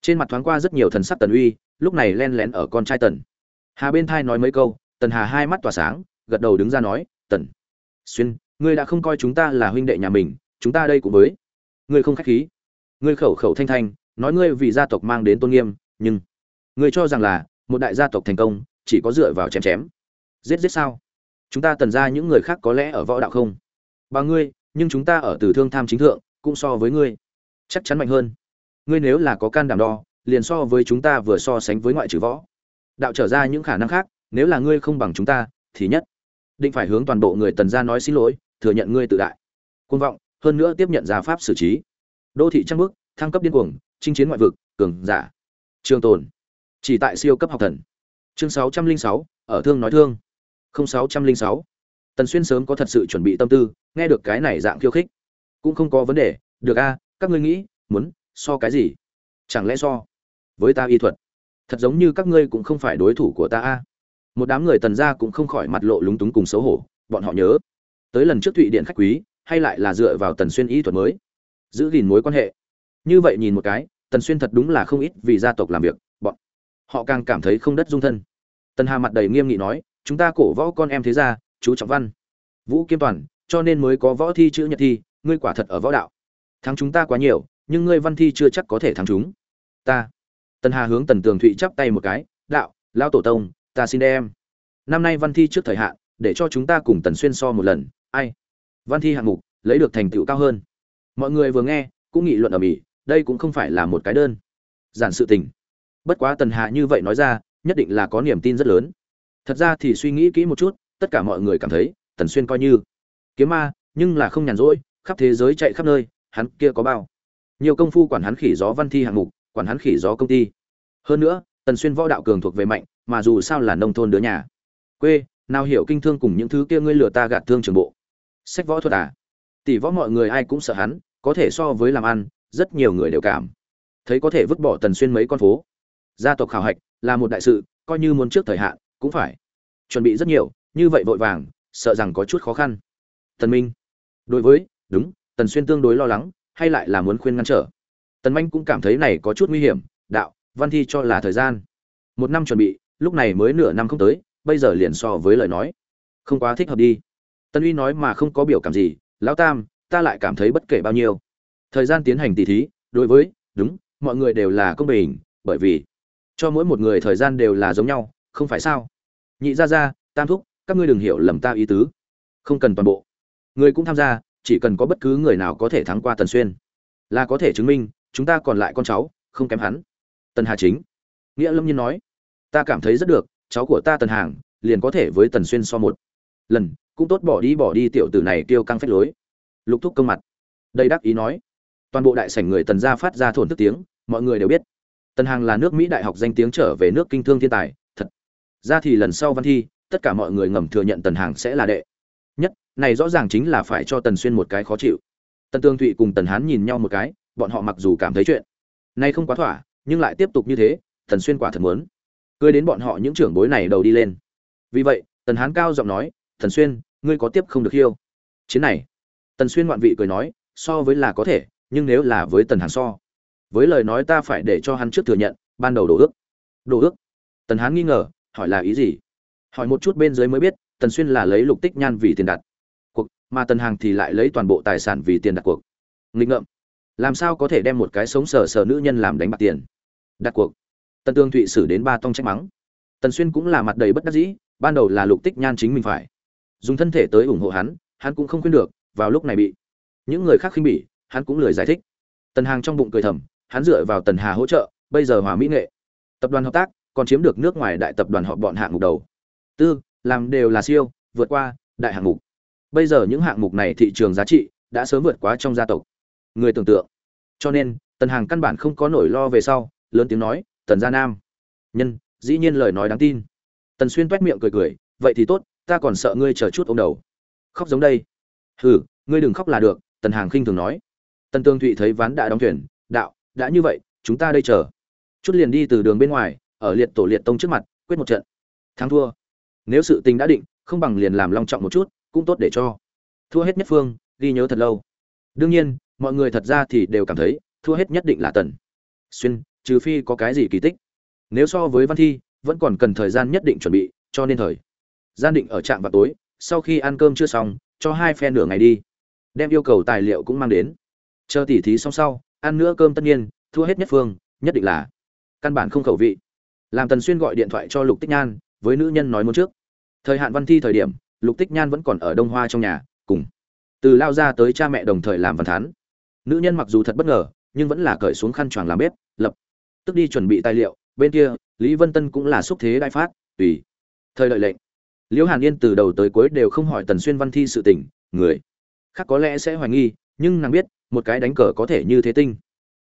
S1: Trên mặt thoáng qua rất nhiều thần sắc tần uy, lúc này len lén ở con trai tần. Hà bên thai nói mấy câu, tần hà hai mắt tỏa sáng, gật đầu đứng ra nói, tần, xuyên, ngươi đã không coi chúng ta là huynh đệ nhà mình, chúng ta đây cũng với. Ngươi không khách khí. Ngươi khẩu khẩu thanh thanh, nói ngươi vì gia tộc mang đến tôn nghiêm, nhưng ngươi cho rằng là, một đại gia tộc thành công, chỉ có dựa vào chém chém. Giết giết sao? Chúng ta tần ra những người khác có lẽ ở võ đạo không? Ba ngươi, nhưng chúng ta ở từ thương tham chính thượng, cũng so với ngươi. Chắc chắn mạnh hơn. Ngươi nếu là có can đảm đo, liền so với chúng ta vừa so sánh với ngoại trừ võ. Đạo trở ra những khả năng khác, nếu là ngươi không bằng chúng ta, thì nhất định phải hướng toàn bộ người tần gia nói xin lỗi, thừa nhận ngươi tự đại. Côn vọng, hơn nữa tiếp nhận giá pháp xử trí. Đô thị trăng bước, thăng cấp điên cuồng, chinh chiến ngoại vực, cường giả. Trường tồn chỉ tại siêu cấp học thần. Chương sáu trăm linh sáu, ở thương nói thương. Không sáu trăm linh sáu. Tần xuyên sớm có thật sự chuẩn bị tâm tư, nghe được cái này dạng khiêu khích. Cũng không có vấn đề, được a, các ngươi nghĩ, muốn so cái gì? Chẳng lẽ so với ta y thuật? Thật giống như các ngươi cũng không phải đối thủ của ta a. Một đám người tần gia cũng không khỏi mặt lộ lúng túng cùng xấu hổ, bọn họ nhớ tới lần trước thụy điện khách quý, hay lại là dựa vào tần xuyên y thuật mới, giữ gìn mối quan hệ. Như vậy nhìn một cái, tần xuyên thật đúng là không ít vì gia tộc làm việc họ càng cảm thấy không đất dung thân. Tần hà mặt đầy nghiêm nghị nói, chúng ta cổ võ con em thế gia, chú trọng văn, vũ kiêm toàn, cho nên mới có võ thi chữ nhật thi, ngươi quả thật ở võ đạo. Thắng chúng ta quá nhiều, nhưng ngươi văn thi chưa chắc có thể thắng chúng. Ta. Tần hà hướng tần tường thụy chắp tay một cái, đạo lao tổ tông, ta xin đem. Năm nay văn thi trước thời hạn, để cho chúng ta cùng tần xuyên so một lần, ai? Văn thi hạng mục, lấy được thành tựu cao hơn. Mọi người vừa nghe, cũng nghị luận ở mỹ, đây cũng không phải là một cái đơn giản sự tình bất quá tần hạ như vậy nói ra, nhất định là có niềm tin rất lớn. Thật ra thì suy nghĩ kỹ một chút, tất cả mọi người cảm thấy, tần xuyên coi như kiếm ma, nhưng là không nhàn rỗi, khắp thế giới chạy khắp nơi, hắn kia có bao? Nhiều công phu quản hắn khỉ gió văn thi hạng mục, quản hắn khỉ gió công ty. Hơn nữa, tần xuyên võ đạo cường thuộc về mạnh, mà dù sao là nông thôn đứa nhà. Quê, nào hiểu kinh thương cùng những thứ kia ngươi lừa ta gạt thương trường bộ. Sách võ thuật à? Tỷ võ mọi người ai cũng sợ hắn, có thể so với làm ăn, rất nhiều người đều cảm thấy có thể vứt bỏ tần xuyên mấy con phố gia tộc khảo hạch là một đại sự, coi như muốn trước thời hạn, cũng phải. Chuẩn bị rất nhiều, như vậy vội vàng, sợ rằng có chút khó khăn. Tần minh, đối với, đúng, tần xuyên tương đối lo lắng, hay lại là muốn khuyên ngăn trở. Tần minh cũng cảm thấy này có chút nguy hiểm, đạo, văn thi cho là thời gian. Một năm chuẩn bị, lúc này mới nửa năm không tới, bây giờ liền so với lời nói. Không quá thích hợp đi. Tần uy nói mà không có biểu cảm gì, lão tam, ta lại cảm thấy bất kể bao nhiêu. Thời gian tiến hành tỷ thí, đối với, đúng, mọi người đều là công bình, bởi vì cho mỗi một người thời gian đều là giống nhau, không phải sao? Nhị ra ra tam thúc, các ngươi đừng hiểu lầm ta ý tứ. Không cần toàn bộ. Người cũng tham gia, chỉ cần có bất cứ người nào có thể thắng qua tần xuyên. Là có thể chứng minh, chúng ta còn lại con cháu, không kém hắn. Tần hà chính. Nghĩa lâm nhiên nói. Ta cảm thấy rất được, cháu của ta tần hàng, liền có thể với tần xuyên so một. Lần, cũng tốt bỏ đi bỏ đi tiểu tử này tiêu căng phách lối. Lục thúc công mặt. Đây đắc ý nói. Toàn bộ đại sảnh người tần gia phát ra thổn thức tiếng, mọi người đều biết tần hàng là nước mỹ đại học danh tiếng trở về nước kinh thương thiên tài, thật. Ra thì lần sau văn thi, tất cả mọi người ngầm thừa nhận tần hàng sẽ là đệ. Nhất, này rõ ràng chính là phải cho tần xuyên một cái khó chịu. Tần tương thụy cùng tần hán nhìn nhau một cái, bọn họ mặc dù cảm thấy chuyện nay không quá thỏa, nhưng lại tiếp tục như thế, tần xuyên quả thật muốn cười đến bọn họ những trưởng bối này đầu đi lên. Vì vậy, tần hán cao giọng nói, tần xuyên, ngươi có tiếp không được hiêu? chiến này, tần xuyên ngoạn vị cười nói, so với là có thể, nhưng nếu là với tần hán so với lời nói ta phải để cho hắn trước thừa nhận, ban đầu đồ ước. Đồ ước? Tần hán nghi ngờ, hỏi là ý gì? Hỏi một chút bên dưới mới biết, tần xuyên là lấy lục tích nhan vì tiền đặt cuộc, mà tần hàng thì lại lấy toàn bộ tài sản vì tiền đặt cuộc. Nghịch ngợm. Làm sao có thể đem một cái sống sờ sờ nữ nhân làm đánh bạc tiền? Đặt cuộc. Tần tương thụy xử đến ba tông trách mắng. Tần xuyên cũng là mặt đầy bất đắc dĩ, ban đầu là lục tích nhan chính mình phải. Dùng thân thể tới ủng hộ hắn hắn cũng không khuyên được, vào lúc này bị những người khác khinh bỉ, hắn cũng lười giải thích. Tần hàng trong bụng cười thầm hắn dựa vào tần hà hỗ trợ, bây giờ hòa mỹ nghệ. Tập đoàn hợp tác còn chiếm được nước ngoài đại tập đoàn họ bọn hạng mục đầu. Tư, làm đều là siêu, vượt qua đại hạng mục. Bây giờ những hạng mục này thị trường giá trị đã sớm vượt quá trong gia tộc. Người tưởng tượng. Cho nên, tần hàng căn bản không có nổi lo về sau, lớn tiếng nói, tần gia nam. Nhân, dĩ nhiên lời nói đáng tin. Tần xuyên toét miệng cười cười, vậy thì tốt, ta còn sợ ngươi chờ chút ô m đầu. Khóc giống đây. Hừ, ngươi đừng khóc là được, tần hàng khinh thường nói. Tần tương thụy thấy ván đã đóng thuyền, đạo đã như vậy, chúng ta đây chờ. Chút liền đi từ đường bên ngoài, ở liệt tổ liệt tông trước mặt, quyết một trận. Thắng thua. Nếu sự tình đã định, không bằng liền làm long trọng một chút, cũng tốt để cho. Thua hết nhất phương, ghi nhớ thật lâu. Đương nhiên, mọi người thật ra thì đều cảm thấy, thua hết nhất định là tần. Xuyên, trừ phi có cái gì kỳ tích. Nếu so với văn thi, vẫn còn cần thời gian nhất định chuẩn bị, cho nên thời. Gian định ở trạm vào tối, sau khi ăn cơm chưa xong, cho hai phe nửa ngày đi. Đem yêu cầu tài liệu cũng mang đến. Chờ tỉ thí xong sau ăn nữa cơm tất nhiên, thua hết nhất phương, nhất định là căn bản không khẩu vị. Làm tần xuyên gọi điện thoại cho lục tích nhan, với nữ nhân nói muốn trước. Thời hạn văn thi thời điểm, lục tích nhan vẫn còn ở đông hoa trong nhà, cùng từ lao ra tới cha mẹ đồng thời làm văn thán. Nữ nhân mặc dù thật bất ngờ, nhưng vẫn là cởi xuống khăn choàng làm bếp, lập tức đi chuẩn bị tài liệu. Bên kia, lý vân tân cũng là xúc thế đại phát, tùy thời đợi lệnh. Liễu hàn yên từ đầu tới cuối đều không hỏi tần xuyên văn thi sự tình, người khác có lẽ sẽ hoài nghi, nhưng nàng biết một cái đánh cờ có thể như thế tinh.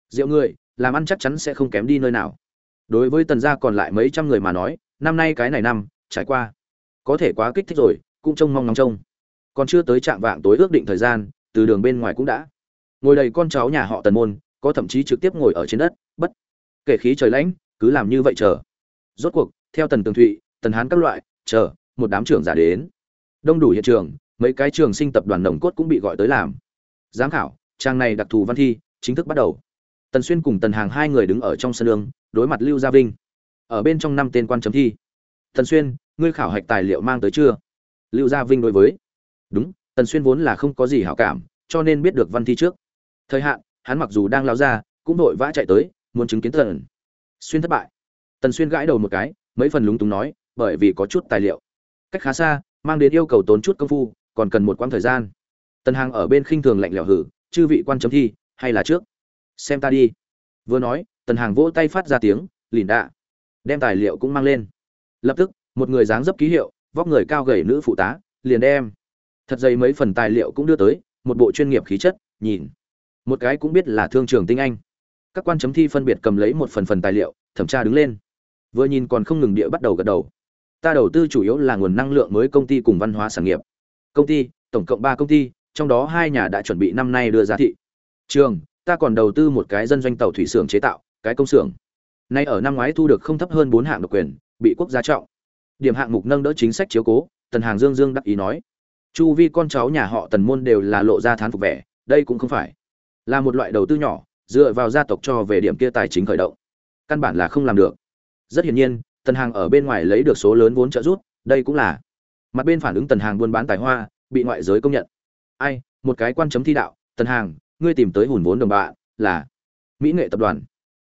S1: Diệu người, làm ăn chắc chắn sẽ không kém đi nơi nào. Đối với tần gia còn lại mấy trăm người mà nói, năm nay cái này năm, trải qua, có thể quá kích thích rồi, cũng trông mong ngóng trông. Còn chưa tới trạm vạng tối ước định thời gian, từ đường bên ngoài cũng đã. Ngồi đầy con cháu nhà họ tần môn, có thậm chí trực tiếp ngồi ở trên đất, bất kể khí trời lãnh cứ làm như vậy chờ. Rốt cuộc, theo tần tường thụy, tần hán các loại, chờ, một đám trưởng giả đến. Đông đủ hiện trường, mấy cái trường sinh tập đoàn nồng cốt cũng bị gọi tới làm. Giám khảo trang này đặc thù văn thi, chính thức bắt đầu. Tần xuyên cùng tần hàng hai người đứng ở trong sân đường, đối mặt lưu gia vinh. Ở bên trong năm tên quan chấm thi. Tần xuyên, ngươi khảo hạch tài liệu mang tới chưa? Lưu gia vinh đối với. Đúng, tần xuyên vốn là không có gì hảo cảm, cho nên biết được văn thi trước. Thời hạn, hắn mặc dù đang lao ra, cũng vội vã chạy tới, muốn chứng kiến tần. Xuyên thất bại. Tần xuyên gãi đầu một cái, mấy phần lúng túng nói, bởi vì có chút tài liệu. Cách khá xa, mang đến yêu cầu tốn chút công phu, còn cần một quãng thời gian. Tần hàng ở bên khinh thường lạnh lẽo hử chư vị quan chấm thi, hay là trước? Xem ta đi. Vừa nói, tần hàng vỗ tay phát ra tiếng, lìn đạ. Đem tài liệu cũng mang lên. Lập tức, một người dáng dấp ký hiệu, vóc người cao gầy nữ phụ tá, liền đem thật dày mấy phần tài liệu cũng đưa tới, một bộ chuyên nghiệp khí chất, nhìn. Một cái cũng biết là thương trường tinh anh. Các quan chấm thi phân biệt cầm lấy một phần phần tài liệu, thẩm tra đứng lên. Vừa nhìn còn không ngừng địa bắt đầu gật đầu. Ta đầu tư chủ yếu là nguồn năng lượng mới công ty cùng văn hóa sản nghiệp. Công ty, tổng cộng ba công ty trong đó hai nhà đã chuẩn bị năm nay đưa ra thị. Trường ta còn đầu tư một cái dân doanh tàu thủy xưởng chế tạo cái công xưởng. Nay ở năm ngoái thu được không thấp hơn bốn hạng độc quyền bị quốc gia trọng. Điểm hạng mục nâng đỡ chính sách chiếu cố tần hàng dương dương đắc ý nói. Chu vi con cháu nhà họ tần môn đều là lộ ra thán phục vẻ đây cũng không phải là một loại đầu tư nhỏ dựa vào gia tộc cho về điểm kia tài chính khởi động. Căn bản là không làm được. Rất hiển nhiên tần hàng ở bên ngoài lấy được số lớn vốn trợ rút, đây cũng là. Mặt bên phản ứng tần hàng buôn bán tài hoa bị ngoại giới công nhận ai, một cái quan chấm thi đạo, tần hàng, ngươi tìm tới hùn vốn đồng bạn, là mỹ nghệ tập đoàn.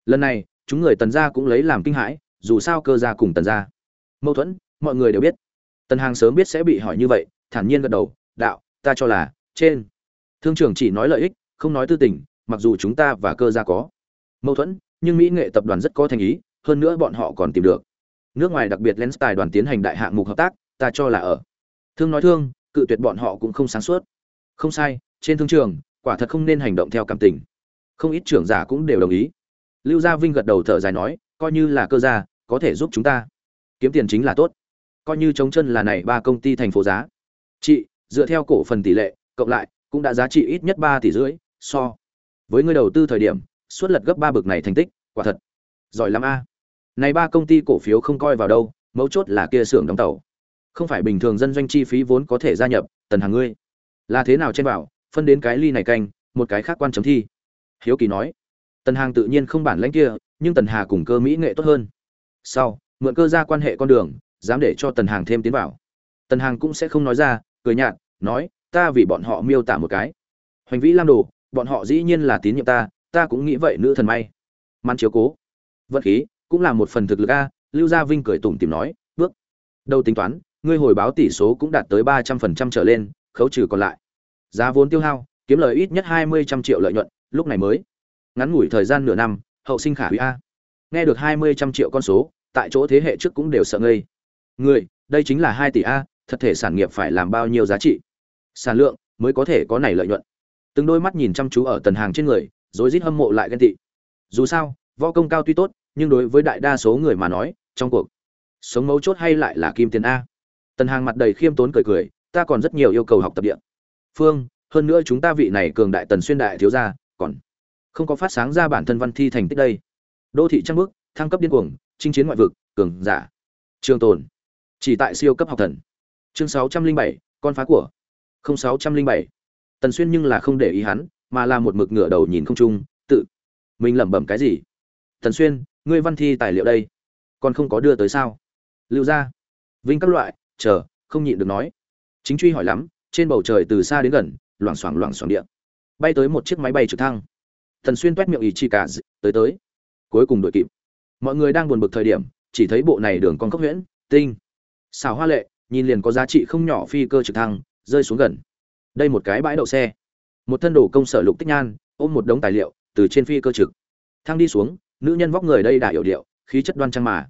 S1: Lần này, chúng người tần gia cũng lấy làm kinh hãi, dù sao cơ gia cùng tần gia. Mâu thuẫn, mọi người đều biết. Tần hàng sớm biết sẽ bị hỏi như vậy, thản nhiên gật đầu, đạo, ta cho là trên. Thương trưởng chỉ nói lợi ích, không nói tư tình, mặc dù chúng ta và cơ gia có mâu thuẫn, nhưng mỹ nghệ tập đoàn rất có thành ý, hơn nữa bọn họ còn tìm được. Nước ngoài đặc biệt lens tài đoàn tiến hành đại hạng mục hợp tác, ta cho là ở. Thương nói thương, cự tuyệt bọn họ cũng không sáng suốt không sai, trên thương trường, quả thật không nên hành động theo cảm tình. Không ít trưởng giả cũng đều đồng ý. Lưu gia vinh gật đầu thở dài nói, coi như là cơ gia, có thể giúp chúng ta. Kiếm tiền chính là tốt. Coi như chống chân là này ba công ty thành phố giá. Chị, dựa theo cổ phần tỷ lệ, cộng lại, cũng đã giá trị ít nhất ba tỷ rưỡi, so. Với người đầu tư thời điểm, suất lật gấp ba bực này thành tích, quả thật. Giỏi lắm a. Này ba công ty cổ phiếu không coi vào đâu, mấu chốt là kia xưởng đóng tàu. Không phải bình thường dân doanh chi phí vốn có thể gia nhập, tần hàng ngươi là thế nào trên bảo phân đến cái ly này canh, một cái khác quan chấm thi. Hiếu kỳ nói. Tần hàng tự nhiên không bản lãnh kia, nhưng tần hà cùng cơ mỹ nghệ tốt hơn. Sau, mượn cơ ra quan hệ con đường, dám để cho tần hàng thêm tiến vào. Tần hàng cũng sẽ không nói ra, cười nhạt, nói, ta vì bọn họ miêu tả một cái. Hoành vĩ lam đồ, bọn họ dĩ nhiên là tín nhiệm ta ta cũng nghĩ vậy nữ thần may. Man chiếu cố. Vận khí, cũng là một phần thực lực a, lưu gia vinh cười tủm tìm nói, bước. Đầu tính toán, ngươi hồi báo tỷ số cũng đạt tới ba trăm phần trăm trở lên khấu trừ còn lại. Giá vốn tiêu hao, kiếm lời ít nhất hai mươi trăm triệu lợi nhuận, lúc này mới. Ngắn ngủi thời gian nửa năm, hậu sinh khả hủy a. Nghe được hai mươi trăm triệu con số, tại chỗ thế hệ trước cũng đều sợ ngây. Người, đây chính là hai tỷ a, thật thể sản nghiệp phải làm bao nhiêu giá trị? Sản lượng mới có thể có này lợi nhuận. Từng đôi mắt nhìn chăm chú ở tần hàng trên người rồi rít hâm mộ lại ghen tị. Dù sao, võ công cao tuy tốt, nhưng đối với đại đa số người mà nói, trong cuộc, sống mấu chốt hay lại là kim tiền a. Tần hàng mặt đầy khiêm tốn cười cười ta còn rất nhiều yêu cầu học tập điện phương, hơn nữa chúng ta vị này cường đại tần xuyên đại thiếu gia, còn không có phát sáng ra bản thân văn thi thành tích đây. Đô thị trăng bước thăng cấp điên cuồng, chinh chiến ngoại vực, cường giả. Trường tồn. Chỉ tại siêu cấp học thần. Chương sáu trăm linh bảy, con phá của. Không, sáu trăm linh bảy. Tần xuyên nhưng là không để ý hắn, mà là một mực ngửa đầu nhìn không trung, tự mình lẩm bẩm cái gì? Tần xuyên, ngươi văn thi tài liệu đây, còn không có đưa tới sao? Lưu gia. Vinh các loại, chờ, không nhịn được nói chính truy hỏi lắm, trên bầu trời từ xa đến gần, loảng xoảng loảng xoảng điện bay tới một chiếc máy bay trực thăng. Thần xuyên t miệng ý chi cả tới tới. Cuối cùng đội kịp. Mọi người đang buồn bực thời điểm, chỉ thấy bộ này đường con cốc huyễn, tinh. Xào hoa lệ, nhìn liền có giá trị không nhỏ phi cơ trực thăng, rơi xuống gần. Đây một cái bãi đậu xe. Một thân đồ công sở lục tích nhan, ôm một đống tài liệu, từ trên phi cơ trực. Thăng đi xuống, nữ nhân vóc người đây đã hiểu điệu, khí chất đoan trang mà.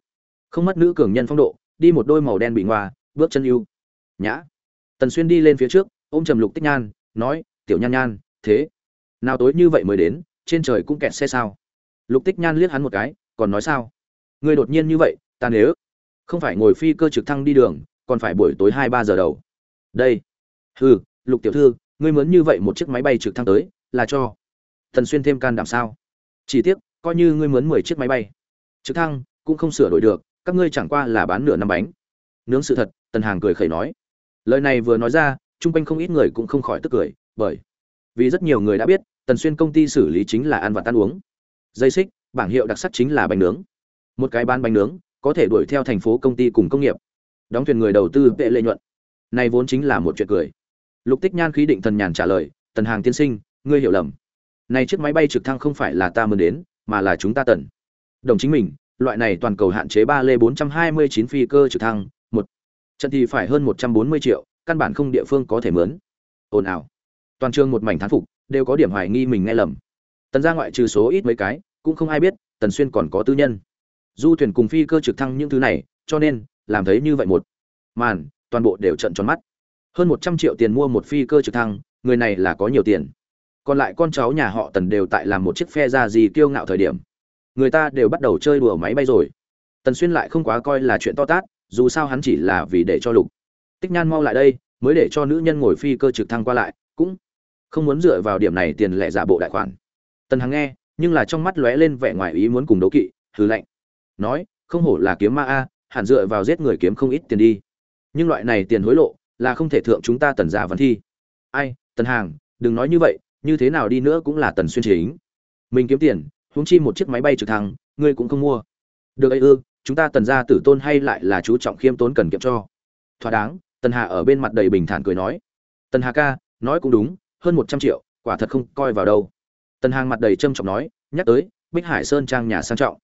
S1: Không mất nữ cường nhân phong độ, đi một đôi màu đen bị ngoa, bước chân ưu. Nhã tần xuyên đi lên phía trước, ôm trầm lục tích nhan, nói, tiểu nhan nhan, thế, nào tối như vậy mới đến, trên trời cũng kẹt xe sao? Lục tích nhan liếc hắn một cái, còn nói sao? Người đột nhiên như vậy, ta nếu không phải ngồi phi cơ trực thăng đi đường, còn phải buổi tối hai ba giờ đầu. Đây, hừ, lục tiểu thư, ngươi muốn như vậy một chiếc máy bay trực thăng tới, là cho thần xuyên thêm can đảm sao? Chỉ tiếc, coi như ngươi muốn mười chiếc máy bay trực thăng, cũng không sửa đổi được, các ngươi chẳng qua là bán nửa năm bánh. Nướng sự thật, tần hàng cười khẩy nói lời này vừa nói ra, chung quanh không ít người cũng không khỏi tức cười, bởi vì rất nhiều người đã biết, tần xuyên công ty xử lý chính là ăn và tan uống. Dây xích, bảng hiệu đặc sắc chính là bánh nướng. Một cái bán bánh nướng, có thể đuổi theo thành phố công ty cùng công nghiệp. Đóng thuyền người đầu tư tệ lợi nhuận. Này vốn chính là một chuyện cười. Lục tích nhan khí định thần nhàn trả lời, tần hàng tiên sinh, ngươi hiểu lầm. Này chiếc máy bay trực thăng không phải là ta mượn đến, mà là chúng ta tần. Đồng chính mình, loại này toàn cầu hạn chế ba lê bốn trăm hai mươi chín phi cơ trực thăng trận thì phải hơn một trăm bốn mươi triệu, căn bản không địa phương có thể mướn. Ồn ào. Toàn trường một mảnh thán phục, đều có điểm hoài nghi mình nghe lầm. Tần ra ngoại trừ số ít mấy cái, cũng không ai biết, tần xuyên còn có tư nhân. Du thuyền cùng phi cơ trực thăng những thứ này, cho nên, làm thấy như vậy một màn, toàn bộ đều trận tròn mắt. Hơn một trăm triệu tiền mua một phi cơ trực thăng, người này là có nhiều tiền. Còn lại con cháu nhà họ tần đều tại làm một chiếc phe ra gì kiêu ngạo thời điểm. Người ta đều bắt đầu chơi đùa máy bay rồi. Tần xuyên lại không quá coi là chuyện to tát dù sao hắn chỉ là vì để cho lục tích nhan mau lại đây, mới để cho nữ nhân ngồi phi cơ trực thăng qua lại, cũng không muốn dựa vào điểm này tiền lệ giả bộ đại khoản. Tần hằng nghe, nhưng là trong mắt lóe lên vẻ ngoài ý muốn cùng đấu kỵ, hừ lạnh, nói, không hổ là kiếm ma a, hẳn dựa vào giết người kiếm không ít tiền đi. Nhưng loại này tiền hối lộ là không thể thượng chúng ta tần giả văn thi. Ai, tần hàng, đừng nói như vậy, như thế nào đi nữa cũng là tần xuyên chính. Mình kiếm tiền, huống chi một chiếc máy bay trực thăng, ngươi cũng không mua. Được ấy ư chúng ta tần gia tử tôn hay lại là chú trọng khiêm tốn cần kiệm cho. Thỏa đáng, tần hà ở bên mặt đầy bình thản cười nói. Tần hà ca, nói cũng đúng, hơn một trăm triệu, quả thật không coi vào đâu. Tần hàng mặt đầy trâm trọng nói, nhắc tới, bích hải sơn trang nhà sang trọng.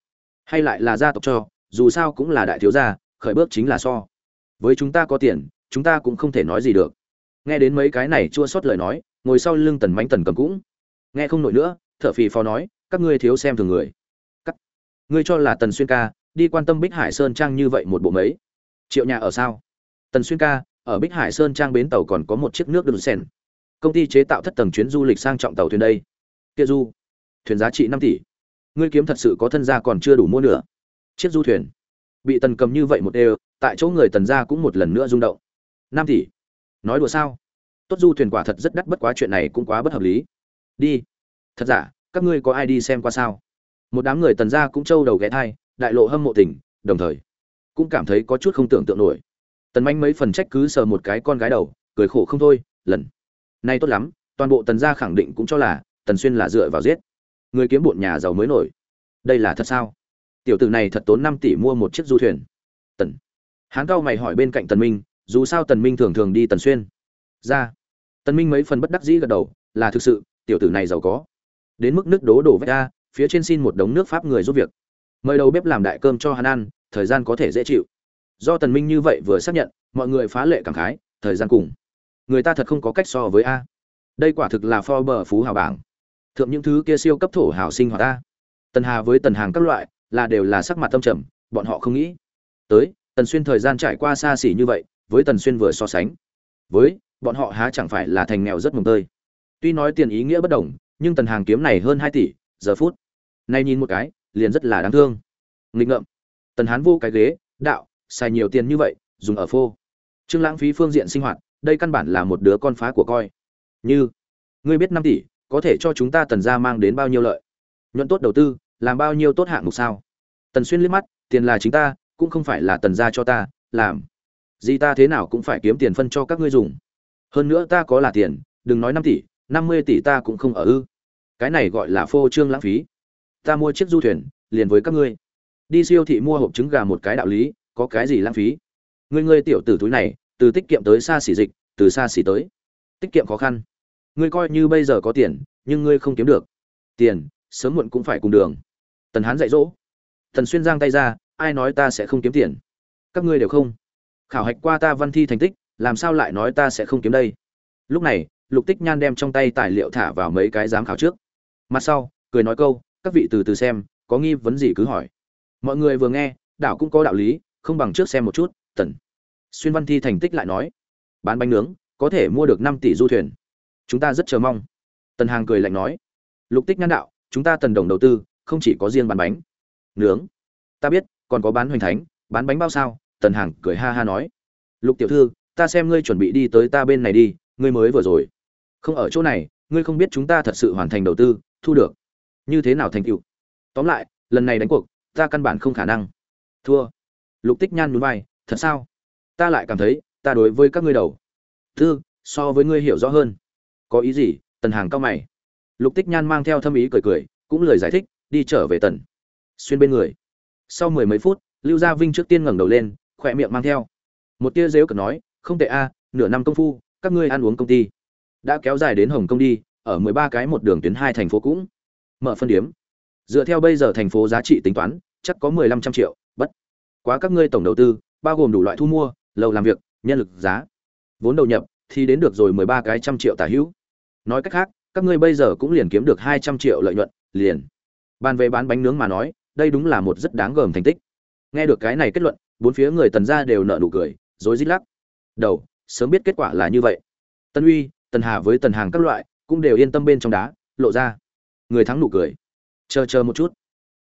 S1: Hay lại là gia tộc cho, dù sao cũng là đại thiếu gia, khởi bước chính là so. Với chúng ta có tiền, chúng ta cũng không thể nói gì được. Nghe đến mấy cái này chua sót lời nói, ngồi sau lưng tần mánh tần cầm cũng. Nghe không nổi nữa thợ phì phò nói, các ngươi thiếu xem thường người. Cắt ngươi cho là tần xuyên ca đi quan tâm bích hải sơn trang như vậy một bộ mấy? Triệu nhà ở sao? Tần xuyên ca, ở bích hải sơn trang bến tàu còn có một chiếc nước đường sen. Công ty chế tạo thất tầng chuyến du lịch sang trọng tàu thuyền đây. Kia du, thuyền giá trị năm tỷ. Ngươi kiếm thật sự có thân gia còn chưa đủ mua nữa chiếc du thuyền. Bị tần cầm như vậy một đều, tại chỗ người tần gia cũng một lần nữa rung động. Năm tỷ. Nói đùa sao? Tốt du thuyền quả thật rất đắt bất quá chuyện này cũng quá bất hợp lý. Đi. Thật giả, các ngươi có ai đi xem qua sao? Một đám người tần gia cũng trâu đầu ghé thai đại lộ hâm mộ tình, đồng thời, cũng cảm thấy có chút không tưởng tượng nổi. Tần manh mấy phần trách cứ sờ một cái con gái đầu, cười khổ không thôi, lần. Này tốt lắm, toàn bộ tần gia khẳng định cũng cho là, tần xuyên là dựa vào giết. Người kiếm bộn nhà giàu mới nổi. Đây là thật sao? Tiểu tử này thật tốn năm tỷ mua một chiếc du thuyền. Tần. Hán cao mày hỏi bên cạnh tần minh, dù sao tần minh thường thường đi tần xuyên. Ra. Tần minh mấy phần bất đắc dĩ gật đầu, là thực sự, tiểu tử này giàu có. Đến mức nước đố đổ vét ra, phía trên xin một đống nước pháp người giúp việc mời đầu bếp làm đại cơm cho hắn ăn, thời gian có thể dễ chịu. Do tần minh như vậy vừa xác nhận, mọi người phá lệ cảm khái, thời gian cùng. Người ta thật không có cách so với a. Đây quả thực là Forbes phú hào bảng. Thượng những thứ kia siêu cấp thổ hào sinh hoạt ta tần hà với tần hàng các loại, là đều là sắc mặt tâm trầm, bọn họ không nghĩ. Tới, tần xuyên thời gian trải qua xa xỉ như vậy, với tần xuyên vừa so sánh. Với, bọn họ há chẳng phải là thành nghèo rất mồng tơi. Tuy nói tiền ý nghĩa bất đồng, nhưng tần hàng kiếm này hơn hai tỷ, giờ phút. Nay nhìn một cái liền rất là đáng thương. Nghịch ngợm. Tần hán vô cái ghế, đạo, xài nhiều tiền như vậy, dùng ở phô. Trương lãng phí phương diện sinh hoạt, đây căn bản là một đứa con phá của coi. Như, ngươi biết năm tỷ, có thể cho chúng ta tần gia mang đến bao nhiêu lợi? Nhuận tốt đầu tư, làm bao nhiêu tốt hạng mục sao? Tần xuyên liếc mắt, tiền là chính ta, cũng không phải là tần gia cho ta, làm gì ta thế nào cũng phải kiếm tiền phân cho các ngươi dùng. Hơn nữa ta có là tiền, đừng nói năm tỷ, năm mươi tỷ ta cũng không ở ư. Cái này gọi là phô trương lãng phí ta mua chiếc du thuyền, liền với các ngươi. Đi siêu thị mua hộp trứng gà một cái đạo lý, có cái gì lãng phí? Ngươi ngươi tiểu tử túi này, từ tiết kiệm tới xa xỉ dịch, từ xa xỉ tới. Tiết kiệm khó khăn. Ngươi coi như bây giờ có tiền, nhưng ngươi không kiếm được. Tiền, sớm muộn cũng phải cùng đường. Tần hán dạy dỗ. Thần xuyên giang tay ra, ai nói ta sẽ không kiếm tiền? Các ngươi đều không. Khảo hạch qua ta văn thi thành tích, làm sao lại nói ta sẽ không kiếm đây? Lúc này, lục tích nhan đem trong tay tài liệu thả vào mấy cái giám khảo trước. Mặt sau, cười nói câu các vị từ từ xem, có nghi vấn gì cứ hỏi. Mọi người vừa nghe, đảo cũng có đạo lý, không bằng trước xem một chút, tần. Xuyên văn thi thành tích lại nói. Bán bánh nướng, có thể mua được năm tỷ du thuyền. Chúng ta rất chờ mong. Tần hàng cười lạnh nói. Lục tích nhan đạo, chúng ta tần đồng đầu tư, không chỉ có riêng bán bánh. Nướng. Ta biết, còn có bán hoành thánh, bán bánh bao sao? Tần hàng cười ha ha nói. Lục tiểu thư, ta xem ngươi chuẩn bị đi tới ta bên này đi, ngươi mới vừa rồi. Không ở chỗ này, ngươi không biết chúng ta thật sự hoàn thành đầu tư, thu được như thế nào thành tựu? Tóm lại, lần này đánh cuộc, ta căn bản không khả năng. Thua. Lục tích nhan núi vai, thật sao? Ta lại cảm thấy, ta đối với các ngươi đầu. Tư so với ngươi hiểu rõ hơn. Có ý gì? Tần hàng cao mày. Lục tích nhan mang theo thâm ý cười cười, cũng lời giải thích, đi trở về tần. Xuyên bên người. Sau mười mấy phút, lưu gia vinh trước tiên ngẩng đầu lên, khỏe miệng mang theo. Một tia dếu cực nói, không tệ a, nửa năm công phu, các ngươi ăn uống công ty. Đã kéo dài đến hồng công đi, ở mười ba cái một đường tuyến hai thành phố cũng mở phân điếm. Dựa theo bây giờ thành phố giá trị tính toán, chắc có mười lăm trăm triệu, bất quá các ngươi tổng đầu tư, bao gồm đủ loại thu mua, lầu làm việc, nhân lực giá, vốn đầu nhập, thì đến được rồi mười ba cái trăm triệu tả hữu. Nói cách khác, các ngươi bây giờ cũng liền kiếm được hai trăm triệu lợi nhuận, liền. Bàn về bán bánh nướng mà nói, đây đúng là một rất đáng gờm thành tích. Nghe được cái này kết luận, bốn phía người tần gia đều nợ nụ cười, rối rít lắc. Đầu, sớm biết kết quả là như vậy. Tân uy, tần hà với tần hàng các loại, cũng đều yên tâm bên trong đá, lộ ra người thắng nụ cười. Chờ chờ một chút.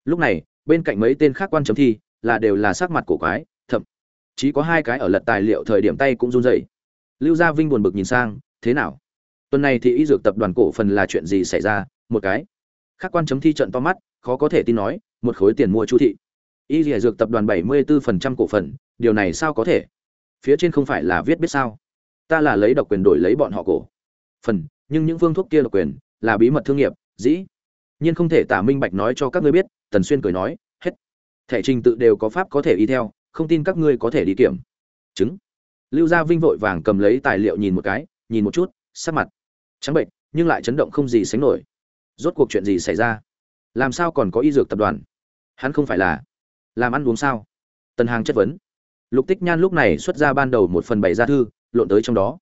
S1: Lúc này, bên cạnh mấy tên khác quan chấm thi là đều là sắc mặt cổ quái, thậm chí có hai cái ở lật tài liệu thời điểm tay cũng run rẩy. Lưu gia vinh buồn bực nhìn sang, thế nào? Tuần này thì y dược tập đoàn cổ phần là chuyện gì xảy ra? Một cái. Khác quan chấm thi trận to mắt, khó có thể tin nói, một khối tiền mua chu thị. Y dìa dược tập đoàn bảy mươi 74% cổ phần, điều này sao có thể? Phía trên không phải là viết biết sao? Ta là lấy độc quyền đổi lấy bọn họ cổ. Phần, nhưng những phương thuốc kia độc quyền là bí mật thương nghiệp, dĩ nhiên không thể tả minh bạch nói cho các ngươi biết, tần xuyên cười nói, hết. Thẻ trình tự đều có pháp có thể y theo, không tin các ngươi có thể đi kiểm. Chứng. Lưu gia vinh vội vàng cầm lấy tài liệu nhìn một cái, nhìn một chút, sắc mặt trắng bệnh nhưng lại chấn động không gì sánh nổi. Rốt cuộc chuyện gì xảy ra? Làm sao còn có y dược tập đoàn? Hắn không phải là làm ăn uống sao? Tần hàng chất vấn. Lục tích nhan lúc này xuất ra ban đầu một phần bảy gia thư, lộn tới trong đó.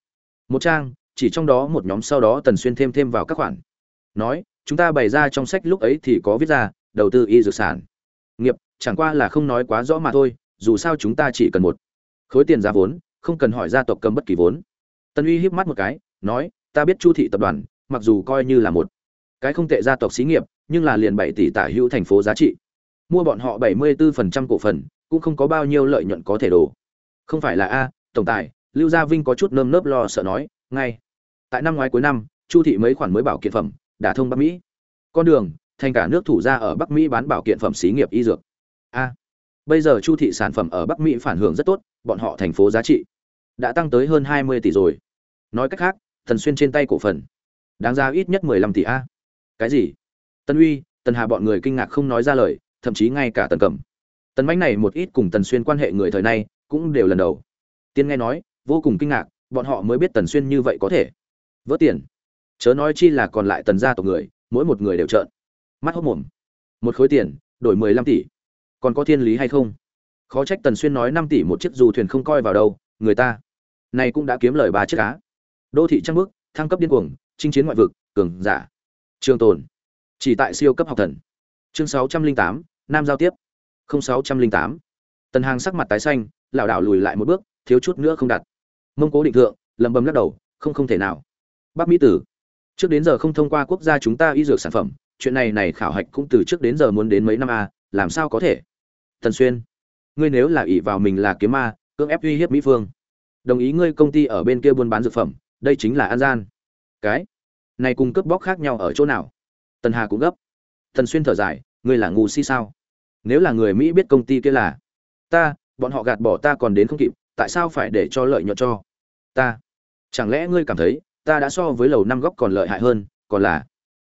S1: Một trang, chỉ trong đó một nhóm sau đó tần xuyên thêm thêm vào các khoản. Nói chúng ta bày ra trong sách lúc ấy thì có viết ra, đầu tư y dược sản. Nghiệp, chẳng qua là không nói quá rõ mà thôi, dù sao chúng ta chỉ cần một khối tiền ra vốn, không cần hỏi gia tộc cầm bất kỳ vốn. Tân uy hiếp mắt một cái, nói, ta biết chu thị tập đoàn, mặc dù coi như là một cái không tệ gia tộc xí nghiệp, nhưng là liền bảy tỷ tả hữu thành phố giá trị. Mua bọn họ bảy mươi 74% cổ phần, cũng không có bao nhiêu lợi nhuận có thể đổ. Không phải là a, tổng tài. Lưu gia vinh có chút nơm nớp lo sợ nói, ngay, tại năm ngoái cuối năm, chu thị mấy khoản mới bảo kiện phẩm đả thông bắc mỹ. Con đường, thành cả nước thủ ra ở bắc mỹ bán bảo kiện phẩm xí nghiệp y dược. A. Bây giờ chu thị sản phẩm ở bắc mỹ phản hưởng rất tốt, bọn họ thành phố giá trị đã tăng tới hơn hai mươi tỷ rồi. Nói cách khác, thần xuyên trên tay cổ phần. Đáng ra ít nhất mười lăm tỷ a. Cái gì? Tân uy, tần hà bọn người kinh ngạc không nói ra lời, thậm chí ngay cả tần cẩm. Tần bánh này một ít cùng tần xuyên quan hệ người thời nay cũng đều lần đầu. Tiên nghe nói, vô cùng kinh ngạc, bọn họ mới biết tần xuyên như vậy có thể. Vớt tiền chớ nói chi là còn lại tần gia tộc người, mỗi một người đều trợn. Mắt hốc mồm. Một khối tiền, đổi mười lăm tỷ. Còn có thiên lý hay không? Khó trách tần xuyên nói năm tỷ một chiếc dù thuyền không coi vào đâu, người ta này cũng đã kiếm lời ba chiếc cá đô thị trăng bước, thăng cấp điên cuồng, chinh chiến ngoại vực, cường giả. Trường tồn. Chỉ tại siêu cấp học thần. Chương sáu trăm linh tám, nam giao tiếp. Sáu trăm linh tám. Tần hàng sắc mặt tái xanh, lảo đảo lùi lại một bước, thiếu chút nữa không đặt. Mông cố định thượng lầm bầm lắc đầu, không không thể nào. Bắc mỹ tử trước đến giờ không thông qua quốc gia chúng ta y dược sản phẩm, chuyện này này khảo hạch cũng từ trước đến giờ muốn đến mấy năm a làm sao có thể? Tần xuyên, ngươi nếu là ỷ vào mình là kiếm ma, cưỡng ép uy hiếp mỹ phương, đồng ý ngươi công ty ở bên kia buôn bán dược phẩm, đây chính là an gian. Cái này cùng cướp bóc khác nhau ở chỗ nào? Tần hà cũng gấp. Tần xuyên thở dài, ngươi là ngu si sao? Nếu là người mỹ biết công ty kia là ta, bọn họ gạt bỏ ta còn đến không kịp, tại sao phải để cho lợi nhuận cho ta? Chẳng lẽ ngươi cảm thấy ta đã so với lầu năm góc còn lợi hại hơn, còn là,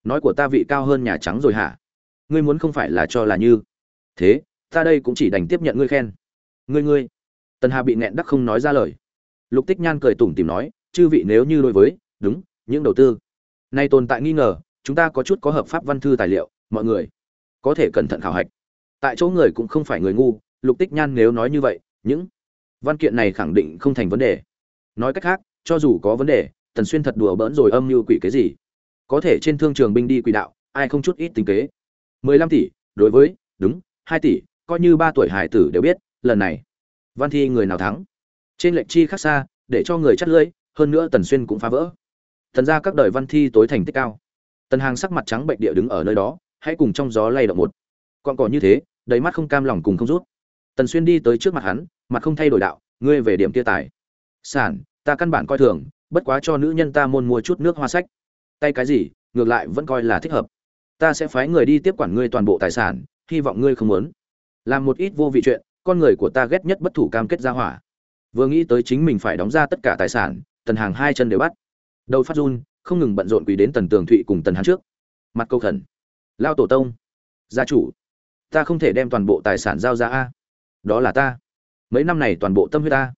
S1: nói của ta vị cao hơn nhà trắng rồi hả? Ngươi muốn không phải là cho là như. Thế, ta đây cũng chỉ đành tiếp nhận ngươi khen. Ngươi ngươi. Tần hà bị nẹn đắc không nói ra lời. Lục tích nhan cười tủm tìm nói, chư vị nếu như đối với, đúng, những đầu tư nay tồn tại nghi ngờ, chúng ta có chút có hợp pháp văn thư tài liệu, mọi người có thể cẩn thận khảo hạch. Tại chỗ người cũng không phải người ngu, lục tích nhan nếu nói như vậy, những văn kiện này khẳng định không thành vấn đề. Nói cách khác, cho dù có vấn đề tần xuyên thật đùa bỡn rồi âm mưu quỷ cái gì? Có thể trên thương trường binh đi quỷ đạo, ai không chút ít tính kế? Mười lăm tỷ, đối với, đúng, hai tỷ, coi như ba tuổi hải tử đều biết, lần này, văn thi người nào thắng? Trên lệnh chi khác xa, để cho người chắt lưỡi, hơn nữa tần xuyên cũng phá vỡ. Thần ra các đời văn thi tối thành tích cao. Tần hàng sắc mặt trắng bệnh địa đứng ở nơi đó, hãy cùng trong gió lay động một. Còn còn như thế, đầy mắt không cam lòng cùng không rút. Tần xuyên đi tới trước mặt hắn, mặt không thay đổi đạo, ngươi về điểm kia tài. Sản, ta căn bản coi thường bất quá cho nữ nhân ta môn mua chút nước hoa sách. Tay cái gì, ngược lại vẫn coi là thích hợp. Ta sẽ phái người đi tiếp quản ngươi toàn bộ tài sản, hy vọng ngươi không muốn. Làm một ít vô vị chuyện, con người của ta ghét nhất bất thủ cam kết ra hỏa. Vừa nghĩ tới chính mình phải đóng ra tất cả tài sản, tần hàng hai chân đều bắt. Đầu phát run, không ngừng bận rộn quỳ đến tần tường thụy cùng tần hắn trước. Mặt câu khẩn. Lao tổ tông. Gia chủ. Ta không thể đem toàn bộ tài sản giao ra a. Đó là ta. Mấy năm này toàn bộ tâm huyết ta.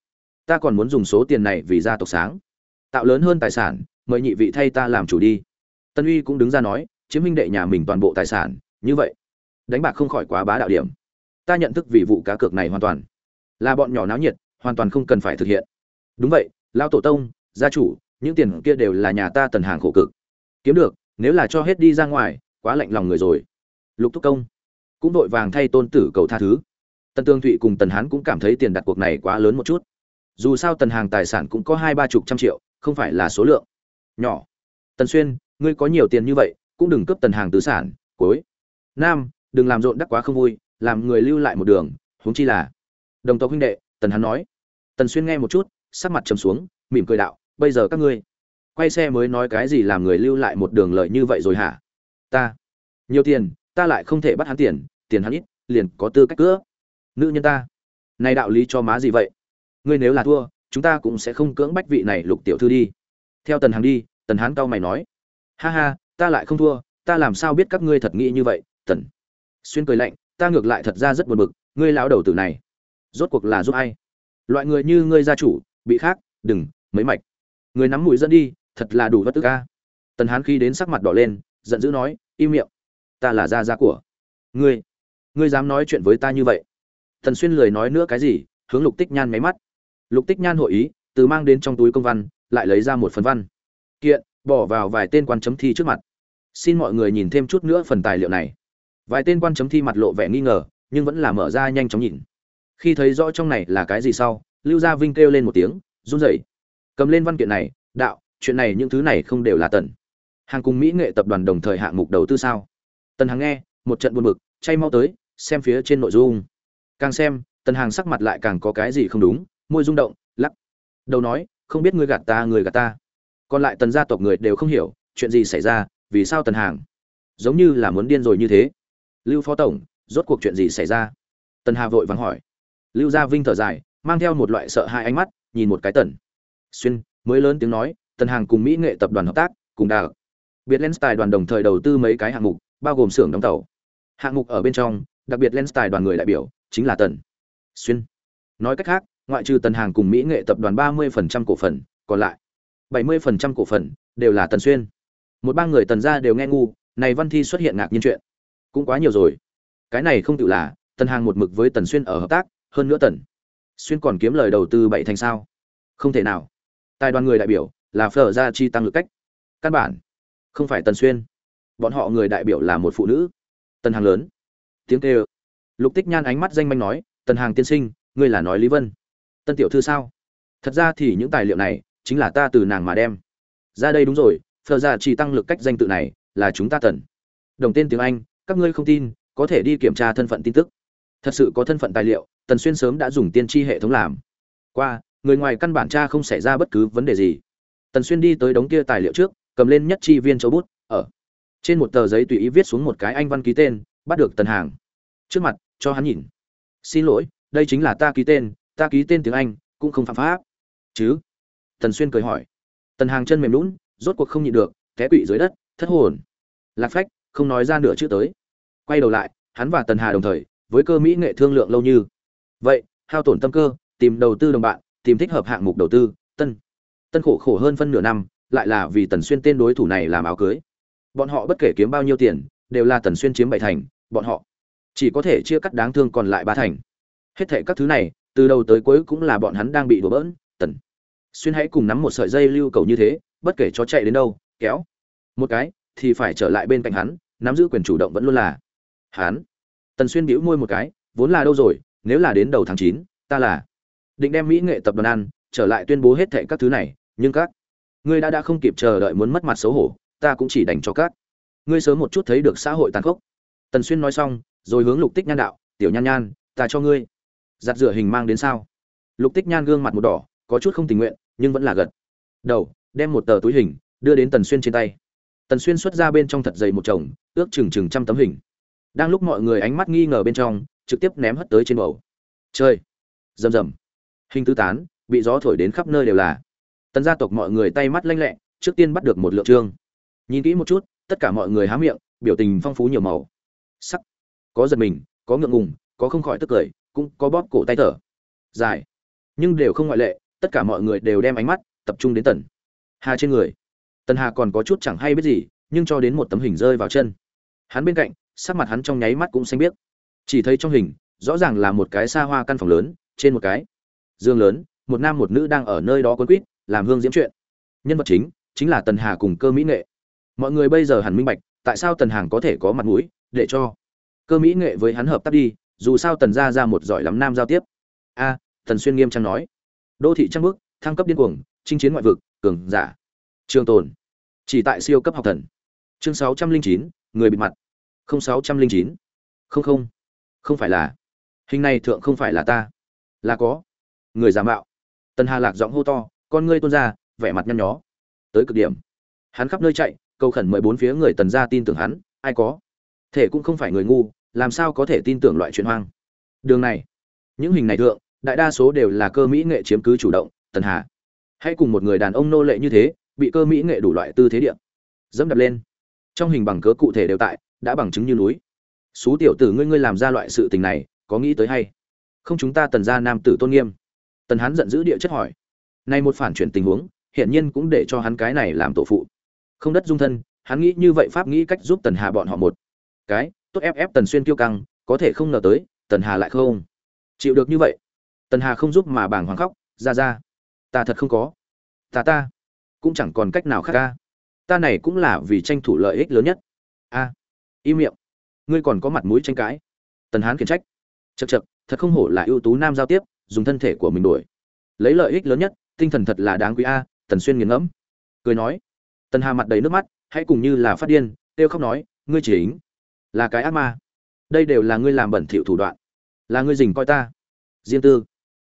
S1: Ta còn muốn dùng số tiền này vì gia tộc sáng tạo lớn hơn tài sản, mời nhị vị thay ta làm chủ đi. Tân uy cũng đứng ra nói, chiếm minh đệ nhà mình toàn bộ tài sản, như vậy, đánh bạc không khỏi quá bá đạo điểm. Ta nhận thức vì vụ cá cược này hoàn toàn. Là bọn nhỏ náo nhiệt, hoàn toàn không cần phải thực hiện. Đúng vậy lao tổ tông, gia chủ, những tiền kia đều là nhà ta tần hàng khổ cực. Kiếm được, nếu là cho hết đi ra ngoài, quá lạnh lòng người rồi. Lục thúc công cũng đội vàng thay tôn tử cầu tha thứ. Tần tương thụy cùng tần hán cũng cảm thấy tiền đặt cuộc này quá lớn một chút dù sao tần hàng tài sản cũng có hai ba chục trăm triệu, không phải là số lượng. Nhỏ. Tần xuyên, ngươi có nhiều tiền như vậy, cũng đừng cướp tần hàng tứ sản, cuối. Nam, đừng làm rộn đắc quá không vui, làm người lưu lại một đường, huống chi là đồng tộc huynh đệ, tần hắn nói. Tần xuyên nghe một chút, sắc mặt trầm xuống, mỉm cười đạo, bây giờ các ngươi quay xe mới nói cái gì làm người lưu lại một đường lợi như vậy rồi hả? Ta nhiều tiền, ta lại không thể bắt hắn tiền tiền hắn ít, liền có tư cách cữa nữ nhân ta, này đạo lý cho má gì vậy? Ngươi nếu là thua, chúng ta cũng sẽ không cưỡng bách vị này lục tiểu thư đi. Theo tần hằng đi, tần hán cao mày nói, ha ha, ta lại không thua, ta làm sao biết các ngươi thật nghĩ như vậy, tần? Xuyên cười lạnh, ta ngược lại thật ra rất buồn bực, ngươi lão đầu tử này, rốt cuộc là giúp ai? Loại người như ngươi gia chủ, bị khác, đừng, mấy mạch. Người nắm mũi dẫn đi, thật là đủ vất tức ca tần hán khi đến sắc mặt đỏ lên, giận dữ nói, im miệng, ta là gia gia của ngươi. Ngươi dám nói chuyện với ta như vậy? Tần xuyên lười nói nữa cái gì, hướng lục tích nhan máy mắt lục tích nhan hội ý, từ mang đến trong túi công văn, lại lấy ra một phần văn. Kiện, bỏ vào vài tên quan chấm thi trước mặt. Xin mọi người nhìn thêm chút nữa phần tài liệu này. Vài tên quan chấm thi mặt lộ vẻ nghi ngờ, nhưng vẫn là mở ra nhanh chóng nhìn. Khi thấy rõ trong này là cái gì sau, lưu gia vinh kêu lên một tiếng, run rẩy. Cầm lên văn kiện này, đạo, chuyện này những thứ này không đều là tần. Hàng cùng mỹ nghệ tập đoàn đồng thời hạng mục đầu tư sao? Tần hàng nghe, một trận buồn bực, chay mau tới, xem phía trên nội dung. Càng xem, tần hàng sắc mặt lại càng có cái gì không đúng môi rung động, lắc đầu nói, không biết ngươi gạt ta, người gạt ta. Còn lại tần gia tộc người đều không hiểu, chuyện gì xảy ra, vì sao tần hàng giống như là muốn điên rồi như thế? Lưu phó tổng, rốt cuộc chuyện gì xảy ra? Tần hà vội vắng hỏi. Lưu gia vinh thở dài, mang theo một loại sợ hãi ánh mắt, nhìn một cái tần. Xuyên, mới lớn tiếng nói, tần hàng cùng mỹ nghệ tập đoàn hợp tác, cùng đà biệt lenstyle đoàn đồng thời đầu tư mấy cái hạng mục, bao gồm xưởng đóng tàu. Hạng mục ở bên trong, đặc biệt lenstyle đoàn người đại biểu, chính là tần. Xuyên, nói cách khác ngoại trừ tần hàng cùng mỹ nghệ tập đoàn ba 30% cổ phần, còn lại bảy 70% cổ phần đều là tần xuyên. Một ba người tần gia đều nghe ngu, này văn thi xuất hiện ngạc nhiên chuyện. Cũng quá nhiều rồi. Cái này không tự là, tần hàng một mực với tần xuyên ở hợp tác, hơn nữa tần xuyên còn kiếm lời đầu tư bảy thành sao? Không thể nào. Tài đoàn người đại biểu là phở ra chi tăng lực cách. Căn bản không phải tần xuyên. Bọn họ người đại biểu là một phụ nữ. Tần hàng lớn. Tiếng kêu. Lục tích nhan ánh mắt danh manh nói, tần hàng tiên sinh, ngươi là nói lý vân tân tiểu thư sao? Thật ra thì những tài liệu này chính là ta từ nàng mà đem. Ra đây đúng rồi, phờ ra chỉ tăng lực cách danh tự này là chúng ta tần. Đồng tên tiếng anh, các ngươi không tin, có thể đi kiểm tra thân phận tin tức. Thật sự có thân phận tài liệu, tần xuyên sớm đã dùng tiên tri hệ thống làm. Qua, người ngoài căn bản cha không xảy ra bất cứ vấn đề gì. Tần xuyên đi tới đống kia tài liệu trước, cầm lên nhất chi viên châu bút, ở. Trên một tờ giấy tùy ý viết xuống một cái anh văn ký tên, bắt được tần hàng. Trước mặt, cho hắn nhìn. Xin lỗi, đây chính là ta ký tên ta ký tên tiếng anh, cũng không phạm pháp. Chứ? Tần xuyên cười hỏi. Tần hàng chân mềm lún rốt cuộc không nhịn được, té quỵ dưới đất, thất hồn. Lạc phách, không nói ra nửa chữ tới. Quay đầu lại, hắn và tần hà đồng thời, với cơ mỹ nghệ thương lượng lâu như. Vậy, hao tổn tâm cơ, tìm đầu tư đồng bạn, tìm thích hợp hạng mục đầu tư, tân. Tân khổ khổ hơn phân nửa năm, lại là vì tần xuyên tên đối thủ này làm áo cưới. Bọn họ bất kể kiếm bao nhiêu tiền, đều là tần xuyên chiếm bảy thành, bọn họ chỉ có thể chia cắt đáng thương còn lại ba thành. Hết thệ các thứ này từ đầu tới cuối cũng là bọn hắn đang bị đổ bỡn, tần. Xuyên hãy cùng nắm một sợi dây lưu cầu như thế, bất kể chó chạy đến đâu, kéo. Một cái, thì phải trở lại bên cạnh hắn, nắm giữ quyền chủ động vẫn luôn là hắn. Tần xuyên bĩu môi một cái, vốn là đâu rồi, nếu là đến đầu tháng chín, ta là định đem mỹ nghệ tập đoàn ăn, trở lại tuyên bố hết thệ các thứ này, nhưng các ngươi đã đã không kịp chờ đợi muốn mất mặt xấu hổ, ta cũng chỉ đành cho các ngươi sớm một chút thấy được xã hội tàn khốc. Tần xuyên nói xong, rồi hướng lục tích nhan đạo, tiểu nhan nhan, ta cho ngươi giặt rửa hình mang đến sao? Lục tích nhan gương mặt một đỏ, có chút không tình nguyện, nhưng vẫn là gật. Đầu, đem một tờ túi hình, đưa đến tần xuyên trên tay. Tần xuyên xuất ra bên trong thật dày một chồng, ước chừng chừng trăm tấm hình. Đang lúc mọi người ánh mắt nghi ngờ bên trong, trực tiếp ném hất tới trên bầu. Chơi rầm rầm. Hình tứ tán, bị gió thổi đến khắp nơi đều là. Tần gia tộc mọi người tay mắt lanh lẹ, trước tiên bắt được một lượng trương. Nhìn kỹ một chút, tất cả mọi người há miệng, biểu tình phong phú nhiều màu. Sắc! Có giật mình, có ngượng ngùng, có không khỏi tức cười cũng có bóp cổ tay thở. Dài. Nhưng đều không ngoại lệ, tất cả mọi người đều đem ánh mắt tập trung đến tần hà trên người. Tần hà còn có chút chẳng hay biết gì, nhưng cho đến một tấm hình rơi vào chân. Hắn bên cạnh, sắc mặt hắn trong nháy mắt cũng xanh biếc. Chỉ thấy trong hình, rõ ràng là một cái xa hoa căn phòng lớn, trên một cái giường lớn, một nam một nữ đang ở nơi đó quấn quýt, làm hương diễm chuyện. Nhân vật chính chính là tần hà cùng cơ mỹ nghệ. Mọi người bây giờ hẳn minh bạch, tại sao tần hàng có thể có mặt mũi để cho cơ mỹ nghệ với hắn hợp tác đi dù sao tần gia ra một giỏi lắm nam giao tiếp. A tần xuyên nghiêm trang nói. Đô thị trăng bước thăng cấp điên cuồng, chinh chiến ngoại vực, cường giả. Trường tồn. Chỉ tại siêu cấp học thần. Chương sáu trăm linh chín, người bị mặt. Không, sáu trăm linh chín. Không không. Không phải là. Hình này thượng không phải là ta. Là có. Người giả mạo. Tần hà lạc giọng hô to, con ngươi tuôn ra, vẻ mặt nhăn nhó. Tới cực điểm. Hắn khắp nơi chạy, cầu khẩn mời bốn phía người tần ra tin tưởng hắn, ai có. Thể cũng không phải người ngu làm sao có thể tin tưởng loại chuyện hoang? Đường này, những hình này thượng, đại đa số đều là cơ mỹ nghệ chiếm cứ chủ động, tần hà. Hãy cùng một người đàn ông nô lệ như thế, bị cơ mỹ nghệ đủ loại tư thế điện dẫm đập lên. Trong hình bằng cớ cụ thể đều tại, đã bằng chứng như núi. Xú tiểu tử ngươi ngươi làm ra loại sự tình này, có nghĩ tới hay? Không chúng ta tần ra nam tử tôn nghiêm. Tần hắn giận dữ địa chất hỏi. Nay một phản chuyển tình huống, hiển nhiên cũng để cho hắn cái này làm tổ phụ. Không đất dung thân, hắn nghĩ như vậy pháp nghĩ cách giúp tần hà bọn họ một cái tốt ép ép tần xuyên kiêu căng có thể không ngờ tới tần hà lại không. Chịu được như vậy tần hà không giúp mà bảng hoàng khóc ra ra. Ta thật không có. Ta ta. Cũng chẳng còn cách nào khác ca. Ta này cũng là vì tranh thủ lợi ích lớn nhất. A. À, im miệng. Ngươi còn có mặt mũi tranh cãi. Tần hán khiển trách. Chật chật thật không hổ là ưu tú nam giao tiếp dùng thân thể của mình đuổi. Lấy lợi ích lớn nhất tinh thần thật là đáng quý a tần xuyên nghiền ngẫm. Cười nói. Tần hà mặt đầy nước mắt hãy cùng như là phát điên têu khóc nói ngươi chỉ ính là cái ác ma. Đây đều là ngươi làm bẩn thỉu thủ đoạn. Là ngươi dình coi ta. Riêng tư.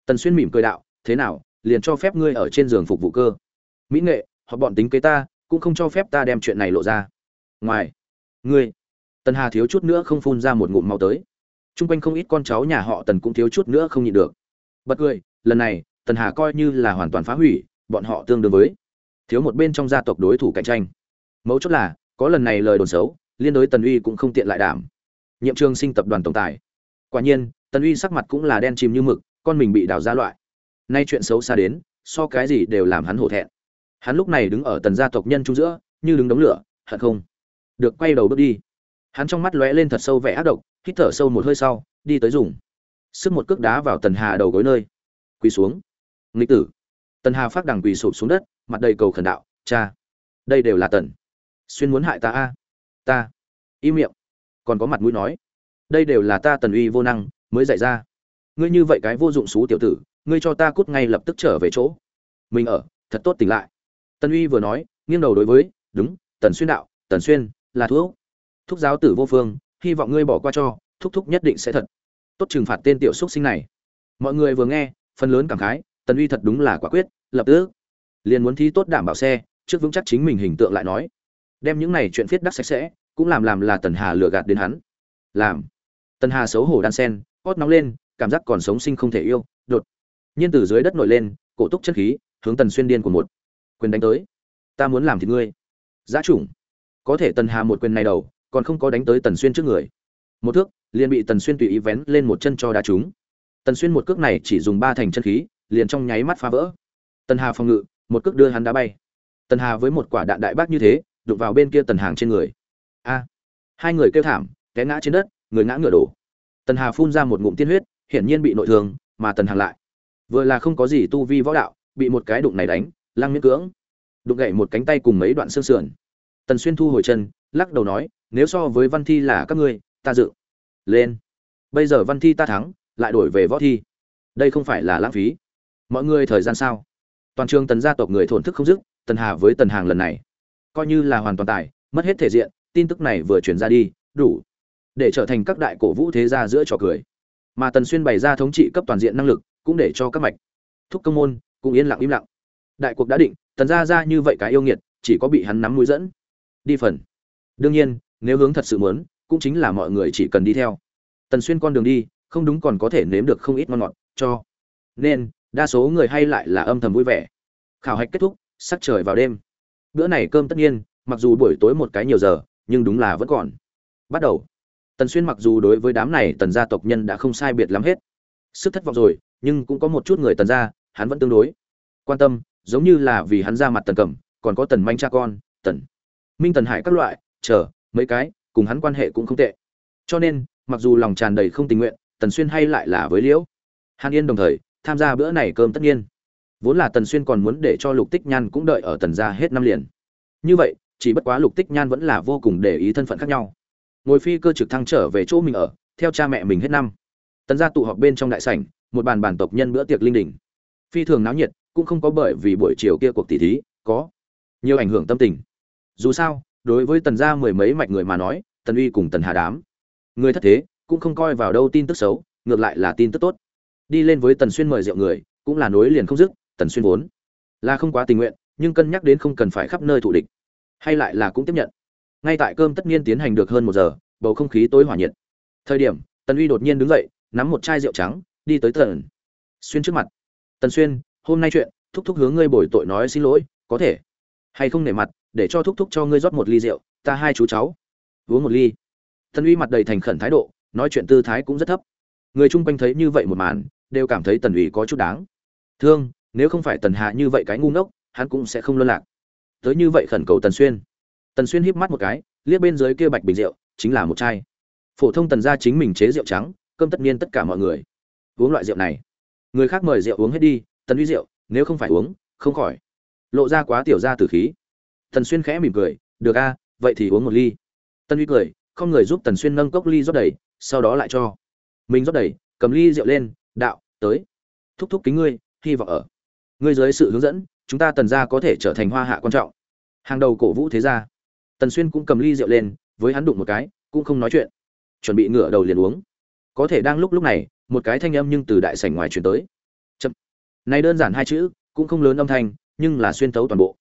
S1: Tần xuyên mỉm cười đạo, thế nào, liền cho phép ngươi ở trên giường phục vụ cơ? Mỹ nghệ, họ bọn tính kế ta, cũng không cho phép ta đem chuyện này lộ ra. Ngoài, ngươi. Tần hà thiếu chút nữa không phun ra một ngụm máu tới. T r u n g quanh không ít con cháu nhà họ tần cũng thiếu chút nữa không nhịn được. Bật cười, lần này, tần hà coi như là hoàn toàn phá hủy, bọn họ tương đương với thiếu một bên trong gia tộc đối thủ cạnh tranh. Mấu chốt là, có lần này lời đồn xấu liên đối tần uy cũng không tiện lại đảm. Nhiệm trường sinh tập đoàn tổng tài. Quả nhiên, tần uy sắc mặt cũng là đen chìm như mực, con mình bị đào ra loại. Nay chuyện xấu xa đến, so cái gì đều làm hắn hổ thẹn. Hắn lúc này đứng ở tần gia tộc nhân trung giữa, như đứng đống lửa, hận không? Được, quay đầu bước đi. Hắn trong mắt lóe lên thật sâu vẻ ác độc, hít thở sâu một hơi sau, đi tới dùng. Sức một cước đá vào tần hà đầu gối nơi. Quỳ xuống. Nghịch tử. Tần hà phát đằng quỳ sụp xuống đất, mặt đầy cầu khẩn đạo, cha, đây đều là tần. Xuyên muốn hại ta a ta. Im miệng. Còn có mặt mũi nói, đây đều là ta tần uy vô năng, mới dạy ra. Ngươi như vậy cái vô dụng xú tiểu tử, ngươi cho ta cút ngay lập tức trở về chỗ. Mình ở, thật tốt tỉnh lại. Tần uy vừa nói, nghiêng đầu đối với, đúng, tần xuyên đạo, tần xuyên, là thuốc thúc giáo tử vô phương, hy vọng ngươi bỏ qua cho, thúc thúc nhất định sẽ thật. Tốt trừng phạt tên tiểu xúc sinh này. Mọi người vừa nghe, phần lớn cảm khái, tần uy thật đúng là quả quyết, lập tức. Liền muốn thi tốt đảm bảo xe, trước vững chắc chính mình hình tượng lại nói đem những này chuyện phiết đắc sạch sẽ, cũng làm làm là tần hà lừa gạt đến hắn. Làm. Tần hà xấu hổ đan sen, hót nóng lên, cảm giác còn sống sinh không thể yêu, đột nhiên từ dưới đất nổi lên, cổ túc chân khí, hướng tần xuyên điên của một quyền đánh tới. Ta muốn làm thì ngươi. Giá chủng có thể tần hà một quyền này đầu, còn không có đánh tới tần xuyên trước người. Một thước, liền bị tần xuyên tùy ý vén lên một chân cho đá trúng. Tần xuyên một cước này chỉ dùng ba thành chân khí, liền trong nháy mắt phá vỡ. Tần hà phòng ngự, một cước đưa hắn đá bay. Tần hà với một quả đạn đại bác như thế đụng vào bên kia tần hàng trên người. A. Hai người kêu thảm, té ngã trên đất, người ngã ngửa đổ. Tần hà phun ra một ngụm tiên huyết, hiển nhiên bị nội thương, mà tần hàng lại. Vừa là không có gì tu vi võ đạo, bị một cái đụng này đánh, lăng miễn cưỡng. Đụng gậy một cánh tay cùng mấy đoạn xương sườn. Tần xuyên thu hồi chân, lắc đầu nói, nếu so với văn thi là các ngươi, ta dự. Lên. Bây giờ văn thi ta thắng, lại đổi về võ thi. Đây không phải là lãng phí. Mọi người thời gian sao? Toàn trường tần gia tộc người thổn thức không dứt, tần hà với tần hàng lần này coi như là hoàn toàn tài, mất hết thể diện, tin tức này vừa chuyển ra đi, đủ để trở thành các đại cổ vũ thế gia giữa trò cười. Mà tần xuyên bày ra thống trị cấp toàn diện năng lực, cũng để cho các mạch, thúc công môn, cũng yên lặng im lặng. Đại cuộc đã định, tần gia ra như vậy cái yêu nghiệt, chỉ có bị hắn nắm mũi dẫn. Đi phần. Đương nhiên, nếu hướng thật sự muốn, cũng chính là mọi người chỉ cần đi theo. Tần xuyên con đường đi, không đúng còn có thể nếm được không ít ngon ngọt, cho nên, đa số người hay lại là âm thầm vui vẻ. Khảo hạch kết thúc, sắc trời vào đêm bữa này cơm tất nhiên, mặc dù buổi tối một cái nhiều giờ, nhưng đúng là vẫn còn. Bắt đầu. Tần xuyên mặc dù đối với đám này tần gia tộc nhân đã không sai biệt lắm hết. Sức thất vọng rồi, nhưng cũng có một chút người tần gia, hắn vẫn tương đối. Quan tâm, giống như là vì hắn ra mặt tần cẩm còn có tần manh cha con, tần, minh tần hải các loại, chờ, mấy cái, cùng hắn quan hệ cũng không tệ. Cho nên, mặc dù lòng tràn đầy không tình nguyện, tần xuyên hay lại là với liễu. Hàn yên đồng thời, tham gia bữa này cơm tất nhiên vốn là tần xuyên còn muốn để cho lục tích nhan cũng đợi ở tần gia hết năm liền. Như vậy, chỉ bất quá lục tích nhan vẫn là vô cùng để ý thân phận khác nhau. Ngồi phi cơ trực thăng trở về chỗ mình ở, theo cha mẹ mình hết năm. Tần gia tụ họp bên trong đại sảnh, một bàn bàn tộc nhân bữa tiệc linh đình. Phi thường náo nhiệt, cũng không có bởi vì buổi chiều kia cuộc tỷ thí, có nhiều ảnh hưởng tâm tình. Dù sao, đối với tần gia mười mấy mạch người mà nói, tần uy cùng tần hà đám, người thất thế, cũng không coi vào đâu tin tức xấu, ngược lại là tin tức tốt. Đi lên với tần xuyên mời rượu người, cũng là nối liền không dứt tần xuyên vốn. Là không quá tình nguyện, nhưng cân nhắc đến không cần phải khắp nơi thụ địch. Hay lại là cũng tiếp nhận. Ngay tại cơm tất nhiên tiến hành được hơn một giờ, bầu không khí tối hỏa nhiệt. Thời điểm, tần uy đột nhiên đứng dậy, nắm một chai rượu trắng, đi tới tần xuyên trước mặt. Tần xuyên, hôm nay chuyện, thúc thúc hướng ngươi bồi tội nói xin lỗi, có thể hay không nể mặt, để cho thúc thúc cho ngươi rót một ly rượu, ta hai chú cháu uống một ly. Tần uy mặt đầy thành khẩn thái độ, nói chuyện tư thái cũng rất thấp. Người chung quanh thấy như vậy một màn, đều cảm thấy tần uy có chút đáng. Thương nếu không phải tần hạ như vậy cái ngu ngốc, hắn cũng sẽ không luân lạc. Tới như vậy khẩn cầu tần xuyên. Tần xuyên híp mắt một cái, liếc bên dưới kia bạch bình rượu, chính là một chai. Phổ thông tần gia chính mình chế rượu trắng, cơm tất nhiên tất cả mọi người. Uống loại rượu này. Người khác mời rượu uống hết đi, tần uy rượu, nếu không phải uống, không khỏi. Lộ ra quá tiểu ra từ khí. Tần xuyên khẽ mỉm cười, được a, vậy thì uống một ly. Tần uy cười, không người giúp tần xuyên nâng cốc ly rót đầy, sau đó lại cho. Mình rót đầy, cầm ly rượu lên, đạo, tới. Thúc thúc kính ngươi, hy vọng ở ngươi dưới sự hướng dẫn, chúng ta tần gia có thể trở thành hoa hạ quan trọng. Hàng đầu cổ vũ thế gia. Tần xuyên cũng cầm ly rượu lên, với hắn đụng một cái, cũng không nói chuyện. Chuẩn bị ngửa đầu liền uống. Có thể đang lúc lúc này, một cái thanh âm nhưng từ đại sảnh ngoài truyền tới. Chậm. Này đơn giản hai chữ, cũng không lớn âm thanh, nhưng là xuyên tấu toàn bộ.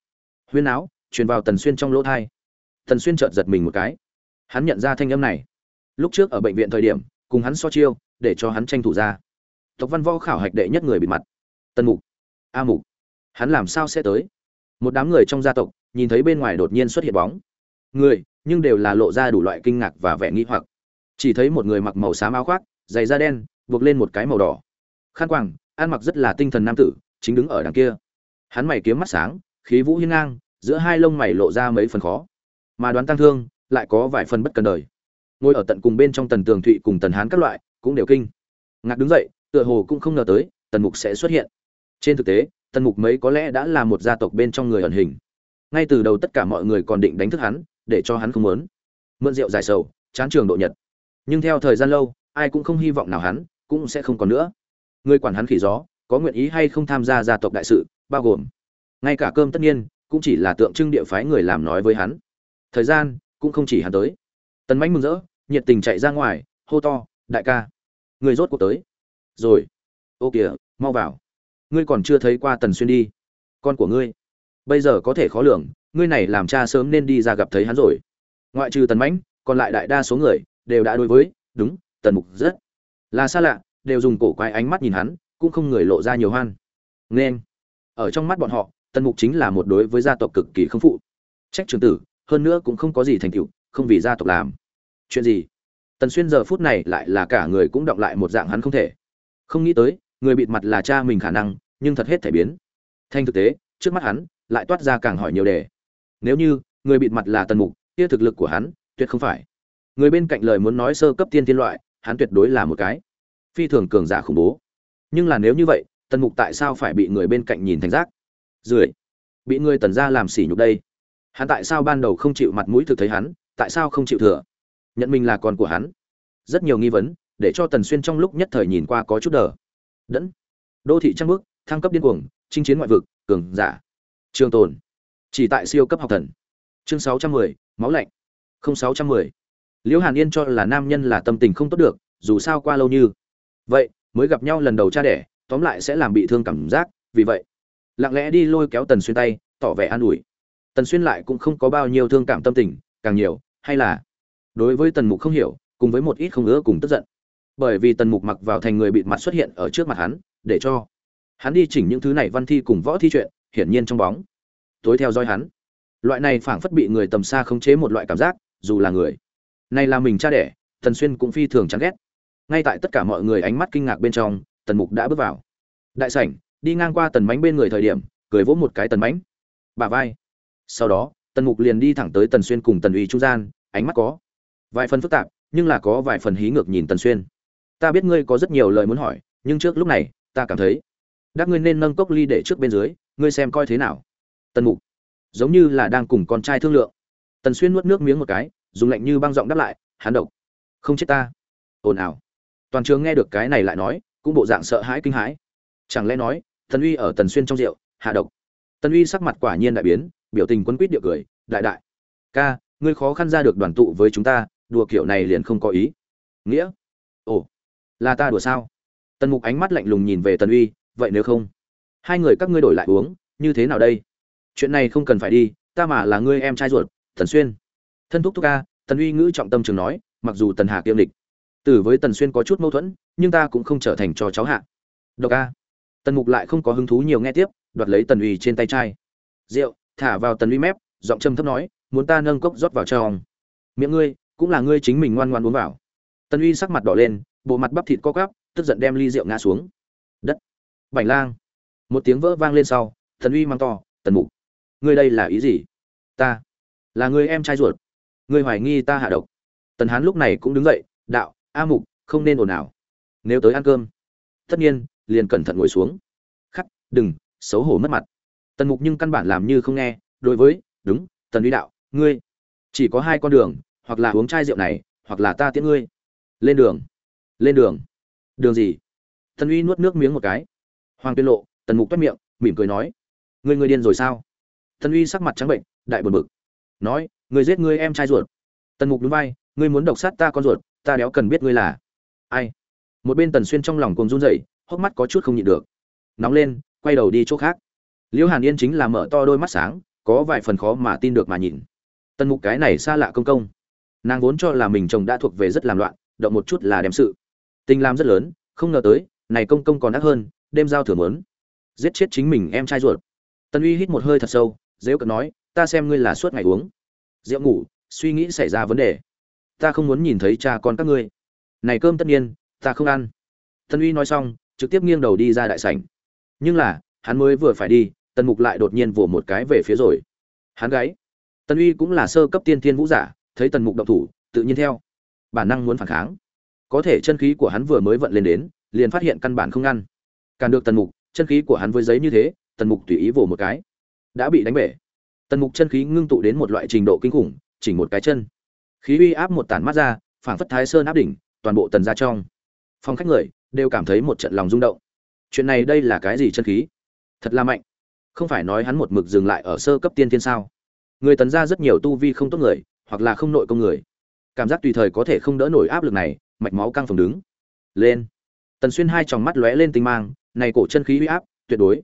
S1: Huyên áo, truyền vào tần xuyên trong lỗ thai. Tần xuyên chợt giật mình một cái. Hắn nhận ra thanh âm này. Lúc trước ở bệnh viện thời điểm, cùng hắn so chiêu, để cho hắn tranh thủ ra. Tộc văn võ khảo hạch đệ nhất người bị mặt. Tần mục a mục. Hắn làm sao sẽ tới? Một đám người trong gia tộc, nhìn thấy bên ngoài đột nhiên xuất hiện bóng. Người, nhưng đều là lộ ra đủ loại kinh ngạc và vẻ nghi hoặc. Chỉ thấy một người mặc màu xám áo khoác, giày da đen, buộc lên một cái màu đỏ. Khăn quàng ăn mặc rất là tinh thần nam tử, chính đứng ở đằng kia. Hắn mày kiếm mắt sáng, khí vũ hiên ngang, giữa hai lông mày lộ ra mấy phần khó. Mà đoán tăng thương, lại có vài phần bất cần đời. Ngồi ở tận cùng bên trong tần tường thụy cùng tần hán các loại, cũng đều kinh. Ngạc đứng dậy, tựa hồ cũng không ngờ tới, tần mục sẽ xuất hiện trên thực tế, tần mục mấy có lẽ đã là một gia tộc bên trong người ẩn hình. Ngay từ đầu tất cả mọi người còn định đánh thức hắn, để cho hắn không muốn. Mượn rượu dài sầu, chán trường độ nhật. Nhưng theo thời gian lâu, ai cũng không hy vọng nào hắn cũng sẽ không còn nữa. Người quản hắn khỉ gió, có nguyện ý hay không tham gia gia tộc đại sự, bao gồm ngay cả cơm tất nhiên, cũng chỉ là tượng trưng địa phái người làm nói với hắn. Thời gian cũng không chỉ hắn tới. Tần mãnh mừng rỡ, nhiệt tình chạy ra ngoài, hô to, đại ca, người rốt cuộc tới. Rồi. Ô kìa, mau vào ngươi còn chưa thấy qua tần xuyên đi. Con của ngươi. Bây giờ có thể khó lường, ngươi này làm cha sớm nên đi ra gặp thấy hắn rồi. Ngoại trừ tần mãnh, còn lại đại đa số người đều đã đối với, đúng, tần mục rất là xa lạ, đều dùng cổ quái ánh mắt nhìn hắn, cũng không người lộ ra nhiều hoan. Nên, ở trong mắt bọn họ, tần mục chính là một đối với gia tộc cực kỳ không phụ. Trách trường tử, hơn nữa cũng không có gì thành tựu, không vì gia tộc làm. Chuyện gì? Tần xuyên giờ phút này lại là cả người cũng động lại một dạng hắn không thể. Không nghĩ tới người bịt mặt là cha mình khả năng, nhưng thật hết thể biến. Thành thực tế, trước mắt hắn, lại toát ra càng hỏi nhiều đề. Nếu như, người bịt mặt là tần mục, kia thực lực của hắn, tuyệt không phải. Người bên cạnh lời muốn nói sơ cấp tiên thiên loại, hắn tuyệt đối là một cái phi thường cường giả khủng bố. Nhưng là nếu như vậy, tần mục tại sao phải bị người bên cạnh nhìn thành rác? Rưởi bị người tần ra làm sỉ nhục đây. Hắn tại sao ban đầu không chịu mặt mũi thực thấy hắn, tại sao không chịu thừa? Nhận mình là con của hắn. Rất nhiều nghi vấn, để cho tần xuyên trong lúc nhất thời nhìn qua có chút đờ đẫn. Đô thị trăng bước thăng cấp điên cuồng chinh chiến ngoại vực cường giả. Trường tồn. Chỉ tại siêu cấp học thần. Chương 610, máu lạnh. Không 610. liễu hàn yên cho là nam nhân là tâm tình không tốt được dù sao qua lâu như. Vậy mới gặp nhau lần đầu cha đẻ tóm lại sẽ làm bị thương cảm giác vì vậy. Lặng lẽ đi lôi kéo tần xuyên tay tỏ vẻ an ủi. Tần xuyên lại cũng không có bao nhiêu thương cảm tâm tình càng nhiều hay là. Đối với tần mục không hiểu cùng với một ít không ứa cùng tức giận bởi vì tần mục mặc vào thành người bịt mặt xuất hiện ở trước mặt hắn, để cho hắn đi chỉnh những thứ này văn thi cùng võ thi chuyện, hiển nhiên trong bóng. Tối theo dõi hắn, loại này phảng phất bị người tầm xa khống chế một loại cảm giác, dù là người này là mình cha đẻ, tần xuyên cũng phi thường chán ghét. Ngay tại tất cả mọi người ánh mắt kinh ngạc bên trong, tần mục đã bước vào. Đại sảnh, đi ngang qua tần mánh bên người thời điểm, cười vỗ một cái tần mánh bà vai. Sau đó, tần mục liền đi thẳng tới tần xuyên cùng tần uy trung gian, ánh mắt có vài phần phức tạp, nhưng là có vài phần hí ngược nhìn tần xuyên ta biết ngươi có rất nhiều lời muốn hỏi, nhưng trước lúc này, ta cảm thấy, đắc ngươi nên nâng cốc ly để trước bên dưới, ngươi xem coi thế nào. Tần mục, giống như là đang cùng con trai thương lượng. Tần xuyên nuốt nước miếng một cái, dùng lạnh như băng giọng đáp lại, hắn độc, không chết ta. Ồn ào. Toàn trường nghe được cái này lại nói, cũng bộ dạng sợ hãi kinh hãi. Chẳng lẽ nói, tần uy ở tần xuyên trong rượu, hạ độc? Tần uy sắc mặt quả nhiên đại biến, biểu tình quấn quýt điệu cười, đại đại, ca, ngươi khó khăn ra được đoàn tụ với chúng ta, đùa kiểu này liền không có ý. Nghĩa. Ồ là ta đùa sao tần mục ánh mắt lạnh lùng nhìn về tần uy vậy nếu không hai người các ngươi đổi lại uống như thế nào đây chuyện này không cần phải đi ta mà là ngươi em trai ruột thần xuyên thân thúc thúc ca tần uy ngữ trọng tâm trường nói mặc dù tần hà kiêm địch Từ với Tần Xuyên có chút mâu thuẫn, nhưng ta cũng không trở thành cho cháu hạ. Độc ca Tần Mục lại không có hứng thú nhiều nghe tiếp, đoạt lấy Tần Uy trên tay chai. Rượu, thả vào Tần Uy mép, giọng trầm thấp nói, muốn ta nâng cốc rót vào trong. Miệng ngươi, cũng là ngươi chính mình ngoan ngoãn uống vào. Tần Uy sắc mặt đỏ lên, bộ mặt bắp thịt co quắp, tức giận đem ly rượu ngã xuống. Đất. Bành lang. Một tiếng vỡ vang lên sau, Tần Uy mang to, "Tần Mục, ngươi đây là ý gì?" "Ta, là người em trai ruột. Ngươi hoài nghi ta hạ độc." Tần Hán lúc này cũng đứng dậy, "Đạo, A Mục, không nên ồn ào. Nếu tới ăn cơm, tất nhiên, liền cẩn thận ngồi xuống." "Khắc, đừng, xấu hổ mất mặt." Tần Mục nhưng căn bản làm như không nghe, đối với, "Đúng, Tần Uy đạo, ngươi chỉ có hai con đường, hoặc là uống chai rượu này, hoặc là ta tiễn ngươi." Lên đường. Lên đường. Đường gì? Tần Uy nuốt nước miếng một cái. Hoàng Tuyên Lộ, Tần Mục toét miệng, mỉm cười nói: người ngươi điên rồi sao?" Tần Uy sắc mặt trắng bệnh, đại buồn bực. Nói: người giết người em trai ruột." Tần Mục đúng vai: "Ngươi muốn độc sát ta con ruột, ta đéo cần biết ngươi là ai." Một bên Tần Xuyên trong lòng cuồng run rẩy, hốc mắt có chút không nhịn được. Nóng lên, quay đầu đi chỗ khác. Liễu Hàn Yên chính là mở to đôi mắt sáng, có vài phần khó mà tin được mà nhìn. Tần Mục cái này xa lạ công công, nàng vốn cho là mình chồng đã thuộc về rất làm loạn, động một chút là đem sự. Tình làm rất lớn, không ngờ tới, này công công còn ác hơn, đêm giao thừa muốn. Giết chết chính mình em trai ruột. Tân uy hít một hơi thật sâu dễ cận nói ta xem ngươi là suốt ngày uống. Rượu ngủ suy nghĩ xảy ra vấn đề. Ta không muốn nhìn thấy cha con các ngươi. Này cơm tất nhiên ta không ăn. Tân uy nói xong trực tiếp nghiêng đầu đi ra đại sảnh. Nhưng là hắn mới vừa phải đi tần mục lại đột nhiên vỗ một cái về phía rồi. Hắn gáy tân uy cũng là sơ cấp tiên thiên vũ giả thấy tần mục động thủ tự nhiên theo. Bản năng muốn phản kháng có thể chân khí của hắn vừa mới vận lên đến liền phát hiện căn bản không ngăn Càn được tần mục, chân khí của hắn với giấy như thế, tần mục tùy ý vồ một cái, đã bị đánh bể. Tần mục chân khí ngưng tụ đến một loại trình độ kinh khủng, chỉnh một cái chân. Khí uy áp một tản mát ra, phảng phất thái sơn áp đỉnh, toàn bộ tần ra trong. Phòng khách người đều cảm thấy một trận lòng rung động. Chuyện này đây là cái gì chân khí? Thật là mạnh. Không phải nói hắn một mực dừng lại ở sơ cấp tiên thiên sao? Người tần ra rất nhiều tu vi không tốt người, hoặc là không nội công người. Cảm giác tùy thời có thể không đỡ nổi áp lực này, mạch máu căng phồng đứng. Lên. Tần Xuyên hai tròng mắt lóe lên tinh mang, này cổ chân khí uy áp, tuyệt đối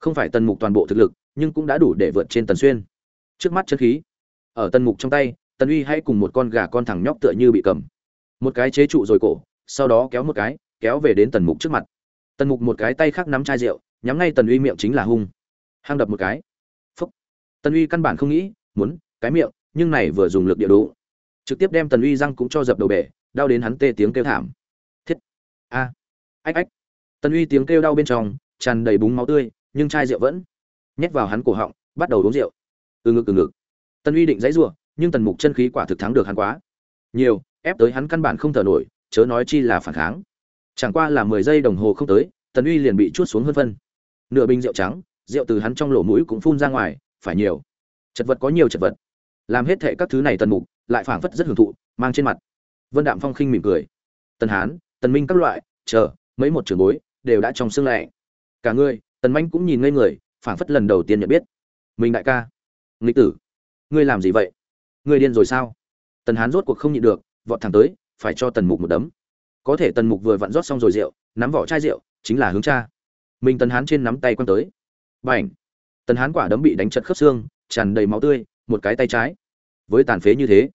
S1: không phải tần mục toàn bộ thực lực, nhưng cũng đã đủ để vượt trên tần xuyên. Trước mắt chân khí, ở tần mục trong tay, tần uy hay cùng một con gà con thẳng nhóc tựa như bị cầm. Một cái chế trụ rồi cổ, sau đó kéo một cái, kéo về đến tần mục trước mặt. Tần mục một cái tay khác nắm chai rượu, nhắm ngay tần uy miệng chính là hung. Hang đập một cái. Phúc. Tần uy căn bản không nghĩ, muốn cái miệng, nhưng này vừa dùng lực địa đủ, trực tiếp đem tần uy răng cũng cho dập đầu bể, đau đến hắn tê tiếng kêu thảm. Thiết. A. Ách ách. Tần Uy tiếng kêu đau bên trong, tràn đầy búng máu tươi, nhưng chai rượu vẫn nhét vào hắn cổ họng, bắt đầu uống rượu. Từ ngực từ ngực. Tần Uy định dãy rủa, nhưng Tần Mục chân khí quả thực thắng được hắn quá. Nhiều, ép tới hắn căn bản không thở nổi, chớ nói chi là phản kháng. Chẳng qua là 10 giây đồng hồ không tới, Tần Uy liền bị chuốt xuống hơn phân. Nửa bình rượu trắng, rượu từ hắn trong lỗ mũi cũng phun ra ngoài, phải nhiều. Chật vật có nhiều chật vật. Làm hết thệ các thứ này Tần Mục, lại phảng phất rất hưởng thụ, mang trên mặt. Vân Đạm Phong khinh mỉm cười. Tần Hán, Tần Minh các loại, chờ, mấy một trưởng bối, đều đã trong xương lạnh. Cả ngươi tần manh cũng nhìn ngây người phảng phất lần đầu tiên nhận biết. Mình đại ca. Nghịch tử. Ngươi làm gì vậy? Ngươi điên rồi sao? Tần hán rốt cuộc không nhịn được vọt thẳng tới phải cho tần mục một đấm. Có thể tần mục vừa vặn rót xong rồi rượu nắm vỏ chai rượu chính là hướng cha. Mình tần hán trên nắm tay quăng tới. Bảnh. tần hán quả đấm bị đánh chật khớp xương tràn đầy máu tươi một cái tay trái. Với tàn phế như thế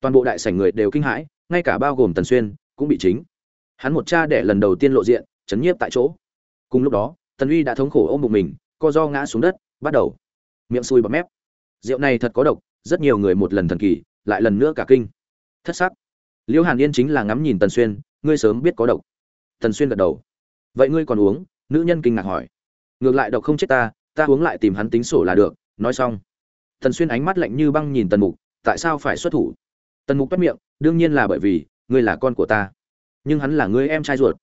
S1: toàn bộ đại sảnh người đều kinh hãi ngay cả bao gồm tần xuyên cũng bị chính. Hắn một cha đẻ lần đầu tiên lộ diện, chấn nhiếp tại chỗ. Cùng lúc đó, tần uy đã thống khổ ôm bụng mình, co do ngã xuống đất, bắt đầu. Miệng sùi bọt mép. Rượu này thật có độc, rất nhiều người một lần thần kỳ, lại lần nữa cả kinh. Thất sắc. Liễu hàn yên chính là ngắm nhìn tần xuyên, ngươi sớm biết có độc. Tần xuyên gật đầu. Vậy ngươi còn uống? Nữ nhân kinh ngạc hỏi. Ngược lại độc không chết ta ta uống lại tìm hắn tính sổ là được, nói xong. Tần xuyên ánh mắt lạnh như băng nhìn tần mục, tại sao phải xuất thủ? Tần mục bắt miệng, đương nhiên là bởi vì, ngươi là con của ta. Nhưng hắn là ngươi em trai ruột.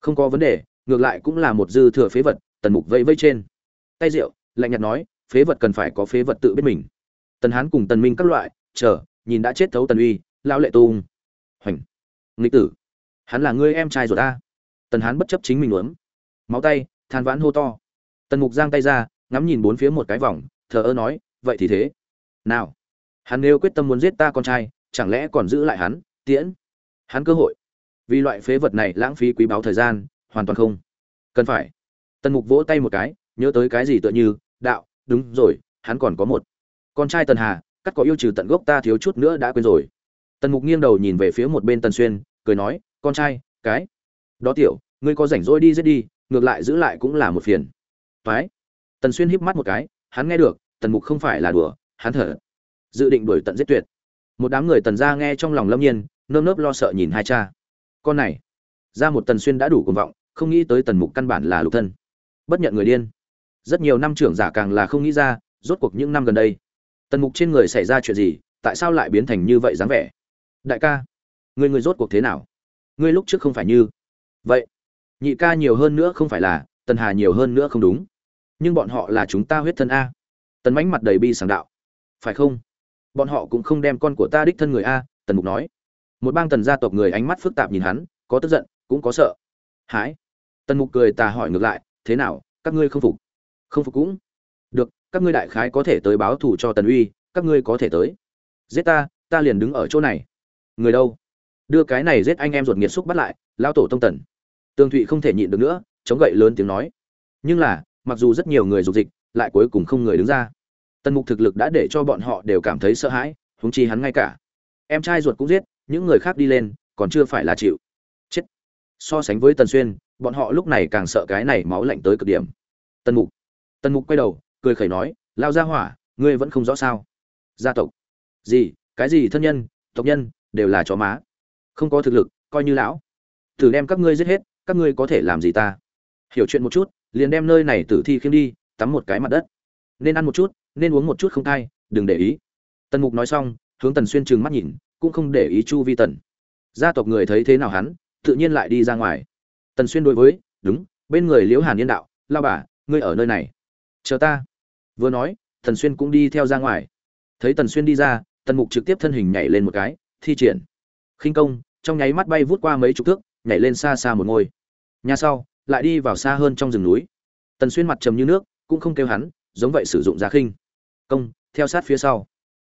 S1: Không có vấn đề, ngược lại cũng là một dư thừa phế vật. Tần mục vẫy vẫy trên. Tay rượu, lạnh nhạt nói, phế vật cần phải có phế vật tự biết mình. Tần hán cùng tần minh các loại, chờ, nhìn đã chết thấu tần uy lao lệ tung. Hoành. Nghịch tử. Hắn là ngươi em trai ruột ta. Tần hán bất chấp chính mình uống. Máu tay, than vãn hô to. Tần mục giang tay ra, ngắm nhìn bốn phía một cái vòng, thờ ơ nói, vậy thì thế. Nào? Hắn nếu quyết tâm muốn giết ta con trai chẳng lẽ còn giữ lại hắn, tiễn, hắn cơ hội? Vì loại phế vật này lãng phí quý báu thời gian, hoàn toàn không cần phải. Tần mục vỗ tay một cái, nhớ tới cái gì tựa như, đạo, đúng rồi, hắn còn có một con trai tần hà, cắt có yêu trừ tận gốc ta thiếu chút nữa đã quên rồi. Tần mục nghiêng đầu nhìn về phía một bên tần xuyên, cười nói, con trai, cái đó tiểu, ngươi có rảnh rỗi đi giết đi, ngược lại giữ lại cũng là một phiền. Phái tần xuyên híp mắt một cái, hắn nghe được, tần mục không phải là đùa, hắn thở, dự định đuổi tận giết tuyệt một đám người tần gia nghe trong lòng lâm nhiên, nơm nớp lo sợ nhìn hai cha. Con này, ra một tần xuyên đã đủ cuồng vọng, không nghĩ tới tần mục căn bản là lục thân. Bất nhận người điên. Rất nhiều năm trưởng giả càng là không nghĩ ra, rốt cuộc những năm gần đây, tần mục trên người xảy ra chuyện gì, tại sao lại biến thành như vậy dáng vẻ? Đại ca, người người rốt cuộc thế nào? Ngươi lúc trước không phải như vậy. Nhị ca nhiều hơn nữa không phải là, tần hà nhiều hơn nữa không đúng. Nhưng bọn họ là chúng ta huyết thân a. Tần mánh mặt đầy bi sảng đạo. Phải không? Bọn họ cũng không đem con của ta đích thân người a, tần mục nói. Một bang tần gia tộc người ánh mắt phức tạp nhìn hắn, có tức giận, cũng có sợ. Hãi tần mục cười ta hỏi ngược lại, thế nào, các ngươi không phục? Không phục cũng được, các ngươi đại khái có thể tới báo thù cho tần uy, các ngươi có thể tới. Giết ta ta liền đứng ở chỗ này. Người đâu? Đưa cái này giết anh em ruột nghiệt xúc bắt lại lao tổ tông tần. Tương thụy không thể nhịn được nữa, chống gậy lớn tiếng nói. Nhưng là, mặc dù rất nhiều người dục dịch, lại cuối cùng không người đứng ra tần mục thực lực đã để cho bọn họ đều cảm thấy sợ hãi húng chi hắn ngay cả. Em trai ruột cũng giết, những người khác đi lên, còn chưa phải là chịu. Chết. So sánh với tần xuyên, bọn họ lúc này càng sợ cái này máu lạnh tới cực điểm. Tần mục. Tần mục quay đầu, cười khẩy nói, lao ra hỏa, ngươi vẫn không rõ sao? Gia tộc. Gì? Cái gì thân nhân, tộc nhân, đều là chó má. Không có thực lực, coi như lão. Thử đem các ngươi giết hết, các ngươi có thể làm gì ta? Hiểu chuyện một chút, liền đem nơi này tử thi khiêm đi, tắm một cái mặt đất. Nên ăn một chút nên uống một chút không thai đừng để ý. Tần mục nói xong, hướng tần xuyên trừng mắt nhìn, cũng không để ý chu vi tần. Gia tộc người thấy thế nào hắn, tự nhiên lại đi ra ngoài. Tần xuyên đối với, đúng, bên người liễu hàn yên đạo, lao bà, ngươi ở nơi này. Chờ ta. Vừa nói, tần xuyên cũng đi theo ra ngoài. Thấy tần xuyên đi ra, tần mục trực tiếp thân hình nhảy lên một cái, thi triển. Khinh công, trong nháy mắt bay vút qua mấy chục thước, nhảy lên xa xa một ngôi. Nhà sau, lại đi vào xa hơn trong rừng núi. Tần xuyên mặt trầm như nước, cũng không kêu hắn giống vậy sử dụng giá khinh. Công theo sát phía sau.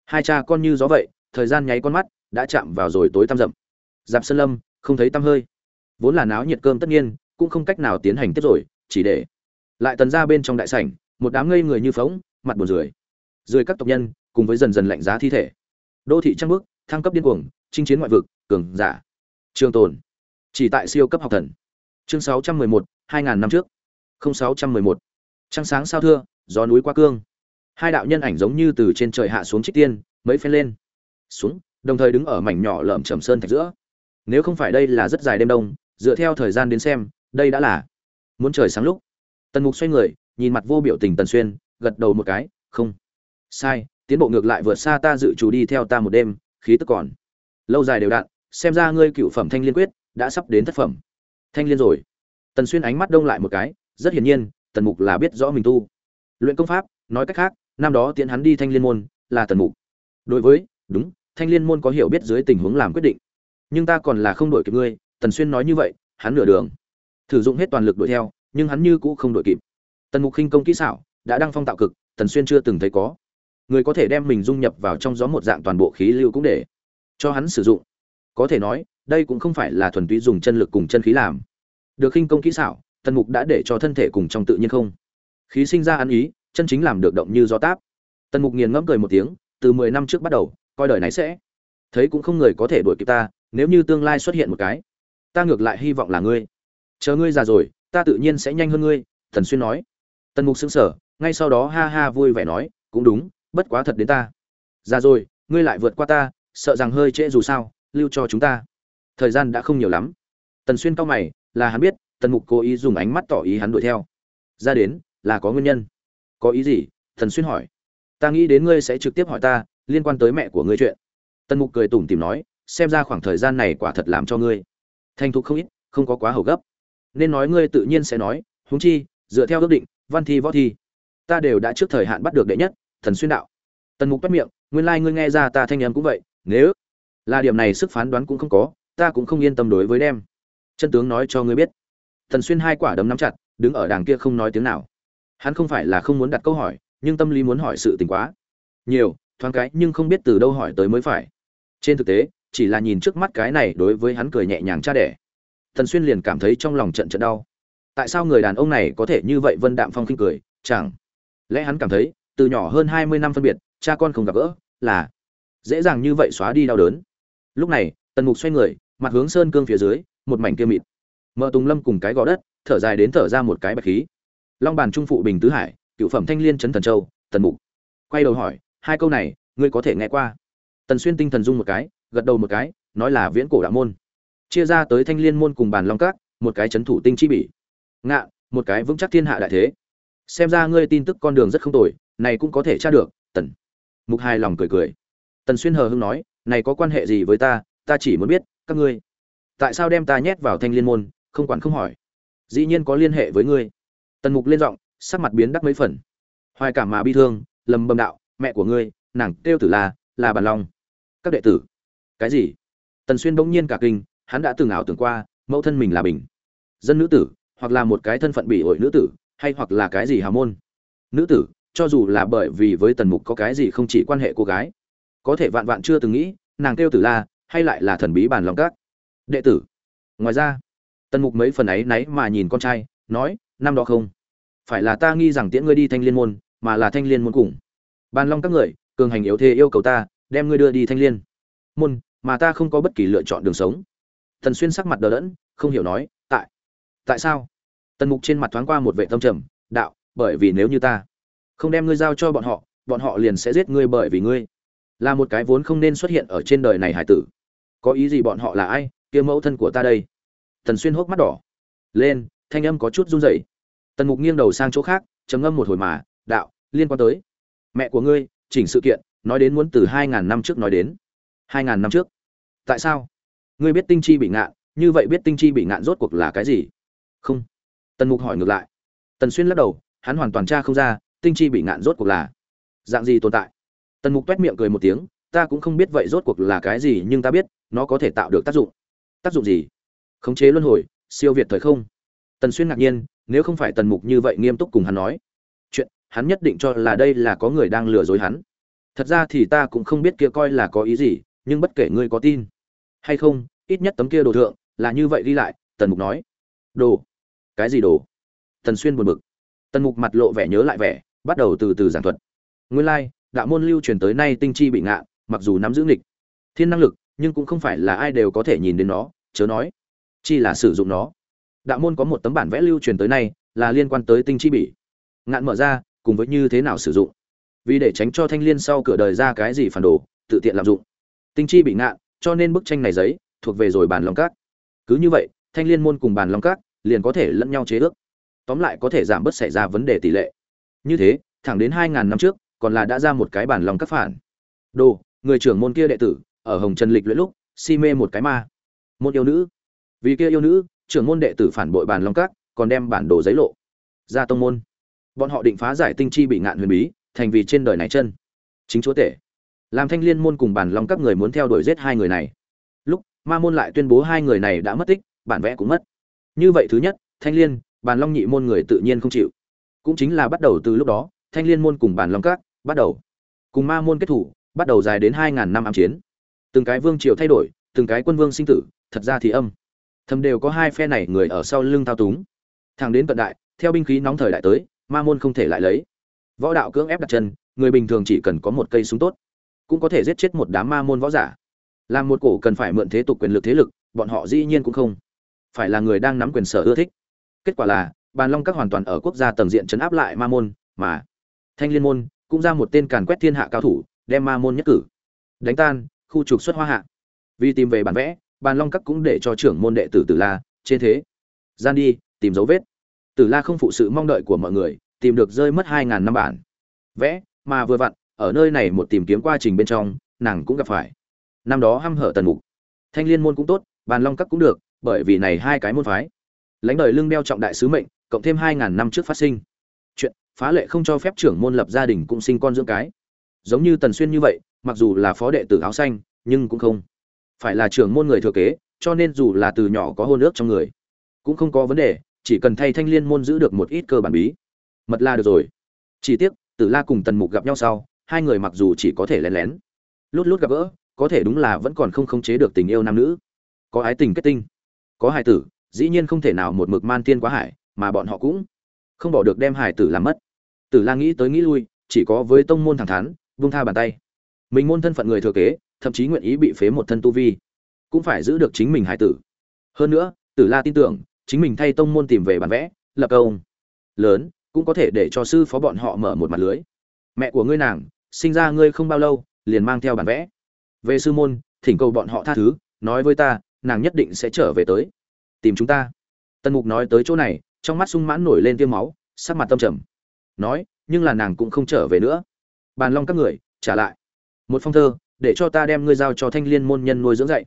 S1: Hai cha con như gió vậy thời gian nháy con mắt đã chạm vào rồi tối tăm rậm. Dạp sơn lâm không thấy tăm hơi. Vốn là náo nhiệt cơm tất nhiên cũng không cách nào tiến hành tiếp rồi chỉ để lại tần ra bên trong đại sảnh một đám ngây người như phóng mặt buồn rười. Rười các tộc nhân cùng với dần dần lạnh giá thi thể. Đô thị trăng bước thăng cấp điên cuồng chinh chiến ngoại vực cường giả. Trường tồn. Chỉ tại siêu cấp học thần. Chương 611, 2000 năm trước. 0611. trăng sáng sao thưa gió núi qua cương. Hai đạo nhân ảnh giống như từ trên trời hạ xuống trích tiên, mấy phen lên. Xuống, đồng thời đứng ở mảnh nhỏ lởm chầm sơn thạch giữa. Nếu không phải đây là rất dài đêm đông, dựa theo thời gian đến xem, đây đã là muốn trời sáng lúc. Tần mục xoay người, nhìn mặt vô biểu tình tần xuyên, gật đầu một cái, không. Sai, tiến bộ ngược lại vượt xa ta dự chủ đi theo ta một đêm, khí tức còn lâu dài đều đặn, xem ra ngươi cựu phẩm thanh liên quyết đã sắp đến thất phẩm. Thanh liên rồi. Tần xuyên ánh mắt đông lại một cái, rất hiển nhiên, tần mục là biết rõ mình tu luyện công pháp, nói cách khác, năm đó tiến hắn đi thanh liên môn, là tần mục. Đối với, đúng, thanh liên môn có hiểu biết dưới tình huống làm quyết định. Nhưng ta còn là không đổi kịp ngươi, tần xuyên nói như vậy, hắn nửa đường. Thử dụng hết toàn lực đuổi theo, nhưng hắn như cũ không đổi kịp. Tần mục khinh công kỹ xảo, đã đăng phong tạo cực, tần xuyên chưa từng thấy có. Người có thể đem mình dung nhập vào trong gió một dạng toàn bộ khí lưu cũng để cho hắn sử dụng. Có thể nói, đây cũng không phải là thuần túy dùng chân lực cùng chân khí làm. Được khinh công kỹ xảo, tần mục đã để cho thân thể cùng trong tự nhiên không khí sinh ra ăn ý, chân chính làm được động như gió táp. Tần mục nghiền ngẫm cười một tiếng, từ mười năm trước bắt đầu, coi đời này sẽ. Thấy cũng không người có thể đuổi kịp ta, nếu như tương lai xuất hiện một cái, ta ngược lại hy vọng là ngươi. Chờ ngươi già rồi, ta tự nhiên sẽ nhanh hơn ngươi thần xuyên nói. Tần mục xứng sở ngay sau đó ha ha vui vẻ nói, cũng đúng, bất quá thật đến ta. Già rồi, ngươi lại vượt qua ta, sợ rằng hơi trễ dù sao, lưu cho chúng ta. Thời gian đã không nhiều lắm. Tần xuyên cao mày, là hắn biết, tần mục cố ý dùng ánh mắt tỏ ý hắn đuổi theo. Ra đến là có nguyên nhân. Có ý gì? Thần xuyên hỏi. Ta nghĩ đến ngươi sẽ trực tiếp hỏi ta, liên quan tới mẹ của ngươi chuyện. Tần mục cười tủm tìm nói, xem ra khoảng thời gian này quả thật làm cho ngươi. Thành thục không ít, không có quá hầu gấp. Nên nói ngươi tự nhiên sẽ nói, huống chi, dựa theo ước định, văn thi võ thi. Ta đều đã trước thời hạn bắt được đệ nhất, thần xuyên đạo. Tần mục bắt miệng, nguyên lai、like、ngươi nghe ra ta thanh em cũng vậy, nếu là điểm này sức phán đoán cũng không có, ta cũng không yên tâm đối với đem. Chân tướng nói cho ngươi biết. Thần xuyên hai quả đấm nắm chặt, đứng ở đàng kia không nói tiếng nào hắn không phải là không muốn đặt câu hỏi, nhưng tâm lý muốn hỏi sự tình quá. Nhiều, thoáng cái nhưng không biết từ đâu hỏi tới mới phải. Trên thực tế, chỉ là nhìn trước mắt cái này đối với hắn cười nhẹ nhàng cha đẻ. Thần xuyên liền cảm thấy trong lòng trận trận đau. Tại sao người đàn ông này có thể như vậy vân đạm phong khinh cười? Chẳng lẽ hắn cảm thấy, từ nhỏ hơn hai mươi năm phân biệt, cha con không gặp gỡ, là dễ dàng như vậy xóa đi đau đớn? Lúc này, tần mục xoay người, mặt hướng sơn cương phía dưới, một mảnh kia mịt. Mợ tùng lâm cùng cái gò đất, thở dài đến thở ra một cái bạch khí long bàn trung phụ bình tứ hải, cựu phẩm thanh liên trấn thần châu, tần mục. Quay đầu hỏi, hai câu này, ngươi có thể nghe qua? Tần xuyên tinh thần dung một cái, gật đầu một cái, nói là viễn cổ đạo môn. Chia ra tới thanh liên môn cùng bàn long các, một cái chấn thủ tinh chi bỉ. Ngạ, một cái vững chắc thiên hạ đại thế. Xem ra ngươi tin tức con đường rất không tồi, này cũng có thể tra được, tần mục hài lòng cười cười. Tần xuyên hờ hưng nói, này có quan hệ gì với ta ta chỉ muốn biết, các ngươi. Tại sao đem ta nhét vào thanh liên môn, không quản không hỏi. Dĩ nhiên có liên hệ với ngươi tần mục lên giọng, sắc mặt biến đắc mấy phần. Hoài cảm mà bi thương, lầm bầm đạo, mẹ của ngươi, nàng kêu tử là là bàn long các đệ tử. Cái gì? Tần xuyên bỗng nhiên cả kinh, hắn đã từng ảo tưởng qua, mẫu thân mình là bình. Dân nữ tử, hoặc là một cái thân phận bị ổi nữ tử, hay hoặc là cái gì hào môn. Nữ tử, cho dù là bởi vì với tần mục có cái gì không chỉ quan hệ cô gái, có thể vạn vạn chưa từng nghĩ, nàng kêu tử la hay lại là thần bí bàn lòng các. Đệ tử. Ngoài ra, tần mục mấy phần ấy náy mà nhìn con trai, nói năm đó không? Phải là ta nghi rằng tiễn ngươi đi thanh liên môn, mà là thanh liên môn cùng. Bàn long các người, cường hành yếu thế yêu cầu ta, đem ngươi đưa đi thanh liên. Môn, mà ta không có bất kỳ lựa chọn đường sống. Thần xuyên sắc mặt đờ đẫn, không hiểu nói, tại tại sao? Tần mục trên mặt thoáng qua một vệ tâm trầm, đạo, bởi vì nếu như ta không đem ngươi giao cho bọn họ bọn họ liền sẽ giết ngươi bởi vì ngươi. Là một cái vốn không nên xuất hiện ở trên đời này hải tử. Có ý gì bọn họ là ai? Kia mẫu thân của ta đây. Tần xuyên hốc mắt đỏ. Lên thanh âm có chút run rẩy. Tần mục nghiêng đầu sang chỗ khác, trầm ngâm một hồi mà, đạo, liên quan tới. Mẹ của ngươi, chỉnh sự kiện, nói đến muốn từ hai ngàn năm trước nói đến. Hai ngàn năm trước? Tại sao? Ngươi biết tinh chi bị ngạn, như vậy biết tinh chi bị ngạn rốt cuộc là cái gì? Không. Tần mục hỏi ngược lại. Tần xuyên lắc đầu, hắn hoàn toàn tra không ra, tinh chi bị ngạn rốt cuộc là dạng gì tồn tại. Tần mục toét miệng cười một tiếng, ta cũng không biết vậy rốt cuộc là cái gì, nhưng ta biết, nó có thể tạo được tác dụng. Tác dụng gì? Khống chế luân hồi, siêu việt thời không tần xuyên ngạc nhiên nếu không phải tần mục như vậy nghiêm túc cùng hắn nói chuyện hắn nhất định cho là đây là có người đang lừa dối hắn. Thật ra thì ta cũng không biết kia coi là có ý gì nhưng bất kể ngươi có tin hay không ít nhất tấm kia đồ thượng là như vậy đi lại tần mục nói. Đồ? Cái gì đồ? Tần xuyên buồn bực. Tần mục mặt lộ vẻ nhớ lại vẻ bắt đầu từ từ giảng thuật. Nguyên lai、like, đạo môn lưu truyền tới nay tinh chi bị ngạ mặc dù nắm giữ nghịch thiên năng lực nhưng cũng không phải là ai đều có thể nhìn đến nó chớ nói chi là sử dụng nó đạo môn có một tấm bản vẽ lưu truyền tới nay, là liên quan tới tinh chi bỉ. Ngạn mở ra, cùng với như thế nào sử dụng? Vì để tránh cho thanh liên sau cửa đời ra cái gì phản đồ, tự tiện lạm dụng. Tinh chi bị ngạn, cho nên bức tranh này giấy, thuộc về rồi bàn long cát. Cứ như vậy, thanh liên môn cùng bàn long cát, liền có thể lẫn nhau chế ước. Tóm lại có thể giảm bớt xảy ra vấn đề tỷ lệ. Như thế, thẳng đến hai ngàn năm trước, còn là đã ra một cái bản lòng các phản. Đồ, người trưởng môn kia đệ tử, ở hồng trần lịch luyện lúc, si mê một cái ma. Môn yêu nữ. Vì kia yêu nữ trưởng môn đệ tử phản bội bàn long các, còn đem bản đồ giấy lộ ra tông môn. Bọn họ định phá giải tinh chi bị ngạn huyền bí, thành vì trên đời này chân. Chính chúa tể. Làm thanh liên môn cùng bàn long các người muốn theo đuổi giết hai người này. Lúc, ma môn lại tuyên bố hai người này đã mất tích, bản vẽ cũng mất. Như vậy thứ nhất, thanh liên, bàn long nhị môn người tự nhiên không chịu. Cũng chính là bắt đầu từ lúc đó, thanh liên môn cùng bàn long các bắt đầu. Cùng ma môn kết thủ, bắt đầu dài đến hai ngàn năm ám chiến. Từng cái vương triều thay đổi, từng cái quân vương sinh tử, thật ra thì âm thầm đều có hai phe này người ở sau lưng thao túng. Thẳng đến cận đại, theo binh khí nóng thời đại tới, ma môn không thể lại lấy. Võ đạo cưỡng ép đặt chân, người bình thường chỉ cần có một cây súng tốt, cũng có thể giết chết một đám ma môn võ giả. Làm một cổ cần phải mượn thế tục quyền lực thế lực, bọn họ dĩ nhiên cũng không phải là người đang nắm quyền sở ưa thích. Kết quả là, bàn long các hoàn toàn ở quốc gia tầng diện chấn áp lại ma môn, mà thanh liên môn cũng ra một tên càn quét thiên hạ cao thủ, đem ma môn nhất cử. Đánh tan, khu trục xuất hoa hạ. Vì tìm về bản vẽ bàn long các cũng để cho trưởng môn đệ tử tử la, trên thế. Gian đi, tìm dấu vết. Tử la không phụ sự mong đợi của mọi người, tìm được rơi mất hai ngàn năm bản. Vẽ, mà vừa vặn, ở nơi này một tìm kiếm quá trình bên trong, nàng cũng gặp phải. Năm đó hăm hở tần mục. Thanh liên môn cũng tốt, bàn long các cũng được, bởi vì này hai cái môn phái. Lãnh đời lưng đeo trọng đại sứ mệnh, cộng thêm hai ngàn năm trước phát sinh. Chuyện, phá lệ không cho phép trưởng môn lập gia đình cũng sinh con dưỡng cái. Giống như tần xuyên như vậy, mặc dù là phó đệ tử áo xanh, nhưng cũng không phải là trưởng môn người thừa kế, cho nên dù là từ nhỏ có hôn ước trong người, cũng không có vấn đề, chỉ cần thay thanh liên môn giữ được một ít cơ bản bí. Mật là được rồi. Chỉ tiếc, tử la cùng tần mục gặp nhau sau, hai người mặc dù chỉ có thể lén lén, lút lút gặp gỡ, có thể đúng là vẫn còn không khống chế được tình yêu nam nữ. Có ái tình kết tinh, có hài tử, dĩ nhiên không thể nào một mực man tiên quá hải, mà bọn họ cũng không bỏ được đem hải tử làm mất. Tử la nghĩ tới nghĩ lui, chỉ có với tông môn thẳng thắn vung tha bàn tay. Mình môn thân phận người thừa kế thậm chí nguyện ý bị phế một thân tu vi, cũng phải giữ được chính mình hải tử. Hơn nữa, tử la tin tưởng, chính mình thay tông môn tìm về bản vẽ lập công lớn, cũng có thể để cho sư phó bọn họ mở một mặt lưới. Mẹ của ngươi nàng, sinh ra ngươi không bao lâu, liền mang theo bản vẽ. Về sư môn, thỉnh cầu bọn họ tha thứ, nói với ta, nàng nhất định sẽ trở về tới. Tìm chúng ta. Tần mục nói tới chỗ này, trong mắt sung mãn nổi lên tia máu, sắc mặt tâm trầm. Nói, nhưng là nàng cũng không trở về nữa. Bàn long các người, trả lại. Một phong thơ để cho ta đem ngươi giao cho thanh liên môn nhân nuôi dưỡng dạy.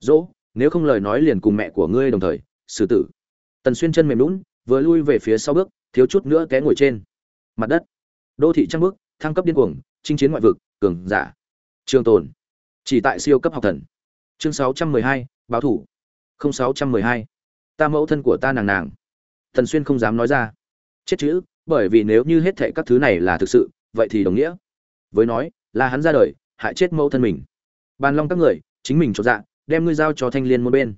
S1: Dỗ nếu không lời nói liền cùng mẹ của ngươi đồng thời xử tử. Tần xuyên chân mềm lún vừa lui về phía sau bước thiếu chút nữa té ngồi trên mặt đất. Đô thị trăng bước thăng cấp điên cuồng chinh chiến ngoại vực cường giả. Trường tồn. Chỉ tại siêu cấp học thần. Chương 612, báo thủ. 0612. ta mẫu thân của ta nàng nàng. Thần xuyên không dám nói ra. Chết chữ bởi vì nếu như hết thệ các thứ này là thực sự vậy thì đồng nghĩa. Với nói là hắn ra đời hại chết mẫu thân mình. Bàn long các người, chính mình cho dạ đem ngươi giao cho thanh liên một bên.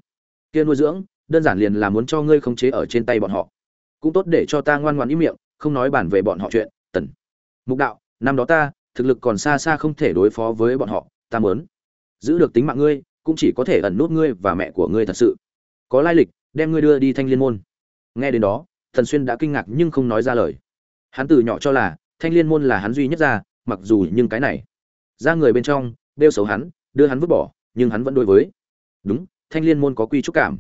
S1: Kia nuôi dưỡng, đơn giản liền là muốn cho ngươi khống chế ở trên tay bọn họ. Cũng tốt để cho ta ngoan ngoãn im miệng, không nói bản về bọn họ chuyện, tần. Mục đạo, năm đó ta, thực lực còn xa xa không thể đối phó với bọn họ, ta muốn giữ được tính mạng ngươi, cũng chỉ có thể ẩn nút ngươi và mẹ của ngươi thật sự. Có lai lịch, đem ngươi đưa đi thanh liên môn. Nghe đến đó, thần xuyên đã kinh ngạc nhưng không nói ra lời. Hắn từ nhỏ cho là, thanh liên môn là hắn duy nhất ra, mặc dù nhưng cái này ra người bên trong đeo xấu hắn, đưa hắn vứt bỏ, nhưng hắn vẫn đối với. Đúng, thanh liên môn có quy trúc cảm.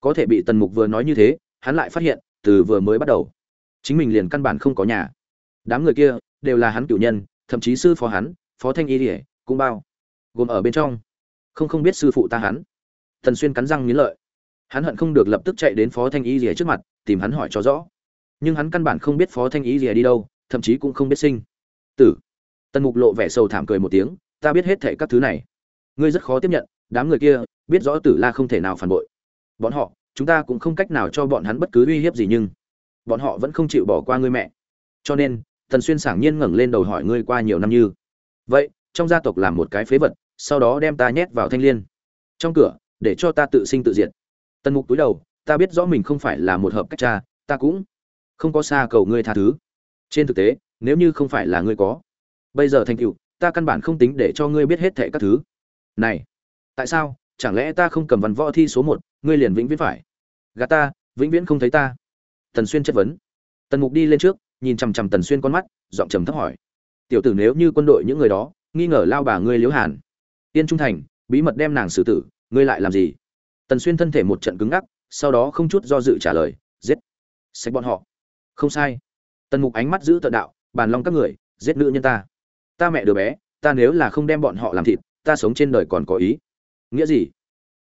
S1: Có thể bị tần mục vừa nói như thế, hắn lại phát hiện, từ vừa mới bắt đầu, chính mình liền căn bản không có nhà. Đám người kia, đều là hắn cửu nhân, thậm chí sư phó hắn, phó thanh y ỉa cũng bao, gồm ở bên trong. Không không biết sư phụ ta hắn. Thần xuyên cắn răng nghiến lợi. Hắn hận không được lập tức chạy đến phó thanh y ỉa trước mặt, tìm hắn hỏi cho rõ. Nhưng hắn căn bản không biết phó thanh y ỉa đi đâu, thậm chí cũng không biết sinh tử tần mục lộ vẻ sầu thảm cười một tiếng, ta biết hết thệ các thứ này. Ngươi rất khó tiếp nhận, đám người kia, biết rõ tử la không thể nào phản bội. Bọn họ, chúng ta cũng không cách nào cho bọn hắn bất cứ uy hiếp gì nhưng bọn họ vẫn không chịu bỏ qua ngươi mẹ. Cho nên, Tần xuyên sảng nhiên ngẩng lên đầu hỏi ngươi qua nhiều năm như. Vậy, trong gia tộc làm một cái phế vật, sau đó đem ta nhét vào thanh liên. Trong cửa, để cho ta tự sinh tự diệt. Tần mục túi đầu, ta biết rõ mình không phải là một hợp cách cha, ta cũng không có xa cầu ngươi tha thứ. Trên thực tế, nếu như không phải là ngươi có bây giờ thành tựu, ta căn bản không tính để cho ngươi biết hết thệ các thứ. Này, tại sao? Chẳng lẽ ta không cầm văn võ thi số một, ngươi liền vĩnh viễn phải? Gà ta, vĩnh viễn không thấy ta. Tần xuyên chất vấn. Tần mục đi lên trước, nhìn chằm chằm tần xuyên con mắt, giọng trầm thấp hỏi. Tiểu tử nếu như quân đội những người đó, nghi ngờ lao bà ngươi liếu hàn. Tiên trung thành, bí mật đem nàng xử tử, ngươi lại làm gì? Tần xuyên thân thể một trận cứng ngắc, sau đó không chút do dự trả lời, giết. Sạch bọn họ. Không sai. Tần mục ánh mắt giữ tận đạo, bàn long các người, giết nữ nhân ta ta mẹ đứa bé, ta nếu là không đem bọn họ làm thịt, ta sống trên đời còn có ý. Nghĩa gì?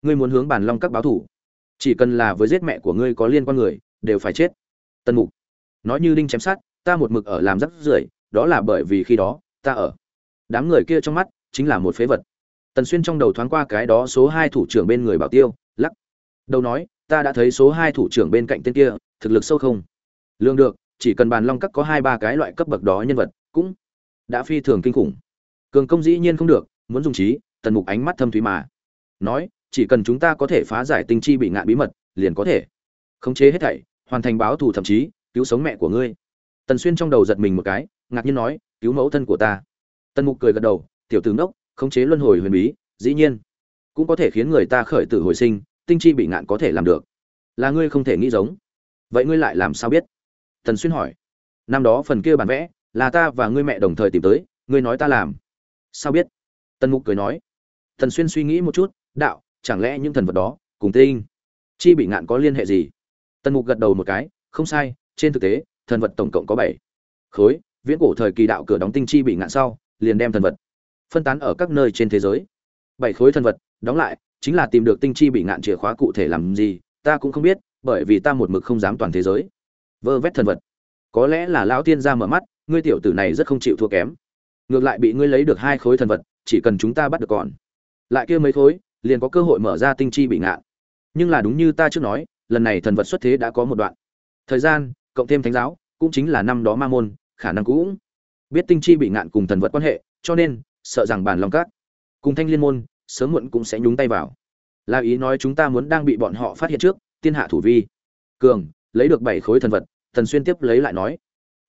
S1: Ngươi muốn hướng bàn long các báo thủ. Chỉ cần là với giết mẹ của ngươi có liên quan người, đều phải chết. Tân mục. Nói như đinh chém sát ta một mực ở làm rắc rưởi, đó là bởi vì khi đó, ta ở. Đám người kia trong mắt, chính là một phế vật. Tần xuyên trong đầu thoáng qua cái đó số hai thủ trưởng bên người bảo tiêu, lắc. Đầu nói, ta đã thấy số hai thủ trưởng bên cạnh tên kia, thực lực sâu không? Lương được, chỉ cần bàn long các có hai ba cái loại cấp bậc đó nhân vật, cũng đã phi thường kinh khủng. Cường công dĩ nhiên không được, muốn dùng trí, tần mục ánh mắt thâm thúy mà. Nói, chỉ cần chúng ta có thể phá giải tinh chi bị ngạn bí mật, liền có thể. Khống chế hết thảy, hoàn thành báo thù thậm chí, cứu sống mẹ của ngươi. Tần xuyên trong đầu giật mình một cái, ngạc nhiên nói, cứu mẫu thân của ta. Tần mục cười gật đầu, tiểu tướng đốc khống chế luân hồi huyền bí, dĩ nhiên. Cũng có thể khiến người ta khởi tử hồi sinh, tinh chi bị ngạn có thể làm được. Là ngươi không thể nghĩ giống. Vậy ngươi lại làm sao biết? Tần xuyên hỏi. Năm đó phần kia bản vẽ là ta và ngươi mẹ đồng thời tìm tới, ngươi nói ta làm. Sao biết? Tần mục cười nói. Thần xuyên suy nghĩ một chút, đạo, chẳng lẽ những thần vật đó, cùng tinh chi bị ngạn có liên hệ gì? Tần mục gật đầu một cái, không sai, trên thực tế, thần vật tổng cộng có bảy. Khối, viễn cổ thời kỳ đạo cửa đóng tinh chi bị ngạn sau, liền đem thần vật phân tán ở các nơi trên thế giới. Bảy khối thần vật, đóng lại, chính là tìm được tinh chi bị ngạn chìa khóa cụ thể làm gì, ta cũng không biết, bởi vì ta một mực không dám toàn thế giới. Vơ vét thần vật. Có lẽ là lão tiên gia mở mắt ngươi tiểu tử này rất không chịu thua kém. Ngược lại bị ngươi lấy được hai khối thần vật, chỉ cần chúng ta bắt được còn. Lại kia mấy khối, liền có cơ hội mở ra tinh chi bị ngạn. Nhưng là đúng như ta trước nói, lần này thần vật xuất thế đã có một đoạn. Thời gian, cộng thêm thánh giáo, cũng chính là năm đó ma môn, khả năng cũng biết tinh chi bị ngạn cùng thần vật quan hệ, cho nên, sợ rằng bản lòng cát cùng thanh liên môn, sớm muộn cũng sẽ nhúng tay vào. Là ý nói chúng ta muốn đang bị bọn họ phát hiện trước, tiên hạ thủ vi. Cường, lấy được bảy khối thần vật thần xuyên tiếp lấy lại nói.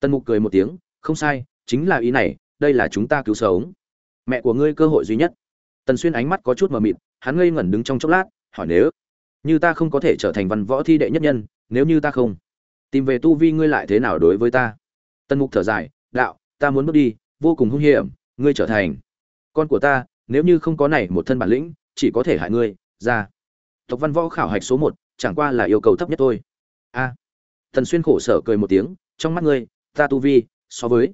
S1: Tần mục cười một tiếng không sai, chính là ý này, đây là chúng ta cứu sống. Mẹ của ngươi cơ hội duy nhất. Tần xuyên ánh mắt có chút mờ mịt, hắn ngây ngẩn đứng trong chốc lát, hỏi nếu như ta không có thể trở thành văn võ thi đệ nhất nhân, nếu như ta không tìm về tu vi ngươi lại thế nào đối với ta? Tần mục thở dài, đạo, ta muốn bước đi, vô cùng hung hiểm, ngươi trở thành con của ta, nếu như không có này một thân bản lĩnh, chỉ có thể hại ngươi, ra. Tộc văn võ khảo hạch số một, chẳng qua là yêu cầu thấp nhất thôi. A. Tần xuyên khổ sở cười một tiếng, trong mắt ngươi, ta tu vi so với,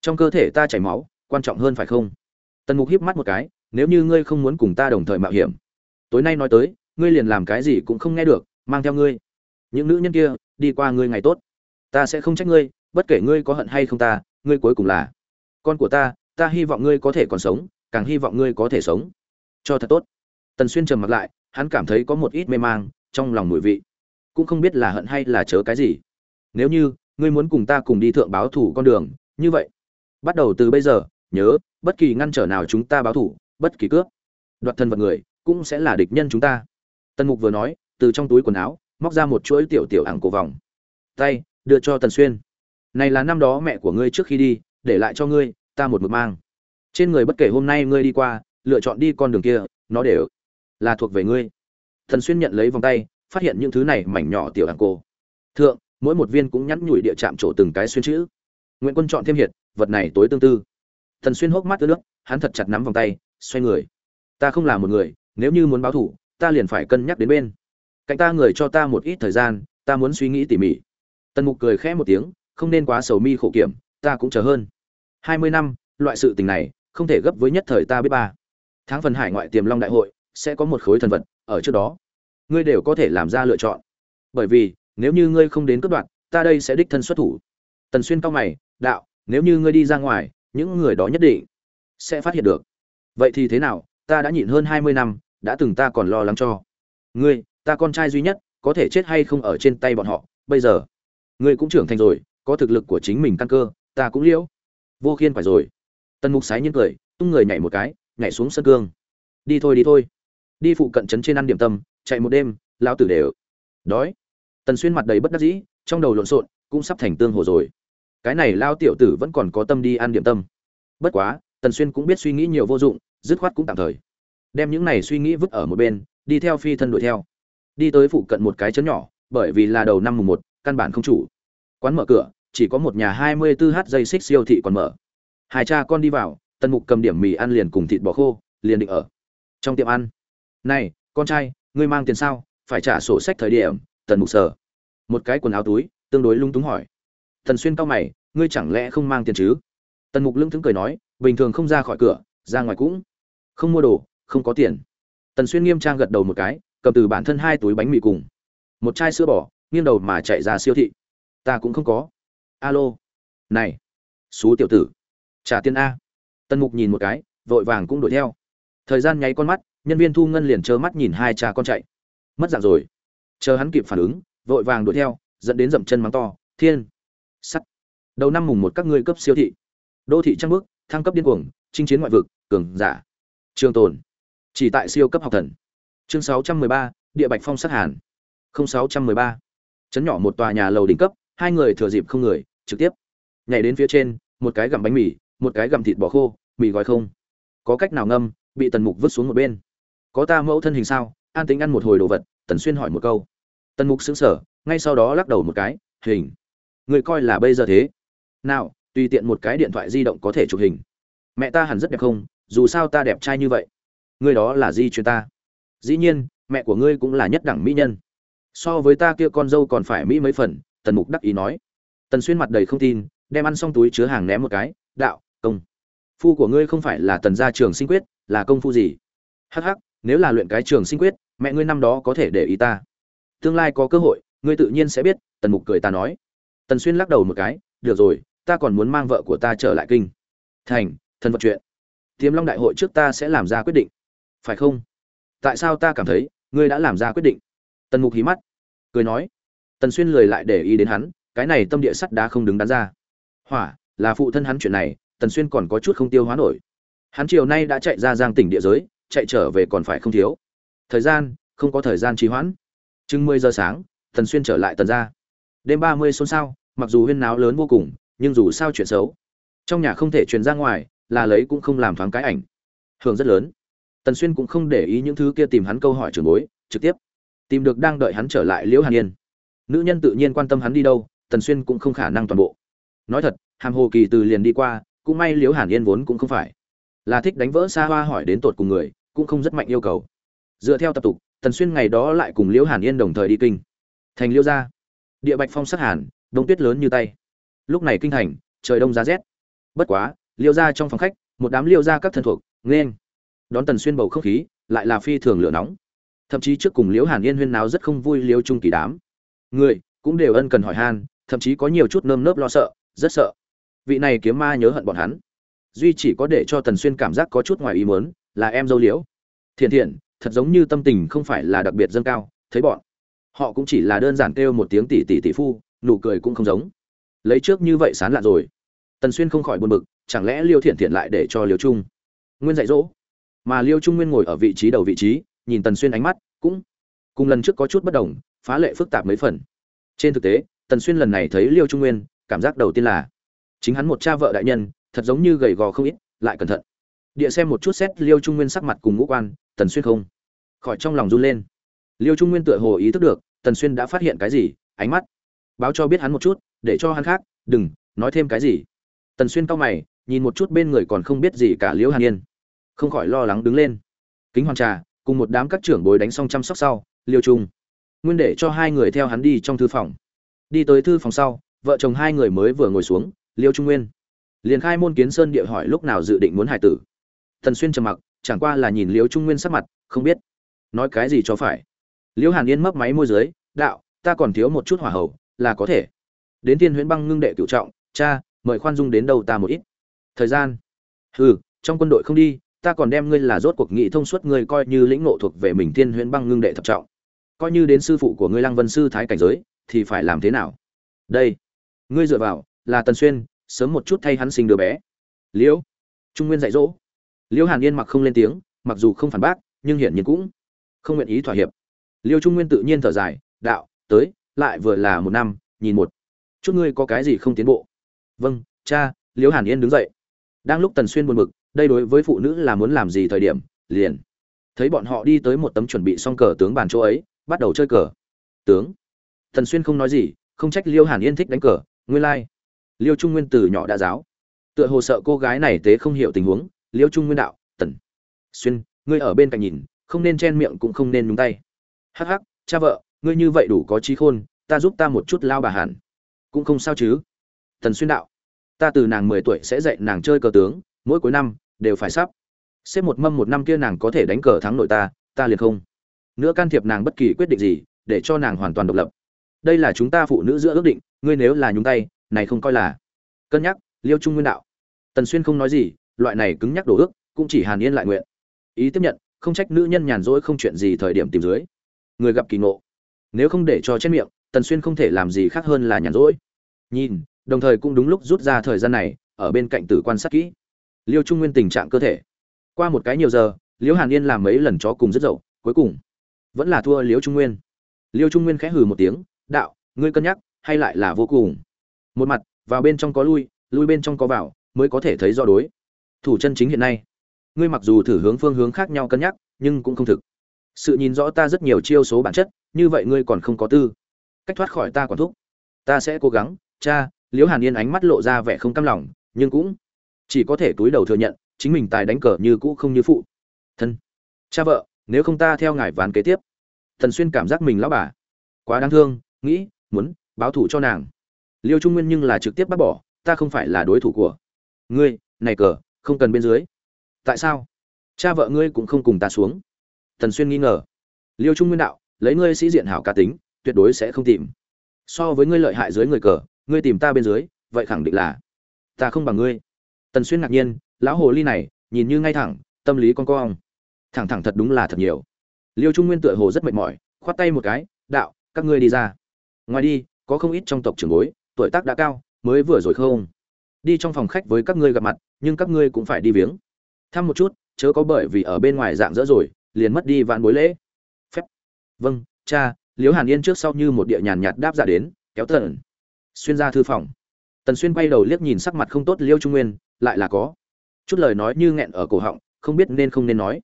S1: trong cơ thể ta chảy máu, quan trọng hơn phải không? Tần mục híp mắt một cái, nếu như ngươi không muốn cùng ta đồng thời mạo hiểm, tối nay nói tới, ngươi liền làm cái gì cũng không nghe được, mang theo ngươi. Những nữ nhân kia, đi qua ngươi ngày tốt. Ta sẽ không trách ngươi, bất kể ngươi có hận hay không ta, ngươi cuối cùng là con của ta ta hy vọng ngươi có thể còn sống, càng hy vọng ngươi có thể sống. Cho thật tốt. Tần xuyên trầm mặt lại, hắn cảm thấy có một ít mê mang trong lòng mùi vị. Cũng không biết là hận hay là chớ cái gì. Nếu như ngươi muốn cùng ta cùng đi thượng báo thủ con đường, như vậy. Bắt đầu từ bây giờ, nhớ, bất kỳ ngăn trở nào chúng ta báo thủ, bất kỳ cướp. Đoạt thân vật người, cũng sẽ là địch nhân chúng ta. Tần mục vừa nói, từ trong túi quần áo, móc ra một chuỗi tiểu tiểu ảng cổ vòng. Tay, đưa cho tần xuyên. Này là năm đó mẹ của ngươi trước khi đi, để lại cho ngươi, ta một mực mang. Trên người bất kể hôm nay ngươi đi qua, lựa chọn đi con đường kia, nó đều là thuộc về ngươi. Thần xuyên nhận lấy vòng tay, phát hiện những thứ này mảnh nhỏ tiểu ảng cổ. Thượng mỗi một viên cũng nhắn nhủi địa chạm chỗ từng cái xuyên chữ. Nguyễn quân chọn thêm hiệt, vật này tối tương tư. Thần xuyên hốc mắt ướt nước, hắn thật chặt nắm vòng tay, xoay người. Ta không là một người, nếu như muốn báo thủ, ta liền phải cân nhắc đến bên. Cạnh ta người cho ta một ít thời gian, ta muốn suy nghĩ tỉ mỉ. Tần mục cười khẽ một tiếng, không nên quá sầu mi khổ kiểm, ta cũng chờ hơn. Hai mươi năm, loại sự tình này, không thể gấp với nhất thời ta biết ba. Tháng phần hải ngoại tiềm long đại hội, sẽ có một khối thần vật, ở trước đó. Ngươi đều có thể làm ra lựa chọn. Bởi vì nếu như ngươi không đến cướp đoạn ta đây sẽ đích thân xuất thủ. Tần xuyên cao mày, đạo, nếu như ngươi đi ra ngoài, những người đó nhất định sẽ phát hiện được. Vậy thì thế nào? Ta đã nhịn hơn hai mươi năm, đã từng ta còn lo lắng cho. Ngươi, ta con trai duy nhất, có thể chết hay không ở trên tay bọn họ, bây giờ. Ngươi cũng trưởng thành rồi, có thực lực của chính mình căn cơ, ta cũng liễu. Vô khiên phải rồi. Tần mục sái nhiên cười, tung người nhảy một cái, nhảy xuống sân cương. Đi thôi đi thôi. Đi phụ cận trấn trên ăn điểm tâm, chạy một đêm lao tử đều đói tần xuyên mặt đầy bất đắc dĩ, trong đầu lộn xộn, cũng sắp thành tương hồ rồi. Cái này lao tiểu tử vẫn còn có tâm đi ăn điểm tâm. Bất quá, tần xuyên cũng biết suy nghĩ nhiều vô dụng, dứt khoát cũng tạm thời. Đem những này suy nghĩ vứt ở một bên, đi theo phi thân đuổi theo. Đi tới phụ cận một cái chấn nhỏ, bởi vì là đầu năm mùng một, căn bản không chủ. Quán mở cửa, chỉ có một nhà hai mươi 24h dây xích siêu thị còn mở. Hai cha con đi vào, tần mục cầm điểm mì ăn liền cùng thịt bò khô, liền định ở. Trong tiệm ăn, này, con trai, ngươi mang tiền sao? Phải trả sổ sách thời điểm tần mục sở. Một cái quần áo túi, tương đối lung túng hỏi. Tần xuyên cao mày, ngươi chẳng lẽ không mang tiền chứ? Tần mục lưng thững cười nói, bình thường không ra khỏi cửa, ra ngoài cũng không mua đồ, không có tiền. Tần xuyên nghiêm trang gật đầu một cái, cầm từ bản thân hai túi bánh mì cùng một chai sữa bò, nghiêng đầu mà chạy ra siêu thị. Ta cũng không có. Alo. Này, xú tiểu tử. Trả tiền a. Tần mục nhìn một cái, vội vàng cũng đuổi theo. Thời gian nháy con mắt, nhân viên thu ngân liền trơ mắt nhìn hai cha con chạy. Mất dạng rồi chờ hắn kịp phản ứng vội vàng đuổi theo dẫn đến dậm chân mắng to thiên sắt. Đầu năm mùng một các ngươi cấp siêu thị. Đô thị trăng bước thăng cấp điên cuồng chinh chiến ngoại vực cường giả. Trường tồn. Chỉ tại siêu cấp học thần. Chương 613, địa bạch phong sát hàn. 0613. chấn nhỏ một tòa nhà lầu đỉnh cấp hai người thừa dịp không người trực tiếp nhảy đến phía trên một cái gặm bánh mì một cái gặm thịt bò khô mì gói không. Có cách nào ngâm bị tần mục vứt xuống một bên. Có ta mẫu thân hình sao an tính ăn một hồi đồ vật tần xuyên hỏi một câu. Tần mục xứng sở ngay sau đó lắc đầu một cái, hình, người coi là bây giờ thế. Nào, tùy tiện một cái điện thoại di động có thể chụp hình. Mẹ ta hẳn rất đẹp không? Dù sao ta đẹp trai như vậy. Người đó là di truyền ta. Dĩ nhiên, mẹ của ngươi cũng là nhất đẳng mỹ nhân. So với ta kia con dâu còn phải mỹ mấy phần, tần mục đắc ý nói. Tần xuyên mặt đầy không tin, đem ăn xong túi chứa hàng ném một cái, đạo, công. Phu của ngươi không phải là tần gia trường sinh quyết, là công phu gì? Hh nếu là luyện cái trường sinh quyết mẹ ngươi năm đó có thể để ý ta. Tương lai có cơ hội, ngươi tự nhiên sẽ biết, tần mục cười ta nói. Tần xuyên lắc đầu một cái, được rồi, ta còn muốn mang vợ của ta trở lại kinh. Thành, thần vật chuyện. Tiềm long đại hội trước ta sẽ làm ra quyết định. Phải không? Tại sao ta cảm thấy, ngươi đã làm ra quyết định? Tần mục hí mắt, cười nói. Tần xuyên lười lại để ý đến hắn, cái này tâm địa sắt đá không đứng đắn ra. Hỏa, là phụ thân hắn chuyện này, tần xuyên còn có chút không tiêu hóa nổi. Hắn chiều nay đã chạy ra giang tỉnh địa giới, chạy trở về còn phải không thiếu thời gian, không có thời gian trì hoãn. Chừng mười giờ sáng, tần xuyên trở lại tần ra đêm ba mươi xôn xao, mặc dù huyên náo lớn vô cùng, nhưng dù sao chuyện xấu, trong nhà không thể truyền ra ngoài, là lấy cũng không làm thoáng cái ảnh hưởng rất lớn. Tần xuyên cũng không để ý những thứ kia tìm hắn câu hỏi trường bối, trực tiếp tìm được đang đợi hắn trở lại liễu hàn yên. Nữ nhân tự nhiên quan tâm hắn đi đâu, tần xuyên cũng không khả năng toàn bộ. Nói thật, hàm hồ kỳ từ liền đi qua, cũng may liễu hàn yên vốn cũng không phải là thích đánh vỡ xa hoa hỏi đến tột cùng người, cũng không rất mạnh yêu cầu dựa theo tập tục, tần xuyên ngày đó lại cùng liễu hàn yên đồng thời đi kinh. Thành liễu gia. Địa bạch phong sát hàn đông tuyết lớn như tay. Lúc này kinh thành, trời đông giá rét. Bất quá, liễu gia trong phòng khách, một đám liễu gia các thân thuộc nên đón tần xuyên bầu không khí, lại là phi thường lửa nóng. Thậm chí trước cùng liễu hàn yên huyên náo rất không vui liễu trung kỳ đám. Người cũng đều ân cần hỏi han, thậm chí có nhiều chút nơm nớp lo sợ, rất sợ. Vị này kiếm ma nhớ hận bọn hắn. Duy chỉ có để cho tần xuyên cảm giác có chút ngoài ý muốn, là em dâu liễu. Thiện thiện thật giống như tâm tình không phải là đặc biệt dâng cao, thấy bọn họ cũng chỉ là đơn giản kêu một tiếng tỷ tỷ tỷ phu, nụ cười cũng không giống. Lấy trước như vậy sán lạ rồi. Tần xuyên không khỏi buồn bực, chẳng lẽ liêu thiện thiện lại để cho liêu trung nguyên dạy dỗ? Mà liêu trung nguyên ngồi ở vị trí đầu vị trí, nhìn tần xuyên ánh mắt cũng cùng lần trước có chút bất đồng, phá lệ phức tạp mấy phần. Trên thực tế, tần xuyên lần này thấy liêu trung nguyên, cảm giác đầu tiên là chính hắn một cha vợ đại nhân, thật giống như gầy gò không ít, lại cẩn thận. Địa xem một chút xét liêu trung nguyên sắc mặt cùng ngũ quan, tần xuyên không khỏi trong lòng run lên. Liêu trung nguyên tựa hồ ý thức được, tần xuyên đã phát hiện cái gì, ánh mắt. Báo cho biết hắn một chút, để cho hắn khác, đừng, nói thêm cái gì. Tần xuyên cau mày, nhìn một chút bên người còn không biết gì cả liễu hàn yên. Không khỏi lo lắng đứng lên. Kính hoàng trà, cùng một đám các trưởng bối đánh xong chăm sóc sau, liêu trung. Nguyên để cho hai người theo hắn đi trong thư phòng. Đi tới thư phòng sau, vợ chồng hai người mới vừa ngồi xuống, liêu trung nguyên. Liền khai môn kiến sơn địa hỏi lúc nào dự định muốn hải tử. Thần xuyên trầm mặc, chẳng qua là nhìn liêu trung nguyên sắc mặt, không biết nói cái gì cho phải. Liễu hàn yên mấp máy môi dưới đạo ta còn thiếu một chút hỏa hầu, là có thể. Đến tiên huyễn băng ngưng đệ cựu trọng cha mời khoan dung đến đâu ta một ít. Thời gian? Hừ trong quân đội không đi ta còn đem ngươi là rốt cuộc nghị thông suốt ngươi coi như lĩnh ngộ thuộc về mình tiên huyễn băng ngưng đệ thập trọng. Coi như đến sư phụ của ngươi lăng vân sư thái cảnh giới thì phải làm thế nào? Đây ngươi dựa vào là tần xuyên sớm một chút thay hắn sinh đứa bé. Liễu? Trung nguyên dạy dỗ. Liễu hàn yên mặc không lên tiếng mặc dù không phản bác nhưng hiển nhiên cũng không nguyện ý thỏa hiệp. Liêu trung nguyên tự nhiên thở dài, đạo, tới, lại vừa là một năm, nhìn một chút ngươi có cái gì không tiến bộ. Vâng cha liễu hàn yên đứng dậy. Đang lúc tần xuyên buồn bực, đây đối với phụ nữ là muốn làm gì thời điểm, liền thấy bọn họ đi tới một tấm chuẩn bị xong cờ tướng bàn chỗ ấy, bắt đầu chơi cờ. Tướng, tần xuyên không nói gì, không trách liêu hàn yên thích đánh cờ nguyên lai、like. liêu trung nguyên từ nhỏ đã giáo. Tựa hồ sợ cô gái này tế không hiểu tình huống, liêu trung nguyên đạo, tần xuyên, ngươi ở bên cạnh nhìn không nên chen miệng cũng không nên nhúng tay. Hắc hắc, cha vợ, ngươi như vậy đủ có trí khôn, ta giúp ta một chút lao bà hẳn. Cũng không sao chứ. Tần xuyên đạo. Ta từ nàng mười tuổi sẽ dạy nàng chơi cờ tướng, mỗi cuối năm, đều phải sắp. Xếp một mâm một năm kia nàng có thể đánh cờ thắng nội ta ta liền không. Nữa can thiệp nàng bất kỳ quyết định gì, để cho nàng hoàn toàn độc lập. Đây là chúng ta phụ nữ giữa ước định, ngươi nếu là nhúng tay, này không coi là. Cân nhắc, liêu trung nguyên đạo. Tần xuyên không nói gì, loại này cứng nhắc đổ ước, cũng chỉ hàn yên lại nguyện. Ý tiếp nhận không trách nữ nhân nhàn rỗi không chuyện gì thời điểm tìm dưới. Người gặp kỳ ngộ. Nếu không để cho chết miệng, tần xuyên không thể làm gì khác hơn là nhàn rỗi. Nhìn, đồng thời cũng đúng lúc rút ra thời gian này, ở bên cạnh tử quan sát kỹ. Liêu trung nguyên tình trạng cơ thể. Qua một cái nhiều giờ liễu hàn yên làm mấy lần chó cùng rất dậu, cuối cùng vẫn là thua liễu trung nguyên. Liêu trung nguyên khẽ hừ một tiếng, đạo, ngươi cân nhắc, hay lại là vô cùng? Một mặt, vào bên trong có lui lui bên trong có vào, mới có thể thấy do đối. Thủ chân chính hiện nay ngươi mặc dù thử hướng phương hướng khác nhau cân nhắc, nhưng cũng không thực. Sự nhìn rõ ta rất nhiều chiêu số bản chất, như vậy ngươi còn không có tư. Cách thoát khỏi ta quản thúc. Ta sẽ cố gắng, cha, liễu hàn yên ánh mắt lộ ra vẻ không cam lòng, nhưng cũng chỉ có thể túi đầu thừa nhận, chính mình tài đánh cờ như cũ không như phụ. Thân. Cha vợ, nếu không ta theo ngài ván kế tiếp. Thần xuyên cảm giác mình lão bà. Quá đáng thương, nghĩ, muốn báo thủ cho nàng. Liêu trung nguyên nhưng là trực tiếp bác bỏ, ta không phải là đối thủ của ngươi, này cờ, không cần bên dưới tại sao? Cha vợ ngươi cũng không cùng ta xuống. Thần xuyên nghi ngờ. Liêu trung nguyên đạo, lấy ngươi sĩ diện hảo cá tính, tuyệt đối sẽ không tìm. So với ngươi lợi hại dưới người cờ, ngươi tìm ta bên dưới, vậy khẳng định là ta không bằng ngươi. Tần xuyên ngạc nhiên, lão hồ ly này, nhìn như ngay thẳng, tâm lý con cong. Thẳng thẳng thật đúng là thật nhiều. Liêu trung nguyên tựa hồ rất mệt mỏi, khoát tay một cái, đạo, các ngươi đi ra. Ngoài đi, có không ít trong tộc trưởng bối, tuổi tác đã cao, mới vừa rồi không? Đi trong phòng khách với các ngươi gặp mặt, nhưng các ngươi cũng phải đi viếng thăm một chút, chớ có bởi vì ở bên ngoài dạng dỡ rồi, liền mất đi vạn bối lễ. Phép. Vâng cha, liễu hàn yên trước sau như một địa nhàn nhạt đáp giả đến, kéo tần xuyên ra thư phòng. Tần xuyên quay đầu liếc nhìn sắc mặt không tốt liêu trung nguyên, lại là có. Chút lời nói như nghẹn ở cổ họng, không biết nên không nên nói.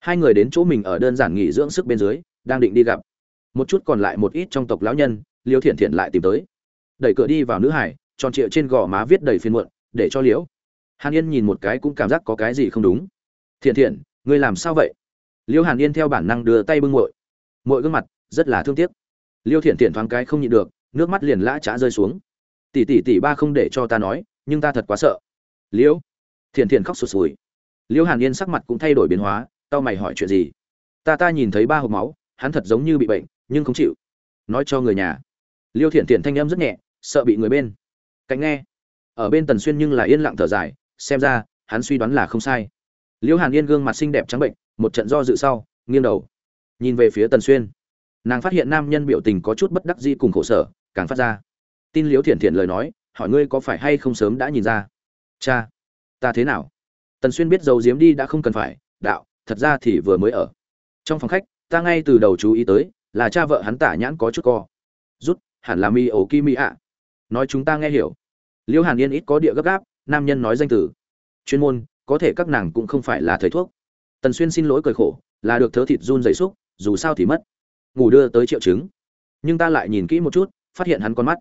S1: Hai người đến chỗ mình ở đơn giản nghỉ dưỡng sức bên dưới, đang định đi gặp. Một chút còn lại một ít trong tộc lão nhân liêu thiện thiện lại tìm tới. Đẩy cửa đi vào nữ hải, tròn trịa trên gò má viết đầy phiên muộn, để cho liễu hàn yên nhìn một cái cũng cảm giác có cái gì không đúng. Thiện thiện, ngươi làm sao vậy? Liêu hàn yên theo bản năng đưa tay bưng muội. Muội gương mặt rất là thương tiếc. Liêu thiện thiện thoáng cái không nhịn được, nước mắt liền lã chả rơi xuống. Tỷ tỷ tỷ ba không để cho ta nói, nhưng ta thật quá sợ. Liêu? Thiện thiện khóc sụt sùi. Liêu hàn yên sắc mặt cũng thay đổi biến hóa, tao mày hỏi chuyện gì? Ta ta nhìn thấy ba hộp máu, hắn thật giống như bị bệnh, nhưng không chịu. Nói cho người nhà. Liêu thiện thiện thanh âm rất nhẹ, sợ bị người bên. Cạnh nghe. Ở bên tần xuyên nhưng là yên lặng thở dài xem ra, hắn suy đoán là không sai. Liễu hàn yên gương mặt xinh đẹp trắng bệnh, một trận do dự sau, nghiêng đầu. Nhìn về phía tần xuyên. Nàng phát hiện nam nhân biểu tình có chút bất đắc dĩ cùng khổ sở, càng phát ra. Tin liễu thiện thiện lời nói, hỏi ngươi có phải hay không sớm đã nhìn ra? Cha, ta thế nào? Tần xuyên biết dầu diếm đi đã không cần phải, đạo, thật ra thì vừa mới ở. Trong phòng khách, ta ngay từ đầu chú ý tới, là cha vợ hắn tả nhãn có chút co. Rút, hẳn là mi ổ kim mi ạ. Nói chúng ta nghe hiểu. Liễu hàn yên ít có địa gấp gáp nam nhân nói danh từ. Chuyên môn, có thể các nàng cũng không phải là thầy thuốc. Tần xuyên xin lỗi cười khổ, là được thớ thịt run dày xúc, dù sao thì mất. Ngủ đưa tới triệu chứng. Nhưng ta lại nhìn kỹ một chút, phát hiện hắn con mắt.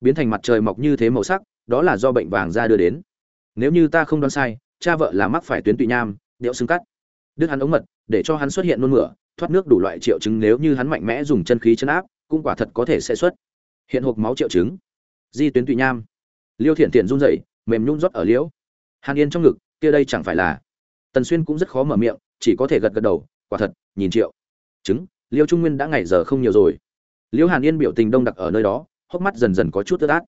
S1: Biến thành mặt trời mọc như thế màu sắc, đó là do bệnh vàng da đưa đến. Nếu như ta không đoán sai, cha vợ là mắc phải tuyến tụy nham, điệu xương cắt. Đứt hắn ống mật, để cho hắn xuất hiện nôn mửa, thoát nước đủ loại triệu chứng nếu như hắn mạnh mẽ dùng chân khí chấn áp, cũng quả thật có thể sẽ xuất hiện hộp máu triệu chứng. Di tuyến tụy nham. Liêu thiện thiện run rẩy mềm nhún rót ở liễu. Hàn yên trong ngực, kia đây chẳng phải là. Tần xuyên cũng rất khó mở miệng, chỉ có thể gật gật đầu, quả thật, nhìn triệu. Chứng liêu trung nguyên đã ngày giờ không nhiều rồi. Liêu hàn yên biểu tình đông đặc ở nơi đó, hốc mắt dần dần có chút tớt át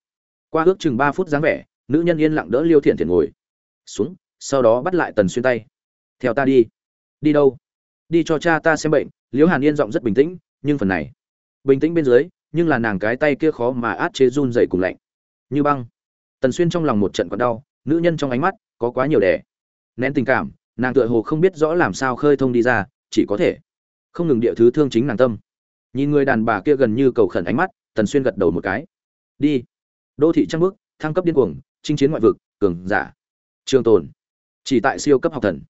S1: qua ước chừng ba phút dáng vẻ, nữ nhân yên lặng đỡ liêu thiện thiện ngồi. Xuống, sau đó bắt lại tần xuyên tay. Theo ta đi. Đi đâu? Đi cho cha ta xem bệnh. Liễu hàn yên giọng rất bình tĩnh, nhưng phần này, bình tĩnh bên dưới, nhưng là nàng cái tay kia khó mà át chế run dày cùng lạnh. Như băng tần xuyên trong lòng một trận còn đau, nữ nhân trong ánh mắt có quá nhiều đẻ nén tình cảm, nàng tựa hồ không biết rõ làm sao khơi thông đi ra, chỉ có thể không ngừng địa thứ thương chính nàng tâm. Nhìn người đàn bà kia gần như cầu khẩn ánh mắt, tần xuyên gật đầu một cái. Đi. Đô thị trăng bước, thăng cấp điên cuồng, chinh chiến ngoại vực, cường giả. Trường tồn. Chỉ tại siêu cấp học thần.